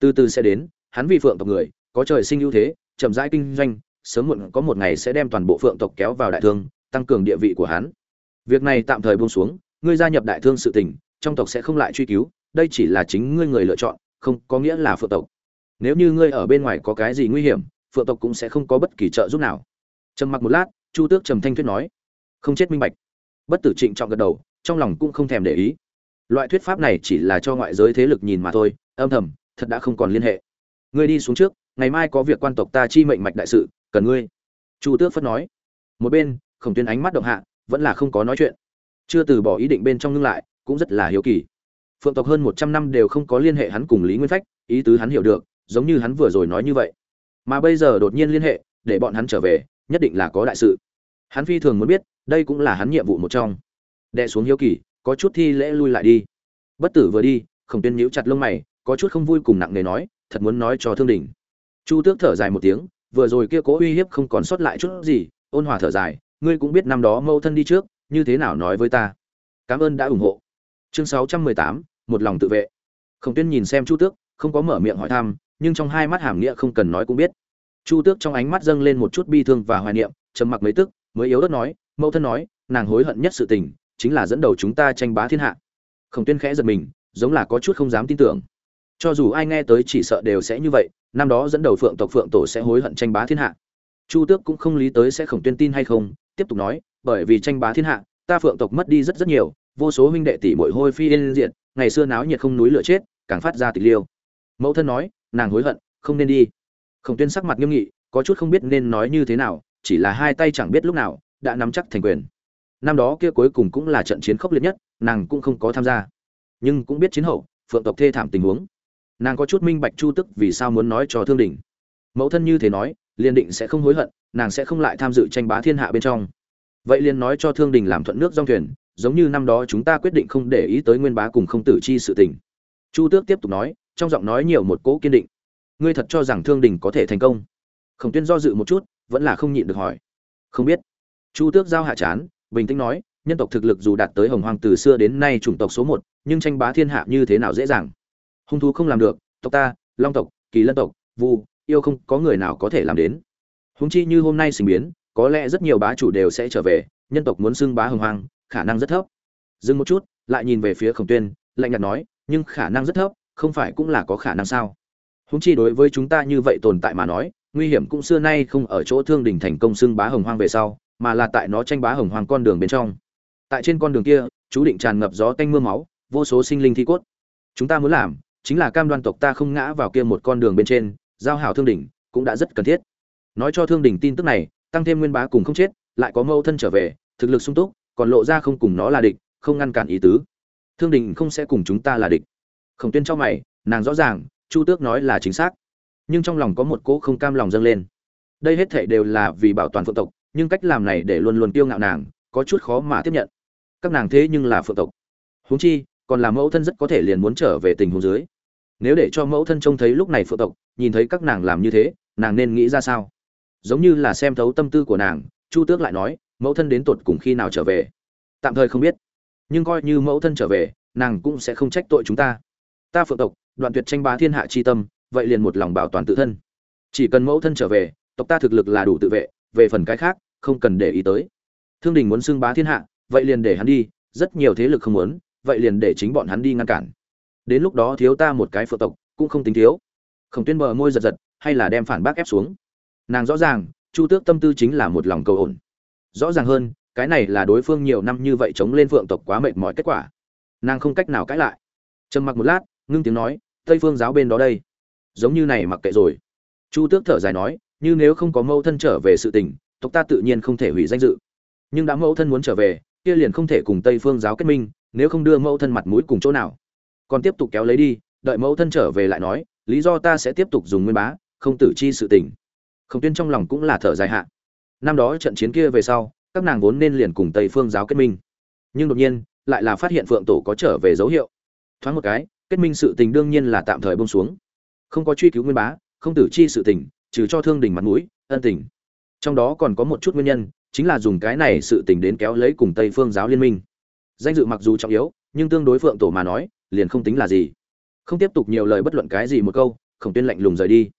từ từ sẽ đến, hắn vì phượng tộc người, có trời sinh ưu thế, chậm rãi kinh doanh, sớm muộn có một ngày sẽ đem toàn bộ phượng tộc kéo vào đại thương, tăng cường địa vị của hắn. Việc này tạm thời buông xuống, ngươi gia nhập đại thương sự tình, trong tộc sẽ không lại truy cứu, đây chỉ là chính ngươi người lựa chọn, không có nghĩa là phượng tộc. Nếu như ngươi ở bên ngoài có cái gì nguy hiểm, phượng tộc cũng sẽ không có bất kỳ trợ giúp nào. Trầm mặc một lát, chu tước trầm thanh thuyết nói, không chết minh bạch. Bất tử trịnh trọng gật đầu, trong lòng cũng không thèm để ý. Loại thuyết pháp này chỉ là cho ngoại giới thế lực nhìn mà thôi, âm thầm thật đã không còn liên hệ. Ngươi đi xuống trước, ngày mai có việc quan tộc ta chi mệnh mạch đại sự, cần ngươi. Chu tước phất nói. Một bên, khổng tuyên ánh mắt động hạ, vẫn là không có nói chuyện. Chưa từ bỏ ý định bên trong ngưng lại, cũng rất là hiếu kỳ. Phượng tộc hơn một trăm năm đều không có liên hệ hắn cùng lý nguyên phách, ý tứ hắn hiểu được, giống như hắn vừa rồi nói như vậy. Mà bây giờ đột nhiên liên hệ, để bọn hắn trở về, nhất định là có đại sự. Hắn phi thường muốn biết, đây cũng là hắn nhiệm vụ một trong. Đệ xuống hiếu kỳ, có chút thi lễ lui lại đi. Bất tử vừa đi, khổng tuyên nhíu chặt lông mày có chút không vui cùng nặng nề nói, thật muốn nói cho thương đình. Chu tước thở dài một tiếng, vừa rồi kia cố uy hiếp không còn sót lại chút gì, ôn hòa thở dài, ngươi cũng biết năm đó mâu thân đi trước, như thế nào nói với ta? Cảm ơn đã ủng hộ. Chương sáu trăm mười tám, một lòng tự vệ. Khổng tuyên nhìn xem chu tước, không có mở miệng hỏi thăm, nhưng trong hai mắt hàm nghĩa không cần nói cũng biết. Chu tước trong ánh mắt dâng lên một chút bi thương và hoài niệm, trầm mặc mấy tức, mới yếu ớt nói, mẫu thân nói, nàng hối hận nhất sự tình, chính là dẫn đầu chúng ta tranh bá thiên hạ. Khổng tuyên khẽ giật mình, giống là có chút không dám tin tưởng cho dù ai nghe tới chỉ sợ đều sẽ như vậy, năm đó dẫn đầu phượng tộc phượng tổ sẽ hối hận tranh bá thiên hạ. Chu tước cũng không lý tới sẽ khổng tuyên tin hay không, tiếp tục nói, bởi vì tranh bá thiên hạ, ta phượng tộc mất đi rất rất nhiều, vô số huynh đệ tỷ muội hôi phi yên diện ngày xưa náo nhiệt không núi lửa chết, càng phát ra tịch liêu. Mẫu thân nói, nàng hối hận, không nên đi. Khổng tuyên sắc mặt nghiêm nghị, có chút không biết nên nói như thế nào, chỉ là hai tay chẳng biết lúc nào, đã nắm chắc thành quyền. Năm đó kia cuối cùng cũng là trận chiến khốc liệt nhất, nàng cũng không có tham gia. Nhưng cũng biết chiến hậu, phượng tộc thê thảm tình huống nàng có chút minh bạch chu tức vì sao muốn nói cho thương đình. Mẫu thân như thế nói, liền định sẽ không hối hận, nàng sẽ không lại tham dự tranh bá thiên hạ bên trong. Vậy liền nói cho thương đình làm thuận nước dòng thuyền, giống như năm đó chúng ta quyết định không để ý tới nguyên bá cùng không tử chi sự tình. Chu tước tiếp tục nói, trong giọng nói nhiều một cỗ kiên định. Ngươi thật cho rằng thương đình có thể thành công? Khổng tuyên do dự một chút, vẫn là không nhịn được hỏi. Không biết. Chu tước giao hạ chán, bình tĩnh nói, nhân tộc thực lực dù đạt tới hồng hoàng từ xưa đến nay chủng tộc số một, nhưng tranh bá thiên hạ như thế nào dễ dàng? Hung thú không làm được, tộc ta, long tộc, kỳ lân tộc, vu, yêu không có người nào có thể làm đến. Húng chi như hôm nay sinh biến, có lẽ rất nhiều bá chủ đều sẽ trở về, nhân tộc muốn xưng bá hồng hoàng khả năng rất thấp. Dừng một chút, lại nhìn về phía khổng tuyên, lạnh nhạt nói, nhưng khả năng rất thấp, không phải cũng là có khả năng sao? Húng chi đối với chúng ta như vậy tồn tại mà nói, nguy hiểm cũng xưa nay không ở chỗ thương đình thành công xưng bá hồng hoang về sau, mà là tại nó tranh bá hồng hoang con đường bên trong. Tại trên con đường kia, chú định tràn ngập gió tanh mưa máu, vô số sinh linh thi cốt. Chúng ta muốn làm chính là cam đoan tộc ta không ngã vào kia một con đường bên trên, giao hảo thương đỉnh, cũng đã rất cần thiết. Nói cho thương đỉnh tin tức này, tăng thêm nguyên bá cùng không chết, lại có mâu thân trở về, thực lực sung túc, còn lộ ra không cùng nó là địch, không ngăn cản ý tứ. Thương đình không sẽ cùng chúng ta là địch. Khổng tuyên cho mày, nàng rõ ràng, chu tước nói là chính xác. Nhưng trong lòng có một cỗ không cam lòng dâng lên. Đây hết thảy đều là vì bảo toàn phượng tộc, nhưng cách làm này để luôn luôn tiêu ngạo nàng, có chút khó mà tiếp nhận. Các nàng thế nhưng là phượng tộc. Huống chi còn là mẫu thân rất có thể liền muốn trở về tình huống dưới. Nếu để cho mẫu thân trông thấy lúc này phượng tộc, nhìn thấy các nàng làm như thế, nàng nên nghĩ ra sao? Giống như là xem thấu tâm tư của nàng, chu tước lại nói, mẫu thân đến tột cùng khi nào trở về? Tạm thời không biết. Nhưng coi như mẫu thân trở về, nàng cũng sẽ không trách tội chúng ta. Ta phượng tộc, đoạn tuyệt tranh bá thiên hạ chi tâm, vậy liền một lòng bảo toàn tự thân. Chỉ cần mẫu thân trở về, tộc ta thực lực là đủ tự vệ, về phần cái khác, không cần để ý tới. Thương đình muốn xưng bá thiên hạ, vậy liền để hắn đi, rất nhiều thế lực không muốn vậy liền để chính bọn hắn đi ngăn cản. Đến lúc đó thiếu ta một cái phượng tộc, cũng không tính thiếu. Khổng tuyên bờ môi giật giật, hay là đem phản bác ép xuống. Nàng rõ ràng, chu tước tâm tư chính là một lòng cầu ổn. Rõ ràng hơn, cái này là đối phương nhiều năm như vậy chống lên phượng tộc quá mệt mỏi kết quả. Nàng không cách nào cãi lại. Trầm mặc một lát, ngưng tiếng nói, tây phương giáo bên đó đây. Giống như này mặc kệ rồi. Chu tước thở dài nói, như nếu không có mâu thân trở về sự tình, tộc ta tự nhiên không thể hủy danh dự. Nhưng đã mẫu thân muốn trở về, kia liền không thể cùng tây phương giáo kết minh nếu không đưa mẫu thân mặt mũi cùng chỗ nào. Còn tiếp tục kéo lấy đi, đợi mẫu thân trở về lại nói, lý do ta sẽ tiếp tục dùng nguyên bá, không tử chi sự tình. Khổng tuyên trong lòng cũng là thở dài hạn. năm đó trận chiến kia về sau, các nàng vốn nên liền cùng tây phương giáo kết minh. Nhưng đột nhiên, lại là phát hiện phượng tổ có trở về dấu hiệu. Thoáng một cái, kết minh sự tình đương nhiên là tạm thời bông xuống. Không có truy cứu nguyên bá, không tử chi sự tình, trừ cho thương đình mặt mũi, ân tình. Trong đó còn có một chút nguyên nhân, chính là dùng cái này sự tình đến kéo lấy cùng tây phương giáo liên minh danh dự mặc dù trọng yếu, nhưng tương đối phượng tổ mà nói, liền không tính là gì. Không tiếp tục nhiều lời bất luận cái gì một câu, khổng tuyên lạnh lùng rời đi.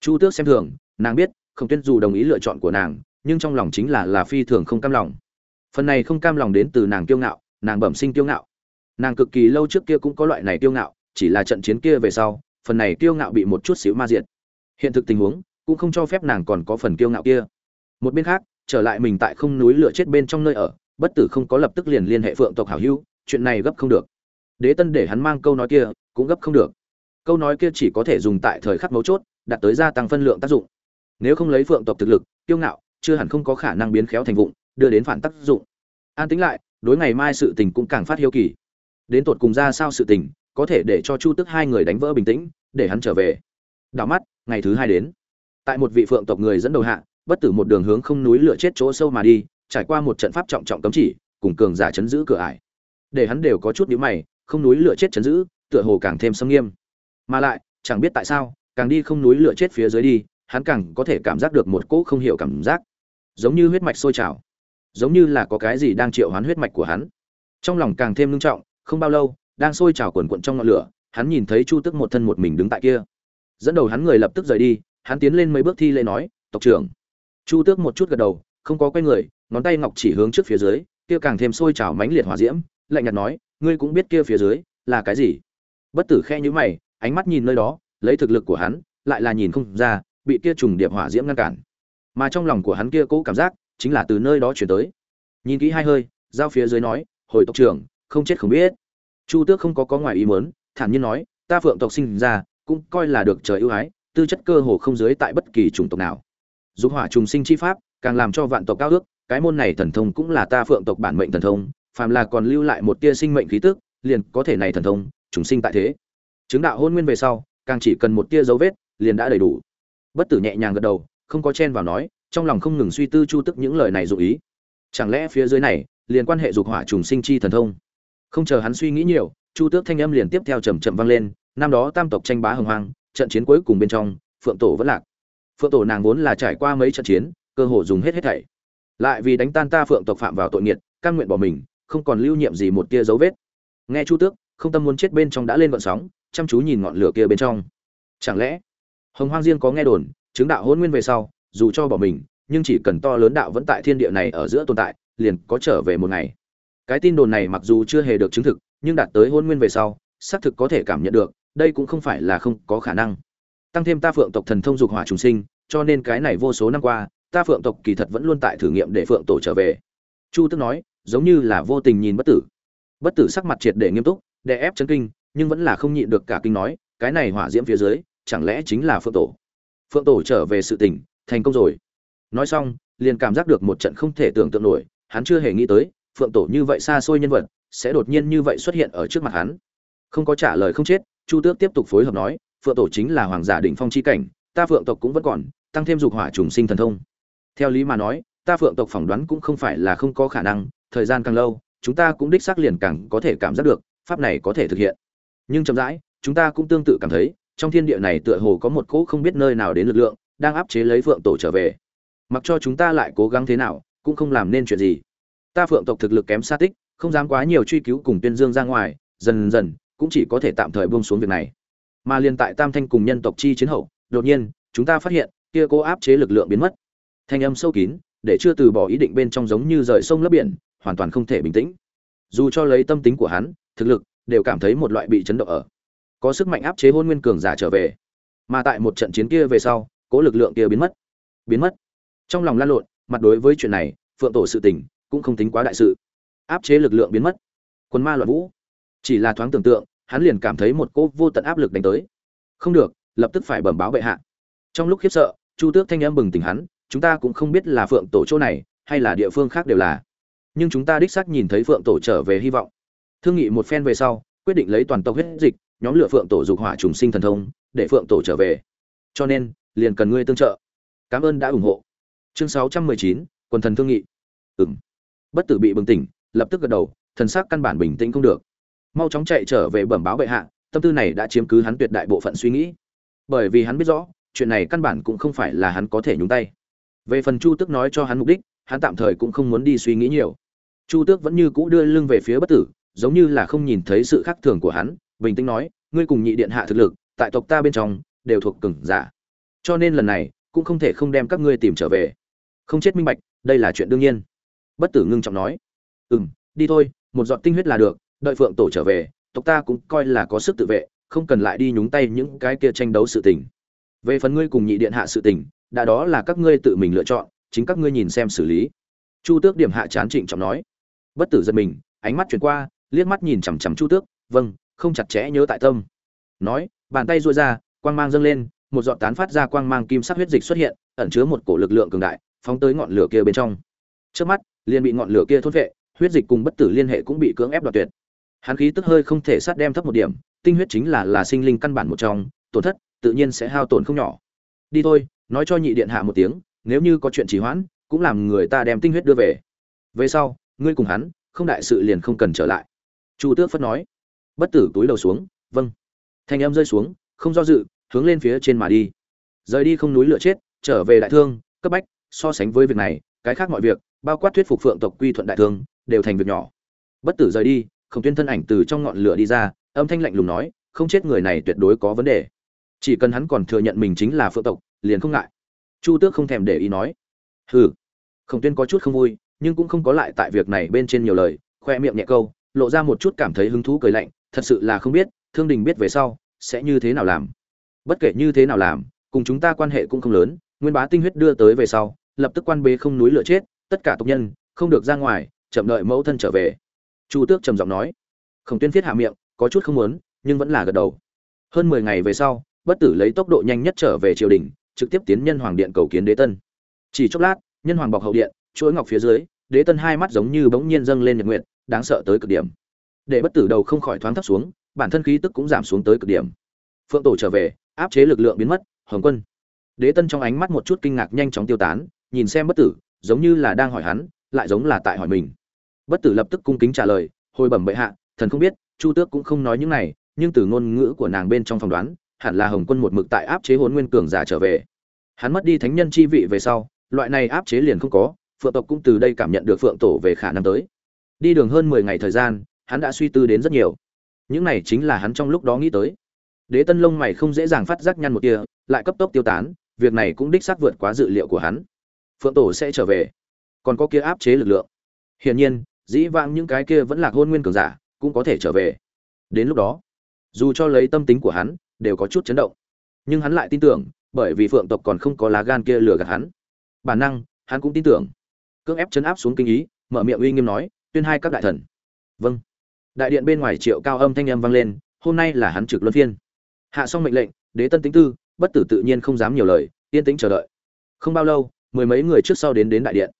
Chu tước xem thường, nàng biết, khổng tuyên dù đồng ý lựa chọn của nàng, nhưng trong lòng chính là là phi thường không cam lòng. Phần này không cam lòng đến từ nàng kiêu ngạo, nàng bẩm sinh kiêu ngạo. Nàng cực kỳ lâu trước kia cũng có loại này kiêu ngạo, chỉ là trận chiến kia về sau, phần này kiêu ngạo bị một chút xíu ma diệt. Hiện thực tình huống, cũng không cho phép nàng còn có phần kiêu ngạo kia. Một bên khác, trở lại mình tại không núi lửa chết bên trong nơi ở bất tử không có lập tức liền liên hệ phượng tộc hảo hữu, chuyện này gấp không được. Đế tân để hắn mang câu nói kia, cũng gấp không được. Câu nói kia chỉ có thể dùng tại thời khắc mấu chốt, đạt tới gia tăng phân lượng tác dụng. Nếu không lấy phượng tộc thực lực, kiêu ngạo, chưa hẳn không có khả năng biến khéo thành vụng, đưa đến phản tác dụng. An tính lại, đối ngày mai sự tình cũng càng phát hiếu kỳ. Đến tột cùng ra sao sự tình, có thể để cho chu tức hai người đánh vỡ bình tĩnh, để hắn trở về. Đảo mắt, ngày thứ hai đến. Tại một vị phượng tộc người dẫn đầu hạ, bất tử một đường hướng không núi lửa chết chỗ sâu mà đi trải qua một trận pháp trọng trọng cấm chỉ, cùng cường giả chấn giữ cửa ải. Để hắn đều có chút nhíu mày, không núi lửa chết chấn giữ, tựa hồ càng thêm sâm nghiêm. Mà lại, chẳng biết tại sao, càng đi không núi lửa chết phía dưới đi, hắn càng có thể cảm giác được một cỗ không hiểu cảm giác. Giống như huyết mạch sôi trào. Giống như là có cái gì đang triệu hoán huyết mạch của hắn. Trong lòng càng thêm nghiêm trọng, không bao lâu, đang sôi trào cuồn cuộn trong ngọn lửa, hắn nhìn thấy chu tức một thân một mình đứng tại kia. Dẫn đầu hắn người lập tức rời đi, hắn tiến lên mấy bước thi lễ nói, tộc trưởng. Chu tước một chút gật đầu, không có quay người ngón tay ngọc chỉ hướng trước phía dưới, kia càng thêm sôi trào mãnh liệt hỏa diễm, lạnh nhạt nói, ngươi cũng biết kia phía dưới là cái gì? Bất tử khe nhíu mày, ánh mắt nhìn nơi đó, lấy thực lực của hắn, lại là nhìn không ra, bị kia trùng điệp hỏa diễm ngăn cản. Mà trong lòng của hắn kia cố cảm giác, chính là từ nơi đó chuyển tới. Nhìn kỹ hai hơi, giao phía dưới nói, hồi tộc trưởng, không chết không biết. Chu tước không có có ngoài ý muốn, thản nhiên nói, ta phượng tộc sinh ra, cũng coi là được trời ưu ái, tư chất cơ hồ không dưới tại bất kỳ chủng tộc nào. Dục hỏa trùng sinh chi pháp, càng làm cho vạn tộc cao ước cái môn này thần thông cũng là ta phượng tộc bản mệnh thần thông, phàm là còn lưu lại một tia sinh mệnh khí tức, liền có thể này thần thông trùng sinh tại thế. Chứng đạo hôn nguyên về sau, càng chỉ cần một tia dấu vết, liền đã đầy đủ. Bất tử nhẹ nhàng gật đầu, không có chen vào nói, trong lòng không ngừng suy tư chu tức những lời này dụ ý. Chẳng lẽ phía dưới này, liền quan hệ dục hỏa trùng sinh chi thần thông? Không chờ hắn suy nghĩ nhiều, chu tước thanh âm liền tiếp theo chầm chậm vang lên, năm đó tam tộc tranh bá hồng hoang, trận chiến cuối cùng bên trong, phượng tổ vẫn lạc. Phượng tổ nàng vốn là trải qua mấy trận chiến, cơ hồ dùng hết hết thảy lại vì đánh tan ta phượng tộc phạm vào tội nghiệt căn nguyện bỏ mình, không còn lưu nhiệm gì một tia dấu vết. Nghe chu tước, không tâm muốn chết bên trong đã lên gọn sóng, chăm chú nhìn ngọn lửa kia bên trong. Chẳng lẽ, hồng hoang riêng có nghe đồn, chứng đạo hôn nguyên về sau, dù cho bỏ mình, nhưng chỉ cần to lớn đạo vẫn tại thiên địa này ở giữa tồn tại, liền có trở về một ngày. Cái tin đồn này mặc dù chưa hề được chứng thực, nhưng đạt tới hôn nguyên về sau, xác thực có thể cảm nhận được, đây cũng không phải là không có khả năng. Tăng thêm ta phượng tộc thần thông dục hỏa trùng sinh, cho nên cái này vô số năm qua ta phượng tộc kỳ thật vẫn luôn tại thử nghiệm để phượng tổ trở về. Chu tức nói giống như là vô tình nhìn bất tử. Bất tử sắc mặt triệt để nghiêm túc đè ép chấn kinh nhưng vẫn là không nhịn được cả kinh nói cái này hỏa diễm phía dưới chẳng lẽ chính là phượng tổ? Phượng tổ trở về sự tỉnh, thành công rồi. Nói xong liền cảm giác được một trận không thể tưởng tượng nổi hắn chưa hề nghĩ tới phượng tổ như vậy xa xôi nhân vật sẽ đột nhiên như vậy xuất hiện ở trước mặt hắn. Không có trả lời không chết chu tước tiếp tục phối hợp nói phượng tổ chính là hoàng giả đỉnh phong chi cảnh ta phượng tộc cũng vẫn còn tăng thêm dục hỏa trùng sinh thần thông theo lý mà nói, ta phượng tộc phỏng đoán cũng không phải là không có khả năng, thời gian càng lâu, chúng ta cũng đích xác liền càng có thể cảm giác được, pháp này có thể thực hiện. Nhưng chậm rãi, chúng ta cũng tương tự cảm thấy, trong thiên địa này tựa hồ có một cỗ không biết nơi nào đến lực lượng, đang áp chế lấy phượng tổ trở về. Mặc cho chúng ta lại cố gắng thế nào, cũng không làm nên chuyện gì. Ta phượng tộc thực lực kém xa tích, không dám quá nhiều truy cứu cùng tuyên dương ra ngoài, dần dần, cũng chỉ có thể tạm thời buông xuống việc này. Mà liên tại tam thanh cùng nhân tộc chi chiến hậu, đột nhiên, chúng ta phát hiện, kia cố áp chế lực lượng biến mất thanh âm sâu kín, để chưa từ bỏ ý định bên trong giống như rời sông lấp biển, hoàn toàn không thể bình tĩnh. Dù cho lấy tâm tính của hắn, thực lực, đều cảm thấy một loại bị chấn động ở. Có sức mạnh áp chế hôn nguyên cường giả trở về. Mà tại một trận chiến kia về sau, cố lực lượng kia biến mất. Biến mất. Trong lòng lan lộn, mặt đối với chuyện này, phượng tổ sự tình, cũng không tính quá đại sự. Áp chế lực lượng biến mất. Quân ma loạn vũ. Chỉ là thoáng tưởng tượng, hắn liền cảm thấy một cô vô tận áp lực đánh tới. Không được, lập tức phải bẩm báo bệ hạ. Trong lúc khiếp sợ, chu tước thanh âm bừng tỉnh hắn chúng ta cũng không biết là phượng tổ chỗ này hay là địa phương khác đều là. Nhưng chúng ta đích xác nhìn thấy phượng tổ trở về hy vọng. Thương nghị một phen về sau quyết định lấy toàn tộc huyết dịch nhóm lửa phượng tổ dục hỏa trùng sinh thần thông để phượng tổ trở về. Cho nên liền cần ngươi tương trợ. Cảm ơn đã ủng hộ. Chương 619, quần thần thương nghị. Ừng bất tử bị bừng tỉnh lập tức gật đầu thần sắc căn bản bình tĩnh không được. Mau chóng chạy trở về bẩm báo bệ hạ tâm tư này đã chiếm cứ hắn tuyệt đại bộ phận suy nghĩ. Bởi vì hắn biết rõ chuyện này căn bản cũng không phải là hắn có thể nhúng tay về phần chu tước nói cho hắn mục đích, hắn tạm thời cũng không muốn đi suy nghĩ nhiều. Chu tước vẫn như cũ đưa lưng về phía bất tử, giống như là không nhìn thấy sự khác thường của hắn, bình tĩnh nói, ngươi cùng nhị điện hạ thực lực, tại tộc ta bên trong, đều thuộc cường giả. Cho nên lần này, cũng không thể không đem các ngươi tìm trở về. Không chết minh bạch, đây là chuyện đương nhiên. Bất tử ngưng trọng nói. Ừ m đi thôi, một giọt tinh huyết là được, đợi phượng tổ trở về, tộc ta cũng coi là có sức tự vệ, không cần lại đi nhúng tay những cái kia tranh đấu sự tình. Về phần ngươi cùng nhị điện hạ sự tình đã đó là các ngươi tự mình lựa chọn, chính các ngươi nhìn xem xử lý. Chu tước điểm hạ chán trịnh trọng nói. Bất tử giật mình, ánh mắt chuyển qua, liếc mắt nhìn chằm chằm chu tước vâng không chặt chẽ nhớ tại tâm. Nói, bàn tay duỗi ra, quang mang dâng lên, một giọt tán phát ra quang mang kim sắc huyết dịch xuất hiện, ẩn chứa một cổ lực lượng cường đại, phóng tới ngọn lửa kia bên trong. Trước mắt, liền bị ngọn lửa kia thốt vệ, huyết dịch cùng bất tử liên hệ cũng bị cưỡng ép đoạt tuyệt. Hắn khí tức hơi không thể sát đem thấp một điểm, tinh huyết chính là là sinh linh căn bản một trong, tổn thất, tự nhiên sẽ hao tổn không nhỏ. Đi thôi nói cho nhị điện hạ một tiếng, nếu như có chuyện trì hoãn, cũng làm người ta đem tinh huyết đưa về. Về sau, ngươi cùng hắn, không đại sự liền không cần trở lại. Chu tước phất nói. Bất tử túi đầu xuống vâng. Thanh âm rơi xuống, không do dự, hướng lên phía trên mà đi. Rời đi không núi lửa chết, trở về đại thương, cấp bách, so sánh với việc này, cái khác mọi việc, bao quát thuyết phục phượng tộc quy thuận đại thương, đều thành việc nhỏ. Bất tử rời đi không tuyên thân ảnh từ trong ngọn lửa đi ra, âm thanh lạnh lùng nói, không chết người này tuyệt đối có vấn đề. Chỉ cần hắn còn thừa nhận mình chính là phượng tộc liền không ngại. Chu tước không thèm để ý nói, hừ, khổng tuyên có chút không vui, nhưng cũng không có lại tại việc này bên trên nhiều lời, khoe miệng nhẹ câu, lộ ra một chút cảm thấy hứng thú cười lạnh, thật sự là không biết, thương đình biết về sau, sẽ như thế nào làm. Bất kể như thế nào làm, cùng chúng ta quan hệ cũng không lớn, nguyên bá tinh huyết đưa tới về sau, lập tức quan bế không núi lửa chết, tất cả tộc nhân, không được ra ngoài, chậm đợi mẫu thân trở về. Chu tước trầm giọng nói. Khổng tuyên thiết hạ miệng, có chút không muốn, nhưng vẫn là gật đầu. Hơn mười ngày về sau, bất tử lấy tốc độ nhanh nhất trở về triều đình trực tiếp tiến nhân hoàng điện cầu kiến đế tân. Chỉ chốc lát, nhân hoàng bọc hậu điện, chuỗi ngọc phía dưới, đế tân hai mắt giống như bỗng nhiên dâng lên nhật nguyện đáng sợ tới cực điểm. Để bất tử đầu không khỏi thoáng thấp xuống, bản thân khí tức cũng giảm xuống tới cực điểm. Phượng tổ trở về, áp chế lực lượng biến mất, hồng quân. Đế tân trong ánh mắt một chút kinh ngạc nhanh chóng tiêu tán, nhìn xem bất tử, giống như là đang hỏi hắn, lại giống là tại hỏi mình. Bất tử lập tức cung kính trả lời, hồi bẩm bệ hạ, thần không biết, chu tước cũng không nói những này, nhưng từ ngôn ngữ của nàng bên trong phỏng đoán hẳn là hồng quân một mực tại áp chế hồn nguyên cường giả trở về. Hắn mất đi thánh nhân chi vị về sau, loại này áp chế liền không có, phượng tộc cũng từ đây cảm nhận được phượng tổ về khả năng tới. Đi đường hơn mười ngày thời gian, hắn đã suy tư đến rất nhiều. Những này chính là hắn trong lúc đó nghĩ tới. Đế tân lông mày không dễ dàng phát giác nhăn một tia, lại cấp tốc tiêu tán, việc này cũng đích xác vượt quá dự liệu của hắn. Phượng tổ sẽ trở về. Còn có kia áp chế lực lượng. Hiển nhiên, dĩ vãng những cái kia vẫn là hôn nguyên cường giả, cũng có thể trở về. Đến lúc đó, dù cho lấy tâm tính của hắn đều có chút chấn động. Nhưng hắn lại tin tưởng, bởi vì phượng tộc còn không có lá gan kia lừa gạt hắn. Bản năng, hắn cũng tin tưởng. Cưỡng ép chấn áp xuống kinh ý, mở miệng uy nghiêm nói, tuyên hai các đại thần. Vâng. Đại điện bên ngoài triệu cao âm thanh âm vang lên, hôm nay là hắn trực luân phiên. Hạ xong mệnh lệnh, đế tân tính tư, bất tử tự nhiên không dám nhiều lời, yên tĩnh chờ đợi. Không bao lâu, mười mấy người trước sau đến đến đại điện.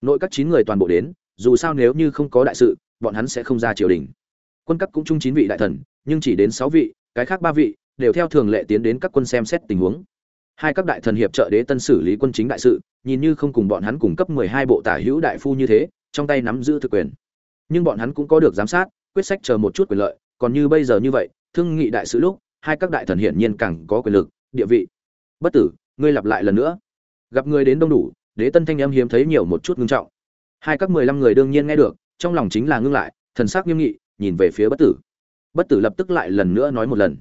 Nội các chín người toàn bộ đến, dù sao nếu như không có đại sự, bọn hắn sẽ không ra triều đình. Quân cấp cũng chung chín vị đại thần, nhưng chỉ đến sáu vị, cái khác ba vị đều theo thường lệ tiến đến các quân xem xét tình huống. Hai các đại thần hiệp trợ đế tân xử lý quân chính đại sự, nhìn như không cùng bọn hắn cung cấp mười hai bộ tả hữu đại phu như thế, trong tay nắm giữ thực quyền. Nhưng bọn hắn cũng có được giám sát, quyết sách chờ một chút quyền lợi, còn như bây giờ như vậy, thương nghị đại sự lúc, hai các đại thần hiển nhiên càng có quyền lực, địa vị. Bất tử, ngươi lặp lại lần nữa. Gặp người đến đông đủ, đế tân thanh âm hiếm thấy nhiều một chút ngưng trọng. Hai các mười lăm người đương nhiên nghe được, trong lòng chính là ngưng lại, thần sắc nghiêm nghị, nhìn về phía bất tử. Bất tử lập tức lại lần nữa nói một lần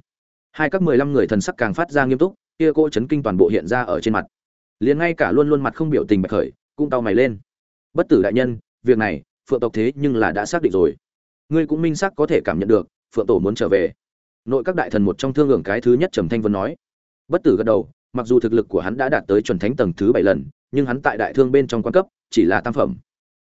hai các mười lăm người thần sắc càng phát ra nghiêm túc, kia cô chấn kinh toàn bộ hiện ra ở trên mặt. Liền ngay cả luôn luôn mặt không biểu tình bạch khởi, cũng tao mày lên. Bất tử đại nhân, việc này, phượng tộc thế nhưng là đã xác định rồi. Ngươi cũng minh xác có thể cảm nhận được, phượng tổ muốn trở về. Nội các đại thần một trong thương hưởng cái thứ nhất trầm thanh vân nói. Bất tử gật đầu, mặc dù thực lực của hắn đã đạt tới chuẩn thánh tầng thứ bảy lần, nhưng hắn tại đại thương bên trong quan cấp, chỉ là tam phẩm.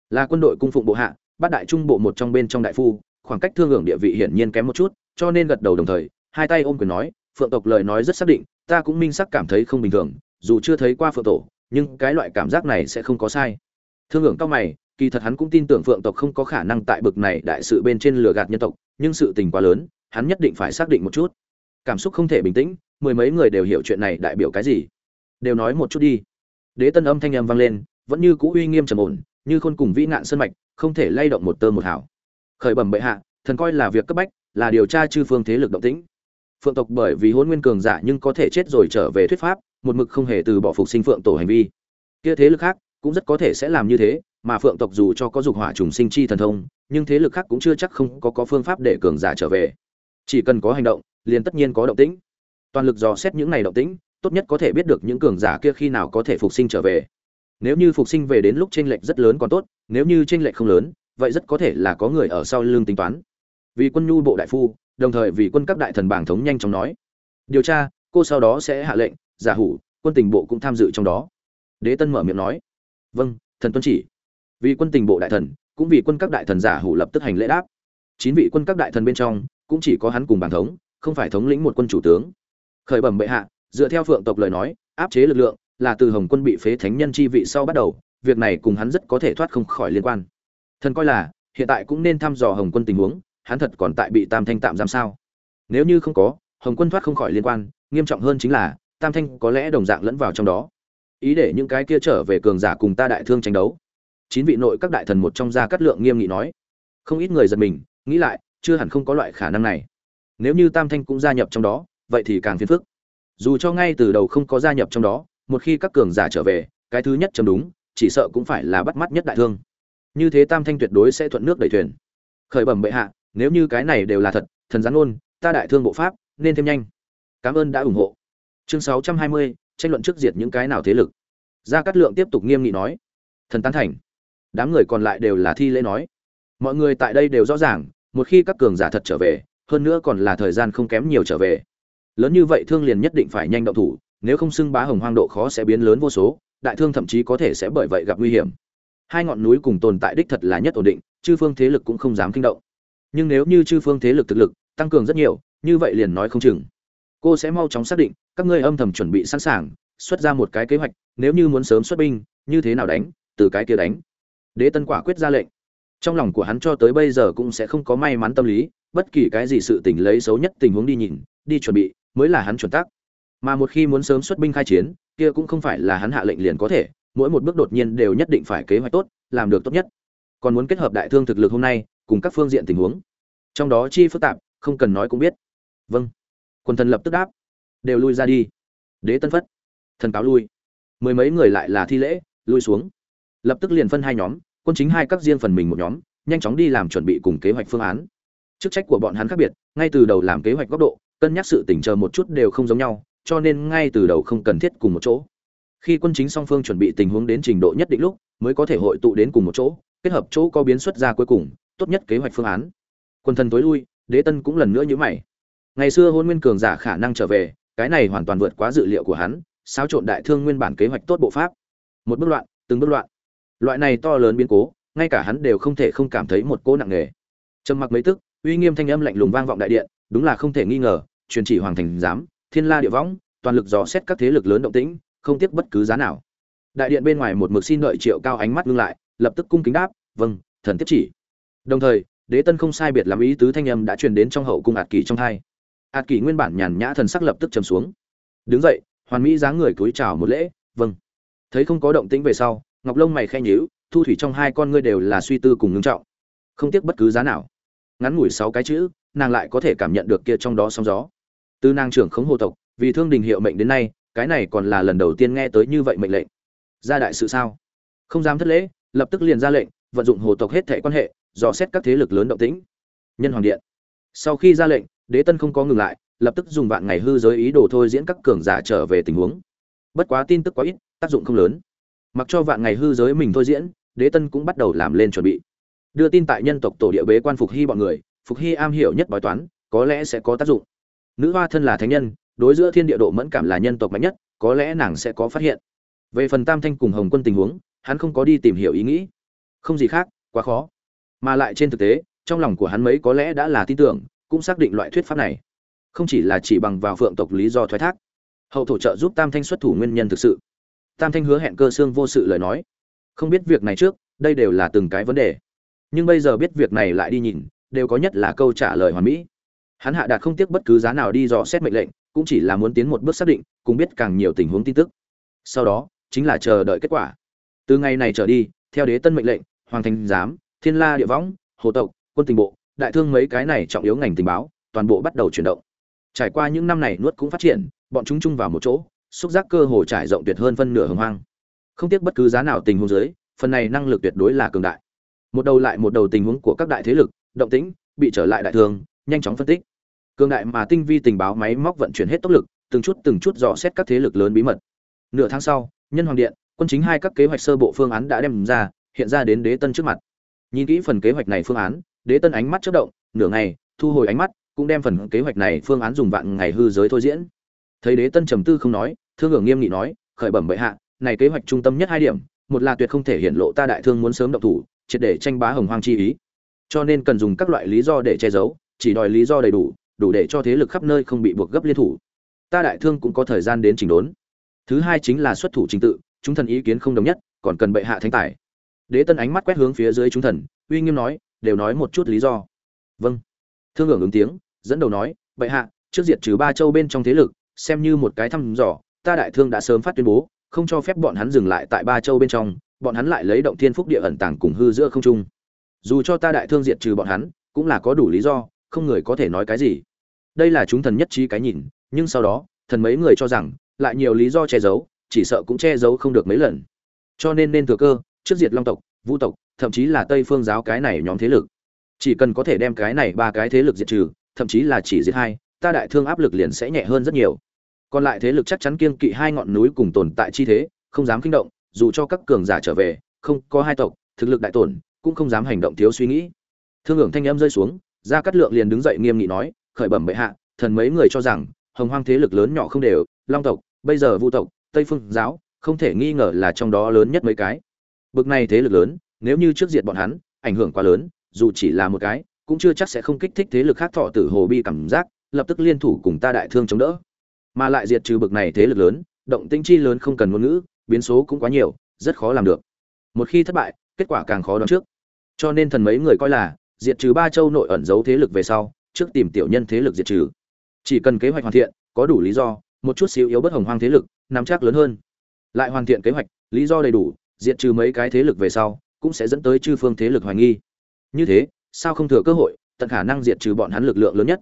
Là quân đội cung phụng bộ hạ, bát đại trung bộ một trong bên trong đại phu, khoảng cách thương hưởng địa vị hiển nhiên kém một chút, cho nên gật đầu đồng thời hai tay ôm quyền nói, phượng tộc lời nói rất xác định, ta cũng minh sắc cảm thấy không bình thường, dù chưa thấy qua phượng tổ, nhưng cái loại cảm giác này sẽ không có sai. Thương hưởng cao mày, kỳ thật hắn cũng tin tưởng phượng tộc không có khả năng tại bực này đại sự bên trên lừa gạt nhân tộc, nhưng sự tình quá lớn, hắn nhất định phải xác định một chút. Cảm xúc không thể bình tĩnh, mười mấy người đều hiểu chuyện này đại biểu cái gì. Đều nói một chút đi. Đế tân âm thanh âm vang lên, vẫn như cũ uy nghiêm trầm ổn, như khôn cùng vĩ nạn sân mạch, không thể lay động một tơ một hảo khởi bẩm bệ hạ, thần coi là việc cấp bách, là điều tra chư phương thế lực động tĩnh phượng tộc bởi vì hôn nguyên cường giả nhưng có thể chết rồi trở về thuyết pháp, một mực không hề từ bỏ phục sinh phượng tổ hành vi. Kia thế lực khác cũng rất có thể sẽ làm như thế, mà phượng tộc dù cho có dục hỏa trùng sinh chi thần thông, nhưng thế lực khác cũng chưa chắc không có có phương pháp để cường giả trở về. Chỉ cần có hành động, liền tất nhiên có động tĩnh. Toàn lực dò xét những này động tĩnh, tốt nhất có thể biết được những cường giả kia khi nào có thể phục sinh trở về. Nếu như phục sinh về đến lúc chênh lệch rất lớn còn tốt, nếu như chênh lệch không lớn, vậy rất có thể là có người ở sau lưng tính toán. Vì quân nhu bộ đại phu đồng thời vì quân các đại thần bảng thống nhanh chóng nói, điều tra, cô sau đó sẽ hạ lệnh, giả hủ, quân tình bộ cũng tham dự trong đó. Đế tân mở miệng nói vâng thần tuân chỉ. Vì quân tình bộ đại thần, cũng vì quân các đại thần giả hủ lập tức hành lễ đáp. Chín vị quân các đại thần bên trong, cũng chỉ có hắn cùng bảng thống, không phải thống lĩnh một quân chủ tướng. Khởi bẩm bệ hạ, dựa theo phượng tộc lời nói, áp chế lực lượng là từ hồng quân bị phế thánh nhân chi vị sau bắt đầu, việc này cùng hắn rất có thể thoát không khỏi liên quan. Thần coi là, hiện tại cũng nên thăm dò hồng quân tình huống hắn thật còn tại bị tam thanh tạm giam sao? Nếu như không có, hồng quân thoát không khỏi liên quan, nghiêm trọng hơn chính là, tam thanh có lẽ đồng dạng lẫn vào trong đó. Ý để những cái kia trở về cường giả cùng ta đại thương tranh đấu. Chín vị nội các đại thần một trong gia cát lượng nghiêm nghị nói. Không ít người giật mình, nghĩ lại, chưa hẳn không có loại khả năng này. Nếu như tam thanh cũng gia nhập trong đó, vậy thì càng phiền phức. Dù cho ngay từ đầu không có gia nhập trong đó, một khi các cường giả trở về, cái thứ nhất chấm đúng, chỉ sợ cũng phải là bắt mắt nhất đại thương. Như thế tam thanh tuyệt đối sẽ thuận nước đẩy thuyền. Khởi bẩm bệ hạ nếu như cái này đều là thật thần gián ôn ta đại thương bộ pháp nên thêm nhanh. Cảm ơn đã ủng hộ. Chương 620, tranh luận trước diệt những cái nào thế lực. Gia cát lượng tiếp tục nghiêm nghị nói. Thần tán thành. Đám người còn lại đều là thi lễ nói. Mọi người tại đây đều rõ ràng một khi các cường giả thật trở về hơn nữa còn là thời gian không kém nhiều trở về. Lớn như vậy thương liền nhất định phải nhanh động thủ nếu không xưng bá hồng hoang độ khó sẽ biến lớn vô số đại thương thậm chí có thể sẽ bởi vậy gặp nguy hiểm. Hai ngọn núi cùng tồn tại đích thật là nhất ổn định chư phương thế lực cũng không dám kinh động nhưng nếu như chư phương thế lực thực lực tăng cường rất nhiều, như vậy liền nói không chừng. Cô sẽ mau chóng xác định, các ngươi âm thầm chuẩn bị sẵn sàng, xuất ra một cái kế hoạch, nếu như muốn sớm xuất binh, như thế nào đánh, từ cái kia đánh. Đế tân quả quyết ra lệnh. Trong lòng của hắn cho tới bây giờ cũng sẽ không có may mắn tâm lý, bất kỳ cái gì sự tình lấy xấu nhất tình huống đi nhìn, đi chuẩn bị, mới là hắn chuẩn tắc. Mà một khi muốn sớm xuất binh khai chiến, kia cũng không phải là hắn hạ lệnh liền có thể, mỗi một bước đột nhiên đều nhất định phải kế hoạch tốt, làm được tốt nhất. Còn muốn kết hợp đại thương thực lực hôm nay cùng các phương diện tình huống. Trong đó chi phức tạp, không cần nói cũng biết. Vâng. Quần thần lập tức đáp. Đều lui ra đi. Đế tân phất. Thần cáo lui. Mười mấy người lại là thi lễ, lui xuống. Lập tức liền phân hai nhóm, quân chính hai các riêng phần mình một nhóm, nhanh chóng đi làm chuẩn bị cùng kế hoạch phương án. Chức trách của bọn hắn khác biệt, ngay từ đầu làm kế hoạch góc độ, cân nhắc sự tỉnh chờ một chút đều không giống nhau, cho nên ngay từ đầu không cần thiết cùng một chỗ. Khi quân chính song phương chuẩn bị tình huống đến trình độ nhất định lúc, mới có thể hội tụ đến cùng một chỗ, kết hợp chỗ có biến xuất ra cuối cùng tốt nhất kế hoạch phương án. Quân thần tối lui, đế tân cũng lần nữa nhữ mày. Ngày xưa hôn nguyên cường giả khả năng trở về, cái này hoàn toàn vượt quá dự liệu của hắn, xáo trộn đại thương nguyên bản kế hoạch tốt bộ pháp. Một bước loạn, từng bước loạn. Loại này to lớn biến cố, ngay cả hắn đều không thể không cảm thấy một cỗ nặng nề. Trầm mặc mấy tức, uy nghiêm thanh âm lạnh lùng vang vọng đại điện, đúng là không thể nghi ngờ, truyền chỉ hoàng thành giám, thiên la địa võng, toàn lực dò xét các thế lực lớn động tĩnh, không tiếc bất cứ giá nào. Đại điện bên ngoài một mực xin đợi triệu cao ánh mắt ngưng lại, lập tức cung kính đáp vâng thần tiếp chỉ đồng thời, đế tân không sai biệt làm ý tứ thanh âm đã truyền đến trong hậu cung ạt kỳ trong hai ạt kỳ nguyên bản nhàn nhã thần sắc lập tức trầm xuống. Đứng dậy, hoàn mỹ dáng người cúi chào một lễ vâng. Thấy không có động tĩnh về sau, ngọc lông mày khe nhíu, thu thủy trong hai con ngươi đều là suy tư cùng ngưng trọng. Không tiếc bất cứ giá nào. Ngắn ngủi sáu cái chữ, nàng lại có thể cảm nhận được kia trong đó sóng gió. Từ nàng trưởng khống hồ tộc, vì thương đình hiệu mệnh đến nay, cái này còn là lần đầu tiên nghe tới như vậy mệnh lệnh. Ra đại sự sao? Không dám thất lễ, lập tức liền ra lệnh, vận dụng hồ tộc hết thể quan hệ dò xét các thế lực lớn động tĩnh. Nhân hoàng điện. Sau khi ra lệnh, đế tân không có ngừng lại, lập tức dùng vạn ngày hư giới ý đồ thôi diễn các cường giả trở về tình huống. Bất quá tin tức quá ít, tác dụng không lớn. Mặc cho vạn ngày hư giới mình thôi diễn, đế tân cũng bắt đầu làm lên chuẩn bị. Đưa tin tại nhân tộc tổ địa bế quan phục hy bọn người, phục hy am hiểu nhất bói toán, có lẽ sẽ có tác dụng. Nữ hoa thân là thánh nhân, đối giữa thiên địa độ mẫn cảm là nhân tộc mạnh nhất, có lẽ nàng sẽ có phát hiện. Về phần tam thanh cùng hồng quân tình huống, hắn không có đi tìm hiểu ý nghĩ. Không gì khác, quá khó mà lại trên thực tế, trong lòng của hắn mấy có lẽ đã là tin tưởng, cũng xác định loại thuyết pháp này. Không chỉ là chỉ bằng vào phượng tộc lý do thoái thác, hậu thổ trợ giúp tam thanh xuất thủ nguyên nhân thực sự. Tam thanh hứa hẹn cơ xương vô sự lời nói. Không biết việc này trước, đây đều là từng cái vấn đề. Nhưng bây giờ biết việc này lại đi nhìn, đều có nhất là câu trả lời hoàn mỹ. Hắn hạ đạt không tiếc bất cứ giá nào đi dò xét mệnh lệnh, cũng chỉ là muốn tiến một bước xác định, cùng biết càng nhiều tình huống tin tức. Sau đó, chính là chờ đợi kết quả. Từ ngày này trở đi, theo đế tân mệnh lệnh, hoàng thành giám thiên la địa võng, hồ tộc, quân tình bộ, đại thương mấy cái này trọng yếu ngành tình báo, toàn bộ bắt đầu chuyển động. Trải qua những năm này nuốt cũng phát triển, bọn chúng chung vào một chỗ, xúc giác cơ hồ trải rộng tuyệt hơn phân nửa hồng hoang. Không tiếc bất cứ giá nào tình huống dưới, phần này năng lực tuyệt đối là cường đại. Một đầu lại một đầu tình huống của các đại thế lực, động tĩnh, bị trở lại đại thương, nhanh chóng phân tích. Cường đại mà tinh vi tình báo máy móc vận chuyển hết tốc lực, từng chút từng chút dò xét các thế lực lớn bí mật. Nửa tháng sau, nhân hoàng điện, quân chính hai các kế hoạch sơ bộ phương án đã đem ra, hiện ra đến đế tân trước mặt nhìn kỹ phần kế hoạch này phương án, đế tân ánh mắt chất động, nửa ngày, thu hồi ánh mắt, cũng đem phần kế hoạch này phương án dùng vạn ngày hư giới thôi diễn. Thấy đế tân trầm tư không nói, thương hưởng nghiêm nghị nói, khởi bẩm bệ hạ, này kế hoạch trung tâm nhất hai điểm, một là tuyệt không thể hiện lộ ta đại thương muốn sớm động thủ, triệt để tranh bá hồng hoang chi ý. Cho nên cần dùng các loại lý do để che giấu, chỉ đòi lý do đầy đủ đủ để cho thế lực khắp nơi không bị buộc gấp liên thủ. Ta đại thương cũng có thời gian đến chỉnh đốn. Thứ hai chính là xuất thủ trình tự, chúng thần ý kiến không đồng nhất, còn cần bệ hạ thánh tài đế tân ánh mắt quét hướng phía dưới chúng thần, uy nghiêm nói, đều nói một chút lý do. Vâng. Thương hưởng ứng tiếng, dẫn đầu nói, bệ hạ, trước diệt trừ ba châu bên trong thế lực, xem như một cái thăm dò, ta đại thương đã sớm phát tuyên bố, không cho phép bọn hắn dừng lại tại ba châu bên trong, bọn hắn lại lấy động thiên phúc địa ẩn tàng cùng hư giữa không trung. Dù cho ta đại thương diệt trừ bọn hắn, cũng là có đủ lý do, không người có thể nói cái gì. Đây là chúng thần nhất trí cái nhìn, nhưng sau đó, thần mấy người cho rằng, lại nhiều lý do che giấu, chỉ sợ cũng che giấu không được mấy lần. Cho nên nên thừa cơ trước diệt long tộc vũ tộc, thậm chí là tây phương giáo cái này nhóm thế lực. Chỉ cần có thể đem cái này ba cái thế lực diệt trừ, thậm chí là chỉ diệt hai, ta đại thương áp lực liền sẽ nhẹ hơn rất nhiều. Còn lại thế lực chắc chắn kiên kỵ hai ngọn núi cùng tồn tại chi thế, không dám kinh động, dù cho các cường giả trở về, không có hai tộc, thực lực đại tổn, cũng không dám hành động thiếu suy nghĩ. Thương hưởng thanh âm rơi xuống, gia cát lượng liền đứng dậy nghiêm nghị nói, khởi bẩm bệ hạ, thần mấy người cho rằng, hồng hoang thế lực lớn nhỏ không đều, long tộc, bây giờ vu tộc, tây phương giáo, không thể nghi ngờ là trong đó lớn nhất mấy cái bực này thế lực lớn, nếu như trước diệt bọn hắn, ảnh hưởng quá lớn, dù chỉ là một cái, cũng chưa chắc sẽ không kích thích thế lực khác thọ tử hồ bi cảm giác, lập tức liên thủ cùng ta đại thương chống đỡ. Mà lại diệt trừ bực này thế lực lớn, động tĩnh chi lớn không cần ngôn ngữ, biến số cũng quá nhiều, rất khó làm được. Một khi thất bại, kết quả càng khó đoán trước. Cho nên thần mấy người coi là, diệt trừ ba châu nội ẩn giấu thế lực về sau, trước tìm tiểu nhân thế lực diệt trừ. Chỉ cần kế hoạch hoàn thiện, có đủ lý do, một chút xíu yếu bất hồng hoang thế lực, nắm chắc lớn hơn. Lại hoàn thiện kế hoạch, lý do đầy đủ diệt trừ mấy cái thế lực về sau, cũng sẽ dẫn tới chư phương thế lực hoài nghi. Như thế, sao không thừa cơ hội, tận khả năng diệt trừ bọn hắn lực lượng lớn nhất?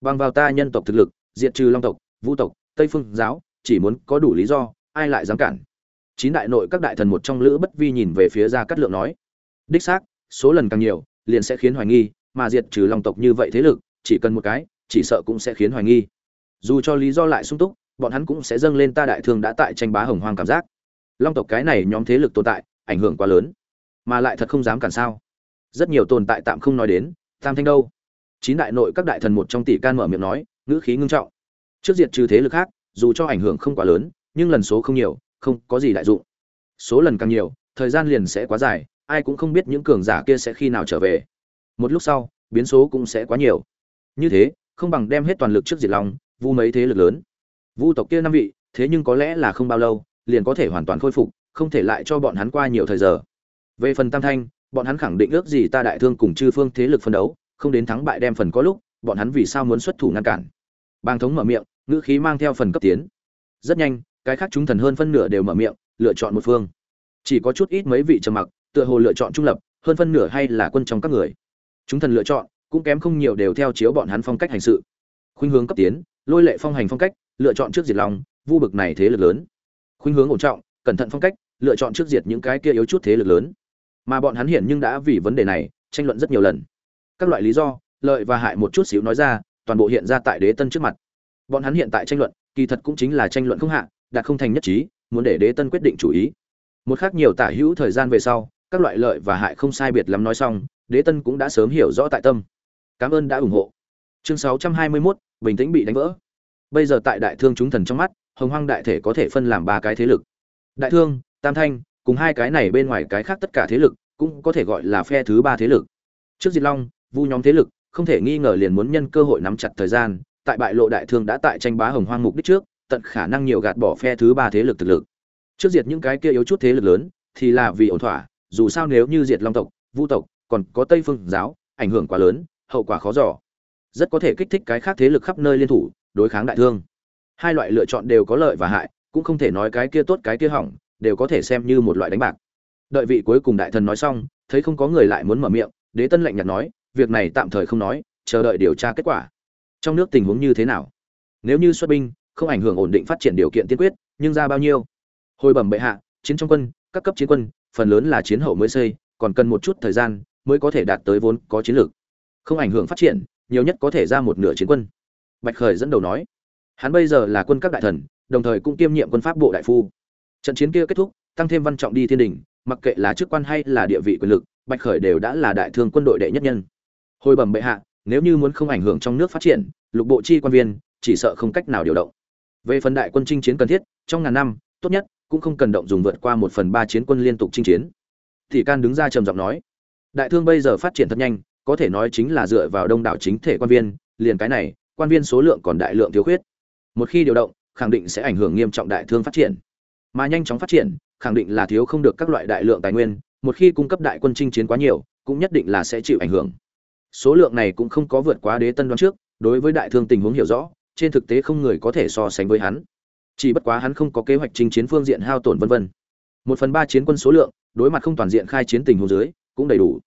Bằng vào ta nhân tộc thực lực, diệt trừ long tộc, vũ tộc, tây phương giáo, chỉ muốn có đủ lý do, ai lại dám cản? Chín đại nội các đại thần một trong lữ bất vi nhìn về phía ra cát lượng nói, đích xác, số lần càng nhiều, liền sẽ khiến hoài nghi, mà diệt trừ long tộc như vậy thế lực, chỉ cần một cái, chỉ sợ cũng sẽ khiến hoài nghi. Dù cho lý do lại sung túc, bọn hắn cũng sẽ dâng lên ta đại thương đã tại tranh bá hồng hoang cảm giác long tộc cái này nhóm thế lực tồn tại, ảnh hưởng quá lớn, mà lại thật không dám cản sao. Rất nhiều tồn tại tạm không nói đến, tam thanh đâu? Chín đại nội các đại thần một trong tỷ can mở miệng nói, ngữ khí ngưng trọng. Trước diệt trừ thế lực khác, dù cho ảnh hưởng không quá lớn, nhưng lần số không nhiều, không có gì đại dụng. Số lần càng nhiều, thời gian liền sẽ quá dài, ai cũng không biết những cường giả kia sẽ khi nào trở về. Một lúc sau, biến số cũng sẽ quá nhiều. Như thế, không bằng đem hết toàn lực trước diệt long, vu mấy thế lực lớn. Vu tộc kia năm vị, thế nhưng có lẽ là không bao lâu liền có thể hoàn toàn khôi phục, không thể lại cho bọn hắn qua nhiều thời giờ. Về phần tam thanh, bọn hắn khẳng định ước gì ta đại thương cùng chư phương thế lực phân đấu, không đến thắng bại đem phần có lúc, bọn hắn vì sao muốn xuất thủ ngăn cản? Bang thống mở miệng, ngữ khí mang theo phần cấp tiến. Rất nhanh, cái khác chúng thần hơn phân nửa đều mở miệng, lựa chọn một phương. Chỉ có chút ít mấy vị trầm mặc, tựa hồ lựa chọn trung lập, hơn phân nửa hay là quân trong các người. Chúng thần lựa chọn, cũng kém không nhiều đều theo chiếu bọn hắn phong cách hành sự. Khuynh hướng cấp tiến, lôi lệ phong hành phong cách, lựa chọn trước diệt lòng vu bực này thế lực lớn khuynh hướng ổn trọng cẩn thận phong cách lựa chọn trước diệt những cái kia yếu chút thế lực lớn. Mà bọn hắn hiện nhưng đã vì vấn đề này tranh luận rất nhiều lần. Các loại lý do lợi và hại một chút xíu nói ra toàn bộ hiện ra tại đế tân trước mặt. Bọn hắn hiện tại tranh luận kỳ thật cũng chính là tranh luận không hạ đạt không thành nhất trí muốn để đế tân quyết định chủ ý. Một khác nhiều tả hữu thời gian về sau các loại lợi và hại không sai biệt lắm nói xong đế tân cũng đã sớm hiểu rõ tại tâm. Cảm ơn đã ủng hộ. Chương 621, bình tĩnh bị đánh vỡ. Bây giờ tại đại thương chúng thần trong mắt hồng hoang đại thể có thể phân làm ba cái thế lực. Đại thương, tam thanh, cùng hai cái này bên ngoài cái khác tất cả thế lực, cũng có thể gọi là phe thứ ba thế lực. Trước diệt long, vu nhóm thế lực, không thể nghi ngờ liền muốn nhân cơ hội nắm chặt thời gian, tại bại lộ đại thương đã tại tranh bá hồng hoang mục đích trước, tận khả năng nhiều gạt bỏ phe thứ ba thế lực thực lực. Trước diệt những cái kia yếu chút thế lực lớn, thì là vì ổn thỏa, dù sao nếu như diệt long tộc, vu tộc, còn có tây phương giáo, ảnh hưởng quá lớn, hậu quả khó giỏ rất có thể kích thích cái khác thế lực khắp nơi liên thủ, đối kháng đại thương hai loại lựa chọn đều có lợi và hại, cũng không thể nói cái kia tốt cái kia hỏng, đều có thể xem như một loại đánh bạc. Đợi vị cuối cùng đại thần nói xong, thấy không có người lại muốn mở miệng, đế tân lạnh nhạt nói, việc này tạm thời không nói, chờ đợi điều tra kết quả. Trong nước tình huống như thế nào? Nếu như xuất binh, không ảnh hưởng ổn định phát triển điều kiện tiên quyết, nhưng ra bao nhiêu? Hồi bẩm bệ hạ, chiến trong quân, các cấp chiến quân, phần lớn là chiến hậu mới xây, còn cần một chút thời gian mới có thể đạt tới vốn có chiến lược. Không ảnh hưởng phát triển, nhiều nhất có thể ra một nửa chiến quân. Bạch khởi dẫn đầu nói hắn bây giờ là quân các đại thần, đồng thời cũng kiêm nhiệm quân pháp bộ đại phu. Trận chiến kia kết thúc, tăng thêm văn trọng đi thiên đình, mặc kệ là chức quan hay là địa vị quyền lực, bạch khởi đều đã là đại thương quân đội đệ nhất nhân. Hồi bẩm bệ hạ, nếu như muốn không ảnh hưởng trong nước phát triển, lục bộ chi quan viên, chỉ sợ không cách nào điều động. Về phần đại quân chinh chiến cần thiết, trong ngàn năm, tốt nhất cũng không cần động dùng vượt qua một phần ba chiến quân liên tục chinh chiến. Thì can đứng ra trầm giọng nói, đại thương bây giờ phát triển thật nhanh, có thể nói chính là dựa vào đông đảo chính thể quan viên, liền cái này, quan viên số lượng còn đại lượng thiếu khuyết một khi điều động, khẳng định sẽ ảnh hưởng nghiêm trọng đại thương phát triển. Mà nhanh chóng phát triển, khẳng định là thiếu không được các loại đại lượng tài nguyên, một khi cung cấp đại quân chinh chiến quá nhiều, cũng nhất định là sẽ chịu ảnh hưởng. Số lượng này cũng không có vượt quá đế tân đoán trước, đối với đại thương tình huống hiểu rõ, trên thực tế không người có thể so sánh với hắn. Chỉ bất quá hắn không có kế hoạch chinh chiến phương diện hao tổn vân vân. Một phần ba chiến quân số lượng, đối mặt không toàn diện khai chiến tình huống dưới, cũng đầy đủ.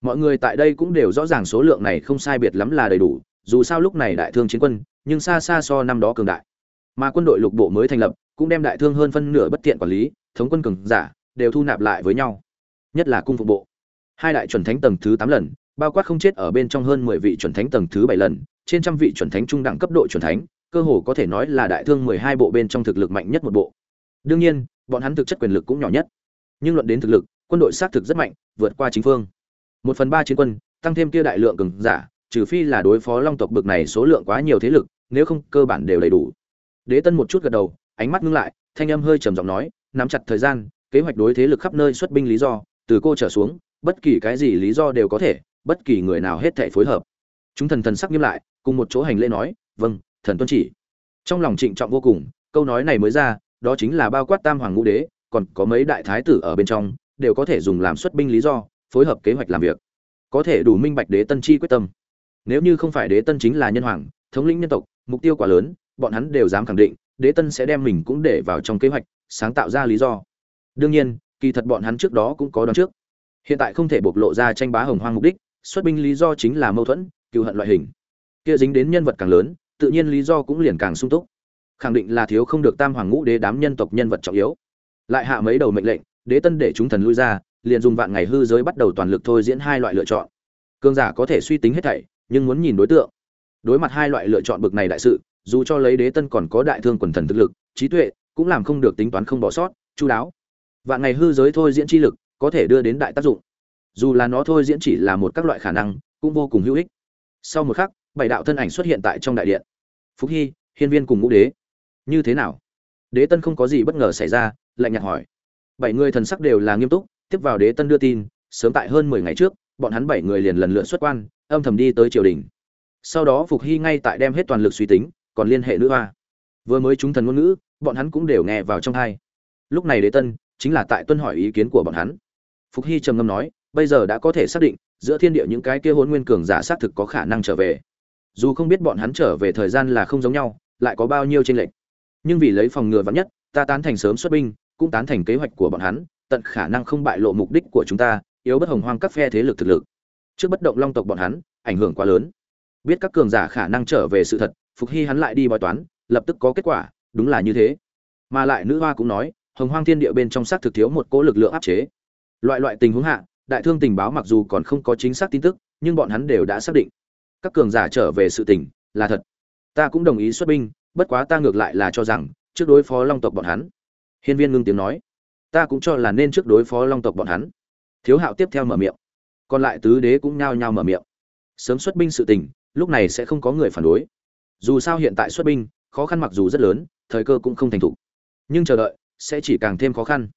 Mọi người tại đây cũng đều rõ ràng số lượng này không sai biệt lắm là đầy đủ dù sao lúc này đại thương chiến quân, nhưng xa xa so năm đó cường đại. Mà quân đội lục bộ mới thành lập, cũng đem đại thương hơn phân nửa bất tiện quản lý, thống quân cường giả, đều thu nạp lại với nhau. Nhất là cung phục bộ. Hai đại chuẩn thánh tầng thứ tám lần, bao quát không chết ở bên trong hơn mười vị chuẩn thánh tầng thứ bảy lần, trên trăm vị chuẩn thánh trung đẳng cấp độ chuẩn thánh, cơ hồ có thể nói là đại thương mười hai bộ bên trong thực lực mạnh nhất một bộ. Đương nhiên, bọn hắn thực chất quyền lực cũng nhỏ nhất. Nhưng luận đến thực lực, quân đội xác thực rất mạnh, vượt qua chính phương. Một phần ba chiến quân, tăng thêm kia đại lượng cường giả trừ phi là đối phó long tộc bực này số lượng quá nhiều thế lực, nếu không, cơ bản đều đầy đủ. Đế tân một chút gật đầu, ánh mắt ngưng lại, thanh âm hơi trầm giọng nói, nắm chặt thời gian, kế hoạch đối thế lực khắp nơi xuất binh lý do, từ cô trở xuống, bất kỳ cái gì lý do đều có thể, bất kỳ người nào hết thể phối hợp. Chúng thần thần sắc nghiêm lại, cùng một chỗ hành lễ nói vâng thần tuân chỉ. Trong lòng trịnh trọng vô cùng, câu nói này mới ra, đó chính là bao quát tam hoàng ngũ đế, còn có mấy đại thái tử ở bên trong, đều có thể dùng làm xuất binh lý do, phối hợp kế hoạch làm việc. Có thể đủ minh bạch đế tân chi quyết tâm nếu như không phải đế tân chính là nhân hoàng, thống lĩnh nhân tộc, mục tiêu quá lớn, bọn hắn đều dám khẳng định, đế tân sẽ đem mình cũng để vào trong kế hoạch, sáng tạo ra lý do. Đương nhiên, kỳ thật bọn hắn trước đó cũng có đoán trước. Hiện tại không thể bộc lộ ra tranh bá hồng hoang mục đích, xuất binh lý do chính là mâu thuẫn, cựu hận loại hình. Kia dính đến nhân vật càng lớn, tự nhiên lý do cũng liền càng sung túc. Khẳng định là thiếu không được tam hoàng ngũ đế đám nhân tộc nhân vật trọng yếu. Lại hạ mấy đầu mệnh lệnh, đế tân để chúng thần lui ra, liền dùng vạn ngày hư giới bắt đầu toàn lực thôi diễn hai loại lựa chọn. Cương giả có thể suy tính hết thảy nhưng muốn nhìn đối tượng. Đối mặt hai loại lựa chọn bực này đại sự, dù cho lấy đế tân còn có đại thương quần thần thực lực, trí tuệ cũng làm không được tính toán không bỏ sót, chu đáo. Vạn ngày hư giới thôi diễn chi lực có thể đưa đến đại tác dụng. Dù là nó thôi diễn chỉ là một các loại khả năng, cũng vô cùng hữu ích. Sau một khắc, bảy đạo thân ảnh xuất hiện tại trong đại điện. Phúc hy, hiên viên cùng ngũ đế. Như thế nào? Đế tân không có gì bất ngờ xảy ra, lạnh nhạt hỏi. Bảy người thần sắc đều là nghiêm túc, tiếp vào đế tân đưa tin, sớm tại hơn mười ngày trước bọn hắn bảy người liền lần lượt xuất quan, âm thầm đi tới triều đình. Sau đó phục hy ngay tại đem hết toàn lực suy tính, còn liên hệ nữ hoa. Vừa mới chúng thần ngôn ngữ, bọn hắn cũng đều nghe vào trong hai lúc này đế tân, chính là tại tuân hỏi ý kiến của bọn hắn. Phục hy trầm ngâm nói, bây giờ đã có thể xác định, giữa thiên địa những cái kia hôn nguyên cường giả xác thực có khả năng trở về. Dù không biết bọn hắn trở về thời gian là không giống nhau, lại có bao nhiêu tranh lệch. Nhưng vì lấy phòng ngừa vắn nhất, ta tán thành sớm xuất binh, cũng tán thành kế hoạch của bọn hắn, tận khả năng không bại lộ mục đích của chúng ta yếu bất hồng hoang các phe thế lực thực lực. Trước bất động long tộc bọn hắn, ảnh hưởng quá lớn. Biết các cường giả khả năng trở về sự thật, phục hy hắn lại đi bói toán, lập tức có kết quả, đúng là như thế. Mà lại nữ hoa cũng nói, hồng hoang thiên địa bên trong xác thực thiếu một cỗ lực lượng áp chế. Loại loại tình huống hạ, đại thương tình báo mặc dù còn không có chính xác tin tức, nhưng bọn hắn đều đã xác định. Các cường giả trở về sự tình, là thật. Ta cũng đồng ý xuất binh, bất quá ta ngược lại là cho rằng, trước đối phó long tộc bọn hắn. Hiên viên ngưng tiếng nói, ta cũng cho là nên trước đối phó long tộc bọn hắn thiếu hạo tiếp theo mở miệng. Còn lại tứ đế cũng nhao nhao mở miệng. Sớm xuất binh sự tình, lúc này sẽ không có người phản đối. Dù sao hiện tại xuất binh, khó khăn mặc dù rất lớn, thời cơ cũng không thành thục. Nhưng chờ đợi, sẽ chỉ càng thêm khó khăn.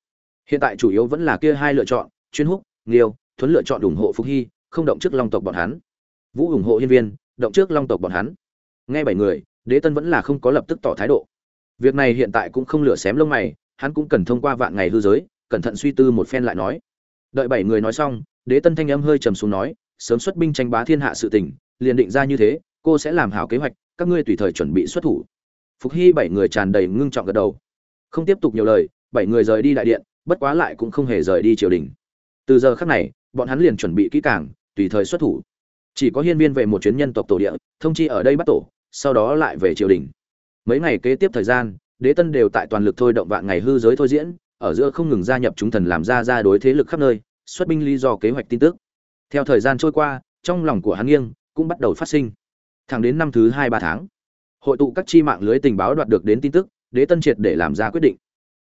Hiện tại chủ yếu vẫn là kia hai lựa chọn, chuyên húc, nghiêu, thuấn lựa chọn ủng hộ phúc hy, không động trước long tộc bọn hắn. Vũ ủng hộ hiên viên, động trước long tộc bọn hắn. Nghe bảy người, đế tân vẫn là không có lập tức tỏ thái độ. Việc này hiện tại cũng không lựa xém lông mày, hắn cũng cần thông qua vạn ngày hư giới, cẩn thận suy tư một phen lại nói đợi bảy người nói xong, đế tân thanh âm hơi trầm xuống nói, sớm xuất binh tranh bá thiên hạ sự tình, liền định ra như thế, cô sẽ làm hảo kế hoạch, các ngươi tùy thời chuẩn bị xuất thủ. Phục hy bảy người tràn đầy ngưng trọng gật đầu. Không tiếp tục nhiều lời, bảy người rời đi đại điện, bất quá lại cũng không hề rời đi triều đình. Từ giờ khắc này, bọn hắn liền chuẩn bị kỹ càng, tùy thời xuất thủ. Chỉ có hiên viên về một chuyến nhân tộc tổ địa, thông chi ở đây bắt tổ, sau đó lại về triều đình. Mấy ngày kế tiếp thời gian, đế tân đều tại toàn lực thôi động vạn ngày hư giới thôi diễn ở giữa không ngừng gia nhập chúng thần làm ra ra đối thế lực khắp nơi, xuất binh lý do kế hoạch tin tức. Theo thời gian trôi qua, trong lòng của hắn nghiêng cũng bắt đầu phát sinh. Thẳng đến năm thứ hai ba tháng, hội tụ các chi mạng lưới tình báo đoạt được đến tin tức, đế tân triệt để làm ra quyết định.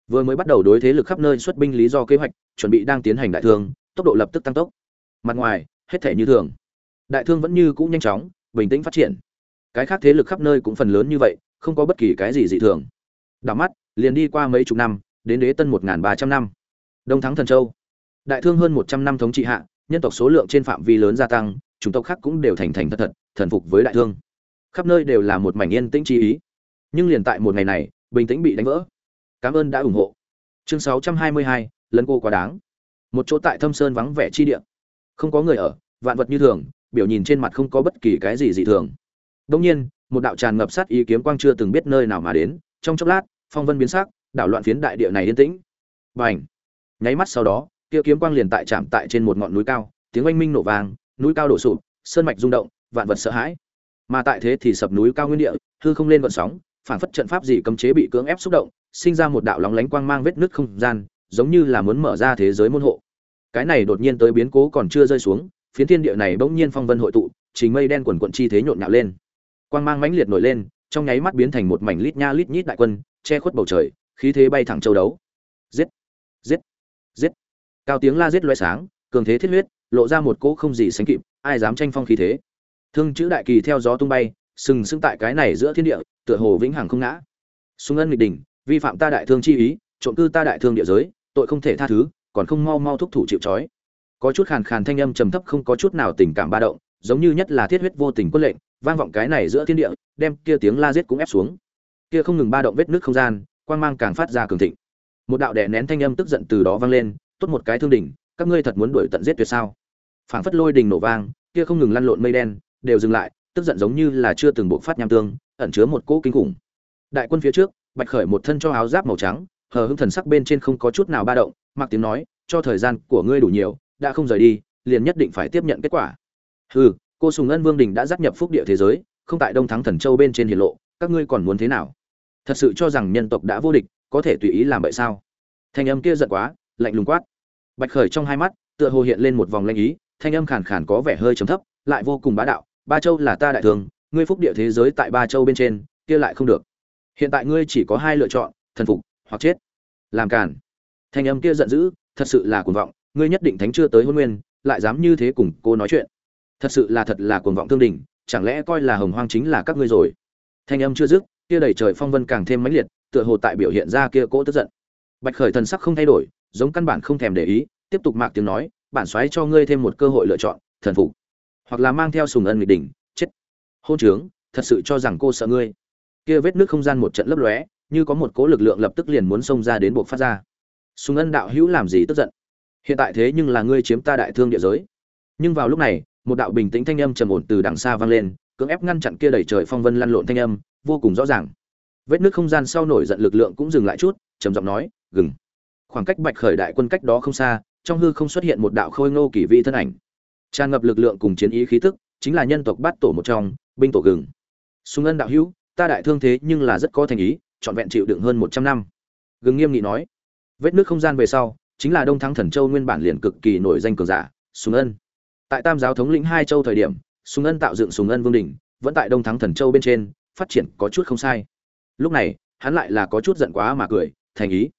Vừa mới bắt đầu đối thế lực khắp nơi xuất binh lý do kế hoạch, chuẩn bị đang tiến hành đại thương, tốc độ lập tức tăng tốc. Mặt ngoài, hết thể như thường. Đại thương vẫn như cũ nhanh chóng, bình tĩnh phát triển. Cái khác thế lực khắp nơi cũng phần lớn như vậy, không có bất kỳ cái gì dị thường. Đảo mắt, liền đi qua mấy chục năm đến đế tân một ba trăm năm. Đông thắng thần châu. Đại thương hơn một trăm năm thống trị hạ, nhân tộc số lượng trên phạm vi lớn gia tăng, chủng tộc khác cũng đều thành thành thật thật, thần phục với đại thương. Khắp nơi đều là một mảnh yên tĩnh chi ý. Nhưng liền tại một ngày này, bình tĩnh bị đánh vỡ. Cảm ơn đã ủng hộ. Chương sáu trăm hai mươi hai lấn cô quá đáng. Một chỗ tại thâm sơn vắng vẻ chi địa. Không có người ở, vạn vật như thường, biểu nhìn trên mặt không có bất kỳ cái gì dị thường. Đông nhiên, một đạo tràn ngập sát ý kiếm quang chưa từng biết nơi nào mà đến, trong chốc lát, phong vân biến sắc đảo loạn phiến đại địa này yên tĩnh. Bành! Nháy mắt sau đó kia kiếm quang liền tại chạm tại trên một ngọn núi cao, tiếng oanh minh nổ vang, núi cao đổ sụp, sơn mạch rung động, vạn vật sợ hãi. Mà tại thế thì sập núi cao nguyên địa, hư không lên gợn sóng, phản phất trận pháp gì cấm chế bị cưỡng ép xúc động, sinh ra một đạo lóng lánh quang mang vết nứt không gian, giống như là muốn mở ra thế giới môn hộ. Cái này đột nhiên tới biến cố còn chưa rơi xuống, phiến thiên địa này bỗng nhiên phong vân hội tụ, trình mây đen quần quần chi thế nhộn nhạo lên. Quang mang mãnh liệt nổi lên, trong nháy mắt biến thành một mảnh lít nha lít nhít đại quân, che khuất bầu trời khí thế bay thẳng châu đấu. Giết! Giết! Giết! Cao tiếng la giết loe sáng, cường thế thiết huyết, lộ ra một cỗ không gì sánh kịp, ai dám tranh phong khí thế. Thương chữ đại kỳ theo gió tung bay, sừng sững tại cái này giữa thiên địa, tựa hồ vĩnh hằng không ngã. Sung ân nghịch đỉnh, vi phạm ta đại thương chi ý, trộm cư ta đại thương địa giới, tội không thể tha thứ, còn không mau mau thúc thủ chịu trói. Có chút khàn khàn thanh âm trầm thấp không có chút nào tình cảm ba động, giống như nhất là thiết huyết vô tình quân lệnh, vang vọng cái này giữa thiên địa, đem kia tiếng la giết cũng ép xuống. Kia không ngừng ba động vết nước không gian quang mang càng phát ra cường thịnh. Một đạo đè nén thanh âm tức giận từ đó vang lên, tốt một cái thương đỉnh, các ngươi thật muốn đuổi tận giết tuyệt sao? Phảng phất lôi đình nổ vang, kia không ngừng lăn lộn mây đen, đều dừng lại, tức giận giống như là chưa từng buộc phát nham tương, ẩn chứa một cỗ kinh khủng. Đại quân phía trước, bạch khởi một thân cho áo giáp màu trắng, hờ hững thần sắc bên trên không có chút nào ba động, mặc tiếng nói, cho thời gian của ngươi đủ nhiều, đã không rời đi, liền nhất định phải tiếp nhận kết quả. Hừ, cô sùng ân vương đình đã giáp nhập phúc địa thế giới, không tại đông thắng thần châu bên trên hiển lộ, các ngươi còn muốn thế nào? Thật sự cho rằng nhân tộc đã vô địch, có thể tùy ý làm vậy sao? Thanh âm kia giận quá, lạnh lùng quát. Bạch khởi trong hai mắt, tựa hồ hiện lên một vòng lanh ý, thanh âm khàn khàn có vẻ hơi trầm thấp, lại vô cùng bá đạo, ba châu là ta đại thường, ngươi phúc địa thế giới tại ba châu bên trên, kia lại không được. Hiện tại ngươi chỉ có hai lựa chọn, thần phục hoặc chết. Làm cản thanh âm kia giận dữ, thật sự là cuồng vọng, ngươi nhất định thánh chưa tới hôn nguyên, lại dám như thế cùng cô nói chuyện. Thật sự là thật là cuồng vọng thương đỉnh, chẳng lẽ coi là hồng hoang chính là các ngươi rồi? Thanh âm chưa dứt kia đầy trời phong vân càng thêm mãnh liệt, tựa hồ tại biểu hiện ra kia cỗ tức giận. Bạch khởi thần sắc không thay đổi, giống căn bản không thèm để ý, tiếp tục mạc tiếng nói, bản xoáy cho ngươi thêm một cơ hội lựa chọn, thần phục, hoặc là mang theo sùng ân nghịch đỉnh, chết. Hôn trướng, thật sự cho rằng cô sợ ngươi. Kia vết nước không gian một trận lấp lóe, như có một cỗ lực lượng lập tức liền muốn xông ra đến buộc phát ra. Sùng ân đạo hữu làm gì tức giận? Hiện tại thế nhưng là ngươi chiếm ta đại thương địa giới. Nhưng vào lúc này, một đạo bình tĩnh thanh âm trầm ổn từ đằng xa vang lên, cưỡng ép ngăn chặn kia đẩy trời phong vân lăn lộn thanh âm vô cùng rõ ràng. Vết nước không gian sau nổi giận lực lượng cũng dừng lại chút, trầm giọng nói, gừng. Khoảng cách bạch khởi đại quân cách đó không xa, trong hư không xuất hiện một đạo khôi ngô kỳ vị thân ảnh. Tràn ngập lực lượng cùng chiến ý khí tức, chính là nhân tộc bát tổ một trong, binh tổ gừng. Sung ân đạo hữu, ta đại thương thế nhưng là rất có thành ý, trọn vẹn chịu đựng hơn một trăm năm. Gừng nghiêm nghị nói, vết nước không gian về sau, chính là đông thắng thần châu nguyên bản liền cực kỳ nổi danh cường giả sùng ân. Tại tam giáo thống lĩnh hai châu thời điểm sùng ân tạo dựng sùng ân vương đình, vẫn tại đông thắng thần châu bên trên phát triển có chút không sai. Lúc này, hắn lại là có chút giận quá mà cười, thành ý.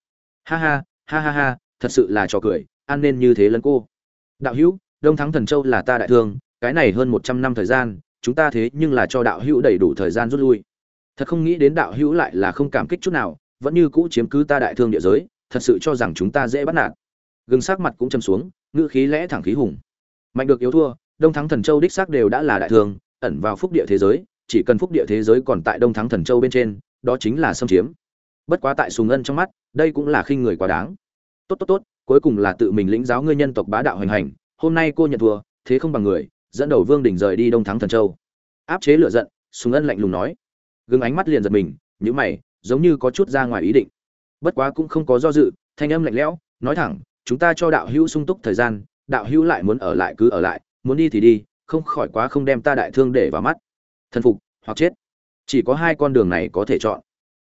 Ha ha ha ha ha, thật sự là trò cười an nên như thế lấn cô. Đạo hữu, đông thắng thần châu là ta đại thương, cái này hơn một trăm năm thời gian, chúng ta thế nhưng là cho đạo hữu đầy đủ thời gian rút lui. Thật không nghĩ đến đạo hữu lại là không cảm kích chút nào, vẫn như cũ chiếm cứ ta đại thương địa giới, thật sự cho rằng chúng ta dễ bắt nạt. Gừng sắc mặt cũng châm xuống, ngữ khí lẽ thẳng khí hùng. Mạnh được yếu thua, đông thắng thần châu đích xác đều đã là đại thương, ẩn vào phúc địa thế giới chỉ cần phúc địa thế giới còn tại đông thắng thần châu bên trên, đó chính là xâm chiếm. Bất quá tại sùng ân trong mắt, đây cũng là khinh người quá đáng. Tốt tốt tốt, cuối cùng là tự mình lĩnh giáo ngươi nhân tộc bá đạo hành hành. Hôm nay cô nhận thua, thế không bằng người, dẫn đầu vương đỉnh rời đi đông thắng thần châu. Áp chế lựa giận, sùng ân lạnh lùng nói. Gừng ánh mắt liền giật mình nhữ mày, giống như có chút ra ngoài ý định. Bất quá cũng không có do dự, thanh âm lạnh lẽo, nói thẳng, chúng ta cho đạo hữu sung túc thời gian, đạo hữu lại muốn ở lại cứ ở lại, muốn đi thì đi, không khỏi quá không đem ta đại thương để vào mắt thần phục hoặc chết. Chỉ có hai con đường này có thể chọn.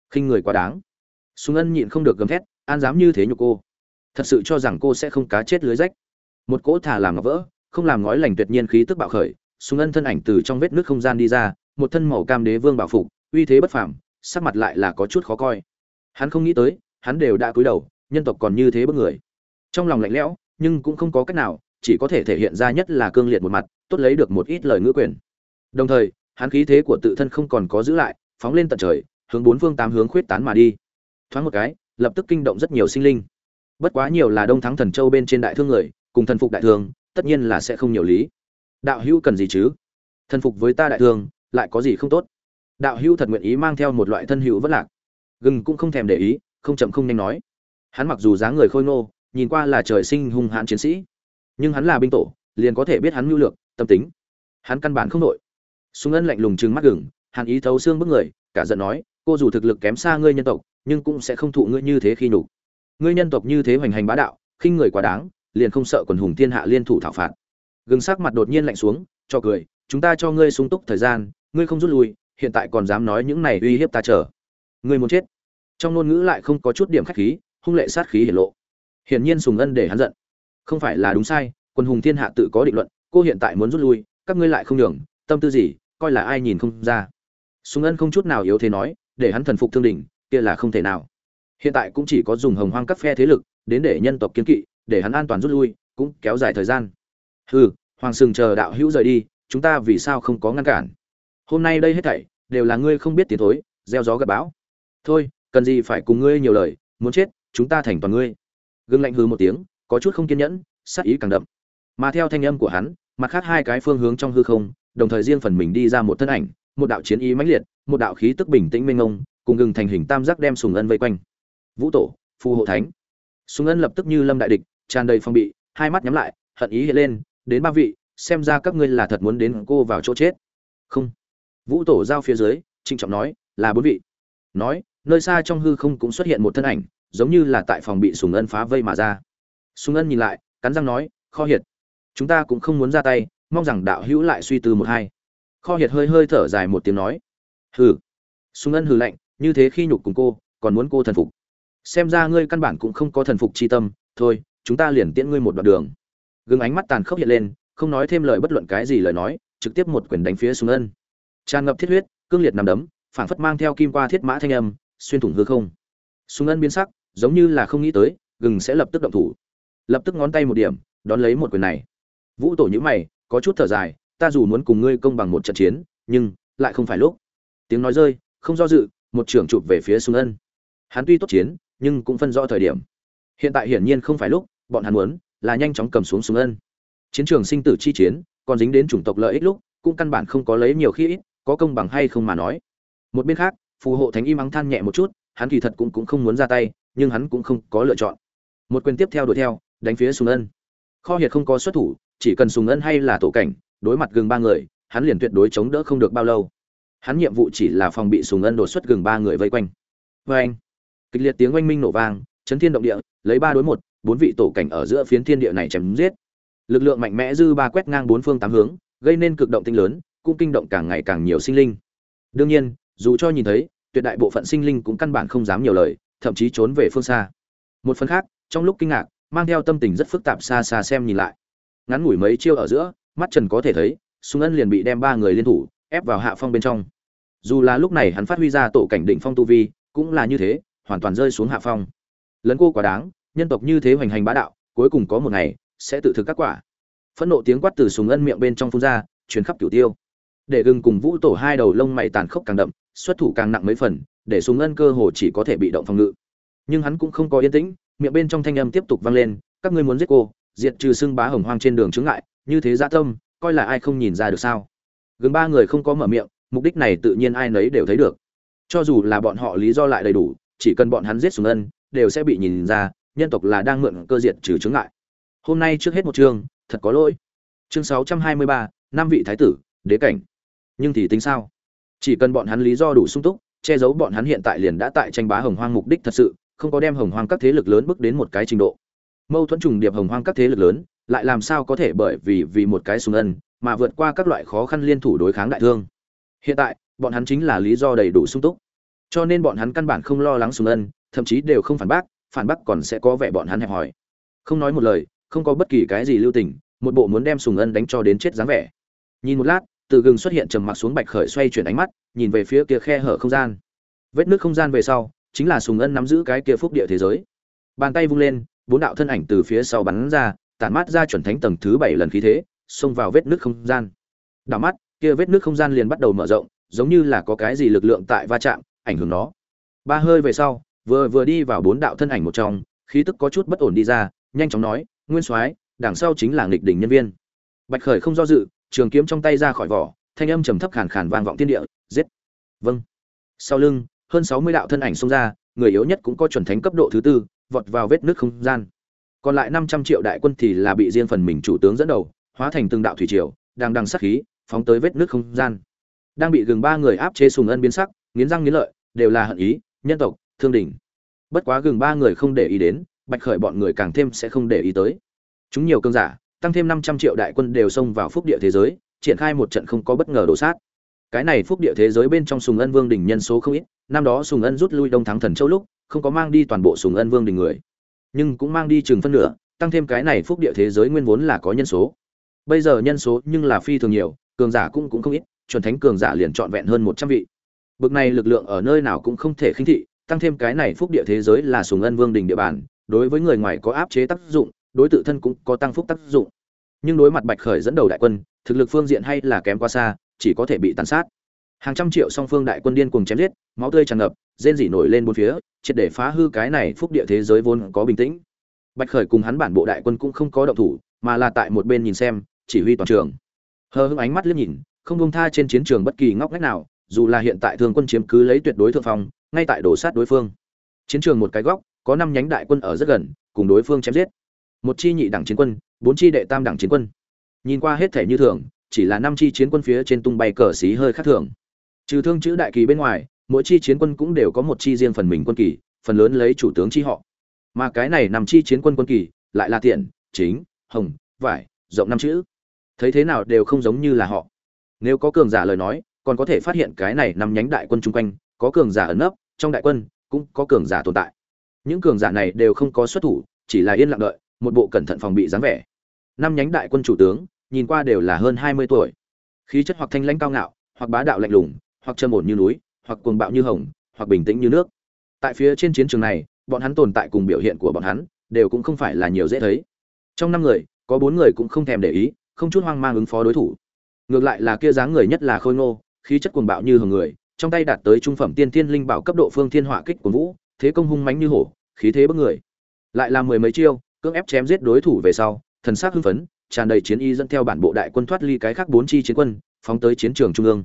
Khinh người quá đáng. Sung ân nhịn không được gầm thét, an dám như thế nhục cô. Thật sự cho rằng cô sẽ không cá chết lưới rách. Một cỗ thả làm ngọc vỡ, không làm ngói lành tuyệt nhiên khí tức bạo khởi sung ân thân ảnh từ trong vết nước không gian đi ra, một thân màu cam đế vương bảo phục, uy thế bất phàm, sắc mặt lại là có chút khó coi. Hắn không nghĩ tới, hắn đều đã cúi đầu, nhân tộc còn như thế bất người. Trong lòng lạnh lẽo, nhưng cũng không có cách nào, chỉ có thể thể hiện ra nhất là cương liệt một mặt, tốt lấy được một ít lời ngữ quyền. Đồng thời hắn khí thế của tự thân không còn có giữ lại, phóng lên tận trời, hướng bốn phương tám hướng khuyết tán mà đi. Thoáng một cái, lập tức kinh động rất nhiều sinh linh. Bất quá nhiều là đông thắng thần châu bên trên đại thương người, cùng thần phục đại thương, tất nhiên là sẽ không nhiều lý. Đạo hữu cần gì chứ? Thần phục với ta đại thương, lại có gì không tốt? Đạo hữu thật nguyện ý mang theo một loại thân hữu vất lạc. Gừng cũng không thèm để ý, không chậm không nhanh nói. Hắn mặc dù dáng người khôi ngô, nhìn qua là trời sinh hung hãn chiến sĩ, nhưng hắn là binh tổ, liền có thể biết hắn mưu lược, tâm tính. Hắn căn bản không nội súng ân lạnh lùng trừng mắt gừng, hàn ý thấu xương bức người, cả giận nói, cô dù thực lực kém xa ngươi nhân tộc, nhưng cũng sẽ không thụ ngươi như thế khi nhục. Ngươi nhân tộc như thế hoành hành bá đạo, khinh người quá đáng, liền không sợ quần hùng thiên hạ liên thủ thảo phạt. Gừng sắc mặt đột nhiên lạnh xuống, cho cười, chúng ta cho ngươi sung túc thời gian, ngươi không rút lui, hiện tại còn dám nói những này uy hiếp ta chờ. Ngươi muốn chết. Trong ngôn ngữ lại không có chút điểm khách khí, hung lệ sát khí hiển lộ. Hiển nhiên sùng ân để hắn giận. Không phải là đúng sai quân hùng thiên hạ tự có định luận, cô hiện tại muốn rút lui, các ngươi lại không nhường, tâm tư gì coi là ai nhìn không ra. Sung ân không chút nào yếu thế nói, để hắn thần phục thương đình kia là không thể nào. Hiện tại cũng chỉ có dùng hồng hoang các phe thế lực, đến để nhân tộc kiến kỵ, để hắn an toàn rút lui, cũng kéo dài thời gian. Hừ, hoàng sừng chờ đạo hữu rời đi, chúng ta vì sao không có ngăn cản? Hôm nay đây hết thảy, đều là ngươi không biết tiến thối, gieo gió gặp bão. Thôi, cần gì phải cùng ngươi nhiều lời, muốn chết, chúng ta thành toàn ngươi. Gương lạnh hư một tiếng, có chút không kiên nhẫn, sát ý càng đậm. Mà theo thanh âm của hắn, mặt khác hai cái phương hướng trong hư không đồng thời riêng phần mình đi ra một thân ảnh một đạo chiến ý mãnh liệt một đạo khí tức bình tĩnh mênh mông, cùng gừng thành hình tam giác đem sùng ân vây quanh. Vũ tổ phù hộ thánh. Sùng ân lập tức như lâm đại địch tràn đầy phong bị hai mắt nhắm lại hận ý hiện lên đến ba vị xem ra các ngươi là thật muốn đến cô vào chỗ chết. Không. Vũ tổ giao phía dưới trịnh trọng nói là bốn vị. Nói nơi xa trong hư không cũng xuất hiện một thân ảnh giống như là tại phòng bị sùng ân phá vây mà ra. Sùng ân nhìn lại cắn răng nói kho hiệt chúng ta cũng không muốn ra tay mong rằng đạo hữu lại suy tư một hai. Kho hiệt hơi hơi thở dài một tiếng nói. Hừ. Sung ân hừ lạnh, như thế khi nhục cùng cô, còn muốn cô thần phục. Xem ra ngươi căn bản cũng không có thần phục chi tâm, thôi, chúng ta liền tiễn ngươi một đoạn đường. Gừng ánh mắt tàn khốc hiện lên, không nói thêm lời bất luận cái gì lời nói, trực tiếp một quyền đánh phía sung ân. Tràn ngập thiết huyết, cương liệt nằm đấm, phảng phất mang theo kim qua thiết mã thanh âm, xuyên thủng hư không. Sung ân biến sắc, giống như là không nghĩ tới, gừng sẽ lập tức động thủ. Lập tức ngón tay một điểm, đón lấy một quyền này. Vũ tổ nhữ mày có chút thở dài, ta dù muốn cùng ngươi công bằng một trận chiến, nhưng, lại không phải lúc. Tiếng nói rơi, không do dự, một trưởng chụp về phía sung ân. Hắn tuy tốt chiến, nhưng cũng phân rõ thời điểm. Hiện tại hiển nhiên không phải lúc, bọn hắn muốn, là nhanh chóng cầm xuống sùng ân. Chiến trường sinh tử chi chiến, còn dính đến chủng tộc lợi ích lúc, cũng căn bản không có lấy nhiều khi ít, có công bằng hay không mà nói. Một bên khác, phù hộ thánh y mắng than nhẹ một chút, hắn kỳ thật cũng cũng không muốn ra tay, nhưng hắn cũng không có lựa chọn. Một quyền tiếp theo đuổi theo, đánh phía sùng ân. Kho hiệt không có xuất thủ chỉ cần sùng ân hay là tổ cảnh, đối mặt gừng ba người, hắn liền tuyệt đối chống đỡ không được bao lâu. Hắn nhiệm vụ chỉ là phòng bị sùng ân đột xuất gừng ba người vây quanh. Vây anh, kịch liệt tiếng oanh minh nổ vang, chấn thiên động địa, lấy ba đối một, bốn vị tổ cảnh ở giữa phiến thiên địa này chém giết. Lực lượng mạnh mẽ dư ba quét ngang bốn phương tám hướng, gây nên cực động tinh lớn, cũng kinh động càng ngày càng nhiều sinh linh. Đương nhiên, dù cho nhìn thấy, tuyệt đại bộ phận sinh linh cũng căn bản không dám nhiều lời, thậm chí trốn về phương xa. Một phần khác, trong lúc kinh ngạc, mang theo tâm tình rất phức tạp xa xa xem nhìn lại ngắn ngủi mấy chiêu ở giữa, mắt trần có thể thấy sung ân liền bị đem ba người liên thủ, ép vào hạ phong bên trong. Dù là lúc này hắn phát huy ra tổ cảnh định phong tu vi, cũng là như thế, hoàn toàn rơi xuống hạ phong. Lấn cô quá đáng, nhân tộc như thế hoành hành bá đạo, cuối cùng có một ngày, sẽ tự thực các quả. Phẫn nộ tiếng quát từ sung ân miệng bên trong phun ra chuyến khắp cửu tiêu. Để gừng cùng vũ tổ hai đầu lông mày tàn khốc càng đậm, xuất thủ càng nặng mấy phần, để sung ân cơ hồ chỉ có thể bị động phòng ngự. Nhưng hắn cũng không có yên tĩnh, miệng bên trong thanh âm tiếp tục vang lên, các ngươi muốn giết cô diệt trừ xưng bá hồng hoang trên đường chướng ngại, như thế gia tâm, coi là ai không nhìn ra được sao? Gần ba người không có mở miệng, mục đích này tự nhiên ai nấy đều thấy được. Cho dù là bọn họ lý do lại đầy đủ, chỉ cần bọn hắn giết sùng ân, đều sẽ bị nhìn ra, nhân tộc là đang mượn cơ diệt trừ chướng ngại. Hôm nay trước hết một chương, thật có lỗi. Chương sáu trăm hai mươi ba, năm vị thái tử, đế cảnh. Nhưng thì tính sao? Chỉ cần bọn hắn lý do đủ sung túc, che giấu bọn hắn hiện tại liền đã tại tranh bá hồng hoang mục đích thật sự, không có đem hồng hoang các thế lực lớn bước đến một cái trình độ mâu thuẫn trùng điệp hồng hoang các thế lực lớn, lại làm sao có thể bởi vì vì một cái sùng ân mà vượt qua các loại khó khăn liên thủ đối kháng đại thương. Hiện tại, bọn hắn chính là lý do đầy đủ sung túc. Cho nên bọn hắn căn bản không lo lắng sùng ân, thậm chí đều không phản bác phản bác còn sẽ có vẻ bọn hắn hẹp hòi. Không nói một lời, không có bất kỳ cái gì lưu tình, một bộ muốn đem sùng ân đánh cho đến chết dáng vẻ. Nhìn một lát, từ gừng xuất hiện trầm mặc xuống bạch khởi xoay chuyển ánh mắt, nhìn về phía kia khe hở không gian. Vết nước không gian về sau, chính là sùng ân nắm giữ cái kia phúc địa thế giới. Bàn tay vung lên bốn đạo thân ảnh từ phía sau bắn ra, tản mát ra chuẩn thánh tầng thứ bảy lần khí thế, xông vào vết nước không gian. Đảo mắt, kia vết nước không gian liền bắt đầu mở rộng, giống như là có cái gì lực lượng tại va chạm, ảnh hưởng nó. Ba hơi về sau, vừa vừa đi vào bốn đạo thân ảnh một trong, khí tức có chút bất ổn đi ra, nhanh chóng nói, nguyên soái, đằng sau chính là nghịch đỉnh nhân viên. Bạch khởi không do dự, trường kiếm trong tay ra khỏi vỏ, thanh âm trầm thấp khàn khàn vang vọng thiên địa, giết. Vâng. Sau lưng, hơn sáu mươi đạo thân ảnh xông ra, người yếu nhất cũng có chuẩn thánh cấp độ thứ tư vọt vào vết nước không gian. Còn lại năm trăm triệu đại quân thì là bị riêng phần mình chủ tướng dẫn đầu, hóa thành từng đạo thủy triều, đang đằng sát khí, phóng tới vết nước không gian. Đang bị gừng ba người áp chế sùng ân biến sắc, nghiến răng nghiến lợi, đều là hận ý, nhân tộc, thương đỉnh. Bất quá gừng ba người không để ý đến, bạch khởi bọn người càng thêm sẽ không để ý tới. Chúng nhiều cơn giả, tăng thêm năm trăm triệu đại quân đều xông vào phúc địa thế giới, triển khai một trận không có bất ngờ đổ sát cái này phúc địa thế giới bên trong sùng ân vương đỉnh nhân số không ít, năm đó sùng ân rút lui đông thắng thần châu lúc, không có mang đi toàn bộ sùng ân vương đỉnh người. Nhưng cũng mang đi chừng phân nửa, tăng thêm cái này phúc địa thế giới nguyên vốn là có nhân số. Bây giờ nhân số nhưng là phi thường nhiều, cường giả cũng cũng không ít, chuẩn thánh cường giả liền trọn vẹn hơn một trăm vị. Bực này lực lượng ở nơi nào cũng không thể khinh thị, tăng thêm cái này phúc địa thế giới là sùng ân vương đình địa bàn, đối với người ngoài có áp chế tác dụng, đối tự thân cũng có tăng phúc tác dụng. Nhưng đối mặt bạch khởi dẫn đầu đại quân, thực lực phương diện hay là kém quá xa chỉ có thể bị tàn sát. Hàng trăm triệu song phương đại quân điên cuồng chém giết, máu tươi tràn ngập, rên rỉ nổi lên bốn phía, triệt để phá hư cái này phúc địa thế giới vốn có bình tĩnh. Bạch khởi cùng hắn bản bộ đại quân cũng không có động thủ, mà là tại một bên nhìn xem, chỉ huy toàn trường. Hờ hững ánh mắt liếc nhìn, không buông tha trên chiến trường bất kỳ ngóc ngách nào, dù là hiện tại thường quân chiếm cứ lấy tuyệt đối thượng phong, ngay tại đổ sát đối phương. Chiến trường một cái góc, có năm nhánh đại quân ở rất gần, cùng đối phương chém giết. Một chi nhị đẳng chiến quân, bốn chi đệ tam đẳng chiến quân. Nhìn qua hết thể như thường chỉ là năm chi chiến quân phía trên tung bay cờ xí hơi khác thường. Trừ thương chữ đại kỳ bên ngoài, mỗi chi chiến quân cũng đều có một chi riêng phần mình quân kỳ, phần lớn lấy chủ tướng chi họ. Mà cái này nằm chi chiến quân quân kỳ lại là tiện, chính, hồng, vải, rộng năm chữ. Thấy thế nào đều không giống như là họ. Nếu có cường giả lời nói, còn có thể phát hiện cái này nằm nhánh đại quân chung quanh, có cường giả ẩn nấp, trong đại quân cũng có cường giả tồn tại. Những cường giả này đều không có xuất thủ, chỉ là yên lặng đợi, một bộ cẩn thận phòng bị dáng vẻ. Năm nhánh đại quân chủ tướng nhìn qua đều là hơn hai mươi tuổi. Khí chất hoặc thanh lãnh cao ngạo, hoặc bá đạo lạnh lùng, hoặc trầm ổn như núi, hoặc cuồng bạo như hồng, hoặc bình tĩnh như nước. Tại phía trên chiến trường này, bọn hắn tồn tại cùng biểu hiện của bọn hắn, đều cũng không phải là nhiều dễ thấy. Trong năm người, có bốn người cũng không thèm để ý, không chút hoang mang ứng phó đối thủ. Ngược lại là kia dáng người nhất là khôi ngô, khí chất cuồng bạo như hồng người, trong tay đạt tới trung phẩm tiên thiên linh bảo cấp độ phương thiên hỏa kích của vũ, thế công hung mãnh như hổ, khí thế bất người. Lại là mười mấy chiêu, cưỡng ép chém giết đối thủ về sau, thần sắc hưng phấn tràn đầy chiến y dẫn theo bản bộ đại quân thoát ly cái khác bốn chi chiến quân, phóng tới chiến trường trung ương.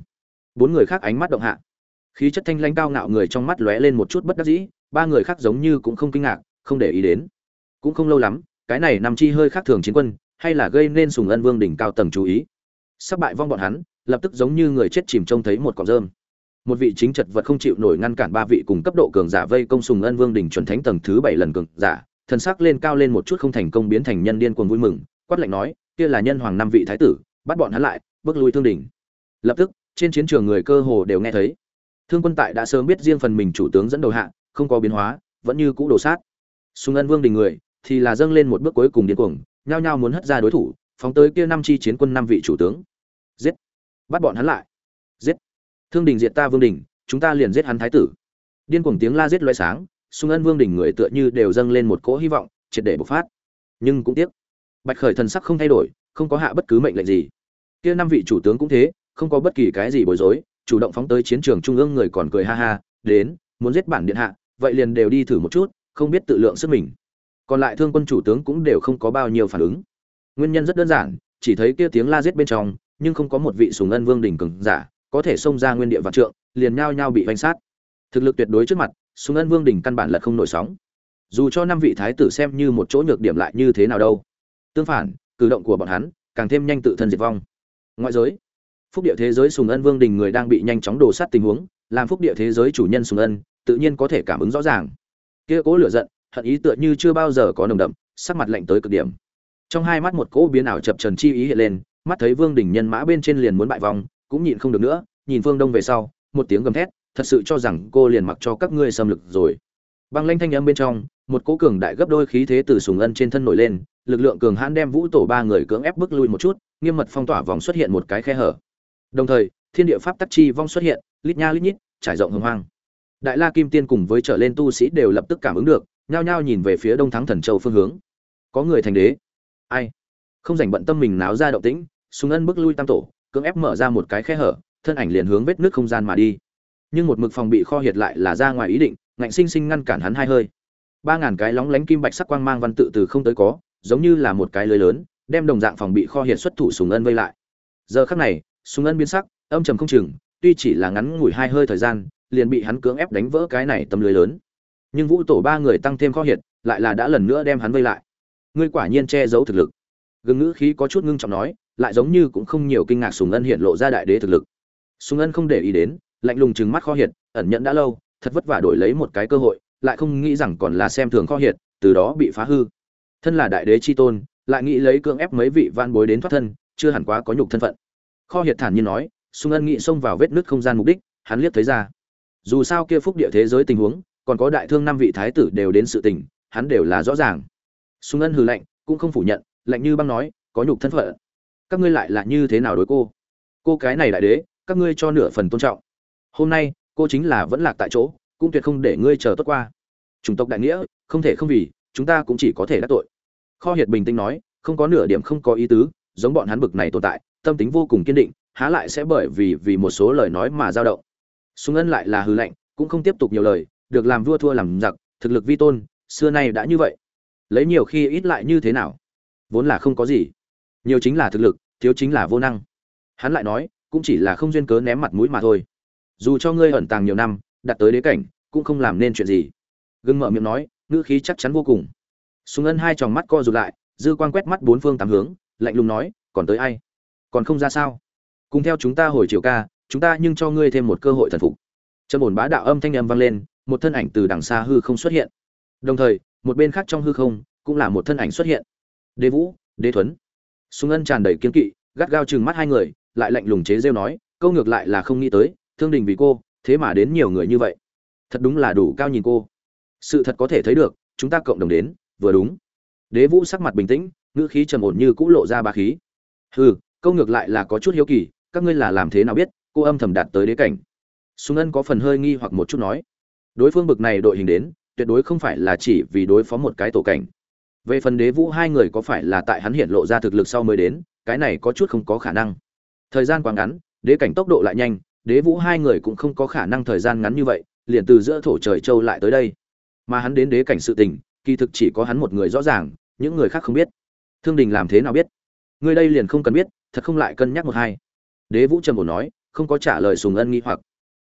Bốn người khác ánh mắt động hạ. Khí chất thanh lãnh cao ngạo người trong mắt lóe lên một chút bất đắc dĩ, ba người khác giống như cũng không kinh ngạc, không để ý đến. Cũng không lâu lắm, cái này nằm chi hơi khác thường chiến quân, hay là gây nên sùng ân vương đỉnh cao tầng chú ý. Sắp bại vong bọn hắn, lập tức giống như người chết chìm trông thấy một cọng rơm. Một vị chính chật vật không chịu nổi ngăn cản ba vị cùng cấp độ cường giả vây công sùng ân vương đỉnh chuẩn thánh tầng thứ bảy lần cường giả thần sắc lên cao lên một chút không thành công biến thành nhân điên cuồng vui mừng quát lạnh nói, kia là nhân hoàng năm vị thái tử, bắt bọn hắn lại, bước lui thương đỉnh. Lập tức, trên chiến trường người cơ hồ đều nghe thấy. Thương quân tại đã sớm biết riêng phần mình chủ tướng dẫn đầu hạ, không có biến hóa, vẫn như cũ đổ sát. Sùng ân vương đình người, thì là dâng lên một bước cuối cùng điên cuồng, nhao nhao muốn hất ra đối thủ, phóng tới kia năm chi chiến quân năm vị chủ tướng. Giết! Bắt bọn hắn lại! Giết! Thương đình diệt ta vương đình, chúng ta liền giết hắn thái tử. Điên cuồng tiếng la giết loé sáng sung ân vương đình người tựa như đều dâng lên một cỗ hy vọng, triệt để bộc phát. Nhưng cũng tiếc bạch khởi thần sắc không thay đổi, không có hạ bất cứ mệnh lệnh gì. Kia năm vị chủ tướng cũng thế, không có bất kỳ cái gì bối rối, chủ động phóng tới chiến trường trung ương người còn cười ha ha, đến, muốn giết bản điện hạ, vậy liền đều đi thử một chút, không biết tự lượng sức mình. Còn lại thương quân chủ tướng cũng đều không có bao nhiêu phản ứng. Nguyên nhân rất đơn giản, chỉ thấy kia tiếng la giết bên trong, nhưng không có một vị sùng ân vương đỉnh cường giả, có thể xông ra nguyên địa vạn trượng, liền nhao nhao bị vanh sát. Thực lực tuyệt đối trước mặt, sùng ân vương đỉnh căn bản là không nổi sóng. Dù cho năm vị thái tử xem như một chỗ nhược điểm lại như thế nào đâu tương phản, cử động của bọn hắn càng thêm nhanh tự thân diệt vong. Ngoại giới, phúc địa thế giới sùng ân vương đình người đang bị nhanh chóng đổ sát tình huống, làm phúc địa thế giới chủ nhân sùng ân tự nhiên có thể cảm ứng rõ ràng. Kia cố lửa giận, hận ý tựa như chưa bao giờ có nồng đậm, sắc mặt lạnh tới cực điểm. Trong hai mắt một cỗ biến ảo chập trần chi ý hiện lên, mắt thấy vương đình nhân mã bên trên liền muốn bại vong, cũng nhịn không được nữa, nhìn phương đông về sau, một tiếng gầm thét, thật sự cho rằng cô liền mặc cho các ngươi xâm lực rồi. Băng lanh thanh âm bên trong, một cỗ cường đại gấp đôi khí thế từ sùng ân trên thân nổi lên lực lượng cường hãn đem vũ tổ ba người cưỡng ép bước lui một chút, nghiêm mật phong tỏa vòng xuất hiện một cái khe hở. Đồng thời, thiên địa pháp tắc chi vong xuất hiện, lít nha lít nhít, trải rộng hồng hoang. Đại la kim tiên cùng với trở lên tu sĩ đều lập tức cảm ứng được, nhao nhao nhìn về phía đông thắng thần châu phương hướng. Có người thành đế. Ai? Không dành bận tâm mình náo ra động tĩnh súng ân bước lui tam tổ, cưỡng ép mở ra một cái khe hở, thân ảnh liền hướng vết nước không gian mà đi. Nhưng một mực phòng bị kho hiệt lại là ra ngoài ý định, ngạnh sinh sinh ngăn cản hắn hai hơi. Ba ngàn cái lóng lánh kim bạch sắc quang mang văn tự từ không tới có giống như là một cái lưới lớn, đem đồng dạng phòng bị kho hiệt xuất thủ Sùng ân vây lại. Giờ khắc này, Sùng ân biến sắc, âm trầm không chừng, tuy chỉ là ngắn ngủi hai hơi thời gian, liền bị hắn cưỡng ép đánh vỡ cái này tấm lưới lớn. Nhưng vũ tổ ba người tăng thêm kho hiệt, lại là đã lần nữa đem hắn vây lại. Ngươi quả nhiên che giấu thực lực. Gừng ngữ khí có chút ngưng trọng nói, lại giống như cũng không nhiều kinh ngạc sùng ân hiện lộ ra đại đế thực lực. Sùng ân không để ý đến, lạnh lùng trừng mắt kho hiệt, ẩn nhận đã lâu, thật vất vả đổi lấy một cái cơ hội, lại không nghĩ rằng còn là xem thường kho hiệt, từ đó bị phá hư thân là đại đế chi tôn, lại nghĩ lấy cưỡng ép mấy vị van bối đến thoát thân, chưa hẳn quá có nhục thân phận. Kho hiệt thản nhiên nói, sung ân nghị xông vào vết nứt không gian mục đích, hắn liếc thấy ra. Dù sao kia phúc địa thế giới tình huống, còn có đại thương năm vị thái tử đều đến sự tình, hắn đều là rõ ràng. Sung ân hừ lạnh, cũng không phủ nhận, lạnh như băng nói, có nhục thân phận. Các ngươi lại là như thế nào đối cô? Cô cái này đại đế, các ngươi cho nửa phần tôn trọng. Hôm nay, cô chính là vẫn lạc tại chỗ, cũng tuyệt không để ngươi chờ tốt qua. Chủng tộc đại nghĩa, không thể không vì chúng ta cũng chỉ có thể đắc tội. Kho hiệt bình tĩnh nói, không có nửa điểm không có ý tứ, giống bọn hắn bực này tồn tại, tâm tính vô cùng kiên định, há lại sẽ bởi vì vì một số lời nói mà dao động. Súng ân lại là hư lệnh cũng không tiếp tục nhiều lời, được làm vua thua làm giặc, thực lực vi tôn, xưa nay đã như vậy. Lấy nhiều khi ít lại như thế nào? Vốn là không có gì. Nhiều chính là thực lực, thiếu chính là vô năng. Hắn lại nói, cũng chỉ là không duyên cớ ném mặt mũi mà thôi. Dù cho ngươi ẩn tàng nhiều năm, đặt tới đế cảnh, cũng không làm nên chuyện gì. Gừng mở miệng nói ngữ khí chắc chắn vô cùng. Súng ân hai tròng mắt co rụt lại, dư quan quét mắt bốn phương tám hướng, lạnh lùng nói, còn tới ai? Còn không ra sao? Cùng theo chúng ta hồi chiều ca, chúng ta nhưng cho ngươi thêm một cơ hội thần phục. Trầm ổn bá đạo âm thanh âm vang lên, một thân ảnh từ đằng xa hư không xuất hiện. Đồng thời, một bên khác trong hư không, cũng là một thân ảnh xuất hiện. Đế vũ, đế thuấn. Súng ân tràn đầy kiên kỵ, gắt gao chừng mắt hai người, lại lạnh lùng chế rêu nói, câu ngược lại là không nghĩ tới, thương đình vì cô, thế mà đến nhiều người như vậy. Thật đúng là đủ cao nhìn cô sự thật có thể thấy được, chúng ta cộng đồng đến, vừa đúng. Đế vũ sắc mặt bình tĩnh, ngữ khí trầm ổn như cũ lộ ra ba khí. Hừ, câu ngược lại là có chút hiếu kỳ, các ngươi là làm thế nào biết, cô âm thầm đạt tới đế cảnh? Súng ân có phần hơi nghi hoặc một chút nói. Đối phương bực này đội hình đến, tuyệt đối không phải là chỉ vì đối phó một cái tổ cảnh. Về phần đế vũ hai người có phải là tại hắn hiện lộ ra thực lực sau mới đến, cái này có chút không có khả năng. Thời gian quá ngắn, đế cảnh tốc độ lại nhanh, đế vũ hai người cũng không có khả năng thời gian ngắn như vậy, liền từ giữa thổ trời châu lại tới đây mà hắn đến đế cảnh sự tình, kỳ thực chỉ có hắn một người rõ ràng, những người khác không biết. Thương đình làm thế nào biết? Người đây liền không cần biết, thật không lại cân nhắc một hai. Đế vũ trầm ổn nói, không có trả lời sùng ân nghi hoặc.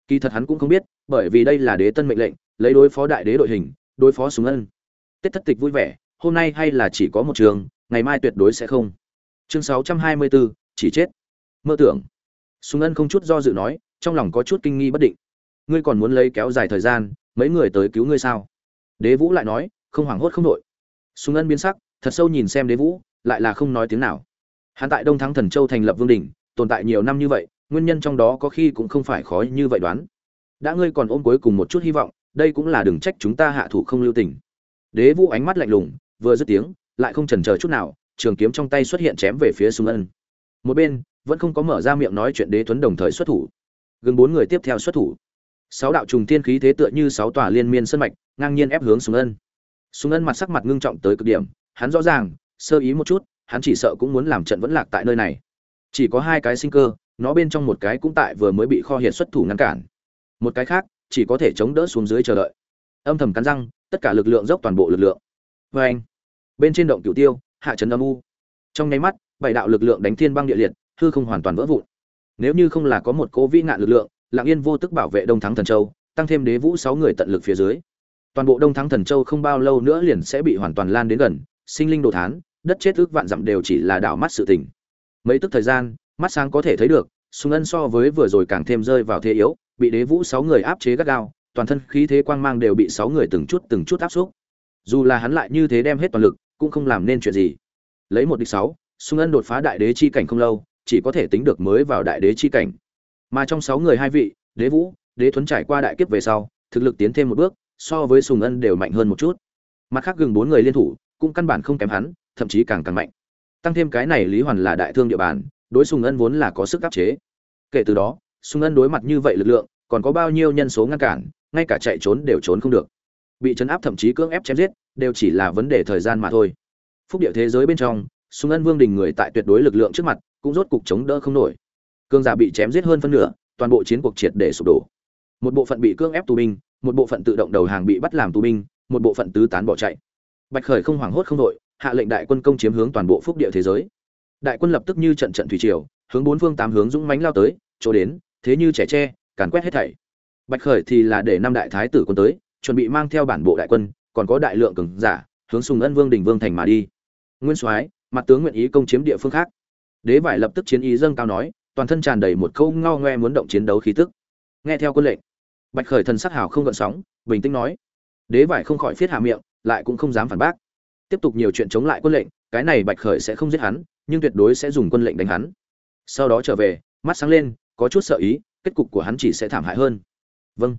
Kỳ thật hắn cũng không biết, bởi vì đây là đế tân mệnh lệnh, lấy đối phó đại đế đội hình, đối phó sùng ân. Tết thất tịch vui vẻ, hôm nay hay là chỉ có một trường, ngày mai tuyệt đối sẽ không. Chương sáu trăm hai mươi bốn chỉ chết. Mơ tưởng. Sùng ân không chút do dự nói, trong lòng có chút kinh nghi bất định. Ngươi còn muốn lấy kéo dài thời gian, mấy người tới cứu ngươi sao? Đế vũ lại nói, không hoảng hốt không đội. Sùng ân biến sắc, thật sâu nhìn xem đế vũ, lại là không nói tiếng nào. Hắn tại đông thắng thần châu thành lập vương đình tồn tại nhiều năm như vậy, nguyên nhân trong đó có khi cũng không phải khó như vậy đoán. Đã ngươi còn ôm cuối cùng một chút hy vọng, đây cũng là đừng trách chúng ta hạ thủ không lưu tình. Đế vũ ánh mắt lạnh lùng, vừa dứt tiếng, lại không chần chờ chút nào, trường kiếm trong tay xuất hiện chém về phía sung ân. Một bên, vẫn không có mở ra miệng nói chuyện đế tuấn đồng thời xuất thủ. Gần bốn người tiếp theo xuất thủ. Sáu đạo trùng thiên khí thế tựa như sáu tòa liên miên sân mạch ngang nhiên ép hướng sung ân. Sung ân mặt sắc mặt ngưng trọng tới cực điểm, hắn rõ ràng, sơ ý một chút, hắn chỉ sợ cũng muốn làm trận vẫn lạc tại nơi này. Chỉ có hai cái sinh cơ, nó bên trong một cái cũng tại vừa mới bị kho hiện xuất thủ ngăn cản. Một cái khác, chỉ có thể chống đỡ xuống dưới chờ đợi. Âm thầm cắn răng, tất cả lực lượng dốc toàn bộ lực lượng. Vê anh, bên trên động cửu tiêu, hạ trấn âm u. Trong nháy mắt, bảy đạo lực lượng đánh thiên băng địa liệt, hư không hoàn toàn vỡ vụn. Nếu như không là có một cố vĩ nạn lực lượng, lạng yên vô tức bảo vệ đông thắng thần châu, tăng thêm đế vũ sáu người tận lực phía dưới toàn bộ đông thắng thần châu không bao lâu nữa liền sẽ bị hoàn toàn lan đến gần, sinh linh đồ thán, đất chết ước vạn dặm đều chỉ là đảo mắt sự tình. Mấy tức thời gian, mắt sáng có thể thấy được sùng ân so với vừa rồi càng thêm rơi vào thế yếu, bị đế vũ sáu người áp chế gắt gao, toàn thân khí thế quang mang đều bị sáu người từng chút từng chút áp xúc. Dù là hắn lại như thế đem hết toàn lực, cũng không làm nên chuyện gì. Lấy một địch sáu sung ân đột phá đại đế chi cảnh không lâu, chỉ có thể tính được mới vào đại đế chi cảnh. Mà trong sáu người hai vị, đế vũ, đế thuấn trải qua đại kiếp về sau, thực lực tiến thêm một bước so với sùng ân đều mạnh hơn một chút. Mặt khác gừng bốn người liên thủ, cũng căn bản không kém hắn, thậm chí càng càng mạnh. Tăng thêm cái này lý hoàn là đại thương địa bàn, đối sùng ân vốn là có sức áp chế. Kể từ đó sung ân đối mặt như vậy lực lượng, còn có bao nhiêu nhân số ngăn cản, ngay cả chạy trốn đều trốn không được. Bị chấn áp thậm chí cưỡng ép chém giết, đều chỉ là vấn đề thời gian mà thôi. Phúc địa thế giới bên trong sung ân vương đình người tại tuyệt đối lực lượng trước mặt, cũng rốt cục chống đỡ không nổi. Cương giả bị chém giết hơn phân nửa, toàn bộ chiến cuộc triệt để sụp đổ. Một bộ phận bị cưỡng ép tù binh một bộ phận tự động đầu hàng bị bắt làm tù binh, một bộ phận tứ tán bỏ chạy. Bạch khởi không hoảng hốt không đội, hạ lệnh đại quân công chiếm hướng toàn bộ phúc địa thế giới. Đại quân lập tức như trận trận thủy triều, hướng bốn phương tám hướng dũng mãnh lao tới, chỗ đến, thế như trẻ tre, càn quét hết thảy. Bạch khởi thì là để năm đại thái tử quân tới, chuẩn bị mang theo bản bộ đại quân, còn có đại lượng cường giả, hướng sùng ân vương đình vương thành mà đi. Nguyên soái, mặt tướng nguyện ý công chiếm địa phương khác. Đế vải lập tức chiến ý dâng cao nói, toàn thân tràn đầy một câu ngao ngoe muốn động chiến đấu khí tức. Nghe theo quân lệnh bạch khởi thần sắc hào không gợn sóng, bình tĩnh nói, đế vải không khỏi phiết hạ miệng, lại cũng không dám phản bác. Tiếp tục nhiều chuyện chống lại quân lệnh, cái này bạch khởi sẽ không giết hắn, nhưng tuyệt đối sẽ dùng quân lệnh đánh hắn. Sau đó trở về, mắt sáng lên, có chút sợ ý, kết cục của hắn chỉ sẽ thảm hại hơn. Vâng.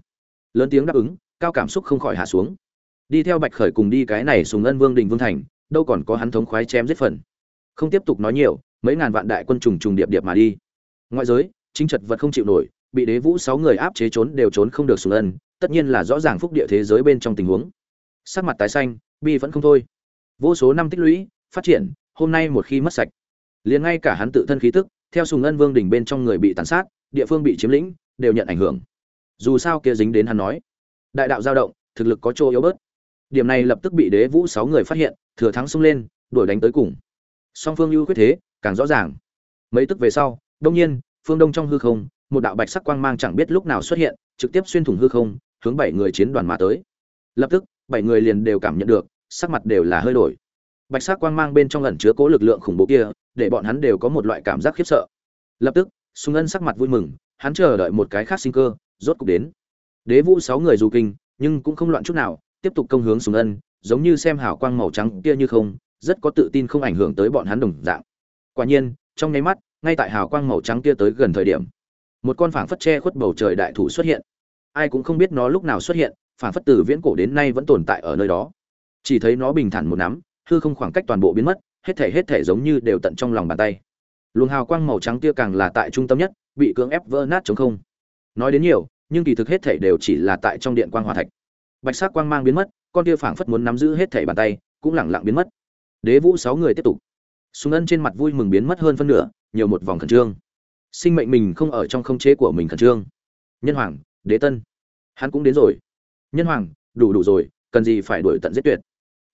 Lớn tiếng đáp ứng, cao cảm xúc không khỏi hạ xuống. Đi theo bạch khởi cùng đi cái này sùng ân vương đình vương thành, đâu còn có hắn thống khoái chém giết phần. Không tiếp tục nói nhiều, mấy ngàn vạn đại quân trùng trùng điệp điệp mà đi. Ngoại giới, chính trật vật không chịu nổi bị đế vũ sáu người áp chế trốn đều trốn không được sùng ân, tất nhiên là rõ ràng phúc địa thế giới bên trong tình huống. Sắc mặt tái xanh, bi vẫn không thôi. Vô số năm tích lũy, phát triển, hôm nay một khi mất sạch, liền ngay cả hắn tự thân khí tức, theo sùng ân vương đỉnh bên trong người bị tàn sát, địa phương bị chiếm lĩnh, đều nhận ảnh hưởng. Dù sao kia dính đến hắn nói, đại đạo giao động, thực lực có chỗ yếu bớt. Điểm này lập tức bị đế vũ sáu người phát hiện, thừa thắng xông lên, đuổi đánh tới cùng. Song phương ưu quyết thế, càng rõ ràng. Mấy tức về sau, đông nhiên, phương đông trong hư không một đạo bạch sắc quang mang chẳng biết lúc nào xuất hiện, trực tiếp xuyên thủng hư không, hướng bảy người chiến đoàn mà tới. Lập tức, bảy người liền đều cảm nhận được, sắc mặt đều là hơi đổi. Bạch sắc quang mang bên trong ẩn chứa cố lực lượng khủng bố kia, để bọn hắn đều có một loại cảm giác khiếp sợ. Lập tức sung ân sắc mặt vui mừng, hắn chờ đợi một cái khác sinh cơ, rốt cục đến. Đế vũ sáu người dù kinh, nhưng cũng không loạn chút nào, tiếp tục công hướng sung ân, giống như xem hào quang màu trắng kia như không, rất có tự tin không ảnh hưởng tới bọn hắn đồng dạng. Quả nhiên, trong nháy mắt, ngay tại hào quang màu trắng kia tới gần thời điểm một con phảng phất che khuất bầu trời đại thủ xuất hiện. Ai cũng không biết nó lúc nào xuất hiện, phảng phất từ viễn cổ đến nay vẫn tồn tại ở nơi đó. Chỉ thấy nó bình thản một nắm, hư không khoảng cách toàn bộ biến mất, hết thể hết thể giống như đều tận trong lòng bàn tay. Luồng hào quang màu trắng kia càng là tại trung tâm nhất, bị cưỡng ép vỡ nát chống không. Nói đến nhiều, nhưng kỳ thực hết thể đều chỉ là tại trong điện quang hòa thạch. Bạch sắc quang mang biến mất, con kia phảng phất muốn nắm giữ hết thể bàn tay, cũng lẳng lặng biến mất. Đế vũ sáu người tiếp tục. Súng ân trên mặt vui mừng biến mất hơn phân nửa, nhiều một vòng khẩn trương sinh mệnh mình không ở trong không chế của mình khẩn trương. Nhân hoàng, đế tân. Hắn cũng đến rồi. Nhân hoàng, đủ đủ rồi, cần gì phải đuổi tận giết tuyệt.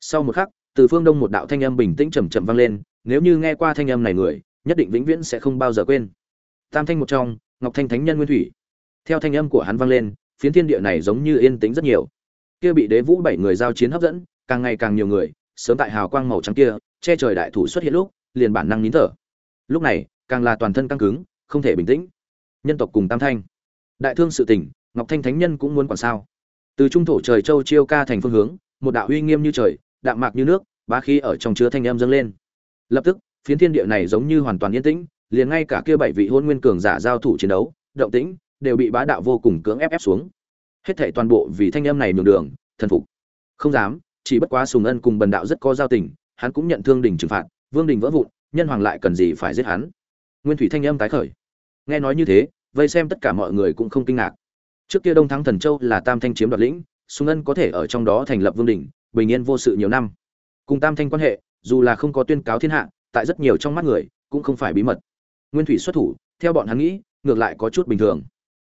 Sau một khắc, từ phương đông một đạo thanh âm bình tĩnh trầm trầm vang lên, nếu như nghe qua thanh âm này người, nhất định vĩnh viễn sẽ không bao giờ quên. Tam thanh một trong, ngọc thanh thánh nhân nguyên thủy. Theo thanh âm của hắn vang lên, phiến thiên địa này giống như yên tĩnh rất nhiều. Kia bị đế vũ bảy người giao chiến hấp dẫn, càng ngày càng nhiều người, sớm tại hào quang màu trắng kia, che trời đại thủ xuất hiện lúc, liền bản năng nín thở. Lúc này, càng là toàn thân căng cứng không thể bình tĩnh. Nhân tộc cùng tam thanh. Đại thương sự tình, ngọc thanh thánh nhân cũng muốn quản sao? Từ trung thổ trời châu chiêu ca thành phương hướng, một đạo uy nghiêm như trời, đạm mạc như nước, bá khí ở trong chứa thanh âm dâng lên. Lập tức, phiến thiên địa này giống như hoàn toàn yên tĩnh, liền ngay cả kia bảy vị hôn nguyên cường giả giao thủ chiến đấu, động tĩnh, đều bị bá đạo vô cùng cưỡng ép ép xuống. Hết thảy toàn bộ vì thanh âm này nhường đường, thần phục. Không dám, chỉ bất quá sùng ân cùng bần đạo rất có giao tình, hắn cũng nhận thương đình trừng phạt, vương đình vỡ vụn, nhân hoàng lại cần gì phải giết hắn? Nguyên thủy thanh âm tái khởi nghe nói như thế, vây xem tất cả mọi người cũng không kinh ngạc. Trước kia đông thắng thần châu là tam thanh chiếm đoạt lĩnh, sùng ân có thể ở trong đó thành lập vương đình bình yên vô sự nhiều năm. Cùng tam thanh quan hệ, dù là không có tuyên cáo thiên hạ, tại rất nhiều trong mắt người, cũng không phải bí mật. Nguyên thủy xuất thủ, theo bọn hắn nghĩ, ngược lại có chút bình thường.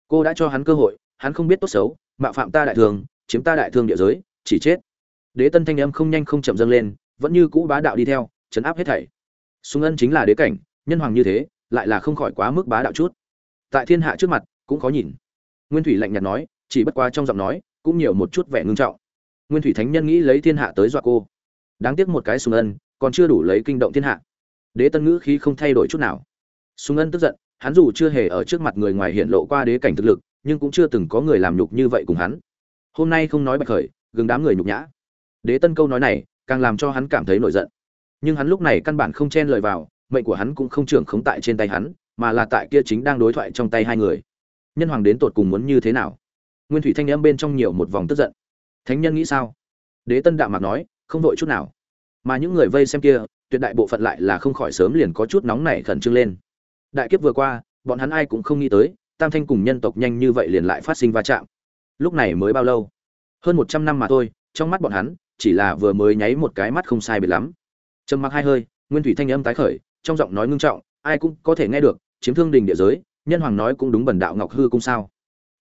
Cô đã cho hắn cơ hội, hắn không biết tốt xấu, mạo phạm ta đại thường, chiếm ta đại thương địa giới, chỉ chết. Đế tân thanh âm không nhanh không chậm dâng lên, vẫn như cũ bá đạo đi theo, chấn áp hết thảy. Sung ân chính là đế cảnh, nhân hoàng như thế lại là không khỏi quá mức bá đạo chút. Tại thiên hạ trước mặt, cũng khó nhìn. Nguyên thủy lạnh nhạt nói, chỉ bất quá trong giọng nói, cũng nhiều một chút vẻ ngưng trọng. Nguyên thủy thánh nhân nghĩ lấy thiên hạ tới dọa cô. Đáng tiếc một cái sùng ân, còn chưa đủ lấy kinh động thiên hạ. Đế tân ngữ khí không thay đổi chút nào. Sùng ân tức giận, hắn dù chưa hề ở trước mặt người ngoài hiện lộ qua đế cảnh thực lực, nhưng cũng chưa từng có người làm nhục như vậy cùng hắn. Hôm nay không nói bạch khởi, gừng đám người nhục nhã. Đế tân câu nói này, càng làm cho hắn cảm thấy nổi giận. Nhưng hắn lúc này căn bản không chen lời vào mệnh của hắn cũng không trưởng khống tại trên tay hắn, mà là tại kia chính đang đối thoại trong tay hai người. Nhân hoàng đến tột cùng muốn như thế nào? Nguyên thủy thanh âm bên trong nhiều một vòng tức giận. Thánh nhân nghĩ sao? Đế tân đạm mạc nói, không vội chút nào. Mà những người vây xem kia, tuyệt đại bộ phận lại là không khỏi sớm liền có chút nóng nảy khẩn trương lên. Đại kiếp vừa qua, bọn hắn ai cũng không nghĩ tới, tam thanh cùng nhân tộc nhanh như vậy liền lại phát sinh va chạm. Lúc này mới bao lâu? Hơn một trăm năm mà thôi, trong mắt bọn hắn, chỉ là vừa mới nháy một cái mắt không sai biệt lắm. Trầm mặc hai hơi, nguyên thủy thanh âm tái khởi trong giọng nói ngưng trọng, ai cũng có thể nghe được, chiếm thương đình địa giới, nhân hoàng nói cũng đúng bần đạo ngọc hư cung sao.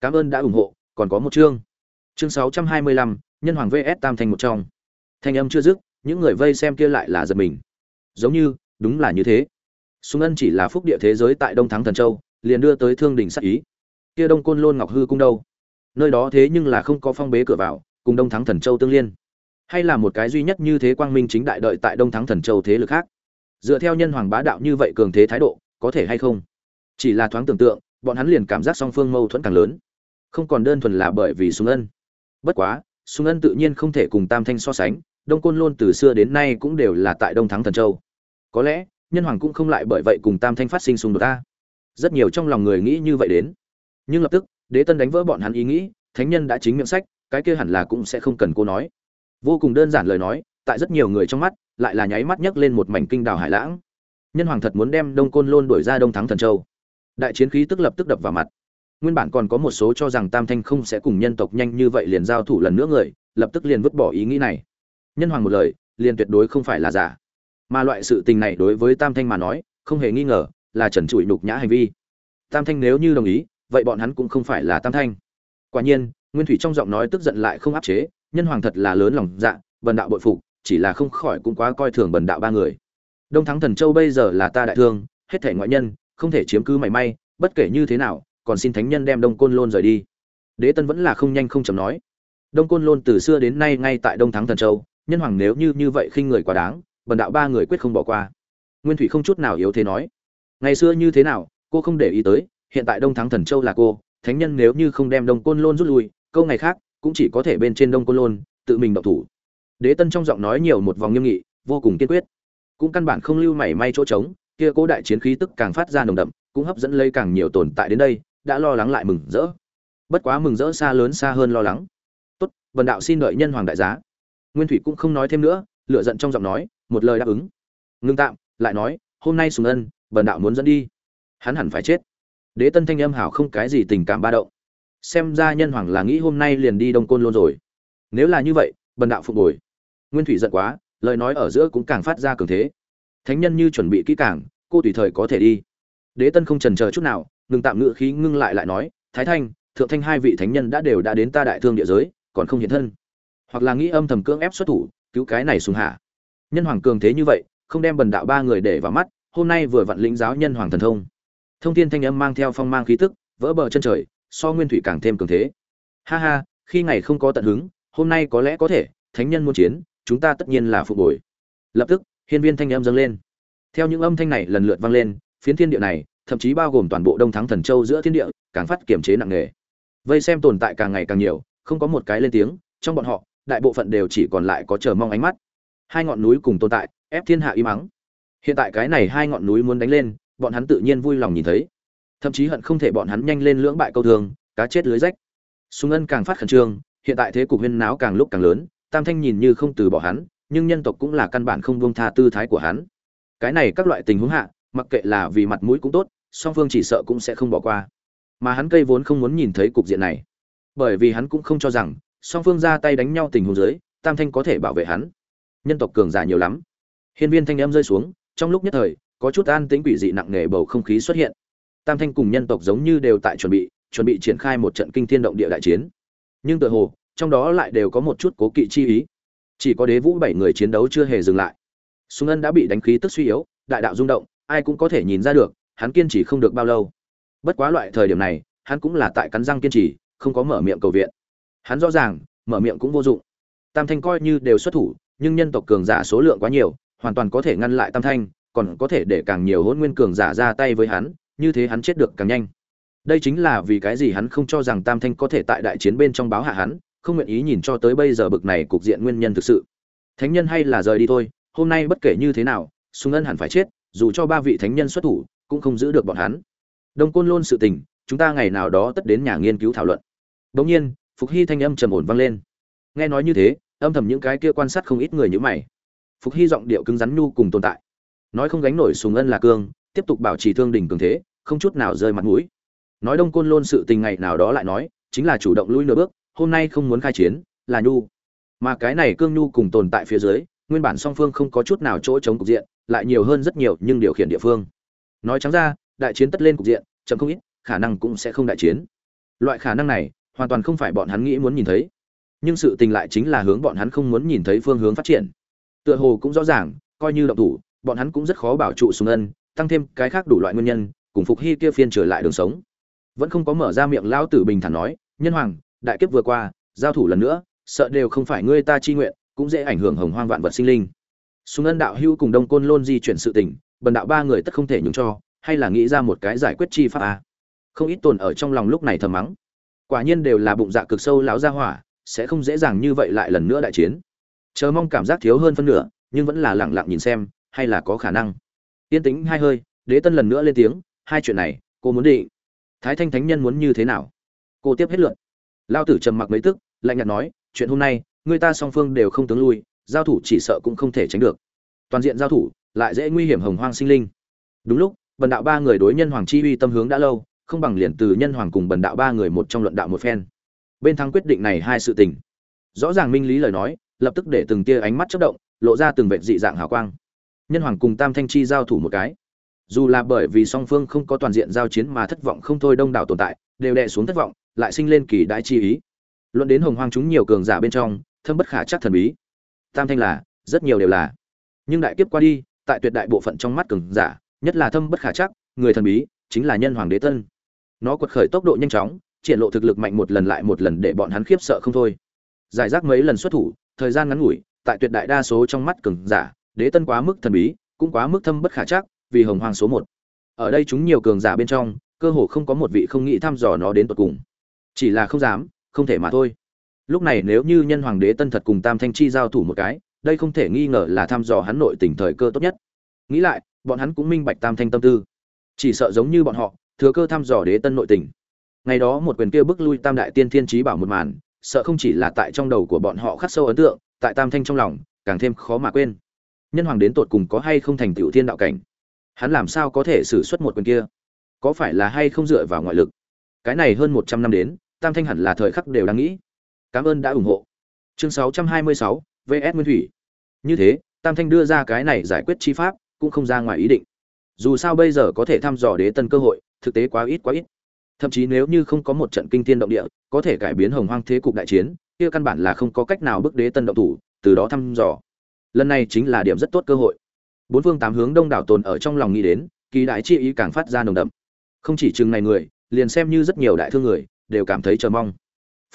Cảm ơn đã ủng hộ, còn có một chương. Chương sáu trăm hai mươi lăm, nhân hoàng vs tam thành một trong. Thanh âm chưa dứt, những người vây xem kia lại là giật mình. Giống như, đúng là như thế. Súng ân chỉ là phúc địa thế giới tại đông thắng thần châu, liền đưa tới thương đình sắc ý. Kia đông côn lôn ngọc hư cung đâu? Nơi đó thế nhưng là không có phong bế cửa vào, cùng đông thắng thần châu tương liên. Hay là một cái duy nhất như thế quang minh chính đại đợi tại đông thắng thần châu thế lực khác? Dựa theo nhân hoàng bá đạo như vậy cường thế thái độ, có thể hay không? Chỉ là thoáng tưởng tượng, bọn hắn liền cảm giác song phương mâu thuẫn càng lớn. Không còn đơn thuần là bởi vì súng ân. Bất quá súng ân tự nhiên không thể cùng tam thanh so sánh, đông côn lôn từ xưa đến nay cũng đều là tại đông thắng thần châu. Có lẽ, nhân hoàng cũng không lại bởi vậy cùng tam thanh phát sinh xung đột ta. Rất nhiều trong lòng người nghĩ như vậy đến. Nhưng lập tức, đế tân đánh vỡ bọn hắn ý nghĩ, thánh nhân đã chính miệng sách, cái kia hẳn là cũng sẽ không cần cô nói. Vô cùng đơn giản lời nói, tại rất nhiều người trong mắt lại là nháy mắt nhấc lên một mảnh kinh đào hải lãng. Nhân hoàng thật muốn đem đông côn lôn đuổi ra đông thắng thần châu. Đại chiến khí tức lập tức đập vào mặt. Nguyên bản còn có một số cho rằng tam thanh không sẽ cùng nhân tộc nhanh như vậy liền giao thủ lần nữa người, lập tức liền vứt bỏ ý nghĩ này. Nhân hoàng một lời, liền tuyệt đối không phải là giả. Mà loại sự tình này đối với tam thanh mà nói, không hề nghi ngờ, là trần trụi nhục nhã hành vi. Tam thanh nếu như đồng ý, vậy bọn hắn cũng không phải là tam thanh. Quả nhiên, nguyên thủy trong giọng nói tức giận lại không áp chế, nhân hoàng thật là lớn lòng dạ vần đạo bội phục chỉ là không khỏi cũng quá coi thường bần đạo ba người. Đông thắng thần châu bây giờ là ta đại thương, hết thể ngoại nhân, không thể chiếm cứ mảy may, bất kể như thế nào, còn xin thánh nhân đem đông côn lôn rời đi. Đế tân vẫn là không nhanh không chậm nói. Đông côn lôn từ xưa đến nay ngay tại đông thắng thần châu, nhân hoàng nếu như như vậy khinh người quá đáng, bần đạo ba người quyết không bỏ qua. Nguyên thủy không chút nào yếu thế nói. Ngày xưa như thế nào, cô không để ý tới, hiện tại đông thắng thần châu là cô, thánh nhân nếu như không đem đông côn lôn rút lui, câu ngày khác, cũng chỉ có thể bên trên đông côn lôn, tự mình động thủ đế tân trong giọng nói nhiều một vòng nghiêm nghị, vô cùng kiên quyết. Cũng căn bản không lưu mảy may chỗ trống, kia cố đại chiến khí tức càng phát ra nồng đậm, cũng hấp dẫn lấy càng nhiều tồn tại đến đây, đã lo lắng lại mừng rỡ. Bất quá mừng rỡ xa lớn xa hơn lo lắng. Tốt vần đạo xin đợi nhân hoàng đại giá. Nguyên thủy cũng không nói thêm nữa lựa giận trong giọng nói, một lời đáp ứng. Ngưng tạm, lại nói, hôm nay sùng ân vần đạo muốn dẫn đi. Hắn hẳn phải chết. Đế tân thanh âm hảo không cái gì tình cảm ba động. Xem ra nhân hoàng là nghĩ hôm nay liền đi đông côn luôn rồi. Nếu là như vậy bần đạo phục hồi nguyên thủy giận quá, lời nói ở giữa cũng càng phát ra cường thế. Thánh nhân như chuẩn bị kỹ càng, cô tùy thời có thể đi. Đế tân không trần chờ chút nào, ngừng tạm ngự khí ngưng lại lại nói, thái thanh, thượng thanh hai vị thánh nhân đã đều đã đến ta đại thương địa giới, còn không hiện thân. Hoặc là nghĩ âm thầm cưỡng ép xuất thủ, cứu cái này xuống hạ. Nhân hoàng cường thế như vậy, không đem bần đạo ba người để vào mắt, hôm nay vừa vặn lĩnh giáo nhân hoàng thần thông. Thông thiên thanh âm mang theo phong mang khí tức, vỡ bờ chân trời, so nguyên thủy càng thêm cường thế. Ha ha, khi ngày không có tận hứng, hôm nay có lẽ có thể, thánh nhân muốn chiến chúng ta tất nhiên là phục bồi lập tức, hiên viên thanh âm dâng lên. Theo những âm thanh này lần lượt vang lên, phiến thiên địa này, thậm chí bao gồm toàn bộ đông thắng thần châu giữa thiên địa, càng phát kiểm chế nặng nề. Vây xem tồn tại càng ngày càng nhiều, không có một cái lên tiếng, trong bọn họ, đại bộ phận đều chỉ còn lại có chờ mong ánh mắt. Hai ngọn núi cùng tồn tại, ép thiên hạ im mắng. Hiện tại cái này hai ngọn núi muốn đánh lên, bọn hắn tự nhiên vui lòng nhìn thấy. Thậm chí hận không thể bọn hắn nhanh lên lưỡng bại câu thường cá chết lưới rách. Súng ân càng phát khẩn trương, hiện tại thế cục huyên náo càng lúc càng lớn tam thanh nhìn như không từ bỏ hắn, nhưng nhân tộc cũng là căn bản không buông tha tư thái của hắn. Cái này các loại tình huống hạ, mặc kệ là vì mặt mũi cũng tốt, song phương chỉ sợ cũng sẽ không bỏ qua. Mà hắn cây vốn không muốn nhìn thấy cục diện này. Bởi vì hắn cũng không cho rằng, song phương ra tay đánh nhau tình huống dưới, tam thanh có thể bảo vệ hắn. Nhân tộc cường giả nhiều lắm. Hiên viên thanh em rơi xuống, trong lúc nhất thời, có chút an tĩnh quỷ dị nặng nề bầu không khí xuất hiện. Tam thanh cùng nhân tộc giống như đều tại chuẩn bị chuẩn bị triển khai một trận kinh thiên động địa đại chiến. Nhưng tự hồ trong đó lại đều có một chút cố kỵ chi ý. Chỉ có đế vũ bảy người chiến đấu chưa hề dừng lại. Súng ân đã bị đánh khí tức suy yếu, đại đạo rung động, ai cũng có thể nhìn ra được, hắn kiên trì không được bao lâu. Bất quá loại thời điểm này, hắn cũng là tại cắn răng kiên trì, không có mở miệng cầu viện. Hắn rõ ràng, mở miệng cũng vô dụng. Tam thanh coi như đều xuất thủ, nhưng nhân tộc cường giả số lượng quá nhiều, hoàn toàn có thể ngăn lại tam thanh, còn có thể để càng nhiều hôn nguyên cường giả ra tay với hắn, như thế hắn chết được càng nhanh. Đây chính là vì cái gì hắn không cho rằng tam thanh có thể tại đại chiến bên trong báo hạ hắn không nguyện ý nhìn cho tới bây giờ bực này cục diện nguyên nhân thực sự. Thánh nhân hay là rời đi thôi, hôm nay bất kể như thế nào, sùng ân hẳn phải chết, dù cho ba vị thánh nhân xuất thủ, cũng không giữ được bọn hắn. Đông côn lôn sự tình, chúng ta ngày nào đó tất đến nhà nghiên cứu thảo luận. Bỗng nhiên, phục hy thanh âm trầm ổn vang lên. Nghe nói như thế, âm thầm những cái kia quan sát không ít người như mày. Phục hy giọng điệu cứng rắn nhu cùng tồn tại. Nói không gánh nổi sùng ân là cương, tiếp tục bảo trì thương đỉnh cường thế, không chút nào rơi mặt mũi. Nói đông côn lôn sự tình ngày nào đó lại nói, chính là chủ động lui nửa bước hôm nay không muốn khai chiến, là nhu. Mà cái này cương nhu cùng tồn tại phía dưới, nguyên bản song phương không có chút nào chỗ chống cục diện, lại nhiều hơn rất nhiều nhưng điều khiển địa phương. Nói trắng ra, đại chiến tất lên cục diện, chậm không ít, khả năng cũng sẽ không đại chiến. Loại khả năng này, hoàn toàn không phải bọn hắn nghĩ muốn nhìn thấy. Nhưng sự tình lại chính là hướng bọn hắn không muốn nhìn thấy phương hướng phát triển. Tựa hồ cũng rõ ràng, coi như động thủ, bọn hắn cũng rất khó bảo trụ sùng ân, tăng thêm cái khác đủ loại nguyên nhân, cùng phục hy kia phiên trở lại đường sống. Vẫn không có mở ra miệng lão tử bình thản nói, nhân hoàng đại kiếp vừa qua, giao thủ lần nữa, sợ đều không phải ngươi ta chi nguyện, cũng dễ ảnh hưởng hồng hoang vạn vật sinh linh. Sùng ân đạo hưu cùng đông côn lôn di chuyển sự tình, bần đạo ba người tất không thể nhường cho, hay là nghĩ ra một cái giải quyết chi pháp a không ít tồn ở trong lòng lúc này thầm mắng. Quả nhiên đều là bụng dạ cực sâu lão gia hỏa, sẽ không dễ dàng như vậy lại lần nữa đại chiến. Chờ mong cảm giác thiếu hơn phân nửa, nhưng vẫn là lẳng lặng nhìn xem, hay là có khả năng. Yên tĩnh hai hơi, đế tân lần nữa lên tiếng, hai chuyện này, cô muốn định. Thái thanh thánh nhân muốn như thế nào? Cô tiếp hết luận lao tử trầm mặc mấy tức, lạnh nhạt nói, chuyện hôm nay, người ta song phương đều không tướng lui, giao thủ chỉ sợ cũng không thể tránh được. Toàn diện giao thủ, lại dễ nguy hiểm hồng hoang sinh linh. Đúng lúc, bần đạo ba người đối nhân hoàng chi uy tâm hướng đã lâu, không bằng liền từ nhân hoàng cùng bần đạo ba người một trong luận đạo một phen. Bên thắng quyết định này hai sự tình. Rõ ràng minh lý lời nói, lập tức để từng tia ánh mắt chớp động, lộ ra từng vệt dị dạng hào quang. Nhân hoàng cùng tam thanh chi giao thủ một cái. Dù là bởi vì song phương không có toàn diện giao chiến mà thất vọng không thôi đông đảo tồn tại, đều đè xuống thất vọng lại sinh lên kỳ đại chi ý. Luận đến hồng hoang chúng nhiều cường giả bên trong, thâm bất khả chắc thần bí. Tam thanh là, rất nhiều đều là. Nhưng đại kiếp qua đi, tại tuyệt đại bộ phận trong mắt cường giả, nhất là thâm bất khả chắc, người thần bí, chính là nhân hoàng đế tân. Nó quật khởi tốc độ nhanh chóng, triển lộ thực lực mạnh một lần lại một lần để bọn hắn khiếp sợ không thôi. Giải rác mấy lần xuất thủ, thời gian ngắn ngủi, tại tuyệt đại đa số trong mắt cường giả, đế tân quá mức thần bí, cũng quá mức thâm bất khả chắc, vì hồng hoàng số một. Ở đây chúng nhiều cường giả bên trong, cơ hồ không có một vị không nghĩ thăm dò nó đến tận cùng chỉ là không dám, không thể mà thôi. Lúc này nếu như nhân hoàng đế tân thật cùng tam thanh chi giao thủ một cái, đây không thể nghi ngờ là thăm dò hắn nội tình thời cơ tốt nhất. Nghĩ lại, bọn hắn cũng minh bạch tam thanh tâm tư. Chỉ sợ giống như bọn họ, thừa cơ thăm dò đế tân nội tình. Ngày đó một quyền kia bước lui tam đại tiên thiên trí bảo một màn, sợ không chỉ là tại trong đầu của bọn họ khắc sâu ấn tượng, tại tam thanh trong lòng, càng thêm khó mà quên. Nhân hoàng đến tột cùng có hay không thành tựu thiên đạo cảnh? Hắn làm sao có thể xử suất một quyền kia? Có phải là hay không dựa vào ngoại lực? Cái này hơn một trăm năm đến tam thanh hẳn là thời khắc đều đang nghĩ. Cảm ơn đã ủng hộ. Chương sáu trăm hai mươi sáu vs nguyên thủy. Như thế, tam thanh đưa ra cái này giải quyết chi pháp cũng không ra ngoài ý định. Dù sao bây giờ có thể thăm dò đế tân cơ hội, thực tế quá ít quá ít. Thậm chí nếu như không có một trận kinh thiên động địa, có thể cải biến hồng hoang thế cục đại chiến, kia căn bản là không có cách nào bức đế tân động thủ, từ đó thăm dò. Lần này chính là điểm rất tốt cơ hội. Bốn phương tám hướng đông đảo tồn ở trong lòng nghĩ đến, kỳ đại chi ý càng phát ra nồng đậm. Không chỉ chừng này người, liền xem như rất nhiều đại thương người đều cảm thấy chờ mong.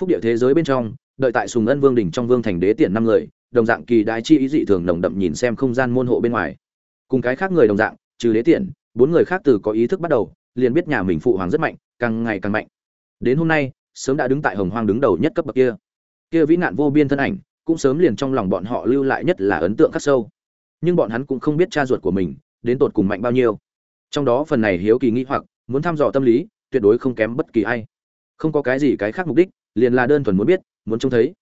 Phúc địa thế giới bên trong, đợi tại sùng ân vương đỉnh trong vương thành đế tiện năm người, đồng dạng kỳ đại chi ý dị thường nồng đậm nhìn xem không gian môn hộ bên ngoài. Cùng cái khác người đồng dạng, trừ đế tiện, bốn người khác từ có ý thức bắt đầu, liền biết nhà mình phụ hoàng rất mạnh, càng ngày càng mạnh. Đến hôm nay, sớm đã đứng tại hồng hoang đứng đầu nhất cấp bậc kia. Kia vĩ nạn vô biên thân ảnh, cũng sớm liền trong lòng bọn họ lưu lại nhất là ấn tượng khắc sâu. Nhưng bọn hắn cũng không biết cha ruột của mình, đến tột cùng mạnh bao nhiêu. Trong đó phần này hiếu kỳ nghĩ hoặc, muốn thăm dò tâm lý, tuyệt đối không kém bất kỳ ai không có cái gì cái khác mục đích, liền là đơn thuần muốn biết, muốn trông thấy.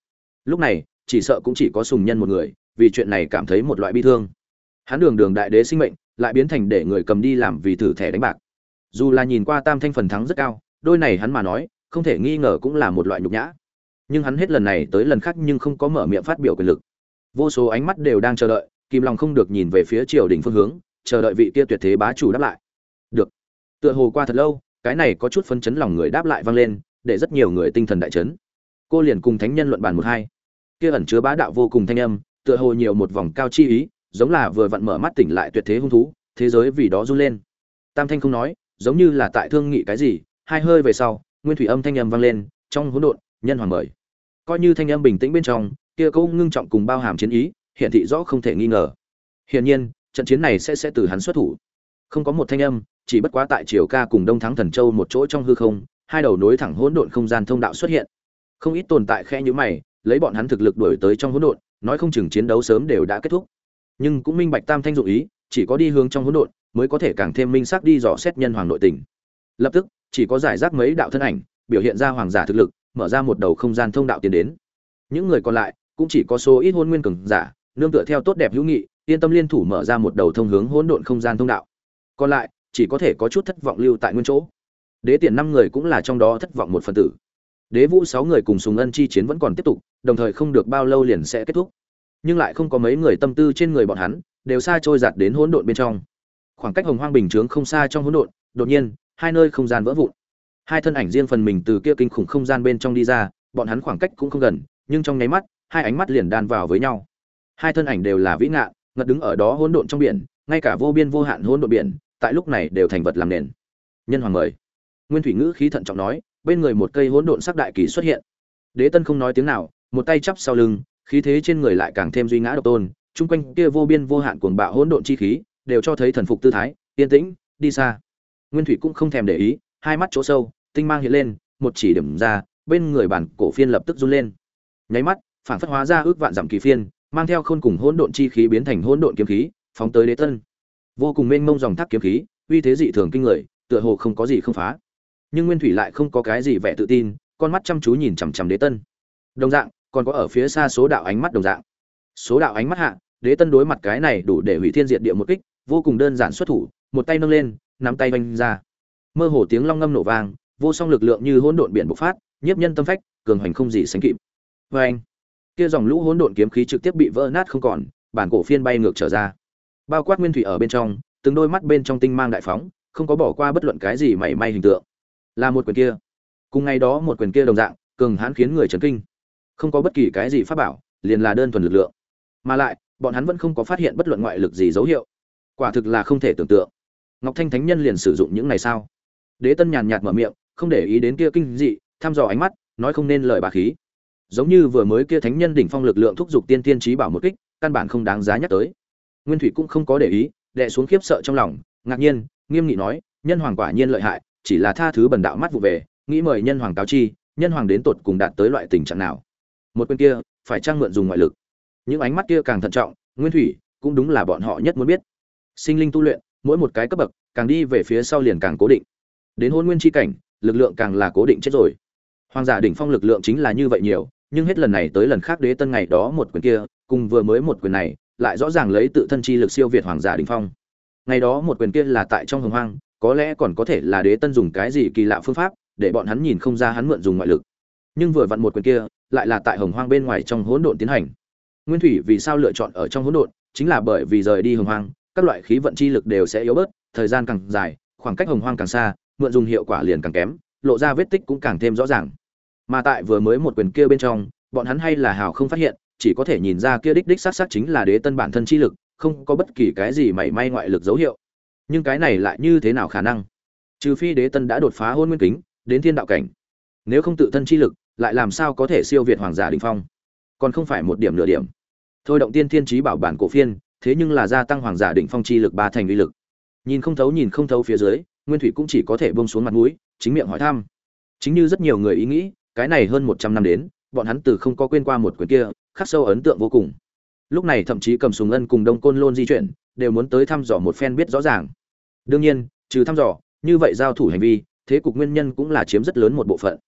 Lúc này, chỉ sợ cũng chỉ có sùng nhân một người, vì chuyện này cảm thấy một loại bi thương. Hắn đường đường đại đế sinh mệnh, lại biến thành để người cầm đi làm vì thử thẻ đánh bạc. Dù là nhìn qua tam thanh phần thắng rất cao, đôi này hắn mà nói, không thể nghi ngờ cũng là một loại nhục nhã. Nhưng hắn hết lần này tới lần khác nhưng không có mở miệng phát biểu quyền lực. Vô số ánh mắt đều đang chờ đợi, kìm lòng không được nhìn về phía triều đình phương hướng, chờ đợi vị kia tuyệt thế bá chủ đáp lại. Được. Tựa hồ qua thật lâu, cái này có chút phân chấn lòng người đáp lại vang lên để rất nhiều người tinh thần đại chấn. Cô liền cùng thánh nhân luận bàn một hai. Kia ẩn chứa bá đạo vô cùng thanh âm, tựa hồ nhiều một vòng cao chi ý, giống là vừa vặn mở mắt tỉnh lại tuyệt thế hung thú, thế giới vì đó run lên. Tam thanh không nói, giống như là tại thương nghị cái gì, hai hơi về sau, nguyên thủy âm thanh âm vang lên, trong hỗn độn, nhân hoàng mời. Coi như thanh âm bình tĩnh bên trong, kia câu ngưng trọng cùng bao hàm chiến ý hiện thị rõ không thể nghi ngờ. Hiển nhiên, trận chiến này sẽ sẽ từ hắn xuất thủ. Không có một thanh âm, chỉ bất quá tại triều ca cùng đông thắng thần châu một chỗ trong hư không hai đầu nối thẳng hỗn độn không gian thông đạo xuất hiện. Không ít tồn tại khẽ như mày, lấy bọn hắn thực lực đuổi tới trong hỗn độn, nói không chừng chiến đấu sớm đều đã kết thúc. Nhưng cũng minh bạch tam thanh dụng ý, chỉ có đi hướng trong hỗn độn, mới có thể càng thêm minh xác đi dò xét nhân hoàng nội tình. Lập tức, chỉ có giải rác mấy đạo thân ảnh, biểu hiện ra hoàng giả thực lực, mở ra một đầu không gian thông đạo tiến đến. Những người còn lại, cũng chỉ có số ít hôn nguyên cường giả, nương tựa theo tốt đẹp hữu nghị, yên tâm liên thủ mở ra một đầu thông hướng hỗn độn không gian thông đạo. Còn lại, chỉ có thể có chút thất vọng lưu tại nguyên chỗ đế tiền năm người cũng là trong đó thất vọng một phần tử. Đế vũ sáu người cùng sùng ân chi chiến vẫn còn tiếp tục, đồng thời không được bao lâu liền sẽ kết thúc. Nhưng lại không có mấy người tâm tư trên người bọn hắn, đều xa trôi giạt đến hỗn độn bên trong. Khoảng cách hồng hoang bình chướng không xa trong hỗn độn, đột nhiên, hai nơi không gian vỡ vụn. Hai thân ảnh riêng phần mình từ kia kinh khủng không gian bên trong đi ra, bọn hắn khoảng cách cũng không gần, nhưng trong nháy mắt, hai ánh mắt liền đan vào với nhau. Hai thân ảnh đều là vĩ ngạn ngật đứng ở đó hỗn độn trong biển, ngay cả vô biên vô hạn hỗn độn biển, tại lúc này đều thành vật làm nền. Nhân hoàng mời nguyên thủy ngữ khí thận trọng nói, bên người một cây hỗn độn sắc đại kỳ xuất hiện. Đế tân không nói tiếng nào, một tay chắp sau lưng, khí thế trên người lại càng thêm duy ngã độc tôn, chung quanh kia vô biên vô hạn cuồng bạo hỗn độn chi khí đều cho thấy thần phục tư thái, yên tĩnh, đi xa. Nguyên thủy cũng không thèm để ý, hai mắt chỗ sâu, tinh mang hiện lên, một chỉ điểm ra, bên người bản cổ phiên lập tức run lên. Nháy mắt, phản phất hóa ra ước vạn dặm kỳ phiên, mang theo khôn cùng hỗn độn chi khí biến thành hỗn độn kiếm khí, phóng tới đế tân. Vô cùng mênh mông dòng thác kiếm khí, uy thế dị thường kinh người, tựa hồ không có gì không phá nhưng nguyên thủy lại không có cái gì vẻ tự tin, con mắt chăm chú nhìn chằm chằm đế tân. Đồng dạng, còn có ở phía xa số đạo ánh mắt đồng dạng. Số đạo ánh mắt hạ, đế tân đối mặt cái này đủ để hủy thiên diệt địa một kích, vô cùng đơn giản xuất thủ, một tay nâng lên, nắm tay vanh ra. Mơ hồ tiếng long ngâm nổ vang, vô song lực lượng như hỗn độn biển bộc phát, nhiếp nhân tâm phách, cường hành không gì sánh kịp. Vê anh, kia dòng lũ hỗn độn kiếm khí trực tiếp bị vỡ nát không còn, bản cổ phiên bay ngược trở ra. Bao quát nguyên thủy ở bên trong, từng đôi mắt bên trong tinh mang đại phóng, không có bỏ qua bất luận cái gì mảy may hình tượng là một quyền kia. Cùng ngày đó một quyền kia đồng dạng, cường hãn khiến người chấn kinh. Không có bất kỳ cái gì pháp bảo, liền là đơn thuần lực lượng. Mà lại, bọn hắn vẫn không có phát hiện bất luận ngoại lực gì dấu hiệu. Quả thực là không thể tưởng tượng. Ngọc thanh thánh nhân liền sử dụng những này sao? Đế tân nhàn nhạt mở miệng, không để ý đến kia kinh dị, thăm dò ánh mắt, nói không nên lời bà khí. Giống như vừa mới kia thánh nhân đỉnh phong lực lượng thúc giục tiên tiên trí bảo một kích, căn bản không đáng giá nhắc tới. Nguyên thủy cũng không có để ý đệ xuống khiếp sợ trong lòng, ngạc nhiên, nghiêm nghị nói, nhân hoàng quả nhiên lợi hại chỉ là tha thứ bần đạo mắt vụ về, nghĩ mời nhân hoàng cáo chi, nhân hoàng đến tột cùng đạt tới loại tình trạng nào? Một bên kia, phải trang mượn dùng ngoại lực? Những ánh mắt kia càng thận trọng, nguyên thủy cũng đúng là bọn họ nhất muốn biết. Sinh linh tu luyện, mỗi một cái cấp bậc, càng đi về phía sau liền càng cố định. Đến hôn nguyên tri cảnh, lực lượng càng là cố định chết rồi. Hoàng giả đỉnh phong lực lượng chính là như vậy nhiều, nhưng hết lần này tới lần khác đế tân ngày đó một quyền kia, cùng vừa mới một quyền này, lại rõ ràng lấy tự thân chi lực siêu việt hoàng giả đỉnh phong. Ngày đó một quyền kia là tại trong hồng hoang có lẽ còn có thể là đế tân dùng cái gì kỳ lạ phương pháp để bọn hắn nhìn không ra hắn mượn dùng ngoại lực. Nhưng vừa vặn một quyền kia lại là tại hồng hoang bên ngoài trong hỗn độn tiến hành. Nguyên thủy vì sao lựa chọn ở trong hỗn độn? Chính là bởi vì rời đi hồng hoang, các loại khí vận chi lực đều sẽ yếu bớt, thời gian càng dài, khoảng cách hồng hoang càng xa, mượn dùng hiệu quả liền càng kém, lộ ra vết tích cũng càng thêm rõ ràng. Mà tại vừa mới một quyền kia bên trong, bọn hắn hay là hào không phát hiện, chỉ có thể nhìn ra kia đích đích xác xác chính là đế tân bản thân chi lực, không có bất kỳ cái gì mảy may ngoại lực dấu hiệu nhưng cái này lại như thế nào khả năng? Trừ phi đế tân đã đột phá hôn nguyên kính, đến thiên đạo cảnh. Nếu không tự thân chi lực, lại làm sao có thể siêu việt hoàng giả đình phong? Còn không phải một điểm nửa điểm. Thôi động tiên thiên trí bảo bản cổ phiên, thế nhưng là gia tăng hoàng giả định phong chi lực ba thành uy lực. Nhìn không thấu nhìn không thấu phía dưới, nguyên thủy cũng chỉ có thể bông xuống mặt mũi, chính miệng hỏi thăm. Chính như rất nhiều người ý nghĩ, cái này hơn một trăm năm đến, bọn hắn từ không có quên qua một quyền kia, khắc sâu ấn tượng vô cùng. Lúc này thậm chí cầm súng ân cùng đông côn lôn di chuyển, đều muốn tới thăm dò một phen biết rõ ràng đương nhiên, trừ thăm dò, như vậy giao thủ hành vi, thế cục nguyên nhân cũng là chiếm rất lớn một bộ phận.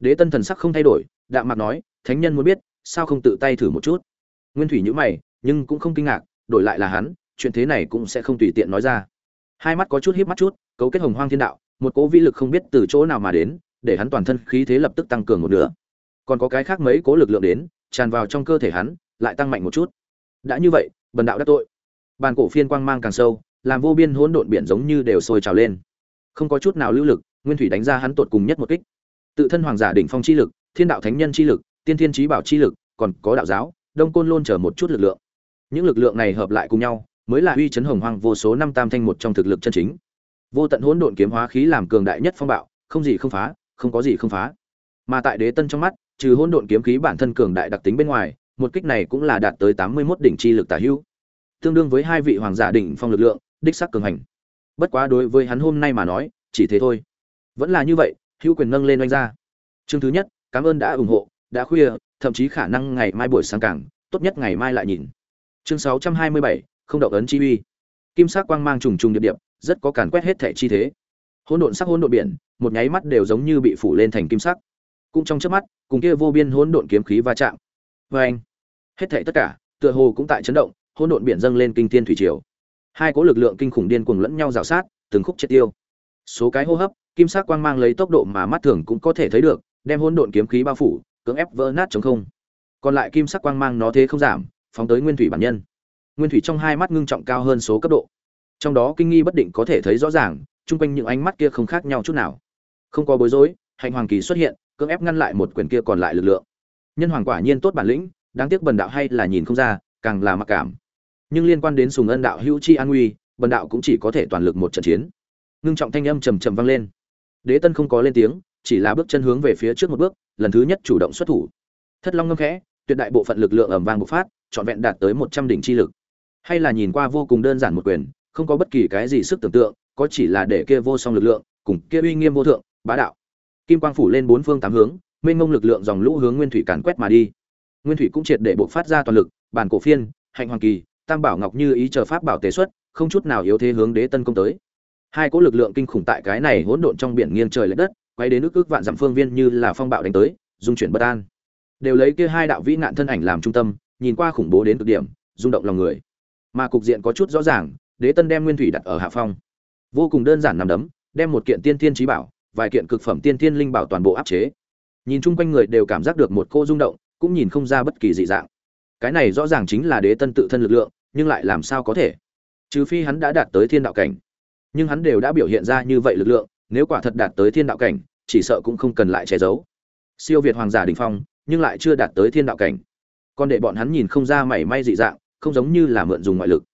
Đế tân thần sắc không thay đổi, đạm mặt nói, thánh nhân muốn biết, sao không tự tay thử một chút? Nguyên thủy nhữ mày, nhưng cũng không kinh ngạc, đổi lại là hắn, chuyện thế này cũng sẽ không tùy tiện nói ra. Hai mắt có chút híp mắt chút, cấu kết hồng hoang thiên đạo, một cỗ vĩ lực không biết từ chỗ nào mà đến, để hắn toàn thân khí thế lập tức tăng cường một nửa. Còn có cái khác mấy cố lực lượng đến, tràn vào trong cơ thể hắn, lại tăng mạnh một chút. Đã như vậy, bần đạo đã tội. Bàn cổ phiên quang mang càng sâu làm vô biên hỗn độn biển giống như đều sôi trào lên. Không có chút nào lưu lực, nguyên thủy đánh ra hắn tột cùng nhất một kích. Tự thân hoàng giả đỉnh phong chi lực, thiên đạo thánh nhân chi lực, tiên thiên trí bảo chi lực, còn có đạo giáo, đông côn lôn chờ một chút lực lượng. Những lực lượng này hợp lại cùng nhau, mới là uy chấn hồng hoang vô số năm tam thanh một trong thực lực chân chính. Vô tận hỗn độn kiếm hóa khí làm cường đại nhất phong bạo, không gì không phá, không có gì không phá. Mà tại đế tân trong mắt, trừ hỗn độn kiếm khí bản thân cường đại đặc tính bên ngoài, một kích này cũng là đạt tới tám mươi 81 đỉnh chi lực tả hữu. Tương đương với hai vị hoàng giả đỉnh phong lực lượng đích sắc cường hành. Bất quá đối với hắn hôm nay mà nói, chỉ thế thôi. Vẫn là như vậy, hữu quyền nâng lên oanh ra. Chương thứ nhất, cảm ơn đã ủng hộ, đã khuya, thậm chí khả năng ngày mai buổi sáng cảng tốt nhất ngày mai lại nhìn. Chương sáu trăm hai mươi bảy, không động ấn chi uy. Kim sắc quang mang trùng trùng điệp điệp, rất có càn quét hết thể chi thế. Hỗn độn sắc hỗn độn biển, một nháy mắt đều giống như bị phủ lên thành kim sắc. Cũng trong chớp mắt, cùng kia vô biên hỗn độn kiếm khí va chạm. Vê anh hết thảy tất cả, tựa hồ cũng tại chấn động, hỗn độn biển dâng lên kinh thiên thủy triều hai cỗ lực lượng kinh khủng điên cuồng lẫn nhau rào sát, từng khúc triệt tiêu. Số cái hô hấp, kim sắc quang mang lấy tốc độ mà mắt thường cũng có thể thấy được, đem hỗn độn kiếm khí bao phủ, cưỡng ép vỡ nát chống không. Còn lại kim sắc quang mang nó thế không giảm, phóng tới nguyên thủy bản nhân. Nguyên thủy trong hai mắt ngưng trọng cao hơn số cấp độ. Trong đó kinh nghi bất định có thể thấy rõ ràng, chung quanh những ánh mắt kia không khác nhau chút nào. Không có bối rối, hạnh hoàng kỳ xuất hiện, cưỡng ép ngăn lại một quyền kia còn lại lực lượng. Nhân hoàng quả nhiên tốt bản lĩnh, đáng tiếc bần đạo hay là nhìn không ra, càng là mặc cảm nhưng liên quan đến sùng ân đạo hữu chi an nguy, bần đạo cũng chỉ có thể toàn lực một trận chiến. Ngưng trọng thanh âm trầm trầm vang lên. Đế tân không có lên tiếng, chỉ là bước chân hướng về phía trước một bước, lần thứ nhất chủ động xuất thủ. Thất long ngâm khẽ, tuyệt đại bộ phận lực lượng ẩm vang bộc phát, trọn vẹn đạt tới một trăm đỉnh chi lực. Hay là nhìn qua vô cùng đơn giản một quyền, không có bất kỳ cái gì sức tưởng tượng, có chỉ là để kia vô song lực lượng, cùng kia uy nghiêm vô thượng, bá đạo. Kim quang phủ lên bốn phương tám hướng, mênh mông lực lượng dòng lũ hướng nguyên thủy càn quét mà đi. Nguyên thủy cũng triệt để bộc phát ra toàn lực, bản cổ phiên, hạnh hoàng kỳ tam bảo ngọc như ý chờ pháp bảo tế xuất, không chút nào yếu thế hướng đế tân công tới. Hai cỗ lực lượng kinh khủng tại cái này hỗn độn trong biển nghiêng trời lệch đất, quay đến nước ước vạn dặm phương viên như là phong bạo đánh tới, dung chuyển bất an. Đều lấy kia hai đạo vĩ nạn thân ảnh làm trung tâm, nhìn qua khủng bố đến cực điểm, rung động lòng người. Mà cục diện có chút rõ ràng, đế tân đem nguyên thủy đặt ở hạ phong. Vô cùng đơn giản nằm đấm, đem một kiện tiên thiên trí bảo, vài kiện cực phẩm tiên thiên linh bảo toàn bộ áp chế. Nhìn chung quanh người đều cảm giác được một cô rung động, cũng nhìn không ra bất kỳ dị dạng. Cái này rõ ràng chính là đế tân tự thân lực lượng nhưng lại làm sao có thể? Trừ phi hắn đã đạt tới thiên đạo cảnh. Nhưng hắn đều đã biểu hiện ra như vậy lực lượng, nếu quả thật đạt tới thiên đạo cảnh, chỉ sợ cũng không cần lại che giấu. Siêu việt hoàng giả đình phong, nhưng lại chưa đạt tới thiên đạo cảnh. Còn để bọn hắn nhìn không ra mảy may dị dạng, không giống như là mượn dùng ngoại lực.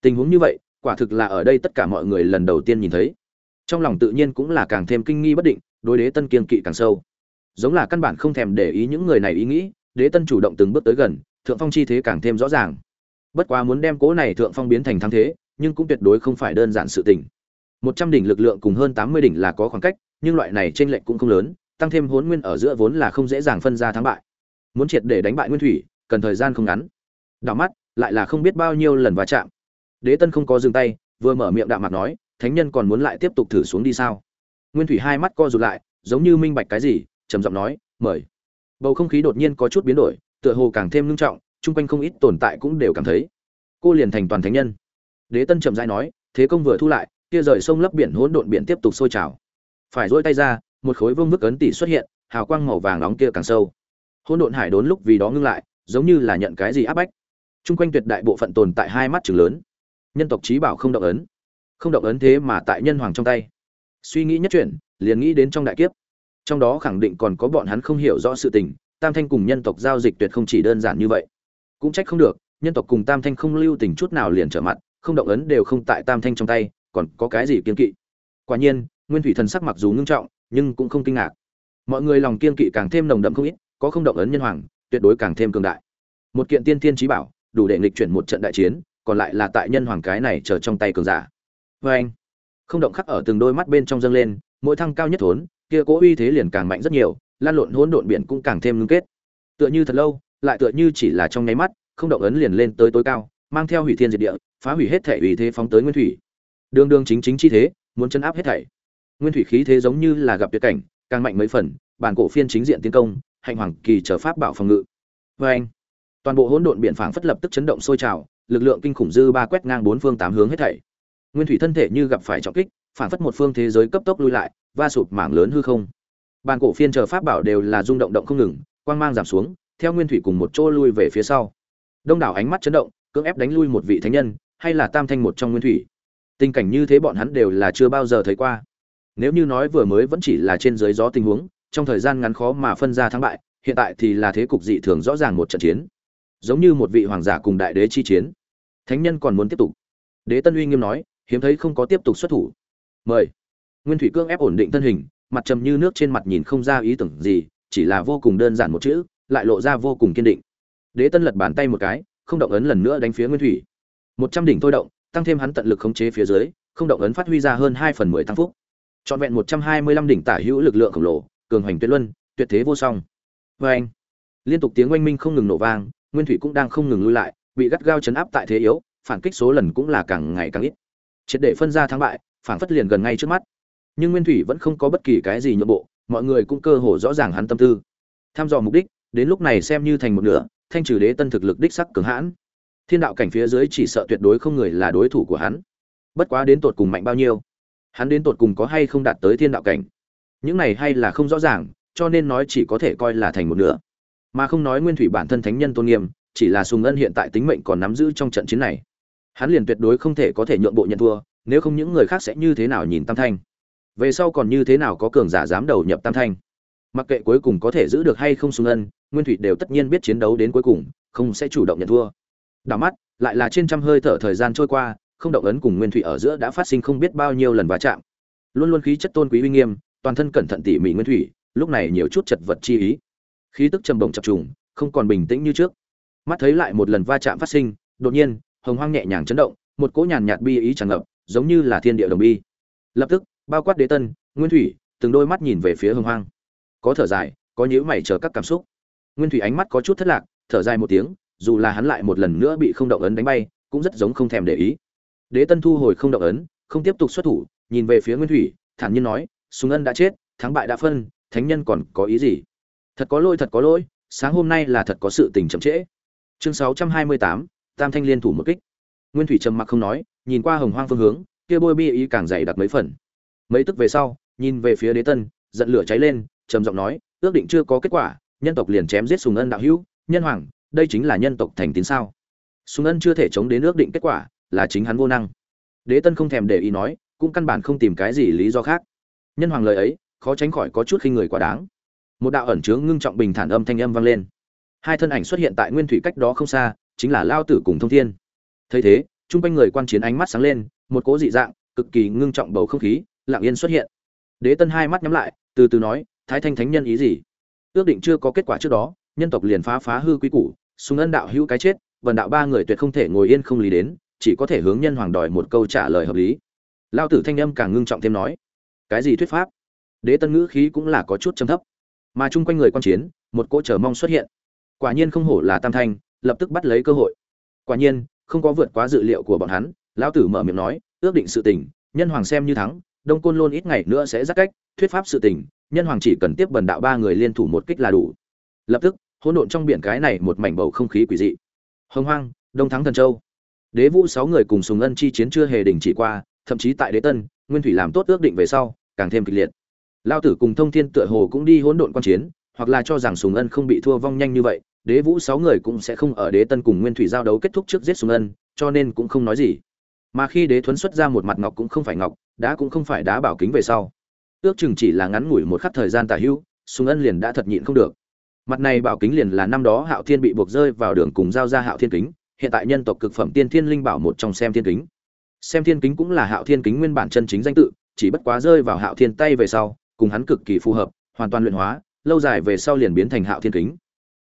Tình huống như vậy, quả thực là ở đây tất cả mọi người lần đầu tiên nhìn thấy. Trong lòng tự nhiên cũng là càng thêm kinh nghi bất định, đối đế tân kiên kỵ càng sâu. Giống là căn bản không thèm để ý những người này ý nghĩ, đế tân chủ động từng bước tới gần, thượng phong chi thế càng thêm rõ ràng bất quá muốn đem cố này thượng phong biến thành thắng thế, nhưng cũng tuyệt đối không phải đơn giản sự tình. Một trăm đỉnh lực lượng cùng hơn tám mươi đỉnh là có khoảng cách, nhưng loại này trên lệnh cũng không lớn, tăng thêm hốn nguyên ở giữa vốn là không dễ dàng phân ra thắng bại. Muốn triệt để đánh bại nguyên thủy, cần thời gian không ngắn. Đảo mắt, lại là không biết bao nhiêu lần va chạm. Đế tân không có dừng tay, vừa mở miệng đạm mặt nói, thánh nhân còn muốn lại tiếp tục thử xuống đi sao? Nguyên thủy hai mắt co rụt lại, giống như minh bạch cái gì, trầm giọng nói, mời. Bầu không khí đột nhiên có chút biến đổi, tựa hồ càng thêm ngưng trọng chung quanh không ít tồn tại cũng đều cảm thấy. Cô liền thành toàn thánh nhân. Đế tân trầm dai nói, thế công vừa thu lại, kia rời sông lấp biển hỗn độn biển tiếp tục sôi trào. Phải dỗi tay ra, một khối vương vức ấn tỷ xuất hiện, hào quang màu vàng nóng kia càng sâu. Hỗn độn hải đốn lúc vì đó ngưng lại, giống như là nhận cái gì áp bách. Chung quanh tuyệt đại bộ phận tồn tại hai mắt chừng lớn. Nhân tộc trí bảo không động ấn. Không động ấn thế mà tại nhân hoàng trong tay. Suy nghĩ nhất chuyển liền nghĩ đến trong đại kiếp. Trong đó khẳng định còn có bọn hắn không hiểu rõ sự tình, tam thanh cùng nhân tộc giao dịch tuyệt không chỉ đơn giản như vậy cũng trách không được, nhân tộc cùng tam thanh không lưu tình chút nào liền trở mặt, không động ấn đều không tại tam thanh trong tay, còn có cái gì kiên kỵ? Quả nhiên, nguyên thủy thần sắc mặc dù ngưng trọng, nhưng cũng không kinh ngạc. Mọi người lòng kiên kỵ càng thêm nồng đậm không ít, có không động ấn nhân hoàng, tuyệt đối càng thêm cường đại. Một kiện tiên thiên trí bảo, đủ để nghịch chuyển một trận đại chiến, còn lại là tại nhân hoàng cái này chờ trong tay cường giả. Vê anh, không động khắc ở từng đôi mắt bên trong dâng lên, mỗi thăng cao nhất thốn, kia cố uy thế liền càng mạnh rất nhiều, lan lộn hỗn độn biển cũng càng thêm ngưng kết. Tựa như thật lâu lại tựa như chỉ là trong nháy mắt, không động ấn liền lên tới tối cao, mang theo hủy thiên diệt địa, phá hủy hết thể uy thế phóng tới nguyên thủy. Đường đường chính chính chi thế, muốn chấn áp hết thảy. Nguyên thủy khí thế giống như là gặp tuyệt cảnh, càng mạnh mấy phần, bản cổ phiên chính diện tiến công, hạnh hoàng kỳ trở pháp bảo phòng ngự. Oeng! anh, toàn bộ hỗn độn biển phảng phất lập tức chấn động sôi trào, lực lượng kinh khủng dư ba quét ngang bốn phương tám hướng hết thảy. Nguyên thủy thân thể như gặp phải trọng kích, phảng phất một phương thế giới cấp tốc lui lại, va sụp mảng lớn hư không. Bản cổ phiên chờ pháp bảo đều là rung động động không ngừng, quang mang giảm xuống theo nguyên thủy cùng một chỗ lui về phía sau. Đông đảo ánh mắt chấn động, cưỡng ép đánh lui một vị thánh nhân, hay là tam thanh một trong nguyên thủy. Tình cảnh như thế bọn hắn đều là chưa bao giờ thấy qua. Nếu như nói vừa mới vẫn chỉ là trên dưới gió tình huống, trong thời gian ngắn khó mà phân ra thắng bại, hiện tại thì là thế cục dị thường rõ ràng một trận chiến. Giống như một vị hoàng giả cùng đại đế chi chiến. Thánh nhân còn muốn tiếp tục. Đế tân uy nghiêm nói, hiếm thấy không có tiếp tục xuất thủ. Mời. Nguyên thủy cương ép ổn định thân hình, mặt trầm như nước trên mặt nhìn không ra ý tưởng gì, chỉ là vô cùng đơn giản một chữ lại lộ ra vô cùng kiên định. Đế tân lật bàn tay một cái, không động ấn lần nữa đánh phía nguyên thủy. Một trăm đỉnh thôi động, tăng thêm hắn tận lực khống chế phía dưới, không động ấn phát huy ra hơn hai phần mười tăng phúc. Trọn vẹn một trăm hai mươi lăm đỉnh tả hữu lực lượng khổng lồ, cường hoành tuyệt luân, tuyệt thế vô song. Vê anh, liên tục tiếng oanh minh không ngừng nổ vang, nguyên thủy cũng đang không ngừng lui lại, bị gắt gao chấn áp tại thế yếu, phản kích số lần cũng là càng ngày càng ít. Triệt để phân ra thắng bại, phản phất liền gần ngay trước mắt. Nhưng nguyên thủy vẫn không có bất kỳ cái gì nhượng bộ, mọi người cũng cơ hồ rõ ràng hắn tâm tư. Tham dò mục đích đến lúc này xem như thành một nửa, thanh trừ đế tân thực lực đích sắc cường hãn. Thiên đạo cảnh phía dưới chỉ sợ tuyệt đối không người là đối thủ của hắn. Bất quá đến tột cùng mạnh bao nhiêu? Hắn đến tột cùng có hay không đạt tới thiên đạo cảnh? Những này hay là không rõ ràng, cho nên nói chỉ có thể coi là thành một nửa. Mà không nói nguyên thủy bản thân thánh nhân tôn nghiêm, chỉ là sùng ân hiện tại tính mệnh còn nắm giữ trong trận chiến này. Hắn liền tuyệt đối không thể có thể nhượng bộ nhận thua, nếu không những người khác sẽ như thế nào nhìn tam thanh? Về sau còn như thế nào có cường giả dám đầu nhập tam thanh? Mặc kệ cuối cùng có thể giữ được hay không sùng ân nguyên thủy đều tất nhiên biết chiến đấu đến cuối cùng, không sẽ chủ động nhận thua. Đảo mắt, lại là trên trăm hơi thở thời gian trôi qua, không động ấn cùng nguyên thủy ở giữa đã phát sinh không biết bao nhiêu lần va chạm. Luôn luôn khí chất tôn quý uy nghiêm, toàn thân cẩn thận tỉ mỉ nguyên thủy, lúc này nhiều chút chật vật chi ý. Khí tức trầm bổng chập trùng, không còn bình tĩnh như trước. Mắt thấy lại một lần va chạm phát sinh, đột nhiên, hồng hoang nhẹ nhàng chấn động, một cỗ nhàn nhạt bi ý tràn ngập, giống như là thiên địa đồng bi. Lập tức, bao quát đế tân, nguyên thủy, từng đôi mắt nhìn về phía hồng hoang. Có thở dài, có nhíu mày chờ các cảm xúc nguyên thủy ánh mắt có chút thất lạc, thở dài một tiếng, dù là hắn lại một lần nữa bị không động ấn đánh bay, cũng rất giống không thèm để ý. Đế tân thu hồi không động ấn, không tiếp tục xuất thủ, nhìn về phía nguyên thủy, thản nhiên nói súng ân đã chết, thắng bại đã phân, thánh nhân còn có ý gì? Thật có lỗi, thật có lỗi, sáng hôm nay là thật có sự tình chậm trễ. Chương sáu trăm hai mươi tám, tam thanh liên thủ một kích. Nguyên thủy trầm mặc không nói, nhìn qua hồng hoang phương hướng, kia bôi bi ý càng dày đặc mấy phần. Mấy tức về sau, nhìn về phía đế tân, giận lửa cháy lên, trầm giọng nói, ước định chưa có kết quả nhân tộc liền chém giết sùng ân đạo hữu, nhân hoàng, đây chính là nhân tộc thành tín sao? Sùng ân chưa thể chống đến ước định kết quả, là chính hắn vô năng. Đế tân không thèm để ý nói, cũng căn bản không tìm cái gì lý do khác. Nhân hoàng lời ấy, khó tránh khỏi có chút khi người quá đáng. Một đạo ẩn chứa ngưng trọng bình thản âm thanh âm vang lên. Hai thân ảnh xuất hiện tại nguyên thủy cách đó không xa, chính là lao tử cùng thông thiên. Thấy thế, chung quanh người quan chiến ánh mắt sáng lên, một cố dị dạng, cực kỳ ngưng trọng bầu không khí, lặng yên xuất hiện. Đế tân hai mắt nhắm lại, từ từ nói, thái thanh thánh nhân ý gì? Ước định chưa có kết quả trước đó, nhân tộc liền phá phá hư quý củ súng ân đạo hữu cái chết, vần đạo ba người tuyệt không thể ngồi yên không lý đến, chỉ có thể hướng nhân hoàng đòi một câu trả lời hợp lý. Lao tử thanh âm càng ngưng trọng thêm nói, cái gì thuyết pháp? Đế tân ngữ khí cũng là có chút trầm thấp, mà chung quanh người quan chiến, một cỗ chờ mong xuất hiện. Quả nhiên không hổ là tam thanh, lập tức bắt lấy cơ hội. Quả nhiên, không có vượt quá dự liệu của bọn hắn lão tử mở miệng nói, ước định sự tình, nhân hoàng xem như thắng, đông côn lôn ít ngày nữa sẽ giắt cách, thuyết pháp sự tình nhân hoàng chỉ cần tiếp bần đạo ba người liên thủ một kích là đủ. Lập tức, hỗn độn trong biển cái này một mảnh bầu không khí quỷ dị. Hồng hoang, đông thắng thần châu. Đế vũ sáu người cùng sùng ân chi chiến chưa hề đình chỉ qua, thậm chí tại đế tân, nguyên thủy làm tốt ước định về sau, càng thêm kịch liệt. Lao tử cùng thông thiên tựa hồ cũng đi hỗn độn quan chiến, hoặc là cho rằng sùng ân không bị thua vong nhanh như vậy, đế vũ sáu người cũng sẽ không ở đế tân cùng nguyên thủy giao đấu kết thúc trước giết sùng ân, cho nên cũng không nói gì. Mà khi đế thuấn xuất ra một mặt ngọc cũng không phải ngọc, đá cũng không phải đá bảo kính về sau ước chừng chỉ là ngắn ngủi một khắc thời gian tả hữu, sùng ân liền đã thật nhịn không được. Mặt này bảo kính liền là năm đó hạo thiên bị buộc rơi vào đường cùng giao ra hạo thiên kính, hiện tại nhân tộc cực phẩm tiên thiên linh bảo một trong xem thiên kính. Xem thiên kính cũng là hạo thiên kính nguyên bản chân chính danh tự, chỉ bất quá rơi vào hạo thiên tay về sau, cùng hắn cực kỳ phù hợp, hoàn toàn luyện hóa, lâu dài về sau liền biến thành hạo thiên kính.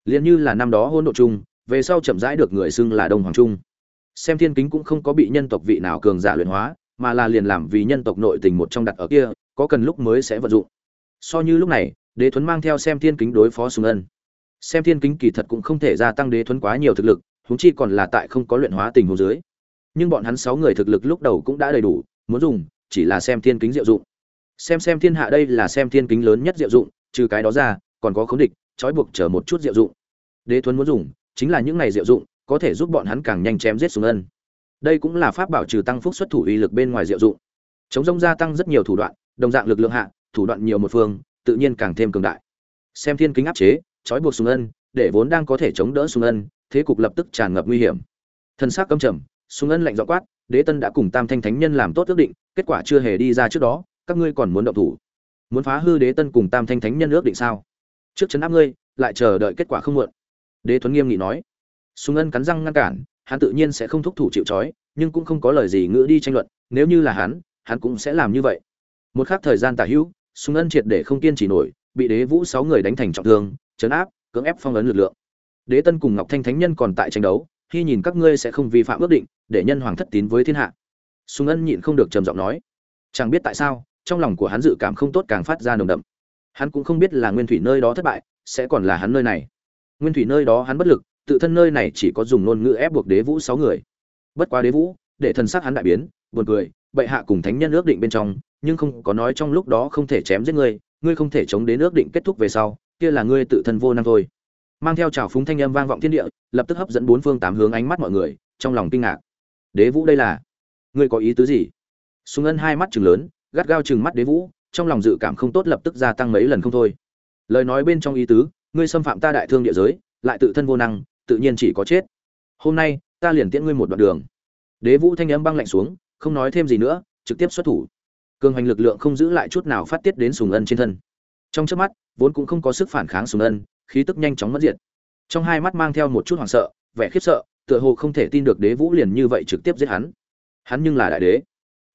Liền như là năm đó hôn độ chung về sau chậm rãi được người xưng là đông hoàng trung. Xem thiên kính cũng không có bị nhân tộc vị nào cường giả luyện hóa, mà là liền làm vì nhân tộc nội tình một trong đặt ở kia có cần lúc mới sẽ vận dụng. So như lúc này, đế thuấn mang theo xem thiên kính đối phó sùng ân. Xem thiên kính kỳ thật cũng không thể gia tăng đế thuấn quá nhiều thực lực, huống chi còn là tại không có luyện hóa tình huống dưới. Nhưng bọn hắn sáu người thực lực lúc đầu cũng đã đầy đủ, muốn dùng, chỉ là xem thiên kính diệu dụng. Xem xem thiên hạ đây là xem thiên kính lớn nhất diệu dụng, trừ cái đó ra, còn có khống địch, trói buộc chờ một chút diệu dụng. Đế thuấn muốn dùng, chính là những này diệu dụng, có thể giúp bọn hắn càng nhanh chém giết sùng ân. Đây cũng là pháp bảo trừ tăng phúc xuất thủ uy lực bên ngoài diệu dụng. Chống rông gia tăng rất nhiều thủ đoạn đồng dạng lực lượng hạ, thủ đoạn nhiều một phương, tự nhiên càng thêm cường đại. Xem thiên kính áp chế, trói buộc sùng ân, để vốn đang có thể chống đỡ sùng ân, thế cục lập tức tràn ngập nguy hiểm. Thân xác căm trầm, sùng ân lạnh dọ quát, đế tân đã cùng tam thanh thánh nhân làm tốt ước định, kết quả chưa hề đi ra trước đó, các ngươi còn muốn động thủ. Muốn phá hư đế tân cùng tam thanh thánh nhân ước định sao? Trước chấn áp ngươi, lại chờ đợi kết quả không muộn. Đế thuấn nghiêm nghị nói. Sùng ân cắn răng ngăn cản, hắn tự nhiên sẽ không thúc thủ chịu trói, nhưng cũng không có lời gì ngữ đi tranh luận, nếu như là hắn hắn cũng sẽ làm như vậy một khắc thời gian tả hữu súng ân triệt để không kiên trì nổi, bị đế vũ sáu người đánh thành trọng thương, chấn áp, cưỡng ép phong ấn lực lượng. Đế tân cùng ngọc thanh thánh nhân còn tại tranh đấu khi nhìn các ngươi sẽ không vi phạm ước định, để nhân hoàng thất tín với thiên hạ. Súng ân nhịn không được trầm giọng nói. Chẳng biết tại sao, trong lòng của hắn dự cảm không tốt càng phát ra nồng đậm. Hắn cũng không biết là nguyên thủy nơi đó thất bại, sẽ còn là hắn nơi này. Nguyên thủy nơi đó hắn bất lực, tự thân nơi này chỉ có dùng ngôn ngữ ép buộc đế vũ sáu người. Bất quá đế vũ, để thần sắc hắn đại biến, buồn cười, bệ hạ cùng thánh nhân ước định bên trong nhưng không có nói trong lúc đó không thể chém giết ngươi ngươi không thể chống đến ước định kết thúc về sau, kia là ngươi tự thân vô năng thôi. Mang theo trào phúng thanh âm vang vọng thiên địa, lập tức hấp dẫn bốn phương tám hướng ánh mắt mọi người, trong lòng kinh ngạc. Đế vũ đây là? Ngươi có ý tứ gì? Sùng ân hai mắt chừng lớn, gắt gao chừng mắt đế vũ, trong lòng dự cảm không tốt lập tức gia tăng mấy lần không thôi. Lời nói bên trong ý tứ, ngươi xâm phạm ta đại thương địa giới, lại tự thân vô năng, tự nhiên chỉ có chết. Hôm nay, ta liền tiễn ngươi một đoạn đường. Đế vũ thanh âm băng lạnh xuống, không nói thêm gì nữa, trực tiếp xuất thủ cường hành lực lượng không giữ lại chút nào phát tiết đến sùng ân trên thân. Trong trước mắt, vốn cũng không có sức phản kháng sùng ân, khí tức nhanh chóng mất diệt. Trong hai mắt mang theo một chút hoảng sợ, vẻ khiếp sợ, tựa hồ không thể tin được đế vũ liền như vậy trực tiếp giết hắn. Hắn nhưng là đại đế.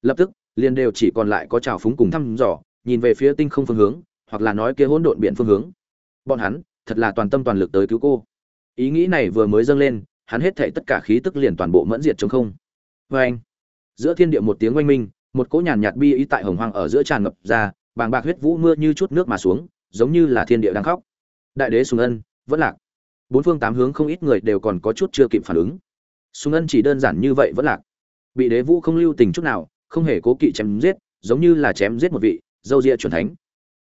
Lập tức, liền đều chỉ còn lại có trào phúng cùng thăm dò, nhìn về phía tinh không phương hướng, hoặc là nói kia hỗn độn biển phương hướng. Bọn hắn, thật là toàn tâm toàn lực tới cứu cô. Ý nghĩ này vừa mới dâng lên, hắn hết thảy tất cả khí tức liền toàn bộ mẫn diệt trong không. Vê anh giữa thiên địa một tiếng oanh minh một cỗ nhàn nhạt bi ý tại hồng hoang ở giữa tràn ngập ra, bàng bạc huyết vũ mưa như chút nước mà xuống, giống như là thiên địa đang khóc. Đại đế sùng ân, vẫn lạc. Bốn phương tám hướng không ít người đều còn có chút chưa kịp phản ứng. Sùng ân chỉ đơn giản như vậy vẫn lạc. Bị đế vũ không lưu tình chút nào, không hề cố kỵ chém giết, giống như là chém giết một vị dâu ria chuẩn thánh.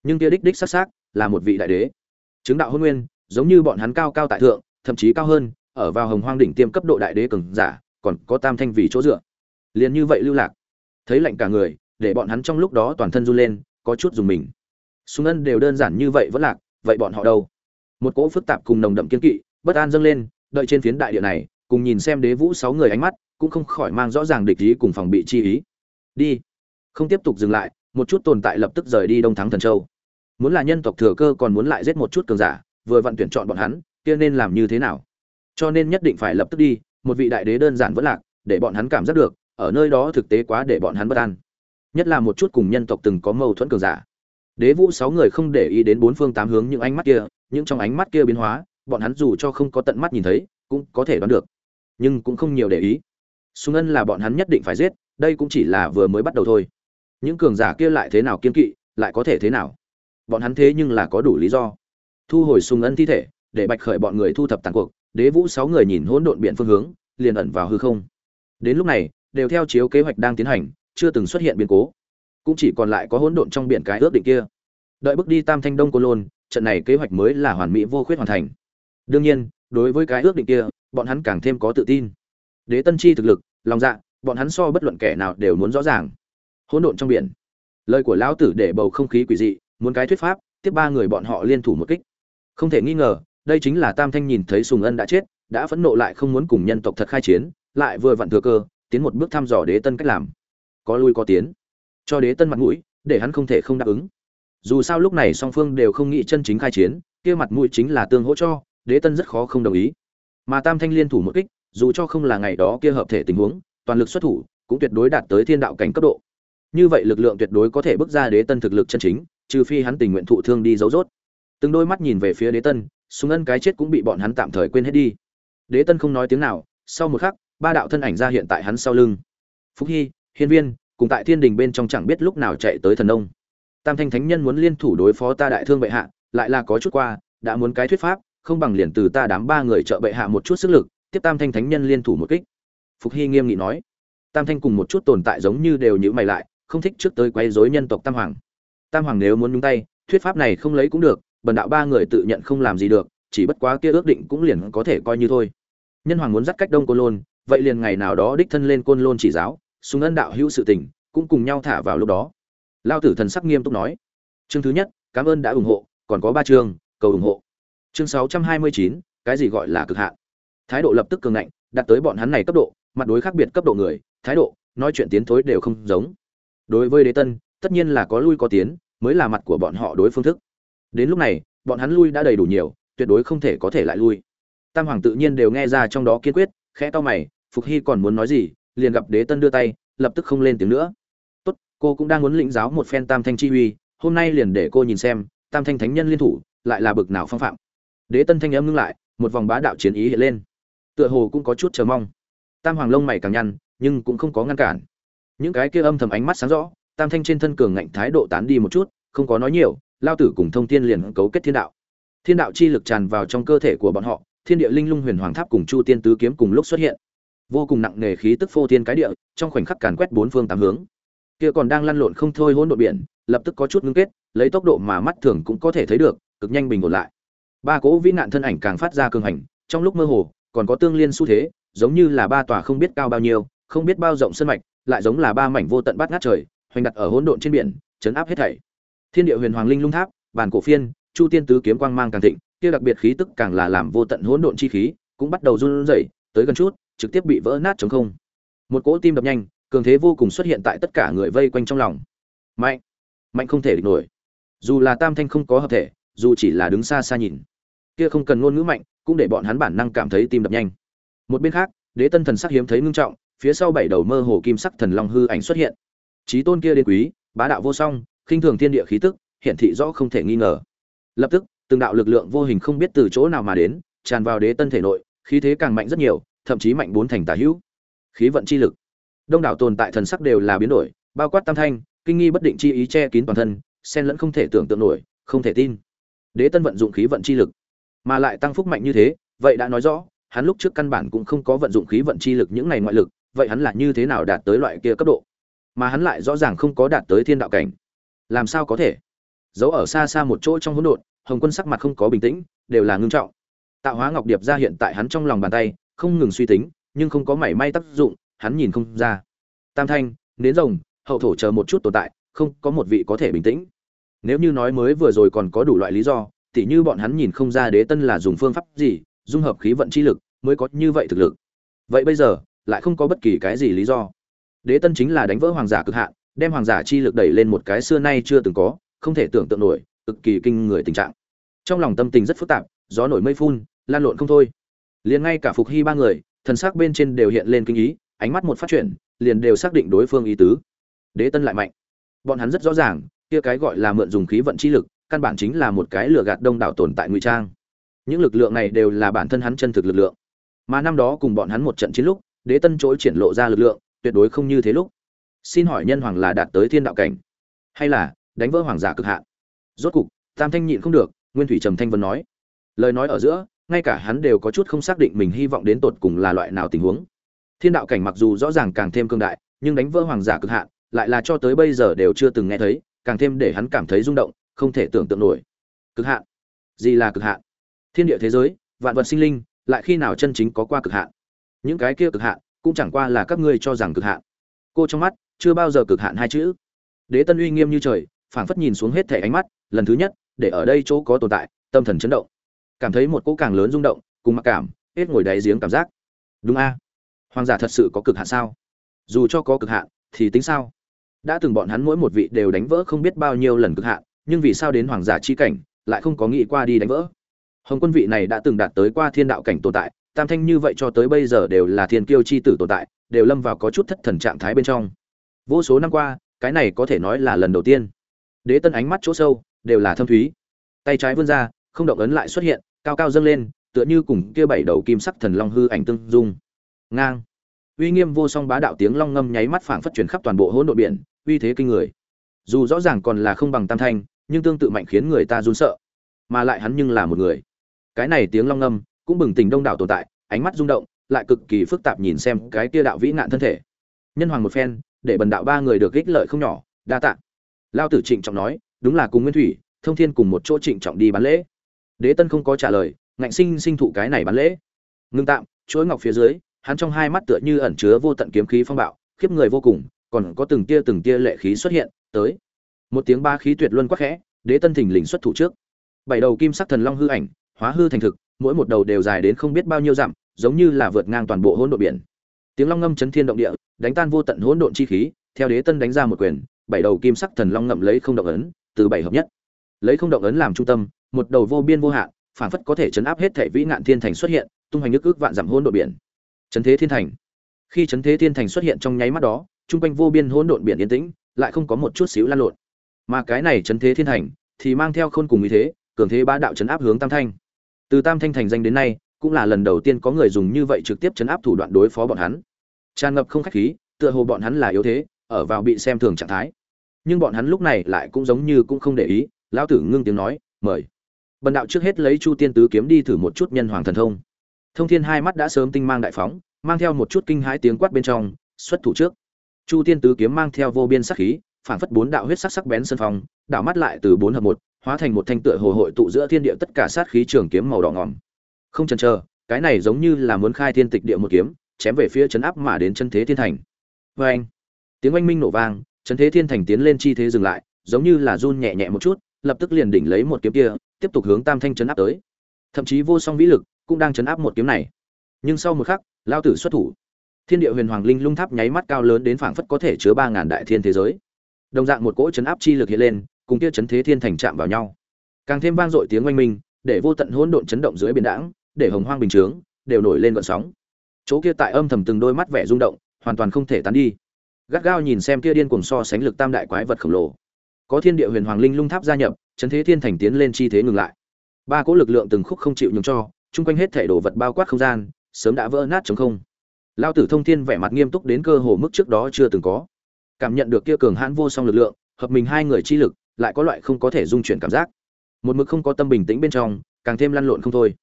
Nhưng kia đích đích xác xác là một vị đại đế. Chứng đạo hôn nguyên, giống như bọn hắn cao cao tại thượng, thậm chí cao hơn, ở vào hồng hoang đỉnh tiêm cấp độ đại đế cường giả, còn có tam thanh vì chỗ dựa. Liền như vậy lưu lạc thấy lạnh cả người, để bọn hắn trong lúc đó toàn thân run lên, có chút dùng mình. Súng ân đều đơn giản như vậy vẫn lạc, vậy bọn họ đâu? Một cỗ phức tạp cùng nồng đậm kiên kỵ, bất an dâng lên, đợi trên phiến đại địa này, cùng nhìn xem đế vũ sáu người ánh mắt, cũng không khỏi mang rõ ràng địch ý cùng phòng bị chi ý. Đi. Không tiếp tục dừng lại, một chút tồn tại lập tức rời đi đông thắng thần châu. Muốn là nhân tộc thừa cơ còn muốn lại giết một chút cường giả, vừa vận tuyển chọn bọn hắn, kia nên làm như thế nào? Cho nên nhất định phải lập tức đi, một vị đại đế đơn giản vẫn lạc, để bọn hắn cảm giác được ở nơi đó thực tế quá để bọn hắn bất an. Nhất là một chút cùng nhân tộc từng có mâu thuẫn cường giả. Đế vũ sáu người không để ý đến bốn phương tám hướng những ánh mắt kia, những trong ánh mắt kia biến hóa, bọn hắn dù cho không có tận mắt nhìn thấy, cũng có thể đoán được. Nhưng cũng không nhiều để ý. Súng ân là bọn hắn nhất định phải giết, đây cũng chỉ là vừa mới bắt đầu thôi. Những cường giả kia lại thế nào kiên kỵ, lại có thể thế nào? Bọn hắn thế nhưng là có đủ lý do. Thu hồi sùng ân thi thể, để bạch khởi bọn người thu thập tàn cuộc, đế vũ sáu người nhìn hỗn độn biện phương hướng, liền ẩn vào hư không. Đến lúc này đều theo chiếu kế hoạch đang tiến hành, chưa từng xuất hiện biến cố. Cũng chỉ còn lại có hỗn độn trong biển cái ước định kia. Đợi bước đi tam thanh đông cô lôn, trận này kế hoạch mới là hoàn mỹ vô khuyết hoàn thành. Đương nhiên, đối với cái ước định kia, bọn hắn càng thêm có tự tin. Đế tân chi thực lực, lòng dạ bọn hắn so bất luận kẻ nào đều muốn rõ ràng. Hỗn độn trong biển. Lời của lão tử để bầu không khí quỷ dị, muốn cái thuyết pháp, tiếp ba người bọn họ liên thủ một kích. Không thể nghi ngờ, đây chính là tam thanh nhìn thấy sùng ân đã chết, đã phẫn nộ lại không muốn cùng nhân tộc thật khai chiến, lại vừa vặn thừa cơ tiến một bước thăm dò đế tân cách làm. Có lui có tiến. Cho đế tân mặt mũi, để hắn không thể không đáp ứng. Dù sao lúc này song phương đều không nghĩ chân chính khai chiến, kia mặt mũi chính là tương hỗ cho, đế tân rất khó không đồng ý. Mà tam thanh liên thủ một kích, dù cho không là ngày đó kia hợp thể tình huống, toàn lực xuất thủ, cũng tuyệt đối đạt tới thiên đạo cảnh cấp độ. Như vậy lực lượng tuyệt đối có thể bước ra đế tân thực lực chân chính, trừ phi hắn tình nguyện thụ thương đi giấu rốt. Từng đôi mắt nhìn về phía đế tân súng ân cái chết cũng bị bọn hắn tạm thời quên hết đi. Đế tân không nói tiếng nào, sau một khắc ba đạo thân ảnh ra hiện tại hắn sau lưng. Phúc hy, hiên viên, cùng tại thiên đình bên trong chẳng biết lúc nào chạy tới thần ông. Tam thanh thánh nhân muốn liên thủ đối phó ta đại thương bệ hạ, lại là có chút qua, đã muốn cái thuyết pháp, không bằng liền từ ta đám ba người trợ bệ hạ một chút sức lực, tiếp tam thanh thánh nhân liên thủ một kích. Phục hy nghiêm nghị nói. Tam thanh cùng một chút tồn tại giống như đều nhữ mày lại, không thích trước tới quấy rối nhân tộc tam hoàng. Tam hoàng nếu muốn nhúng tay, thuyết pháp này không lấy cũng được, bần đạo ba người tự nhận không làm gì được, chỉ bất quá kia ước định cũng liền có thể coi như thôi. Nhân hoàng muốn dắt cách đông Cô lôn vậy liền ngày nào đó đích thân lên côn lôn chỉ giáo súng ân đạo hữu sự tình, cũng cùng nhau thả vào lúc đó. Lao tử thần sắc nghiêm túc nói. Chương thứ nhất, cảm ơn đã ủng hộ, còn có ba chương, cầu ủng hộ. Chương sáu trăm hai mươi chín, cái gì gọi là cực hạn? Thái độ lập tức cường ngạnh, đặt tới bọn hắn này cấp độ, mặt đối khác biệt cấp độ người, thái độ, nói chuyện tiến thối đều không giống. Đối với đế tân, tất nhiên là có lui có tiến, mới là mặt của bọn họ đối phương thức. Đến lúc này, bọn hắn lui đã đầy đủ nhiều, tuyệt đối không thể có thể lại lui. Tam hoàng tự nhiên đều nghe ra trong đó kiên quyết, khẽ to mày phục hy còn muốn nói gì, liền gặp đế tân đưa tay, lập tức không lên tiếng nữa. Tốt, cô cũng đang muốn lĩnh giáo một phen tam thanh chi uy, hôm nay liền để cô nhìn xem, tam thanh thánh nhân liên thủ lại là bực nào phong phạm. Đế tân thanh âm ngưng lại, một vòng bá đạo chiến ý hiện lên. Tựa hồ cũng có chút chờ mong. Tam hoàng lông mày càng nhăn, nhưng cũng không có ngăn cản. Những cái kia âm thầm ánh mắt sáng rõ, tam thanh trên thân cường ngạnh thái độ tán đi một chút, không có nói nhiều, lao tử cùng thông tiên liền cấu kết thiên đạo. Thiên đạo chi lực tràn vào trong cơ thể của bọn họ, thiên địa linh lung huyền hoàng tháp cùng chu tiên tứ kiếm cùng lúc xuất hiện vô cùng nặng nề khí tức phô thiên cái địa, trong khoảnh khắc càn quét bốn phương tám hướng. Kia còn đang lăn lộn không thôi hỗn độn biển, lập tức có chút ngưng kết, lấy tốc độ mà mắt thường cũng có thể thấy được, cực nhanh bình ổn lại. Ba cỗ vĩ nạn thân ảnh càng phát ra cường hành, trong lúc mơ hồ, còn có tương liên xu thế, giống như là ba tòa không biết cao bao nhiêu, không biết bao rộng sân mạch, lại giống là ba mảnh vô tận bát ngát trời, hoành đặt ở hỗn độn trên biển, chấn áp hết thảy. Thiên địa huyền hoàng linh lung tháp bản cổ phiên, chu tiên tứ kiếm quang mang càng thịnh, kia đặc biệt khí tức càng là làm vô tận hỗn độn chi khí, cũng bắt đầu run rẩy, tới gần chút trực tiếp bị vỡ nát trống không. Một cỗ tim đập nhanh, cường thế vô cùng xuất hiện tại tất cả người vây quanh trong lòng. Mạnh! Mạnh không thể địch nổi. Dù là tam thanh không có hợp thể, dù chỉ là đứng xa xa nhìn, kia không cần ngôn ngữ mạnh, cũng để bọn hắn bản năng cảm thấy tim đập nhanh. Một bên khác, đế tân thần sắc hiếm thấy ngưng trọng, phía sau bảy đầu mơ hồ kim sắc thần long hư ảnh xuất hiện. Trí tôn kia đến quý, bá đạo vô song, khinh thường thiên địa khí tức hiện thị rõ không thể nghi ngờ. Lập tức, từng đạo lực lượng vô hình không biết từ chỗ nào mà đến, tràn vào đế tân thể nội, khí thế càng mạnh rất nhiều thậm chí mạnh bốn thành tả hữu. Khí vận chi lực. Đông đảo tồn tại thần sắc đều là biến đổi, bao quát tam thanh, kinh nghi bất định chi ý che kín toàn thân, xen lẫn không thể tưởng tượng nổi, không thể tin. Đế tân vận dụng khí vận chi lực, mà lại tăng phúc mạnh như thế, vậy đã nói rõ, hắn lúc trước căn bản cũng không có vận dụng khí vận chi lực những này ngoại lực, vậy hắn là như thế nào đạt tới loại kia cấp độ? Mà hắn lại rõ ràng không có đạt tới thiên đạo cảnh. Làm sao có thể? Giấu ở xa xa một chỗ trong hỗn độn, hồng quân sắc mặt không có bình tĩnh, đều là ngưng trọng. Tạo hóa ngọc điệp ra hiện tại hắn trong lòng bàn tay không ngừng suy tính, nhưng không có mảy may tác dụng, hắn nhìn không ra. Tam thanh, nến rồng, hậu thổ chờ một chút tồn tại, không có một vị có thể bình tĩnh. Nếu như nói mới vừa rồi còn có đủ loại lý do, tỉ như bọn hắn nhìn không ra đế tân là dùng phương pháp gì, dung hợp khí vận chi lực, mới có như vậy thực lực. Vậy bây giờ, lại không có bất kỳ cái gì lý do. Đế tân chính là đánh vỡ hoàng giả cực hạn, đem hoàng giả chi lực đẩy lên một cái xưa nay chưa từng có, không thể tưởng tượng nổi, cực kỳ kinh người tình trạng. Trong lòng tâm tình rất phức tạp, gió nổi mây phun, lan lộn không thôi liền ngay cả phục hy ba người, thần sắc bên trên đều hiện lên kinh ý, ánh mắt một phát triển liền đều xác định đối phương ý tứ. Đế tân lại mạnh. Bọn hắn rất rõ ràng, kia cái gọi là mượn dùng khí vận chi lực, căn bản chính là một cái lừa gạt đông đảo tồn tại ngụy trang. Những lực lượng này đều là bản thân hắn chân thực lực lượng. Mà năm đó cùng bọn hắn một trận chiến lúc, đế tân chối triển lộ ra lực lượng, tuyệt đối không như thế lúc. Xin hỏi nhân hoàng là đạt tới thiên đạo cảnh? Hay là, đánh vỡ hoàng giả cực hạn? Rốt cục, tam thanh nhịn không được, nguyên thủy trầm thanh vân nói. Lời nói ở giữa ngay cả hắn đều có chút không xác định mình hy vọng đến tột cùng là loại nào tình huống. Thiên đạo cảnh mặc dù rõ ràng càng thêm cương đại, nhưng đánh vỡ hoàng giả cực hạn, lại là cho tới bây giờ đều chưa từng nghe thấy, càng thêm để hắn cảm thấy rung động, không thể tưởng tượng nổi. Cực hạn. Gì là cực hạn? Thiên địa thế giới, vạn vật sinh linh, lại khi nào chân chính có qua cực hạn? Những cái kia cực hạn, cũng chẳng qua là các ngươi cho rằng cực hạn. Cô trong mắt, chưa bao giờ cực hạn hai chữ. Đế tân uy nghiêm như trời, phảng phất nhìn xuống hết thảy ánh mắt, lần thứ nhất, để ở đây chỗ có tồn tại, tâm thần chấn động cảm thấy một cỗ càng lớn rung động, cùng mặc cảm, hết ngồi đáy giếng cảm giác. Đúng a? Hoàng giả thật sự có cực hạn sao? Dù cho có cực hạn, thì tính sao? Đã từng bọn hắn mỗi một vị đều đánh vỡ không biết bao nhiêu lần cực hạn, nhưng vì sao đến hoàng giả chi cảnh, lại không có nghĩ qua đi đánh vỡ? Hồng quân vị này đã từng đạt tới qua thiên đạo cảnh tồn tại, tam thanh như vậy cho tới bây giờ đều là thiên kiêu chi tử tồn tại, đều lâm vào có chút thất thần trạng thái bên trong. Vô số năm qua, cái này có thể nói là lần đầu tiên. Đế tân ánh mắt chỗ sâu, đều là thâm thúy. Tay trái vươn ra không động ấn lại xuất hiện, cao cao dâng lên, tựa như cùng kia bảy đầu kim sắc thần long hư ảnh tương dung. Ngang. Uy nghiêm vô song bá đạo tiếng long ngâm nháy mắt phảng phất truyền khắp toàn bộ hỗn độn biển, uy thế kinh người. Dù rõ ràng còn là không bằng tam thanh, nhưng tương tự mạnh khiến người ta run sợ. Mà lại hắn nhưng là một người. Cái này tiếng long ngâm cũng bừng tỉnh đông đảo tồn tại, ánh mắt rung động, lại cực kỳ phức tạp nhìn xem cái kia đạo vĩ nạn thân thể. Nhân hoàng một phen, để bần đạo ba người được ích lợi không nhỏ, đa tạ. Lao tử trịnh trọng nói, đúng là cùng nguyên thủy, thông thiên cùng một chỗ trịnh trọng đi bán lễ đế tân không có trả lời, ngạnh sinh sinh thụ cái này bán lễ. Ngưng tạm, chuỗi ngọc phía dưới, hắn trong hai mắt tựa như ẩn chứa vô tận kiếm khí phong bạo, khiếp người vô cùng, còn có từng tia từng tia lệ khí xuất hiện, tới. Một tiếng ba khí tuyệt luân quắc khẽ, đế tân thình lình xuất thủ trước. Bảy đầu kim sắc thần long hư ảnh, hóa hư thành thực, mỗi một đầu đều dài đến không biết bao nhiêu dặm, giống như là vượt ngang toàn bộ hỗn độn biển. Tiếng long ngâm chấn thiên động địa, đánh tan vô tận hỗn độn chi khí, theo đế tân đánh ra một quyền, bảy đầu kim sắc thần long ngậm lấy không động ấn, từ bảy hợp nhất lấy không động ấn làm trung tâm, một đầu vô biên vô hạn phản phất có thể chấn áp hết thể vĩ ngạn thiên thành xuất hiện, tung hoành nước ước vạn dặm hôn đội biển. Chấn thế thiên thành. Khi chấn thế thiên thành xuất hiện trong nháy mắt đó, trung quanh vô biên hỗn độn biển yên tĩnh, lại không có một chút xíu lan lộn. Mà cái này chấn thế thiên thành thì mang theo khôn cùng ý thế, cường thế bá đạo chấn áp hướng tam thanh. Từ tam thanh thành danh đến nay, cũng là lần đầu tiên có người dùng như vậy trực tiếp chấn áp thủ đoạn đối phó bọn hắn. Tràn ngập không khách khí, tựa hồ bọn hắn là yếu thế, ở vào bị xem thường trạng thái. Nhưng bọn hắn lúc này lại cũng giống như cũng không để ý lão tử ngưng tiếng nói, mời. Bần đạo trước hết lấy chu tiên tứ kiếm đi thử một chút nhân hoàng thần thông. Thông thiên hai mắt đã sớm tinh mang đại phóng, mang theo một chút kinh hãi tiếng quát bên trong, xuất thủ trước. Chu tiên tứ kiếm mang theo vô biên sắc khí, phản phất bốn đạo huyết sắc sắc bén sân phong, đảo mắt lại từ bốn hợp một, hóa thành một thanh tựa hồ hội tụ giữa thiên địa tất cả sát khí trường kiếm màu đỏ ngòm. Không chần chờ, cái này giống như là muốn khai thiên tịch địa một kiếm, chém về phía chấn áp mà đến chân thế thiên thành. Vê anh tiếng oanh minh nổ vang chân thế thiên thành tiến lên chi thế dừng lại, giống như là run nhẹ nhẹ một chút lập tức liền đỉnh lấy một kiếm kia, tiếp tục hướng tam thanh chấn áp tới. Thậm chí vô song vĩ lực cũng đang chấn áp một kiếm này. Nhưng sau một khắc lao tử xuất thủ. Thiên địa huyền hoàng linh lung tháp nháy mắt cao lớn đến phảng phất có thể chứa ba ngàn đại thiên thế giới. Đồng dạng một cỗ chấn áp chi lực hiện lên, cùng kia chấn thế thiên thành chạm vào nhau. Càng thêm vang dội tiếng oanh minh, để vô tận hỗn độn chấn động dưới biển đãng, để hồng hoang bình chướng đều nổi lên gợn sóng. Chỗ kia tại âm thầm từng đôi mắt vẻ rung động, hoàn toàn không thể tán đi. Gắt gao nhìn xem kia điên cuồng so sánh lực tam đại quái vật khổng lồ có thiên địa huyền hoàng linh lung tháp gia nhập, chấn thế thiên thành tiến lên chi thế ngừng lại. Ba cỗ lực lượng từng khúc không chịu nhường cho, chung quanh hết thể đồ vật bao quát không gian, sớm đã vỡ nát chống không. Lao tử thông thiên vẻ mặt nghiêm túc đến cơ hồ mức trước đó chưa từng có. Cảm nhận được kia cường hãn vô song lực lượng, hợp mình hai người chi lực, lại có loại không có thể dung chuyển cảm giác. Một mực không có tâm bình tĩnh bên trong, càng thêm lăn lộn không thôi.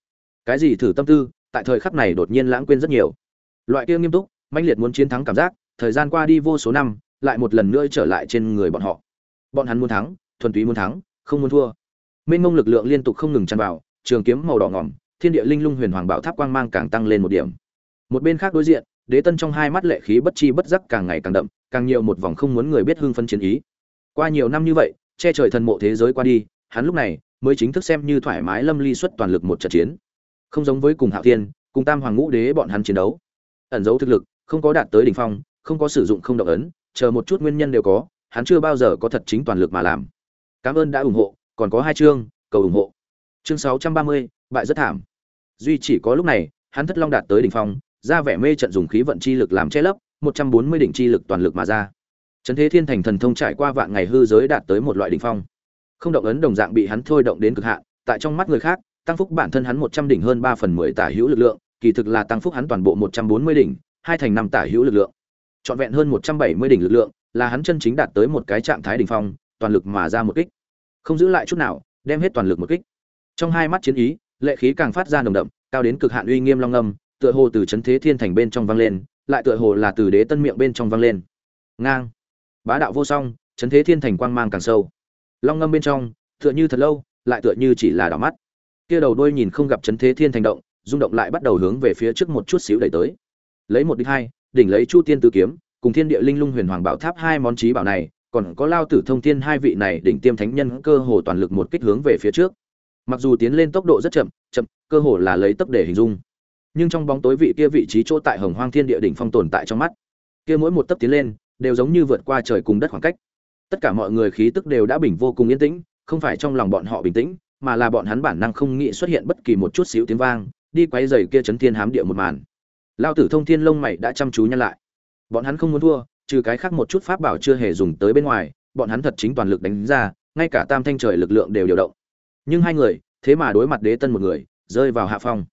Cái gì thử tâm tư, tại thời khắc này đột nhiên lãng quên rất nhiều. Loại kia nghiêm túc, mãnh liệt muốn chiến thắng cảm giác, thời gian qua đi vô số năm, lại một lần nữa trở lại trên người bọn họ bọn hắn muốn thắng, thuần túy muốn thắng, không muốn thua. Mênh mông lực lượng liên tục không ngừng tràn vào, trường kiếm màu đỏ ngỏm, thiên địa linh lung huyền hoàng bảo tháp quang mang càng tăng lên một điểm. Một bên khác đối diện, đế tân trong hai mắt lệ khí bất chi bất giác càng ngày càng đậm, càng nhiều một vòng không muốn người biết hưng phân chiến ý. Qua nhiều năm như vậy, che trời thần mộ thế giới qua đi, hắn lúc này mới chính thức xem như thoải mái lâm ly xuất toàn lực một trận chiến. Không giống với cùng hạo thiên, cùng tam hoàng ngũ đế bọn hắn chiến đấu. Ẩn dấu thực lực, không có đạt tới đỉnh phong, không có sử dụng không động ấn, chờ một chút nguyên nhân đều có hắn chưa bao giờ có thật chính toàn lực mà làm. Cảm ơn đã ủng hộ, còn có hai chương, cầu ủng hộ. Chương sáu trăm ba mươi, bại rất thảm. Duy chỉ có lúc này, hắn thất long đạt tới đỉnh phong, ra vẻ mê trận dùng khí vận chi lực làm che lấp, một trăm bốn mươi đỉnh chi lực toàn lực mà ra. Trấn thế thiên thành thần thông trải qua vạn ngày hư giới đạt tới một loại đỉnh phong. Không động ấn đồng dạng bị hắn thôi động đến cực hạn, tại trong mắt người khác, tăng phúc bản thân hắn một trăm đỉnh hơn ba phần mười tả hữu lực lượng, kỳ thực là tăng phúc hắn toàn bộ một trăm bốn mươi đỉnh, hai thành năm tả hữu lực lượng. Trọn vẹn hơn một trăm bảy mươi đỉnh lực lượng là hắn chân chính đạt tới một cái trạng thái đỉnh phong toàn lực mà ra một kích. Không giữ lại chút nào đem hết toàn lực một kích. Trong hai mắt chiến ý lệ khí càng phát ra nồng đậm cao đến cực hạn uy nghiêm long ngâm, tựa hồ từ chấn thế thiên thành bên trong vang lên lại tựa hồ là từ đế tân miệng bên trong vang lên. Ngang. Bá đạo vô song chấn thế thiên thành quang mang càng sâu. Long ngâm bên trong tựa như thật lâu lại tựa như chỉ là đỏ mắt. Kia đầu đuôi nhìn không gặp chấn thế thiên thành động rung động lại bắt đầu hướng về phía trước một chút xíu đẩy tới. Lấy một đi hai đỉnh lấy chu tiên tứ kiếm cùng thiên địa linh lung huyền hoàng bảo tháp hai món trí bảo này, còn có lao tử thông thiên hai vị này đỉnh tiêm thánh nhân cơ hồ toàn lực một kích hướng về phía trước. Mặc dù tiến lên tốc độ rất chậm chậm, cơ hồ là lấy tốc để hình dung. Nhưng trong bóng tối vị kia vị trí chỗ tại hồng hoang thiên địa đỉnh phong tồn tại trong mắt, kia mỗi một tấc tiến lên, đều giống như vượt qua trời cùng đất khoảng cách. Tất cả mọi người khí tức đều đã bình vô cùng yên tĩnh, không phải trong lòng bọn họ bình tĩnh, mà là bọn hắn bản năng không nghĩ xuất hiện bất kỳ một chút xíu tiếng vang, đi quay giày kia chấn thiên hám địa một màn. Lao tử thông thiên lông mày đã chăm chú nhăn lại bọn hắn không muốn thua, trừ cái khác một chút pháp bảo chưa hề dùng tới bên ngoài, bọn hắn thật chính toàn lực đánh ra, ngay cả tam thanh trời lực lượng đều điều động. Nhưng hai người, thế mà đối mặt đế tân một người, rơi vào hạ phong.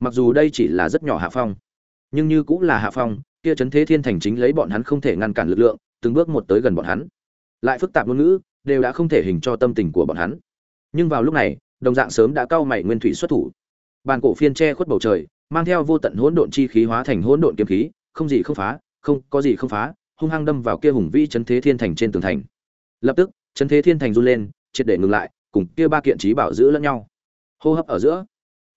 Mặc dù đây chỉ là rất nhỏ hạ phong, nhưng như cũng là hạ phong, kia chấn thế thiên thành chính lấy bọn hắn không thể ngăn cản lực lượng, từng bước một tới gần bọn hắn. Lại phức tạp ngôn ngữ, đều đã không thể hình cho tâm tình của bọn hắn. Nhưng vào lúc này, đồng dạng sớm đã cao mày nguyên thủy xuất thủ. Bàn cổ phiên che khuất bầu trời, mang theo vô tận hỗn độn chi khí hóa thành hỗn độn kiếm khí, không gì không phá không, có gì không phá, hung hăng đâm vào kia hùng vĩ chấn thế thiên thành trên tường thành. Lập tức chấn thế thiên thành run lên, triệt để ngừng lại, cùng kia ba kiện trí bảo giữ lẫn nhau. Hô hấp ở giữa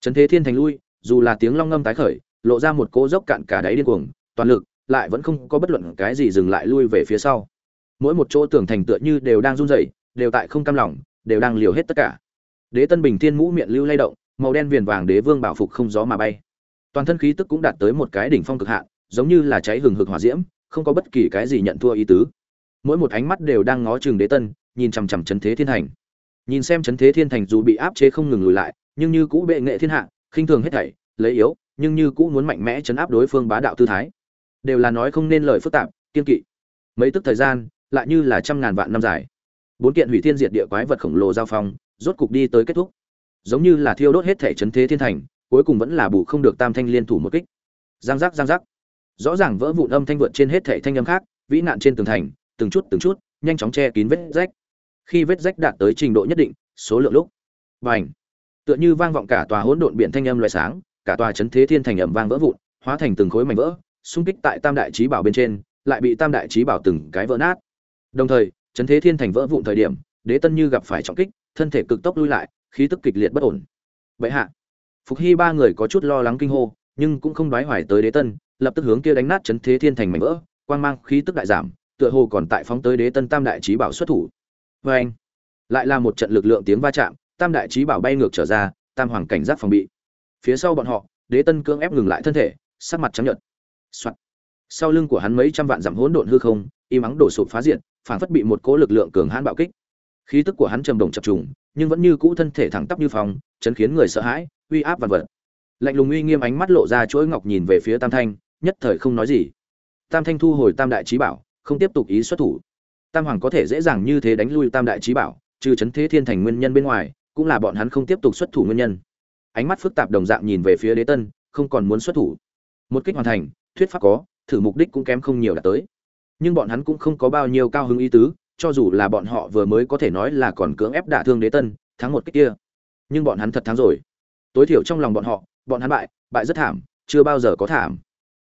chấn thế thiên thành lui, dù là tiếng long ngâm tái khởi, lộ ra một cỗ dốc cạn cả đáy điên cuồng, toàn lực, lại vẫn không có bất luận cái gì dừng lại lui về phía sau. Mỗi một chỗ tường thành tựa như đều đang run rẩy, đều tại không cam lòng, đều đang liều hết tất cả. Đế tân bình thiên mũ miệng lưu lay động, màu đen viền vàng đế vương bảo phục không gió mà bay. Toàn thân khí tức cũng đạt tới một cái đỉnh phong cực hạn giống như là cháy hừng hực hỏa diễm, không có bất kỳ cái gì nhận thua ý tứ. Mỗi một ánh mắt đều đang ngó chừng đế tân, nhìn chằm chằm chấn thế thiên thành. Nhìn xem chấn thế thiên thành dù bị áp chế không ngừng lùi lại, nhưng như cũ bệ nghệ thiên hạ, khinh thường hết thảy, lấy yếu, nhưng như cũ muốn mạnh mẽ chấn áp đối phương bá đạo tư thái. Đều là nói không nên lời phức tạp, kiên kỵ. Mấy tức thời gian, lại như là trăm ngàn vạn năm dài. Bốn kiện hủy thiên diệt địa quái vật khổng lồ giao phong, rốt cục đi tới kết thúc. Giống như là thiêu đốt hết thể chấn thế thiên thành, cuối cùng vẫn là bù không được tam thanh liên thủ một kích. Giang giác giang giác rõ ràng vỡ vụn âm thanh vượt trên hết thể thanh âm khác, vĩ nạn trên tường thành, từng chút từng chút, nhanh chóng che kín vết rách. Khi vết rách đạt tới trình độ nhất định, số lượng lúc và tựa như vang vọng cả tòa hỗn độn biển thanh âm loại sáng, cả tòa chấn thế thiên thành ẩm vang vỡ vụn, hóa thành từng khối mảnh vỡ, xung kích tại tam đại trí bảo bên trên, lại bị tam đại trí bảo từng cái vỡ nát. Đồng thời, chấn thế thiên thành vỡ vụn thời điểm, đế tân như gặp phải trọng kích, thân thể cực tốc lui lại, khí tức kịch liệt bất ổn. Vậy hạ, phục hy ba người có chút lo lắng kinh hô, nhưng cũng không đoái hoài tới đế tân lập tức hướng kia đánh nát chấn thế thiên thành mảnh vỡ, quang mang khí tức đại giảm, tựa hồ còn tại phóng tới đế tân tam đại trí bảo xuất thủ. Vê anh, lại là một trận lực lượng tiếng va chạm, tam đại trí bảo bay ngược trở ra, tam hoàng cảnh giác phòng bị. Phía sau bọn họ, đế tân cưỡng ép ngừng lại thân thể, sắc mặt trắng nhợt. Soạn. sau lưng của hắn mấy trăm vạn dặm hỗn độn hư không im ắng đổ sụp phá diện, phản phất bị một cỗ lực lượng cường hãn bạo kích. Khí tức của hắn trầm đồng chập trùng, nhưng vẫn như cũ thân thể thẳng tắp như phòng chấn khiến người sợ hãi, uy áp vạn vật. Lạnh lùng uy nghiêm ánh mắt lộ ra chuỗi ngọc nhìn về phía tam thanh nhất thời không nói gì. Tam thanh thu hồi tam đại trí bảo, không tiếp tục ý xuất thủ. Tam hoàng có thể dễ dàng như thế đánh lui tam đại trí bảo, trừ chấn thế thiên thành nguyên nhân bên ngoài, cũng là bọn hắn không tiếp tục xuất thủ nguyên nhân. Ánh mắt phức tạp đồng dạng nhìn về phía đế tân, không còn muốn xuất thủ. Một kích hoàn thành, thuyết pháp có, thử mục đích cũng kém không nhiều đã tới. Nhưng bọn hắn cũng không có bao nhiêu cao hứng ý tứ, cho dù là bọn họ vừa mới có thể nói là còn cưỡng ép đả thương đế tân, thắng một kích kia. Nhưng bọn hắn thật thắng rồi. Tối thiểu trong lòng bọn họ, bọn hắn bại bại rất thảm, chưa bao giờ có thảm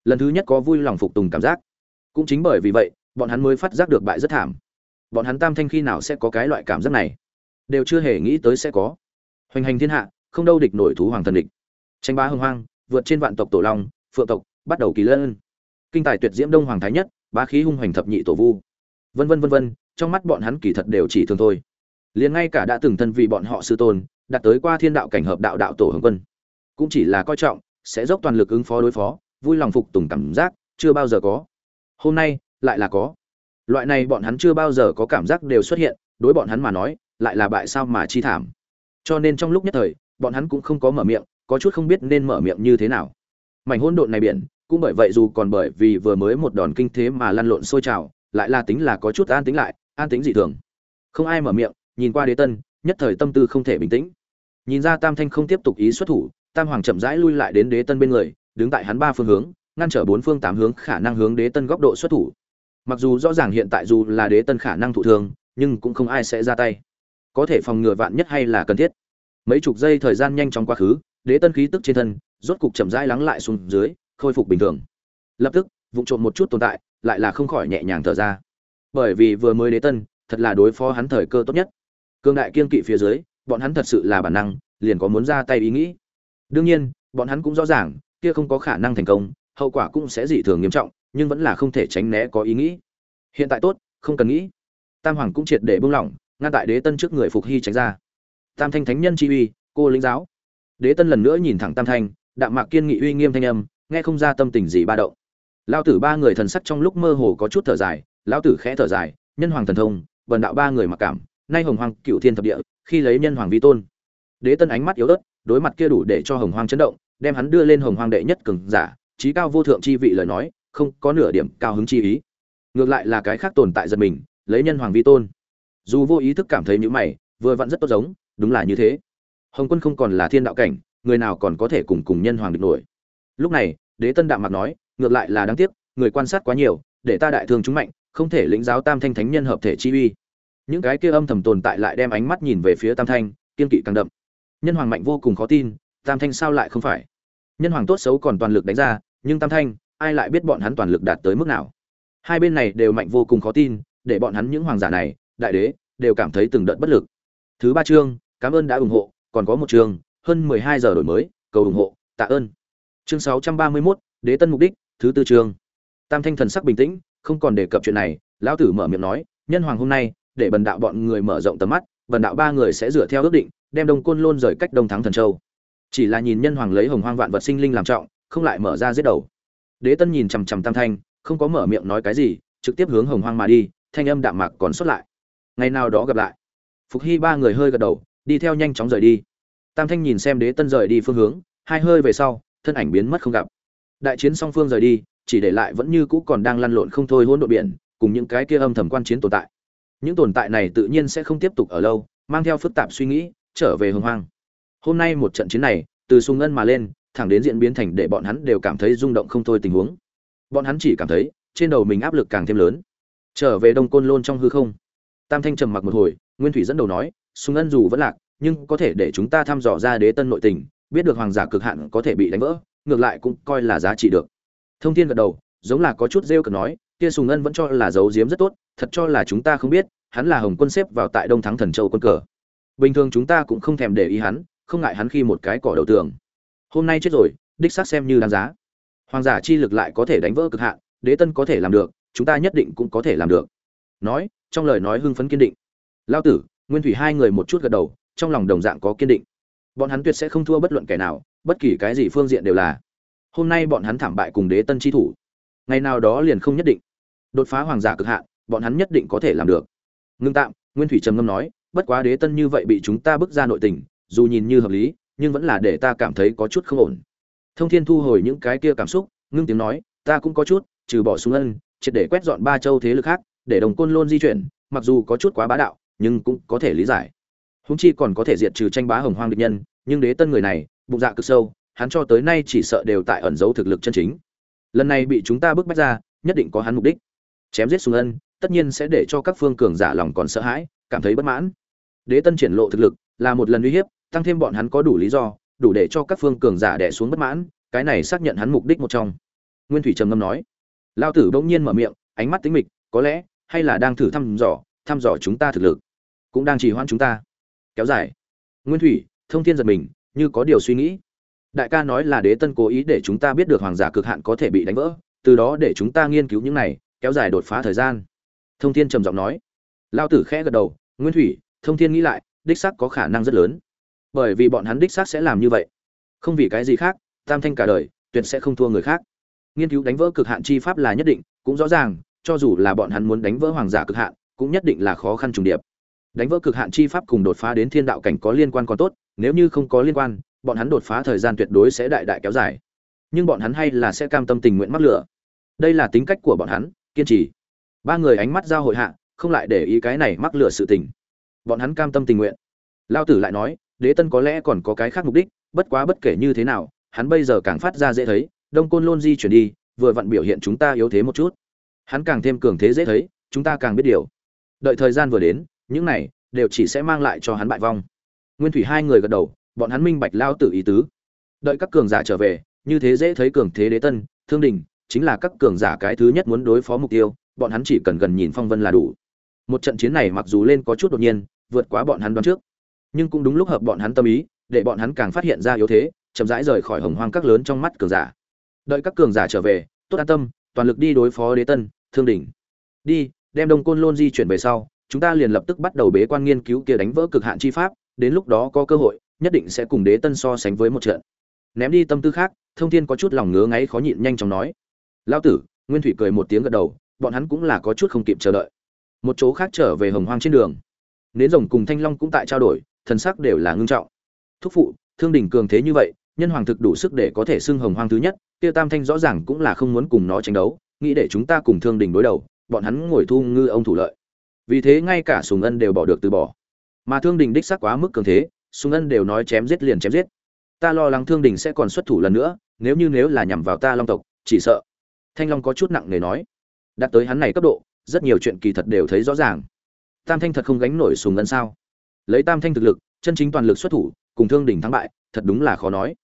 lần thứ nhất có vui lòng phục tùng cảm giác. Cũng chính bởi vì vậy, bọn hắn mới phát giác được bại rất thảm. Bọn hắn tam thanh khi nào sẽ có cái loại cảm giác này? Đều chưa hề nghĩ tới sẽ có. Hoành hành thiên hạ, không đâu địch nổi thú hoàng thần địch. Tranh bá hưng hoang, vượt trên vạn tộc tổ long, phượng tộc, bắt đầu kỳ lân. Kinh tài tuyệt diễm đông hoàng thái nhất, bá khí hung hoành thập nhị tổ vu. Vân vân vân vân, trong mắt bọn hắn kỳ thật đều chỉ thường thôi. Liền ngay cả đã từng thân vì bọn họ sư tôn, đạt tới qua thiên đạo cảnh hợp đạo đạo tổ hồng quân, cũng chỉ là coi trọng, sẽ dốc toàn lực ứng phó đối phó vui lòng phục tùng cảm giác, chưa bao giờ có. Hôm nay, lại là có. Loại này bọn hắn chưa bao giờ có cảm giác đều xuất hiện, đối bọn hắn mà nói, lại là bại sao mà chi thảm. Cho nên trong lúc nhất thời, bọn hắn cũng không có mở miệng, có chút không biết nên mở miệng như thế nào. Mảnh hỗn độn này biển, cũng bởi vậy dù còn bởi vì vừa mới một đòn kinh thế mà lăn lộn sôi trào, lại là tính là có chút an tính lại, an tính dị thường. Không ai mở miệng, nhìn qua đế tân, nhất thời tâm tư không thể bình tĩnh. Nhìn ra tam thanh không tiếp tục ý xuất thủ, tam hoàng chậm rãi lui lại đến đế tân bên người đứng tại hắn ba phương hướng, ngăn trở bốn phương tám hướng khả năng hướng đế tân góc độ xuất thủ. Mặc dù rõ ràng hiện tại dù là đế tân khả năng thụ thương, nhưng cũng không ai sẽ ra tay. Có thể phòng ngừa vạn nhất hay là cần thiết. Mấy chục giây thời gian nhanh chóng quá khứ, đế tân khí tức trên thân, rốt cục chậm rãi lắng lại xuống dưới, khôi phục bình thường. Lập tức vụ trộm một chút tồn tại, lại là không khỏi nhẹ nhàng thở ra. Bởi vì vừa mới đế tân, thật là đối phó hắn thời cơ tốt nhất. Cương đại kiên kỵ phía dưới, bọn hắn thật sự là bản năng, liền có muốn ra tay ý nghĩ. Đương nhiên, bọn hắn cũng rõ ràng kia không có khả năng thành công, hậu quả cũng sẽ dị thường nghiêm trọng, nhưng vẫn là không thể tránh né có ý nghĩ. Hiện tại tốt, không cần nghĩ. Tam hoàng cũng triệt để buông lỏng, ngăn tại đế tân trước người phục hy tránh ra. Tam thanh thánh nhân chi uy, cô lĩnh giáo. Đế tân lần nữa nhìn thẳng tam thanh, đạm mạc kiên nghị uy nghiêm thanh âm, nghe không ra tâm tình gì ba động. Lao tử ba người thần sắc trong lúc mơ hồ có chút thở dài, lão tử khẽ thở dài, nhân hoàng thần thông vần đạo ba người mặc cảm, nay hồng hoàng cựu thiên thập địa, khi lấy nhân hoàng vi tôn. Đế tân ánh mắt yếu ớt, đối mặt kia đủ để cho hồng hoàng chấn động đem hắn đưa lên hồng hoàng đệ nhất cường giả trí cao vô thượng chi vị lời nói, không có nửa điểm cao hứng chi ý. Ngược lại là cái khác tồn tại giật mình, lấy nhân hoàng vi tôn. Dù vô ý thức cảm thấy những mày, vừa vặn rất tốt giống, đúng là như thế. Hồng quân không còn là thiên đạo cảnh, người nào còn có thể cùng cùng nhân hoàng địch nổi. Lúc này, đế tân đạm mặt nói, ngược lại là đáng tiếc, người quan sát quá nhiều, để ta đại thương chúng mạnh, không thể lĩnh giáo tam thanh thánh nhân hợp thể chi uy. Những cái kia âm thầm tồn tại lại đem ánh mắt nhìn về phía tam thanh, kiên kỵ càng đậm. Nhân hoàng mạnh vô cùng khó tin, tam thanh sao lại không phải? Nhân hoàng tốt xấu còn toàn lực đánh ra nhưng tam thanh ai lại biết bọn hắn toàn lực đạt tới mức nào? Hai bên này đều mạnh vô cùng khó tin để bọn hắn những hoàng giả này đại đế đều cảm thấy từng đợt bất lực. Thứ ba chương cảm ơn đã ủng hộ còn có một chương hơn mười hai giờ đổi mới cầu ủng hộ tạ ơn. Chương sáu trăm ba mươi 631, đế tân mục đích thứ tư chương. Tam thanh thần sắc bình tĩnh không còn đề cập chuyện này lão tử mở miệng nói nhân hoàng hôm nay để bần đạo bọn người mở rộng tầm mắt bần đạo ba người sẽ dựa theo ước định đem đông côn lôn rời cách đông thắng thần châu chỉ là nhìn nhân hoàng lấy hồng hoang vạn vật sinh linh làm trọng, không lại mở ra giết đầu. Đế tân nhìn chằm chằm tam thanh, không có mở miệng nói cái gì, trực tiếp hướng hồng hoang mà đi, thanh âm đạm mạc còn xuất lại. Ngày nào đó gặp lại. Phục hy ba người hơi gật đầu, đi theo nhanh chóng rời đi. Tam thanh nhìn xem đế tân rời đi phương hướng, hai hơi về sau, thân ảnh biến mất không gặp. Đại chiến song phương rời đi, chỉ để lại vẫn như cũ còn đang lăn lộn không thôi hỗn độn biển, cùng những cái kia âm thầm quan chiến tồn tại. Những tồn tại này tự nhiên sẽ không tiếp tục ở lâu, mang theo phức tạp suy nghĩ, trở về hồng hoang hôm nay một trận chiến này, từ sung ngân mà lên, thẳng đến diễn biến thành để bọn hắn đều cảm thấy rung động không thôi tình huống. Bọn hắn chỉ cảm thấy, trên đầu mình áp lực càng thêm lớn. Trở về đông côn lôn trong hư không. Tam thanh trầm mặc một hồi, nguyên thủy dẫn đầu nói sung ngân dù vẫn lạc, nhưng có thể để chúng ta thăm dò ra đế tân nội tình, biết được hoàng giả cực hạn có thể bị đánh vỡ, ngược lại cũng coi là giá trị được. Thông thiên gật đầu, giống là có chút rêu cực nói, kia sùng ngân vẫn cho là giấu giếm rất tốt, thật cho là chúng ta không biết, hắn là hồng quân xếp vào tại đông thắng thần châu quân cờ. Bình thường chúng ta cũng không thèm để ý hắn không ngại hắn khi một cái cỏ đầu tường. Hôm nay chết rồi, đích xác xem như đáng giá. Hoàng giả chi lực lại có thể đánh vỡ cực hạn, đế tân có thể làm được, chúng ta nhất định cũng có thể làm được. Nói, trong lời nói hưng phấn kiên định. Lao tử, nguyên thủy hai người một chút gật đầu, trong lòng đồng dạng có kiên định. Bọn hắn tuyệt sẽ không thua bất luận kẻ nào, bất kỳ cái gì phương diện đều là. Hôm nay bọn hắn thảm bại cùng đế tân chi thủ. Ngày nào đó liền không nhất định. Đột phá hoàng giả cực hạn, bọn hắn nhất định có thể làm được. Ngưng tạm, nguyên thủy trầm ngâm nói, bất quá đế tân như vậy bị chúng ta bước ra nội tình dù nhìn như hợp lý, nhưng vẫn là để ta cảm thấy có chút không ổn. Thông thiên thu hồi những cái kia cảm xúc, ngưng tiếng nói, ta cũng có chút, trừ bỏ xuống ân, triệt để quét dọn ba châu thế lực khác, để đồng côn lôn di chuyển, mặc dù có chút quá bá đạo, nhưng cũng có thể lý giải. Húng chi còn có thể diệt trừ tranh bá hồng hoang địch nhân, nhưng đế tân người này, bụng dạ cực sâu, hắn cho tới nay chỉ sợ đều tại ẩn giấu thực lực chân chính. Lần này bị chúng ta bức bách ra, nhất định có hắn mục đích. Chém giết sùng ân, tất nhiên sẽ để cho các phương cường giả lòng còn sợ hãi, cảm thấy bất mãn. Đế tân triển lộ thực lực, là một lần uy hiếp tăng thêm bọn hắn có đủ lý do, đủ để cho các phương cường giả đẻ xuống bất mãn, cái này xác nhận hắn mục đích một trong. Nguyên thủy trầm ngâm nói. Lao tử bỗng nhiên mở miệng, ánh mắt tính mịch, có lẽ, hay là đang thử thăm dò thăm dò chúng ta thực lực, cũng đang trì hoãn chúng ta. Kéo dài. Nguyên thủy, thông thiên giật mình, như có điều suy nghĩ. Đại ca nói là đế tân cố ý để chúng ta biết được hoàng giả cực hạn có thể bị đánh vỡ, từ đó để chúng ta nghiên cứu những này, kéo dài đột phá thời gian. Thông thiên trầm giọng nói. Lao tử khẽ gật đầu, nguyên thủy, thông thiên nghĩ lại, đích xác có khả năng rất lớn bởi vì bọn hắn đích xác sẽ làm như vậy. Không vì cái gì khác, tam thanh cả đời, tuyệt sẽ không thua người khác. Nghiên cứu đánh vỡ cực hạn chi pháp là nhất định, cũng rõ ràng, cho dù là bọn hắn muốn đánh vỡ hoàng giả cực hạn, cũng nhất định là khó khăn trùng điệp. Đánh vỡ cực hạn chi pháp cùng đột phá đến thiên đạo cảnh có liên quan còn tốt, nếu như không có liên quan, bọn hắn đột phá thời gian tuyệt đối sẽ đại đại kéo dài. Nhưng bọn hắn hay là sẽ cam tâm tình nguyện mắc lửa. Đây là tính cách của bọn hắn, kiên trì. Ba người ánh mắt giao hội hạ, không lại để ý cái này mắc lửa sự tình. Bọn hắn cam tâm tình nguyện. Lao tử lại nói đế tân có lẽ còn có cái khác mục đích, bất quá bất kể như thế nào, hắn bây giờ càng phát ra dễ thấy, đông côn lôn di chuyển đi, vừa vặn biểu hiện chúng ta yếu thế một chút. Hắn càng thêm cường thế dễ thấy, chúng ta càng biết điều. Đợi thời gian vừa đến, những này đều chỉ sẽ mang lại cho hắn bại vong. Nguyên thủy hai người gật đầu, bọn hắn minh bạch lao tử ý tứ. Đợi các cường giả trở về, như thế dễ thấy cường thế đế tân, thương đình, chính là các cường giả cái thứ nhất muốn đối phó mục tiêu, bọn hắn chỉ cần gần nhìn phong vân là đủ. Một trận chiến này mặc dù lên có chút đột nhiên, vượt quá bọn hắn đoán trước nhưng cũng đúng lúc hợp bọn hắn tâm ý, để bọn hắn càng phát hiện ra yếu thế, chậm rãi rời khỏi hồng hoang các lớn trong mắt cường giả. Đợi các cường giả trở về, tốt an tâm, toàn lực đi đối phó đế tân, thương đỉnh. Đi, đem đông côn lôn di chuyển về sau, chúng ta liền lập tức bắt đầu bế quan nghiên cứu kia đánh vỡ cực hạn chi pháp, đến lúc đó có cơ hội, nhất định sẽ cùng đế tân so sánh với một trận. Ném đi tâm tư khác, thông thiên có chút lòng ngứa ngáy khó nhịn nhanh chóng nói. Lao tử, nguyên thủy cười một tiếng gật đầu, bọn hắn cũng là có chút không kịp chờ đợi. Một chỗ khác trở về hồng hoang trên đường. Nến rồng cùng thanh long cũng tại trao đổi thần sắc đều là ngưng trọng. Thúc phụ, thương đình cường thế như vậy, nhân hoàng thực đủ sức để có thể xưng hồng hoang thứ nhất tiêu tam thanh rõ ràng cũng là không muốn cùng nó tranh đấu, nghĩ để chúng ta cùng thương đình đối đầu, bọn hắn ngồi thu ngư ông thủ lợi. Vì thế ngay cả sùng ân đều bỏ được từ bỏ. Mà thương đình đích sắc quá mức cường thế, sùng ân đều nói chém giết liền chém giết. Ta lo lắng thương đình sẽ còn xuất thủ lần nữa, nếu như nếu là nhằm vào ta long tộc, chỉ sợ. Thanh long có chút nặng nề nói. Đạt tới hắn này cấp độ, rất nhiều chuyện kỳ thật đều thấy rõ ràng. Tam thanh thật không gánh nổi sùng ân sao? Lấy tam thanh thực lực, chân chính toàn lực xuất thủ, cùng thương đình thắng bại, thật đúng là khó nói.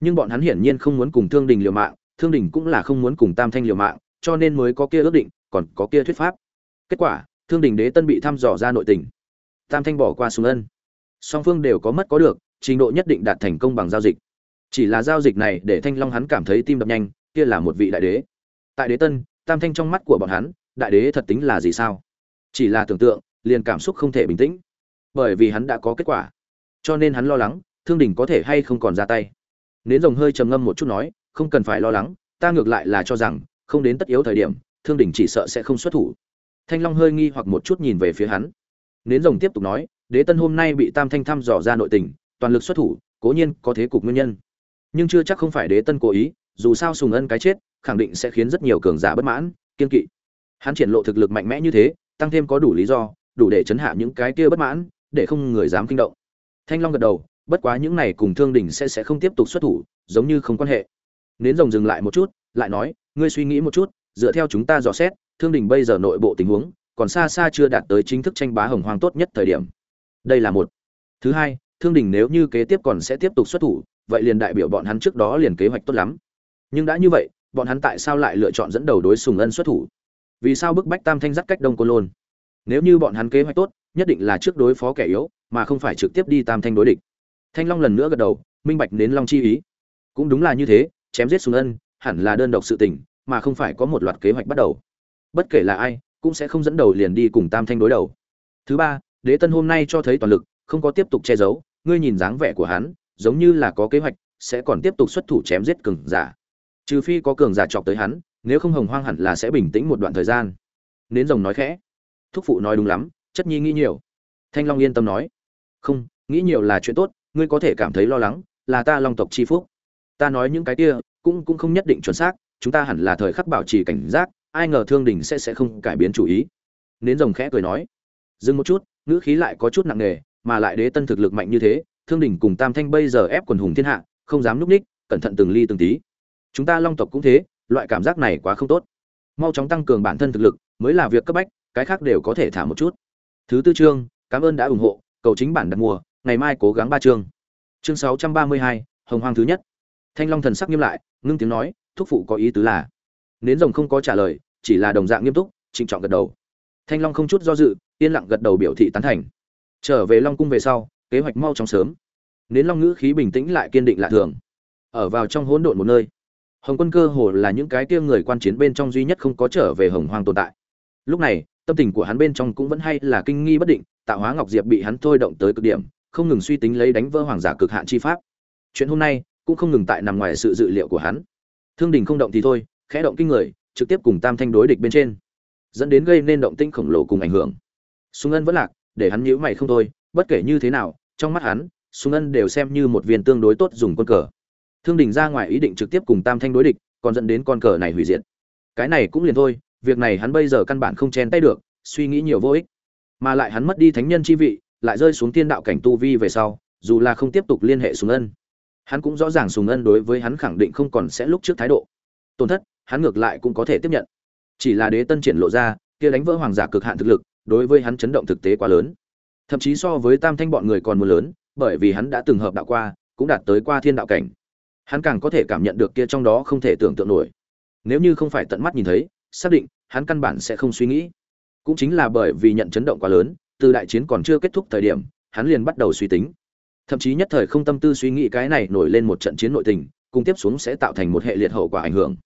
Nhưng bọn hắn hiển nhiên không muốn cùng thương đình liều mạng, thương đình cũng là không muốn cùng tam thanh liều mạng, cho nên mới có kia ước định, còn có kia thuyết pháp. Kết quả, thương đình đế tân bị thăm dò ra nội tình. Tam thanh bỏ qua sùng ân. Song phương đều có mất có được, trình độ nhất định đạt thành công bằng giao dịch. Chỉ là giao dịch này để thanh long hắn cảm thấy tim đập nhanh, kia là một vị đại đế. Tại đế tân, tam thanh trong mắt của bọn hắn, đại đế thật tính là gì sao? Chỉ là tưởng tượng, liền cảm xúc không thể bình tĩnh bởi vì hắn đã có kết quả. Cho nên hắn lo lắng, thương đình có thể hay không còn ra tay. Nến rồng hơi trầm ngâm một chút nói, không cần phải lo lắng, ta ngược lại là cho rằng, không đến tất yếu thời điểm, thương đình chỉ sợ sẽ không xuất thủ. Thanh long hơi nghi hoặc một chút nhìn về phía hắn. Nến rồng tiếp tục nói, đế tân hôm nay bị tam thanh thăm dò ra nội tình, toàn lực xuất thủ, cố nhiên có thế cục nguyên nhân. Nhưng chưa chắc không phải đế tân cố ý, dù sao sùng ân cái chết, khẳng định sẽ khiến rất nhiều cường giả bất mãn, kiên kỵ. Hắn triển lộ thực lực mạnh mẽ như thế, tăng thêm có đủ lý do, đủ để chấn hạ những cái kia bất mãn để không người dám kinh động. Thanh long gật đầu, bất quá những này cùng thương đình sẽ sẽ không tiếp tục xuất thủ, giống như không quan hệ. Nến rồng dừng lại một chút, lại nói, ngươi suy nghĩ một chút, dựa theo chúng ta dò xét, thương đình bây giờ nội bộ tình huống, còn xa xa chưa đạt tới chính thức tranh bá hồng hoang tốt nhất thời điểm. Đây là một. Thứ hai, thương đình nếu như kế tiếp còn sẽ tiếp tục xuất thủ, vậy liền đại biểu bọn hắn trước đó liền kế hoạch tốt lắm. Nhưng đã như vậy, bọn hắn tại sao lại lựa chọn dẫn đầu đối sùng ân xuất thủ? Vì sao bức bách tam thanh dắt cách đông côn lôn? Nếu như bọn hắn kế hoạch tốt nhất định là trước đối phó kẻ yếu, mà không phải trực tiếp đi tam thanh đối địch. Thanh long lần nữa gật đầu, minh bạch đến long chi ý. Cũng đúng là như thế, chém giết sùng ân, hẳn là đơn độc sự tình, mà không phải có một loạt kế hoạch bắt đầu. Bất kể là ai, cũng sẽ không dẫn đầu liền đi cùng tam thanh đối đầu. Thứ ba, đế tân hôm nay cho thấy toàn lực, không có tiếp tục che giấu, ngươi nhìn dáng vẻ của hắn, giống như là có kế hoạch, sẽ còn tiếp tục xuất thủ chém giết cường giả. Trừ phi có cường giả chọc tới hắn, nếu không hồng hoang hẳn là sẽ bình tĩnh một đoạn thời gian. Nến rồng nói khẽ. Thúc phụ nói đúng lắm chất nhi nghĩ nhiều. Thanh long yên tâm nói. Không, nghĩ nhiều là chuyện tốt, ngươi có thể cảm thấy lo lắng, là ta long tộc chi phúc. Ta nói những cái kia, cũng cũng không nhất định chuẩn xác, chúng ta hẳn là thời khắc bảo trì cảnh giác, ai ngờ thương đình sẽ sẽ không cải biến chủ ý. Nến rồng khẽ cười nói. Dừng một chút, ngữ khí lại có chút nặng nề, mà lại đế tân thực lực mạnh như thế, thương đình cùng tam thanh bây giờ ép quần hùng thiên hạ, không dám núp ních, cẩn thận từng ly từng tí. Chúng ta long tộc cũng thế, loại cảm giác này quá không tốt. Mau chóng tăng cường bản thân thực lực, mới là việc cấp bách, cái khác đều có thể thả một chút thứ tư chương cảm ơn đã ủng hộ cầu chính bản đặt mua, ngày mai cố gắng ba chương. Chương sáu trăm ba mươi hai hồng hoang thứ nhất. Thanh long thần sắc nghiêm lại ngưng tiếng nói thúc phụ có ý tứ là nến rồng không có trả lời chỉ là đồng dạng nghiêm túc trịnh trọng gật đầu. Thanh long không chút do dự yên lặng gật đầu biểu thị tán thành. Trở về long cung về sau kế hoạch mau chóng sớm. Nến long ngữ khí bình tĩnh lại kiên định lạ thường. Ở vào trong hỗn độn một nơi hồng quân cơ hồ là những cái kia người quan chiến bên trong duy nhất không có trở về hồng hoang tồn tại. Lúc này tâm tình của hắn bên trong cũng vẫn hay là kinh nghi bất định tạo hóa ngọc diệp bị hắn thôi động tới cực điểm, không ngừng suy tính lấy đánh vỡ hoàng giả cực hạn chi pháp. Chuyện hôm nay cũng không ngừng tại nằm ngoài sự dự liệu của hắn. Thương đình không động thì thôi, khẽ động kinh người, trực tiếp cùng tam thanh đối địch bên trên, dẫn đến gây nên động tinh khổng lồ cùng ảnh hưởng. Sung ân vẫn lạc, để hắn nhíu mày không thôi, bất kể như thế nào, trong mắt hắn sung ân đều xem như một viên tương đối tốt dùng quân cờ. Thương đình ra ngoài ý định trực tiếp cùng tam thanh đối địch, còn dẫn đến con cờ này hủy diệt. Cái này cũng liền thôi việc này hắn bây giờ căn bản không chen tay được, suy nghĩ nhiều vô ích. Mà lại hắn mất đi thánh nhân chi vị, lại rơi xuống tiên đạo cảnh tu vi về sau, dù là không tiếp tục liên hệ sùng ân, hắn cũng rõ ràng sùng ân đối với hắn khẳng định không còn sẽ lúc trước thái độ. Tổn thất, hắn ngược lại cũng có thể tiếp nhận. Chỉ là đế tân triển lộ ra, kia đánh vỡ hoàng giả cực hạn thực lực, đối với hắn chấn động thực tế quá lớn. Thậm chí so với tam thanh bọn người còn muốn lớn, bởi vì hắn đã từng hợp đạo qua, cũng đạt tới qua thiên đạo cảnh. Hắn càng có thể cảm nhận được kia trong đó không thể tưởng tượng nổi. Nếu như không phải tận mắt nhìn thấy xác định hắn căn bản sẽ không suy nghĩ. Cũng chính là bởi vì nhận chấn động quá lớn, từ đại chiến còn chưa kết thúc thời điểm, hắn liền bắt đầu suy tính. Thậm chí nhất thời không tâm tư suy nghĩ cái này nổi lên một trận chiến nội tình, cùng tiếp xuống sẽ tạo thành một hệ liệt hậu quả ảnh hưởng.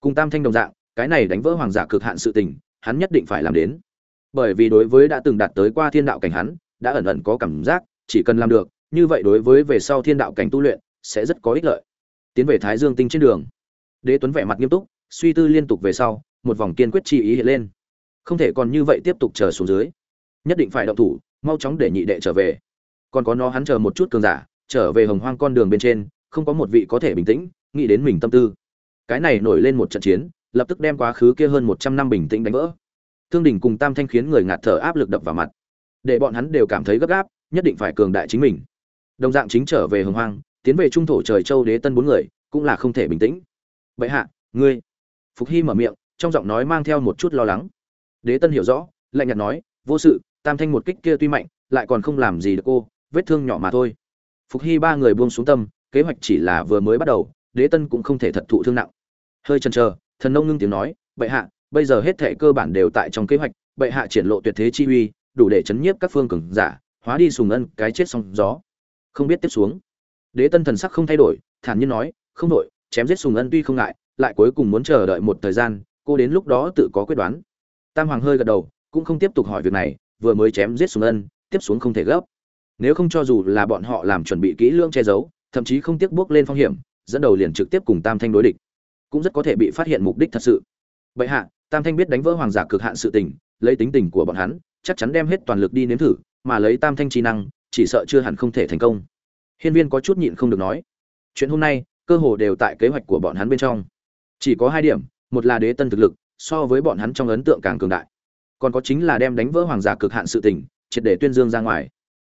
Cùng tam thanh đồng dạng, cái này đánh vỡ hoàng giả cực hạn sự tình, hắn nhất định phải làm đến. Bởi vì đối với đã từng đạt tới qua thiên đạo cảnh hắn, đã ẩn ẩn có cảm giác, chỉ cần làm được, như vậy đối với về sau thiên đạo cảnh tu luyện, sẽ rất có ích lợi. Tiến về thái dương tinh trên đường. Đế tuấn vẻ mặt nghiêm túc, suy tư liên tục về sau một vòng kiên quyết chi ý hiện lên. Không thể còn như vậy tiếp tục chờ xuống dưới. Nhất định phải động thủ, mau chóng để nhị đệ trở về. Còn có nó hắn chờ một chút cường giả, trở về hồng hoang con đường bên trên, không có một vị có thể bình tĩnh, nghĩ đến mình tâm tư. Cái này nổi lên một trận chiến, lập tức đem quá khứ kia hơn một trăm năm bình tĩnh đánh vỡ. Thương đình cùng tam thanh khiến người ngạt thở áp lực đập vào mặt. Để bọn hắn đều cảm thấy gấp gáp, nhất định phải cường đại chính mình. Đồng dạng chính trở về hồng hoang, tiến về trung thổ trời châu đế tân bốn người, cũng là không thể bình tĩnh. Bệ hạ, ngươi. Phục hy mở miệng trong giọng nói mang theo một chút lo lắng. Đế tân hiểu rõ, lạnh nhạt nói, vô sự, tam thanh một kích kia tuy mạnh, lại còn không làm gì được cô, vết thương nhỏ mà thôi. Phục hy ba người buông xuống tâm, kế hoạch chỉ là vừa mới bắt đầu, đế tân cũng không thể thật thụ thương nặng. Hơi chần chờ, thần nông ngưng tiếng nói, bệ hạ, bây giờ hết thệ cơ bản đều tại trong kế hoạch, bệ hạ triển lộ tuyệt thế chi uy, đủ để chấn nhiếp các phương cường giả, hóa đi sùng ân, cái chết xong gió. Không biết tiếp xuống, đế tân thần sắc không thay đổi, thản nhiên nói, không đổi, chém giết sùng ân tuy không ngại, lại cuối cùng muốn chờ đợi một thời gian cô đến lúc đó tự có quyết đoán. Tam hoàng hơi gật đầu, cũng không tiếp tục hỏi việc này, vừa mới chém giết xuống ân, tiếp xuống không thể gấp. Nếu không cho dù là bọn họ làm chuẩn bị kỹ lưỡng che giấu, thậm chí không tiếc bước lên phong hiểm, dẫn đầu liền trực tiếp cùng tam thanh đối địch, cũng rất có thể bị phát hiện mục đích thật sự. Bệ hạ, tam thanh biết đánh vỡ hoàng giả cực hạn sự tình, lấy tính tình của bọn hắn, chắc chắn đem hết toàn lực đi nếm thử, mà lấy tam thanh trí năng, chỉ sợ chưa hẳn không thể thành công. Hiên viên có chút nhịn không được nói. Chuyện hôm nay, cơ hồ đều tại kế hoạch của bọn hắn bên trong. Chỉ có hai điểm một là đế tân thực lực, so với bọn hắn trong ấn tượng càng cường đại. Còn có chính là đem đánh vỡ hoàng giả cực hạn sự tình, triệt để tuyên dương ra ngoài.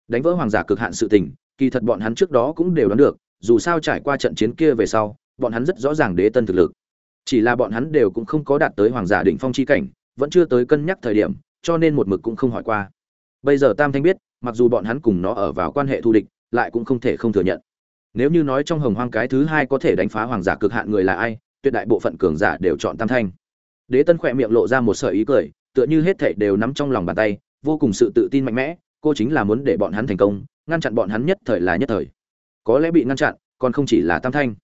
Đánh vỡ hoàng giả cực hạn sự tình, kỳ thật bọn hắn trước đó cũng đều đoán được, dù sao trải qua trận chiến kia về sau, bọn hắn rất rõ ràng đế tân thực lực. Chỉ là bọn hắn đều cũng không có đạt tới hoàng giả đỉnh phong chi cảnh, vẫn chưa tới cân nhắc thời điểm, cho nên một mực cũng không hỏi qua. Bây giờ tam thanh biết, mặc dù bọn hắn cùng nó ở vào quan hệ thù địch, lại cũng không thể không thừa nhận. Nếu như nói trong hồng hoang cái thứ hai có thể đánh phá hoàng giả cực hạn người là ai tuyệt đại bộ phận cường giả đều chọn tam thanh. Đế tân khỏe miệng lộ ra một sợi ý cười, tựa như hết thảy đều nắm trong lòng bàn tay, vô cùng sự tự tin mạnh mẽ, cô chính là muốn để bọn hắn thành công, ngăn chặn bọn hắn nhất thời là nhất thời. Có lẽ bị ngăn chặn, còn không chỉ là tam thanh.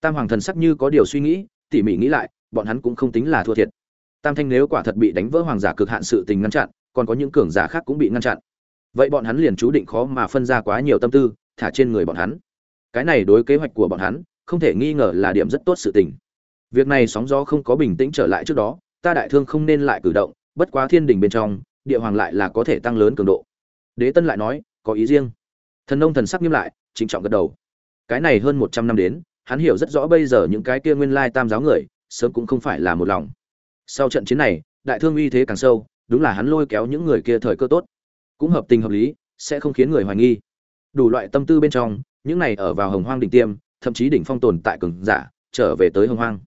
Tam hoàng thần sắc như có điều suy nghĩ, tỉ mỉ nghĩ lại, bọn hắn cũng không tính là thua thiệt. Tam thanh nếu quả thật bị đánh vỡ hoàng giả cực hạn sự tình ngăn chặn, còn có những cường giả khác cũng bị ngăn chặn. Vậy bọn hắn liền chú định khó mà phân ra quá nhiều tâm tư, thả trên người bọn hắn. Cái này đối kế hoạch của bọn hắn, không thể nghi ngờ là điểm rất tốt sự tình việc này sóng gió không có bình tĩnh trở lại trước đó, ta đại thương không nên lại cử động, bất quá thiên đình bên trong, địa hoàng lại là có thể tăng lớn cường độ. Đế tân lại nói, có ý riêng. Thần nông thần sắc nghiêm lại, trịnh trọng gật đầu. Cái này hơn một trăm năm đến, hắn hiểu rất rõ bây giờ những cái kia nguyên lai tam giáo người, sớm cũng không phải là một lòng. Sau trận chiến này, đại thương uy thế càng sâu, đúng là hắn lôi kéo những người kia thời cơ tốt. Cũng hợp tình hợp lý, sẽ không khiến người hoài nghi. Đủ loại tâm tư bên trong, những này ở vào hồng hoang đỉnh tiêm, thậm chí đỉnh phong tồn tại cường giả, trở về tới hồng hoang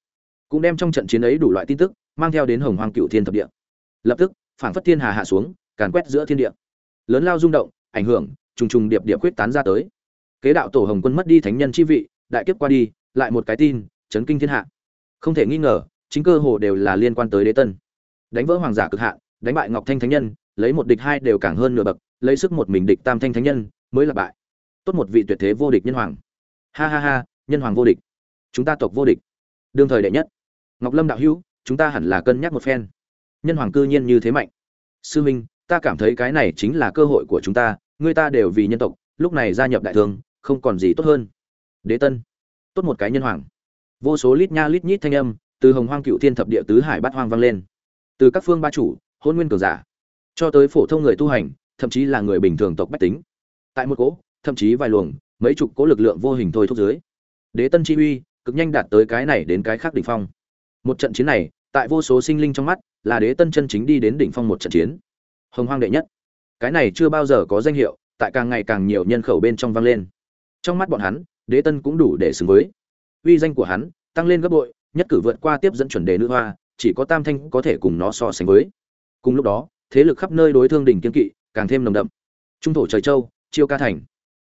cũng đem trong trận chiến ấy đủ loại tin tức mang theo đến hồng hoang cựu thiên thập địa. Lập tức phản phất thiên hà hạ xuống, càn quét giữa thiên địa. Lớn lao rung động, ảnh hưởng, trùng trùng điệp điệp quyết tán ra tới. Kế đạo tổ hồng quân mất đi thánh nhân chi vị, đại kiếp qua đi, lại một cái tin, chấn kinh thiên hạ. Không thể nghi ngờ, chính cơ hồ đều là liên quan tới đế tân. Đánh vỡ hoàng giả cực hạ đánh bại ngọc thanh thánh nhân, lấy một địch hai đều càng hơn nửa bậc, lấy sức một mình địch tam thanh thánh nhân, mới là bại. Tốt một vị tuyệt thế vô địch nhân hoàng. Ha ha ha, nhân hoàng vô địch. Chúng ta tộc vô địch. Đương thời đệ nhất ngọc lâm đạo hữu, chúng ta hẳn là cân nhắc một phen. Nhân hoàng cư nhiên như thế mạnh. Sư minh, ta cảm thấy cái này chính là cơ hội của chúng ta, người ta đều vì nhân tộc, lúc này gia nhập đại thương, không còn gì tốt hơn. Đế tân, tốt một cái nhân hoàng. Vô số lít nha lít nhít thanh âm từ hồng hoang cựu thiên thập địa tứ hải bát hoang vang lên. Từ các phương ba chủ, hôn nguyên cường giả, cho tới phổ thông người tu hành, thậm chí là người bình thường tộc bách tính. Tại một cỗ thậm chí vài luồng, mấy chục cỗ lực lượng vô hình thôi thúc dưới đế tân chi uy, cực nhanh đạt tới cái này đến cái khác đỉnh phong một trận chiến này, tại vô số sinh linh trong mắt, là đế tân chân chính đi đến đỉnh phong một trận chiến. Hồng hoang đệ nhất. Cái này chưa bao giờ có danh hiệu, tại càng ngày càng nhiều nhân khẩu bên trong vang lên. Trong mắt bọn hắn, đế tân cũng đủ để xứng với. Uy danh của hắn, tăng lên gấp bội, nhất cử vượt qua tiếp dẫn chuẩn đề nữ hoa, chỉ có tam thanh có thể cùng nó so sánh với. Cùng lúc đó, thế lực khắp nơi đối thương đỉnh kiên kỵ, càng thêm nồng đậm. Trung thổ trời châu, chiêu ca thành.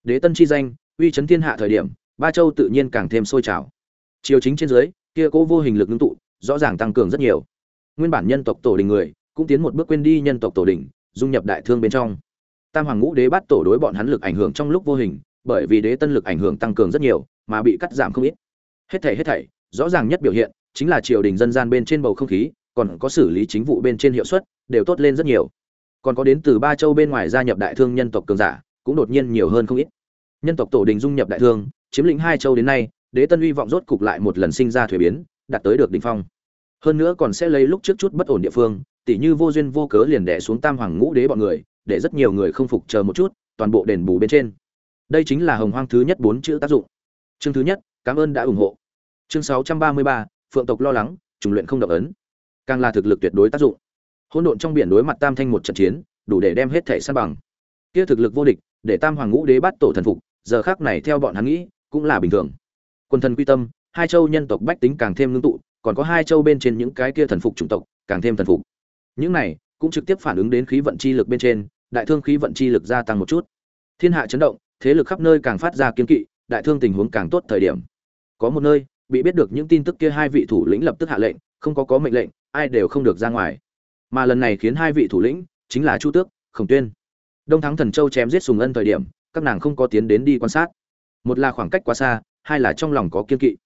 Đế tân chi danh, uy chấn thiên hạ thời điểm, ba châu tự nhiên càng thêm sôi trào. Chiều chính trên dưới kia cố vô hình lực ngưng tụ, rõ ràng tăng cường rất nhiều. Nguyên bản nhân tộc tổ đình người cũng tiến một bước quên đi nhân tộc tổ đình, dung nhập đại thương bên trong. Tam hoàng ngũ đế bắt tổ đối bọn hắn lực ảnh hưởng trong lúc vô hình, bởi vì đế tân lực ảnh hưởng tăng cường rất nhiều, mà bị cắt giảm không ít. Hết thảy hết thảy, rõ ràng nhất biểu hiện chính là triều đình dân gian bên trên bầu không khí, còn có xử lý chính vụ bên trên hiệu suất đều tốt lên rất nhiều. Còn có đến từ ba châu bên ngoài gia nhập đại thương nhân tộc cường giả cũng đột nhiên nhiều hơn không ít. Nhân tộc tổ đình dung nhập đại thương, chiếm lĩnh hai châu đến nay đế tân uy vọng rốt cục lại một lần sinh ra thuế biến, đạt tới được đỉnh phong. Hơn nữa còn sẽ lấy lúc trước chút bất ổn địa phương, tỉ như vô duyên vô cớ liền đè xuống tam hoàng ngũ đế bọn người, để rất nhiều người không phục chờ một chút, toàn bộ đền bù bên trên. Đây chính là hồng hoang thứ nhất bốn chữ tác dụng. Chương thứ nhất, cảm ơn đã ủng hộ. Chương sáu trăm ba mươi ba, phượng tộc lo lắng, trùng luyện không động ấn. Càng là thực lực tuyệt đối tác dụng. Hỗn độn trong biển đối mặt tam thanh một trận chiến, đủ để đem hết thể san bằng. Kia thực lực vô địch, để tam hoàng ngũ đế bắt tổ thần phục, giờ khác này theo bọn hắn nghĩ, cũng là bình thường quân thần quy tâm, hai châu nhân tộc bách tính càng thêm ngưng tụ, còn có hai châu bên trên những cái kia thần phục chủng tộc càng thêm thần phục. Những này cũng trực tiếp phản ứng đến khí vận chi lực bên trên, đại thương khí vận chi lực gia tăng một chút. Thiên hạ chấn động, thế lực khắp nơi càng phát ra kiên kỵ, đại thương tình huống càng tốt thời điểm. Có một nơi, bị biết được những tin tức kia hai vị thủ lĩnh lập tức hạ lệnh, không có có mệnh lệnh, ai đều không được ra ngoài. Mà lần này khiến hai vị thủ lĩnh chính là chu tước, khổng tuyên. Đông thắng thần châu chém giết sùng ân thời điểm, các nàng không có tiến đến đi quan sát. Một là khoảng cách quá xa hai là trong lòng có kiên kỵ.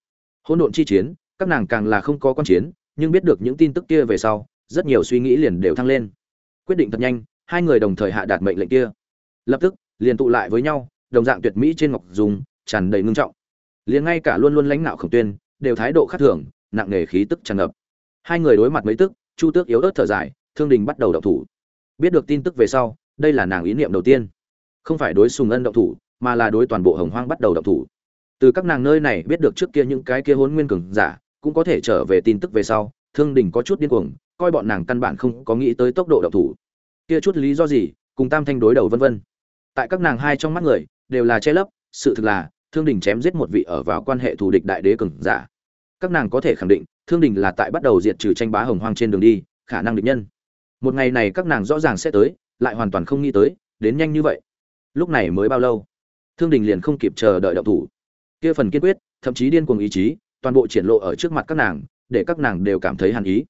Hỗn độn chi chiến, các nàng càng là không có quan chiến, nhưng biết được những tin tức kia về sau, rất nhiều suy nghĩ liền đều thăng lên. Quyết định thật nhanh, hai người đồng thời hạ đạt mệnh lệnh kia. Lập tức, liền tụ lại với nhau, đồng dạng tuyệt mỹ trên ngọc dùng, tràn đầy ngưng trọng. Liền ngay cả luôn luôn lãnh nạo khổng tuyên, đều thái độ khác thường, nặng nề khí tức tràn ngập. Hai người đối mặt mấy tức, chu tước yếu ớt thở dài, thương đình bắt đầu đậu thủ. Biết được tin tức về sau, đây là nàng ý niệm đầu tiên. Không phải đối sùng ân đậu thủ, mà là đối toàn bộ hồng hoang bắt đầu đậu thủ từ các nàng nơi này biết được trước kia những cái kia hôn nguyên cường giả, cũng có thể trở về tin tức về sau, thương đình có chút điên cuồng, coi bọn nàng căn bản không có nghĩ tới tốc độ đậu thủ. Kia chút lý do gì, cùng tam thanh đối đầu vân vân. Tại các nàng hai trong mắt người, đều là che lấp, sự thực là, thương đình chém giết một vị ở vào quan hệ thù địch đại đế cường giả. Các nàng có thể khẳng định, thương đình là tại bắt đầu diệt trừ tranh bá hồng hoang trên đường đi, khả năng địch nhân. Một ngày này các nàng rõ ràng sẽ tới, lại hoàn toàn không nghĩ tới, đến nhanh như vậy. Lúc này mới bao lâu? Thương đình liền không kịp chờ đợi động thủ kia phần kiên quyết, thậm chí điên cuồng ý chí, toàn bộ triển lộ ở trước mặt các nàng, để các nàng đều cảm thấy hàn ý.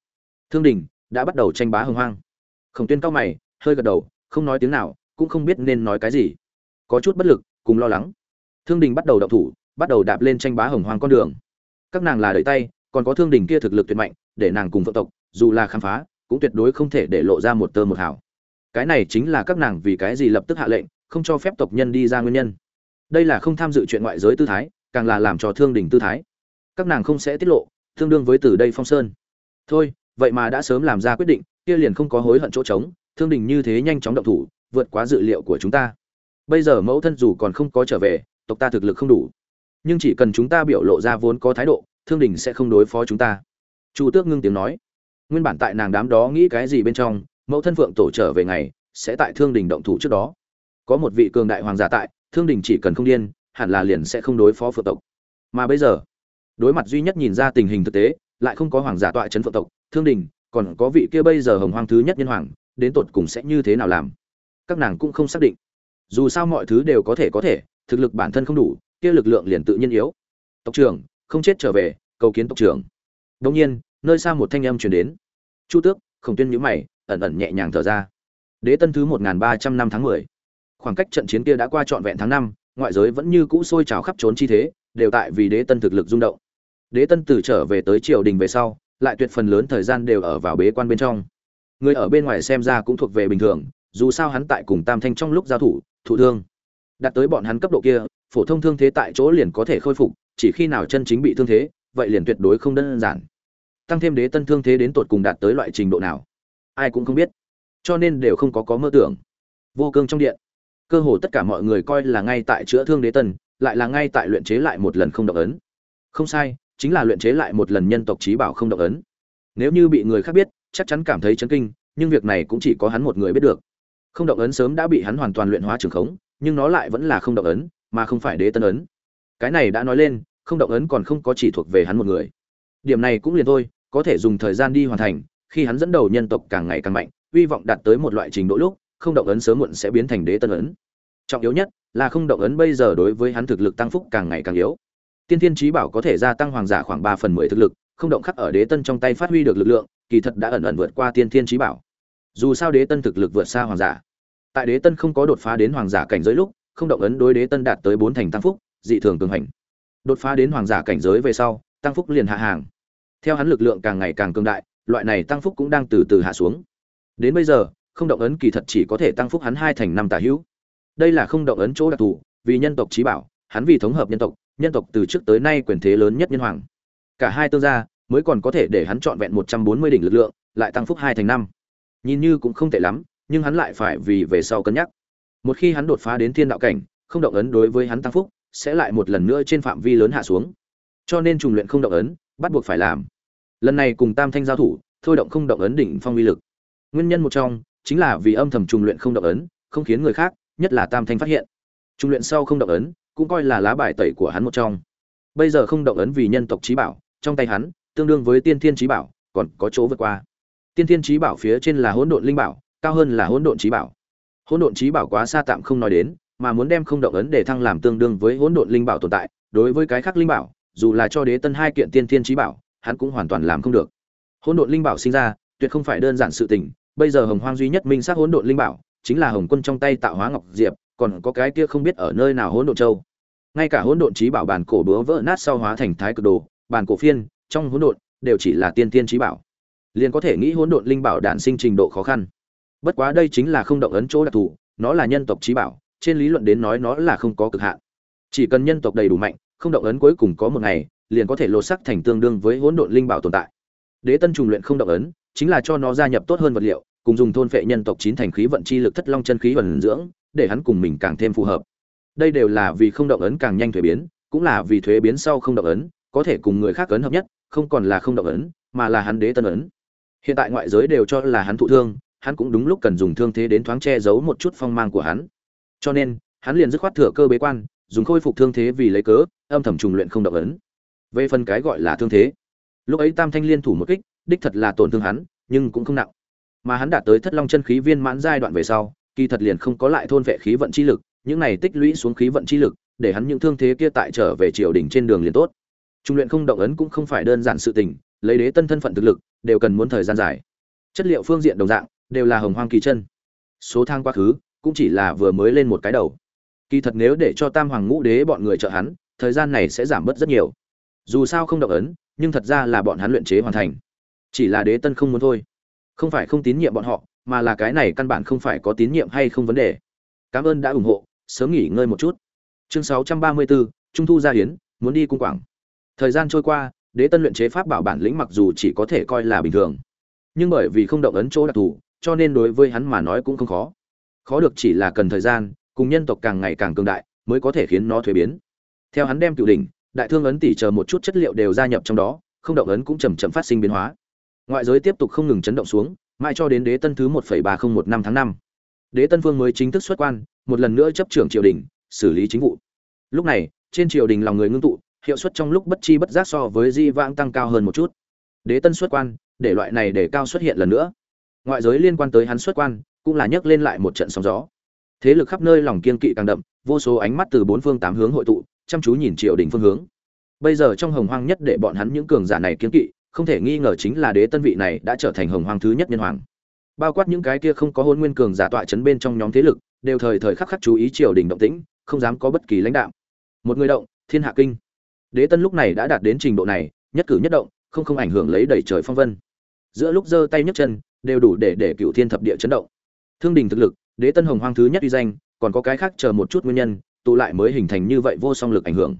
Thương đình đã bắt đầu tranh bá hồng hoang. Khổng tuyên cao mày, hơi gật đầu, không nói tiếng nào, cũng không biết nên nói cái gì. Có chút bất lực, cùng lo lắng. Thương đình bắt đầu động thủ, bắt đầu đạp lên tranh bá hồng hoang con đường. Các nàng là đợi tay, còn có thương đình kia thực lực tuyệt mạnh, để nàng cùng phượng tộc, dù là khám phá, cũng tuyệt đối không thể để lộ ra một tơ một hào. Cái này chính là các nàng vì cái gì lập tức hạ lệnh, không cho phép tộc nhân đi ra nguyên nhân. Đây là không tham dự chuyện ngoại giới tư thái càng là làm cho thương đình tư thái. Các nàng không sẽ tiết lộ, tương đương với từ đây phong sơn. Thôi, vậy mà đã sớm làm ra quyết định, kia liền không có hối hận chỗ trống, thương đình như thế nhanh chóng động thủ, vượt quá dự liệu của chúng ta. Bây giờ mẫu thân dù còn không có trở về, tộc ta thực lực không đủ. Nhưng chỉ cần chúng ta biểu lộ ra vốn có thái độ, thương đình sẽ không đối phó chúng ta. Chu tước ngưng tiếng nói. Nguyên bản tại nàng đám đó nghĩ cái gì bên trong, mẫu thân phượng tổ trở về ngày, sẽ tại thương đình động thủ trước đó. Có một vị cường đại hoàng giả tại, thương đình chỉ cần không điên hẳn là liền sẽ không đối phó phượng tộc. Mà bây giờ, đối mặt duy nhất nhìn ra tình hình thực tế, lại không có hoàng giả tọa chấn phượng tộc, thương đình, còn có vị kia bây giờ hồng hoang thứ nhất nhân hoàng, đến tột cùng sẽ như thế nào làm? Các nàng cũng không xác định. Dù sao mọi thứ đều có thể có thể, thực lực bản thân không đủ, kia lực lượng liền tự nhiên yếu. Tộc trưởng, không chết trở về, cầu kiến tộc trưởng. Đông nhiên, nơi xa một thanh âm truyền đến. Chu tước, khổng tuyên nhữ mày, ẩn ẩn nhẹ nhàng thở ra. Đế tân thứ một nghìn ba trăm năm tháng mười. Khoảng cách trận chiến kia đã qua trọn vẹn tháng năm ngoại giới vẫn như cũ sôi trào khắp trốn chi thế, đều tại vì đế tân thực lực rung động. Đế tân từ trở về tới triều đình về sau, lại tuyệt phần lớn thời gian đều ở vào bế quan bên trong. Người ở bên ngoài xem ra cũng thuộc về bình thường, dù sao hắn tại cùng tam thanh trong lúc giao thủ, thụ thương. Đạt tới bọn hắn cấp độ kia, phổ thông thương thế tại chỗ liền có thể khôi phục, chỉ khi nào chân chính bị thương thế, vậy liền tuyệt đối không đơn giản. Tăng thêm đế tân thương thế đến tột cùng đạt tới loại trình độ nào, ai cũng không biết. Cho nên đều không có có mơ tưởng. Vô cương trong điện cơ hồ tất cả mọi người coi là ngay tại chữa thương đế tân, lại là ngay tại luyện chế lại một lần không động ấn. Không sai, chính là luyện chế lại một lần nhân tộc trí bảo không động ấn. Nếu như bị người khác biết, chắc chắn cảm thấy chấn kinh, nhưng việc này cũng chỉ có hắn một người biết được. Không động ấn sớm đã bị hắn hoàn toàn luyện hóa trường khống, nhưng nó lại vẫn là không động ấn, mà không phải đế tân ấn. Cái này đã nói lên, không động ấn còn không có chỉ thuộc về hắn một người. Điểm này cũng liền thôi, có thể dùng thời gian đi hoàn thành, khi hắn dẫn đầu nhân tộc càng ngày càng mạnh, hy vọng đạt tới một loại trình độ lúc không động ấn sớm muộn sẽ biến thành đế tân ấn. Trọng yếu nhất là không động ấn bây giờ đối với hắn thực lực tăng phúc càng ngày càng yếu. Tiên thiên trí bảo có thể gia tăng hoàng giả khoảng ba phần mười thực lực, không động khắc ở đế tân trong tay phát huy được lực lượng, kỳ thật đã ẩn ẩn vượt qua tiên thiên trí bảo. Dù sao đế tân thực lực vượt xa hoàng giả. Tại đế tân không có đột phá đến hoàng giả cảnh giới lúc, không động ấn đối đế tân đạt tới bốn thành tăng phúc, dị thường cường hành. Đột phá đến hoàng giả cảnh giới về sau, tăng phúc liền hạ hàng. Theo hắn lực lượng càng ngày càng cường đại, loại này tăng phúc cũng đang từ từ hạ xuống. Đến bây giờ không động ấn kỳ thật chỉ có thể tăng phúc hắn hai thành năm tả hữu. Đây là không động ấn chỗ đặc thù, vì nhân tộc trí bảo, hắn vì thống hợp nhân tộc nhân tộc từ trước tới nay quyền thế lớn nhất nhân hoàng. Cả hai tương gia mới còn có thể để hắn trọn vẹn một trăm bốn mươi đỉnh lực lượng, lại tăng phúc hai thành năm. Nhìn như cũng không tệ lắm, nhưng hắn lại phải vì về sau cân nhắc. Một khi hắn đột phá đến thiên đạo cảnh, không động ấn đối với hắn tăng phúc sẽ lại một lần nữa trên phạm vi lớn hạ xuống. Cho nên trùng luyện không động ấn, bắt buộc phải làm. Lần này cùng tam thanh giao thủ, thôi động không động ấn đỉnh phong uy lực. Nguyên nhân một trong chính là vì âm thầm trùng luyện không động ấn, không khiến người khác, nhất là tam thanh phát hiện. Trùng luyện sau không động ấn, cũng coi là lá bài tẩy của hắn một trong. Bây giờ không động ấn vì nhân tộc trí bảo, trong tay hắn, tương đương với tiên thiên trí bảo, còn có chỗ vượt qua. Tiên thiên trí bảo phía trên là hỗn độn linh bảo, cao hơn là hỗn độn trí bảo. Hỗn độn trí bảo quá xa tạm không nói đến, mà muốn đem không động ấn để thăng làm tương đương với hỗn độn linh bảo tồn tại, đối với cái khác linh bảo, dù là cho đế tân hai kiện tiên thiên trí bảo, hắn cũng hoàn toàn làm không được. Hỗn độn linh bảo sinh ra, tuyệt không phải đơn giản sự tình bây giờ hồng hoang duy nhất minh xác hỗn độn linh bảo chính là hồng quân trong tay tạo hóa ngọc diệp, còn có cái kia không biết ở nơi nào hỗn độn châu. Ngay cả hỗn độn trí bảo bản cổ búa vỡ nát sau hóa thành thái cực đồ, bản cổ phiên, trong hỗn độn đều chỉ là tiên tiên trí bảo. Liền có thể nghĩ hỗn độn linh bảo đản sinh trình độ khó khăn. Bất quá đây chính là không động ấn chỗ đặc thù, nó là nhân tộc trí bảo, trên lý luận đến nói nó là không có cực hạn. Chỉ cần nhân tộc đầy đủ mạnh, không động ấn cuối cùng có một ngày, liền có thể lột sắc thành tương đương với hỗn độn linh bảo tồn tại. Đế tân trùng luyện không động ấn chính là cho nó gia nhập tốt hơn vật liệu, cùng dùng thôn phệ nhân tộc chín thành khí vận chi lực thất long chân khí vận dưỡng, để hắn cùng mình càng thêm phù hợp. Đây đều là vì không động ấn càng nhanh thuế biến, cũng là vì thuế biến sau không động ấn, có thể cùng người khác ấn hợp nhất, không còn là không động ấn, mà là hắn đế tân ấn. Hiện tại ngoại giới đều cho là hắn thụ thương, hắn cũng đúng lúc cần dùng thương thế đến thoáng che giấu một chút phong mang của hắn. Cho nên, hắn liền dứt khoát thừa cơ bế quan, dùng khôi phục thương thế vì lấy cớ, âm thầm trùng luyện không động ấn. Về phần cái gọi là thương thế, lúc ấy tam thanh liên thủ một kích đích thật là tổn thương hắn, nhưng cũng không nặng. Mà hắn đạt tới thất long chân khí viên mãn giai đoạn về sau, kỳ thật liền không có lại thôn vệ khí vận chi lực, những này tích lũy xuống khí vận chi lực, để hắn những thương thế kia tại trở về triều đình trên đường liền tốt. Trung luyện không động ấn cũng không phải đơn giản sự tình, lấy đế tân thân phận thực lực, đều cần muốn thời gian dài. Chất liệu phương diện đồng dạng, đều là hồng hoang kỳ chân. Số thang quá khứ, cũng chỉ là vừa mới lên một cái đầu. Kỳ thật nếu để cho tam hoàng ngũ đế bọn người trợ hắn, thời gian này sẽ giảm bớt rất nhiều. Dù sao không động ấn, nhưng thật ra là bọn hắn luyện chế hoàn thành chỉ là đế tân không muốn thôi. Không phải không tín nhiệm bọn họ mà là cái này căn bản không phải có tín nhiệm hay không vấn đề. Cảm ơn đã ủng hộ sớm nghỉ ngơi một chút. Chương 634, trung thu gia hiến muốn đi cung quảng. Thời gian trôi qua đế tân luyện chế pháp bảo bản lĩnh mặc dù chỉ có thể coi là bình thường nhưng bởi vì không động ấn chỗ đặc thù cho nên đối với hắn mà nói cũng không khó. Khó được chỉ là cần thời gian cùng nhân tộc càng ngày càng cường đại mới có thể khiến nó thuế biến. Theo hắn đem cựu đỉnh đại thương ấn tỷ chờ một chút chất liệu đều gia nhập trong đó không động ấn cũng chầm chậm phát sinh biến hóa ngoại giới tiếp tục không ngừng chấn động xuống, mãi cho đến đế tân thứ một ba nghìn một năm tháng năm. Đế tân vương mới chính thức xuất quan, một lần nữa chấp trưởng triều đình, xử lý chính vụ. Lúc này, trên triều đình lòng người ngưng tụ, hiệu suất trong lúc bất chi bất giác so với di vãng tăng cao hơn một chút. Đế tân xuất quan, để loại này để cao xuất hiện lần nữa. Ngoại giới liên quan tới hắn xuất quan, cũng là nhấc lên lại một trận sóng gió. Thế lực khắp nơi lòng kiên kỵ càng đậm, vô số ánh mắt từ bốn phương tám hướng hội tụ, chăm chú nhìn triều đình phương hướng. Bây giờ trong hồng hoang nhất để bọn hắn những cường giả này kiên kỵ không thể nghi ngờ chính là đế tân vị này đã trở thành hồng hoàng thứ nhất nhân hoàng. Bao quát những cái kia không có hôn nguyên cường giả tọa chấn bên trong nhóm thế lực, đều thời thời khắc khắc chú ý triều đình động tĩnh, không dám có bất kỳ lãnh đạo. Một người động, thiên hạ kinh. Đế tân lúc này đã đạt đến trình độ này, nhất cử nhất động, không không ảnh hưởng lấy đẩy trời phong vân. Giữa lúc giơ tay nhấc chân, đều đủ để để cựu thiên thập địa chấn động. Thương đình thực lực, đế tân hồng hoang thứ nhất uy danh, còn có cái khác chờ một chút nguyên nhân, tụ lại mới hình thành như vậy vô song lực ảnh hưởng.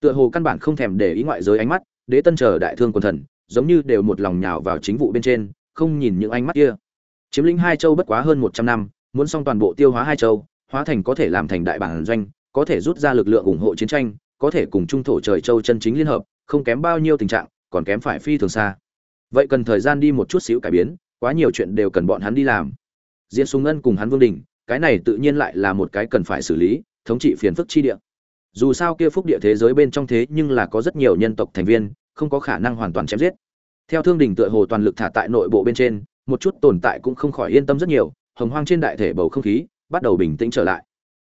Tựa hồ căn bản không thèm để ý ngoại giới ánh mắt, đế tân chờ đại thương quần thần giống như đều một lòng nhào vào chính vụ bên trên, không nhìn những ánh mắt kia. Chiếm lĩnh hai châu bất quá hơn một trăm năm, muốn xong toàn bộ tiêu hóa hai châu, hóa thành có thể làm thành đại bản doanh, có thể rút ra lực lượng ủng hộ chiến tranh, có thể cùng trung thổ trời châu chân chính liên hợp, không kém bao nhiêu tình trạng, còn kém phải phi thường xa. Vậy cần thời gian đi một chút xíu cải biến, quá nhiều chuyện đều cần bọn hắn đi làm. Diễn súng Ân cùng hắn vương đình, cái này tự nhiên lại là một cái cần phải xử lý, thống trị phiền phức chi địa. Dù sao kia phúc địa thế giới bên trong thế nhưng là có rất nhiều nhân tộc thành viên không có khả năng hoàn toàn chém giết. Theo thương đình tựa hồ toàn lực thả tại nội bộ bên trên, một chút tồn tại cũng không khỏi yên tâm rất nhiều, hồng hoang trên đại thể bầu không khí bắt đầu bình tĩnh trở lại.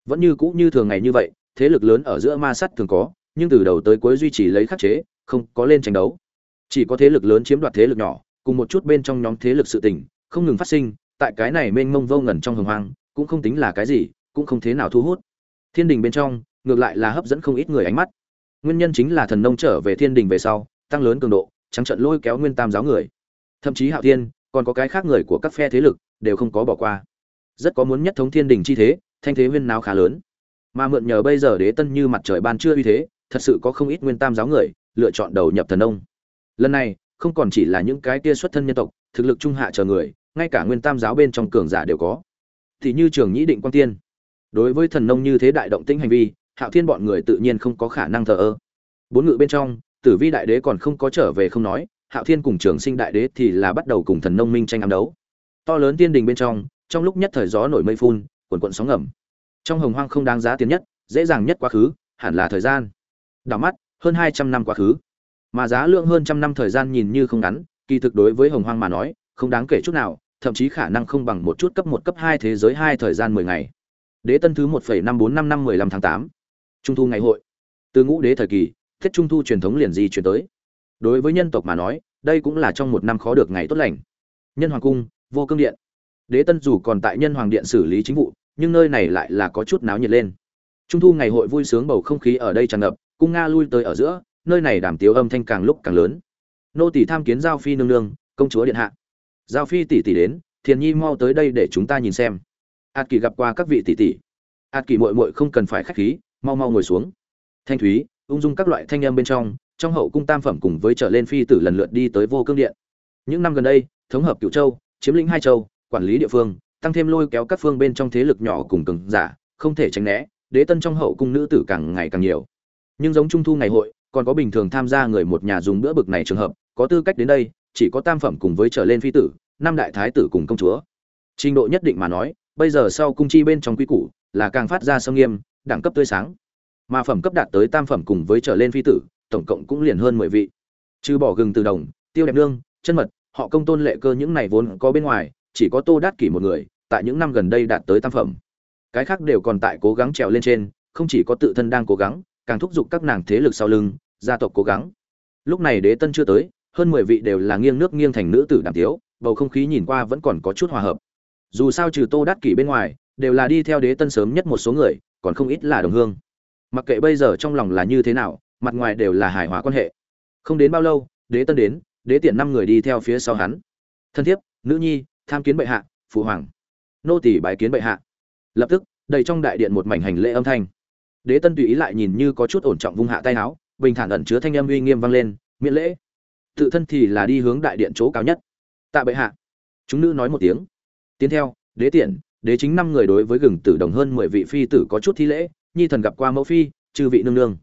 Vẫn như cũ như thường ngày như vậy, thế lực lớn ở giữa ma sắt thường có, nhưng từ đầu tới cuối duy trì lấy khắc chế, không có lên tranh đấu. Chỉ có thế lực lớn chiếm đoạt thế lực nhỏ, cùng một chút bên trong nhóm thế lực sự tình, không ngừng phát sinh, tại cái này mênh mông vô ngẩn trong hồng hoang, cũng không tính là cái gì, cũng không thế nào thu hút. Thiên đình bên trong, ngược lại là hấp dẫn không ít người ánh mắt nguyên nhân chính là thần nông trở về thiên đình về sau, tăng lớn cường độ, trắng trận lôi kéo nguyên tam giáo người. Thậm chí hạo thiên, còn có cái khác người của các phe thế lực, đều không có bỏ qua. Rất có muốn nhất thống thiên đình chi thế, thanh thế huyên nào khá lớn. Mà mượn nhờ bây giờ đế tân như mặt trời ban chưa uy thế, thật sự có không ít nguyên tam giáo người, lựa chọn đầu nhập thần nông. Lần này, không còn chỉ là những cái kia xuất thân nhân tộc, thực lực trung hạ chờ người, ngay cả nguyên tam giáo bên trong cường giả đều có. Thì như trường nhĩ định quang tiên, đối với thần nông như thế đại động tĩnh hành vi hạo thiên bọn người tự nhiên không có khả năng thờ ơ. Bốn ngự bên trong, tử vi đại đế còn không có trở về không nói, hạo thiên cùng trường sinh đại đế thì là bắt đầu cùng thần nông minh tranh ám đấu. To lớn tiên đình bên trong trong lúc nhất thời gió nổi mây phun quần quận sóng ngầm. Trong hồng hoang không đáng giá tiền nhất, dễ dàng nhất quá khứ, hẳn là thời gian. Đảo mắt, hơn hai trăm năm quá khứ. Mà giá lượng hơn trăm năm thời gian nhìn như không ngắn, kỳ thực đối với hồng hoang mà nói, không đáng kể chút nào, thậm chí khả năng không bằng một chút cấp một, cấp hai thế giới hai thời gian mười ngày. Đế tân thứ một phẩy năm bốn năm năm mười lăm tháng tám trung thu ngày hội. Từ ngũ đế thời kỳ, thiết trung thu truyền thống liền di chuyển tới. Đối với nhân tộc mà nói, đây cũng là trong một năm khó được ngày tốt lành. Nhân hoàng cung, vô cương điện. Đế tân dù còn tại nhân hoàng điện xử lý chính vụ, nhưng nơi này lại là có chút náo nhiệt lên. Trung thu ngày hội vui sướng bầu không khí ở đây tràn ngập, cung nga lui tới ở giữa, nơi này đảm tiếu âm thanh càng lúc càng lớn. Nô tỷ tham kiến giao phi nương nương, công chúa điện hạ. Giao phi tỷ tỷ đến, thiền nhi mau tới đây để chúng ta nhìn xem. Ạt kỳ gặp qua các vị tỷ tỷ. Ạt kỳ muội muội không cần phải khách khí mau mau ngồi xuống. Thanh thúy, ung dung các loại thanh âm bên trong trong hậu cung tam phẩm cùng với trở lên phi tử lần lượt đi tới vô cương điện. Những năm gần đây, thống hợp cựu châu, chiếm lĩnh hai châu, quản lý địa phương, tăng thêm lôi kéo các phương bên trong thế lực nhỏ cùng cường giả, không thể tránh né, đế tân trong hậu cung nữ tử càng ngày càng nhiều. Nhưng giống trung thu ngày hội, còn có bình thường tham gia người một nhà dùng bữa bực này trường hợp, có tư cách đến đây, chỉ có tam phẩm cùng với trở lên phi tử, năm đại thái tử cùng công chúa. Trình độ nhất định mà nói, bây giờ sau cung chi bên trong quy củ là càng phát ra sông nghiêm đẳng cấp tươi sáng. Mà phẩm cấp đạt tới tam phẩm cùng với trở lên phi tử, tổng cộng cũng liền hơn mười vị. Trừ bỏ gừng từ đồng, tiêu đẹp nương, chân mật, họ công tôn lệ cơ những này vốn có bên ngoài, chỉ có tô đát kỷ một người, tại những năm gần đây đạt tới tam phẩm. Cái khác đều còn tại cố gắng trèo lên trên, không chỉ có tự thân đang cố gắng, càng thúc giục các nàng thế lực sau lưng, gia tộc cố gắng. Lúc này đế tân chưa tới, hơn mười vị đều là nghiêng nước nghiêng thành nữ tử đàm tiếu, bầu không khí nhìn qua vẫn còn có chút hòa hợp. Dù sao trừ tô đát kỷ bên ngoài, đều là đi theo đế tân sớm nhất một số người còn không ít là đồng hương. Mặc kệ bây giờ trong lòng là như thế nào, mặt ngoài đều là hài hòa quan hệ. Không đến bao lâu, đế tân đến, đế tiện năm người đi theo phía sau hắn. Thân thiết nữ nhi, tham kiến bệ hạ, phụ hoàng. Nô tỷ bái kiến bệ hạ. Lập tức, đầy trong đại điện một mảnh hành lễ âm thanh. Đế tân tùy ý lại nhìn như có chút ổn trọng vung hạ tay áo, bình thản ẩn chứa thanh âm uy nghiêm vang lên, miễn lễ. Tự thân thì là đi hướng đại điện chỗ cao nhất. Tạ bệ hạ. Chúng nữ nói một tiếng. Tiến theo, đế tiện đế chính năm người đối với gừng tử đồng hơn mười vị phi tử có chút thi lễ, nhi thần gặp qua mẫu phi, chư vị nương nương.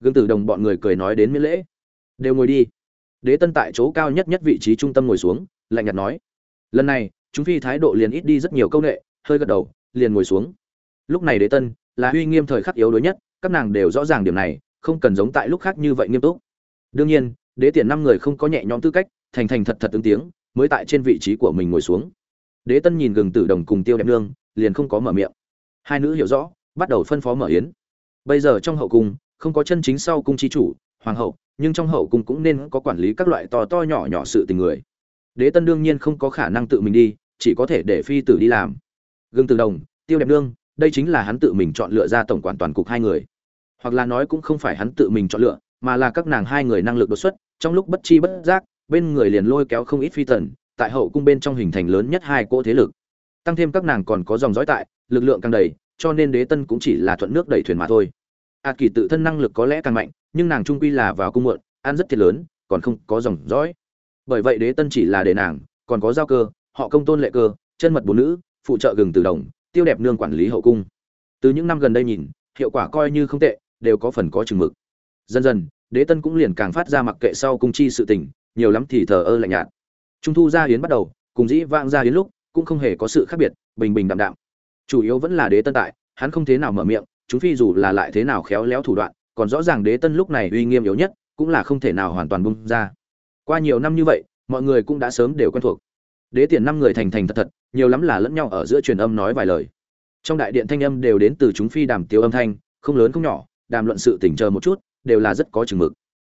Gừng tử đồng bọn người cười nói đến miễn lễ. Đều ngồi đi. Đế tân tại chỗ cao nhất nhất vị trí trung tâm ngồi xuống, lạnh nhạt nói. Lần này, chúng phi thái độ liền ít đi rất nhiều công nghệ hơi gật đầu, liền ngồi xuống. Lúc này đế tân, là uy nghiêm thời khắc yếu đuối nhất, các nàng đều rõ ràng điểm này, không cần giống tại lúc khác như vậy nghiêm túc. Đương nhiên, đế tiền năm người không có nhẹ nhõm tư cách, thành thành thật thật ứng tiếng, mới tại trên vị trí của mình ngồi xuống đế tân nhìn gừng tử đồng cùng tiêu đẹp nương, liền không có mở miệng. Hai nữ hiểu rõ, bắt đầu phân phó mở yến. Bây giờ trong hậu cung, không có chân chính sau cung chi chủ, hoàng hậu, nhưng trong hậu cung cũng nên có quản lý các loại to to nhỏ nhỏ sự tình người. Đế tân đương nhiên không có khả năng tự mình đi, chỉ có thể để phi tử đi làm. Gừng tử đồng, tiêu đẹp nương, đây chính là hắn tự mình chọn lựa ra tổng quản toàn cục hai người. Hoặc là nói cũng không phải hắn tự mình chọn lựa, mà là các nàng hai người năng lực đột xuất, trong lúc bất chi bất giác, bên người liền lôi kéo không ít phi tần tại hậu cung bên trong hình thành lớn nhất hai cỗ thế lực. Tăng thêm các nàng còn có dòng dõi tại, lực lượng càng đầy, cho nên đế tân cũng chỉ là thuận nước đẩy thuyền mà thôi. Ạt kỳ tự thân năng lực có lẽ càng mạnh, nhưng nàng trung quy là vào cung muộn, ăn rất thiệt lớn, còn không có dòng dõi. Bởi vậy đế tân chỉ là để nàng, còn có giao cơ, họ công tôn lệ cơ, chân mật bốn nữ, phụ trợ gừng từ đồng, tiêu đẹp nương quản lý hậu cung. Từ những năm gần đây nhìn, hiệu quả coi như không tệ, đều có phần có chừng mực. Dần dần, đế tân cũng liền càng phát ra mặc kệ sau cung chi sự tình, nhiều lắm thì thờ ơ lạnh nhạt trung thu gia hiến bắt đầu, cùng dĩ vãng gia hiến lúc, cũng không hề có sự khác biệt, bình bình đạm đạm. Chủ yếu vẫn là đế tân tại, hắn không thế nào mở miệng, chúng phi dù là lại thế nào khéo léo thủ đoạn, còn rõ ràng đế tân lúc này uy nghiêm yếu nhất, cũng là không thể nào hoàn toàn bung ra. Qua nhiều năm như vậy, mọi người cũng đã sớm đều quen thuộc. Đế tiền năm người thành thành thật thật, nhiều lắm là lẫn nhau ở giữa truyền âm nói vài lời. Trong đại điện thanh âm đều đến từ chúng phi đàm tiêu âm thanh, không lớn không nhỏ, đàm luận sự tỉnh chờ một chút, đều là rất có chừng mực.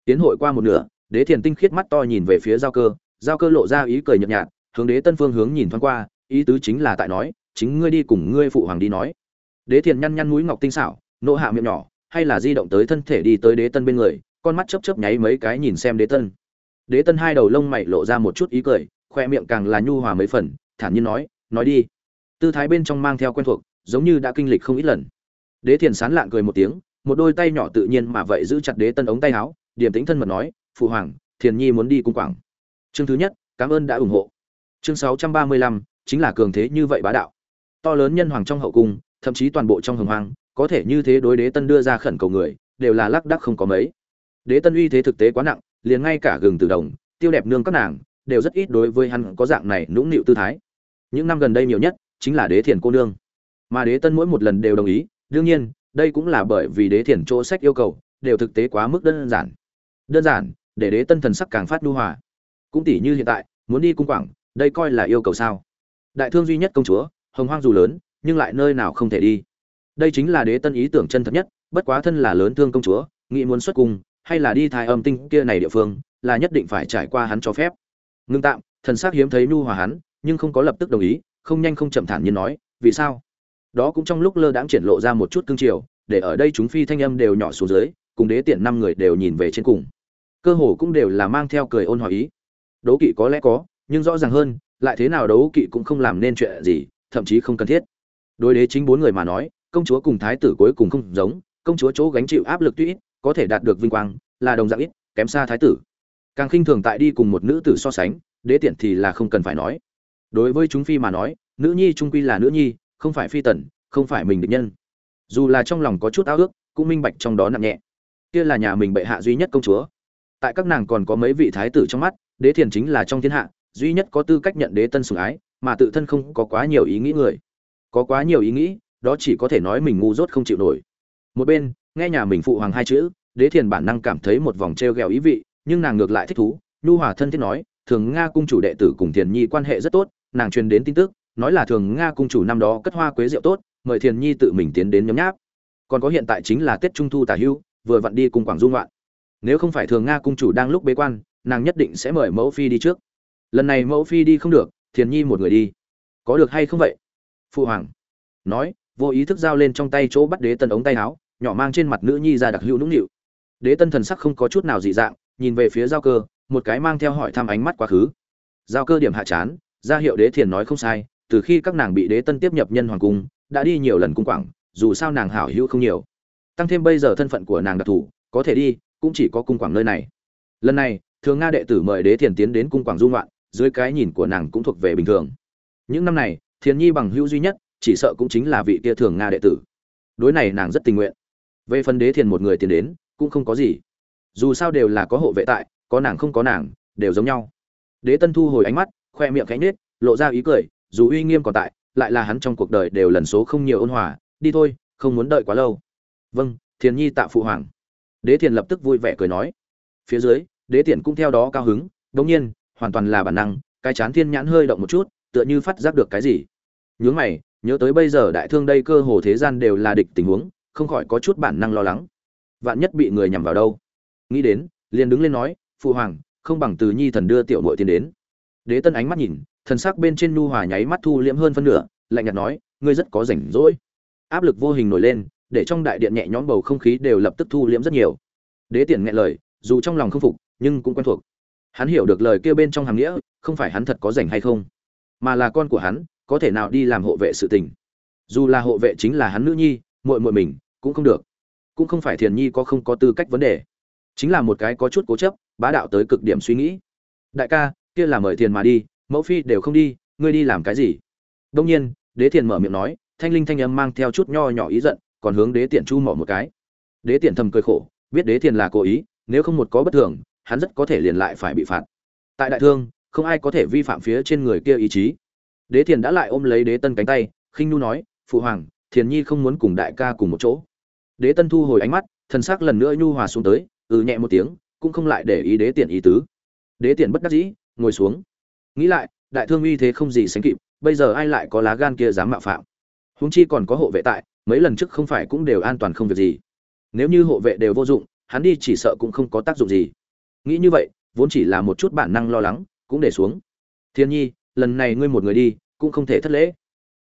Tiến hội qua một nửa, đế thiền tinh khiết mắt to nhìn về phía giao cơ giao cơ lộ ra ý cười nhợt nhạt, hướng đế tân phương hướng nhìn thoáng qua, ý tứ chính là tại nói, chính ngươi đi cùng ngươi phụ hoàng đi nói. Đế thiền nhăn nhăn mũi ngọc tinh xảo, nộ hạ miệng nhỏ, hay là di động tới thân thể đi tới đế tân bên người, con mắt chớp chớp nháy mấy cái nhìn xem đế tân. Đế tân hai đầu lông mày lộ ra một chút ý cười, khoe miệng càng là nhu hòa mấy phần, thản nhiên nói nói đi. Tư thái bên trong mang theo quen thuộc, giống như đã kinh lịch không ít lần. Đế thiền sán lạng cười một tiếng, một đôi tay nhỏ tự nhiên mà vậy giữ chặt đế tân ống tay áo, điềm tĩnh thân mật nói, phụ hoàng, thiền nhi muốn đi cung quảng chương thứ nhất, cảm ơn đã ủng hộ. Chương sáu trăm ba mươi lăm, chính là cường thế như vậy bá đạo. To lớn nhân hoàng trong hậu cung, thậm chí toàn bộ trong hồng hoang, có thể như thế đối đế tân đưa ra khẩn cầu người, đều là lác đắc không có mấy. Đế tân uy thế thực tế quá nặng, liền ngay cả gừng từ đồng, tiêu đẹp nương các nàng, đều rất ít đối với hắn có dạng này nũng nịu tư thái. Những năm gần đây nhiều nhất, chính là đế thiền cô nương. Mà đế tân mỗi một lần đều đồng ý, đương nhiên, đây cũng là bởi vì đế thiền chỗ sách yêu cầu, đều thực tế quá mức đơn giản. Đơn giản, để đế tân thần sắc càng phát đu hòa cũng tỷ như hiện tại, muốn đi cung quảng, đây coi là yêu cầu sao? Đại thương duy nhất công chúa, hồng hoang dù lớn, nhưng lại nơi nào không thể đi? Đây chính là đế tân ý tưởng chân thật nhất, bất quá thân là lớn thương công chúa, nghĩ muốn xuất cung, hay là đi thai âm tinh kia này địa phương, là nhất định phải trải qua hắn cho phép. Ngưng tạm, thần sắc hiếm thấy nhu hòa hắn, nhưng không có lập tức đồng ý, không nhanh không chậm thản nhiên nói, vì sao? Đó cũng trong lúc lơ đãng triển lộ ra một chút cương triều, để ở đây chúng phi thanh âm đều nhỏ xuống dưới, cùng đế tiện năm người đều nhìn về trên cùng. Cơ hồ cũng đều là mang theo cười ôn hòa ý đấu kỵ có lẽ có, nhưng rõ ràng hơn, lại thế nào đấu kỵ cũng không làm nên chuyện gì, thậm chí không cần thiết. Đối đế chính bốn người mà nói, công chúa cùng thái tử cuối cùng không giống, công chúa chỗ gánh chịu áp lực tuy ít, có thể đạt được vinh quang, là đồng dạng ít, kém xa thái tử. Càng khinh thường tại đi cùng một nữ tử so sánh, đế tiện thì là không cần phải nói. Đối với chúng phi mà nói, nữ nhi trung quy là nữ nhi, không phải phi tần, không phải mình địch nhân. Dù là trong lòng có chút ao ước, cũng minh bạch trong đó nặng nhẹ. Kia là nhà mình bệ hạ duy nhất công chúa. Tại các nàng còn có mấy vị thái tử trong mắt đế thiền chính là trong thiên hạ, duy nhất có tư cách nhận đế tân sủng ái, mà tự thân không có quá nhiều ý nghĩ người. Có quá nhiều ý nghĩ, đó chỉ có thể nói mình ngu dốt không chịu nổi. Một bên, nghe nhà mình phụ hoàng hai chữ, đế thiền bản năng cảm thấy một vòng t r e o g ẹ o ý vị, nhưng nàng ngược lại thích thú. Nhu hòa thân thiết nói, thường nga cung chủ đệ tử cùng thiền nhi quan hệ rất tốt, nàng truyền đến tin tức, nói là thường nga cung chủ năm đó cất hoa quế rượu tốt, mời thiền nhi tự mình tiến đến nhấm nháp. Còn có hiện tại chính là tết trung thu tả hưu, vừa vặn đi cùng quảng dung loạn nếu không phải thường nga cung chủ đang lúc bế quan nàng nhất định sẽ mời mẫu phi đi trước. Lần này mẫu phi đi không được, thiền nhi một người đi. Có được hay không vậy? Phụ hoàng nói, vô ý thức giao lên trong tay chỗ bắt đế tân ống tay áo, nhỏ mang trên mặt nữ nhi ra đặc hữu nũng nịu. Đế tân thần sắc không có chút nào dị dạng, nhìn về phía giao cơ, một cái mang theo hỏi thăm ánh mắt quá khứ. Giao cơ điểm hạ chán, ra hiệu đế thiền nói không sai, từ khi các nàng bị đế tân tiếp nhập nhân hoàng cung, đã đi nhiều lần cung quảng, dù sao nàng hảo hữu không nhiều. Tăng thêm bây giờ thân phận của nàng đặc thù có thể đi, cũng chỉ có cung quảng nơi này. Lần này thường nga đệ tử mời đế thiền tiến đến cung quảng dung loạn dưới cái nhìn của nàng cũng thuộc về bình thường. Những năm này, thiền nhi bằng hữu duy nhất, chỉ sợ cũng chính là vị kia thường nga đệ tử. Đối này nàng rất tình nguyện. Về phần đế thiền một người tiến đến, cũng không có gì. Dù sao đều là có hộ vệ tại, có nàng không có nàng, đều giống nhau. Đế tân thu hồi ánh mắt, khoe miệng cánh nết lộ ra ý cười, dù uy nghiêm còn tại, lại là hắn trong cuộc đời đều lần số không nhiều ôn hòa, đi thôi, không muốn đợi quá lâu. Vâng thiền nhi tạ phụ hoàng. Đế thiền lập tức vui vẻ cười nói. Phía dưới đế tiện cũng theo đó cao hứng, đống nhiên, hoàn toàn là bản năng, cái chán thiên nhãn hơi động một chút, tựa như phát giác được cái gì. Nhướng mày, nhớ tới bây giờ đại thương đây cơ hồ thế gian đều là địch tình huống, không khỏi có chút bản năng lo lắng. Vạn nhất bị người nhằm vào đâu? Nghĩ đến, liền đứng lên nói, phụ hoàng, không bằng từ nhi thần đưa tiểu nội tiến đến. Đế tân ánh mắt nhìn, thần sắc bên trên nu hòa nháy mắt thu liễm hơn phân nửa, lạnh nhạt nói, ngươi rất có rảnh rỗi. Áp lực vô hình nổi lên, để trong đại điện nhẹ nhõm bầu không khí đều lập tức thu liễm rất nhiều. Đế tiền nghe lời, dù trong lòng không phục nhưng cũng quen thuộc. Hắn hiểu được lời kêu bên trong hàm nghĩa, không phải hắn thật có rảnh hay không, mà là con của hắn, có thể nào đi làm hộ vệ sự tình. Dù là hộ vệ chính là hắn nữ nhi, muội muội mình, cũng không được. Cũng không phải thiền nhi có không có tư cách vấn đề. Chính là một cái có chút cố chấp, bá đạo tới cực điểm suy nghĩ. Đại ca, kia là mời thiền mà đi, mẫu phi đều không đi, ngươi đi làm cái gì? Đông nhiên, đế thiền mở miệng nói, thanh linh thanh âm mang theo chút nho nhỏ ý giận, còn hướng đế tiện chu mỏ một cái. Đế tiện thầm cười khổ, biết đế thiền là cố ý, nếu không một có bất thường hắn rất có thể liền lại phải bị phạt. Tại đại thương, không ai có thể vi phạm phía trên người kia ý chí. Đế thiền đã lại ôm lấy đế tân cánh tay, khinh nu nói, phụ hoàng, thiền nhi không muốn cùng đại ca cùng một chỗ. Đế tân thu hồi ánh mắt, thần sắc lần nữa nhu hòa xuống tới ừ nhẹ một tiếng, cũng không lại để ý đế tiện ý tứ. Đế tiện bất đắc dĩ, ngồi xuống. Nghĩ lại, đại thương uy thế không gì sánh kịp, bây giờ ai lại có lá gan kia dám mạo phạm? Huống chi còn có hộ vệ tại, mấy lần trước không phải cũng đều an toàn không việc gì. Nếu như hộ vệ đều vô dụng, hắn đi chỉ sợ cũng không có tác dụng gì nghĩ như vậy, vốn chỉ là một chút bản năng lo lắng, cũng để xuống. Thiên nhi, lần này ngươi một người đi, cũng không thể thất lễ.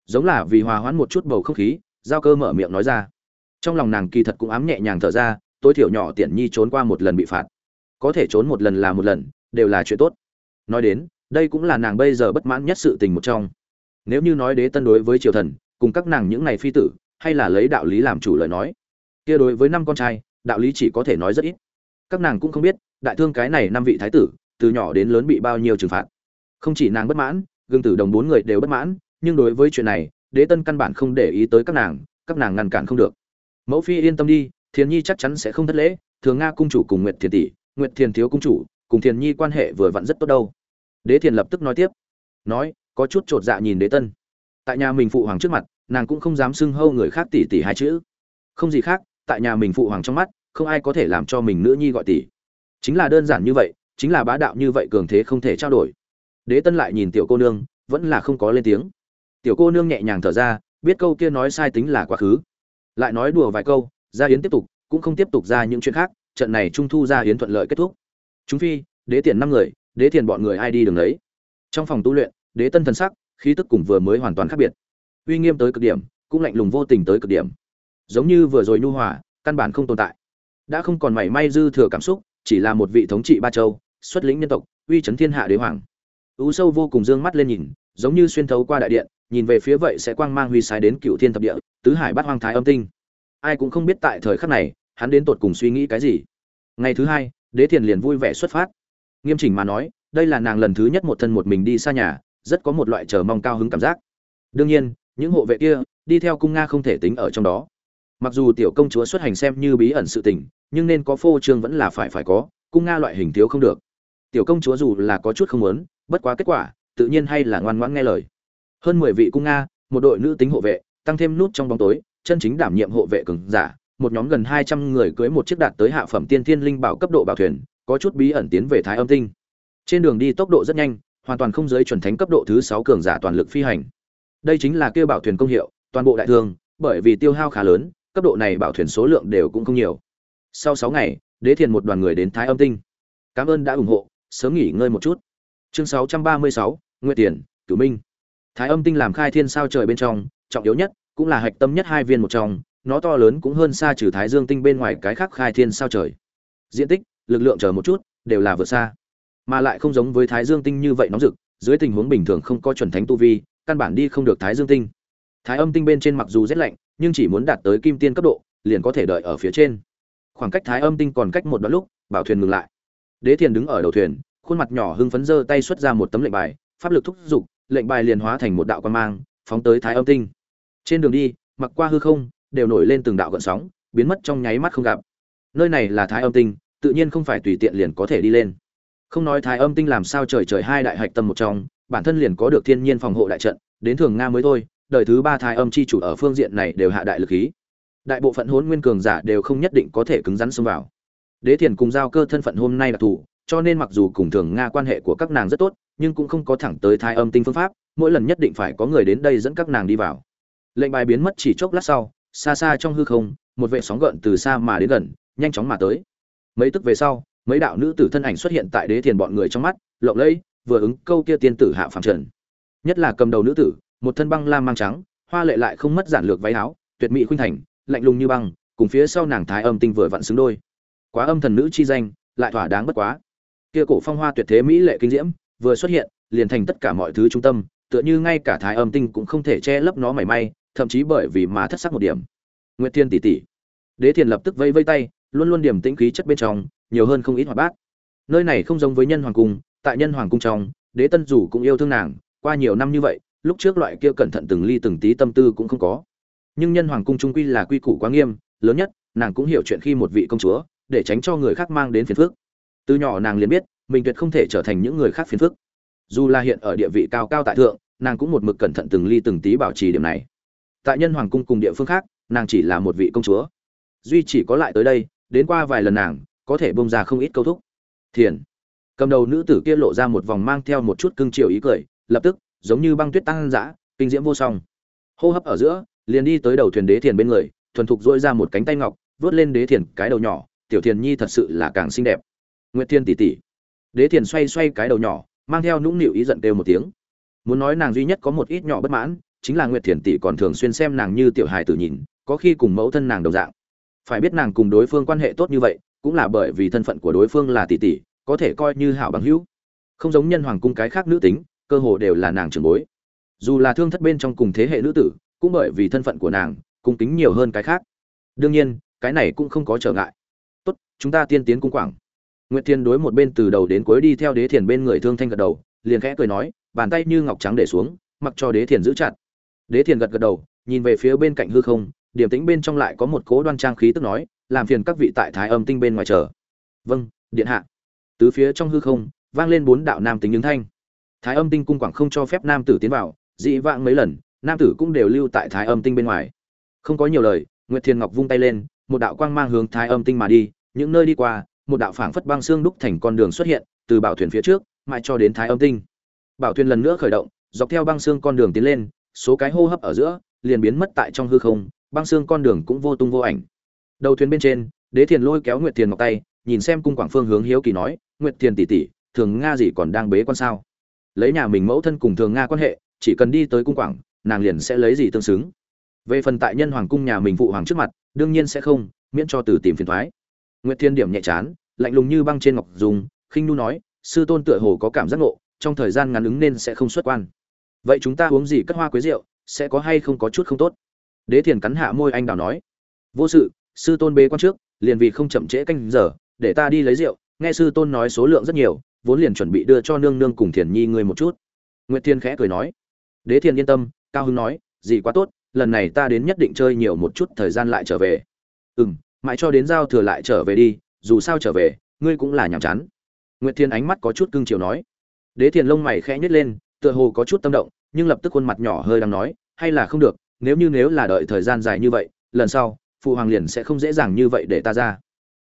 Giống là vì hòa hoãn một chút bầu không khí, giao cơ mở miệng nói ra. Trong lòng nàng kỳ thật cũng ám nhẹ nhàng thở ra, tối thiểu nhỏ tiện nhi trốn qua một lần bị phạt. Có thể trốn một lần là một lần, đều là chuyện tốt. Nói đến, đây cũng là nàng bây giờ bất mãn nhất sự tình một trong. Nếu như nói đế tân đối với triều thần, cùng các nàng những ngày phi tử, hay là lấy đạo lý làm chủ lời nói, kia đối với năm con trai, đạo lý chỉ có thể nói rất ít các nàng cũng không biết, đại thương cái này năm vị thái tử, từ nhỏ đến lớn bị bao nhiêu trừng phạt. Không chỉ nàng bất mãn, gương tử đồng bốn người đều bất mãn, nhưng đối với chuyện này, đế tân căn bản không để ý tới các nàng các nàng ngăn cản không được. Mẫu phi yên tâm đi, thiền nhi chắc chắn sẽ không thất lễ, thường nga cung chủ cùng nguyệt thiền tỷ, nguyệt thiền thiếu cung chủ cùng thiền nhi quan hệ vừa vặn rất tốt đâu. Đế thiền lập tức nói tiếp, nói, có chút chột dạ nhìn đế tân. Tại nhà mình phụ hoàng trước mặt, nàng cũng không dám xưng hâu người khác tỷ tỷ hai chữ. Không gì khác, tại nhà mình phụ hoàng trong mắt không ai có thể làm cho mình nữ nhi gọi tỷ. Chính là đơn giản như vậy, chính là bá đạo như vậy cường thế không thể trao đổi. Đế tân lại nhìn tiểu cô nương, vẫn là không có lên tiếng. Tiểu cô nương nhẹ nhàng thở ra, biết câu kia nói sai tính là quá khứ. Lại nói đùa vài câu, gia yến tiếp tục, cũng không tiếp tục ra những chuyện khác, trận này trung thu gia yến thuận lợi kết thúc. Chúng phi, đế tiền năm người, đế tiền bọn người ai đi đường đấy trong phòng tu luyện, đế tân thần sắc, khí tức cùng vừa mới hoàn toàn khác biệt. Uy nghiêm tới cực điểm, cũng lạnh lùng vô tình tới cực điểm. Giống như vừa rồi nhu hòa, căn bản không tồn tại đã không còn mảy may dư thừa cảm xúc, chỉ là một vị thống trị ba châu, xuất lĩnh nhân tộc, uy chấn thiên hạ đế hoàng. U sâu vô cùng dương mắt lên nhìn, giống như xuyên thấu qua đại điện, nhìn về phía vậy sẽ quang mang huy sai đến cựu thiên thập địa, tứ hải bát hoang thái âm tinh. Ai cũng không biết tại thời khắc này, hắn đến tột cùng suy nghĩ cái gì. Ngày thứ hai, đế thiền liền vui vẻ xuất phát. Nghiêm chỉnh mà nói, đây là nàng lần thứ nhất một thân một mình đi xa nhà, rất có một loại chờ mong cao hứng cảm giác. Đương nhiên, những hộ vệ kia, đi theo cung nga không thể tính ở trong đó. Mặc dù tiểu công chúa xuất hành xem như bí ẩn sự tình nhưng nên có phô trương vẫn là phải phải có, cung nga loại hình thiếu không được. Tiểu công chúa dù là có chút không muốn, bất quá kết quả, tự nhiên hay là ngoan ngoãn nghe lời. Hơn mười vị cung nga, một đội nữ tính hộ vệ, tăng thêm nút trong bóng tối, chân chính đảm nhiệm hộ vệ cường giả, một nhóm gần hai trăm người cưới một chiếc đạt tới hạ phẩm tiên thiên linh bảo cấp độ bảo thuyền, có chút bí ẩn tiến về thái âm tinh. Trên đường đi tốc độ rất nhanh, hoàn toàn không giới chuẩn thánh cấp độ thứ sáu cường giả toàn lực phi hành. Đây chính là kêu bảo thuyền công hiệu, toàn bộ đại thương, bởi vì tiêu hao khá lớn, cấp độ này bảo thuyền số lượng đều cũng không nhiều sau sáu ngày, đế thiền một đoàn người đến thái âm tinh. Cảm ơn đã ủng hộ, sớm nghỉ ngơi một chút. Chương sáu trăm ba mươi sáu nguyện tiền, cửu minh. Thái âm tinh làm khai thiên sao trời bên trong, trọng yếu nhất cũng là hạch tâm nhất hai viên một trong, nó to lớn cũng hơn xa trừ thái dương tinh bên ngoài cái khác khai thiên sao trời. Diện tích, lực lượng chờ một chút, đều là vượt xa. Mà lại không giống với thái dương tinh như vậy nóng rực, dưới tình huống bình thường không có chuẩn thánh tu vi, căn bản đi không được thái dương tinh. Thái âm tinh bên trên mặc dù rét lạnh, nhưng chỉ muốn đạt tới kim tiên cấp độ, liền có thể đợi ở phía trên khoảng cách thái âm tinh còn cách một đoạn lúc, bảo thuyền ngừng lại. Đế thiền đứng ở đầu thuyền, khuôn mặt nhỏ hưng phấn giơ tay xuất ra một tấm lệnh bài, pháp lực thúc giục, lệnh bài liền hóa thành một đạo quan mang, phóng tới thái âm tinh. Trên đường đi, mặc qua hư không, đều nổi lên từng đạo gợn sóng, biến mất trong nháy mắt không gặp. Nơi này là thái âm tinh, tự nhiên không phải tùy tiện liền có thể đi lên. Không nói thái âm tinh làm sao trời trời hai đại hạch tâm một trong, bản thân liền có được thiên nhiên phòng hộ đại trận, đến thường nga mới thôi, đời thứ ba thái âm chi chủ ở phương diện này đều hạ đại lực khí đại bộ phận hôn nguyên cường giả đều không nhất định có thể cứng rắn xông vào. Đế thiền cùng giao cơ thân phận hôm nay là thủ, cho nên mặc dù cùng thường nga quan hệ của các nàng rất tốt, nhưng cũng không có thẳng tới thai âm tinh phương pháp, mỗi lần nhất định phải có người đến đây dẫn các nàng đi vào. Lệnh bài biến mất chỉ chốc lát sau, xa xa trong hư không, một vệ sóng gợn từ xa mà đến gần, nhanh chóng mà tới. Mấy tức về sau, mấy đạo nữ tử thân ảnh xuất hiện tại đế thiền bọn người trong mắt, lộng lẫy, vừa ứng câu kia tiên tử hạ phàm trần. Nhất là cầm đầu nữ tử, một thân băng lam mang trắng, hoa lệ lại không mất giản lược váy áo, tuyệt mỹ khuynh thành lạnh lùng như băng, cùng phía sau nàng thái âm tinh vừa vặn xứng đôi. Quá âm thần nữ chi danh, lại thỏa đáng bất quá. Kia cổ phong hoa tuyệt thế mỹ lệ kinh diễm, vừa xuất hiện, liền thành tất cả mọi thứ trung tâm, tựa như ngay cả thái âm tinh cũng không thể che lấp nó mảy may, thậm chí bởi vì mà thất sắc một điểm. Nguyệt thiên tỷ tỷ. Đế thiền lập tức vây vây tay, luôn luôn điểm tĩnh khí chất bên trong, nhiều hơn không ít hoạt bát. Nơi này không giống với nhân hoàng cung, tại nhân hoàng cung trong, đế tân dù cũng yêu thương nàng, qua nhiều năm như vậy, lúc trước loại kia cẩn thận từng ly từng tí tâm tư cũng không có nhưng nhân hoàng cung trung quy là quy củ quá nghiêm, lớn nhất, nàng cũng hiểu chuyện khi một vị công chúa, để tránh cho người khác mang đến phiền phức. Từ nhỏ nàng liền biết, mình tuyệt không thể trở thành những người khác phiền phức. Dù là hiện ở địa vị cao cao tại thượng, nàng cũng một mực cẩn thận từng ly từng tí bảo trì điểm này. Tại nhân hoàng cung cùng địa phương khác, nàng chỉ là một vị công chúa. Duy chỉ có lại tới đây, đến qua vài lần nàng, có thể bông ra không ít câu thúc. Thiền. Cầm đầu nữ tử kia lộ ra một vòng mang theo một chút cưng chiều ý cười, lập tức, giống như băng tuyết tăng dã, kinh diễm vô song. Hô hấp ở giữa liền đi tới đầu thuyền đế thiền bên người, thuần thục dỗi ra một cánh tay ngọc, vớt lên đế thiền cái đầu nhỏ, tiểu thiền nhi thật sự là càng xinh đẹp. Nguyệt thiên tỷ tỷ. Đế thiền xoay xoay cái đầu nhỏ, mang theo nũng nịu ý giận đều một tiếng. Muốn nói nàng duy nhất có một ít nhỏ bất mãn, chính là nguyệt thiền tỷ còn thường xuyên xem nàng như tiểu hài tử nhìn, có khi cùng mẫu thân nàng đồng dạng. Phải biết nàng cùng đối phương quan hệ tốt như vậy, cũng là bởi vì thân phận của đối phương là tỷ tỷ, có thể coi như hảo bằng hữu. Không giống nhân hoàng cung cái khác nữ tính, cơ hồ đều là nàng trưởng bối. Dù là thương thất bên trong cùng thế hệ nữ tử cũng bởi vì thân phận của nàng, cung kính nhiều hơn cái khác. Đương nhiên, cái này cũng không có trở ngại. Tốt, chúng ta tiên tiến cung quảng. Nguyệt thiên đối một bên từ đầu đến cuối đi theo đế thiền bên người thương thanh gật đầu, liền khẽ cười nói, bàn tay như ngọc trắng để xuống, mặc cho đế thiền giữ chặt. Đế thiền gật gật đầu, nhìn về phía bên cạnh hư không, điểm tĩnh bên trong lại có một cố đoan trang khí tức nói, làm phiền các vị tại thái âm tinh bên ngoài chờ. Vâng điện hạ. Tứ phía trong hư không, vang lên bốn đạo nam tính ứng thanh. Thái âm tinh cung quảng không cho phép nam tử tiến vào, dị vãng mấy lần nam tử cũng đều lưu tại thái âm tinh bên ngoài. Không có nhiều lời, nguyệt thiên ngọc vung tay lên, một đạo quang mang hướng thái âm tinh mà đi, những nơi đi qua, một đạo phảng phất băng xương đúc thành con đường xuất hiện, từ bảo thuyền phía trước, mãi cho đến thái âm tinh. Bảo thuyền lần nữa khởi động, dọc theo băng xương con đường tiến lên, số cái hô hấp ở giữa, liền biến mất tại trong hư không, băng xương con đường cũng vô tung vô ảnh. Đầu thuyền bên trên, đế thiền lôi kéo nguyệt thiền ngọc tay, nhìn xem cung quảng phương hướng hiếu kỳ nói, nguyệt thiền tỷ tỷ, thường nga gì còn đang bế quan sao? Lấy nhà mình mẫu thân cùng thường nga quan hệ, chỉ cần đi tới cung quảng nàng liền sẽ lấy gì tương xứng. Về phần tại nhân hoàng cung nhà mình phụ hoàng trước mặt, đương nhiên sẽ không, miễn cho từ tìm phiền thoái. Nguyệt thiên điểm nhẹ chán, lạnh lùng như băng trên ngọc dùng, khinh nu nói, sư tôn tựa hồ có cảm giác ngộ, trong thời gian ngắn ứng nên sẽ không xuất quan. Vậy chúng ta uống gì cất hoa quế rượu, sẽ có hay không có chút không tốt? Đế thiền cắn hạ môi anh đào nói. Vô sự, sư tôn bế quan trước, liền vì không chậm trễ canh giờ, để ta đi lấy rượu, nghe sư tôn nói số lượng rất nhiều, vốn liền chuẩn bị đưa cho nương nương cùng thiền nhi người một chút. Nguyệt thiên khẽ cười nói. Đế thiền yên tâm cao hưng nói, gì quá tốt, lần này ta đến nhất định chơi nhiều một chút thời gian lại trở về. Ừ m mãi cho đến giao thừa lại trở về đi, dù sao trở về, ngươi cũng là nhàm chán. Nguyệt thiên ánh mắt có chút cưng chiều nói. Đế thiền lông mày khẽ nhếch lên, tựa hồ có chút tâm động, nhưng lập tức khuôn mặt nhỏ hơi đang nói, hay là không được, nếu như nếu là đợi thời gian dài như vậy, lần sau, phụ hoàng liền sẽ không dễ dàng như vậy để ta ra.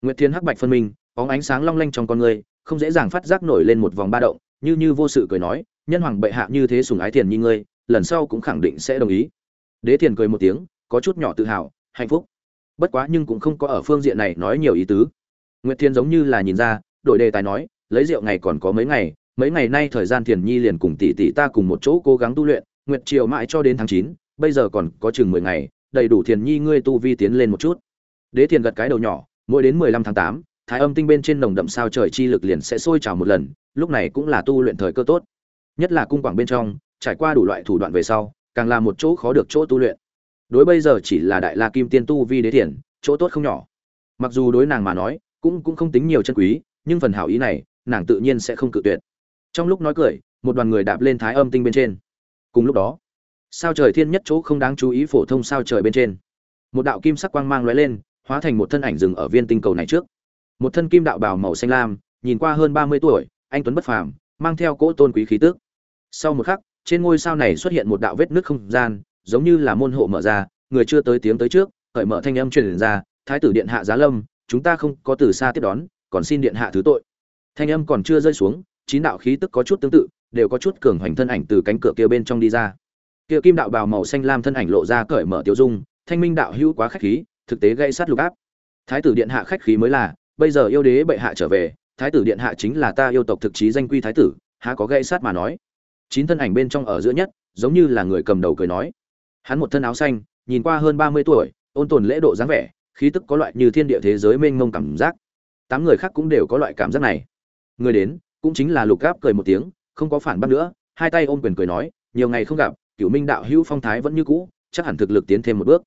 Nguyệt thiên hắc bạch phân minh, bóng ánh sáng long lanh trong con người, không dễ dàng phát giác nổi lên một vòng ba động, như như vô sự cười nói, nhân hoàng bệ hạ như thế sùng ái tiền như ngươi lần sau cũng khẳng định sẽ đồng ý. Đế thiền cười một tiếng, có chút nhỏ tự hào, hạnh phúc. Bất quá nhưng cũng không có ở phương diện này nói nhiều ý tứ. Nguyệt thiên giống như là nhìn ra, đổi đề tài nói, lấy rượu ngày còn có mấy ngày mấy ngày nay thời gian thiền nhi liền cùng tỷ tỷ ta cùng một chỗ cố gắng tu luyện, nguyệt triều mãi cho đến tháng chín, bây giờ còn có chừng mười ngày, đầy đủ thiền nhi ngươi tu vi tiến lên một chút. Đế thiền gật cái đầu nhỏ, mỗi đến mười lăm tháng tám, thái âm tinh bên trên nồng đậm sao trời chi lực liền sẽ sôi trào một lần, lúc này cũng là tu luyện thời cơ tốt. Nhất là cung quảng bên trong trải qua đủ loại thủ đoạn về sau, càng là một chỗ khó được chỗ tu luyện. Đối bây giờ chỉ là đại la kim tiên tu vi đế thiền chỗ tốt không nhỏ. Mặc dù đối nàng mà nói, cũng cũng không tính nhiều chân quý, nhưng phần hảo ý này, nàng tự nhiên sẽ không cự tuyệt. Trong lúc nói cười, một đoàn người đạp lên thái âm tinh bên trên. Cùng lúc đó, sao trời thiên nhất chỗ không đáng chú ý phổ thông sao trời bên trên. Một đạo kim sắc quang mang lóe lên, hóa thành một thân ảnh rừng ở viên tinh cầu này trước. Một thân kim đạo bào màu xanh lam, nhìn qua hơn ba mươi tuổi, anh tuấn bất phàm, mang theo cỗ tôn quý khí tước sau một khắc trên ngôi sao này xuất hiện một đạo vết nước không gian, giống như là môn hộ mở ra, người chưa tới tiếng tới trước, cởi mở thanh âm truyền ra, thái tử điện hạ giá lâm, chúng ta không có từ xa tiếp đón, còn xin điện hạ thứ tội. Thanh âm còn chưa rơi xuống, chín đạo khí tức có chút tương tự, đều có chút cường hoành thân ảnh từ cánh cửa kia bên trong đi ra. Kia kim đạo bào màu xanh lam thân ảnh lộ ra cởi mở tiêu dung, thanh minh đạo hữu quá khách khí, thực tế gây sát lục áp. Thái tử điện hạ khách khí mới là, bây giờ yêu đế bệ hạ trở về, thái tử điện hạ chính là ta yêu tộc thực chí danh quy thái tử, há có gây sát mà nói chín thân ảnh bên trong ở giữa nhất, giống như là người cầm đầu cười nói. Hắn một thân áo xanh, nhìn qua hơn ba mươi tuổi, ôn tồn lễ độ dáng vẻ, khí tức có loại như thiên địa thế giới mênh mông cảm giác. Tám người khác cũng đều có loại cảm giác này. Người đến, cũng chính là lục gáp cười một tiếng, không có phản bác nữa, hai tay ôm quyền cười nói, nhiều ngày không gặp, cửu minh đạo hữu phong thái vẫn như cũ, chắc hẳn thực lực tiến thêm một bước.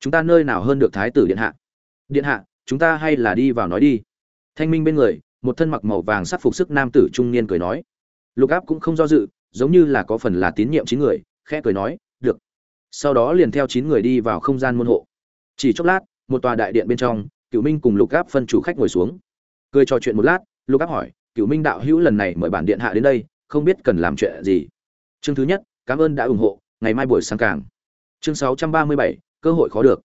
Chúng ta nơi nào hơn được thái tử điện hạ? Điện hạ, chúng ta hay là đi vào nói đi. Thanh minh bên người, một thân mặc màu vàng sắc phục sức nam tử trung niên cười nói. Lục áp cũng không do dự giống như là có phần là tín nhiệm chín người, khẽ cười nói, được. Sau đó liền theo chín người đi vào không gian môn hộ. Chỉ chốc lát, một tòa đại điện bên trong cựu minh cùng lục áp phân chủ khách ngồi xuống. Cười trò chuyện một lát, lục áp hỏi cựu minh đạo hữu lần này mời bản điện hạ đến đây, không biết cần làm chuyện gì? Chương thứ nhất, cảm ơn đã ủng hộ, ngày mai buổi sáng càng. Chương sáu trăm ba mươi bảy, cơ hội khó được.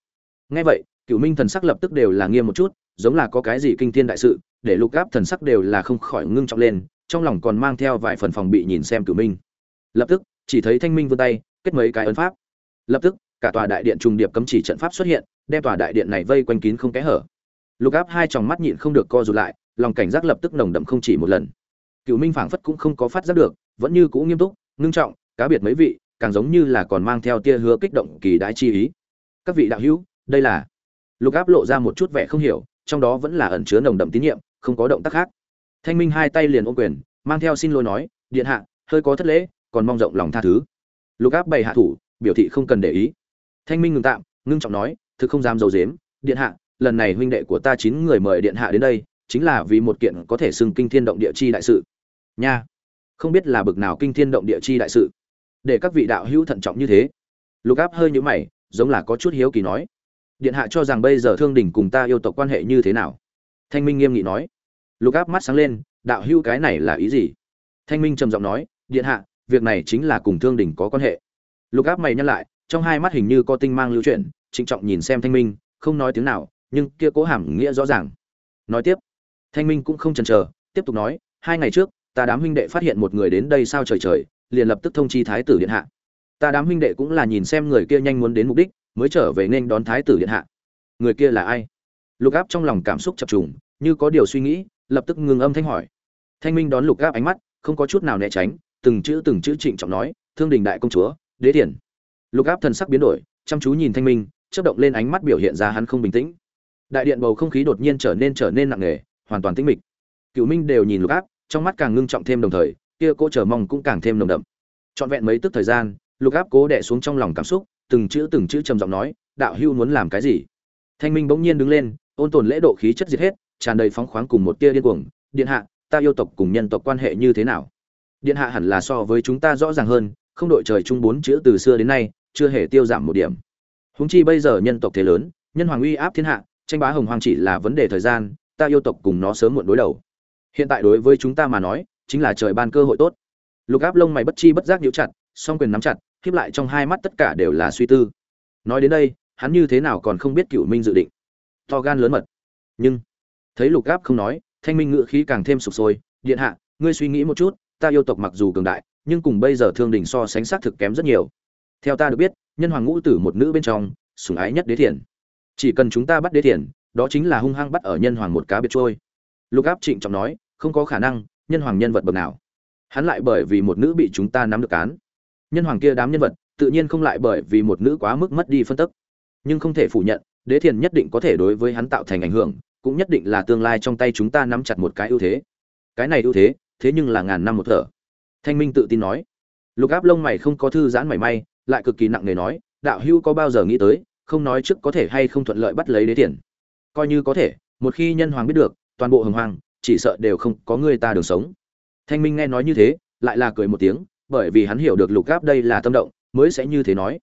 Ngay vậy cựu minh thần sắc lập tức đều là nghiêm một chút, giống là có cái gì kinh thiên đại sự, để lục áp thần sắc đều là không khỏi ngưng trọng lên trong lòng còn mang theo vài phần phòng bị nhìn xem cửu minh. Lập tức, chỉ thấy thanh minh vươn tay, kết mấy cái ấn pháp. Lập tức, cả tòa đại điện trùng điệp cấm chỉ trận pháp xuất hiện, đem tòa đại điện này vây quanh kín không kẽ hở. Lục áp hai tròng mắt nhịn không được co rụt lại, lòng cảnh giác lập tức nồng đậm không chỉ một lần. Cựu minh phảng phất cũng không có phát giác được, vẫn như cũ nghiêm túc, ngưng trọng, cá biệt mấy vị, càng giống như là còn mang theo tia hứa kích động kỳ đái chi ý. Các vị đạo hữu, đây là lục áp lộ ra một chút vẻ không hiểu, trong đó vẫn là ẩn chứa nồng đậm tín nhiệm, không có động tác khác thanh minh hai tay liền ôm quyền, mang theo xin lỗi nói, điện hạ, hơi có thất lễ, còn mong rộng lòng tha thứ. Lục áp bày hạ thủ, biểu thị không cần để ý. Thanh minh ngừng tạm, ngưng trọng nói, thực không dám dầu dếm điện hạ, lần này huynh đệ của ta chín người mời điện hạ đến đây, chính là vì một kiện có thể xưng kinh thiên động địa chi đại sự. Nha, không biết là bực nào kinh thiên động địa chi đại sự. Để các vị đạo hữu thận trọng như thế. Lục áp hơi nhũ mày, giống là có chút hiếu kỳ nói, điện hạ cho rằng bây giờ thương đình cùng ta yêu tộc quan hệ như thế nào? Thanh minh nghiêm nghị nói lục áp mắt sáng lên, đạo hưu cái này là ý gì? Thanh minh trầm giọng nói, điện hạ, việc này chính là cùng thương đình có quan hệ. Lục áp mày nhắc lại, trong hai mắt hình như có tinh mang lưu chuyển, trịnh trọng nhìn xem thanh minh, không nói tiếng nào, nhưng kia cố hàm nghĩa rõ ràng. Nói tiếp, thanh minh cũng không chần chờ, tiếp tục nói, hai ngày trước, ta đám huynh đệ phát hiện một người đến đây sao trời trời, liền lập tức thông chi thái tử điện hạ. Ta đám huynh đệ cũng là nhìn xem người kia nhanh muốn đến mục đích, mới trở về nên đón thái tử điện hạ. Người kia là ai? Lục áp trong lòng cảm xúc chập trùng, như có điều suy nghĩ lập tức ngừng âm thanh hỏi. Thanh minh đón lục áp ánh mắt, không có chút nào né tránh, từng chữ từng chữ trịnh trọng nói, thương đình đại công chúa, đế tiền. Lục áp thần sắc biến đổi, chăm chú nhìn thanh minh, chớp động lên ánh mắt biểu hiện ra hắn không bình tĩnh. Đại điện bầu không khí đột nhiên trở nên trở nên nặng nề, hoàn toàn tĩnh mịch. Cựu minh đều nhìn lục áp trong mắt càng ngưng trọng thêm đồng thời, kia cố chờ mong cũng càng thêm nồng đậm. Trọn vẹn mấy tức thời gian, lục áp cố đè xuống trong lòng cảm xúc, từng chữ từng chữ trầm giọng nói, đạo hưu muốn làm cái gì? Thanh minh bỗng nhiên đứng lên, ôn tồn lễ độ khí chất diệt hết tràn đầy phóng khoáng cùng một tia điên cuồng, điện hạ, ta yêu tộc cùng nhân tộc quan hệ như thế nào? Điện hạ hẳn là so với chúng ta rõ ràng hơn, không đội trời chung bốn chữ từ xưa đến nay, chưa hề tiêu giảm một điểm. Húng chi bây giờ nhân tộc thế lớn, nhân hoàng uy áp thiên hạ, tranh bá hồng hoàng chỉ là vấn đề thời gian, ta yêu tộc cùng nó sớm muộn đối đầu. Hiện tại đối với chúng ta mà nói, chính là trời ban cơ hội tốt. Lục áp lông mày bất chi bất giác nhíu chặt, song quyền nắm chặt, khiếp lại trong hai mắt tất cả đều là suy tư. Nói đến đây, hắn như thế nào còn không biết cựu minh dự định. To gan lớn mật. Nhưng thấy lục áp không nói, thanh minh ngự khí càng thêm sụp sôi, điện hạ, ngươi suy nghĩ một chút, ta yêu tộc mặc dù cường đại, nhưng cùng bây giờ thương đình so sánh xác thực kém rất nhiều. Theo ta được biết, nhân hoàng ngũ tử một nữ bên trong, sủng ái nhất đế thiền. Chỉ cần chúng ta bắt đế thiền, đó chính là hung hăng bắt ở nhân hoàng một cá biệt trôi. Lục áp trịnh trọng nói, không có khả năng, nhân hoàng nhân vật bậc nào? Hắn lại bởi vì một nữ bị chúng ta nắm được cán nhân hoàng kia đám nhân vật, tự nhiên không lại bởi vì một nữ quá mức mất đi phân tức. Nhưng không thể phủ nhận, đế thiền nhất định có thể đối với hắn tạo thành ảnh hưởng cũng nhất định là tương lai trong tay chúng ta nắm chặt một cái ưu thế. Cái này ưu thế thế nhưng là ngàn năm một thở. Thanh minh tự tin nói. Lục áp lông mày không có thư giãn mảy may, lại cực kỳ nặng nề nói, đạo hưu có bao giờ nghĩ tới, không nói trước có thể hay không thuận lợi bắt lấy đế tiền coi như có thể, một khi nhân hoàng biết được, toàn bộ hồng hoàng, chỉ sợ đều không có người ta đường sống. Thanh minh nghe nói như thế, lại là cười một tiếng, bởi vì hắn hiểu được lục áp đây là tâm động, mới sẽ như thế nói.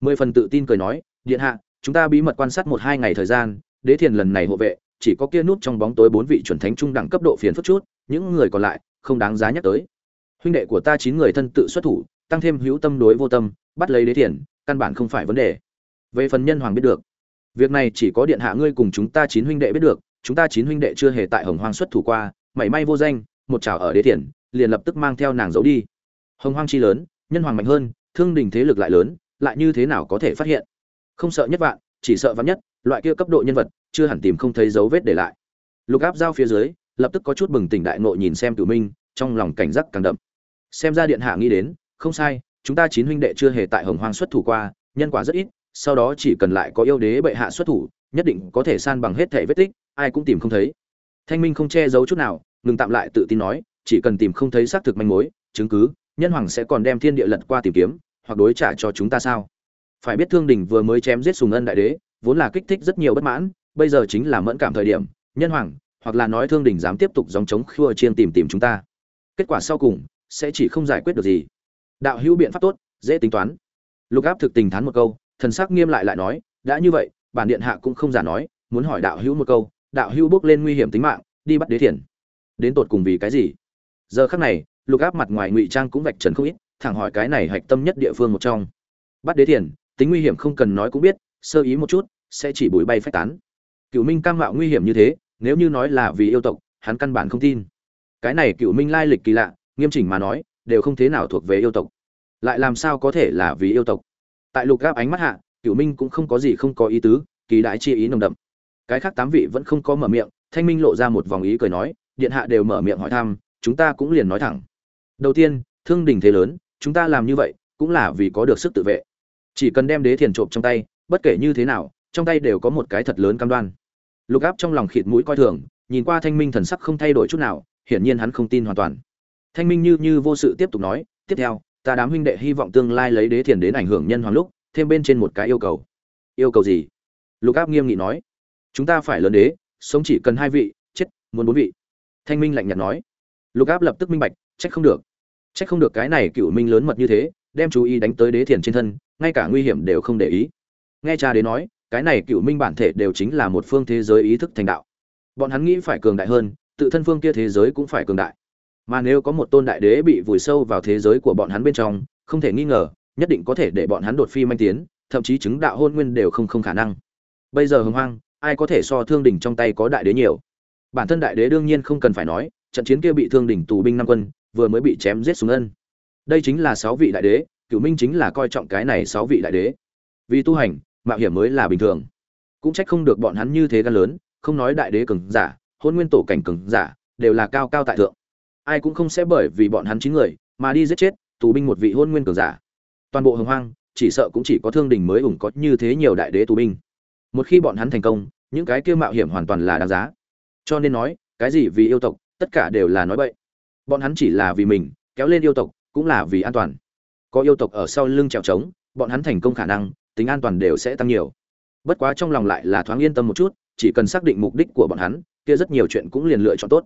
Mười phần tự tin cười nói, điện hạ, chúng ta bí mật quan sát một hai ngày thời gian, đế thiền lần này hộ vệ chỉ có kia nút trong bóng tối bốn vị chuẩn thánh trung đẳng cấp độ phiền phức chút, những người còn lại, không đáng giá nhắc tới. Huynh đệ của ta chín người thân tự xuất thủ, tăng thêm hữu tâm đối vô tâm, bắt lấy đế thiền, căn bản không phải vấn đề. Về phần nhân hoàng biết được, việc này chỉ có điện hạ ngươi cùng chúng ta chín huynh đệ biết được, chúng ta chín huynh đệ chưa hề tại hồng hoang xuất thủ qua, mảy may vô danh, một chảo ở đế thiền, liền lập tức mang theo nàng giấu đi. Hồng hoang chi lớn, nhân hoàng mạnh hơn, thương đình thế lực lại lớn, lại như thế nào có thể phát hiện? Không sợ nhất vạn, chỉ sợ vạn nhất, loại kia cấp độ nhân vật chưa hẳn tìm không thấy dấu vết để lại. Lục áp giao phía dưới, lập tức có chút bừng tỉnh đại ngộ nhìn xem cửu minh, trong lòng cảnh giác càng đậm. Xem ra điện hạ nghĩ đến, không sai, chúng ta chín huynh đệ chưa hề tại hồng hoang xuất thủ qua, nhân quả rất ít, sau đó chỉ cần lại có yêu đế bệ hạ xuất thủ, nhất định có thể san bằng hết thể vết tích, ai cũng tìm không thấy. Thanh minh không che giấu chút nào, ngừng tạm lại tự tin nói, chỉ cần tìm không thấy xác thực manh mối, chứng cứ, nhân hoàng sẽ còn đem thiên địa lật qua tìm kiếm, hoặc đối trả cho chúng ta sao? Phải biết thương đình vừa mới chém giết sùng ân đại đế, vốn là kích thích rất nhiều bất mãn bây giờ chính là mẫn cảm thời điểm, nhân hoàng, hoặc là nói thương đình dám tiếp tục dòng chống khua chiên tìm tìm chúng ta. Kết quả sau cùng, sẽ chỉ không giải quyết được gì. Đạo hữu biện pháp tốt, dễ tính toán. Lục áp thực tình thán một câu, thần sắc nghiêm lại lại nói, đã như vậy, bản điện hạ cũng không giả nói, muốn hỏi đạo hữu một câu, đạo hữu bước lên nguy hiểm tính mạng, đi bắt đế thiền. Đến tột cùng vì cái gì? Giờ khắc này, lục áp mặt ngoài ngụy trang cũng vạch trần không ít, thẳng hỏi cái này hạch tâm nhất địa phương một trong. Bắt đế thiền, tính nguy hiểm không cần nói cũng biết, sơ ý một chút, sẽ chỉ bụi bay phách tán cựu minh cam mạo nguy hiểm như thế, nếu như nói là vì yêu tộc, hắn căn bản không tin. Cái này cựu minh lai lịch kỳ lạ, nghiêm chỉnh mà nói, đều không thế nào thuộc về yêu tộc. Lại làm sao có thể là vì yêu tộc? Tại lục gáp ánh mắt hạ cựu minh cũng không có gì không có ý tứ, kỳ đại chi ý nồng đậm. Cái khác tám vị vẫn không có mở miệng, thanh minh lộ ra một vòng ý cười nói, điện hạ đều mở miệng hỏi thăm, chúng ta cũng liền nói thẳng. Đầu tiên, thương đình thế lớn, chúng ta làm như vậy, cũng là vì có được sức tự vệ. Chỉ cần đem đế thiền trộm trong tay, bất kể như thế nào, trong tay đều có một cái thật lớn cam đoan lục áp trong lòng khịt mũi coi thường, nhìn qua thanh minh thần sắc không thay đổi chút nào, hiển nhiên hắn không tin hoàn toàn. Thanh minh như như vô sự tiếp tục nói, tiếp theo, ta đám huynh đệ hy vọng tương lai lấy đế thiền đến ảnh hưởng nhân hoàng lúc, thêm bên trên một cái yêu cầu. Yêu cầu gì? Lục áp nghiêm nghị nói. Chúng ta phải lớn đế, sống chỉ cần hai vị, chết, muốn bốn vị. Thanh minh lạnh nhạt nói. Lục áp lập tức minh bạch, trách không được. Trách không được cái này cựu minh lớn mật như thế, đem chú ý đánh tới đế thiền trên thân, ngay cả nguy hiểm đều không để ý. Nghe cha đế nói cái này cựu minh bản thể đều chính là một phương thế giới ý thức thành đạo. Bọn hắn nghĩ phải cường đại hơn, tự thân phương kia thế giới cũng phải cường đại. Mà nếu có một tôn đại đế bị vùi sâu vào thế giới của bọn hắn bên trong, không thể nghi ngờ, nhất định có thể để bọn hắn đột phi manh tiến, thậm chí chứng đạo hôn nguyên đều không không khả năng. Bây giờ hồng hoang, ai có thể so thương đỉnh trong tay có đại đế nhiều? Bản thân đại đế đương nhiên không cần phải nói, trận chiến kia bị thương đỉnh tù binh năm quân, vừa mới bị chém giết xuống ân. Đây chính là sáu vị đại đế cửu minh chính là coi trọng cái này sáu vị đại đế. Vì tu hành mạo hiểm mới là bình thường. Cũng trách không được bọn hắn như thế gan lớn, không nói đại đế cường giả, hôn nguyên tổ cảnh cường giả, đều là cao cao tại thượng. Ai cũng không sẽ bởi vì bọn hắn chín người mà đi giết chết tù binh một vị hôn nguyên cường giả. Toàn bộ hồng hoang, chỉ sợ cũng chỉ có thương đình mới ủng có như thế nhiều đại đế tù binh. Một khi bọn hắn thành công, những cái kia mạo hiểm hoàn toàn là đáng giá. Cho nên nói, cái gì vì yêu tộc, tất cả đều là nói bậy. Bọn hắn chỉ là vì mình, kéo lên yêu tộc cũng là vì an toàn. Có yêu tộc ở sau lưng trèo trống, bọn hắn thành công khả năng tính an toàn đều sẽ tăng nhiều. Bất quá trong lòng lại là thoáng yên tâm một chút, chỉ cần xác định mục đích của bọn hắn, kia rất nhiều chuyện cũng liền lựa chọn tốt.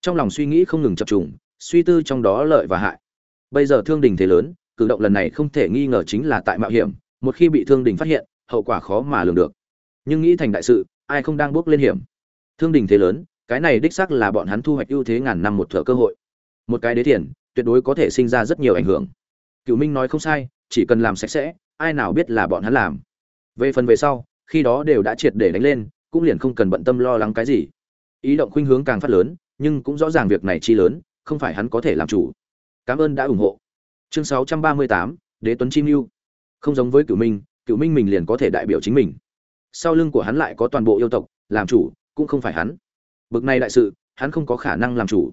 Trong lòng suy nghĩ không ngừng chập trùng, suy tư trong đó lợi và hại. Bây giờ thương đình thế lớn, cử động lần này không thể nghi ngờ chính là tại mạo hiểm, một khi bị thương đình phát hiện, hậu quả khó mà lường được. Nhưng nghĩ thành đại sự, ai không đang bước lên hiểm? Thương đình thế lớn, cái này đích xác là bọn hắn thu hoạch ưu thế ngàn năm một thợ cơ hội. Một cái đế thiền, tuyệt đối có thể sinh ra rất nhiều ảnh hưởng. Cựu minh nói không sai, chỉ cần làm sạch sẽ ai nào biết là bọn hắn làm. Về phần về sau khi đó đều đã triệt để đánh lên cũng liền không cần bận tâm lo lắng cái gì. Ý động khuynh hướng càng phát lớn nhưng cũng rõ ràng việc này chi lớn không phải hắn có thể làm chủ. Cảm ơn đã ủng hộ. Chương 638, đế tuấn chim lưu không giống với cửu minh cửu minh mình liền có thể đại biểu chính mình. Sau lưng của hắn lại có toàn bộ yêu tộc làm chủ cũng không phải hắn. Bực này đại sự hắn không có khả năng làm chủ.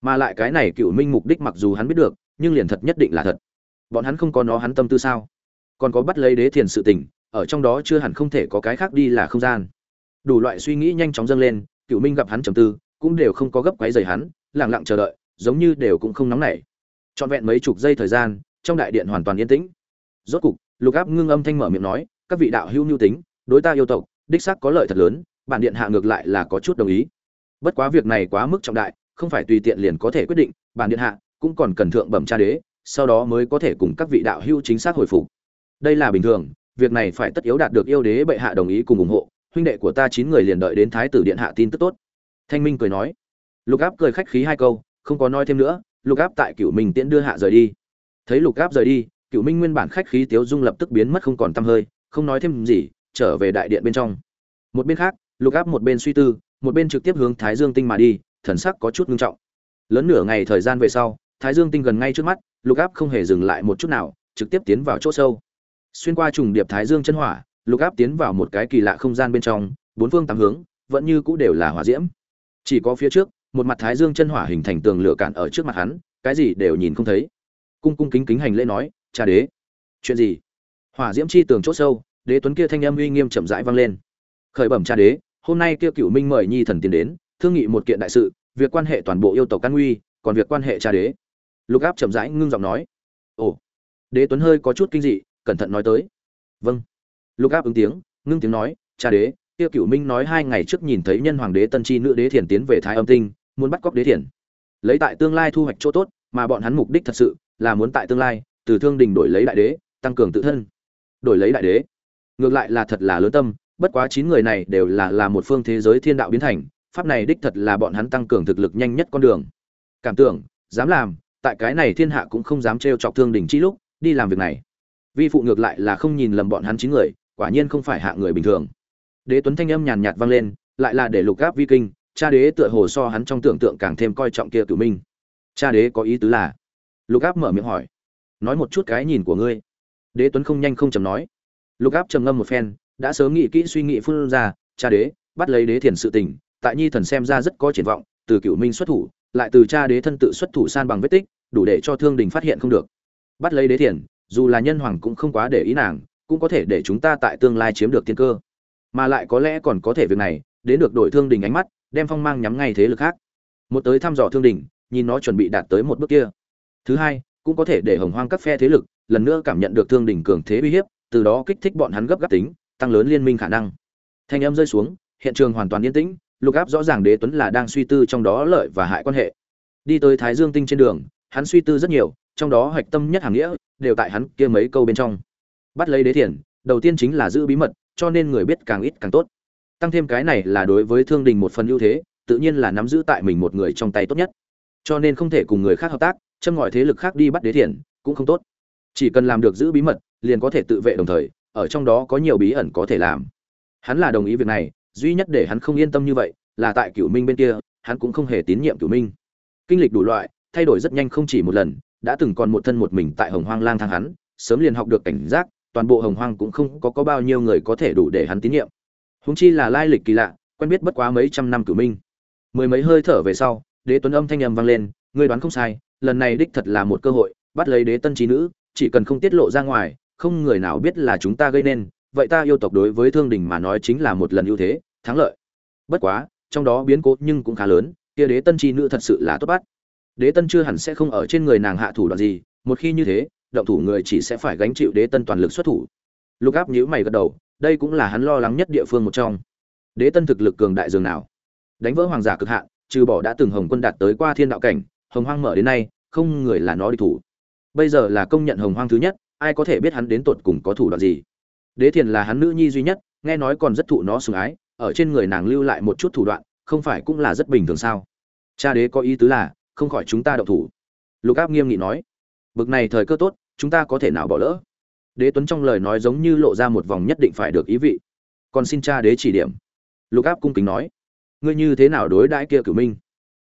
Mà lại cái này cửu minh mục đích mặc dù hắn biết được nhưng liền thật nhất định là thật. Bọn hắn không có nó hắn tâm tư sao? Còn có bắt lấy đế thiền sự tình, ở trong đó chưa hẳn không thể có cái khác đi là không gian. Đủ loại suy nghĩ nhanh chóng dâng lên cựu minh gặp hắn trầm tư, cũng đều không có gấp quấy rầy hắn lẳng lặng chờ đợi, giống như đều cũng không nóng nảy. Trọn vẹn mấy chục giây thời gian, trong đại điện hoàn toàn yên tĩnh. Rốt cục, lục áp ngưng âm thanh mở miệng nói, các vị đạo hữu nhu tính, đối ta yêu tộc, đích xác có lợi thật lớn, bản điện hạ ngược lại là có chút đồng ý. Bất quá việc này quá mức trọng đại, không phải tùy tiện liền có thể quyết định, bản điện hạ cũng còn cần thượng bẩm cha đế, sau đó mới có thể cùng các vị đạo hữu chính xác hồi phục đây là bình thường, việc này phải tất yếu đạt được yêu đế bệ hạ đồng ý cùng ủng hộ, huynh đệ của ta chín người liền đợi đến thái tử điện hạ tin tức tốt. Thanh minh cười nói. Lục áp cười khách khí hai câu, không có nói thêm nữa, lục áp tại cựu minh tiễn đưa hạ rời đi. Thấy lục áp rời đi cựu minh nguyên bản khách khí tiếu dung lập tức biến mất không còn tăm hơi, không nói thêm gì, trở về đại điện bên trong. Một bên khác, lục áp một bên suy tư, một bên trực tiếp hướng thái dương tinh mà đi, thần sắc có chút ngưng trọng. Lớn nửa ngày thời gian về sau, thái dương tinh gần ngay trước mắt, lục áp không hề dừng lại một chút nào, trực tiếp tiến vào chỗ sâu xuyên qua trùng điệp thái dương chân hỏa, lục áp tiến vào một cái kỳ lạ không gian bên trong, bốn phương tám hướng, vẫn như cũ đều là hỏa diễm. Chỉ có phía trước, một mặt thái dương chân hỏa hình thành tường lửa cản ở trước mặt hắn, cái gì đều nhìn không thấy. Cung cung kính kính hành lễ nói, cha đế. Chuyện gì? Hỏa diễm chi tường chốt sâu, đế tuấn kia thanh âm uy nghiêm chậm rãi vang lên. Khởi bẩm cha đế, hôm nay kia cựu minh mời nhi thần tiến đến, thương nghị một kiện đại sự, việc quan hệ toàn bộ yêu tộc căn nguy, còn việc quan hệ cha đế. Lục áp chậm rãi ngưng giọng nói. Ồ. Đế tuấn hơi có chút kinh dị cẩn thận nói tới. Vâng. Lục áp ứng tiếng, ngưng tiếng nói, cha đế, tiêu cựu minh nói hai ngày trước nhìn thấy nhân hoàng đế tân chi nữ đế thiền tiến về thái âm tinh, muốn bắt cóc đế thiền. Lấy tại tương lai thu hoạch chỗ tốt, mà bọn hắn mục đích thật sự là muốn tại tương lai, từ thương đình đổi lấy đại đế, tăng cường tự thân. Đổi lấy đại đế. Ngược lại là thật là lớn tâm, bất quá chín người này đều là là một phương thế giới thiên đạo biến thành, pháp này đích thật là bọn hắn tăng cường thực lực nhanh nhất con đường. Cảm tưởng, dám làm, tại cái này thiên hạ cũng không dám trêu chọc thương đình chi lúc, đi làm việc này vi phụ ngược lại là không nhìn lầm bọn hắn chín người, quả nhiên không phải hạ người bình thường. Đế tuấn thanh âm nhàn nhạt vang lên, lại là để lục gáp vi kinh, cha đế tựa hồ so hắn trong tưởng tượng càng thêm coi trọng kia cửu minh. Cha đế có ý tứ là? Lục áp mở miệng hỏi. Nói một chút cái nhìn của ngươi. Đế tuấn không nhanh không chầm nói. Lục áp trầm ngâm một phen, đã sớm nghĩ kỹ suy nghĩ phun ra, cha đế, bắt lấy đế thiền sự tình, tại nhi thần xem ra rất có triển vọng, từ cửu minh xuất thủ, lại từ cha đế thân tự xuất thủ san bằng vết tích, đủ để cho thương đình phát hiện không được. Bắt lấy đế thiền dù là nhân hoàng cũng không quá để ý nàng, cũng có thể để chúng ta tại tương lai chiếm được tiên cơ. Mà lại có lẽ còn có thể việc này, đến được đổi thương đình ánh mắt, đem phong mang nhắm ngay thế lực khác. Một tới thăm dò thương đình, nhìn nó chuẩn bị đạt tới một bước kia. Thứ hai, cũng có thể để hồng hoang các phe thế lực, lần nữa cảm nhận được thương đình cường thế uy hiếp, từ đó kích thích bọn hắn gấp gáp tính, tăng lớn liên minh khả năng. Thanh âm rơi xuống, hiện trường hoàn toàn yên tĩnh, lục áp rõ ràng đế tuấn là đang suy tư trong đó lợi và hại quan hệ. Đi tới thái dương tinh trên đường, hắn suy tư rất nhiều, trong đó hạch tâm nhất hàng nghĩa đều tại hắn kia mấy câu bên trong. Bắt lấy đế thiền, đầu tiên chính là giữ bí mật, cho nên người biết càng ít càng tốt. Tăng thêm cái này là đối với thương đình một phần ưu thế, tự nhiên là nắm giữ tại mình một người trong tay tốt nhất. Cho nên không thể cùng người khác hợp tác, châm ngòi thế lực khác đi bắt đế thiền, cũng không tốt. Chỉ cần làm được giữ bí mật, liền có thể tự vệ đồng thời, ở trong đó có nhiều bí ẩn có thể làm. Hắn là đồng ý việc này, duy nhất để hắn không yên tâm như vậy, là tại cửu minh bên kia, hắn cũng không hề tín nhiệm cửu minh. Kinh lịch đủ loại, thay đổi rất nhanh không chỉ một lần đã từng còn một thân một mình tại hồng hoang lang thang hắn sớm liền học được cảnh giác toàn bộ hồng hoang cũng không có, có bao nhiêu người có thể đủ để hắn tín nhiệm. Húng chi là lai lịch kỳ lạ quen biết bất quá mấy trăm năm cửu minh. Mười mấy hơi thở về sau đế tuấn âm thanh âm vang lên ngươi đoán không sai lần này đích thật là một cơ hội bắt lấy đế tân trí nữ chỉ cần không tiết lộ ra ngoài không người nào biết là chúng ta gây nên vậy ta yêu tộc đối với thương đình mà nói chính là một lần ưu thế thắng lợi. Bất quá trong đó biến cố nhưng cũng khá lớn kia đế tân chi nữ thật sự là tốt bắt đế tân chưa hẳn sẽ không ở trên người nàng hạ thủ đoạn gì, một khi như thế, động thủ người chỉ sẽ phải gánh chịu đế tân toàn lực xuất thủ. Lục áp nhíu mày gật đầu, đây cũng là hắn lo lắng nhất địa phương một trong. Đế tân thực lực cường đại dường nào? Đánh vỡ hoàng giả cực hạn, trừ bỏ đã từng hồng quân đạt tới qua thiên đạo cảnh, hồng hoang mở đến nay, không người là nó đi thủ. Bây giờ là công nhận hồng hoang thứ nhất, ai có thể biết hắn đến tột cùng có thủ đoạn gì? Đế thiền là hắn nữ nhi duy nhất, nghe nói còn rất thụ nó sủng ái, ở trên người nàng lưu lại một chút thủ đoạn, không phải cũng là rất bình thường sao? Cha đế có ý tứ là không khỏi chúng ta động thủ. Lục áp nghiêm nghị nói, bực này thời cơ tốt, chúng ta có thể nào bỏ lỡ? Đế tuấn trong lời nói giống như lộ ra một vòng nhất định phải được ý vị. Còn xin cha đế chỉ điểm. Lục áp cung kính nói, ngươi như thế nào đối đãi kia cửu minh?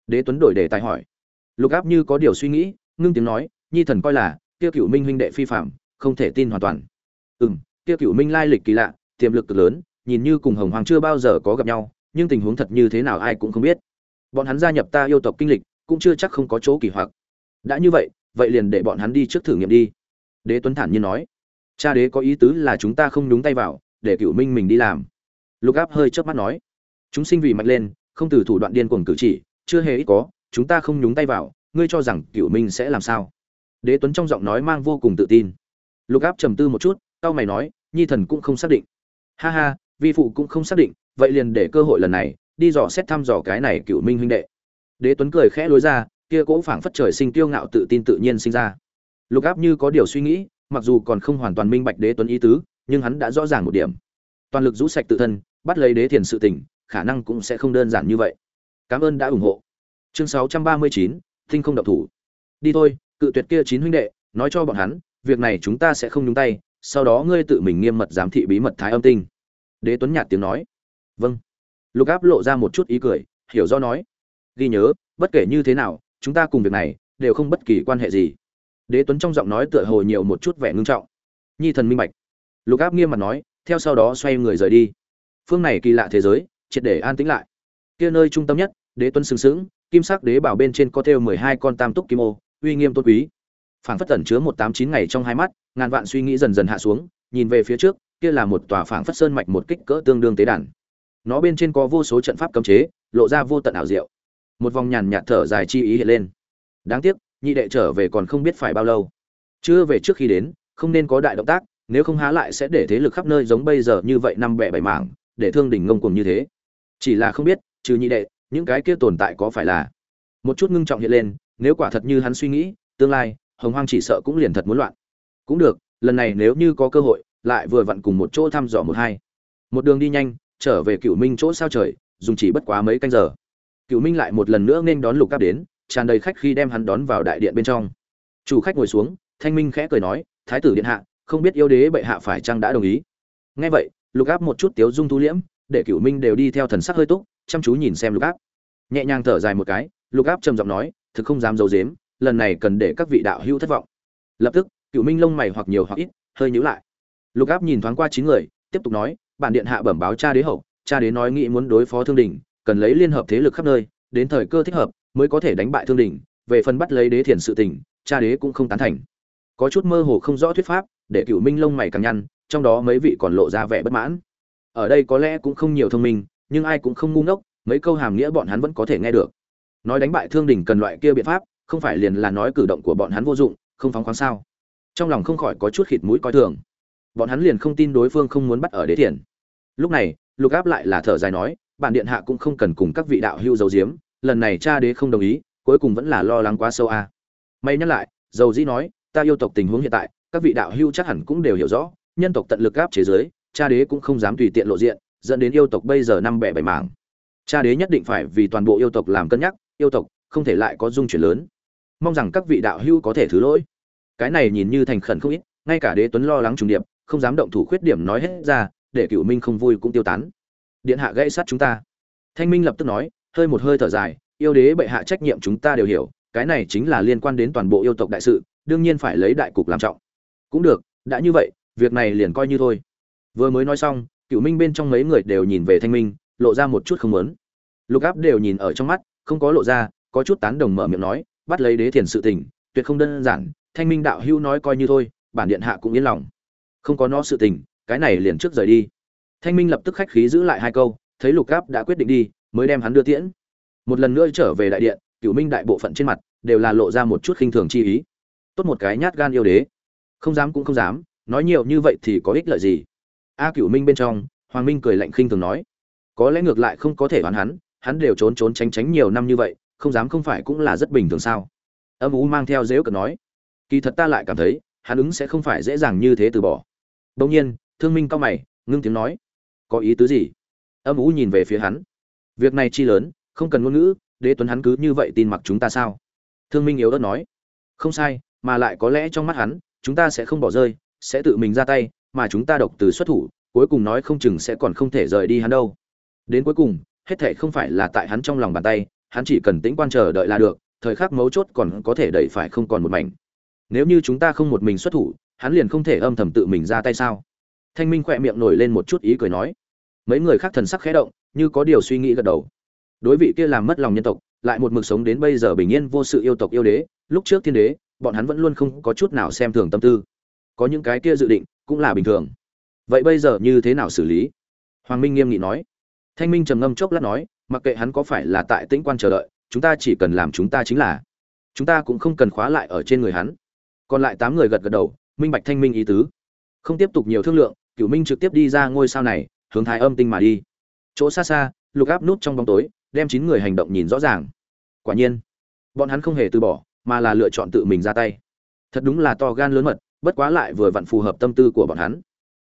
Đế tuấn đổi đề tài hỏi. Lục áp như có điều suy nghĩ, ngưng tiếng nói, nhi thần coi là, kia cửu minh huynh đệ phi phạm, không thể tin hoàn toàn. Ừ m kia cửu minh lai lịch kỳ lạ, tiềm lực cực lớn, nhìn như cùng hồng hoàng chưa bao giờ có gặp nhau, nhưng tình huống thật như thế nào ai cũng không biết. Bọn hắn gia nhập ta yêu tộc kinh lịch cũng chưa chắc không có chỗ kỳ hoặc. Đã như vậy vậy liền để bọn hắn đi trước thử nghiệm đi. Đế tuấn thản nhiên nói. Cha đế có ý tứ là chúng ta không nhúng tay vào, để cựu minh mình đi làm. Lục áp hơi chớp mắt nói. Chúng sinh vì mạnh lên, không từ thủ đoạn điên cuồng cử chỉ, chưa hề ít có, chúng ta không nhúng tay vào, ngươi cho rằng cựu minh sẽ làm sao? Đế tuấn trong giọng nói mang vô cùng tự tin. Lục áp trầm tư một chút tao mày nói, nhi thần cũng không xác định. Ha ha, vi phụ cũng không xác định, vậy liền để cơ hội lần này, đi dò xét thăm dò cái này cựu minh huynh đệ đế tuấn cười khẽ lối ra kia cỗ phảng phất trời sinh tiêu ngạo tự tin tự nhiên sinh ra. Lục áp như có điều suy nghĩ mặc dù còn không hoàn toàn minh bạch đế tuấn ý tứ nhưng hắn đã rõ ràng một điểm. Toàn lực rũ sạch tự thân bắt lấy đế thiền sự tỉnh khả năng cũng sẽ không đơn giản như vậy. Cảm ơn đã ủng hộ. Chương 639, tinh không động thủ. Đi thôi cự tuyệt kia chín huynh đệ nói cho bọn hắn việc này chúng ta sẽ không nhúng tay sau đó ngươi tự mình nghiêm mật giám thị bí mật thái âm tinh. Đế tuấn nhạt tiếng nói. Vâng. Lục áp lộ ra một chút ý cười hiểu do nói ghi nhớ, bất kể như thế nào, chúng ta cùng việc này đều không bất kỳ quan hệ gì. Đế tuấn trong giọng nói tựa hồ nhiều một chút vẻ ngưng trọng. Nhi thần minh bạch. Lục áp nghiêm mặt nói, theo sau đó xoay người rời đi. Phương này kỳ lạ thế giới, triệt để an tĩnh lại. Kia nơi trung tâm nhất, đế tuấn sừng sững, kim sắc đế bảo bên trên có thêu mười hai con tam túc kim ô, uy nghiêm tôn quý. Phảng phất tẩn chứa một tám chín ngày trong hai mắt, ngàn vạn suy nghĩ dần dần hạ xuống, nhìn về phía trước, kia là một tòa phảng phất sơn mạch một kích cỡ tương đương tế đàn. Nó bên trên có vô số trận pháp cấm chế, lộ ra vô tận ảo diệu một vòng nhàn nhạt thở dài chi ý hiện lên. Đáng tiếc, nhị đệ trở về còn không biết phải bao lâu. Chưa về trước khi đến, không nên có đại động tác, nếu không há lại sẽ để thế lực khắp nơi giống bây giờ như vậy năm bẻ bảy mảng, để thương đỉnh ngông cuồng như thế. Chỉ là không biết, trừ nhị đệ, những cái kia tồn tại có phải là. Một chút ngưng trọng hiện lên, nếu quả thật như hắn suy nghĩ, tương lai, hồng hoang chỉ sợ cũng liền thật muốn loạn. Cũng được, lần này nếu như có cơ hội, lại vừa vặn cùng một chỗ thăm dò một hai. Một đường đi nhanh, trở về cựu minh chỗ sao trời, dùng chỉ bất quá mấy canh giờ cựu minh lại một lần nữa nên đón lục áp đến, tràn đầy khách khi đem hắn đón vào đại điện bên trong. Chủ khách ngồi xuống, thanh minh khẽ cười nói, thái tử điện hạ, không biết yêu đế bệ hạ phải chăng đã đồng ý? Nghe vậy, lục áp một chút tiếu dung thu liễm, để cựu minh đều đi theo thần sắc hơi túc, chăm chú nhìn xem lục áp nhẹ nhàng thở dài một cái, lục áp trầm giọng nói, thực không dám giấu dếm lần này cần để các vị đạo hữu thất vọng. Lập tức cựu minh lông mày hoặc nhiều hoặc ít, hơi nhíu lại. Lục áp nhìn thoáng qua chín người, tiếp tục nói, bản điện hạ bẩm báo cha đế hậu, cha đế nói nghĩ muốn đối phó thương đình cần lấy liên hợp thế lực khắp nơi, đến thời cơ thích hợp, mới có thể đánh bại thương đình về phần bắt lấy đế thiền sự tình, cha đế cũng không tán thành. Có chút mơ hồ không rõ thuyết pháp, để cựu minh lông mày càng nhăn, trong đó mấy vị còn lộ ra vẻ bất mãn. Ở đây có lẽ cũng không nhiều thông minh, nhưng ai cũng không ngu ngốc, mấy câu hàm nghĩa bọn hắn vẫn có thể nghe được. Nói đánh bại thương đình cần loại kia biện pháp, không phải liền là nói cử động của bọn hắn vô dụng, không phóng khoáng sao? Trong lòng không khỏi có chút khịt mũi coi thường. Bọn hắn liền không tin đối phương không muốn bắt ở đế thiền. Lúc này, lục áp lại là thở dài nói bản điện hạ cũng không cần cùng các vị đạo hưu dầu diếm lần này cha đế không đồng ý, cuối cùng vẫn là lo lắng quá sâu a. À. may nhắc lại, dầu dĩ nói, ta yêu tộc tình huống hiện tại, các vị đạo hưu chắc hẳn cũng đều hiểu rõ, nhân tộc tận lực áp chế giới, cha đế cũng không dám tùy tiện lộ diện, dẫn đến yêu tộc bây giờ năm bẻ bảy mảng. Cha đế nhất định phải vì toàn bộ yêu tộc làm cân nhắc, yêu tộc không thể lại có dung chuyển lớn. Mong rằng các vị đạo hưu có thể thứ lỗi. Cái này nhìn như thành khẩn không ít, ngay cả đế tuấn lo lắng trùng điệp, không dám động thủ khuyết điểm nói hết ra, để cựu minh không vui cũng tiêu tán điện hạ gãy sát chúng ta. Thanh minh lập tức nói, hơi một hơi thở dài, yêu đế bệ hạ trách nhiệm chúng ta đều hiểu, cái này chính là liên quan đến toàn bộ yêu tộc đại sự, đương nhiên phải lấy đại cục làm trọng. Cũng được, đã như vậy, việc này liền coi như thôi. Vừa mới nói xong, cựu minh bên trong mấy người đều nhìn về thanh minh, lộ ra một chút không muốn. Lục áp đều nhìn ở trong mắt, không có lộ ra, có chút tán đồng mở miệng nói, bắt lấy đế thiền sự tình, tuyệt không đơn giản, thanh minh đạo hữu nói coi như thôi, bản điện hạ cũng yên lòng. Không có nó sự tình, cái này liền trước rời đi thanh minh lập tức khách khí giữ lại hai câu, thấy lục gáp đã quyết định đi, mới đem hắn đưa tiễn. Một lần nữa trở về đại điện cựu minh đại bộ phận trên mặt đều là lộ ra một chút khinh thường chi ý. Tốt một cái nhát gan yêu đế. Không dám cũng không dám, nói nhiều như vậy thì có ích lợi gì? A cựu minh bên trong, hoàng minh cười lạnh khinh thường nói. Có lẽ ngược lại không có thể đoán hắn hắn đều trốn trốn tránh tránh nhiều năm như vậy, không dám không phải cũng là rất bình thường sao? Âm ú mang theo dễu cợt nói. Kỳ thật ta lại cảm thấy, hắn ứng sẽ không phải dễ dàng như thế từ bỏ. Đông nhiên, thương minh cao mày, ngưng tiếng nói có ý tứ gì? Âm ú nhìn về phía hắn. Việc này chi lớn, không cần ngôn ngữ, đế tuấn hắn cứ như vậy tin mặc chúng ta sao? Thương minh yếu ớt nói. Không sai, mà lại có lẽ trong mắt hắn, chúng ta sẽ không bỏ rơi, sẽ tự mình ra tay, mà chúng ta độc từ xuất thủ, cuối cùng nói không chừng sẽ còn không thể rời đi hắn đâu. Đến cuối cùng, hết thệ không phải là tại hắn trong lòng bàn tay, hắn chỉ cần tĩnh quan chờ đợi là được, thời khắc mấu chốt còn có thể đẩy phải không còn một mảnh. Nếu như chúng ta không một mình xuất thủ, hắn liền không thể âm thầm tự mình ra tay sao? Thanh minh khỏe miệng nổi lên một chút ý cười nói. Mấy người khác thần sắc khẽ động, như có điều suy nghĩ gật đầu. Đối vị kia làm mất lòng nhân tộc, lại một mực sống đến bây giờ bình yên vô sự yêu tộc yêu đế, lúc trước thiên đế, bọn hắn vẫn luôn không có chút nào xem thường tâm tư. Có những cái kia dự định, cũng là bình thường. Vậy bây giờ như thế nào xử lý? Hoàng minh nghiêm nghị nói. Thanh minh trầm ngâm chốc lát nói, mặc kệ hắn có phải là tại tĩnh quan chờ đợi, chúng ta chỉ cần làm chúng ta chính là. Chúng ta cũng không cần khóa lại ở trên người hắn. Còn lại tám người gật gật đầu, minh bạch thanh minh ý tứ không tiếp tục nhiều thương lượng, cửu minh trực tiếp đi ra ngôi sao này, hướng thái âm tinh mà đi. Chỗ xa xa, lục áp nút trong bóng tối, đem chín người hành động nhìn rõ ràng. Quả nhiên, bọn hắn không hề từ bỏ, mà là lựa chọn tự mình ra tay. Thật đúng là to gan lớn mật, bất quá lại vừa vặn phù hợp tâm tư của bọn hắn.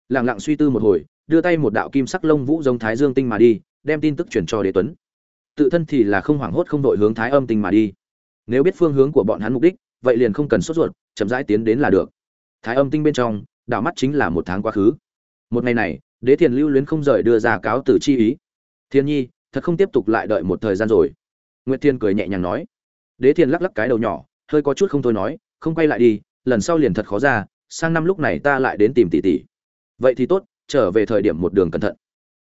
Lẳng lặng suy tư một hồi, đưa tay một đạo kim sắc lông vũ giống thái dương tinh mà đi, đem tin tức chuyển cho đế tuấn. Tự thân thì là không hoảng hốt không đội hướng thái âm tinh mà đi. Nếu biết phương hướng của bọn hắn mục đích, vậy liền không cần sốt ruột, chậm rãi tiến đến là được. Thái âm tinh bên trong đảo mắt chính là một tháng quá khứ. Một ngày này, đế thiền lưu luyến không rời đưa ra cáo từ chi ý. Thiên nhi, thật không tiếp tục lại đợi một thời gian rồi. Nguyệt thiên cười nhẹ nhàng nói. Đế thiền lắc lắc cái đầu nhỏ, hơi có chút không thôi nói, không quay lại đi, lần sau liền thật khó ra, sang năm lúc này ta lại đến tìm tỷ tỷ. Vậy thì tốt, trở về thời điểm một đường cẩn thận.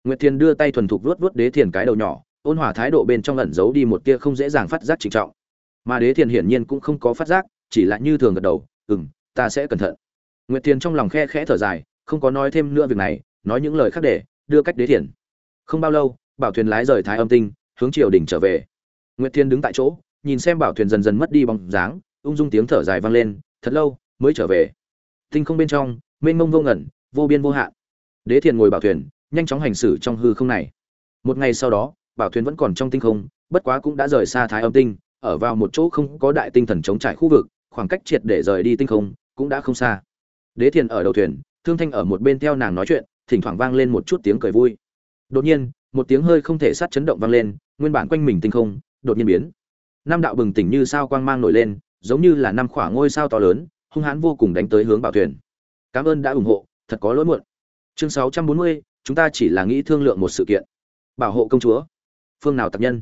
Nguyệt thiên đưa tay thuần thục vuốt vuốt đế thiền cái đầu nhỏ, ôn hòa thái độ bên trong ẩn giấu đi một tia không dễ dàng phát giác trịnh trọng. Mà đế thiền hiển nhiên cũng không có phát giác, chỉ là như thường gật đầu, ừm, ta sẽ cẩn thận nguyệt Tiên trong lòng khe khẽ thở dài, không có nói thêm nữa việc này, nói những lời khác để, đưa cách đế thiền. Không bao lâu, bảo thuyền lái rời thái âm tinh, hướng triều đỉnh trở về. Nguyệt thiên đứng tại chỗ, nhìn xem bảo thuyền dần dần mất đi bóng dáng, ung dung tiếng thở dài vang lên, thật lâu mới trở về. Tinh không bên trong, mênh mông vô ngẩn vô biên vô hạn. Đế thiền ngồi bảo thuyền, nhanh chóng hành xử trong hư không này. Một ngày sau đó, bảo thuyền vẫn còn trong tinh không, bất quá cũng đã rời xa thái âm tinh, ở vào một chỗ không có đại tinh thần chống trải khu vực, khoảng cách triệt để rời đi tinh không cũng đã không xa đế thiền ở đầu thuyền thương thanh ở một bên theo nàng nói chuyện thỉnh thoảng vang lên một chút tiếng cười vui. Đột nhiên một tiếng hơi không thể sát chấn động vang lên nguyên bản quanh mình tinh không đột nhiên biến. Năm đạo bừng tỉnh như sao quang mang nổi lên giống như là năm khỏa ngôi sao to lớn hung hãn vô cùng đánh tới hướng bảo thuyền. Cảm ơn đã ủng hộ thật có lỗi muộn. Chương 640, chúng ta chỉ là nghĩ thương lượng một sự kiện. Bảo hộ công chúa. Phương nào tập nhân?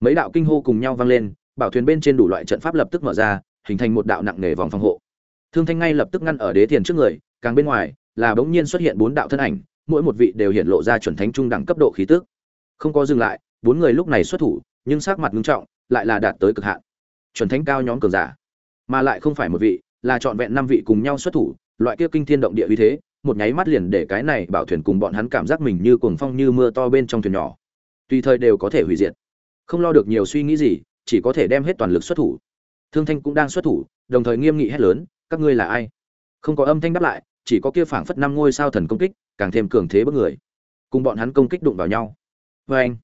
Mấy đạo kinh hô cùng nhau vang lên bảo thuyền bên trên đủ loại trận pháp lập tức mở ra hình thành một đạo nặng nề vòng phòng hộ thương thanh ngay lập tức ngăn ở đế thiền trước người, càng bên ngoài là bỗng nhiên xuất hiện bốn đạo thân ảnh, mỗi một vị đều hiện lộ ra chuẩn thánh trung đẳng cấp độ khí tức. Không có dừng lại, bốn người lúc này xuất thủ, nhưng sắc mặt nghiêm trọng, lại là đạt tới cực hạn. Chuẩn thánh cao nhóm cường giả, mà lại không phải một vị, là trọn vẹn năm vị cùng nhau xuất thủ, loại kia kinh thiên động địa uy thế, một nháy mắt liền để cái này bảo thuyền cùng bọn hắn cảm giác mình như cuồng phong như mưa to bên trong thuyền nhỏ. Tùy thời đều có thể hủy diệt. Không lo được nhiều suy nghĩ gì, chỉ có thể đem hết toàn lực xuất thủ. Thương thanh cũng đang xuất thủ, đồng thời nghiêm nghị hét lớn các ngươi là ai? Không có âm thanh đáp lại, chỉ có kia phảng phất năm ngôi sao thần công kích, càng thêm cường thế bất người. Cùng bọn hắn công kích đụng vào nhau. Vê anh,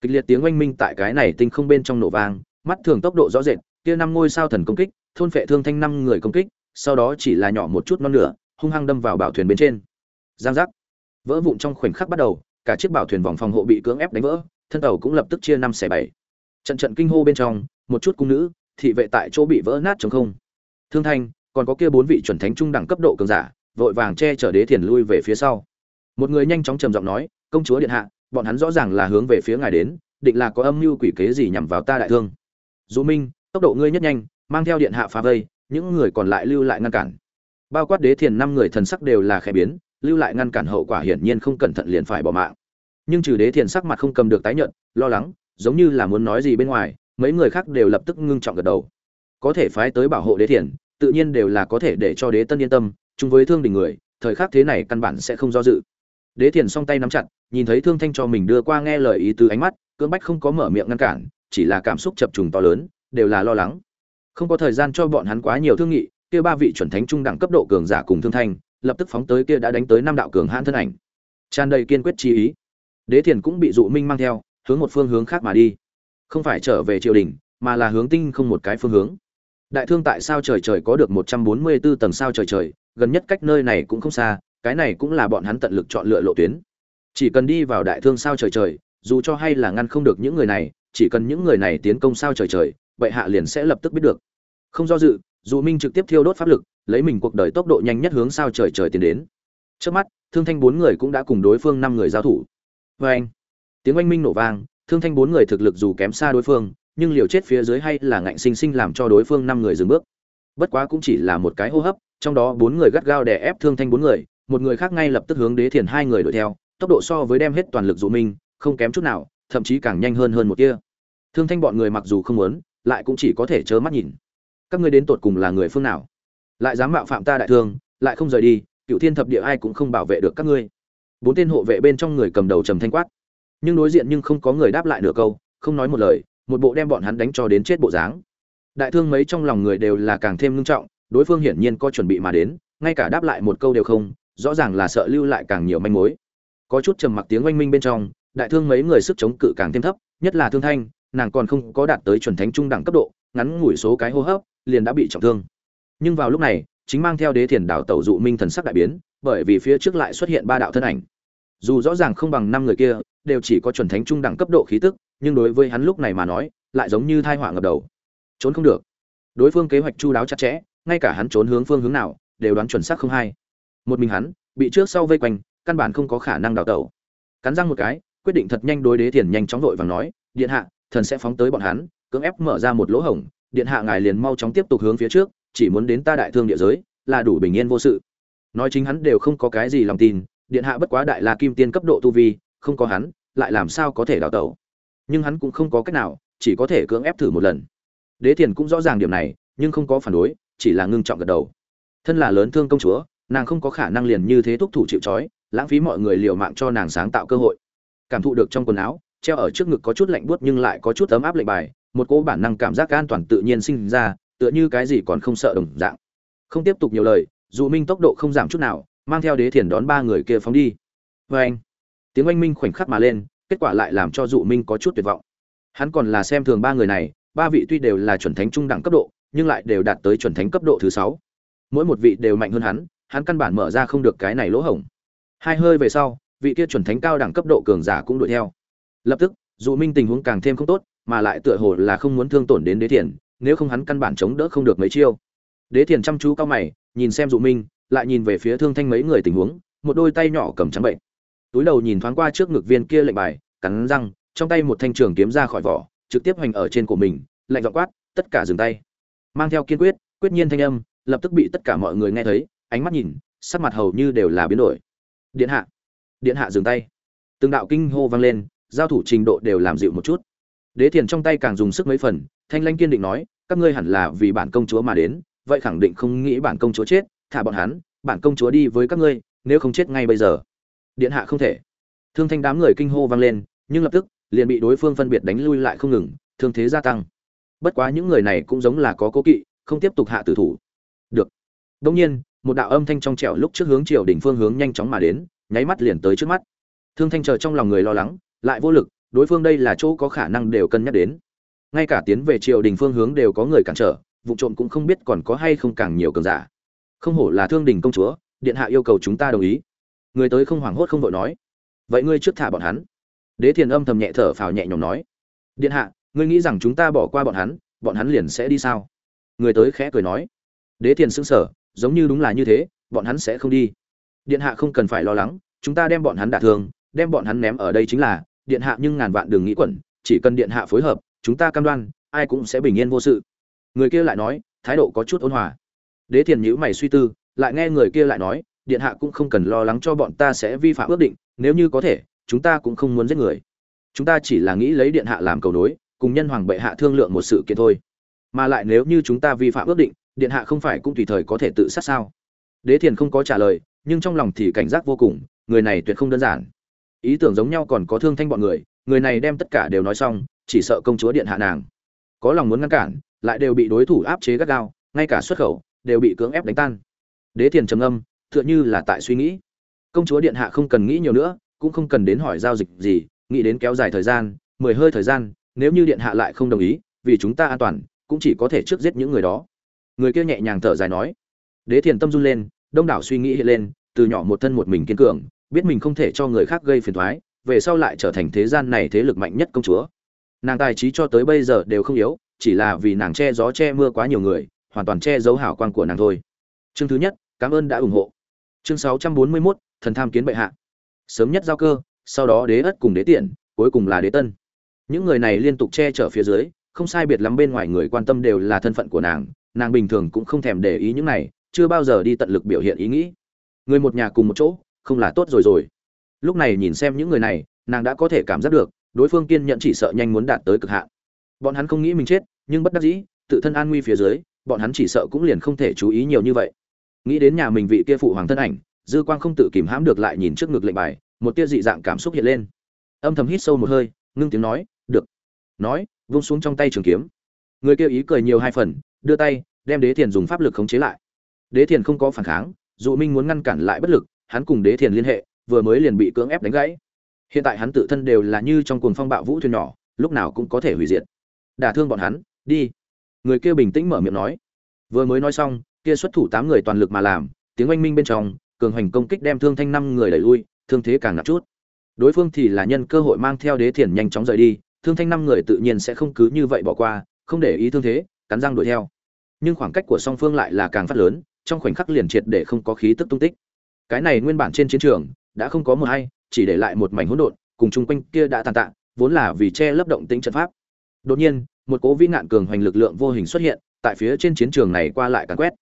kịch liệt tiếng oanh minh tại cái này tinh không bên trong nổ vang, mắt thường tốc độ rõ rệt, kia năm ngôi sao thần công kích, thôn phệ thương thanh năm người công kích, sau đó chỉ là nhỏ một chút non nửa, hung hăng đâm vào bảo thuyền bên trên. Giang giác. Vỡ vụn trong khoảnh khắc bắt đầu, cả chiếc bảo thuyền vòng phòng hộ bị cưỡng ép đánh vỡ, thân tàu cũng lập tức chia năm xẻ bảy. Trận trận kinh hô bên trong, một chút cung nữ, thị vệ tại chỗ bị vỡ nát trong không. Thương thanh còn có kia bốn vị chuẩn thánh trung đẳng cấp độ cường giả, vội vàng che chở đế thiền lui về phía sau. Một người nhanh chóng trầm giọng nói, công chúa điện hạ, bọn hắn rõ ràng là hướng về phía ngài đến, định là có âm mưu quỷ kế gì nhằm vào ta đại thương. Dụ minh, tốc độ ngươi nhất nhanh, mang theo điện hạ phá vây, những người còn lại lưu lại ngăn cản. Bao quát đế thiền năm người thần sắc đều là khẽ biến, lưu lại ngăn cản hậu quả hiển nhiên không cẩn thận liền phải bỏ mạng. Nhưng trừ đế thiền sắc mặt không cầm được tái nhận lo lắng, giống như là muốn nói gì bên ngoài, mấy người khác đều lập tức ngưng trọng gật đầu. Có thể phái tới bảo hộ đế thiền tự nhiên đều là có thể để cho đế tân yên tâm, chung với thương đình người, thời khắc thế này căn bản sẽ không do dự. Đế thiền song tay nắm chặt, nhìn thấy thương thanh cho mình đưa qua nghe lời ý từ ánh mắt, cưỡng bách không có mở miệng ngăn cản, chỉ là cảm xúc chập trùng to lớn, đều là lo lắng. Không có thời gian cho bọn hắn quá nhiều thương nghị, kia ba vị chuẩn thánh trung đẳng cấp độ cường giả cùng thương thanh, lập tức phóng tới kia đã đánh tới năm đạo cường hãn thân ảnh. Tràn đầy kiên quyết chi ý. Đế thiền cũng bị dụ minh mang theo, hướng một phương hướng khác mà đi. Không phải trở về triều đình, mà là hướng tinh không một cái phương hướng đại thương tại sao trời trời có được một trăm bốn mươi 144 tầng sao trời trời, gần nhất cách nơi này cũng không xa, cái này cũng là bọn hắn tận lực chọn lựa lộ tuyến. Chỉ cần đi vào đại thương sao trời trời, dù cho hay là ngăn không được những người này, chỉ cần những người này tiến công sao trời trời vậy hạ liền sẽ lập tức biết được. Không do dự, dù minh trực tiếp thiêu đốt pháp lực, lấy mình cuộc đời tốc độ nhanh nhất hướng sao trời trời tiến đến. Trước mắt, thương thanh bốn người cũng đã cùng đối phương năm người giao thủ. Vê anh tiếng oanh minh nổ vang, thương thanh bốn người thực lực dù kém xa đối phương nhưng liều chết phía dưới hay là ngạnh sinh sinh làm cho đối phương năm người dừng bước. Bất quá cũng chỉ là một cái hô hấp, trong đó bốn người gắt gao đè ép thương thanh bốn người, một người khác ngay lập tức hướng đế thiền hai người đuổi theo, tốc độ so với đem hết toàn lực dụ minh không kém chút nào, thậm chí càng nhanh hơn hơn một kia thương thanh bọn người mặc dù không muốn, lại cũng chỉ có thể chớ mắt nhìn. Các ngươi đến tột cùng là người phương nào? Lại dám mạo phạm ta đại thương, lại không rời đi cựu thiên thập địa ai cũng không bảo vệ được các ngươi. Bốn tên hộ vệ bên trong người cầm đầu trầm thanh quát. Nhưng đối diện nhưng không có người đáp lại nửa câu, không nói một lời một bộ đem bọn hắn đánh cho đến chết bộ dáng. Đại thương mấy trong lòng người đều là càng thêm ngưng trọng, đối phương hiển nhiên có chuẩn bị mà đến, ngay cả đáp lại một câu đều không, rõ ràng là sợ lưu lại càng nhiều manh mối. Có chút trầm mặc tiếng oanh minh bên trong, đại thương mấy người sức chống cự càng thêm thấp, nhất là thương thanh, nàng còn không có đạt tới chuẩn thánh trung đẳng cấp độ, ngắn ngủi số cái hô hấp, liền đã bị trọng thương. Nhưng vào lúc này, chính mang theo đế thiền đảo tẩu dụ minh thần sắc đại biến, bởi vì phía trước lại xuất hiện ba đạo thân ảnh dù rõ ràng không bằng năm người kia, đều chỉ có chuẩn thánh trung đẳng cấp độ khí tức, nhưng đối với hắn lúc này mà nói, lại giống như thai họa ngập đầu. Trốn không được. Đối phương kế hoạch chu đáo chặt chẽ, ngay cả hắn trốn hướng phương hướng nào, đều đoán chuẩn xác không hay. Một mình hắn, bị trước sau vây quanh, căn bản không có khả năng đào tẩu. Cắn răng một cái, quyết định thật nhanh đối đế thiền nhanh chóng vội vàng nói, điện hạ, thần sẽ phóng tới bọn hắn, cưỡng ép mở ra một lỗ hổng. Điện hạ ngài liền mau chóng tiếp tục hướng phía trước, chỉ muốn đến ta đại thương địa giới, là đủ bình yên vô sự. Nói chính hắn đều không có cái gì lòng tin điện hạ bất quá đại la kim tiên cấp độ tu vi, không có hắn, lại làm sao có thể đào tẩu? Nhưng hắn cũng không có cách nào, chỉ có thể cưỡng ép thử một lần. Đế thiền cũng rõ ràng điểm này, nhưng không có phản đối, chỉ là ngưng trọng gật đầu. Thân là lớn thương công chúa, nàng không có khả năng liền như thế thúc thủ chịu trói, lãng phí mọi người liều mạng cho nàng sáng tạo cơ hội. Cảm thụ được trong quần áo, treo ở trước ngực có chút lạnh buốt nhưng lại có chút ấm áp lệnh bài, một cỗ bản năng cảm giác an toàn tự nhiên sinh ra, tựa như cái gì còn không sợ đồng dạng. Không tiếp tục nhiều lời, dù minh tốc độ không giảm chút nào mang theo đế thiền đón ba người kia phóng đi. Vê anh, tiếng oanh minh khoảnh khắc mà lên, kết quả lại làm cho dụ minh có chút tuyệt vọng. Hắn còn là xem thường ba người này, ba vị tuy đều là chuẩn thánh trung đẳng cấp độ, nhưng lại đều đạt tới chuẩn thánh cấp độ thứ sáu. Mỗi một vị đều mạnh hơn hắn hắn căn bản mở ra không được cái này lỗ hổng. Hai hơi về sau, vị kia chuẩn thánh cao đẳng cấp độ cường giả cũng đuổi theo. Lập tức, dụ minh tình huống càng thêm không tốt, mà lại tựa hồ là không muốn thương tổn đến đế thiền, nếu không hắn căn bản chống đỡ không được mấy chiêu. Đế thiền chăm chú cao mày, nhìn xem dụ minh lại nhìn về phía thương thanh mấy người tình huống, một đôi tay nhỏ cầm trắng bệnh. Túi đầu nhìn thoáng qua trước ngực viên kia lệnh bài, cắn răng, trong tay một thanh trường kiếm ra khỏi vỏ, trực tiếp hoành ở trên của mình, lạnh dọ quát, tất cả dừng tay. Mang theo kiên quyết quyết nhiên thanh âm, lập tức bị tất cả mọi người nghe thấy, ánh mắt nhìn, sắc mặt hầu như đều là biến đổi. Điện hạ điện hạ dừng tay. Từng đạo kinh hô vang lên, giao thủ trình độ đều làm dịu một chút. Đế thiền trong tay càng dùng sức mấy phần, thanh lanh kiên định nói, các ngươi hẳn là vì bản công chúa mà đến, vậy khẳng định không nghĩ bản công chúa chết thả bọn hắn, bản công chúa đi với các ngươi, nếu không chết ngay bây giờ. Điện hạ không thể. Thương thanh đám người kinh hô vang lên, nhưng lập tức, liền bị đối phương phân biệt đánh lui lại không ngừng, thương thế gia tăng. Bất quá những người này cũng giống là có cố kỵ, không tiếp tục hạ tử thủ. Được. Đông nhiên, một đạo âm thanh trong trẻo lúc trước hướng triều đỉnh phương hướng nhanh chóng mà đến, nháy mắt liền tới trước mắt. Thương thanh chờ trong lòng người lo lắng, lại vô lực, đối phương đây là chỗ có khả năng đều cân nhắc đến. Ngay cả tiến về triều đình phương hướng đều có người cản trở, vụ trộm cũng không biết còn có hay không càng nhiều cường giả không hổ là thương đình công chúa, điện hạ yêu cầu chúng ta đồng ý. Người tới không hoảng hốt không vội nói. Vậy ngươi trước thả bọn hắn. Đế thiền âm thầm nhẹ thở phào nhẹ nhõm nói. Điện hạ, ngươi nghĩ rằng chúng ta bỏ qua bọn hắn bọn hắn liền sẽ đi sao? Người tới khẽ cười nói. Đế thiền sững sờ, giống như đúng là như thế, bọn hắn sẽ không đi. Điện hạ không cần phải lo lắng, chúng ta đem bọn hắn đả thương, đem bọn hắn ném ở đây chính là, điện hạ nhưng ngàn vạn đừng nghĩ quẩn, chỉ cần điện hạ phối hợp, chúng ta cam đoan, ai cũng sẽ bình yên vô sự. Người kia lại nói, thái độ có chút ôn hòa đế thiền nhữ mày suy tư, lại nghe người kia lại nói, điện hạ cũng không cần lo lắng cho bọn ta sẽ vi phạm ước định, nếu như có thể, chúng ta cũng không muốn giết người. Chúng ta chỉ là nghĩ lấy điện hạ làm cầu nối, cùng nhân hoàng bệ hạ thương lượng một sự kiện thôi. Mà lại nếu như chúng ta vi phạm ước định, điện hạ không phải cũng tùy thời có thể tự sát sao? Đế thiền không có trả lời, nhưng trong lòng thì cảnh giác vô cùng, người này tuyệt không đơn giản. Ý tưởng giống nhau còn có thương thanh bọn người người này đem tất cả đều nói xong, chỉ sợ công chúa điện hạ nàng. Có lòng muốn ngăn cản, lại đều bị đối thủ áp chế gắt gao, ngay cả xuất khẩu đều bị cưỡng ép đánh tan. Đế thiền trầm âm tựa như là tại suy nghĩ. Công chúa điện hạ không cần nghĩ nhiều nữa, cũng không cần đến hỏi giao dịch gì, nghĩ đến kéo dài thời gian, mười hơi thời gian, nếu như điện hạ lại không đồng ý, vì chúng ta an toàn, cũng chỉ có thể trước giết những người đó. Người kia nhẹ nhàng thở dài nói. Đế thiền tâm run lên, đông đảo suy nghĩ hiện lên, từ nhỏ một thân một mình kiên cường, biết mình không thể cho người khác gây phiền thoái về sau lại trở thành thế gian này thế lực mạnh nhất công chúa. Nàng tài trí cho tới bây giờ đều không yếu, chỉ là vì nàng che gió che mưa quá nhiều người hoàn toàn che giấu hảo quan của nàng thôi. Chương thứ nhất cảm ơn đã ủng hộ. Chương sáu trăm bốn mươi 641, thần tham kiến bệ hạ. Sớm nhất giao cơ sau đó đế ất cùng đế tiện cuối cùng là đế tân. Những người này liên tục che chở phía dưới không sai biệt lắm bên ngoài người quan tâm đều là thân phận của nàng nàng bình thường cũng không thèm để ý những này chưa bao giờ đi tận lực biểu hiện ý nghĩ. Người một nhà cùng một chỗ không là tốt rồi rồi. Lúc này nhìn xem những người này nàng đã có thể cảm giác được đối phương kiên nhẫn chỉ sợ nhanh muốn đạt tới cực hạn. Bọn hắn không nghĩ mình chết nhưng bất đắc dĩ tự thân an nguy phía dưới bọn hắn chỉ sợ cũng liền không thể chú ý nhiều như vậy. Nghĩ đến nhà mình vị kia phụ hoàng thân ảnh, dư quang không tự kìm hãm được lại nhìn trước ngực lệnh bài, một tia dị dạng cảm xúc hiện lên. Âm thầm hít sâu một hơi, ngưng tiếng nói, được. Nói, vung xuống trong tay trường kiếm. Người kia ý cười nhiều hai phần, đưa tay, đem đế thiền dùng pháp lực khống chế lại. Đế thiền không có phản kháng dụ minh muốn ngăn cản lại bất lực, hắn cùng đế thiền liên hệ, vừa mới liền bị cưỡng ép đánh gãy. Hiện tại hắn tự thân đều là như trong cuồng phong bạo vũ thuyền nhỏ, lúc nào cũng có thể hủy diệt. Đả thương bọn hắn, đi người kia bình tĩnh mở miệng nói. Vừa mới nói xong, kia xuất thủ tám người toàn lực mà làm, tiếng oanh minh bên trong, cường hành công kích đem thương thanh năm người đẩy lui, thương thế càng nặng chút. Đối phương thì là nhân cơ hội mang theo đế thiền nhanh chóng rời đi, thương thanh năm người tự nhiên sẽ không cứ như vậy bỏ qua, không để ý thương thế, cắn răng đuổi theo. Nhưng khoảng cách của song phương lại là càng phát lớn, trong khoảnh khắc liền triệt để không có khí tức tung tích. Cái này nguyên bản trên chiến trường, đã không có một hay chỉ để lại một mảnh hỗn độn, cùng chung quanh kia đã tàn tạ, vốn là vì che lấp động tĩnh trận pháp. Đột nhiên một cố vĩ nạn cường hoành lực lượng vô hình xuất hiện, tại phía trên chiến trường này qua lại càn quét.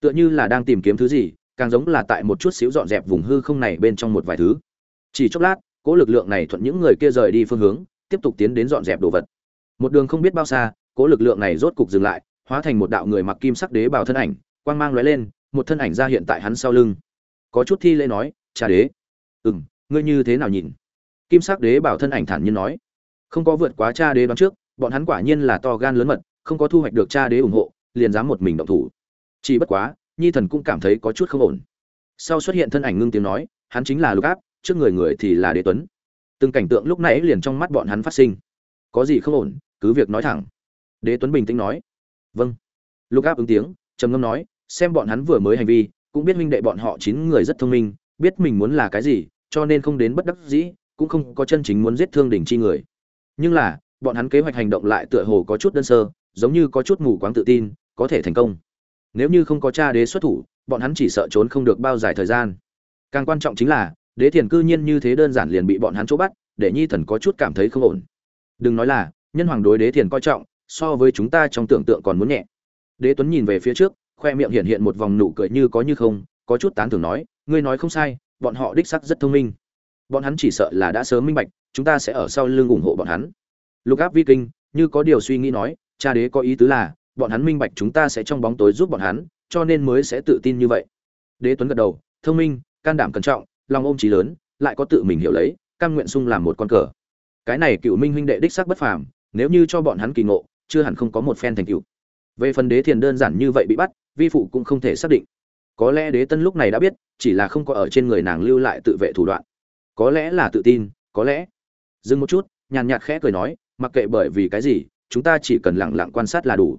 Tựa như là đang tìm kiếm thứ gì, càng giống là tại một chút xíu dọn dẹp vùng hư không này bên trong một vài thứ. Chỉ chốc lát, cố lực lượng này thuận những người kia rời đi phương hướng, tiếp tục tiến đến dọn dẹp đồ vật. Một đường không biết bao xa, cố lực lượng này rốt cục dừng lại, hóa thành một đạo người mặc kim sắc đế bảo thân ảnh, quang mang lóe lên, một thân ảnh ra hiện tại hắn sau lưng. Có chút thi lễ nói, cha đế. Ừm, ngươi như thế nào nhìn? Kim sắc đế bảo thân ảnh thản nhiên nói. Không có vượt quá cha đế đoán trước bọn hắn quả nhiên là to gan lớn mật, không có thu hoạch được cha đế ủng hộ, liền dám một mình động thủ. Chỉ bất quá, nhi thần cũng cảm thấy có chút không ổn. Sau xuất hiện thân ảnh ngưng tiếng nói, hắn chính là lục áp, trước người người thì là đế tuấn. Từng cảnh tượng lúc nãy liền trong mắt bọn hắn phát sinh. Có gì không ổn, cứ việc nói thẳng. Đế tuấn bình tĩnh nói. Vâng. Lục áp ứng tiếng, trầm ngâm nói, xem bọn hắn vừa mới hành vi, cũng biết minh đệ bọn họ chín người rất thông minh, biết mình muốn là cái gì, cho nên không đến bất đắc dĩ, cũng không có chân chính muốn giết thương đỉnh chi người. Nhưng là bọn hắn kế hoạch hành động lại tựa hồ có chút đơn sơ, giống như có chút mù quáng tự tin, có thể thành công. Nếu như không có cha đế xuất thủ, bọn hắn chỉ sợ trốn không được bao dài thời gian. Càng quan trọng chính là, đế thiền cư nhiên như thế đơn giản liền bị bọn hắn chỗ bắt, để nhi thần có chút cảm thấy không ổn. Đừng nói là, nhân hoàng đối đế thiền coi trọng, so với chúng ta trong tưởng tượng còn muốn nhẹ. Đế tuấn nhìn về phía trước, khoe miệng hiện hiện một vòng nụ cười như có như không, có chút tán thưởng nói, ngươi nói không sai, bọn họ đích sắc rất thông minh. Bọn hắn chỉ sợ là đã sớm minh bạch, chúng ta sẽ ở sau lưng ủng hộ bọn hắn lục áp vi kinh, như có điều suy nghĩ nói, cha đế có ý tứ là, bọn hắn minh bạch chúng ta sẽ trong bóng tối giúp bọn hắn, cho nên mới sẽ tự tin như vậy. Đế tuấn gật đầu, thông minh, can đảm cẩn trọng, lòng ôm trí lớn, lại có tự mình hiểu lấy, cam nguyện sung làm một con cờ. Cái này cựu minh huynh đệ đích sắc bất phàm, nếu như cho bọn hắn kỳ ngộ, chưa hẳn không có một phen thành cựu về phần đế thiền đơn giản như vậy bị bắt, vi phụ cũng không thể xác định. Có lẽ đế tân lúc này đã biết, chỉ là không có ở trên người nàng lưu lại tự vệ thủ đoạn. Có lẽ là tự tin, có lẽ. Dừng một chút, nhàn nhạt khẽ cười nói mặc kệ bởi vì cái gì, chúng ta chỉ cần lặng lặng quan sát là đủ.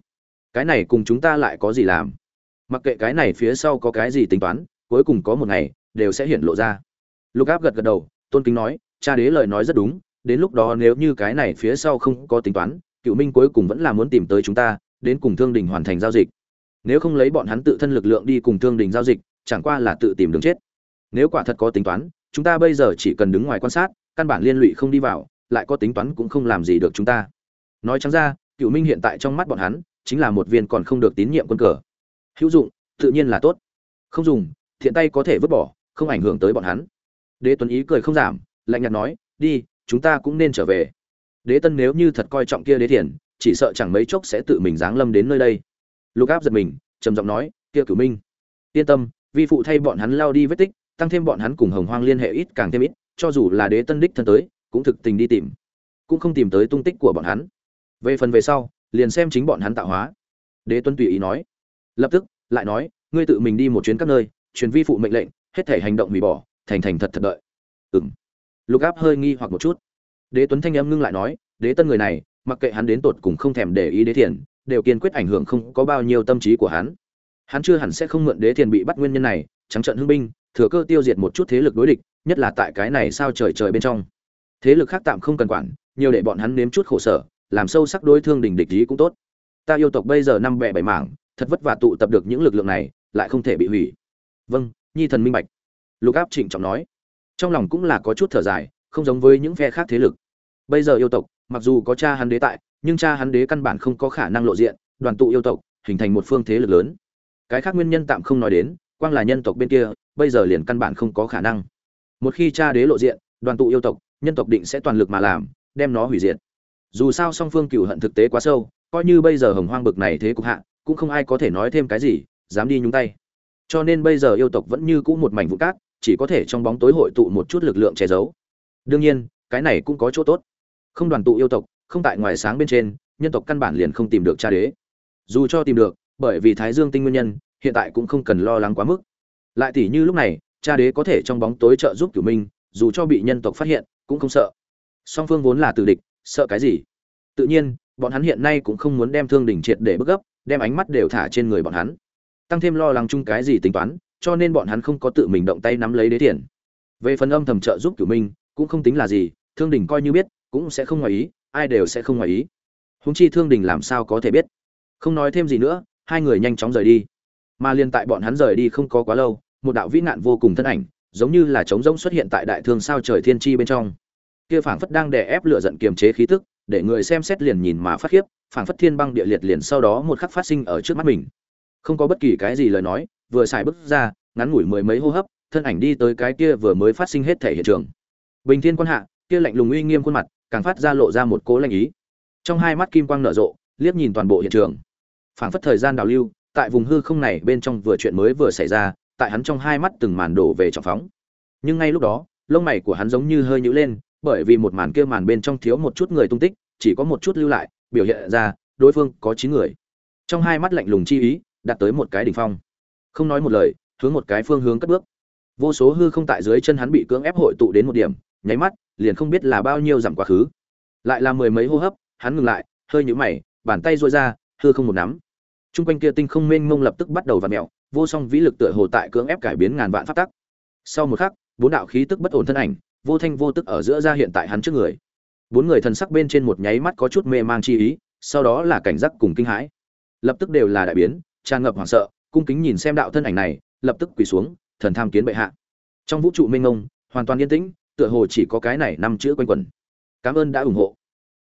Cái này cùng chúng ta lại có gì làm? Mặc kệ cái này phía sau có cái gì tính toán, cuối cùng có một ngày, đều sẽ hiện lộ ra. Lục áp gật gật đầu, tôn kính nói, cha đế lời nói rất đúng, đến lúc đó nếu như cái này phía sau không có tính toán, cựu minh cuối cùng vẫn là muốn tìm tới chúng ta, đến cùng thương đình hoàn thành giao dịch. Nếu không lấy bọn hắn tự thân lực lượng đi cùng thương đình giao dịch, chẳng qua là tự tìm đường chết. Nếu quả thật có tính toán, chúng ta bây giờ chỉ cần đứng ngoài quan sát, căn bản liên lụy không đi vào lại có tính toán cũng không làm gì được chúng ta. Nói trắng ra, cựu minh hiện tại trong mắt bọn hắn, chính là một viên còn không được tín nhiệm quân cờ. Hữu dụng, tự nhiên là tốt. Không dùng, thiện tay có thể vứt bỏ, không ảnh hưởng tới bọn hắn. Đế tuấn ý cười không giảm, lạnh nhạt nói, đi, chúng ta cũng nên trở về. Đế tân nếu như thật coi trọng kia đế thiền, chỉ sợ chẳng mấy chốc sẽ tự mình giáng lâm đến nơi đây. Lục áp giật mình, trầm giọng nói, kia cửu minh, yên tâm vi phụ thay bọn hắn lao đi vết tích, tăng thêm bọn hắn cùng hồng hoang liên hệ ít càng thêm ít, cho dù là đế tân đích thân tới cũng thực tình đi tìm, cũng không tìm tới tung tích của bọn hắn. Về phần về sau, liền xem chính bọn hắn tạo hóa. Đế tuân tùy ý nói, lập tức, lại nói, ngươi tự mình đi một chuyến các nơi, truyền vi phụ mệnh lệnh, hết thể hành động hủy bỏ, thành thành thật thật đợi. Ừng lục áp hơi nghi hoặc một chút. Đế tuấn thanh em ngưng lại nói, đế tân người này, mặc kệ hắn đến tột cùng không thèm để ý đế thiền, đều kiên quyết ảnh hưởng không có bao nhiêu tâm trí của hắn. Hắn chưa hẳn sẽ không mượn đế thiền bị bắt nguyên nhân này, trắng trận hưng binh, thừa cơ tiêu diệt một chút thế lực đối địch, nhất là tại cái này sao trời trời bên trong thế lực khác tạm không cần quản, nhiều để bọn hắn nếm chút khổ sở, làm sâu sắc đối thương đình địch ý cũng tốt. Ta yêu tộc bây giờ năm bẻ bảy mảng, thật vất vả tụ tập được những lực lượng này, lại không thể bị hủy. Vâng nhi thần minh bạch. Lục áp trịnh trọng nói. Trong lòng cũng là có chút thở dài, không giống với những phe khác thế lực. Bây giờ yêu tộc, mặc dù có cha hắn đế tại, nhưng cha hắn đế căn bản không có khả năng lộ diện, đoàn tụ yêu tộc, hình thành một phương thế lực lớn. Cái khác nguyên nhân tạm không nói đến, quang là nhân tộc bên kia, bây giờ liền căn bản không có khả năng. Một khi cha đế lộ diện, đoàn tụ yêu tộc nhân tộc định sẽ toàn lực mà làm, đem nó hủy diệt. Dù sao song phương cựu hận thực tế quá sâu, coi như bây giờ hồng hoang bực này thế cục hạ, cũng không ai có thể nói thêm cái gì, dám đi nhúng tay. Cho nên bây giờ yêu tộc vẫn như cũ một mảnh vụ cát, chỉ có thể trong bóng tối hội tụ một chút lực lượng che giấu. Đương nhiên, cái này cũng có chỗ tốt. Không đoàn tụ yêu tộc, không tại ngoài sáng bên trên, nhân tộc căn bản liền không tìm được cha đế. Dù cho tìm được, bởi vì thái dương tinh nguyên nhân, hiện tại cũng không cần lo lắng quá mức. Lại tỷ như lúc này, cha đế có thể trong bóng tối trợ giúp cửu minh dù cho bị nhân tộc phát hiện, cũng không sợ. Song phương vốn là tử địch, sợ cái gì? Tự nhiên, bọn hắn hiện nay cũng không muốn đem thương đỉnh triệt để bức gấp, đem ánh mắt đều thả trên người bọn hắn. Tăng thêm lo lắng chung cái gì tính toán, cho nên bọn hắn không có tự mình động tay nắm lấy đế tiền về phần âm thầm trợ giúp cửu minh, cũng không tính là gì, thương đình coi như biết, cũng sẽ không ngoài ý, ai đều sẽ không ngoài ý. Húng chi thương đình làm sao có thể biết? Không nói thêm gì nữa, hai người nhanh chóng rời đi. Mà liên tại bọn hắn rời đi không có quá lâu, một đạo vĩ nạn vô cùng thân ảnh giống như là trống rỗng xuất hiện tại đại thương sao trời thiên chi bên trong. Kia phảng phất đang đè ép lửa giận kiềm chế khí tức, để người xem xét liền nhìn mà phát khiếp, phảng phất thiên băng địa liệt liền sau đó một khắc phát sinh ở trước mắt mình. Không có bất kỳ cái gì lời nói, vừa xài bước ra, ngắn ngủi mười mấy hô hấp, thân ảnh đi tới cái kia vừa mới phát sinh hết thể hiện trường. Bình thiên quân hạ, kia lạnh lùng uy nghiêm khuôn mặt, càng phát ra lộ ra một cố lạnh ý. Trong hai mắt kim quang nở rộ, liếc nhìn toàn bộ hiện trường. Phảng phất thời gian đào lưu, tại vùng hư không này bên trong vừa chuyện mới vừa xảy ra tại hắn trong hai mắt từng màn đổ về trọng phóng. Nhưng ngay lúc đó, lông mày của hắn giống như hơi nhữ lên, bởi vì một màn kia màn bên trong thiếu một chút người tung tích, chỉ có một chút lưu lại, biểu hiện ra đối phương có chín người. Trong hai mắt lạnh lùng chi ý đạt tới một cái đỉnh phong. Không nói một lời, hướng một cái phương hướng cất bước. Vô số hư không tại dưới chân hắn bị cưỡng ép hội tụ đến một điểm, nháy mắt, liền không biết là bao nhiêu dặm quá khứ. Lại là mười mấy hô hấp, hắn ngừng lại, hơi nhũ mày, bàn tay duỗi ra, hư không một nắm trung quanh kia tinh không mênh mông lập tức bắt đầu vặn mèo vô song vĩ lực tựa hồ tại cưỡng ép cải biến ngàn vạn pháp tắc. Sau một khắc bốn đạo khí tức bất ổn thân ảnh vô thanh vô tức ở giữa ra hiện tại hắn trước người. Bốn người thần sắc bên trên một nháy mắt có chút mê mang chi ý sau đó là cảnh giác cùng kinh hãi. Lập tức đều là đại biến tràn ngập hoảng sợ cung kính nhìn xem đạo thân ảnh này lập tức quỳ xuống thần tham kiến bệ hạ. Trong vũ trụ mênh mông hoàn toàn yên tĩnh tựa hồ chỉ có cái này năm chữ quanh quẩn. Cảm ơn đã ủng hộ.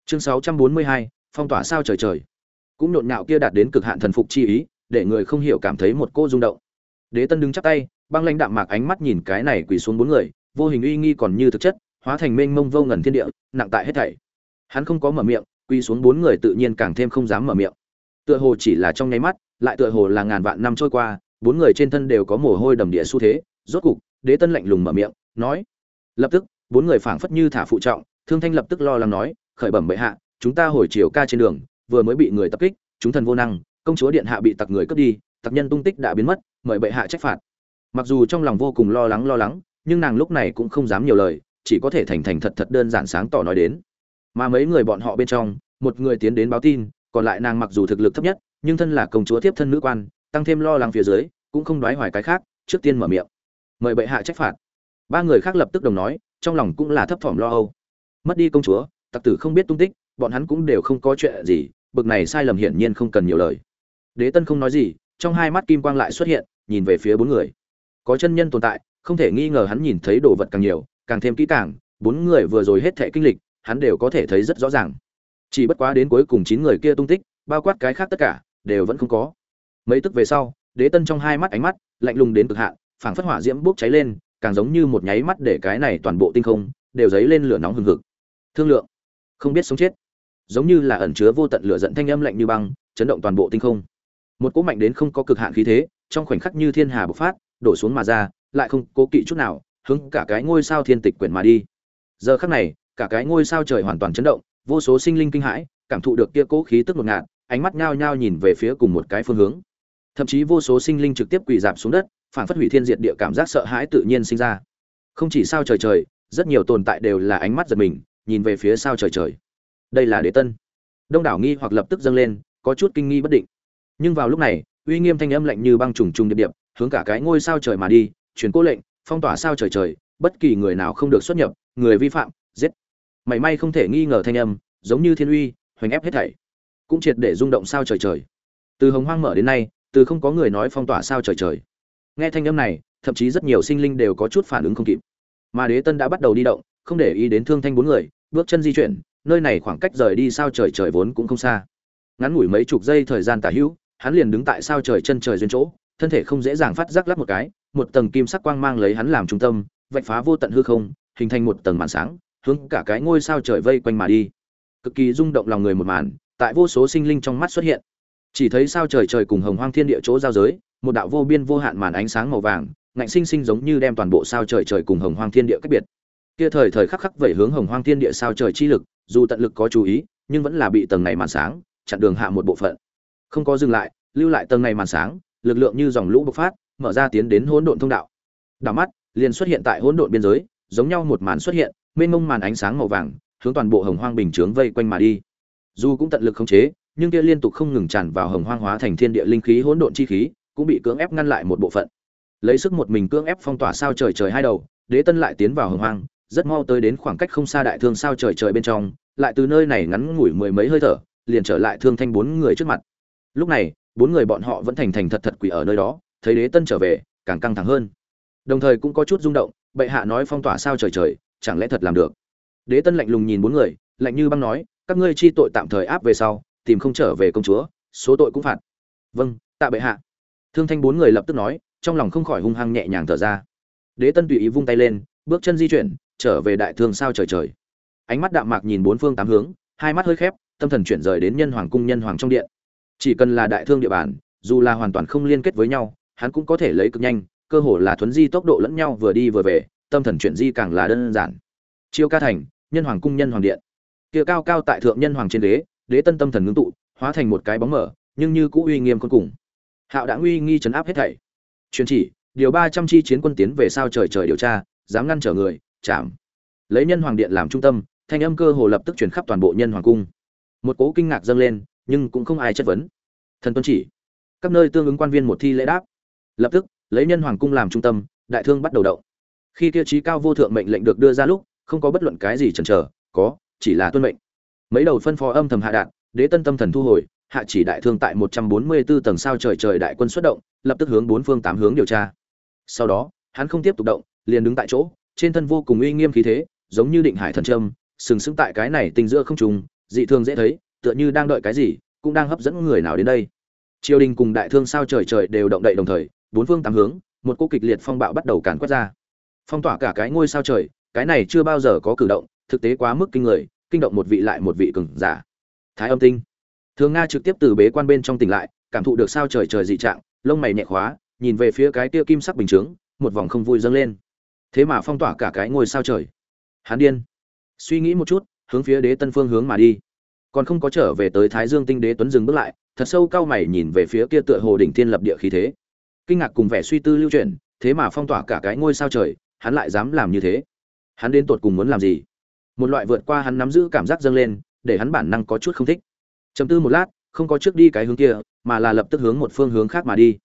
Chương 642, phong tỏa sao trời trời cũng nhộn nhạo kia đạt đến cực hạn thần phục chi ý, để người không hiểu cảm thấy một cô rung động. Đế tân đứng chắp tay, băng lãnh đạm mạc ánh mắt nhìn cái này quỳ xuống bốn người, vô hình uy nghi còn như thực chất, hóa thành mênh mông vô ngần thiên địa, nặng tại hết thảy. Hắn không có mở miệng, quỳ xuống bốn người tự nhiên càng thêm không dám mở miệng. Tựa hồ chỉ là trong nháy mắt, lại tựa hồ là ngàn vạn năm trôi qua, bốn người trên thân đều có mồ hôi đầm địa xu thế. Rốt cục, đế tân lạnh lùng mở miệng, nói, lập tức. Bốn người phảng phất như thả phụ trọng, thương thanh lập tức lo lắng nói, khởi bẩm bệ hạ, chúng ta hồi chiều ca trên đường vừa mới bị người tập kích, chúng thần vô năng, công chúa điện hạ bị tặc người cướp đi, tặc nhân tung tích đã biến mất, mời bệ hạ trách phạt. Mặc dù trong lòng vô cùng lo lắng lo lắng, nhưng nàng lúc này cũng không dám nhiều lời, chỉ có thể thành thành thật thật đơn giản sáng tỏ nói đến. Mà mấy người bọn họ bên trong, một người tiến đến báo tin, còn lại nàng mặc dù thực lực thấp nhất, nhưng thân là công chúa tiếp thân nữ quan, tăng thêm lo lắng phía dưới, cũng không đoái hoài cái khác, trước tiên mở miệng. Mời bệ hạ trách phạt. Ba người khác lập tức đồng nói, trong lòng cũng là thấp thỏm lo âu. Mất đi công chúa, tặc tử không biết tung tích, bọn hắn cũng đều không có chuyện gì bực này sai lầm hiển nhiên không cần nhiều lời. Đế tân không nói gì, trong hai mắt kim quang lại xuất hiện, nhìn về phía bốn người. Có chân nhân tồn tại, không thể nghi ngờ hắn nhìn thấy đồ vật càng nhiều, càng thêm kỹ càng, bốn người vừa rồi hết thệ kinh lịch, hắn đều có thể thấy rất rõ ràng. Chỉ bất quá đến cuối cùng chín người kia tung tích, bao quát cái khác tất cả, đều vẫn không có. Mấy tức về sau, đế tân trong hai mắt ánh mắt lạnh lùng đến cực hạn, phảng phất hỏa diễm bốc cháy lên, càng giống như một nháy mắt để cái này toàn bộ tinh không đều dấy lên lửa nóng hừng hực. Thương lượng. Không biết sống chết giống như là ẩn chứa vô tận lửa giận thanh âm lạnh như băng, chấn động toàn bộ tinh không. Một cỗ mạnh đến không có cực hạn khí thế, trong khoảnh khắc như thiên hà bộc phát, đổ xuống mà ra, lại không cố kỵ chút nào, hướng cả cái ngôi sao thiên tịch quyển mà đi. Giờ khắc này, cả cái ngôi sao trời hoàn toàn chấn động, vô số sinh linh kinh hãi, cảm thụ được kia cố khí tức ngột ngạt, ánh mắt nhao nhao nhìn về phía cùng một cái phương hướng. Thậm chí vô số sinh linh trực tiếp quỳ dạp xuống đất, phản phất hủy thiên diệt địa cảm giác sợ hãi tự nhiên sinh ra. Không chỉ sao trời trời, rất nhiều tồn tại đều là ánh mắt giật mình, nhìn về phía sao trời trời đây là đế tân. Đông đảo nghi hoặc lập tức dâng lên, có chút kinh nghi bất định. Nhưng vào lúc này, uy nghiêm thanh âm lạnh như băng trùng trùng điệp điệp, hướng cả cái ngôi sao trời mà đi, truyền cố lệnh, phong tỏa sao trời trời, bất kỳ người nào không được xuất nhập, người vi phạm, giết. Mảy may không thể nghi ngờ thanh âm, giống như thiên uy, hoành ép hết thảy, cũng triệt để rung động sao trời trời. Từ hồng hoang mở đến nay, từ không có người nói phong tỏa sao trời trời. Nghe thanh âm này, thậm chí rất nhiều sinh linh đều có chút phản ứng không kịp. Mà đế tân đã bắt đầu đi động, không để ý đến thương thanh bốn người, bước chân di chuyển nơi này khoảng cách rời đi sao trời trời vốn cũng không xa. Ngắn ngủi mấy chục giây thời gian tả hữu, hắn liền đứng tại sao trời chân trời duyên chỗ, thân thể không dễ dàng phát giác lắp một cái, một tầng kim sắc quang mang lấy hắn làm trung tâm, vạch phá vô tận hư không, hình thành một tầng màn sáng, hướng cả cái ngôi sao trời vây quanh mà đi. Cực kỳ rung động lòng người một màn, tại vô số sinh linh trong mắt xuất hiện. Chỉ thấy sao trời trời cùng hồng hoang thiên địa chỗ giao giới, một đạo vô biên vô hạn màn ánh sáng màu vàng, ngạnh sinh sinh giống như đem toàn bộ sao trời trời cùng hồng hoang thiên địa cách biệt. Kia thời thời khắc khắc vẩy hướng hồng hoang thiên địa sao trời chi lực dù tận lực có chú ý, nhưng vẫn là bị tầng này màn sáng chặn đường hạ một bộ phận. Không có dừng lại, lưu lại tầng này màn sáng, lực lượng như dòng lũ bộc phát, mở ra tiến đến hỗn độn thông đạo. Đảo mắt, liền xuất hiện tại hỗn độn biên giới, giống nhau một màn xuất hiện, mênh mông màn ánh sáng màu vàng, hướng toàn bộ hồng hoang bình chướng vây quanh mà đi. Dù cũng tận lực khống chế, nhưng kia liên tục không ngừng tràn vào hồng hoang hóa thành thiên địa linh khí hỗn độn chi khí, cũng bị cưỡng ép ngăn lại một bộ phận. Lấy sức một mình cưỡng ép phong tỏa sao trời trời hai đầu, đế tân lại tiến vào hồng hoang rất mau tới đến khoảng cách không xa đại thương sao trời trời bên trong, lại từ nơi này ngắn ngủi mười mấy hơi thở, liền trở lại thương thanh bốn người trước mặt. Lúc này, bốn người bọn họ vẫn thành thành thật thật quỷ ở nơi đó, thấy đế tân trở về, càng căng thẳng hơn. Đồng thời cũng có chút rung động, bệ hạ nói phong tỏa sao trời trời, chẳng lẽ thật làm được? Đế tân lạnh lùng nhìn bốn người, lạnh như băng nói, các ngươi chi tội tạm thời áp về sau, tìm không trở về công chúa, số tội cũng phạt. Vâng tạ bệ hạ. Thương thanh bốn người lập tức nói, trong lòng không khỏi hung hăng nhẹ nhàng thở ra. Đế tân tùy ý vung tay lên, bước chân di chuyển trở về đại thương sao trời trời. Ánh mắt đạm mạc nhìn bốn phương tám hướng, hai mắt hơi khép, tâm thần chuyển rời đến nhân hoàng cung nhân hoàng trong điện. Chỉ cần là đại thương địa bàn, dù là hoàn toàn không liên kết với nhau, hắn cũng có thể lấy cực nhanh, cơ hồ là thuấn di tốc độ lẫn nhau vừa đi vừa về, tâm thần chuyển di càng là đơn giản. Chiêu ca thành, nhân hoàng cung nhân hoàng điện. Kia cao cao tại thượng nhân hoàng trên đế đế tân tâm thần ngưng tụ, hóa thành một cái bóng mở nhưng như cũ uy nghiêm con cùng. Hạo đã uy nghi chấn áp hết thảy. Truyền chỉ, điều ba trăm chi chiến quân tiến về sao trời trời điều tra, dám ngăn trở người chạm. Lấy nhân hoàng điện làm trung tâm, thanh âm cơ hồ lập tức truyền khắp toàn bộ nhân hoàng cung. Một cố kinh ngạc dâng lên, nhưng cũng không ai chất vấn. Thần tuân chỉ, các nơi tương ứng quan viên một thi lễ đáp. Lập tức, lấy nhân hoàng cung làm trung tâm, đại thương bắt đầu động. Khi tiêu chí cao vô thượng mệnh lệnh được đưa ra lúc, không có bất luận cái gì chần chờ, có, chỉ là tuân mệnh. Mấy đầu phân phó âm thầm hạ đạn, đế tân tâm thần thu hồi, hạ chỉ đại thương tại một trăm bốn mươi 144 tầng sao trời trời đại quân xuất động, lập tức hướng bốn phương tám hướng điều tra. Sau đó, hắn không tiếp tục động, liền đứng tại chỗ trên thân vô cùng uy nghiêm khí thế, giống như định hải thần trâm, sừng sững tại cái này tình giữa không trùng dị thường dễ thấy, tựa như đang đợi cái gì, cũng đang hấp dẫn người nào đến đây. Triều đình cùng đại thương sao trời trời đều động đậy đồng thời, bốn phương tám hướng, một cô kịch liệt phong bạo bắt đầu càn quét ra. Phong tỏa cả cái ngôi sao trời, cái này chưa bao giờ có cử động, thực tế quá mức kinh người, kinh động một vị lại một vị cường giả. Thái âm tinh. Thường nga trực tiếp từ bế quan bên trong tỉnh lại, cảm thụ được sao trời trời dị trạng, lông mày nhẹ khóa, nhìn về phía cái kia kim sắc bình chướng, một vòng không vui dâng lên thế mà phong tỏa cả cái ngôi sao trời. Hắn điên. Suy nghĩ một chút, hướng phía đế tân phương hướng mà đi. Còn không có trở về tới thái dương tinh đế tuấn dừng bước lại, thật sâu cao mày nhìn về phía kia tựa hồ đỉnh thiên lập địa khí thế. Kinh ngạc cùng vẻ suy tư lưu chuyển, thế mà phong tỏa cả cái ngôi sao trời, hắn lại dám làm như thế. Hắn đến tột cùng muốn làm gì? Một loại vượt qua hắn nắm giữ cảm giác dâng lên, để hắn bản năng có chút không thích. Chấm tư một lát, không có trước đi cái hướng kia, mà là lập tức hướng một phương hướng khác mà đi.